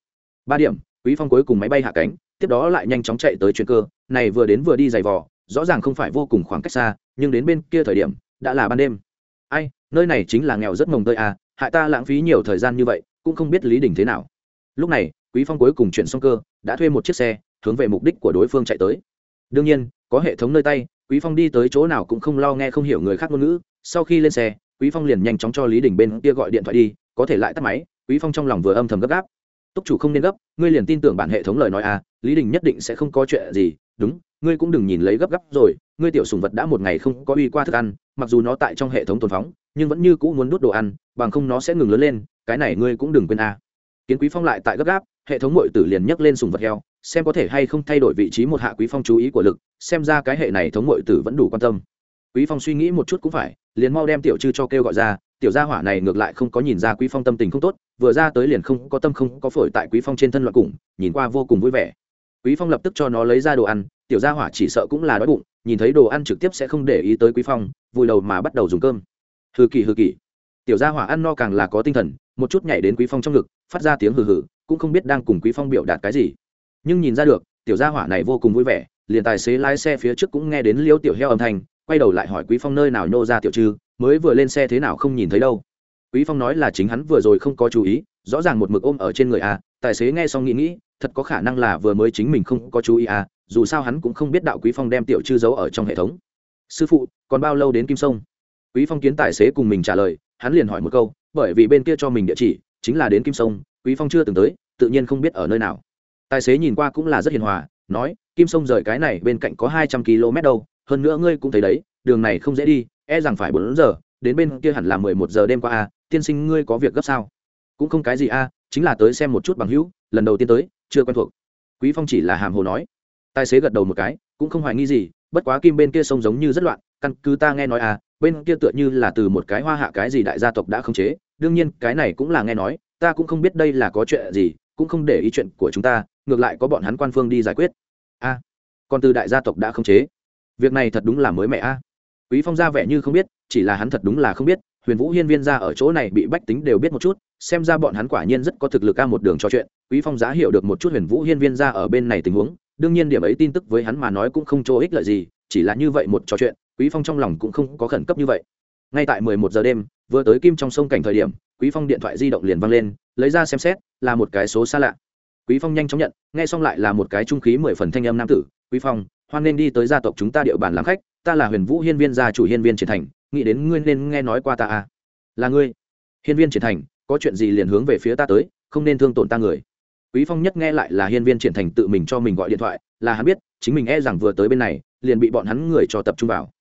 Ba điểm, quý phong cuối cùng máy bay hạ cánh, tiếp đó lại nhanh chóng chạy tới chuyến cơ, này vừa đến vừa đi giày vò, rõ ràng không phải vô cùng khoảng cách xa, nhưng đến bên kia thời điểm, đã là ban đêm ai, nơi này chính là nghèo rất mồng tơi à hại ta lãng phí nhiều thời gian như vậy, cũng không biết lý đình thế nào. Lúc này, quý phong cuối cùng chuyển xong cơ, đã thuê một chiếc xe, hướng về mục đích của đối phương chạy tới. Đương nhiên, có hệ thống nơi tay, quý phong đi tới chỗ nào cũng không lo nghe không hiểu người khác ngôn ngữ. Sau khi lên xe, quý phong liền nhanh chóng cho lý đình bên kia gọi điện thoại đi, có thể lại tắt máy. Quý phong trong lòng vừa âm thầm gấp gáp. Túc chủ không nên gấp, ngươi liền tin tưởng bản hệ thống lời nói à lý đình nhất định sẽ không có chuyện gì, đúng, ngươi cũng đừng nhìn lấy gấp gáp rồi, ngươi tiểu sùng vật đã một ngày không có uy qua thức ăn, mặc dù nó tại trong hệ thống tồn phóng, nhưng vẫn như cũ muốn đốt đồ ăn, bằng không nó sẽ ngừng lớn lên, cái này ngươi cũng đừng quên à. kiến quý phong lại tại gấp gáp, hệ thống mội tử liền nhấc lên sùng vật heo, xem có thể hay không thay đổi vị trí một hạ quý phong chú ý của lực, xem ra cái hệ này thống mội tử vẫn đủ quan tâm quý phong suy nghĩ một chút cũng phải, liền mau đem tiểu chư cho kêu gọi ra, tiểu gia hỏa này ngược lại không có nhìn ra quý phong tâm tình không tốt, vừa ra tới liền không có tâm không có phổi tại quý phong trên thân loạn cùng, nhìn qua vô cùng vui vẻ quý phong lập tức cho nó lấy ra đồ ăn, tiểu gia hỏa chỉ sợ cũng là đói bụng, nhìn thấy đồ ăn trực tiếp sẽ không để ý tới quý phong vui đầu mà bắt đầu dùng cơm. Hừ kỳ hừ kỳ. Tiểu gia hỏa ăn no càng là có tinh thần, một chút nhảy đến quý phong trong ngực, phát ra tiếng hừ hừ, cũng không biết đang cùng quý phong biểu đạt cái gì. Nhưng nhìn ra được, tiểu gia hỏa này vô cùng vui vẻ, liền tài xế lái xe phía trước cũng nghe đến liêu tiểu heo âm thanh, quay đầu lại hỏi quý phong nơi nào nhô ra tiểu trư, mới vừa lên xe thế nào không nhìn thấy đâu. Quý phong nói là chính hắn vừa rồi không có chú ý rõ ràng một mực ôm ở trên người a tài xế nghe xong nghĩ nghĩ thật có khả năng là vừa mới chính mình không có chú ý a dù sao hắn cũng không biết đạo quý phong đem tiểu chư giấu ở trong hệ thống. Sư phụ còn bao lâu đến kim sông? Quý phong kiến tài xế cùng mình trả lời hắn liền hỏi một câu bởi vì bên kia cho mình địa chỉ chính là đến kim sông quý phong chưa từng tới tự nhiên không biết ở nơi nào. Tài xế nhìn qua cũng là rất hiền hòa nói kim sông rời cái này bên cạnh có hai trăm km đâu hơn nữa ngươi cũng thấy đấy đường này không dễ đi e rằng phải bốn giờ đến bên kia hẳn là mười một giờ đêm qua a à, tiên sinh ngươi có việc gấp sao? Cũng không cái gì a à, chính là tới xem một chút bằng hữu lần đầu tiên tới chưa quen thuộc. Quý phong chỉ là hàm hồ nói. Tài xế gật đầu một cái cũng không hoài nghi gì bất quá kim bên kia sông giống như rất loạn căn cứ ta nghe nói à bên kia tựa như là từ một cái hoa hạ cái gì đại gia tộc đã khống chế đương nhiên cái này cũng là nghe nói ta cũng không biết đây là có chuyện gì cũng không để ý chuyện của chúng ta ngược lại có bọn hắn quan phương đi giải quyết. A còn từ đại gia tộc đã khống chế. Việc này thật đúng là mới mẹ a. Quý phong ra vẻ như không biết chỉ là hắn thật đúng là không biết huyền vũ hiên viên ra ở chỗ này bị bách tính đều biết một chút, xem ra bọn hắn quả nhiên rất có thực lực ca một đường trò chuyện, quý phong giá hiểu được một chút huyền vũ hiên viên ra ở bên này tình huống, đương nhiên điểm ấy tin tức với hắn mà nói cũng không chỗ ích lợi gì, chỉ là như vậy một trò chuyện, quý phong trong lòng cũng không có khẩn cấp như vậy. Ngay tại 11 giờ đêm, vừa tới kim trong sông cảnh thời điểm, quý phong điện thoại di động liền văng lên, lấy ra xem xét, là một cái số xa lạ. Quý phong nhanh chóng nhận, nghe xong lại là một cái trung khí mười phần thanh âm nam tử, quý phong, hoan nên đi tới gia tộc chúng ta địa bàn làm khách, ta là huyền vũ hiên viên gia chủ hiên viên triển thành nghĩ đến ngươi nên nghe nói qua ta à? Là ngươi. Hiên viên triển thành, có chuyện gì liền hướng về phía ta tới, không nên thương tổn ta người. Quý phong nhất nghe lại là hiên viên triển thành tự mình cho mình gọi điện thoại, là hắn biết, chính mình e rằng vừa tới bên này, liền bị bọn hắn người cho tập trung vào.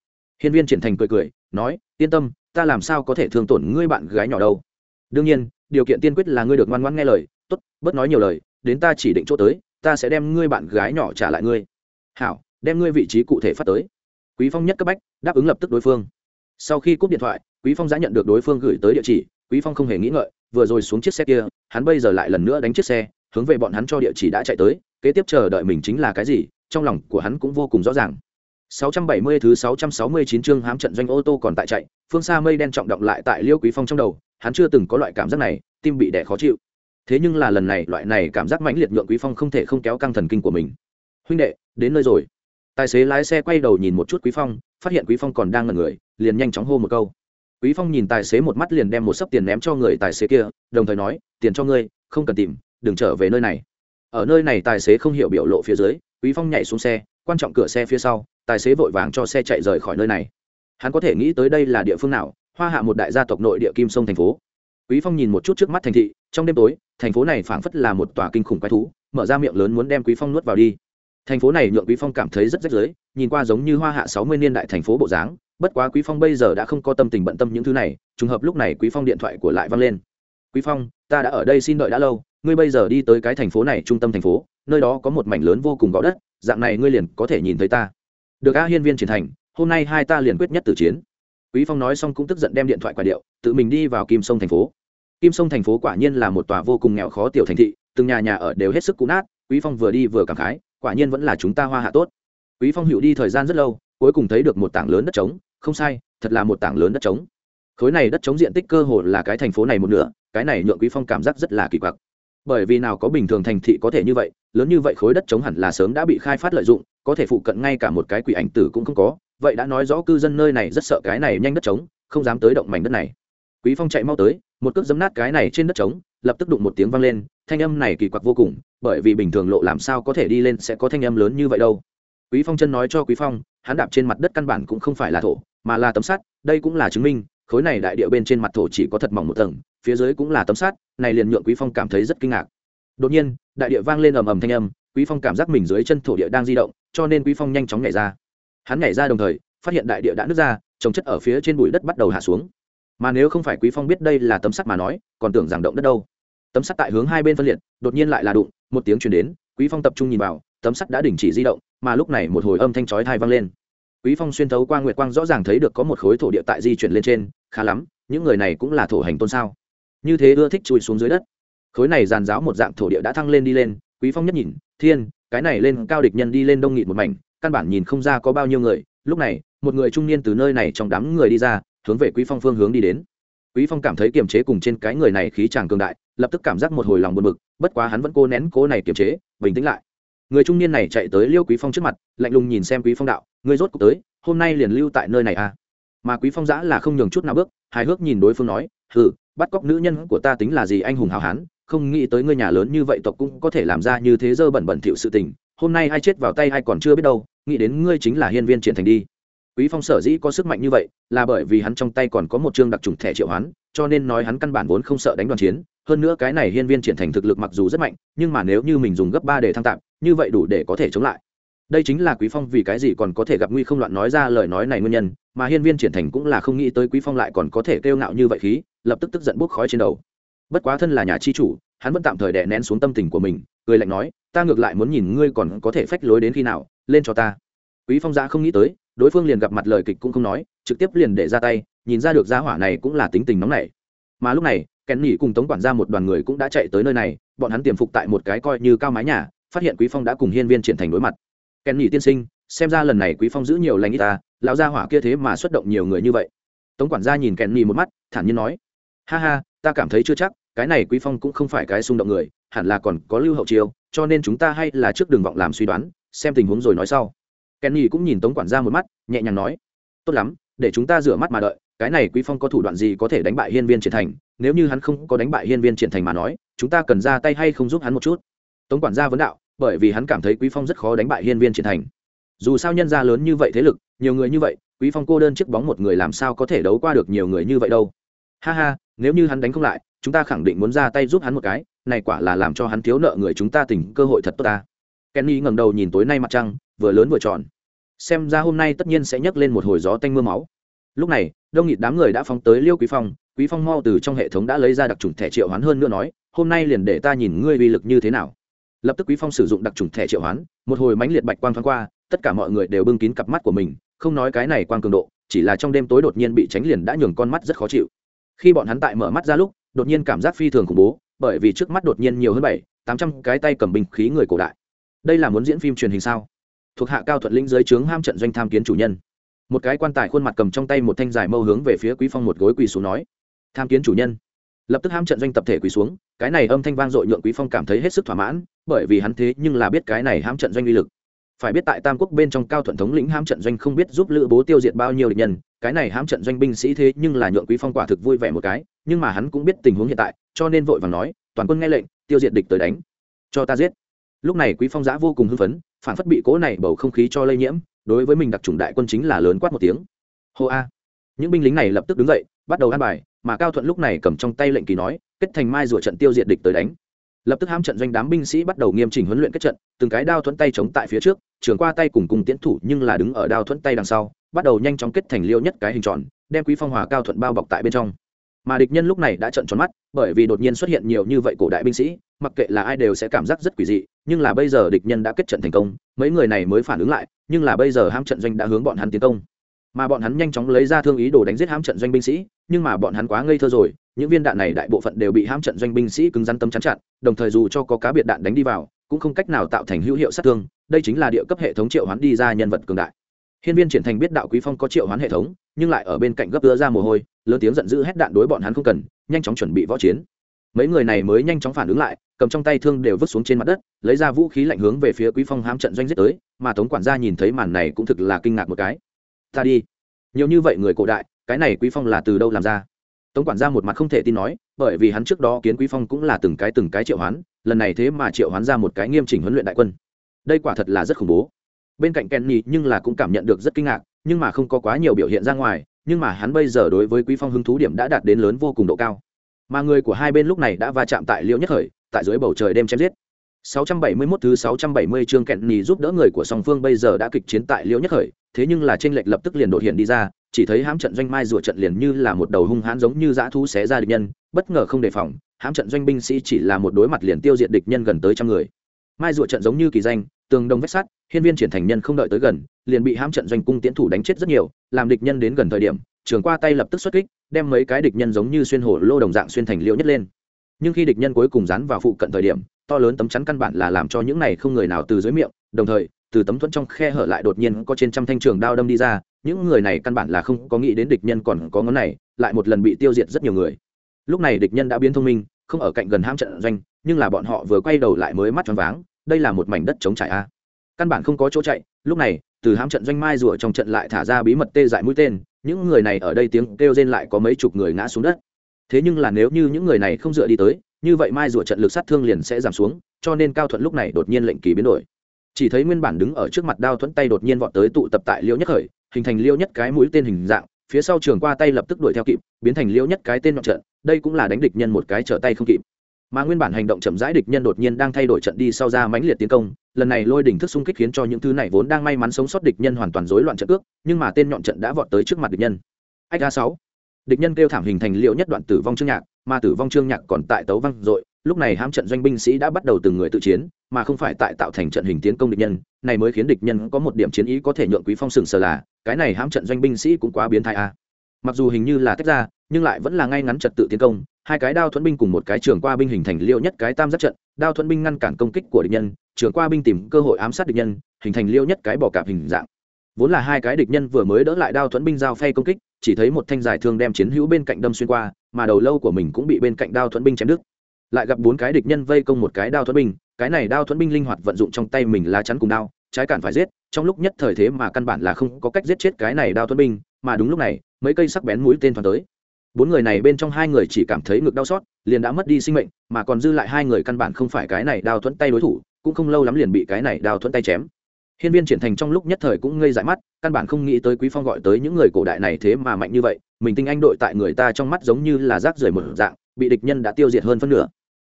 Hiên viên triển thành cười cười, nói, yên tâm, ta làm sao có thể thương tổn ngươi bạn gái nhỏ đâu. Đương nhiên, điều kiện tiên quyết là ngươi được ngoan ngoãn nghe lời, tốt, bớt nói nhiều lời, đến ta chỉ định chỗ tới, ta sẽ đem ngươi bạn gái nhỏ trả lại ngươi. Hảo, đem ngươi vị trí cụ thể phát tới. Quý phong nhất cấp bách, đáp ứng lập tức đối phương sau khi cúp điện thoại, quý phong đã nhận được đối phương gửi tới địa chỉ, quý phong không hề nghĩ ngợi, vừa rồi xuống chiếc xe kia, hắn bây giờ lại lần nữa đánh chiếc xe, hướng về bọn hắn cho địa chỉ đã chạy tới, kế tiếp chờ đợi mình chính là cái gì, trong lòng của hắn cũng vô cùng rõ ràng. 670 thứ 669 chương hám trận doanh ô tô còn tại chạy, phương xa mây đen trọng động lại tại liêu quý phong trong đầu, hắn chưa từng có loại cảm giác này, tim bị đẻ khó chịu. Thế nhưng là lần này, loại này cảm giác mãnh liệt nhượng quý phong không thể không kéo căng thần kinh của mình. Huynh đệ, đến nơi rồi. Tài xế lái xe quay đầu nhìn một chút quý phong phát hiện quý phong còn đang ngẩn người, liền nhanh chóng hô một câu. Quý phong nhìn tài xế một mắt liền đem một sấp tiền ném cho người tài xế kia, đồng thời nói, tiền cho ngươi, không cần tìm, đừng trở về nơi này. Ở nơi này tài xế không hiểu biểu lộ phía dưới, quý phong nhảy xuống xe, quan trọng cửa xe phía sau, tài xế vội vàng cho xe chạy rời khỏi nơi này. Hắn có thể nghĩ tới đây là địa phương nào, hoa hạ một đại gia tộc nội địa kim sông thành phố. Quý phong nhìn một chút trước mắt thành thị, trong đêm tối, thành phố này phảng phất là một tòa kinh khủng quái thú, mở ra miệng lớn muốn đem quý phong nuốt vào đi thành phố này nhượng quý phong cảm thấy rất rách rưới, nhìn qua giống như hoa hạ sáu mươi niên đại thành phố bộ dáng, bất quá quý phong bây giờ đã không có tâm tình bận tâm những thứ này, trùng hợp lúc này quý phong điện thoại của lại văng lên. Quý phong, ta đã ở đây xin đợi đã lâu, ngươi bây giờ đi tới cái thành phố này, trung tâm thành phố, nơi đó có một mảnh lớn vô cùng gõ đất, dạng này ngươi liền có thể nhìn thấy ta. Được a hiên viên triển thành, hôm nay hai ta liền quyết nhất tử chiến. Quý phong nói xong cũng tức giận đem điện thoại quả điệu, tự mình đi vào kim sông thành phố. Kim sông thành phố quả nhiên là một tòa vô cùng nghèo khó tiểu thành thị, từng nhà nhà ở đều hết sức cũ nát, quý phong vừa đi vừa cảm khái quả nhiên vẫn là chúng ta hoa hạ tốt. Quý phong hữu đi thời gian rất lâu, cuối cùng thấy được một tảng lớn đất trống. Không sai, thật là một tảng lớn đất trống. Khối này đất trống diện tích cơ hồ là cái thành phố này một nửa, cái này nhượng quý phong cảm giác rất là kỳ quặc. Bởi vì nào có bình thường thành thị có thể như vậy, lớn như vậy khối đất trống hẳn là sớm đã bị khai phát lợi dụng, có thể phụ cận ngay cả một cái quỷ ảnh tử cũng không có. Vậy đã nói rõ cư dân nơi này rất sợ cái này nhanh đất trống, không dám tới động mảnh đất này. Quý phong chạy mau tới, một cước giấm nát cái này trên đất trống, lập tức đụng một tiếng vang lên thanh âm này kỳ quặc vô cùng, bởi vì bình thường lộ làm sao có thể đi lên sẽ có thanh âm lớn như vậy đâu. Quý phong chân nói cho quý phong, hắn đạp trên mặt đất căn bản cũng không phải là thổ, mà là tấm sắt, đây cũng là chứng minh, khối này đại địa bên trên mặt thổ chỉ có thật mỏng một tầng, phía dưới cũng là tấm sắt, này liền nhượng quý phong cảm thấy rất kinh ngạc. Đột nhiên, đại địa vang lên ầm ầm thanh âm, quý phong cảm giác mình dưới chân thổ địa đang di động, cho nên quý phong nhanh chóng nhảy ra. Hắn nhảy ra đồng thời, phát hiện đại địa đã nứt ra, trồng chất ở phía trên bụi đất bắt đầu hạ xuống. Mà nếu không phải quý phong biết đây là tấm sắt mà nói, còn tưởng rằng động đất đâu tấm sắt tại hướng hai bên phân liệt, đột nhiên lại là đụng, một tiếng truyền đến, quý phong tập trung nhìn vào, tấm sắt đã đình chỉ di động, mà lúc này một hồi âm thanh chói tai vang lên. Quý phong xuyên thấu qua nguyệt quang rõ ràng thấy được có một khối thổ địa tại di chuyển lên trên, khá lắm, những người này cũng là thổ hành tôn sao? Như thế ưa thích chui xuống dưới đất. Khối này giàn giáo một dạng thổ địa đã thăng lên đi lên, quý phong nhất nhìn, thiên, cái này lên cao địch nhân đi lên đông nghịt một mảnh, căn bản nhìn không ra có bao nhiêu người. Lúc này, một người trung niên từ nơi này trong đám người đi ra, hướng về quý phong phương hướng đi đến quý phong cảm thấy kiềm chế cùng trên cái người này khí chàng cường đại, lập tức cảm giác một hồi lòng buồn bực, bất quá hắn vẫn cố nén cố này kiềm chế, bình tĩnh lại. Người trung niên này chạy tới liêu quý phong trước mặt, lạnh lùng nhìn xem quý phong đạo người rốt cuộc tới, hôm nay liền lưu tại nơi này à? Mà quý phong giã là không nhường chút nào bước, hài hước nhìn đối phương nói, hừ, bắt cóc nữ nhân của ta tính là gì anh hùng hào hán, không nghĩ tới ngươi nhà lớn như vậy tộc cũng có thể làm ra như thế dơ bẩn bẩn thỉu sự tình, hôm nay ai chết vào tay ai còn chưa biết đâu, nghĩ đến ngươi chính là hiên viên triển thành đi quý phong sở dĩ có sức mạnh như vậy là bởi vì hắn trong tay còn có một chương đặc trùng thẻ triệu hoán, cho nên nói hắn căn bản vốn không sợ đánh đoàn chiến. Hơn nữa cái này hiên viên triển thành thực lực mặc dù rất mạnh, nhưng mà nếu như mình dùng gấp ba để thăng tạm, như vậy đủ để có thể chống lại. Đây chính là quý phong vì cái gì còn có thể gặp nguy không loạn nói ra lời nói này nguyên nhân, mà hiên viên triển thành cũng là không nghĩ tới quý phong lại còn có thể kêu ngạo như vậy khí, lập tức tức giận bốc khói trên đầu. Bất quá thân là nhà chi chủ, hắn vẫn tạm thời đè nén xuống tâm tình của mình, cười lạnh nói, ta ngược lại muốn nhìn ngươi còn có thể phách lối đến khi nào, lên cho ta. Quý phong giã không nghĩ tới đối phương liền gặp mặt lời kịch cũng không nói, trực tiếp liền để ra tay, nhìn ra được gia hỏa này cũng là tính tình nóng nảy. Mà lúc này kèn nhỉ cùng tống quản gia một đoàn người cũng đã chạy tới nơi này, bọn hắn tiềm phục tại một cái coi như cao mái nhà, phát hiện quý phong đã cùng hiên viên triển thành đối mặt. Kèn nhỉ tiên sinh, xem ra lần này quý phong giữ nhiều lành ít ta, lão gia hỏa kia thế mà xuất động nhiều người như vậy. Tống quản gia nhìn kèn nhỉ một mắt, thản nhiên nói, ha ha, ta cảm thấy chưa chắc, cái này quý phong cũng không phải cái xung động người, hẳn là còn có lưu hậu chiêu cho nên chúng ta hay là trước đường vọng làm suy đoán, xem tình huống rồi nói sau kenny cũng nhìn tống quản gia một mắt nhẹ nhàng nói tốt lắm để chúng ta rửa mắt mà đợi cái này quý phong có thủ đoạn gì có thể đánh bại hiên viên triển thành? Nếu như hắn không có đánh bại hiên viên triển thành mà nói chúng ta cần ra tay hay không giúp hắn một chút? Tống quản gia vấn đạo bởi vì hắn cảm thấy quý phong rất khó đánh bại hiên viên triển thành. Dù sao nhân gia lớn như vậy thế lực nhiều người như vậy quý phong cô đơn chiếc bóng một người làm sao có thể đấu qua được nhiều người như vậy đâu. Ha ha nếu như hắn đánh không lại chúng ta khẳng định muốn ra tay giúp hắn một cái này quả là làm cho hắn thiếu nợ người chúng ta tình, cơ hội thật tốt ta. Kenny ngẩng đầu nhìn tối nay mặt trăng vừa lớn vừa tròn. Xem ra hôm nay tất nhiên sẽ nhấc lên một hồi gió tanh mưa máu. Lúc này, đông nghịt đám người đã phóng tới liêu quý phong quý phong mau từ trong hệ thống đã lấy ra đặc trùng thẻ triệu hoán hơn nữa nói, hôm nay liền để ta nhìn ngươi uy lực như thế nào. Lập tức quý phong sử dụng đặc trùng thẻ triệu hoán, một hồi mãnh liệt bạch quang thoáng qua, tất cả mọi người đều bưng kín cặp mắt của mình, không nói cái này quang cường độ, chỉ là trong đêm tối đột nhiên bị tránh liền đã nhường con mắt rất khó chịu. Khi bọn hắn tại mở mắt ra lúc, đột nhiên cảm giác phi thường khủng bố, bởi vì trước mắt đột nhiên nhiều hơn bảy, tám trăm cái tay cầm binh khí người cổ đại. Đây là muốn diễn phim truyền hình sao? Thuộc hạ cao thuận lĩnh dưới trướng ham trận doanh tham kiến chủ nhân. Một cái quan tài khuôn mặt cầm trong tay một thanh dài mâu hướng về phía quý phong một gối quỳ xuống nói, tham kiến chủ nhân. Lập tức ham trận doanh tập thể quỳ xuống, cái này âm thanh vang dội nhượng quý phong cảm thấy hết sức thỏa mãn, bởi vì hắn thế nhưng là biết cái này ham trận doanh uy lực. Phải biết tại tam quốc bên trong cao thuận thống lĩnh ham trận doanh không biết giúp lữ bố tiêu diệt bao nhiêu địch nhân, cái này ham trận doanh binh sĩ thế nhưng là nhượng quý phong quả thực vui vẻ một cái, nhưng mà hắn cũng biết tình huống hiện tại, cho nên vội vàng nói, toàn quân nghe lệnh, tiêu diệt địch tới đánh, cho ta giết. Lúc này quý phong giã vô cùng hưng phấn phản phất bị cố này bầu không khí cho lây nhiễm, đối với mình đặc trùng đại quân chính là lớn quát một tiếng. Hô a. Những binh lính này lập tức đứng dậy, bắt đầu ăn bài, mà cao thuận lúc này cầm trong tay lệnh kỳ nói, kết thành mai rùa trận tiêu diệt địch tới đánh. Lập tức hám trận doanh đám binh sĩ bắt đầu nghiêm chỉnh huấn luyện kết trận, từng cái đao thuẫn tay chống tại phía trước, trường qua tay cùng cùng tiến thủ nhưng là đứng ở đao thuẫn tay đằng sau, bắt đầu nhanh chóng kết thành liêu nhất cái hình tròn, đem quý phong hòa cao thuận bao bọc tại bên trong mà địch nhân lúc này đã trận tròn mắt bởi vì đột nhiên xuất hiện nhiều như vậy cổ đại binh sĩ mặc kệ là ai đều sẽ cảm giác rất quỷ dị nhưng là bây giờ địch nhân đã kết trận thành công mấy người này mới phản ứng lại nhưng là bây giờ ham trận doanh đã hướng bọn hắn tiến công. Mà bọn hắn nhanh chóng lấy ra thương ý đồ đánh giết ham trận doanh binh sĩ nhưng mà bọn hắn quá ngây thơ rồi những viên đạn này đại bộ phận đều bị ham trận doanh binh sĩ cứng rắn tâm chắn chặn đồng thời dù cho có cá biệt đạn đánh đi vào cũng không cách nào tạo thành hữu hiệu sát thương đây chính là địa cấp hệ thống triệu hoán đi ra nhân vật cường đại. Hiên Viên Triển Thành biết đạo Quý Phong có triệu hoán hệ thống, nhưng lại ở bên cạnh gấp đưa ra mồ hôi, lớn tiếng giận dữ hét đạn đối bọn hắn không cần, nhanh chóng chuẩn bị võ chiến. Mấy người này mới nhanh chóng phản ứng lại, cầm trong tay thương đều vứt xuống trên mặt đất, lấy ra vũ khí lạnh hướng về phía Quý Phong hám trận doanh giết tới, mà Tống quản gia nhìn thấy màn này cũng thực là kinh ngạc một cái. Ta đi, nhiều như vậy người cổ đại, cái này Quý Phong là từ đâu làm ra? tống quản gia một mặt không thể tin nói bởi vì hắn trước đó kiến quý phong cũng là từng cái từng cái triệu hoán lần này thế mà triệu hoán ra một cái nghiêm chỉnh huấn luyện đại quân đây quả thật là rất khủng bố bên cạnh kenny nhưng là cũng cảm nhận được rất kinh ngạc nhưng mà không có quá nhiều biểu hiện ra ngoài nhưng mà hắn bây giờ đối với quý phong hứng thú điểm đã đạt đến lớn vô cùng độ cao. Mà người của hai bên lúc này đã va chạm tại liễu nhất hợi tại dưới bầu trời đêm chém giết. 671 thứ 670 chương kẹn nhì giúp đỡ người của song phương bây giờ đã kịch chiến tại liễu nhất khởi, thế nhưng là trên lệch lập tức liền đột hiện đi ra, chỉ thấy hãm trận doanh mai rùa trận liền như là một đầu hung hãn giống như dã thú xé ra địch nhân, bất ngờ không đề phòng, hãm trận doanh binh sĩ chỉ là một đối mặt liền tiêu diệt địch nhân gần tới trăm người mai rùa trận giống như kỳ danh, tường đông vách sắt, hiên viên triển thành nhân không đợi tới gần, liền bị hãm trận doanh cung tiến thủ đánh chết rất nhiều, làm địch nhân đến gần thời điểm, trường qua tay lập tức xuất kích, đem mấy cái địch nhân giống như xuyên hổ lô đồng dạng xuyên thành liễu nhất lên. Nhưng khi địch nhân cuối cùng dán vào phụ cận thời điểm, to lớn tấm chắn căn bản là làm cho những này không người nào từ dưới miệng, đồng thời, từ tấm thuẫn trong khe hở lại đột nhiên có trên trăm thanh trường đao đâm đi ra, những người này căn bản là không có nghĩ đến địch nhân còn có ngón này, lại một lần bị tiêu diệt rất nhiều người. Lúc này địch nhân đã biến thông minh, không ở cạnh gần hãm trận doanh, nhưng là bọn họ vừa quay đầu lại mới mắt choáng váng đây là một mảnh đất chống trải a. Căn bản không có chỗ chạy, lúc này, từ hãm trận doanh mai rùa trong trận lại thả ra bí mật tê dại mũi tên, những người này ở đây tiếng kêu rên lại có mấy chục người ngã xuống đất. Thế nhưng là nếu như những người này không dựa đi tới, như vậy mai rùa trận lực sát thương liền sẽ giảm xuống, cho nên cao thuận lúc này đột nhiên lệnh kỳ biến đổi. Chỉ thấy nguyên bản đứng ở trước mặt đao thuẫn tay đột nhiên vọt tới tụ tập tại liêu nhất khởi, hình thành liêu nhất cái mũi tên hình dạng, phía sau trường qua tay lập tức đuổi theo kịp, biến thành liêu nhất cái tên nhọn trận, đây cũng là đánh địch nhân một cái trở tay không kịp mà nguyên bản hành động chậm rãi địch nhân đột nhiên đang thay đổi trận đi sau ra mãnh liệt tiến công, lần này lôi đỉnh thức xung kích khiến cho những thứ này vốn đang may mắn sống sót địch nhân hoàn toàn rối loạn trận cước, nhưng mà tên nhọn trận đã vọt tới trước mặt địch nhân. Ách a sáu. Địch nhân kêu thảm hình thành liệu nhất đoạn tử vong trương nhạc, mà tử vong trương nhạc còn tại tấu văng dội, lúc này hãm trận doanh binh sĩ đã bắt đầu từng người tự chiến, mà không phải tại tạo thành trận hình tiến công địch nhân, này mới khiến địch nhân có một điểm chiến ý có thể nhượng quý phong sừng sờ là, cái này hãm trận doanh binh sĩ cũng quá biến thái a mặc dù hình như là tách ra, nhưng lại vẫn là ngay ngắn trật tự tiến công. Hai cái đao thuẫn binh cùng một cái trường qua binh hình thành liệu nhất cái tam giác trận, đao thuẫn binh ngăn cản công kích của địch nhân, trường qua binh tìm cơ hội ám sát địch nhân, hình thành liêu nhất cái bỏ cạp hình dạng. Vốn là hai cái địch nhân vừa mới đỡ lại đao thuẫn binh giao phay công kích, chỉ thấy một thanh dài thương đem chiến hữu bên cạnh đâm xuyên qua, mà đầu lâu của mình cũng bị bên cạnh đao thuẫn binh chém đứt. Lại gặp bốn cái địch nhân vây công một cái đao thuẫn binh, cái này đao thuẫn binh linh hoạt vận dụng trong tay mình lá chắn cùng đao, trái cản phải giết, trong lúc nhất thời thế mà căn bản là không có cách giết chết cái này đao thuẫn binh, mà đúng lúc này mấy cây sắc bén mũi tên thoáng tới. Bốn người này bên trong hai người chỉ cảm thấy ngực đau xót, liền đã mất đi sinh mệnh, mà còn dư lại hai người căn bản không phải cái này đao thuẫn tay đối thủ, cũng không lâu lắm liền bị cái này đao thuẫn tay chém. Hiên viên triển thành trong lúc nhất thời cũng ngây dại mắt, căn bản không nghĩ tới quý phong gọi tới những người cổ đại này thế mà mạnh như vậy, mình tinh anh đội tại người ta trong mắt giống như là rác rưởi một dạng, bị địch nhân đã tiêu diệt hơn phân nửa.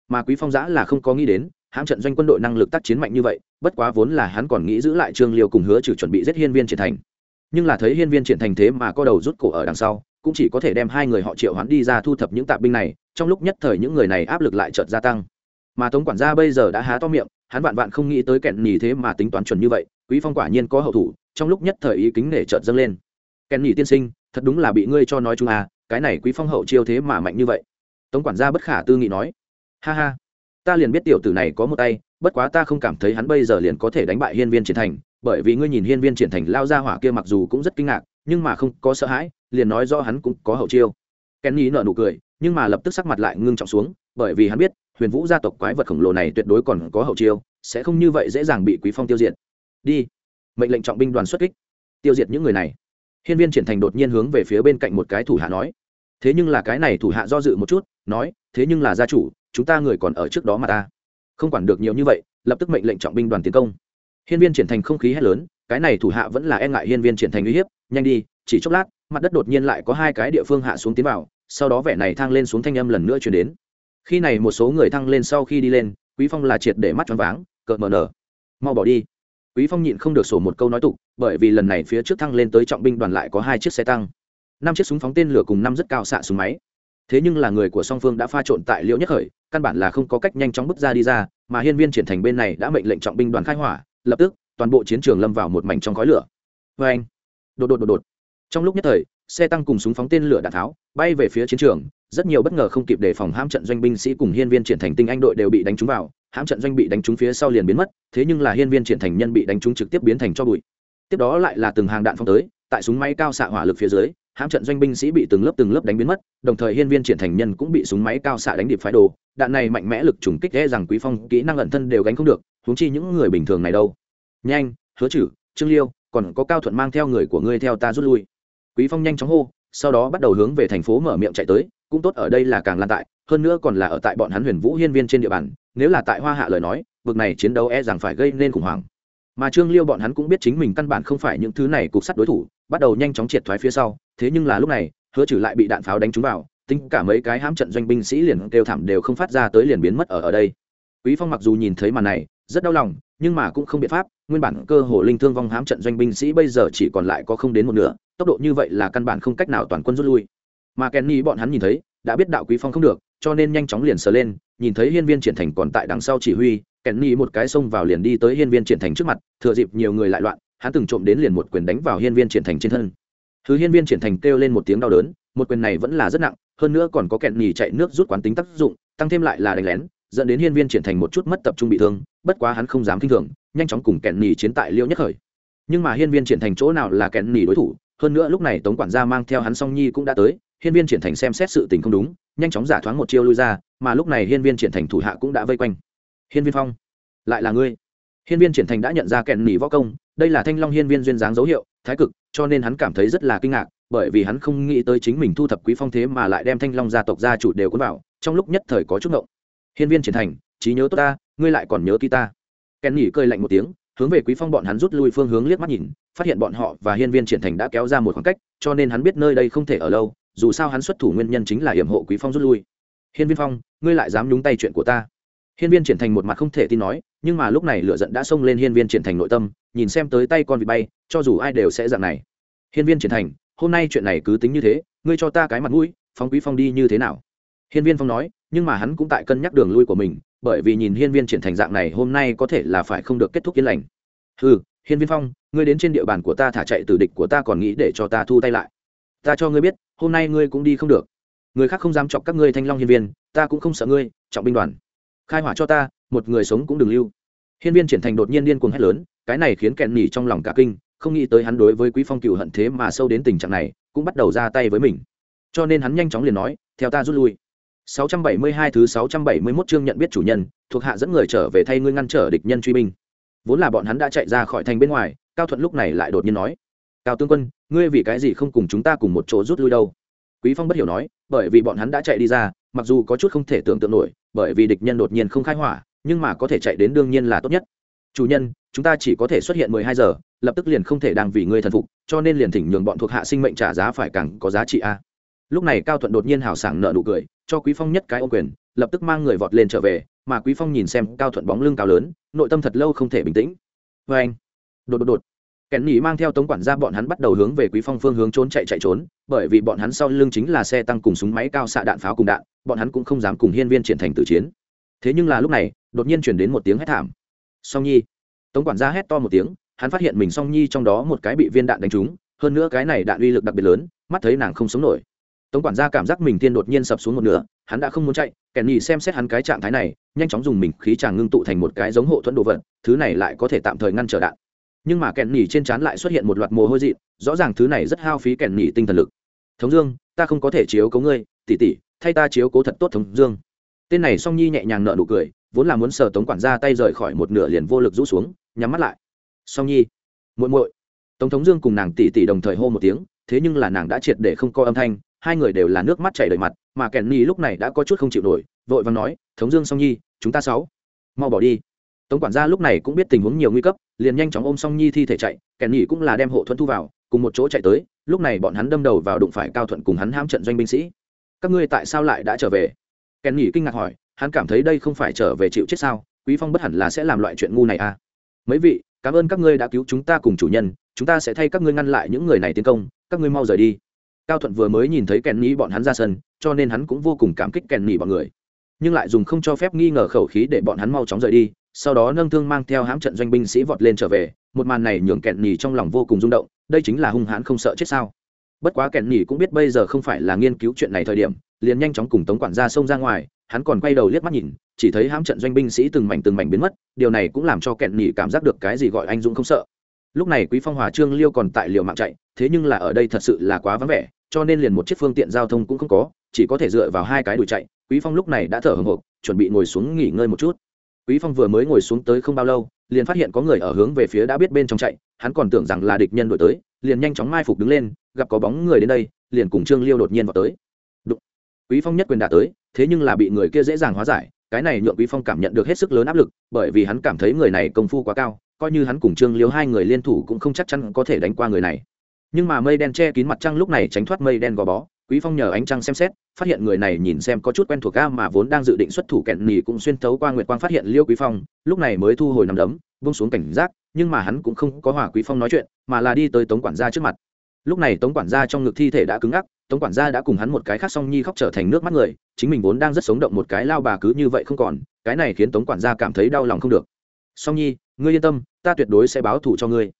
Mà quý phong giã là không có nghĩ đến, hãm trận doanh quân đội năng lực tác chiến mạnh như vậy, bất quá vốn là hắn còn nghĩ giữ lại trương liêu cùng hứa trừ chuẩn bị giết hiên viên triển thành nhưng là thấy hiên viên triển thành thế mà có đầu rút cổ ở đằng sau, cũng chỉ có thể đem hai người họ triệu hoán đi ra thu thập những tạp binh này, trong lúc nhất thời những người này áp lực lại chợt gia tăng. Mà tống quản gia bây giờ đã há to miệng, hắn vạn vạn không nghĩ tới kẹn nhì thế mà tính toán chuẩn như vậy, quý phong quả nhiên có hậu thủ, trong lúc nhất thời ý kính nể chợt dâng lên. Kẹn nhì tiên sinh, thật đúng là bị ngươi cho nói chung à cái này quý phong hậu chiêu thế mà mạnh như vậy. Tống quản gia bất khả tư nghị nói. Ha ha, ta liền biết tiểu tử này có một tay, bất quá ta không cảm thấy hắn bây giờ liền có thể đánh bại hiên viên triển thành bởi vì ngươi nhìn hiên viên triển thành lao ra hỏa kia mặc dù cũng rất kinh ngạc, nhưng mà không có sợ hãi, liền nói do hắn cũng có hậu chiêu. Kenny nợ nụ cười, nhưng mà lập tức sắc mặt lại ngưng trọng xuống, bởi vì hắn biết, huyền vũ gia tộc quái vật khổng lồ này tuyệt đối còn có hậu chiêu, sẽ không như vậy dễ dàng bị quý phong tiêu diệt. Đi. Mệnh lệnh trọng binh đoàn xuất kích. Tiêu diệt những người này. Hiên viên triển thành đột nhiên hướng về phía bên cạnh một cái thủ hạ nói. Thế nhưng là cái này thủ hạ do dự một chút, nói, thế nhưng là gia chủ, chúng ta người còn ở trước đó mà ta. Không quản được nhiều như vậy, lập tức mệnh lệnh trọng binh đoàn tiến công hiên viên triển thành không khí hét lớn, cái này thủ hạ vẫn là e ngại hiên viên triển thành uy hiếp, nhanh đi, chỉ chốc lát, mặt đất đột nhiên lại có hai cái địa phương hạ xuống tiến vào, sau đó vẻ này thăng lên xuống thanh âm lần nữa chuyển đến. Khi này một số người thăng lên sau khi đi lên, quý phong là triệt để mắt choáng váng, cợt mờ nở. Mau bỏ đi. Quý phong nhịn không được sổ một câu nói tục, bởi vì lần này phía trước thăng lên tới trọng binh đoàn lại có hai chiếc xe tăng. Năm chiếc súng phóng tên lửa cùng năm rất cao xạ súng máy. Thế nhưng là người của song phương đã pha trộn tại liễu nhất khởi, căn bản là không có cách nhanh chóng bước ra đi ra, mà hiên viên triển thành bên này đã mệnh lệnh trọng binh đoàn khai hỏa lập tức, toàn bộ chiến trường lâm vào một mảnh trong khói lửa. Vê anh, đột đột đột đột. Trong lúc nhất thời, xe tăng cùng súng phóng tên lửa đạn tháo, bay về phía chiến trường, rất nhiều bất ngờ không kịp đề phòng hãm trận doanh binh sĩ cùng hiên viên triển thành tinh anh đội đều bị đánh trúng vào, hãm trận doanh bị đánh trúng phía sau liền biến mất, thế nhưng là hiên viên triển thành nhân bị đánh trúng trực tiếp biến thành cho bụi. Tiếp đó lại là từng hàng đạn phong tới, tại súng máy cao xạ hỏa lực phía dưới hãm trận doanh binh sĩ bị từng lớp từng lớp đánh biến mất, đồng thời hiên viên triển thành nhân cũng bị súng máy cao xạ đánh điệp phái đồ. Đạn này mạnh mẽ lực trùng kích e rằng quý phong kỹ năng ẩn thân đều gánh không được, huống chi những người bình thường này đâu. Nhanh, hứa chử, trương liêu, còn có cao thuận mang theo người của ngươi theo ta rút lui. Quý phong nhanh chóng hô, sau đó bắt đầu hướng về thành phố mở miệng chạy tới, cũng tốt ở đây là càng lan tại, hơn nữa còn là ở tại bọn hắn huyền vũ hiên viên trên địa bàn, nếu là tại hoa hạ lời nói, vực này chiến đấu e rằng phải gây nên khủng hoảng. Mà trương liêu bọn hắn cũng biết chính mình căn bản không phải những thứ này cục sắt đối thủ, bắt đầu nhanh chóng triệt thoái phía sau thế nhưng là lúc này, hứa trừ lại bị đạn pháo đánh trúng vào, tính cả mấy cái hãm trận doanh binh sĩ liền kêu thảm đều không phát ra tới liền biến mất ở ở đây. Quý phong mặc dù nhìn thấy màn này, rất đau lòng, nhưng mà cũng không biện pháp, nguyên bản cơ hồ linh thương vong hãm trận doanh binh sĩ bây giờ chỉ còn lại có không đến một nửa, tốc độ như vậy là căn bản không cách nào toàn quân rút lui. Mà kenny bọn hắn nhìn thấy, đã biết đạo quý phong không được, cho nên nhanh chóng liền sờ lên, nhìn thấy hiên viên triển thành còn tại đằng sau chỉ huy, kenny một cái xông vào liền đi tới hiên viên triển thành trước mặt, thừa dịp nhiều người lại loạn, hắn từng trộm đến liền một quyền đánh vào hiên viên triển thành trên thân thứ hiên viên triển thành kêu lên một tiếng đau đớn, một quyền này vẫn là rất nặng, hơn nữa còn có kẹn nhì chạy nước rút quán tính tác dụng, tăng thêm lại là đánh lén, dẫn đến hiên viên triển thành một chút mất tập trung bị thương, bất quá hắn không dám kinh thường, nhanh chóng cùng kẹn nhì chiến tại liêu nhất khởi. Nhưng mà hiên viên triển thành chỗ nào là kẹn nhì đối thủ, hơn nữa lúc này tống quản gia mang theo hắn song nhi cũng đã tới, hiên viên triển thành xem xét sự tình không đúng, nhanh chóng giả thoáng một chiêu lui ra, mà lúc này hiên viên triển thành thủ hạ cũng đã vây quanh. Hiên viên phong, lại là ngươi. Hiên viên triển thành đã nhận ra kẹn nhì võ công, đây là thanh long hiên viên duyên dáng dấu hiệu thái cực, cho nên hắn cảm thấy rất là kinh ngạc, bởi vì hắn không nghĩ tới chính mình thu thập quý phong thế mà lại đem thanh long gia tộc gia chủ đều cuốn vào, trong lúc nhất thời có chút ngộng. Hiên viên triển thành, trí nhớ tốt ta, ngươi lại còn nhớ ký ta. Kèn nhỉ cười lạnh một tiếng, hướng về quý phong bọn hắn rút lui phương hướng liếc mắt nhìn, phát hiện bọn họ và hiên viên triển thành đã kéo ra một khoảng cách, cho nên hắn biết nơi đây không thể ở lâu, dù sao hắn xuất thủ nguyên nhân chính là hiểm hộ quý phong rút lui. Hiên viên phong, ngươi lại dám nhúng tay chuyện của ta hiên viên triển thành một mặt không thể tin nói, nhưng mà lúc này lửa giận đã xông lên hiên viên triển thành nội tâm, nhìn xem tới tay con vịt bay, cho dù ai đều sẽ dạng này. Hiên viên triển thành, hôm nay chuyện này cứ tính như thế, ngươi cho ta cái mặt mũi, phóng quý phong đi như thế nào? Hiên viên phong nói, nhưng mà hắn cũng tại cân nhắc đường lui của mình, bởi vì nhìn hiên viên triển thành dạng này hôm nay có thể là phải không được kết thúc yên lành. Ừ hiên viên phong, ngươi đến trên địa bàn của ta thả chạy từ địch của ta còn nghĩ để cho ta thu tay lại. Ta cho ngươi biết, hôm nay ngươi cũng đi không được. Người khác không dám chọc các ngươi thanh long hiên viên, ta cũng không sợ ngươi, trọng binh đoàn khai hỏa cho ta, một người sống cũng đừng lưu. Hiên viên triển thành đột nhiên điên cuồng hét lớn, cái này khiến kẹn nhỉ trong lòng cả kinh, không nghĩ tới hắn đối với quý phong cựu hận thế mà sâu đến tình trạng này, cũng bắt đầu ra tay với mình. Cho nên hắn nhanh chóng liền nói, theo ta rút lui. 672 thứ 671 chương nhận biết chủ nhân, thuộc hạ dẫn người trở về thay ngươi ngăn trở địch nhân truy binh. Vốn là bọn hắn đã chạy ra khỏi thành bên ngoài, cao thuận lúc này lại đột nhiên nói, cao tướng quân, ngươi vì cái gì không cùng chúng ta cùng một chỗ rút lui đâu? Quý phong bất hiểu nói, bởi vì bọn hắn đã chạy đi ra, mặc dù có chút không thể tưởng tượng nổi bởi vì địch nhân đột nhiên không khai hỏa, nhưng mà có thể chạy đến đương nhiên là tốt nhất. Chủ nhân, chúng ta chỉ có thể xuất hiện mười hai giờ, lập tức liền không thể đang vì ngươi thần phục, cho nên liền thỉnh nhường bọn thuộc hạ sinh mệnh trả giá phải càng có giá trị a. Lúc này cao thuận đột nhiên hào sảng nợ nụ cười, cho quý phong nhất cái ô quyền, lập tức mang người vọt lên trở về, mà quý phong nhìn xem cao thuận bóng lưng cao lớn, nội tâm thật lâu không thể bình tĩnh. Vê anh, đột đột đột. Kẻ nhỉ mang theo tống quản gia bọn hắn bắt đầu hướng về quý phong phương hướng trốn chạy chạy trốn, bởi vì bọn hắn sau lưng chính là xe tăng cùng súng máy cao xạ đạn pháo cùng đạn bọn hắn cũng không dám cùng hiên viên triển thành tử chiến. Thế nhưng là lúc này, đột nhiên chuyển đến một tiếng hét thảm. Song nhi. Tống quản gia hét to một tiếng, hắn phát hiện mình song nhi trong đó một cái bị viên đạn đánh trúng, hơn nữa cái này đạn uy lực đặc biệt lớn, mắt thấy nàng không sống nổi. Tống quản gia cảm giác mình tiên đột nhiên sập xuống một nửa, hắn đã không muốn chạy kẻ nhì xem xét hắn cái trạng thái này, nhanh chóng dùng mình khí tràng ngưng tụ thành một cái giống hộ thuẫn đồ vật, thứ này lại có thể tạm thời ngăn trở đạn. Nhưng mà kẻ nhì trên trán lại xuất hiện một loạt mồ hôi dị, rõ ràng thứ này rất hao phí kẻ nhì tinh thần lực. Thống dương, ta không có thể chiếu cố ngươi tỉ tỉ thay ta chiếu cố thật tốt thống dương. Tên này song nhi nhẹ nhàng nợ nụ cười, vốn là muốn sờ tống quản gia tay rời khỏi một nửa liền vô lực rũ xuống, nhắm mắt lại. Song nhi, muội muội. Tống thống dương cùng nàng tỷ tỷ đồng thời hô một tiếng, thế nhưng là nàng đã triệt để không có âm thanh, hai người đều là nước mắt chảy đầy mặt, mà kèn ni lúc này đã có chút không chịu nổi, vội vàng nói, thống dương song nhi, chúng ta sáu, mau bỏ đi. Tống quản gia lúc này cũng biết tình huống nhiều nguy cấp, liền nhanh chóng ôm song nhi thi thể chạy kèn nhi cũng là đem hộ thuẫn thu vào, cùng một chỗ chạy tới, lúc này bọn hắn đâm đầu vào đụng phải cao thuận cùng hắn ham trận doanh binh sĩ các ngươi tại sao lại đã trở về? Kèn nhi kinh ngạc hỏi, hắn cảm thấy đây không phải trở về chịu chết sao? Quý phong bất hẳn là sẽ làm loại chuyện ngu này à? Mấy vị, cảm ơn các ngươi đã cứu chúng ta cùng chủ nhân, chúng ta sẽ thay các ngươi ngăn lại những người này tiến công, các ngươi mau rời đi. Cao thuận vừa mới nhìn thấy kèn nhĩ bọn hắn ra sân, cho nên hắn cũng vô cùng cảm kích kèn nhĩ bọn người. Nhưng lại dùng không cho phép nghi ngờ khẩu khí để bọn hắn mau chóng rời đi, sau đó nâng thương mang theo hãm trận doanh binh sĩ vọt lên trở về, một màn này nhường kẹn nhì trong lòng vô cùng rung động, đây chính là hung hãn không sợ chết sao? Bất quá kèn nỉ cũng biết bây giờ không phải là nghiên cứu chuyện này thời điểm, liền nhanh chóng cùng tống quản gia xông ra ngoài, hắn còn quay đầu liếc mắt nhìn, chỉ thấy hãm trận doanh binh sĩ từng mảnh từng mảnh biến mất, điều này cũng làm cho kẹn nhỉ cảm giác được cái gì gọi anh dũng không sợ. Lúc này quý phong hòa trương liêu còn tại liều mạng chạy, thế nhưng là ở đây thật sự là quá vắng vẻ, cho nên liền một chiếc phương tiện giao thông cũng không có, chỉ có thể dựa vào hai cái đuổi chạy. Quý phong lúc này đã thở hồng hộc, chuẩn bị ngồi xuống nghỉ ngơi một chút. Quý phong vừa mới ngồi xuống tới không bao lâu, liền phát hiện có người ở hướng về phía đã biết bên trong chạy, hắn còn tưởng rằng là địch nhân đuổi tới liền nhanh chóng mai phục đứng lên, gặp có bóng người đến đây, liền cùng trương liêu đột nhiên vào tới. Đụng. quý phong nhất quyền đã tới, thế nhưng là bị người kia dễ dàng hóa giải, cái này nhượng quý phong cảm nhận được hết sức lớn áp lực, bởi vì hắn cảm thấy người này công phu quá cao, coi như hắn cùng trương liêu hai người liên thủ cũng không chắc chắn có thể đánh qua người này. Nhưng mà mây đen che kín mặt trăng lúc này tránh thoát mây đen gò bó quý phong nhờ ánh trăng xem xét, phát hiện người này nhìn xem có chút quen thuộc ca mà vốn đang dự định xuất thủ kẹn nỉ cũng xuyên thấu qua nguyệt quang phát hiện liêu quý phong, lúc này mới thu hồi nằm đấm, buông xuống cảnh giác, nhưng mà hắn cũng không có hòa quý phong nói chuyện, mà là đi tới tống quản gia trước mặt. Lúc này tống quản gia trong ngực thi thể đã cứng ngắc, tống quản gia đã cùng hắn một cái khác song nhi khóc trở thành nước mắt người, chính mình vốn đang rất sống động một cái lao bà cứ như vậy không còn, cái này khiến tống quản gia cảm thấy đau lòng không được. Song nhi, ngươi yên tâm, ta tuyệt đối sẽ báo thù cho ngươi.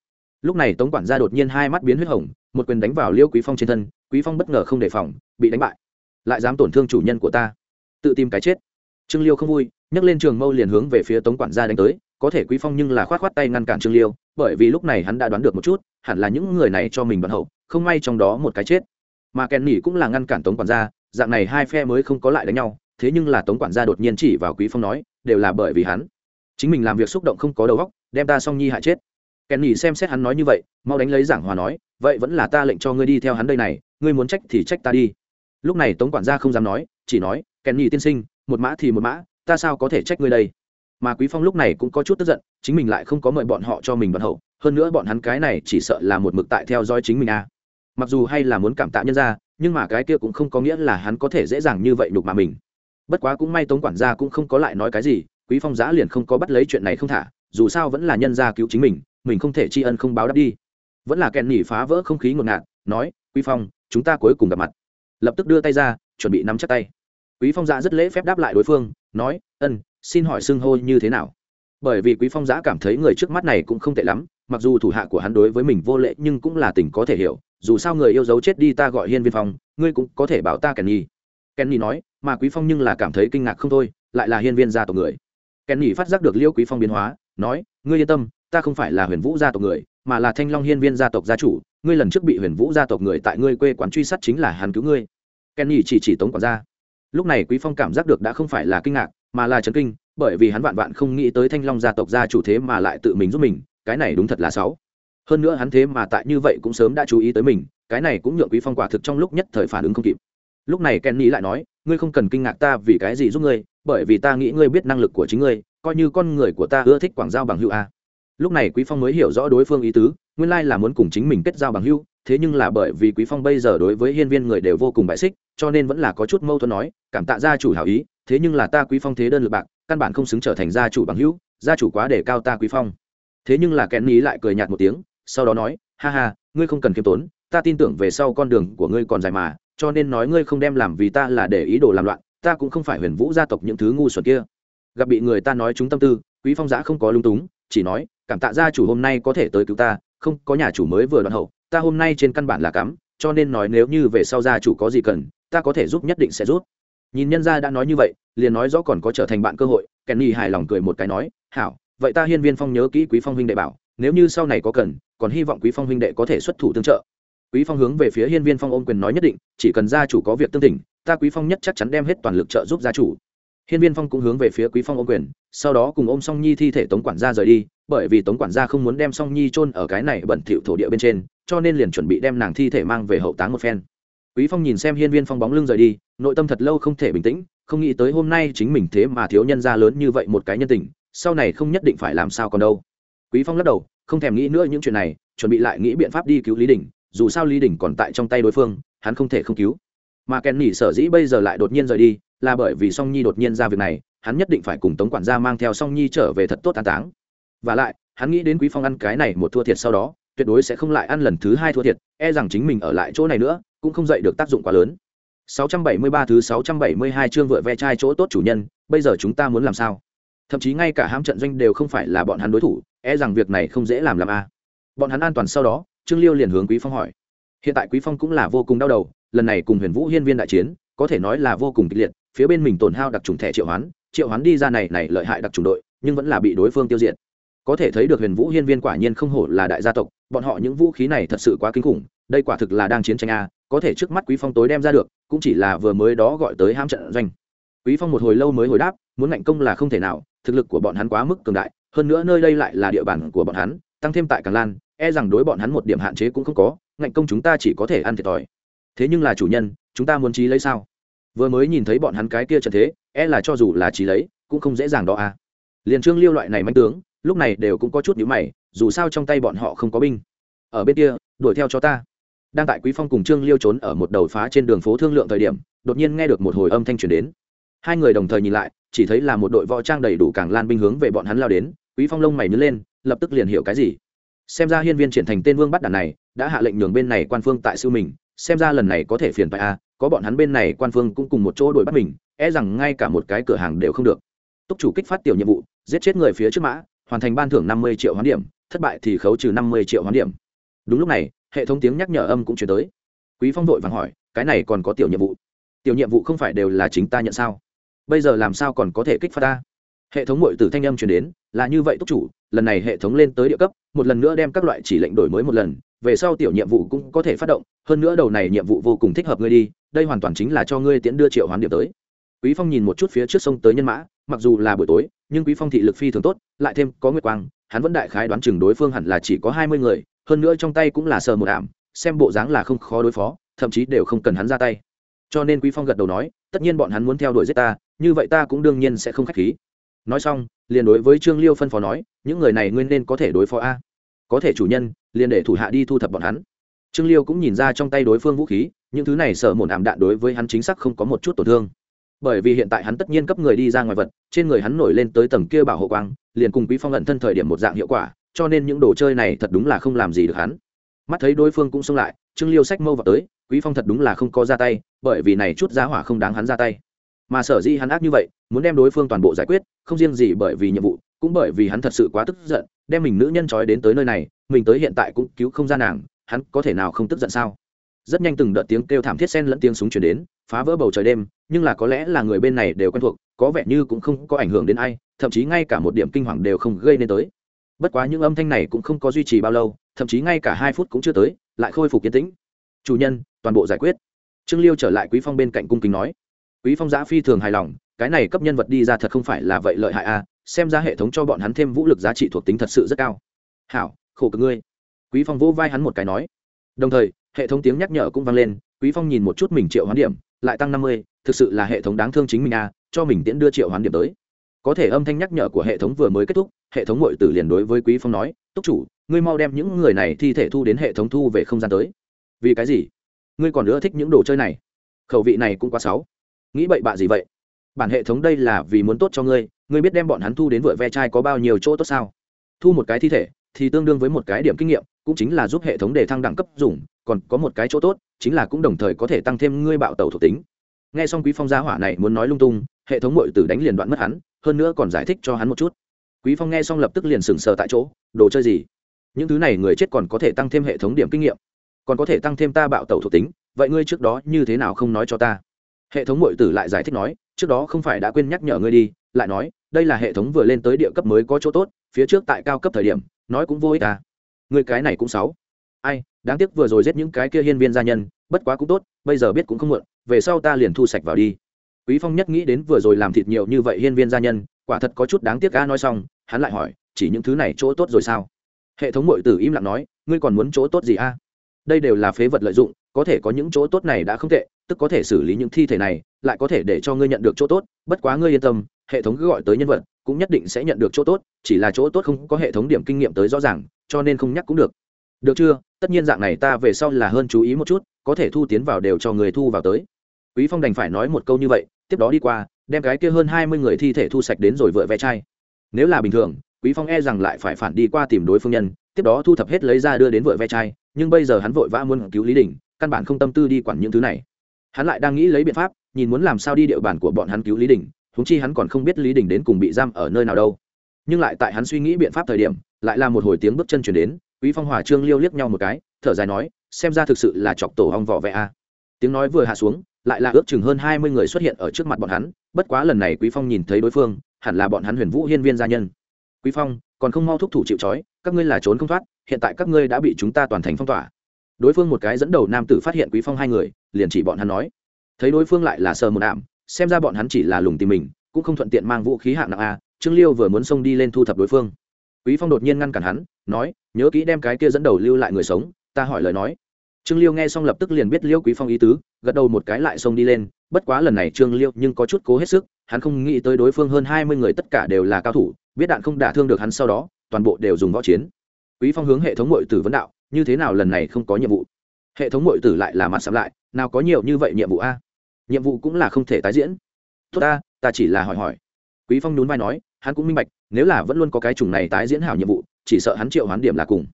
Lúc này tống quản gia đột nhiên hai mắt biến huyết hồng, một quyền đánh vào liêu quý phong trên thân quý phong bất ngờ không đề phòng, bị đánh bại. Lại dám tổn thương chủ nhân của ta. Tự tìm cái chết. Trương liêu không vui, nhấc lên trường mâu liền hướng về phía tống quản gia đánh tới. Có thể quý phong nhưng là khoát khoát tay ngăn cản trương liêu, bởi vì lúc này hắn đã đoán được một chút, hẳn là những người này cho mình đoạn hậu, không may trong đó một cái chết. Mà kèn nỉ cũng là ngăn cản tống quản gia, dạng này hai phe mới không có lại đánh nhau, thế nhưng là tống quản gia đột nhiên chỉ vào quý phong nói, đều là bởi vì hắn. Chính mình làm việc xúc động không có đầu óc, đem ta song nhi hại chết. Kèn nỉ xem xét hắn nói như vậy, mau đánh lấy giảng hòa nói vậy vẫn là ta lệnh cho ngươi đi theo hắn đây này, ngươi muốn trách thì trách ta đi. Lúc này tống quản gia không dám nói, chỉ nói, kèn nhì tiên sinh, một mã thì một mã, ta sao có thể trách ngươi đây? Mà quý phong lúc này cũng có chút tức giận, chính mình lại không có mời bọn họ cho mình vận hậu, hơn nữa bọn hắn cái này chỉ sợ là một mực tại theo dõi chính mình à. Mặc dù hay là muốn cảm tạ nhân ra nhưng mà cái kia cũng không có nghĩa là hắn có thể dễ dàng như vậy đục mà mình. Bất quá cũng may tống quản gia cũng không có lại nói cái gì, quý phong giã liền không có bắt lấy chuyện này không thả, dù sao vẫn là nhân gia cứu chính mình mình không thể tri ân không báo đáp đi vẫn là kèn nỉ phá vỡ không khí ngột ngạt, nói, quý phong, chúng ta cuối cùng gặp mặt. Lập tức đưa tay ra, chuẩn bị nắm chắc tay. Quý phong giã rất lễ phép đáp lại đối phương, nói, ân, xin hỏi xưng hô như thế nào? Bởi vì quý phong giã cảm thấy người trước mắt này cũng không tệ lắm, mặc dù thủ hạ của hắn đối với mình vô lệ nhưng cũng là tình có thể hiểu, dù sao người yêu dấu chết đi ta gọi hiên viên phong, ngươi cũng có thể bảo ta kenny kenny nói, mà quý phong nhưng là cảm thấy kinh ngạc không thôi, lại là hiên viên gia tộc người. Kenny phát giác được liêu quý phong biến hóa, nói, ngươi yên tâm, ta không phải là huyền vũ gia tộc người mà là thanh long hiên viên gia tộc gia chủ, ngươi lần trước bị huyền vũ gia tộc người tại ngươi quê quán truy sát chính là hắn cứu ngươi. Kenny chỉ chỉ tống quản gia. Lúc này quý phong cảm giác được đã không phải là kinh ngạc, mà là chấn kinh, bởi vì hắn vạn vạn không nghĩ tới thanh long gia tộc gia chủ thế mà lại tự mình giúp mình, cái này đúng thật là xấu. Hơn nữa hắn thế mà tại như vậy cũng sớm đã chú ý tới mình, cái này cũng nhượng quý phong quả thực trong lúc nhất thời phản ứng không kịp. Lúc này kenny lại nói, ngươi không cần kinh ngạc ta vì cái gì giúp ngươi, bởi vì ta nghĩ ngươi biết năng lực của chính ngươi, coi như con người của ta ưa thích quảng giao bằng hữu a lúc này quý phong mới hiểu rõ đối phương ý tứ, nguyên lai là muốn cùng chính mình kết giao bằng hữu, thế nhưng là bởi vì quý phong bây giờ đối với hiên viên người đều vô cùng bại xích, cho nên vẫn là có chút mâu thuẫn nói, cảm tạ gia chủ hảo ý, thế nhưng là ta quý phong thế đơn lực bạc, căn bản không xứng trở thành gia chủ bằng hữu, gia chủ quá để cao ta quý phong. Thế nhưng là kẽn ní lại cười nhạt một tiếng, sau đó nói, ha ha, ngươi không cần kiêm tốn, ta tin tưởng về sau con đường của ngươi còn dài mà, cho nên nói ngươi không đem làm vì ta là để ý đồ làm loạn, ta cũng không phải huyền vũ gia tộc những thứ ngu xuẩn kia. Gặp bị người ta nói chúng tâm tư, quý phong giã không có lung túng chỉ nói cảm tạ gia chủ hôm nay có thể tới cứu ta không có nhà chủ mới vừa đoạn hậu ta hôm nay trên căn bản là cắm cho nên nói nếu như về sau gia chủ có gì cần ta có thể giúp nhất định sẽ giúp. Nhìn nhân gia đã nói như vậy liền nói rõ còn có trở thành bạn cơ hội kenny hài lòng cười một cái nói hảo vậy ta hiên viên phong nhớ kỹ quý phong huynh đệ bảo nếu như sau này có cần còn hy vọng quý phong huynh đệ có thể xuất thủ tương trợ. Quý phong hướng về phía hiên viên phong ôm quyền nói nhất định chỉ cần gia chủ có việc tương tình, ta quý phong nhất chắc chắn đem hết toàn lực trợ giúp gia chủ hiên viên phong cũng hướng về phía quý phong ôm quyền, sau đó cùng ôm song nhi thi thể tống quản gia rời đi, bởi vì tống quản gia không muốn đem song nhi chôn ở cái này bẩn thỉu thổ địa bên trên, cho nên liền chuẩn bị đem nàng thi thể mang về hậu táng một phen. Quý phong nhìn xem hiên viên phong bóng lưng rời đi, nội tâm thật lâu không thể bình tĩnh, không nghĩ tới hôm nay chính mình thế mà thiếu nhân gia lớn như vậy một cái nhân tình, sau này không nhất định phải làm sao còn đâu. Quý phong lắc đầu, không thèm nghĩ nữa những chuyện này, chuẩn bị lại nghĩ biện pháp đi cứu lý đình, dù sao lý đình còn tại trong tay đối phương, hắn không thể không cứu. Mà kèn nỉ sở dĩ bây giờ lại đột nhiên rời đi là bởi vì song nhi đột nhiên ra việc này, hắn nhất định phải cùng tống quản gia mang theo song nhi trở về thật tốt an táng. Và lại, hắn nghĩ đến quý phong ăn cái này một thua thiệt sau đó, tuyệt đối sẽ không lại ăn lần thứ hai thua thiệt e rằng chính mình ở lại chỗ này nữa, cũng không dậy được tác dụng quá lớn. 673 thứ 672 chương vựa ve chai chỗ tốt chủ nhân, bây giờ chúng ta muốn làm sao? Thậm chí ngay cả hãm trận doanh đều không phải là bọn hắn đối thủ e rằng việc này không dễ làm làm a. Bọn hắn an toàn sau đó, trương liêu liền hướng quý phong hỏi. Hiện tại quý phong cũng là vô cùng đau đầu, lần này cùng huyền vũ hiên viên đại chiến, có thể nói là vô cùng kịch liệt phía bên mình tổn hao đặc trùng thẻ triệu hoán triệu hoán đi ra này này lợi hại đặc trùng đội, nhưng vẫn là bị đối phương tiêu diệt. Có thể thấy được huyền vũ hiên viên quả nhiên không hổ là đại gia tộc, bọn họ những vũ khí này thật sự quá kinh khủng, đây quả thực là đang chiến tranh a, có thể trước mắt quý phong tối đem ra được, cũng chỉ là vừa mới đó gọi tới ham trận doanh. Quý phong một hồi lâu mới hồi đáp, muốn ngạnh công là không thể nào, thực lực của bọn hắn quá mức cường đại, hơn nữa nơi đây lại là địa bàn của bọn hắn, tăng thêm tại càng lan e rằng đối bọn hắn một điểm hạn chế cũng không có, ngạnh công chúng ta chỉ có thể ăn thiệt thòi. Thế nhưng là chủ nhân, chúng ta muốn trí lấy sao? Vừa mới nhìn thấy bọn hắn cái kia trận thế e là cho dù là trí lấy, cũng không dễ dàng đó à. Liền trương liêu loại này manh tướng, lúc này đều cũng có chút nhữ mày, dù sao trong tay bọn họ không có binh. Ở bên kia, đuổi theo cho ta. Đang tại quý phong cùng trương liêu trốn ở một đầu phá trên đường phố thương lượng thời điểm, đột nhiên nghe được một hồi âm thanh truyền đến. Hai người đồng thời nhìn lại, chỉ thấy là một đội võ trang đầy đủ càng lan binh hướng về bọn hắn lao đến, quý phong lông mày nhớ lên, lập tức liền hiểu cái gì. Xem ra hiên viên triển thành tên vương bắt đàn này, đã hạ lệnh nhường bên này quan phương tại sư mình xem ra lần này có thể phiền phải a có bọn hắn bên này quan phương cũng cùng một chỗ đuổi bắt mình e rằng ngay cả một cái cửa hàng đều không được. Túc chủ kích phát tiểu nhiệm vụ, giết chết người phía trước mã, hoàn thành ban thưởng năm mươi triệu hoán điểm, thất bại thì khấu trừ năm mươi triệu hoán điểm. Đúng lúc này, hệ thống tiếng nhắc nhở âm cũng chuyển tới. Quý phong vội vàng hỏi, cái này còn có tiểu nhiệm vụ? Tiểu nhiệm vụ không phải đều là chính ta nhận sao? Bây giờ làm sao còn có thể kích phát ta? Hệ thống mội từ thanh âm chuyển đến, là như vậy túc chủ, lần này hệ thống lên tới địa cấp, một lần nữa đem các loại chỉ lệnh đổi mới một lần về sau tiểu nhiệm vụ cũng có thể phát động, hơn nữa đầu này nhiệm vụ vô cùng thích hợp ngươi đi, đây hoàn toàn chính là cho ngươi tiễn đưa triệu hoán điểm tới. Quý phong nhìn một chút phía trước sông tới nhân mã, mặc dù là buổi tối, nhưng quý phong thị lực phi thường tốt, lại thêm có nguyệt quang, hắn vẫn đại khái đoán chừng đối phương hẳn là chỉ có hai mươi người, hơn nữa trong tay cũng là sờ một ảm, xem bộ dáng là không khó đối phó, thậm chí đều không cần hắn ra tay. Cho nên quý phong gật đầu nói, tất nhiên bọn hắn muốn theo đuổi giết ta, như vậy ta cũng đương nhiên sẽ không khách khí. Nói xong, liền đối với trương liêu phân phó nói, những người này nguyên nên có thể đối phó a có thể chủ nhân, liền để thủ hạ đi thu thập bọn hắn. Trương liêu cũng nhìn ra trong tay đối phương vũ khí, những thứ này sợ một ảm đạn đối với hắn chính xác không có một chút tổn thương. Bởi vì hiện tại hắn tất nhiên cấp người đi ra ngoài vật, trên người hắn nổi lên tới tầng kia bảo hộ quang, liền cùng quý phong ẩn thân thời điểm một dạng hiệu quả, cho nên những đồ chơi này thật đúng là không làm gì được hắn. Mắt thấy đối phương cũng xông lại, trương liêu sách mâu vào tới, quý phong thật đúng là không có ra tay, bởi vì này chút giá hỏa không đáng hắn ra tay. Mà sở dĩ hắn ác như vậy, muốn đem đối phương toàn bộ giải quyết, không riêng gì bởi vì nhiệm vụ cũng bởi vì hắn thật sự quá tức giận, đem mình nữ nhân trói đến tới nơi này, mình tới hiện tại cũng cứu không ra nàng, hắn có thể nào không tức giận sao? Rất nhanh từng đợt tiếng kêu thảm thiết sen lẫn tiếng súng chuyển đến, phá vỡ bầu trời đêm, nhưng là có lẽ là người bên này đều quen thuộc, có vẻ như cũng không có ảnh hưởng đến ai, thậm chí ngay cả một điểm kinh hoàng đều không gây nên tới. Bất quá những âm thanh này cũng không có duy trì bao lâu, thậm chí ngay cả hai phút cũng chưa tới, lại khôi phục yên tĩnh. Chủ nhân, toàn bộ giải quyết. Trương liêu trở lại quý phong bên cạnh cung kính nói. Quý phong giã phi thường hài lòng, cái này cấp nhân vật đi ra thật không phải là vậy lợi hại a xem ra hệ thống cho bọn hắn thêm vũ lực giá trị thuộc tính thật sự rất cao. Hảo, khổ cực ngươi. Quý phong vỗ vai hắn một cái nói. Đồng thời, hệ thống tiếng nhắc nhở cũng vang lên, quý phong nhìn một chút mình triệu hoán điểm, lại tăng năm mươi, thực sự là hệ thống đáng thương chính mình à cho mình tiễn đưa triệu hoán điểm tới. Có thể âm thanh nhắc nhở của hệ thống vừa mới kết thúc, hệ thống ngội tử liền đối với quý phong nói, túc chủ, ngươi mau đem những người này thi thể thu đến hệ thống thu về không gian tới. Vì cái gì? Ngươi còn nữa thích những đồ chơi này? Khẩu vị này cũng quá xấu. Nghĩ bậy bạ gì vậy? Bản hệ thống đây là vì muốn tốt cho ngươi ngươi biết đem bọn hắn thu đến vựa ve chai có bao nhiêu chỗ tốt sao? Thu một cái thi thể thì tương đương với một cái điểm kinh nghiệm, cũng chính là giúp hệ thống để thăng đẳng cấp dùng, còn có một cái chỗ tốt, chính là cũng đồng thời có thể tăng thêm ngươi bạo tẩu thuộc tính. Nghe xong quý phong gia hỏa này muốn nói lung tung, hệ thống mội tử đánh liền đoạn mất hắn, hơn nữa còn giải thích cho hắn một chút. Quý phong nghe xong lập tức liền sừng sờ tại chỗ, đồ chơi gì? Những thứ này người chết còn có thể tăng thêm hệ thống điểm kinh nghiệm, còn có thể tăng thêm ta bạo tẩu thuộc tính, vậy ngươi trước đó như thế nào không nói cho ta? Hệ thống mội tử lại giải thích nói trước đó không phải đã quên nhắc nhở ngươi đi, lại nói, đây là hệ thống vừa lên tới địa cấp mới có chỗ tốt, phía trước tại cao cấp thời điểm, nói cũng vô ích à. Người cái này cũng xấu. Ai, đáng tiếc vừa rồi giết những cái kia hiên viên gia nhân, bất quá cũng tốt, bây giờ biết cũng không muộn, về sau ta liền thu sạch vào đi. Quý phong nhất nghĩ đến vừa rồi làm thịt nhiều như vậy hiên viên gia nhân, quả thật có chút đáng tiếc a nói xong, hắn lại hỏi, chỉ những thứ này chỗ tốt rồi sao? Hệ thống mội tử im lặng nói, ngươi còn muốn chỗ tốt gì a? Đây đều là phế vật lợi dụng, có thể có những chỗ tốt này đã không tệ tức có thể xử lý những thi thể này, lại có thể để cho ngươi nhận được chỗ tốt, bất quá ngươi yên tâm, hệ thống cứ gọi tới nhân vật, cũng nhất định sẽ nhận được chỗ tốt, chỉ là chỗ tốt không có hệ thống điểm kinh nghiệm tới rõ ràng, cho nên không nhắc cũng được. Được chưa? Tất nhiên dạng này ta về sau là hơn chú ý một chút, có thể thu tiến vào đều cho người thu vào tới. Quý phong đành phải nói một câu như vậy, tiếp đó đi qua, đem cái kia hơn hai mươi người thi thể thu sạch đến rồi vựa ve chai. Nếu là bình thường, quý phong e rằng lại phải phản đi qua tìm đối phương nhân, tiếp đó thu thập hết lấy ra đưa đến vựa ve chai, nhưng bây giờ hắn vội vã muốn cứu lý đình, căn bản không tâm tư đi quản những thứ này hắn lại đang nghĩ lấy biện pháp, nhìn muốn làm sao đi địa bàn của bọn hắn cứu lý đình húng chi hắn còn không biết lý đình đến cùng bị giam ở nơi nào đâu. Nhưng lại tại hắn suy nghĩ biện pháp thời điểm, lại là một hồi tiếng bước chân chuyển đến, quý phong hòa trương liêu liếc nhau một cái, thở dài nói, xem ra thực sự là chọc tổ hong vỏ vẽ a. Tiếng nói vừa hạ xuống, lại là ước chừng hơn hai mươi người xuất hiện ở trước mặt bọn hắn, bất quá lần này quý phong nhìn thấy đối phương, hẳn là bọn hắn huyền vũ hiên viên gia nhân. Quý phong, còn không mau thúc thủ chịu trói, các ngươi là trốn không thoát, hiện tại các ngươi đã bị chúng ta toàn thành phong tỏa đối phương một cái dẫn đầu nam tử phát hiện quý phong hai người, liền chỉ bọn hắn nói. Thấy đối phương lại là sờ một ảm, xem ra bọn hắn chỉ là lùng tìm mình, cũng không thuận tiện mang vũ khí hạng nặng a, trương liêu vừa muốn xông đi lên thu thập đối phương. Quý phong đột nhiên ngăn cản hắn, nói, nhớ kỹ đem cái kia dẫn đầu lưu lại người sống, ta hỏi lời nói. Trương liêu nghe xong lập tức liền biết liêu quý phong ý tứ, gật đầu một cái lại xông đi lên, bất quá lần này trương liêu nhưng có chút cố hết sức, hắn không nghĩ tới đối phương hơn hai mươi người tất cả đều là cao thủ, biết đạn không đả thương được hắn sau đó, toàn bộ đều dùng võ chiến. Quý phong hướng hệ thống mội tử vấn đạo như thế nào lần này không có nhiệm vụ? Hệ thống mội tử lại là mặt sắm lại, nào có nhiều như vậy nhiệm vụ a? Nhiệm vụ cũng là không thể tái diễn. Tốt ta ta chỉ là hỏi hỏi. Quý phong nhún vai nói, hắn cũng minh bạch, nếu là vẫn luôn có cái chủng này tái diễn hảo nhiệm vụ, chỉ sợ hắn triệu hoán điểm là cùng.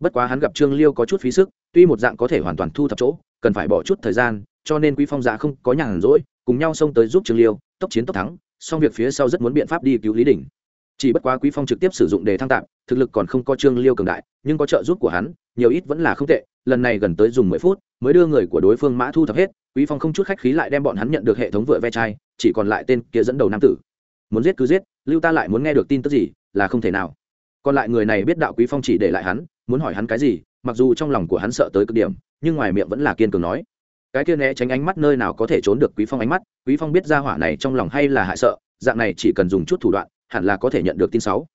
Bất quá hắn gặp trương liêu có chút phí sức, tuy một dạng có thể hoàn toàn thu thập chỗ, cần phải bỏ chút thời gian, cho nên quý phong dạ không có nhàn rỗi, cùng nhau xông tới giúp trương liêu, tốc chiến tốc thắng song việc phía sau rất muốn biện pháp đi cứu lý đình. Chỉ bất quá quý phong trực tiếp sử dụng đề thăng tạm, thực lực còn không có trương liêu cường đại, nhưng có trợ giúp của hắn nhiều ít vẫn là không tệ, lần này gần tới dùng mười phút mới đưa người của đối phương mã thu thập hết, quý phong không chút khách khí lại đem bọn hắn nhận được hệ thống vựa ve chai, chỉ còn lại tên kia dẫn đầu nam tử. Muốn giết cứ giết, lưu ta lại muốn nghe được tin tức gì, là không thể nào. Còn lại người này biết đạo quý phong chỉ để lại hắn, muốn hỏi hắn cái gì, mặc dù trong lòng của hắn sợ tới cực điểm, nhưng ngoài miệng vẫn là kiên cường nói. Cái kia né tránh ánh mắt nơi nào có thể trốn được quý phong ánh mắt, quý phong biết ra hỏa này trong lòng hay là hại sợ, dạng này chỉ cần dùng chút thủ đoạn, hẳn là có thể nhận được tin sáu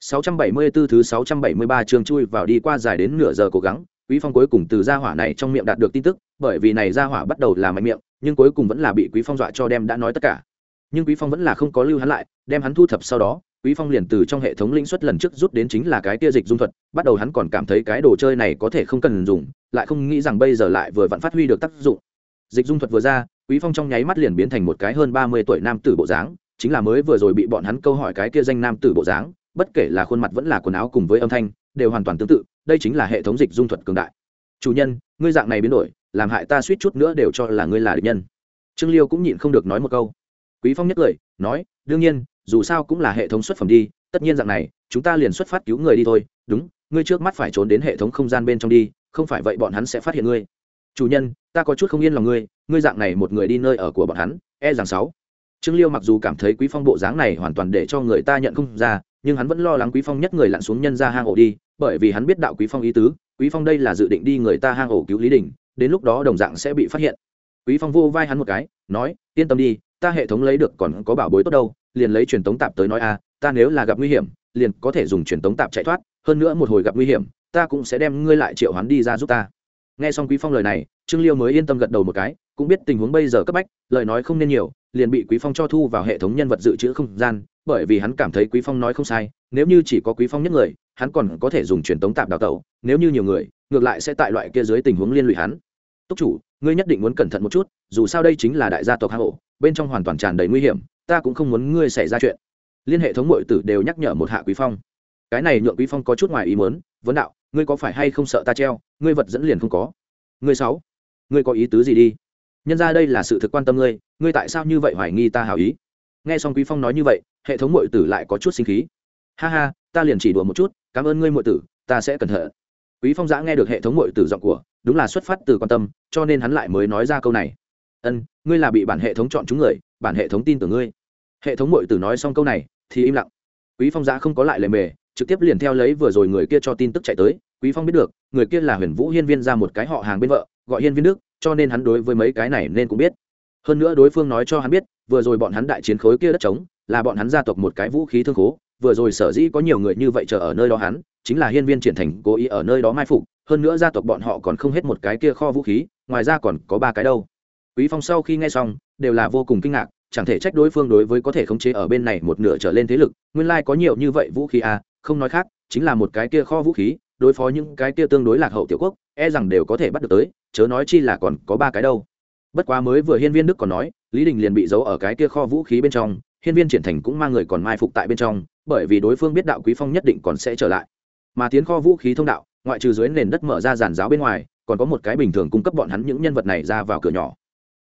674 thứ 673 trường chui vào đi qua dài đến nửa giờ cố gắng, quý phong cuối cùng từ gia hỏa này trong miệng đạt được tin tức, bởi vì này gia hỏa bắt đầu là mạnh miệng, nhưng cuối cùng vẫn là bị quý phong dọa cho đem đã nói tất cả. Nhưng quý phong vẫn là không có lưu hắn lại, đem hắn thu thập sau đó, quý phong liền từ trong hệ thống lĩnh xuất lần trước rút đến chính là cái tia dịch dung thuật, bắt đầu hắn còn cảm thấy cái đồ chơi này có thể không cần dùng, lại không nghĩ rằng bây giờ lại vừa vẫn phát huy được tác dụng. Dịch dung thuật vừa ra, quý phong trong nháy mắt liền biến thành một cái hơn 30 tuổi nam tử bộ dáng, chính là mới vừa rồi bị bọn hắn câu hỏi cái kia danh nam tử bộ dáng bất kể là khuôn mặt vẫn là quần áo cùng với âm thanh, đều hoàn toàn tương tự, đây chính là hệ thống dịch dung thuật cường đại. Chủ nhân, ngươi dạng này biến đổi, làm hại ta suýt chút nữa đều cho là ngươi là địch nhân. Trương liêu cũng nhịn không được nói một câu. Quý phong nhất lời nói, đương nhiên, dù sao cũng là hệ thống xuất phẩm đi, tất nhiên dạng này, chúng ta liền xuất phát cứu người đi thôi, đúng, ngươi trước mắt phải trốn đến hệ thống không gian bên trong đi, không phải vậy bọn hắn sẽ phát hiện ngươi. Chủ nhân, ta có chút không yên lòng ngươi ngươi dạng này một người đi nơi ở của bọn hắn e rằng sáu. Trương liêu mặc dù cảm thấy quý phong bộ dáng này hoàn toàn để cho người ta nhận không ra nhưng hắn vẫn lo lắng quý phong nhất người lặn xuống nhân ra hang ổ đi, bởi vì hắn biết đạo quý phong ý tứ, quý phong đây là dự định đi người ta hang ổ cứu lý đình, đến lúc đó đồng dạng sẽ bị phát hiện. Quý phong vô vai hắn một cái, nói, yên tâm đi, ta hệ thống lấy được còn có bảo bối tốt đâu, liền lấy truyền tống tạp tới nói a, ta nếu là gặp nguy hiểm, liền có thể dùng truyền tống tạp chạy thoát, hơn nữa một hồi gặp nguy hiểm, ta cũng sẽ đem ngươi lại triệu hắn đi ra giúp ta. Nghe xong quý phong lời này, trương liêu mới yên tâm gật đầu một cái, cũng biết tình huống bây giờ cấp bách, lời nói không nên nhiều, liền bị quý phong cho thu vào hệ thống nhân vật dự trữ không gian bởi vì hắn cảm thấy quý phong nói không sai, nếu như chỉ có quý phong nhất người, hắn còn có thể dùng truyền tống tạp đào tẩu, nếu như nhiều người, ngược lại sẽ tại loại kia dưới tình huống liên lụy hắn. Túc chủ, ngươi nhất định muốn cẩn thận một chút, dù sao đây chính là đại gia tộc hạ hộ bên trong hoàn toàn tràn đầy nguy hiểm, ta cũng không muốn ngươi xảy ra chuyện. Liên hệ thống mội tử đều nhắc nhở một hạ quý phong. Cái này nhượng quý phong có chút ngoài ý muốn, vấn đạo, ngươi có phải hay không sợ ta treo? Ngươi vật dẫn liền không có. Ngươi sáu, ngươi có ý tứ gì đi? Nhân ra đây là sự thực quan tâm ngươi ngươi tại sao như vậy hoài nghi ta hảo ý? Nghe xong quý phong nói như vậy hệ thống mội tử lại có chút sinh khí. Ha ha, ta liền chỉ đùa một chút, cảm ơn ngươi mội tử, ta sẽ cẩn thận. Quý phong giã nghe được hệ thống mội tử giọng của, đúng là xuất phát từ quan tâm, cho nên hắn lại mới nói ra câu này. Ân, ngươi là bị bản hệ thống chọn chúng người, bản hệ thống tin tưởng ngươi. Hệ thống mội tử nói xong câu này, thì im lặng. Quý phong giã không có lại lề mề, trực tiếp liền theo lấy vừa rồi người kia cho tin tức chạy tới. Quý phong biết được, người kia là huyền vũ hiên viên ra một cái họ hàng bên vợ, gọi hiên viên đức, cho nên hắn đối với mấy cái này nên cũng biết. Hơn nữa đối phương nói cho hắn biết, vừa rồi bọn hắn đại chiến khối kia đất trống là bọn hắn gia tộc một cái vũ khí thương khố, vừa rồi sở dĩ có nhiều người như vậy chờ ở nơi đó hắn, chính là hiên viên triển thành cố ý ở nơi đó mai phục, hơn nữa gia tộc bọn họ còn không hết một cái kia kho vũ khí, ngoài ra còn có ba cái đâu. Quý phong sau khi nghe xong, đều là vô cùng kinh ngạc, chẳng thể trách đối phương đối với có thể khống chế ở bên này một nửa trở lên thế lực, nguyên lai like có nhiều như vậy vũ khí à không nói khác, chính là một cái kia kho vũ khí, đối phó những cái kia tương đối lạc hậu tiểu quốc e rằng đều có thể bắt được tới, chớ nói chi là còn có ba cái đâu. Bất quá mới vừa hiên viên đức còn nói, lý đình liền bị giấu ở cái kia kho vũ khí bên trong hiên viên triển thành cũng mang người còn mai phục tại bên trong, bởi vì đối phương biết đạo quý phong nhất định còn sẽ trở lại. Mà tiến kho vũ khí thông đạo, ngoại trừ dưới nền đất mở ra giàn giáo bên ngoài, còn có một cái bình thường cung cấp bọn hắn những nhân vật này ra vào cửa nhỏ.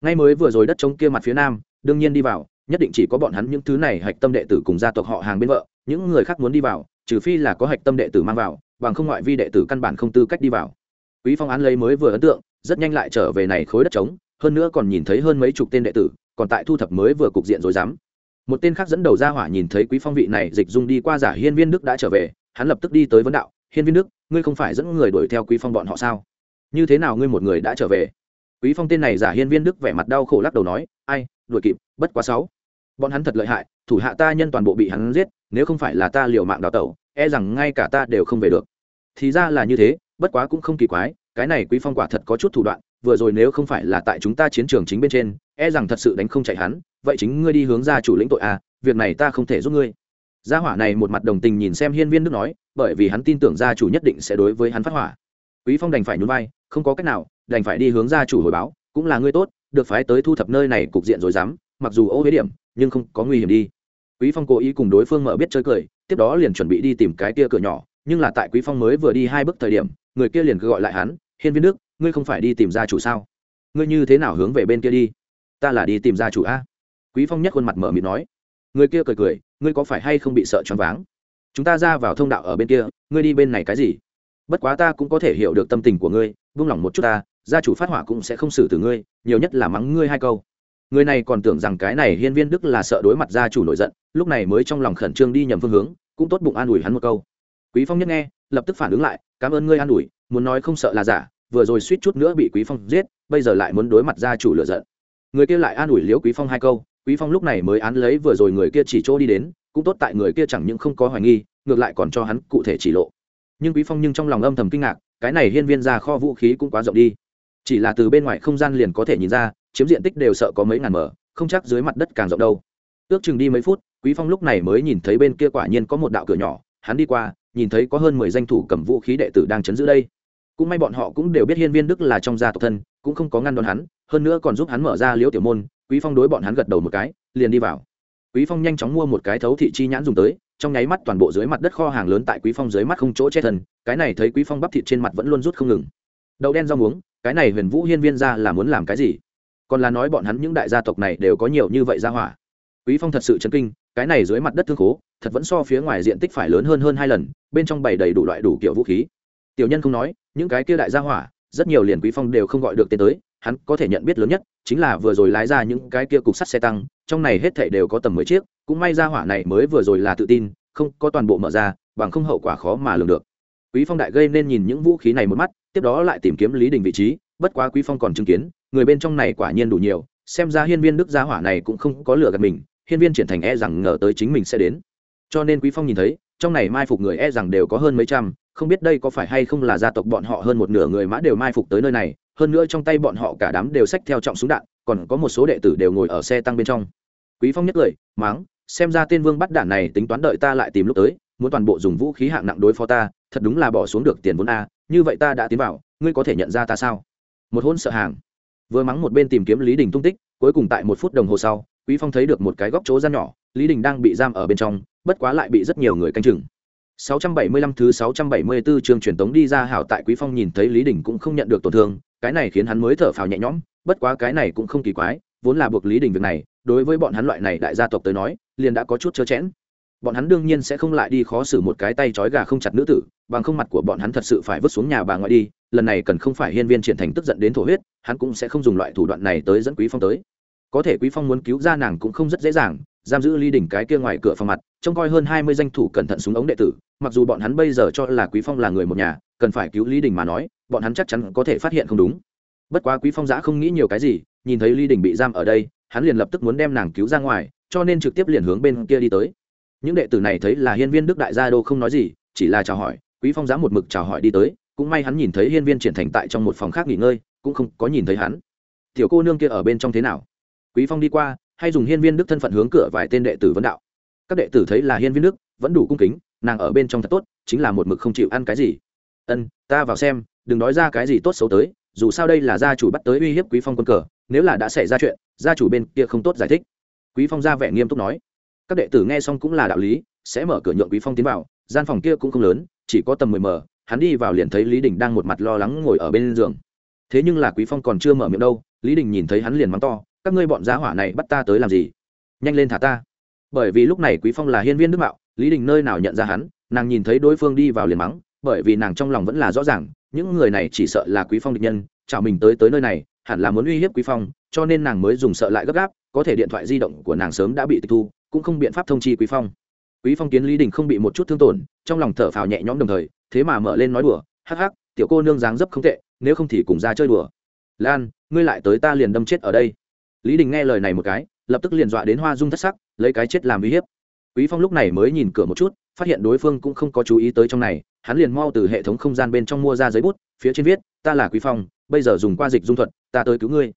Ngay mới vừa rồi đất trống kia mặt phía nam, đương nhiên đi vào, nhất định chỉ có bọn hắn những thứ này hạch tâm đệ tử cùng gia tộc họ hàng bên vợ, những người khác muốn đi vào, trừ phi là có hạch tâm đệ tử mang vào, bằng không ngoại vi đệ tử căn bản không tư cách đi vào. Quý phong án lấy mới vừa ấn tượng, rất nhanh lại trở về này khối đất trống, hơn nữa còn nhìn thấy hơn mấy chục tên đệ tử, còn tại thu thập mới vừa cục diện rồi dám một tên khác dẫn đầu ra hỏa nhìn thấy quý phong vị này, dịch dung đi qua giả hiên viên đức đã trở về, hắn lập tức đi tới vấn đạo, hiên viên đức, ngươi không phải dẫn người đuổi theo quý phong bọn họ sao? Như thế nào ngươi một người đã trở về? Quý phong tên này giả hiên viên đức vẻ mặt đau khổ lắc đầu nói, ai, đuổi kịp, bất quá sáu. Bọn hắn thật lợi hại, thủ hạ ta nhân toàn bộ bị hắn giết, nếu không phải là ta liều mạng đào tẩu e rằng ngay cả ta đều không về được. Thì ra là như thế, bất quá cũng không kỳ quái, cái này quý phong quả thật có chút thủ đoạn, vừa rồi nếu không phải là tại chúng ta chiến trường chính bên trên e rằng thật sự đánh không chạy hắn vậy chính ngươi đi hướng ra chủ lĩnh tội à việc này ta không thể giúp ngươi. Gia hỏa này một mặt đồng tình nhìn xem hiên viên đức nói, bởi vì hắn tin tưởng gia chủ nhất định sẽ đối với hắn phát hỏa. Quý phong đành phải nhún vai, không có cách nào, đành phải đi hướng gia chủ hồi báo, cũng là ngươi tốt, được phái tới thu thập nơi này cục diện rồi dám, mặc dù ô huế điểm, nhưng không có nguy hiểm đi. Quý phong cố ý cùng đối phương mở biết chơi cười, tiếp đó liền chuẩn bị đi tìm cái kia cửa nhỏ, nhưng là tại quý phong mới vừa đi hai bước thời điểm, người kia liền cứ gọi lại hắn, hiên viên đức, ngươi không phải đi tìm gia chủ sao? Ngươi như thế nào hướng về bên kia đi? Ta là đi tìm gia chủ a quý phong nhất khuôn mặt mở miệng nói, người kia cười cười, ngươi có phải hay không bị sợ choáng váng? Chúng ta ra vào thông đạo ở bên kia, ngươi đi bên này cái gì? Bất quá ta cũng có thể hiểu được tâm tình của ngươi vung lòng một chút ta, gia chủ phát hỏa cũng sẽ không xử từ ngươi, nhiều nhất là mắng ngươi hai câu. Người này còn tưởng rằng cái này hiên viên đức là sợ đối mặt gia chủ nổi giận, lúc này mới trong lòng khẩn trương đi nhầm phương hướng, cũng tốt bụng an ủi hắn một câu. Quý phong nhất nghe, lập tức phản ứng lại, cảm ơn ngươi an ủi, muốn nói không sợ là giả, vừa rồi suýt chút nữa bị quý phong giết, bây giờ lại muốn đối mặt gia chủ lựa giận. Người kia lại an ủi liễu quý phong hai câu quý phong lúc này mới án lấy vừa rồi người kia chỉ chỗ đi đến, cũng tốt tại người kia chẳng những không có hoài nghi, ngược lại còn cho hắn cụ thể chỉ lộ. Nhưng quý phong nhưng trong lòng âm thầm kinh ngạc, cái này hiên viên ra kho vũ khí cũng quá rộng đi. Chỉ là từ bên ngoài không gian liền có thể nhìn ra, chiếm diện tích đều sợ có mấy ngàn mở, không chắc dưới mặt đất càng rộng đâu. Ước chừng đi mấy phút, quý phong lúc này mới nhìn thấy bên kia quả nhiên có một đạo cửa nhỏ, hắn đi qua, nhìn thấy có hơn mười danh thủ cầm vũ khí đệ tử đang chấn giữ đây. Cũng may bọn họ cũng đều biết hiên viên đức là trong gia tộc thân, cũng không có ngăn đón hắn, hơn nữa còn giúp hắn mở ra liễu tiểu môn quý phong đối bọn hắn gật đầu một cái, liền đi vào. Quý phong nhanh chóng mua một cái thấu thị chi nhãn dùng tới, trong nháy mắt toàn bộ dưới mặt đất kho hàng lớn tại quý phong dưới mắt không chỗ che thân, cái này thấy quý phong bắp thịt trên mặt vẫn luôn rút không ngừng. Đậu đen rau muống, cái này huyền vũ hiên viên ra là muốn làm cái gì? Còn là nói bọn hắn những đại gia tộc này đều có nhiều như vậy ra hỏa. Quý phong thật sự chấn kinh, cái này dưới mặt đất thương khố, thật vẫn so phía ngoài diện tích phải lớn hơn hơn hai lần, bên trong bày đầy đủ loại đủ kiểu vũ khí. Tiểu nhân không nói, những cái kia đại gia hỏa, rất nhiều liền quý phong đều không gọi được tên tới hắn có thể nhận biết lớn nhất chính là vừa rồi lái ra những cái kia cục sắt xe tăng, trong này hết thảy đều có tầm mười chiếc, cũng may ra hỏa này mới vừa rồi là tự tin, không có toàn bộ mở ra, bằng không hậu quả khó mà lường được. Quý phong đại gây nên nhìn những vũ khí này một mắt, tiếp đó lại tìm kiếm lý đình vị trí, bất quá quý phong còn chứng kiến, người bên trong này quả nhiên đủ nhiều, xem ra hiên viên đức gia hỏa này cũng không có lừa gạt mình, hiên viên triển thành e rằng ngờ tới chính mình sẽ đến. Cho nên quý phong nhìn thấy, trong này mai phục người e rằng đều có hơn mấy trăm không biết đây có phải hay không là gia tộc bọn họ hơn một nửa người mã đều mai phục tới nơi này, hơn nữa trong tay bọn họ cả đám đều xách theo trọng súng đạn, còn có một số đệ tử đều ngồi ở xe tăng bên trong. Quý phong nhất cười, máng, xem ra tên vương bắt đạn này tính toán đợi ta lại tìm lúc tới, muốn toàn bộ dùng vũ khí hạng nặng đối phó ta, thật đúng là bỏ xuống được tiền vốn a, như vậy ta đã tiến vào, ngươi có thể nhận ra ta sao? Một hôn sợ hàng. Vừa mắng một bên tìm kiếm lý đình tung tích, cuối cùng tại một phút đồng hồ sau, quý phong thấy được một cái góc chỗ gian nhỏ, lý đình đang bị giam ở bên trong, bất quá lại bị rất nhiều người canh chừng. 675 thứ 674 chương truyền tống đi ra hảo tại Quý Phong nhìn thấy Lý Đình cũng không nhận được tổn thương, cái này khiến hắn mới thở phào nhẹ nhõm, bất quá cái này cũng không kỳ quái, vốn là buộc Lý Đình việc này, đối với bọn hắn loại này đại gia tộc tới nói, liền đã có chút chớ chẽn. Bọn hắn đương nhiên sẽ không lại đi khó xử một cái tay trói gà không chặt nữ tử, bằng không mặt của bọn hắn thật sự phải vứt xuống nhà bà ngoại đi, lần này cần không phải hiên viên triển thành tức giận đến thổ huyết, hắn cũng sẽ không dùng loại thủ đoạn này tới dẫn Quý Phong tới. Có thể Quý Phong muốn cứu ra nàng cũng không rất dễ dàng, giam giữ Lý Đình cái kia ngoài cửa phòng mặt, trông coi hơn hai mươi danh thủ cẩn thận súng ống đệ tử, mặc dù bọn hắn bây giờ cho là Quý Phong là người một nhà, cần phải cứu Lý Đình mà nói, bọn hắn chắc chắn có thể phát hiện không đúng. Bất quá Quý Phong giã không nghĩ nhiều cái gì, nhìn thấy Lý Đình bị giam ở đây, hắn liền lập tức muốn đem nàng cứu ra ngoài, cho nên trực tiếp liền hướng bên kia đi tới. Những đệ tử này thấy là Hiên Viên Đức đại gia đô không nói gì, chỉ là chào hỏi, Quý Phong giã một mực chào hỏi đi tới, cũng may hắn nhìn thấy Hiên Viên triển thành tại trong một phòng khác nghỉ ngơi, cũng không có nhìn thấy hắn. Tiểu cô nương kia ở bên trong thế nào? Quý Phong đi qua, hay dùng Hiên Viên Đức thân phận hướng cửa vài tên đệ tử vấn đạo các đệ tử thấy là hiên viên đức vẫn đủ cung kính, nàng ở bên trong thật tốt, chính là một mực không chịu ăn cái gì. Ân, ta vào xem, đừng nói ra cái gì tốt xấu tới, dù sao đây là gia chủ bắt tới uy hiếp quý phong quân cờ, nếu là đã xảy ra chuyện, gia chủ bên kia không tốt giải thích. Quý phong ra vẻ nghiêm túc nói. Các đệ tử nghe xong cũng là đạo lý, sẽ mở cửa nhượng quý phong tiến vào, gian phòng kia cũng không lớn, chỉ có tầm mười mờ, hắn đi vào liền thấy lý đình đang một mặt lo lắng ngồi ở bên giường. Thế nhưng là quý phong còn chưa mở miệng đâu, lý đình nhìn thấy hắn liền mắng to, các ngươi bọn giá hỏa này bắt ta tới làm gì? Nhanh lên thả ta bởi vì lúc này quý phong là hiên viên đức mạo, lý đình nơi nào nhận ra hắn, nàng nhìn thấy đối phương đi vào liền mắng, bởi vì nàng trong lòng vẫn là rõ ràng, những người này chỉ sợ là quý phong địch nhân, chào mình tới tới nơi này, hẳn là muốn uy hiếp quý phong, cho nên nàng mới dùng sợ lại gấp gáp, có thể điện thoại di động của nàng sớm đã bị tịch thu, cũng không biện pháp thông chi quý phong. Quý phong kiến lý đình không bị một chút thương tổn, trong lòng thở phào nhẹ nhõm đồng thời, thế mà mở lên nói đùa, hắc hắc, tiểu cô nương dáng dấp không tệ, nếu không thì cùng ra chơi đùa. Lan, ngươi lại tới ta liền đâm chết ở đây. Lý đình nghe lời này một cái lập tức liền dọa đến hoa dung thất sắc, lấy cái chết làm uy hiếp. Quý phong lúc này mới nhìn cửa một chút, phát hiện đối phương cũng không có chú ý tới trong này, hắn liền mau từ hệ thống không gian bên trong mua ra giấy bút, phía trên viết, ta là quý phong, bây giờ dùng qua dịch dung thuật, ta tới cứu ngươi.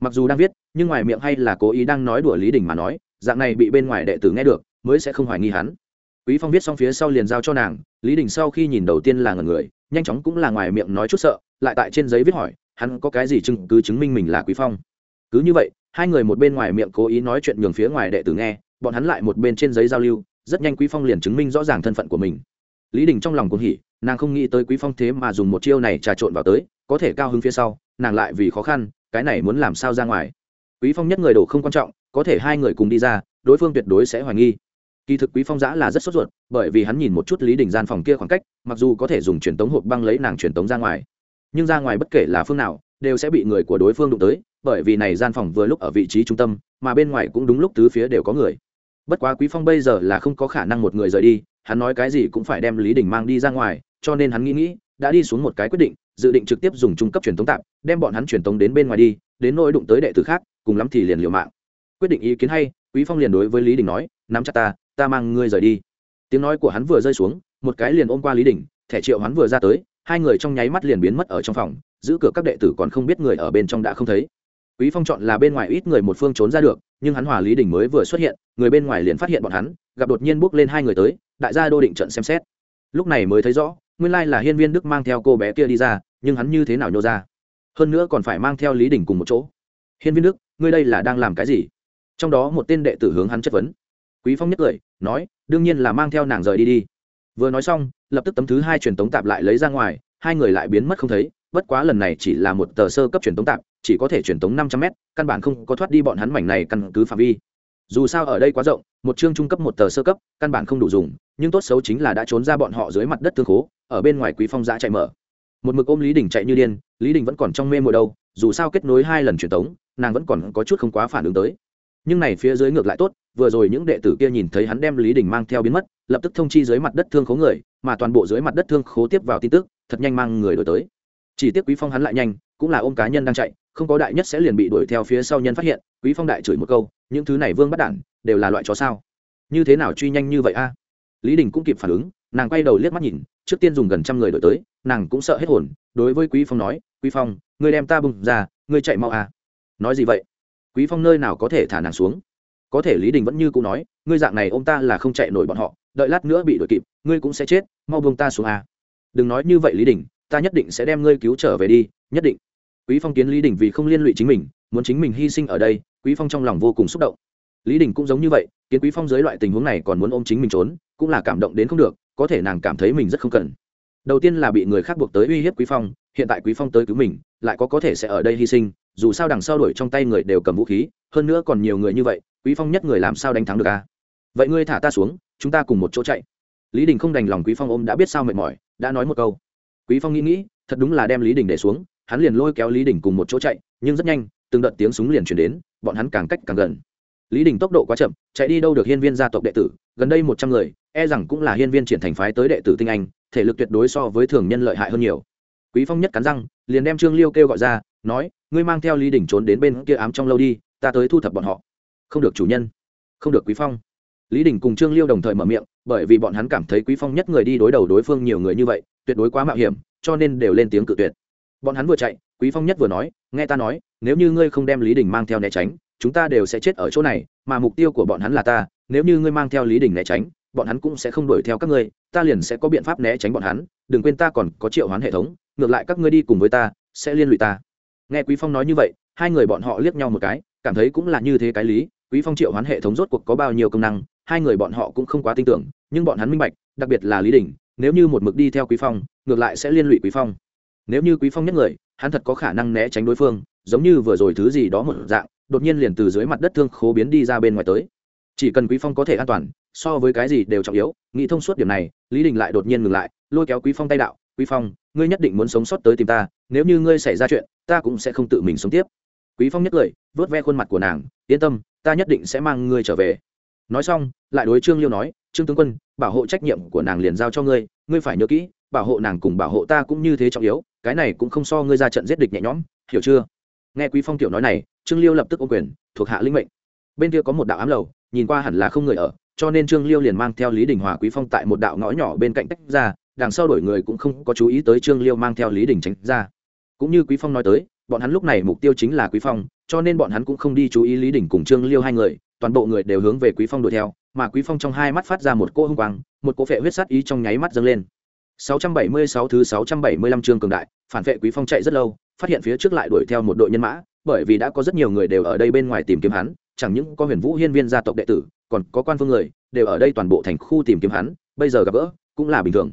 Mặc dù đang viết, nhưng ngoài miệng hay là cố ý đang nói đùa lý đình mà nói, dạng này bị bên ngoài đệ tử nghe được, mới sẽ không hoài nghi hắn. Quý phong viết xong phía sau liền giao cho nàng, lý đình sau khi nhìn đầu tiên là ngần người, nhanh chóng cũng là ngoài miệng nói chút sợ, lại tại trên giấy viết hỏi, hắn có cái gì chứng cứ chứng minh mình là quý phong? Cứ như vậy hai người một bên ngoài miệng cố ý nói chuyện nhường phía ngoài đệ tử nghe, bọn hắn lại một bên trên giấy giao lưu, rất nhanh quý phong liền chứng minh rõ ràng thân phận của mình. Lý đình trong lòng cũng hỉ, nàng không nghĩ tới quý phong thế mà dùng một chiêu này trà trộn vào tới, có thể cao hứng phía sau, nàng lại vì khó khăn, cái này muốn làm sao ra ngoài. Quý phong nhất người đổ không quan trọng, có thể hai người cùng đi ra, đối phương tuyệt đối sẽ hoài nghi. Kỳ thực quý phong giã là rất sốt ruột, bởi vì hắn nhìn một chút lý đình gian phòng kia khoảng cách, mặc dù có thể dùng truyền tống hộp băng lấy nàng truyền tống ra ngoài, nhưng ra ngoài bất kể là phương nào, đều sẽ bị người của đối phương đụng tới bởi vì này gian phòng vừa lúc ở vị trí trung tâm, mà bên ngoài cũng đúng lúc tứ phía đều có người. Bất quá quý phong bây giờ là không có khả năng một người rời đi, hắn nói cái gì cũng phải đem lý đình mang đi ra ngoài, cho nên hắn nghĩ nghĩ, đã đi xuống một cái quyết định, dự định trực tiếp dùng trung cấp truyền tống tạm, đem bọn hắn truyền tống đến bên ngoài đi, đến nỗi đụng tới đệ tử khác, cùng lắm thì liền liều mạng. Quyết định ý kiến hay, quý phong liền đối với lý đình nói, nắm chặt ta ta mang ngươi rời đi. Tiếng nói của hắn vừa rơi xuống, một cái liền ôm qua lý đình, thẻ triệu hắn vừa ra tới, hai người trong nháy mắt liền biến mất ở trong phòng, giữ cửa các đệ tử còn không biết người ở bên trong đã không thấy quý phong chọn là bên ngoài ít người một phương trốn ra được, nhưng hắn hòa lý đình mới vừa xuất hiện, người bên ngoài liền phát hiện bọn hắn, gặp đột nhiên bước lên hai người tới, đại gia đô định trận xem xét. Lúc này mới thấy rõ, nguyên lai là hiên viên đức mang theo cô bé kia đi ra, nhưng hắn như thế nào nhô ra? Hơn nữa còn phải mang theo lý đình cùng một chỗ. Hiên viên đức, ngươi đây là đang làm cái gì? Trong đó một tên đệ tử hướng hắn chất vấn. Quý phong nhất cười, nói, đương nhiên là mang theo nàng rời đi đi. Vừa nói xong, lập tức tấm thứ hai truyền tống tạp lại lấy ra ngoài, hai người lại biến mất không thấy, bất quá lần này chỉ là một tờ sơ cấp truyền tống tạp chỉ có thể truyền tống năm trăm m căn bản không có thoát đi bọn hắn mảnh này căn cứ phạm vi. Dù sao ở đây quá rộng, một chương trung cấp, một tờ sơ cấp, căn bản không đủ dùng, nhưng tốt xấu chính là đã trốn ra bọn họ dưới mặt đất thương khố, ở bên ngoài quý phong giã chạy mở. Một mực ôm lý đình chạy như điên, lý đình vẫn còn trong mê mùa đâu, dù sao kết nối hai lần truyền tống, nàng vẫn còn có chút không quá phản ứng tới. Nhưng này phía dưới ngược lại tốt, vừa rồi những đệ tử kia nhìn thấy hắn đem lý đình mang theo biến mất, lập tức thông chi dưới mặt đất thương khố người, mà toàn bộ dưới mặt đất thương khố tiếp vào tin tức, thật nhanh mang người đổi tới. Chỉ tiếc quý phong hắn lại nhanh, cũng là ôm cá nhân đang chạy không có đại nhất sẽ liền bị đuổi theo phía sau nhân phát hiện, quý phong đại chửi một câu, những thứ này vương bắt đản, đều là loại chó sao? Như thế nào truy nhanh như vậy a? Lý đình cũng kịp phản ứng, nàng quay đầu liếc mắt nhìn, trước tiên dùng gần trăm người đổi tới, nàng cũng sợ hết hồn, đối với quý phong nói, quý phong, ngươi đem ta bùng ra, ngươi chạy mau à nói gì vậy? Quý phong nơi nào có thể thả nàng xuống? Có thể lý đình vẫn như cũ nói, ngươi dạng này ông ta là không chạy nổi bọn họ, đợi lát nữa bị đuổi kịp, ngươi cũng sẽ chết, mau buông ta xuống à đừng nói như vậy lý đình, ta nhất định sẽ đem ngươi cứu trở về đi, nhất định quý phong kiến lý đình vì không liên lụy chính mình, muốn chính mình hy sinh ở đây, quý phong trong lòng vô cùng xúc động. Lý đình cũng giống như vậy, kiến quý phong dưới loại tình huống này còn muốn ôm chính mình trốn, cũng là cảm động đến không được, có thể nàng cảm thấy mình rất không cần. Đầu tiên là bị người khác buộc tới uy hiếp quý phong, hiện tại quý phong tới cứu mình, lại có có thể sẽ ở đây hy sinh, dù sao đằng sau đuổi trong tay người đều cầm vũ khí, hơn nữa còn nhiều người như vậy, quý phong nhất người làm sao đánh thắng được a vậy ngươi thả ta xuống, chúng ta cùng một chỗ chạy. Lý đình không đành lòng quý phong ôm đã biết sao mệt mỏi, đã nói một câu. Quý phong nghĩ nghĩ, thật đúng là đem lý đình để xuống hắn liền lôi kéo lý đình cùng một chỗ chạy, nhưng rất nhanh, từng đợt tiếng súng liền chuyển đến, bọn hắn càng cách càng gần. Lý đình tốc độ quá chậm, chạy đi đâu được hiên viên gia tộc đệ tử, gần đây một trăm người e rằng cũng là hiên viên triển thành phái tới đệ tử tinh anh, thể lực tuyệt đối so với thường nhân lợi hại hơn nhiều. Quý phong nhất cắn răng, liền đem trương liêu kêu gọi ra, nói, ngươi mang theo lý đình trốn đến bên kia ám trong lâu đi, ta tới thu thập bọn họ. Không được chủ nhân. Không được quý phong. Lý đình cùng trương liêu đồng thời mở miệng, bởi vì bọn hắn cảm thấy quý phong nhất người đi đối đầu đối phương nhiều người như vậy, tuyệt đối quá mạo hiểm, cho nên đều lên tiếng cự tuyệt bọn hắn vừa chạy, quý phong nhất vừa nói, nghe ta nói, nếu như ngươi không đem lý đình mang theo né tránh, chúng ta đều sẽ chết ở chỗ này, mà mục tiêu của bọn hắn là ta, nếu như ngươi mang theo lý đình né tránh, bọn hắn cũng sẽ không đuổi theo các ngươi, ta liền sẽ có biện pháp né tránh bọn hắn, đừng quên ta còn có triệu hoán hệ thống, ngược lại các ngươi đi cùng với ta, sẽ liên lụy ta. Nghe quý phong nói như vậy, hai người bọn họ liếc nhau một cái, cảm thấy cũng là như thế cái lý, quý phong triệu hoán hệ thống rốt cuộc có bao nhiêu công năng, hai người bọn họ cũng không quá tin tưởng, nhưng bọn hắn minh bạch, đặc biệt là lý đình, nếu như một mực đi theo quý phong, ngược lại sẽ liên lụy quý phong nếu như quý phong nhất người hắn thật có khả năng né tránh đối phương giống như vừa rồi thứ gì đó một dạng đột nhiên liền từ dưới mặt đất thương khố biến đi ra bên ngoài tới. Chỉ cần quý phong có thể an toàn so với cái gì đều trọng yếu nghĩ thông suốt điểm này lý đình lại đột nhiên ngừng lại lôi kéo quý phong tay đạo quý phong ngươi nhất định muốn sống sót tới tìm ta nếu như ngươi xảy ra chuyện ta cũng sẽ không tự mình sống tiếp. Quý phong nhất người, vớt ve khuôn mặt của nàng yên tâm ta nhất định sẽ mang ngươi trở về. Nói xong lại đối trương liêu nói trương tướng quân bảo hộ trách nhiệm của nàng liền giao cho ngươi ngươi phải nhớ kỹ bảo hộ nàng cùng bảo hộ ta cũng như thế trọng yếu cái này cũng không so ngươi ra trận giết địch nhẹ nhõm, hiểu chưa? Nghe quý phong tiểu nói này, trương liêu lập tức ô quyền, thuộc hạ linh mệnh. Bên kia có một đạo ám lầu, nhìn qua hẳn là không người ở, cho nên trương liêu liền mang theo lý đình hòa quý phong tại một đạo ngõ nhỏ bên cạnh tách ra, đằng sau đổi người cũng không có chú ý tới trương liêu mang theo lý đình tránh ra. Cũng như quý phong nói tới, bọn hắn lúc này mục tiêu chính là quý phong, cho nên bọn hắn cũng không đi chú ý lý đình cùng trương liêu hai người, toàn bộ người đều hướng về quý phong đuổi theo, mà quý phong trong hai mắt phát ra một cỗ hung quang, một cỗ phệ huyết sát ý trong nháy mắt dâng lên. 676 thứ 675 chương cường đại, phản vệ quý phong chạy rất lâu, phát hiện phía trước lại đuổi theo một đội nhân mã, bởi vì đã có rất nhiều người đều ở đây bên ngoài tìm kiếm hắn, chẳng những có huyền vũ hiên viên gia tộc đệ tử, còn có quan phương người, đều ở đây toàn bộ thành khu tìm kiếm hắn, bây giờ gặp gỡ, cũng là bình thường.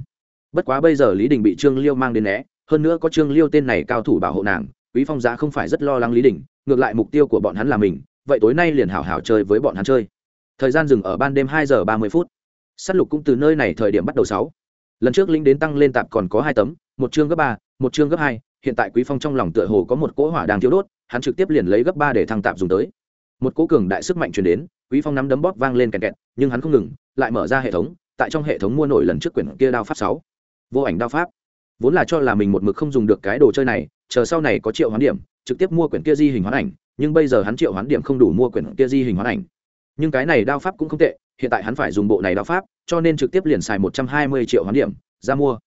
Bất quá bây giờ lý đình bị trương liêu mang đến né, hơn nữa có trương liêu tên này cao thủ bảo hộ nàng, quý phong giá không phải rất lo lắng lý đình, ngược lại mục tiêu của bọn hắn là mình, vậy tối nay liền hảo hảo chơi với bọn hắn chơi. Thời gian dừng ở ban đêm hai giờ ba mươi phút. Sát lục cũng từ nơi này thời điểm bắt đầu sáu lần trước linh đến tăng lên tạp còn có hai tấm, một chương gấp ba, một chương gấp hai, hiện tại quý phong trong lòng tựa hồ có một cỗ hỏa đang thiếu đốt, hắn trực tiếp liền lấy gấp ba để thăng tạp dùng tới. Một cỗ cường đại sức mạnh truyền đến, quý phong nắm đấm bóp vang lên kẹt kẹt, nhưng hắn không ngừng, lại mở ra hệ thống, tại trong hệ thống mua nổi lần trước quyển kia đao pháp sáu. Vô ảnh đao pháp. Vốn là cho là mình một mực không dùng được cái đồ chơi này, chờ sau này có triệu hoán điểm, trực tiếp mua quyển kia di hình hoán ảnh, nhưng bây giờ hắn triệu hoán điểm không đủ mua quyển kia di hình hoán ảnh. Nhưng cái này đao pháp cũng không tệ hiện tại hắn phải dùng bộ này đao pháp, cho nên trực tiếp liền xài một trăm hai mươi triệu hoán điểm, ra mua.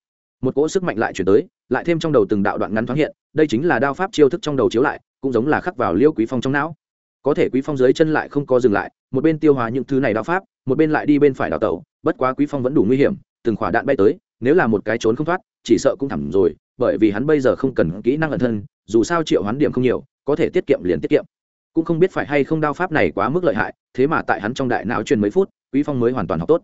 Một cỗ sức mạnh lại chuyển tới, lại thêm trong đầu từng đạo đoạn ngắn thoáng hiện, đây chính là đao pháp chiêu thức trong đầu chiếu lại, cũng giống là khắc vào liêu quý phong trong não. Có thể quý phong dưới chân lại không có dừng lại, một bên tiêu hóa những thứ này đao pháp, một bên lại đi bên phải đào tẩu, bất quá quý phong vẫn đủ nguy hiểm, từng khỏa đạn bay tới, nếu là một cái trốn không thoát, chỉ sợ cũng thẳm rồi, bởi vì hắn bây giờ không cần kỹ năng ẩn thân, dù sao triệu hoán điểm không nhiều, có thể tiết kiệm liền tiết kiệm. Cũng không biết phải hay không đao pháp này quá mức lợi hại, thế mà tại hắn trong đại não truyền mấy phút quý phong mới hoàn toàn học tốt.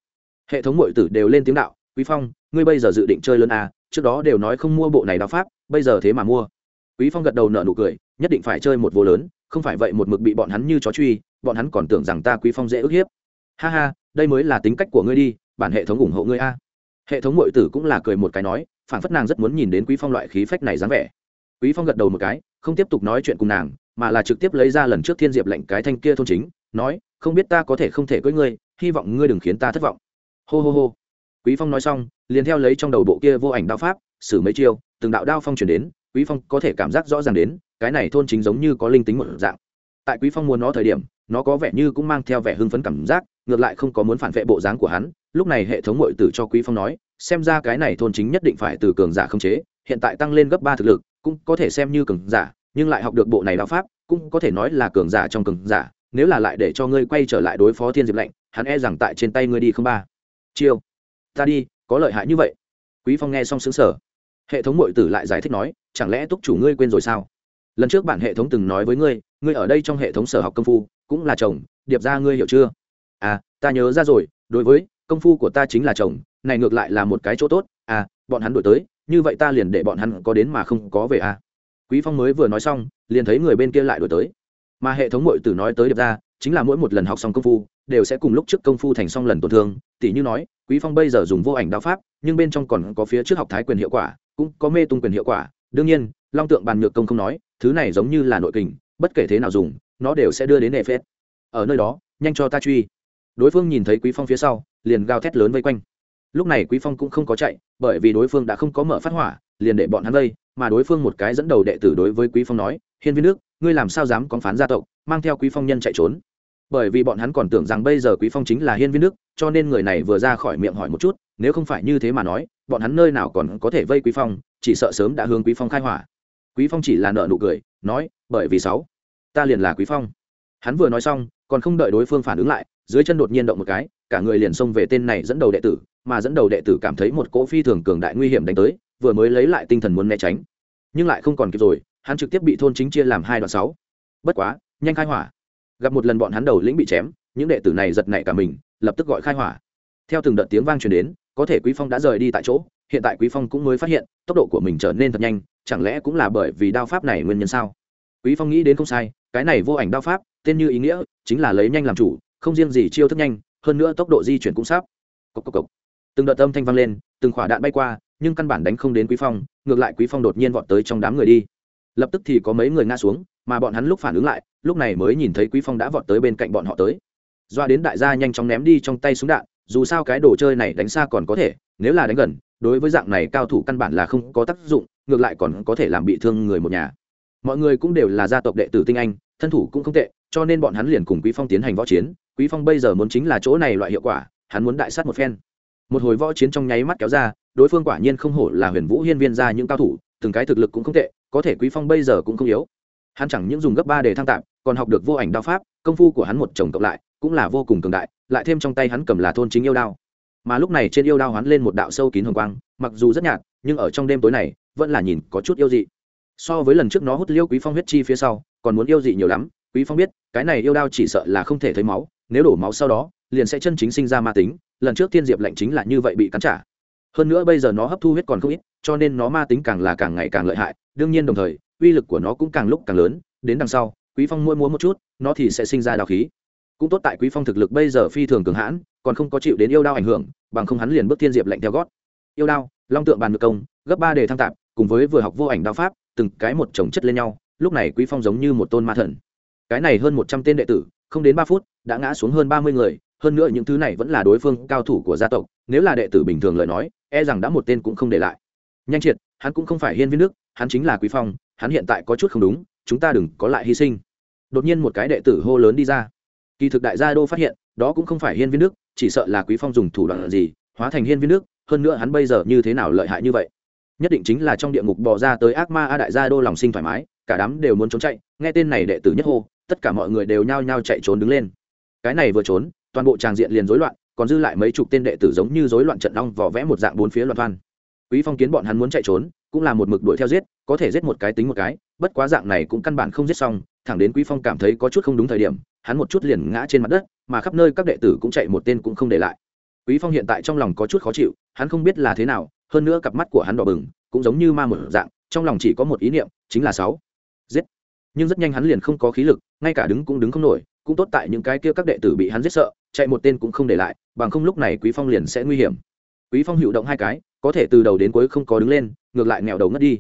Hệ thống mọi tử đều lên tiếng đạo, quý phong, ngươi bây giờ dự định chơi lớn à trước đó đều nói không mua bộ này đao pháp, bây giờ thế mà mua. Quý phong gật đầu nở nụ cười, nhất định phải chơi một vô lớn, không phải vậy một mực bị bọn hắn như chó truy, bọn hắn còn tưởng rằng ta quý phong dễ ức hiếp. Ha ha, đây mới là tính cách của ngươi đi, bản hệ thống ủng hộ ngươi a. Hệ thống mọi tử cũng là cười một cái nói phản phất nàng rất muốn nhìn đến quý phong loại khí phách này dáng vẻ. Quý phong gật đầu một cái, không tiếp tục nói chuyện cùng nàng, mà là trực tiếp lấy ra lần trước thiên diệp lệnh cái thanh kia thôn chính, nói, không biết ta có thể không thể cưới ngươi hy vọng ngươi đừng khiến ta thất vọng. Hô hô hô. Quý phong nói xong, liền theo lấy trong đầu bộ kia vô ảnh đao pháp xử mấy chiêu, từng đạo đao phong chuyển đến, quý phong có thể cảm giác rõ ràng đến, cái này thôn chính giống như có linh tính một dạng. Tại quý phong muốn nó thời điểm, nó có vẻ như cũng mang theo vẻ hưng phấn cảm giác, ngược lại không có muốn phản vệ bộ dáng của hắn, lúc này hệ thống ngội tử cho quý phong nói, xem ra cái này thôn chính nhất định phải từ cường giả không chế, hiện tại tăng lên gấp ba thực lực, cũng có thể xem như cường giả, nhưng lại học được bộ này đạo pháp, cũng có thể nói là cường giả trong cường giả, nếu là lại để cho ngươi quay trở lại đối phó thiên diệp lệnh hắn e rằng tại trên tay ngươi đi không ba. Chiêu, ta đi, có lợi hại như vậy. Quý phong nghe xong sững sở hệ thống mội tử lại giải thích nói, chẳng lẽ túc chủ ngươi quên rồi sao? Lần trước bản hệ thống từng nói với ngươi ngươi ở đây trong hệ thống sở học công phu, cũng là chồng, điệp ra ngươi hiểu chưa? À ta nhớ ra rồi, đối với, công phu của ta chính là chồng, này ngược lại là một cái chỗ tốt à bọn hắn đổi tới, như vậy ta liền để bọn hắn có đến mà không có về à. Quý phong mới vừa nói xong, liền thấy người bên kia lại đổi tới. Mà hệ thống mội tử nói tới điệp ra, chính là mỗi một lần học xong công phu đều sẽ cùng lúc trước công phu thành xong lần tổn thương. Tỷ như nói, quý phong bây giờ dùng vô ảnh đạo pháp, nhưng bên trong còn có phía trước học thái quyền hiệu quả, cũng có mê tung quyền hiệu quả. Đương nhiên, long tượng bàn nhược công không nói, thứ này giống như là nội kình, bất kể thế nào dùng, nó đều sẽ đưa đến hệ phết. Ở nơi đó, nhanh cho ta truy. Đối phương nhìn thấy quý phong phía sau, liền gào thét lớn vây quanh. Lúc này quý phong cũng không có chạy, bởi vì đối phương đã không có mở phát hỏa, liền để bọn hắn vây, mà đối phương một cái dẫn đầu đệ tử đối với quý phong nói, hiên viên nước ngươi làm sao dám có phán gia tộc, mang theo quý phong nhân chạy trốn? Bởi vì bọn hắn còn tưởng rằng bây giờ quý phong chính là hiên viên nước cho nên người này vừa ra khỏi miệng hỏi một chút, nếu không phải như thế mà nói, bọn hắn nơi nào còn có thể vây quý phong, chỉ sợ sớm đã hướng quý phong khai hỏa. Quý phong chỉ là nợ nụ cười, nói, bởi vì sáu, ta liền là quý phong. Hắn vừa nói xong, còn không đợi đối phương phản ứng lại, dưới chân đột nhiên động một cái, cả người liền xông về tên này dẫn đầu đệ tử, mà dẫn đầu đệ tử cảm thấy một cỗ phi thường cường đại nguy hiểm đánh tới, vừa mới lấy lại tinh thần muốn né tránh. Nhưng lại không còn kịp rồi, hắn trực tiếp bị thôn chính chia làm hai đoạn sáu. Bất quá, nhanh khai hỏa gặp một lần bọn hắn đầu lĩnh bị chém, những đệ tử này giật nảy cả mình, lập tức gọi khai hỏa. Theo từng đợt tiếng vang truyền đến, có thể quý phong đã rời đi tại chỗ, hiện tại quý phong cũng mới phát hiện, tốc độ của mình trở nên thật nhanh, chẳng lẽ cũng là bởi vì đao pháp này nguyên nhân sao? Quý phong nghĩ đến không sai, cái này vô ảnh đao pháp, tên như ý nghĩa, chính là lấy nhanh làm chủ, không riêng gì chiêu thức nhanh, hơn nữa tốc độ di chuyển cũng sắp. Cộc cộc cộc. từng đợt âm thanh vang lên, từng khỏa đạn bay qua, nhưng căn bản đánh không đến quý phong, ngược lại quý phong đột nhiên vọt tới trong đám người đi. Lập tức thì có mấy người ngã xuống mà bọn hắn lúc phản ứng lại, lúc này mới nhìn thấy quý phong đã vọt tới bên cạnh bọn họ tới. Doa đến đại gia nhanh chóng ném đi trong tay súng đạn, dù sao cái đồ chơi này đánh xa còn có thể, nếu là đánh gần, đối với dạng này cao thủ căn bản là không có tác dụng, ngược lại còn có thể làm bị thương người một nhà. Mọi người cũng đều là gia tộc đệ tử tinh anh, thân thủ cũng không tệ, cho nên bọn hắn liền cùng quý phong tiến hành võ chiến. Quý phong bây giờ muốn chính là chỗ này loại hiệu quả, hắn muốn đại sát một phen. Một hồi võ chiến trong nháy mắt kéo ra, đối phương quả nhiên không hổ là huyền vũ hiên viên ra những cao thủ, từng cái thực lực cũng không tệ, có thể quý phong bây giờ cũng không yếu hắn chẳng những dùng gấp ba để thăng tạm còn học được vô ảnh đao pháp, công phu của hắn một chồng cộng lại, cũng là vô cùng cường đại, lại thêm trong tay hắn cầm là thôn chính yêu đao. Mà lúc này trên yêu đao hắn lên một đạo sâu kín hồng quang, mặc dù rất nhạt, nhưng ở trong đêm tối này, vẫn là nhìn có chút yêu dị. So với lần trước nó hút liêu quý phong huyết chi phía sau, còn muốn yêu dị nhiều lắm, quý phong biết, cái này yêu đao chỉ sợ là không thể thấy máu, nếu đổ máu sau đó, liền sẽ chân chính sinh ra ma tính, lần trước tiên diệp lệnh chính là như vậy bị cắn trả. Hơn nữa bây giờ nó hấp thu huyết còn không ít, cho nên nó ma tính càng là càng ngày càng lợi hại, đương nhiên đồng thời uy lực của nó cũng càng lúc càng lớn, đến đằng sau, quý phong mỗi múa một chút, nó thì sẽ sinh ra đào khí. Cũng tốt tại quý phong thực lực bây giờ phi thường cường hãn, còn không có chịu đến yêu đao ảnh hưởng, bằng không hắn liền bước thiên diệp lệnh theo gót. Yêu đao, long tượng bàn ngược công, gấp ba đề thăng tạp, cùng với vừa học vô ảnh đao pháp, từng cái một chồng chất lên nhau, lúc này quý phong giống như một tôn ma thần. Cái này hơn một trăm tên đệ tử, không đến ba phút, đã ngã xuống hơn ba mươi người, hơn nữa những thứ này vẫn là đối phương cao thủ của gia tộc, nếu là đệ tử bình thường lời nói e rằng đã một tên cũng không để lại. Nhanh triệt, hắn cũng không phải hiên viên nước hắn chính là quý phong, hắn hiện tại có chút không đúng, chúng ta đừng có lại hy sinh. Đột nhiên một cái đệ tử hô lớn đi ra. Kỳ thực đại gia đô phát hiện, đó cũng không phải hiên viên đức, chỉ sợ là quý phong dùng thủ đoạn gì, hóa thành hiên viên đức, hơn nữa hắn bây giờ như thế nào lợi hại như vậy? Nhất định chính là trong địa ngục bỏ ra tới ác ma a đại gia đô lòng sinh thoải mái, cả đám đều muốn trốn chạy, nghe tên này đệ tử nhất hô, tất cả mọi người đều nhao nhao chạy trốn đứng lên. Cái này vừa trốn, toàn bộ tràng diện liền rối loạn, còn dư lại mấy chục tên đệ tử giống như rối loạn trận long vỏ vẽ một dạng bốn phía loạn thoan. Quý phong kiến bọn hắn muốn chạy trốn cũng là một mực đuổi theo giết, có thể giết một cái tính một cái, bất quá dạng này cũng căn bản không giết xong, thẳng đến quý phong cảm thấy có chút không đúng thời điểm, hắn một chút liền ngã trên mặt đất, mà khắp nơi các đệ tử cũng chạy một tên cũng không để lại. Quý phong hiện tại trong lòng có chút khó chịu, hắn không biết là thế nào, hơn nữa cặp mắt của hắn đỏ bừng, cũng giống như ma một dạng, trong lòng chỉ có một ý niệm, chính là sáu. Giết. Nhưng rất nhanh hắn liền không có khí lực, ngay cả đứng cũng đứng không nổi, cũng tốt tại những cái kia các đệ tử bị hắn giết sợ, chạy một tên cũng không để lại, bằng không lúc này quý phong liền sẽ nguy hiểm quý phong hữu động hai cái, có thể từ đầu đến cuối không có đứng lên, ngược lại nghèo đầu ngất đi.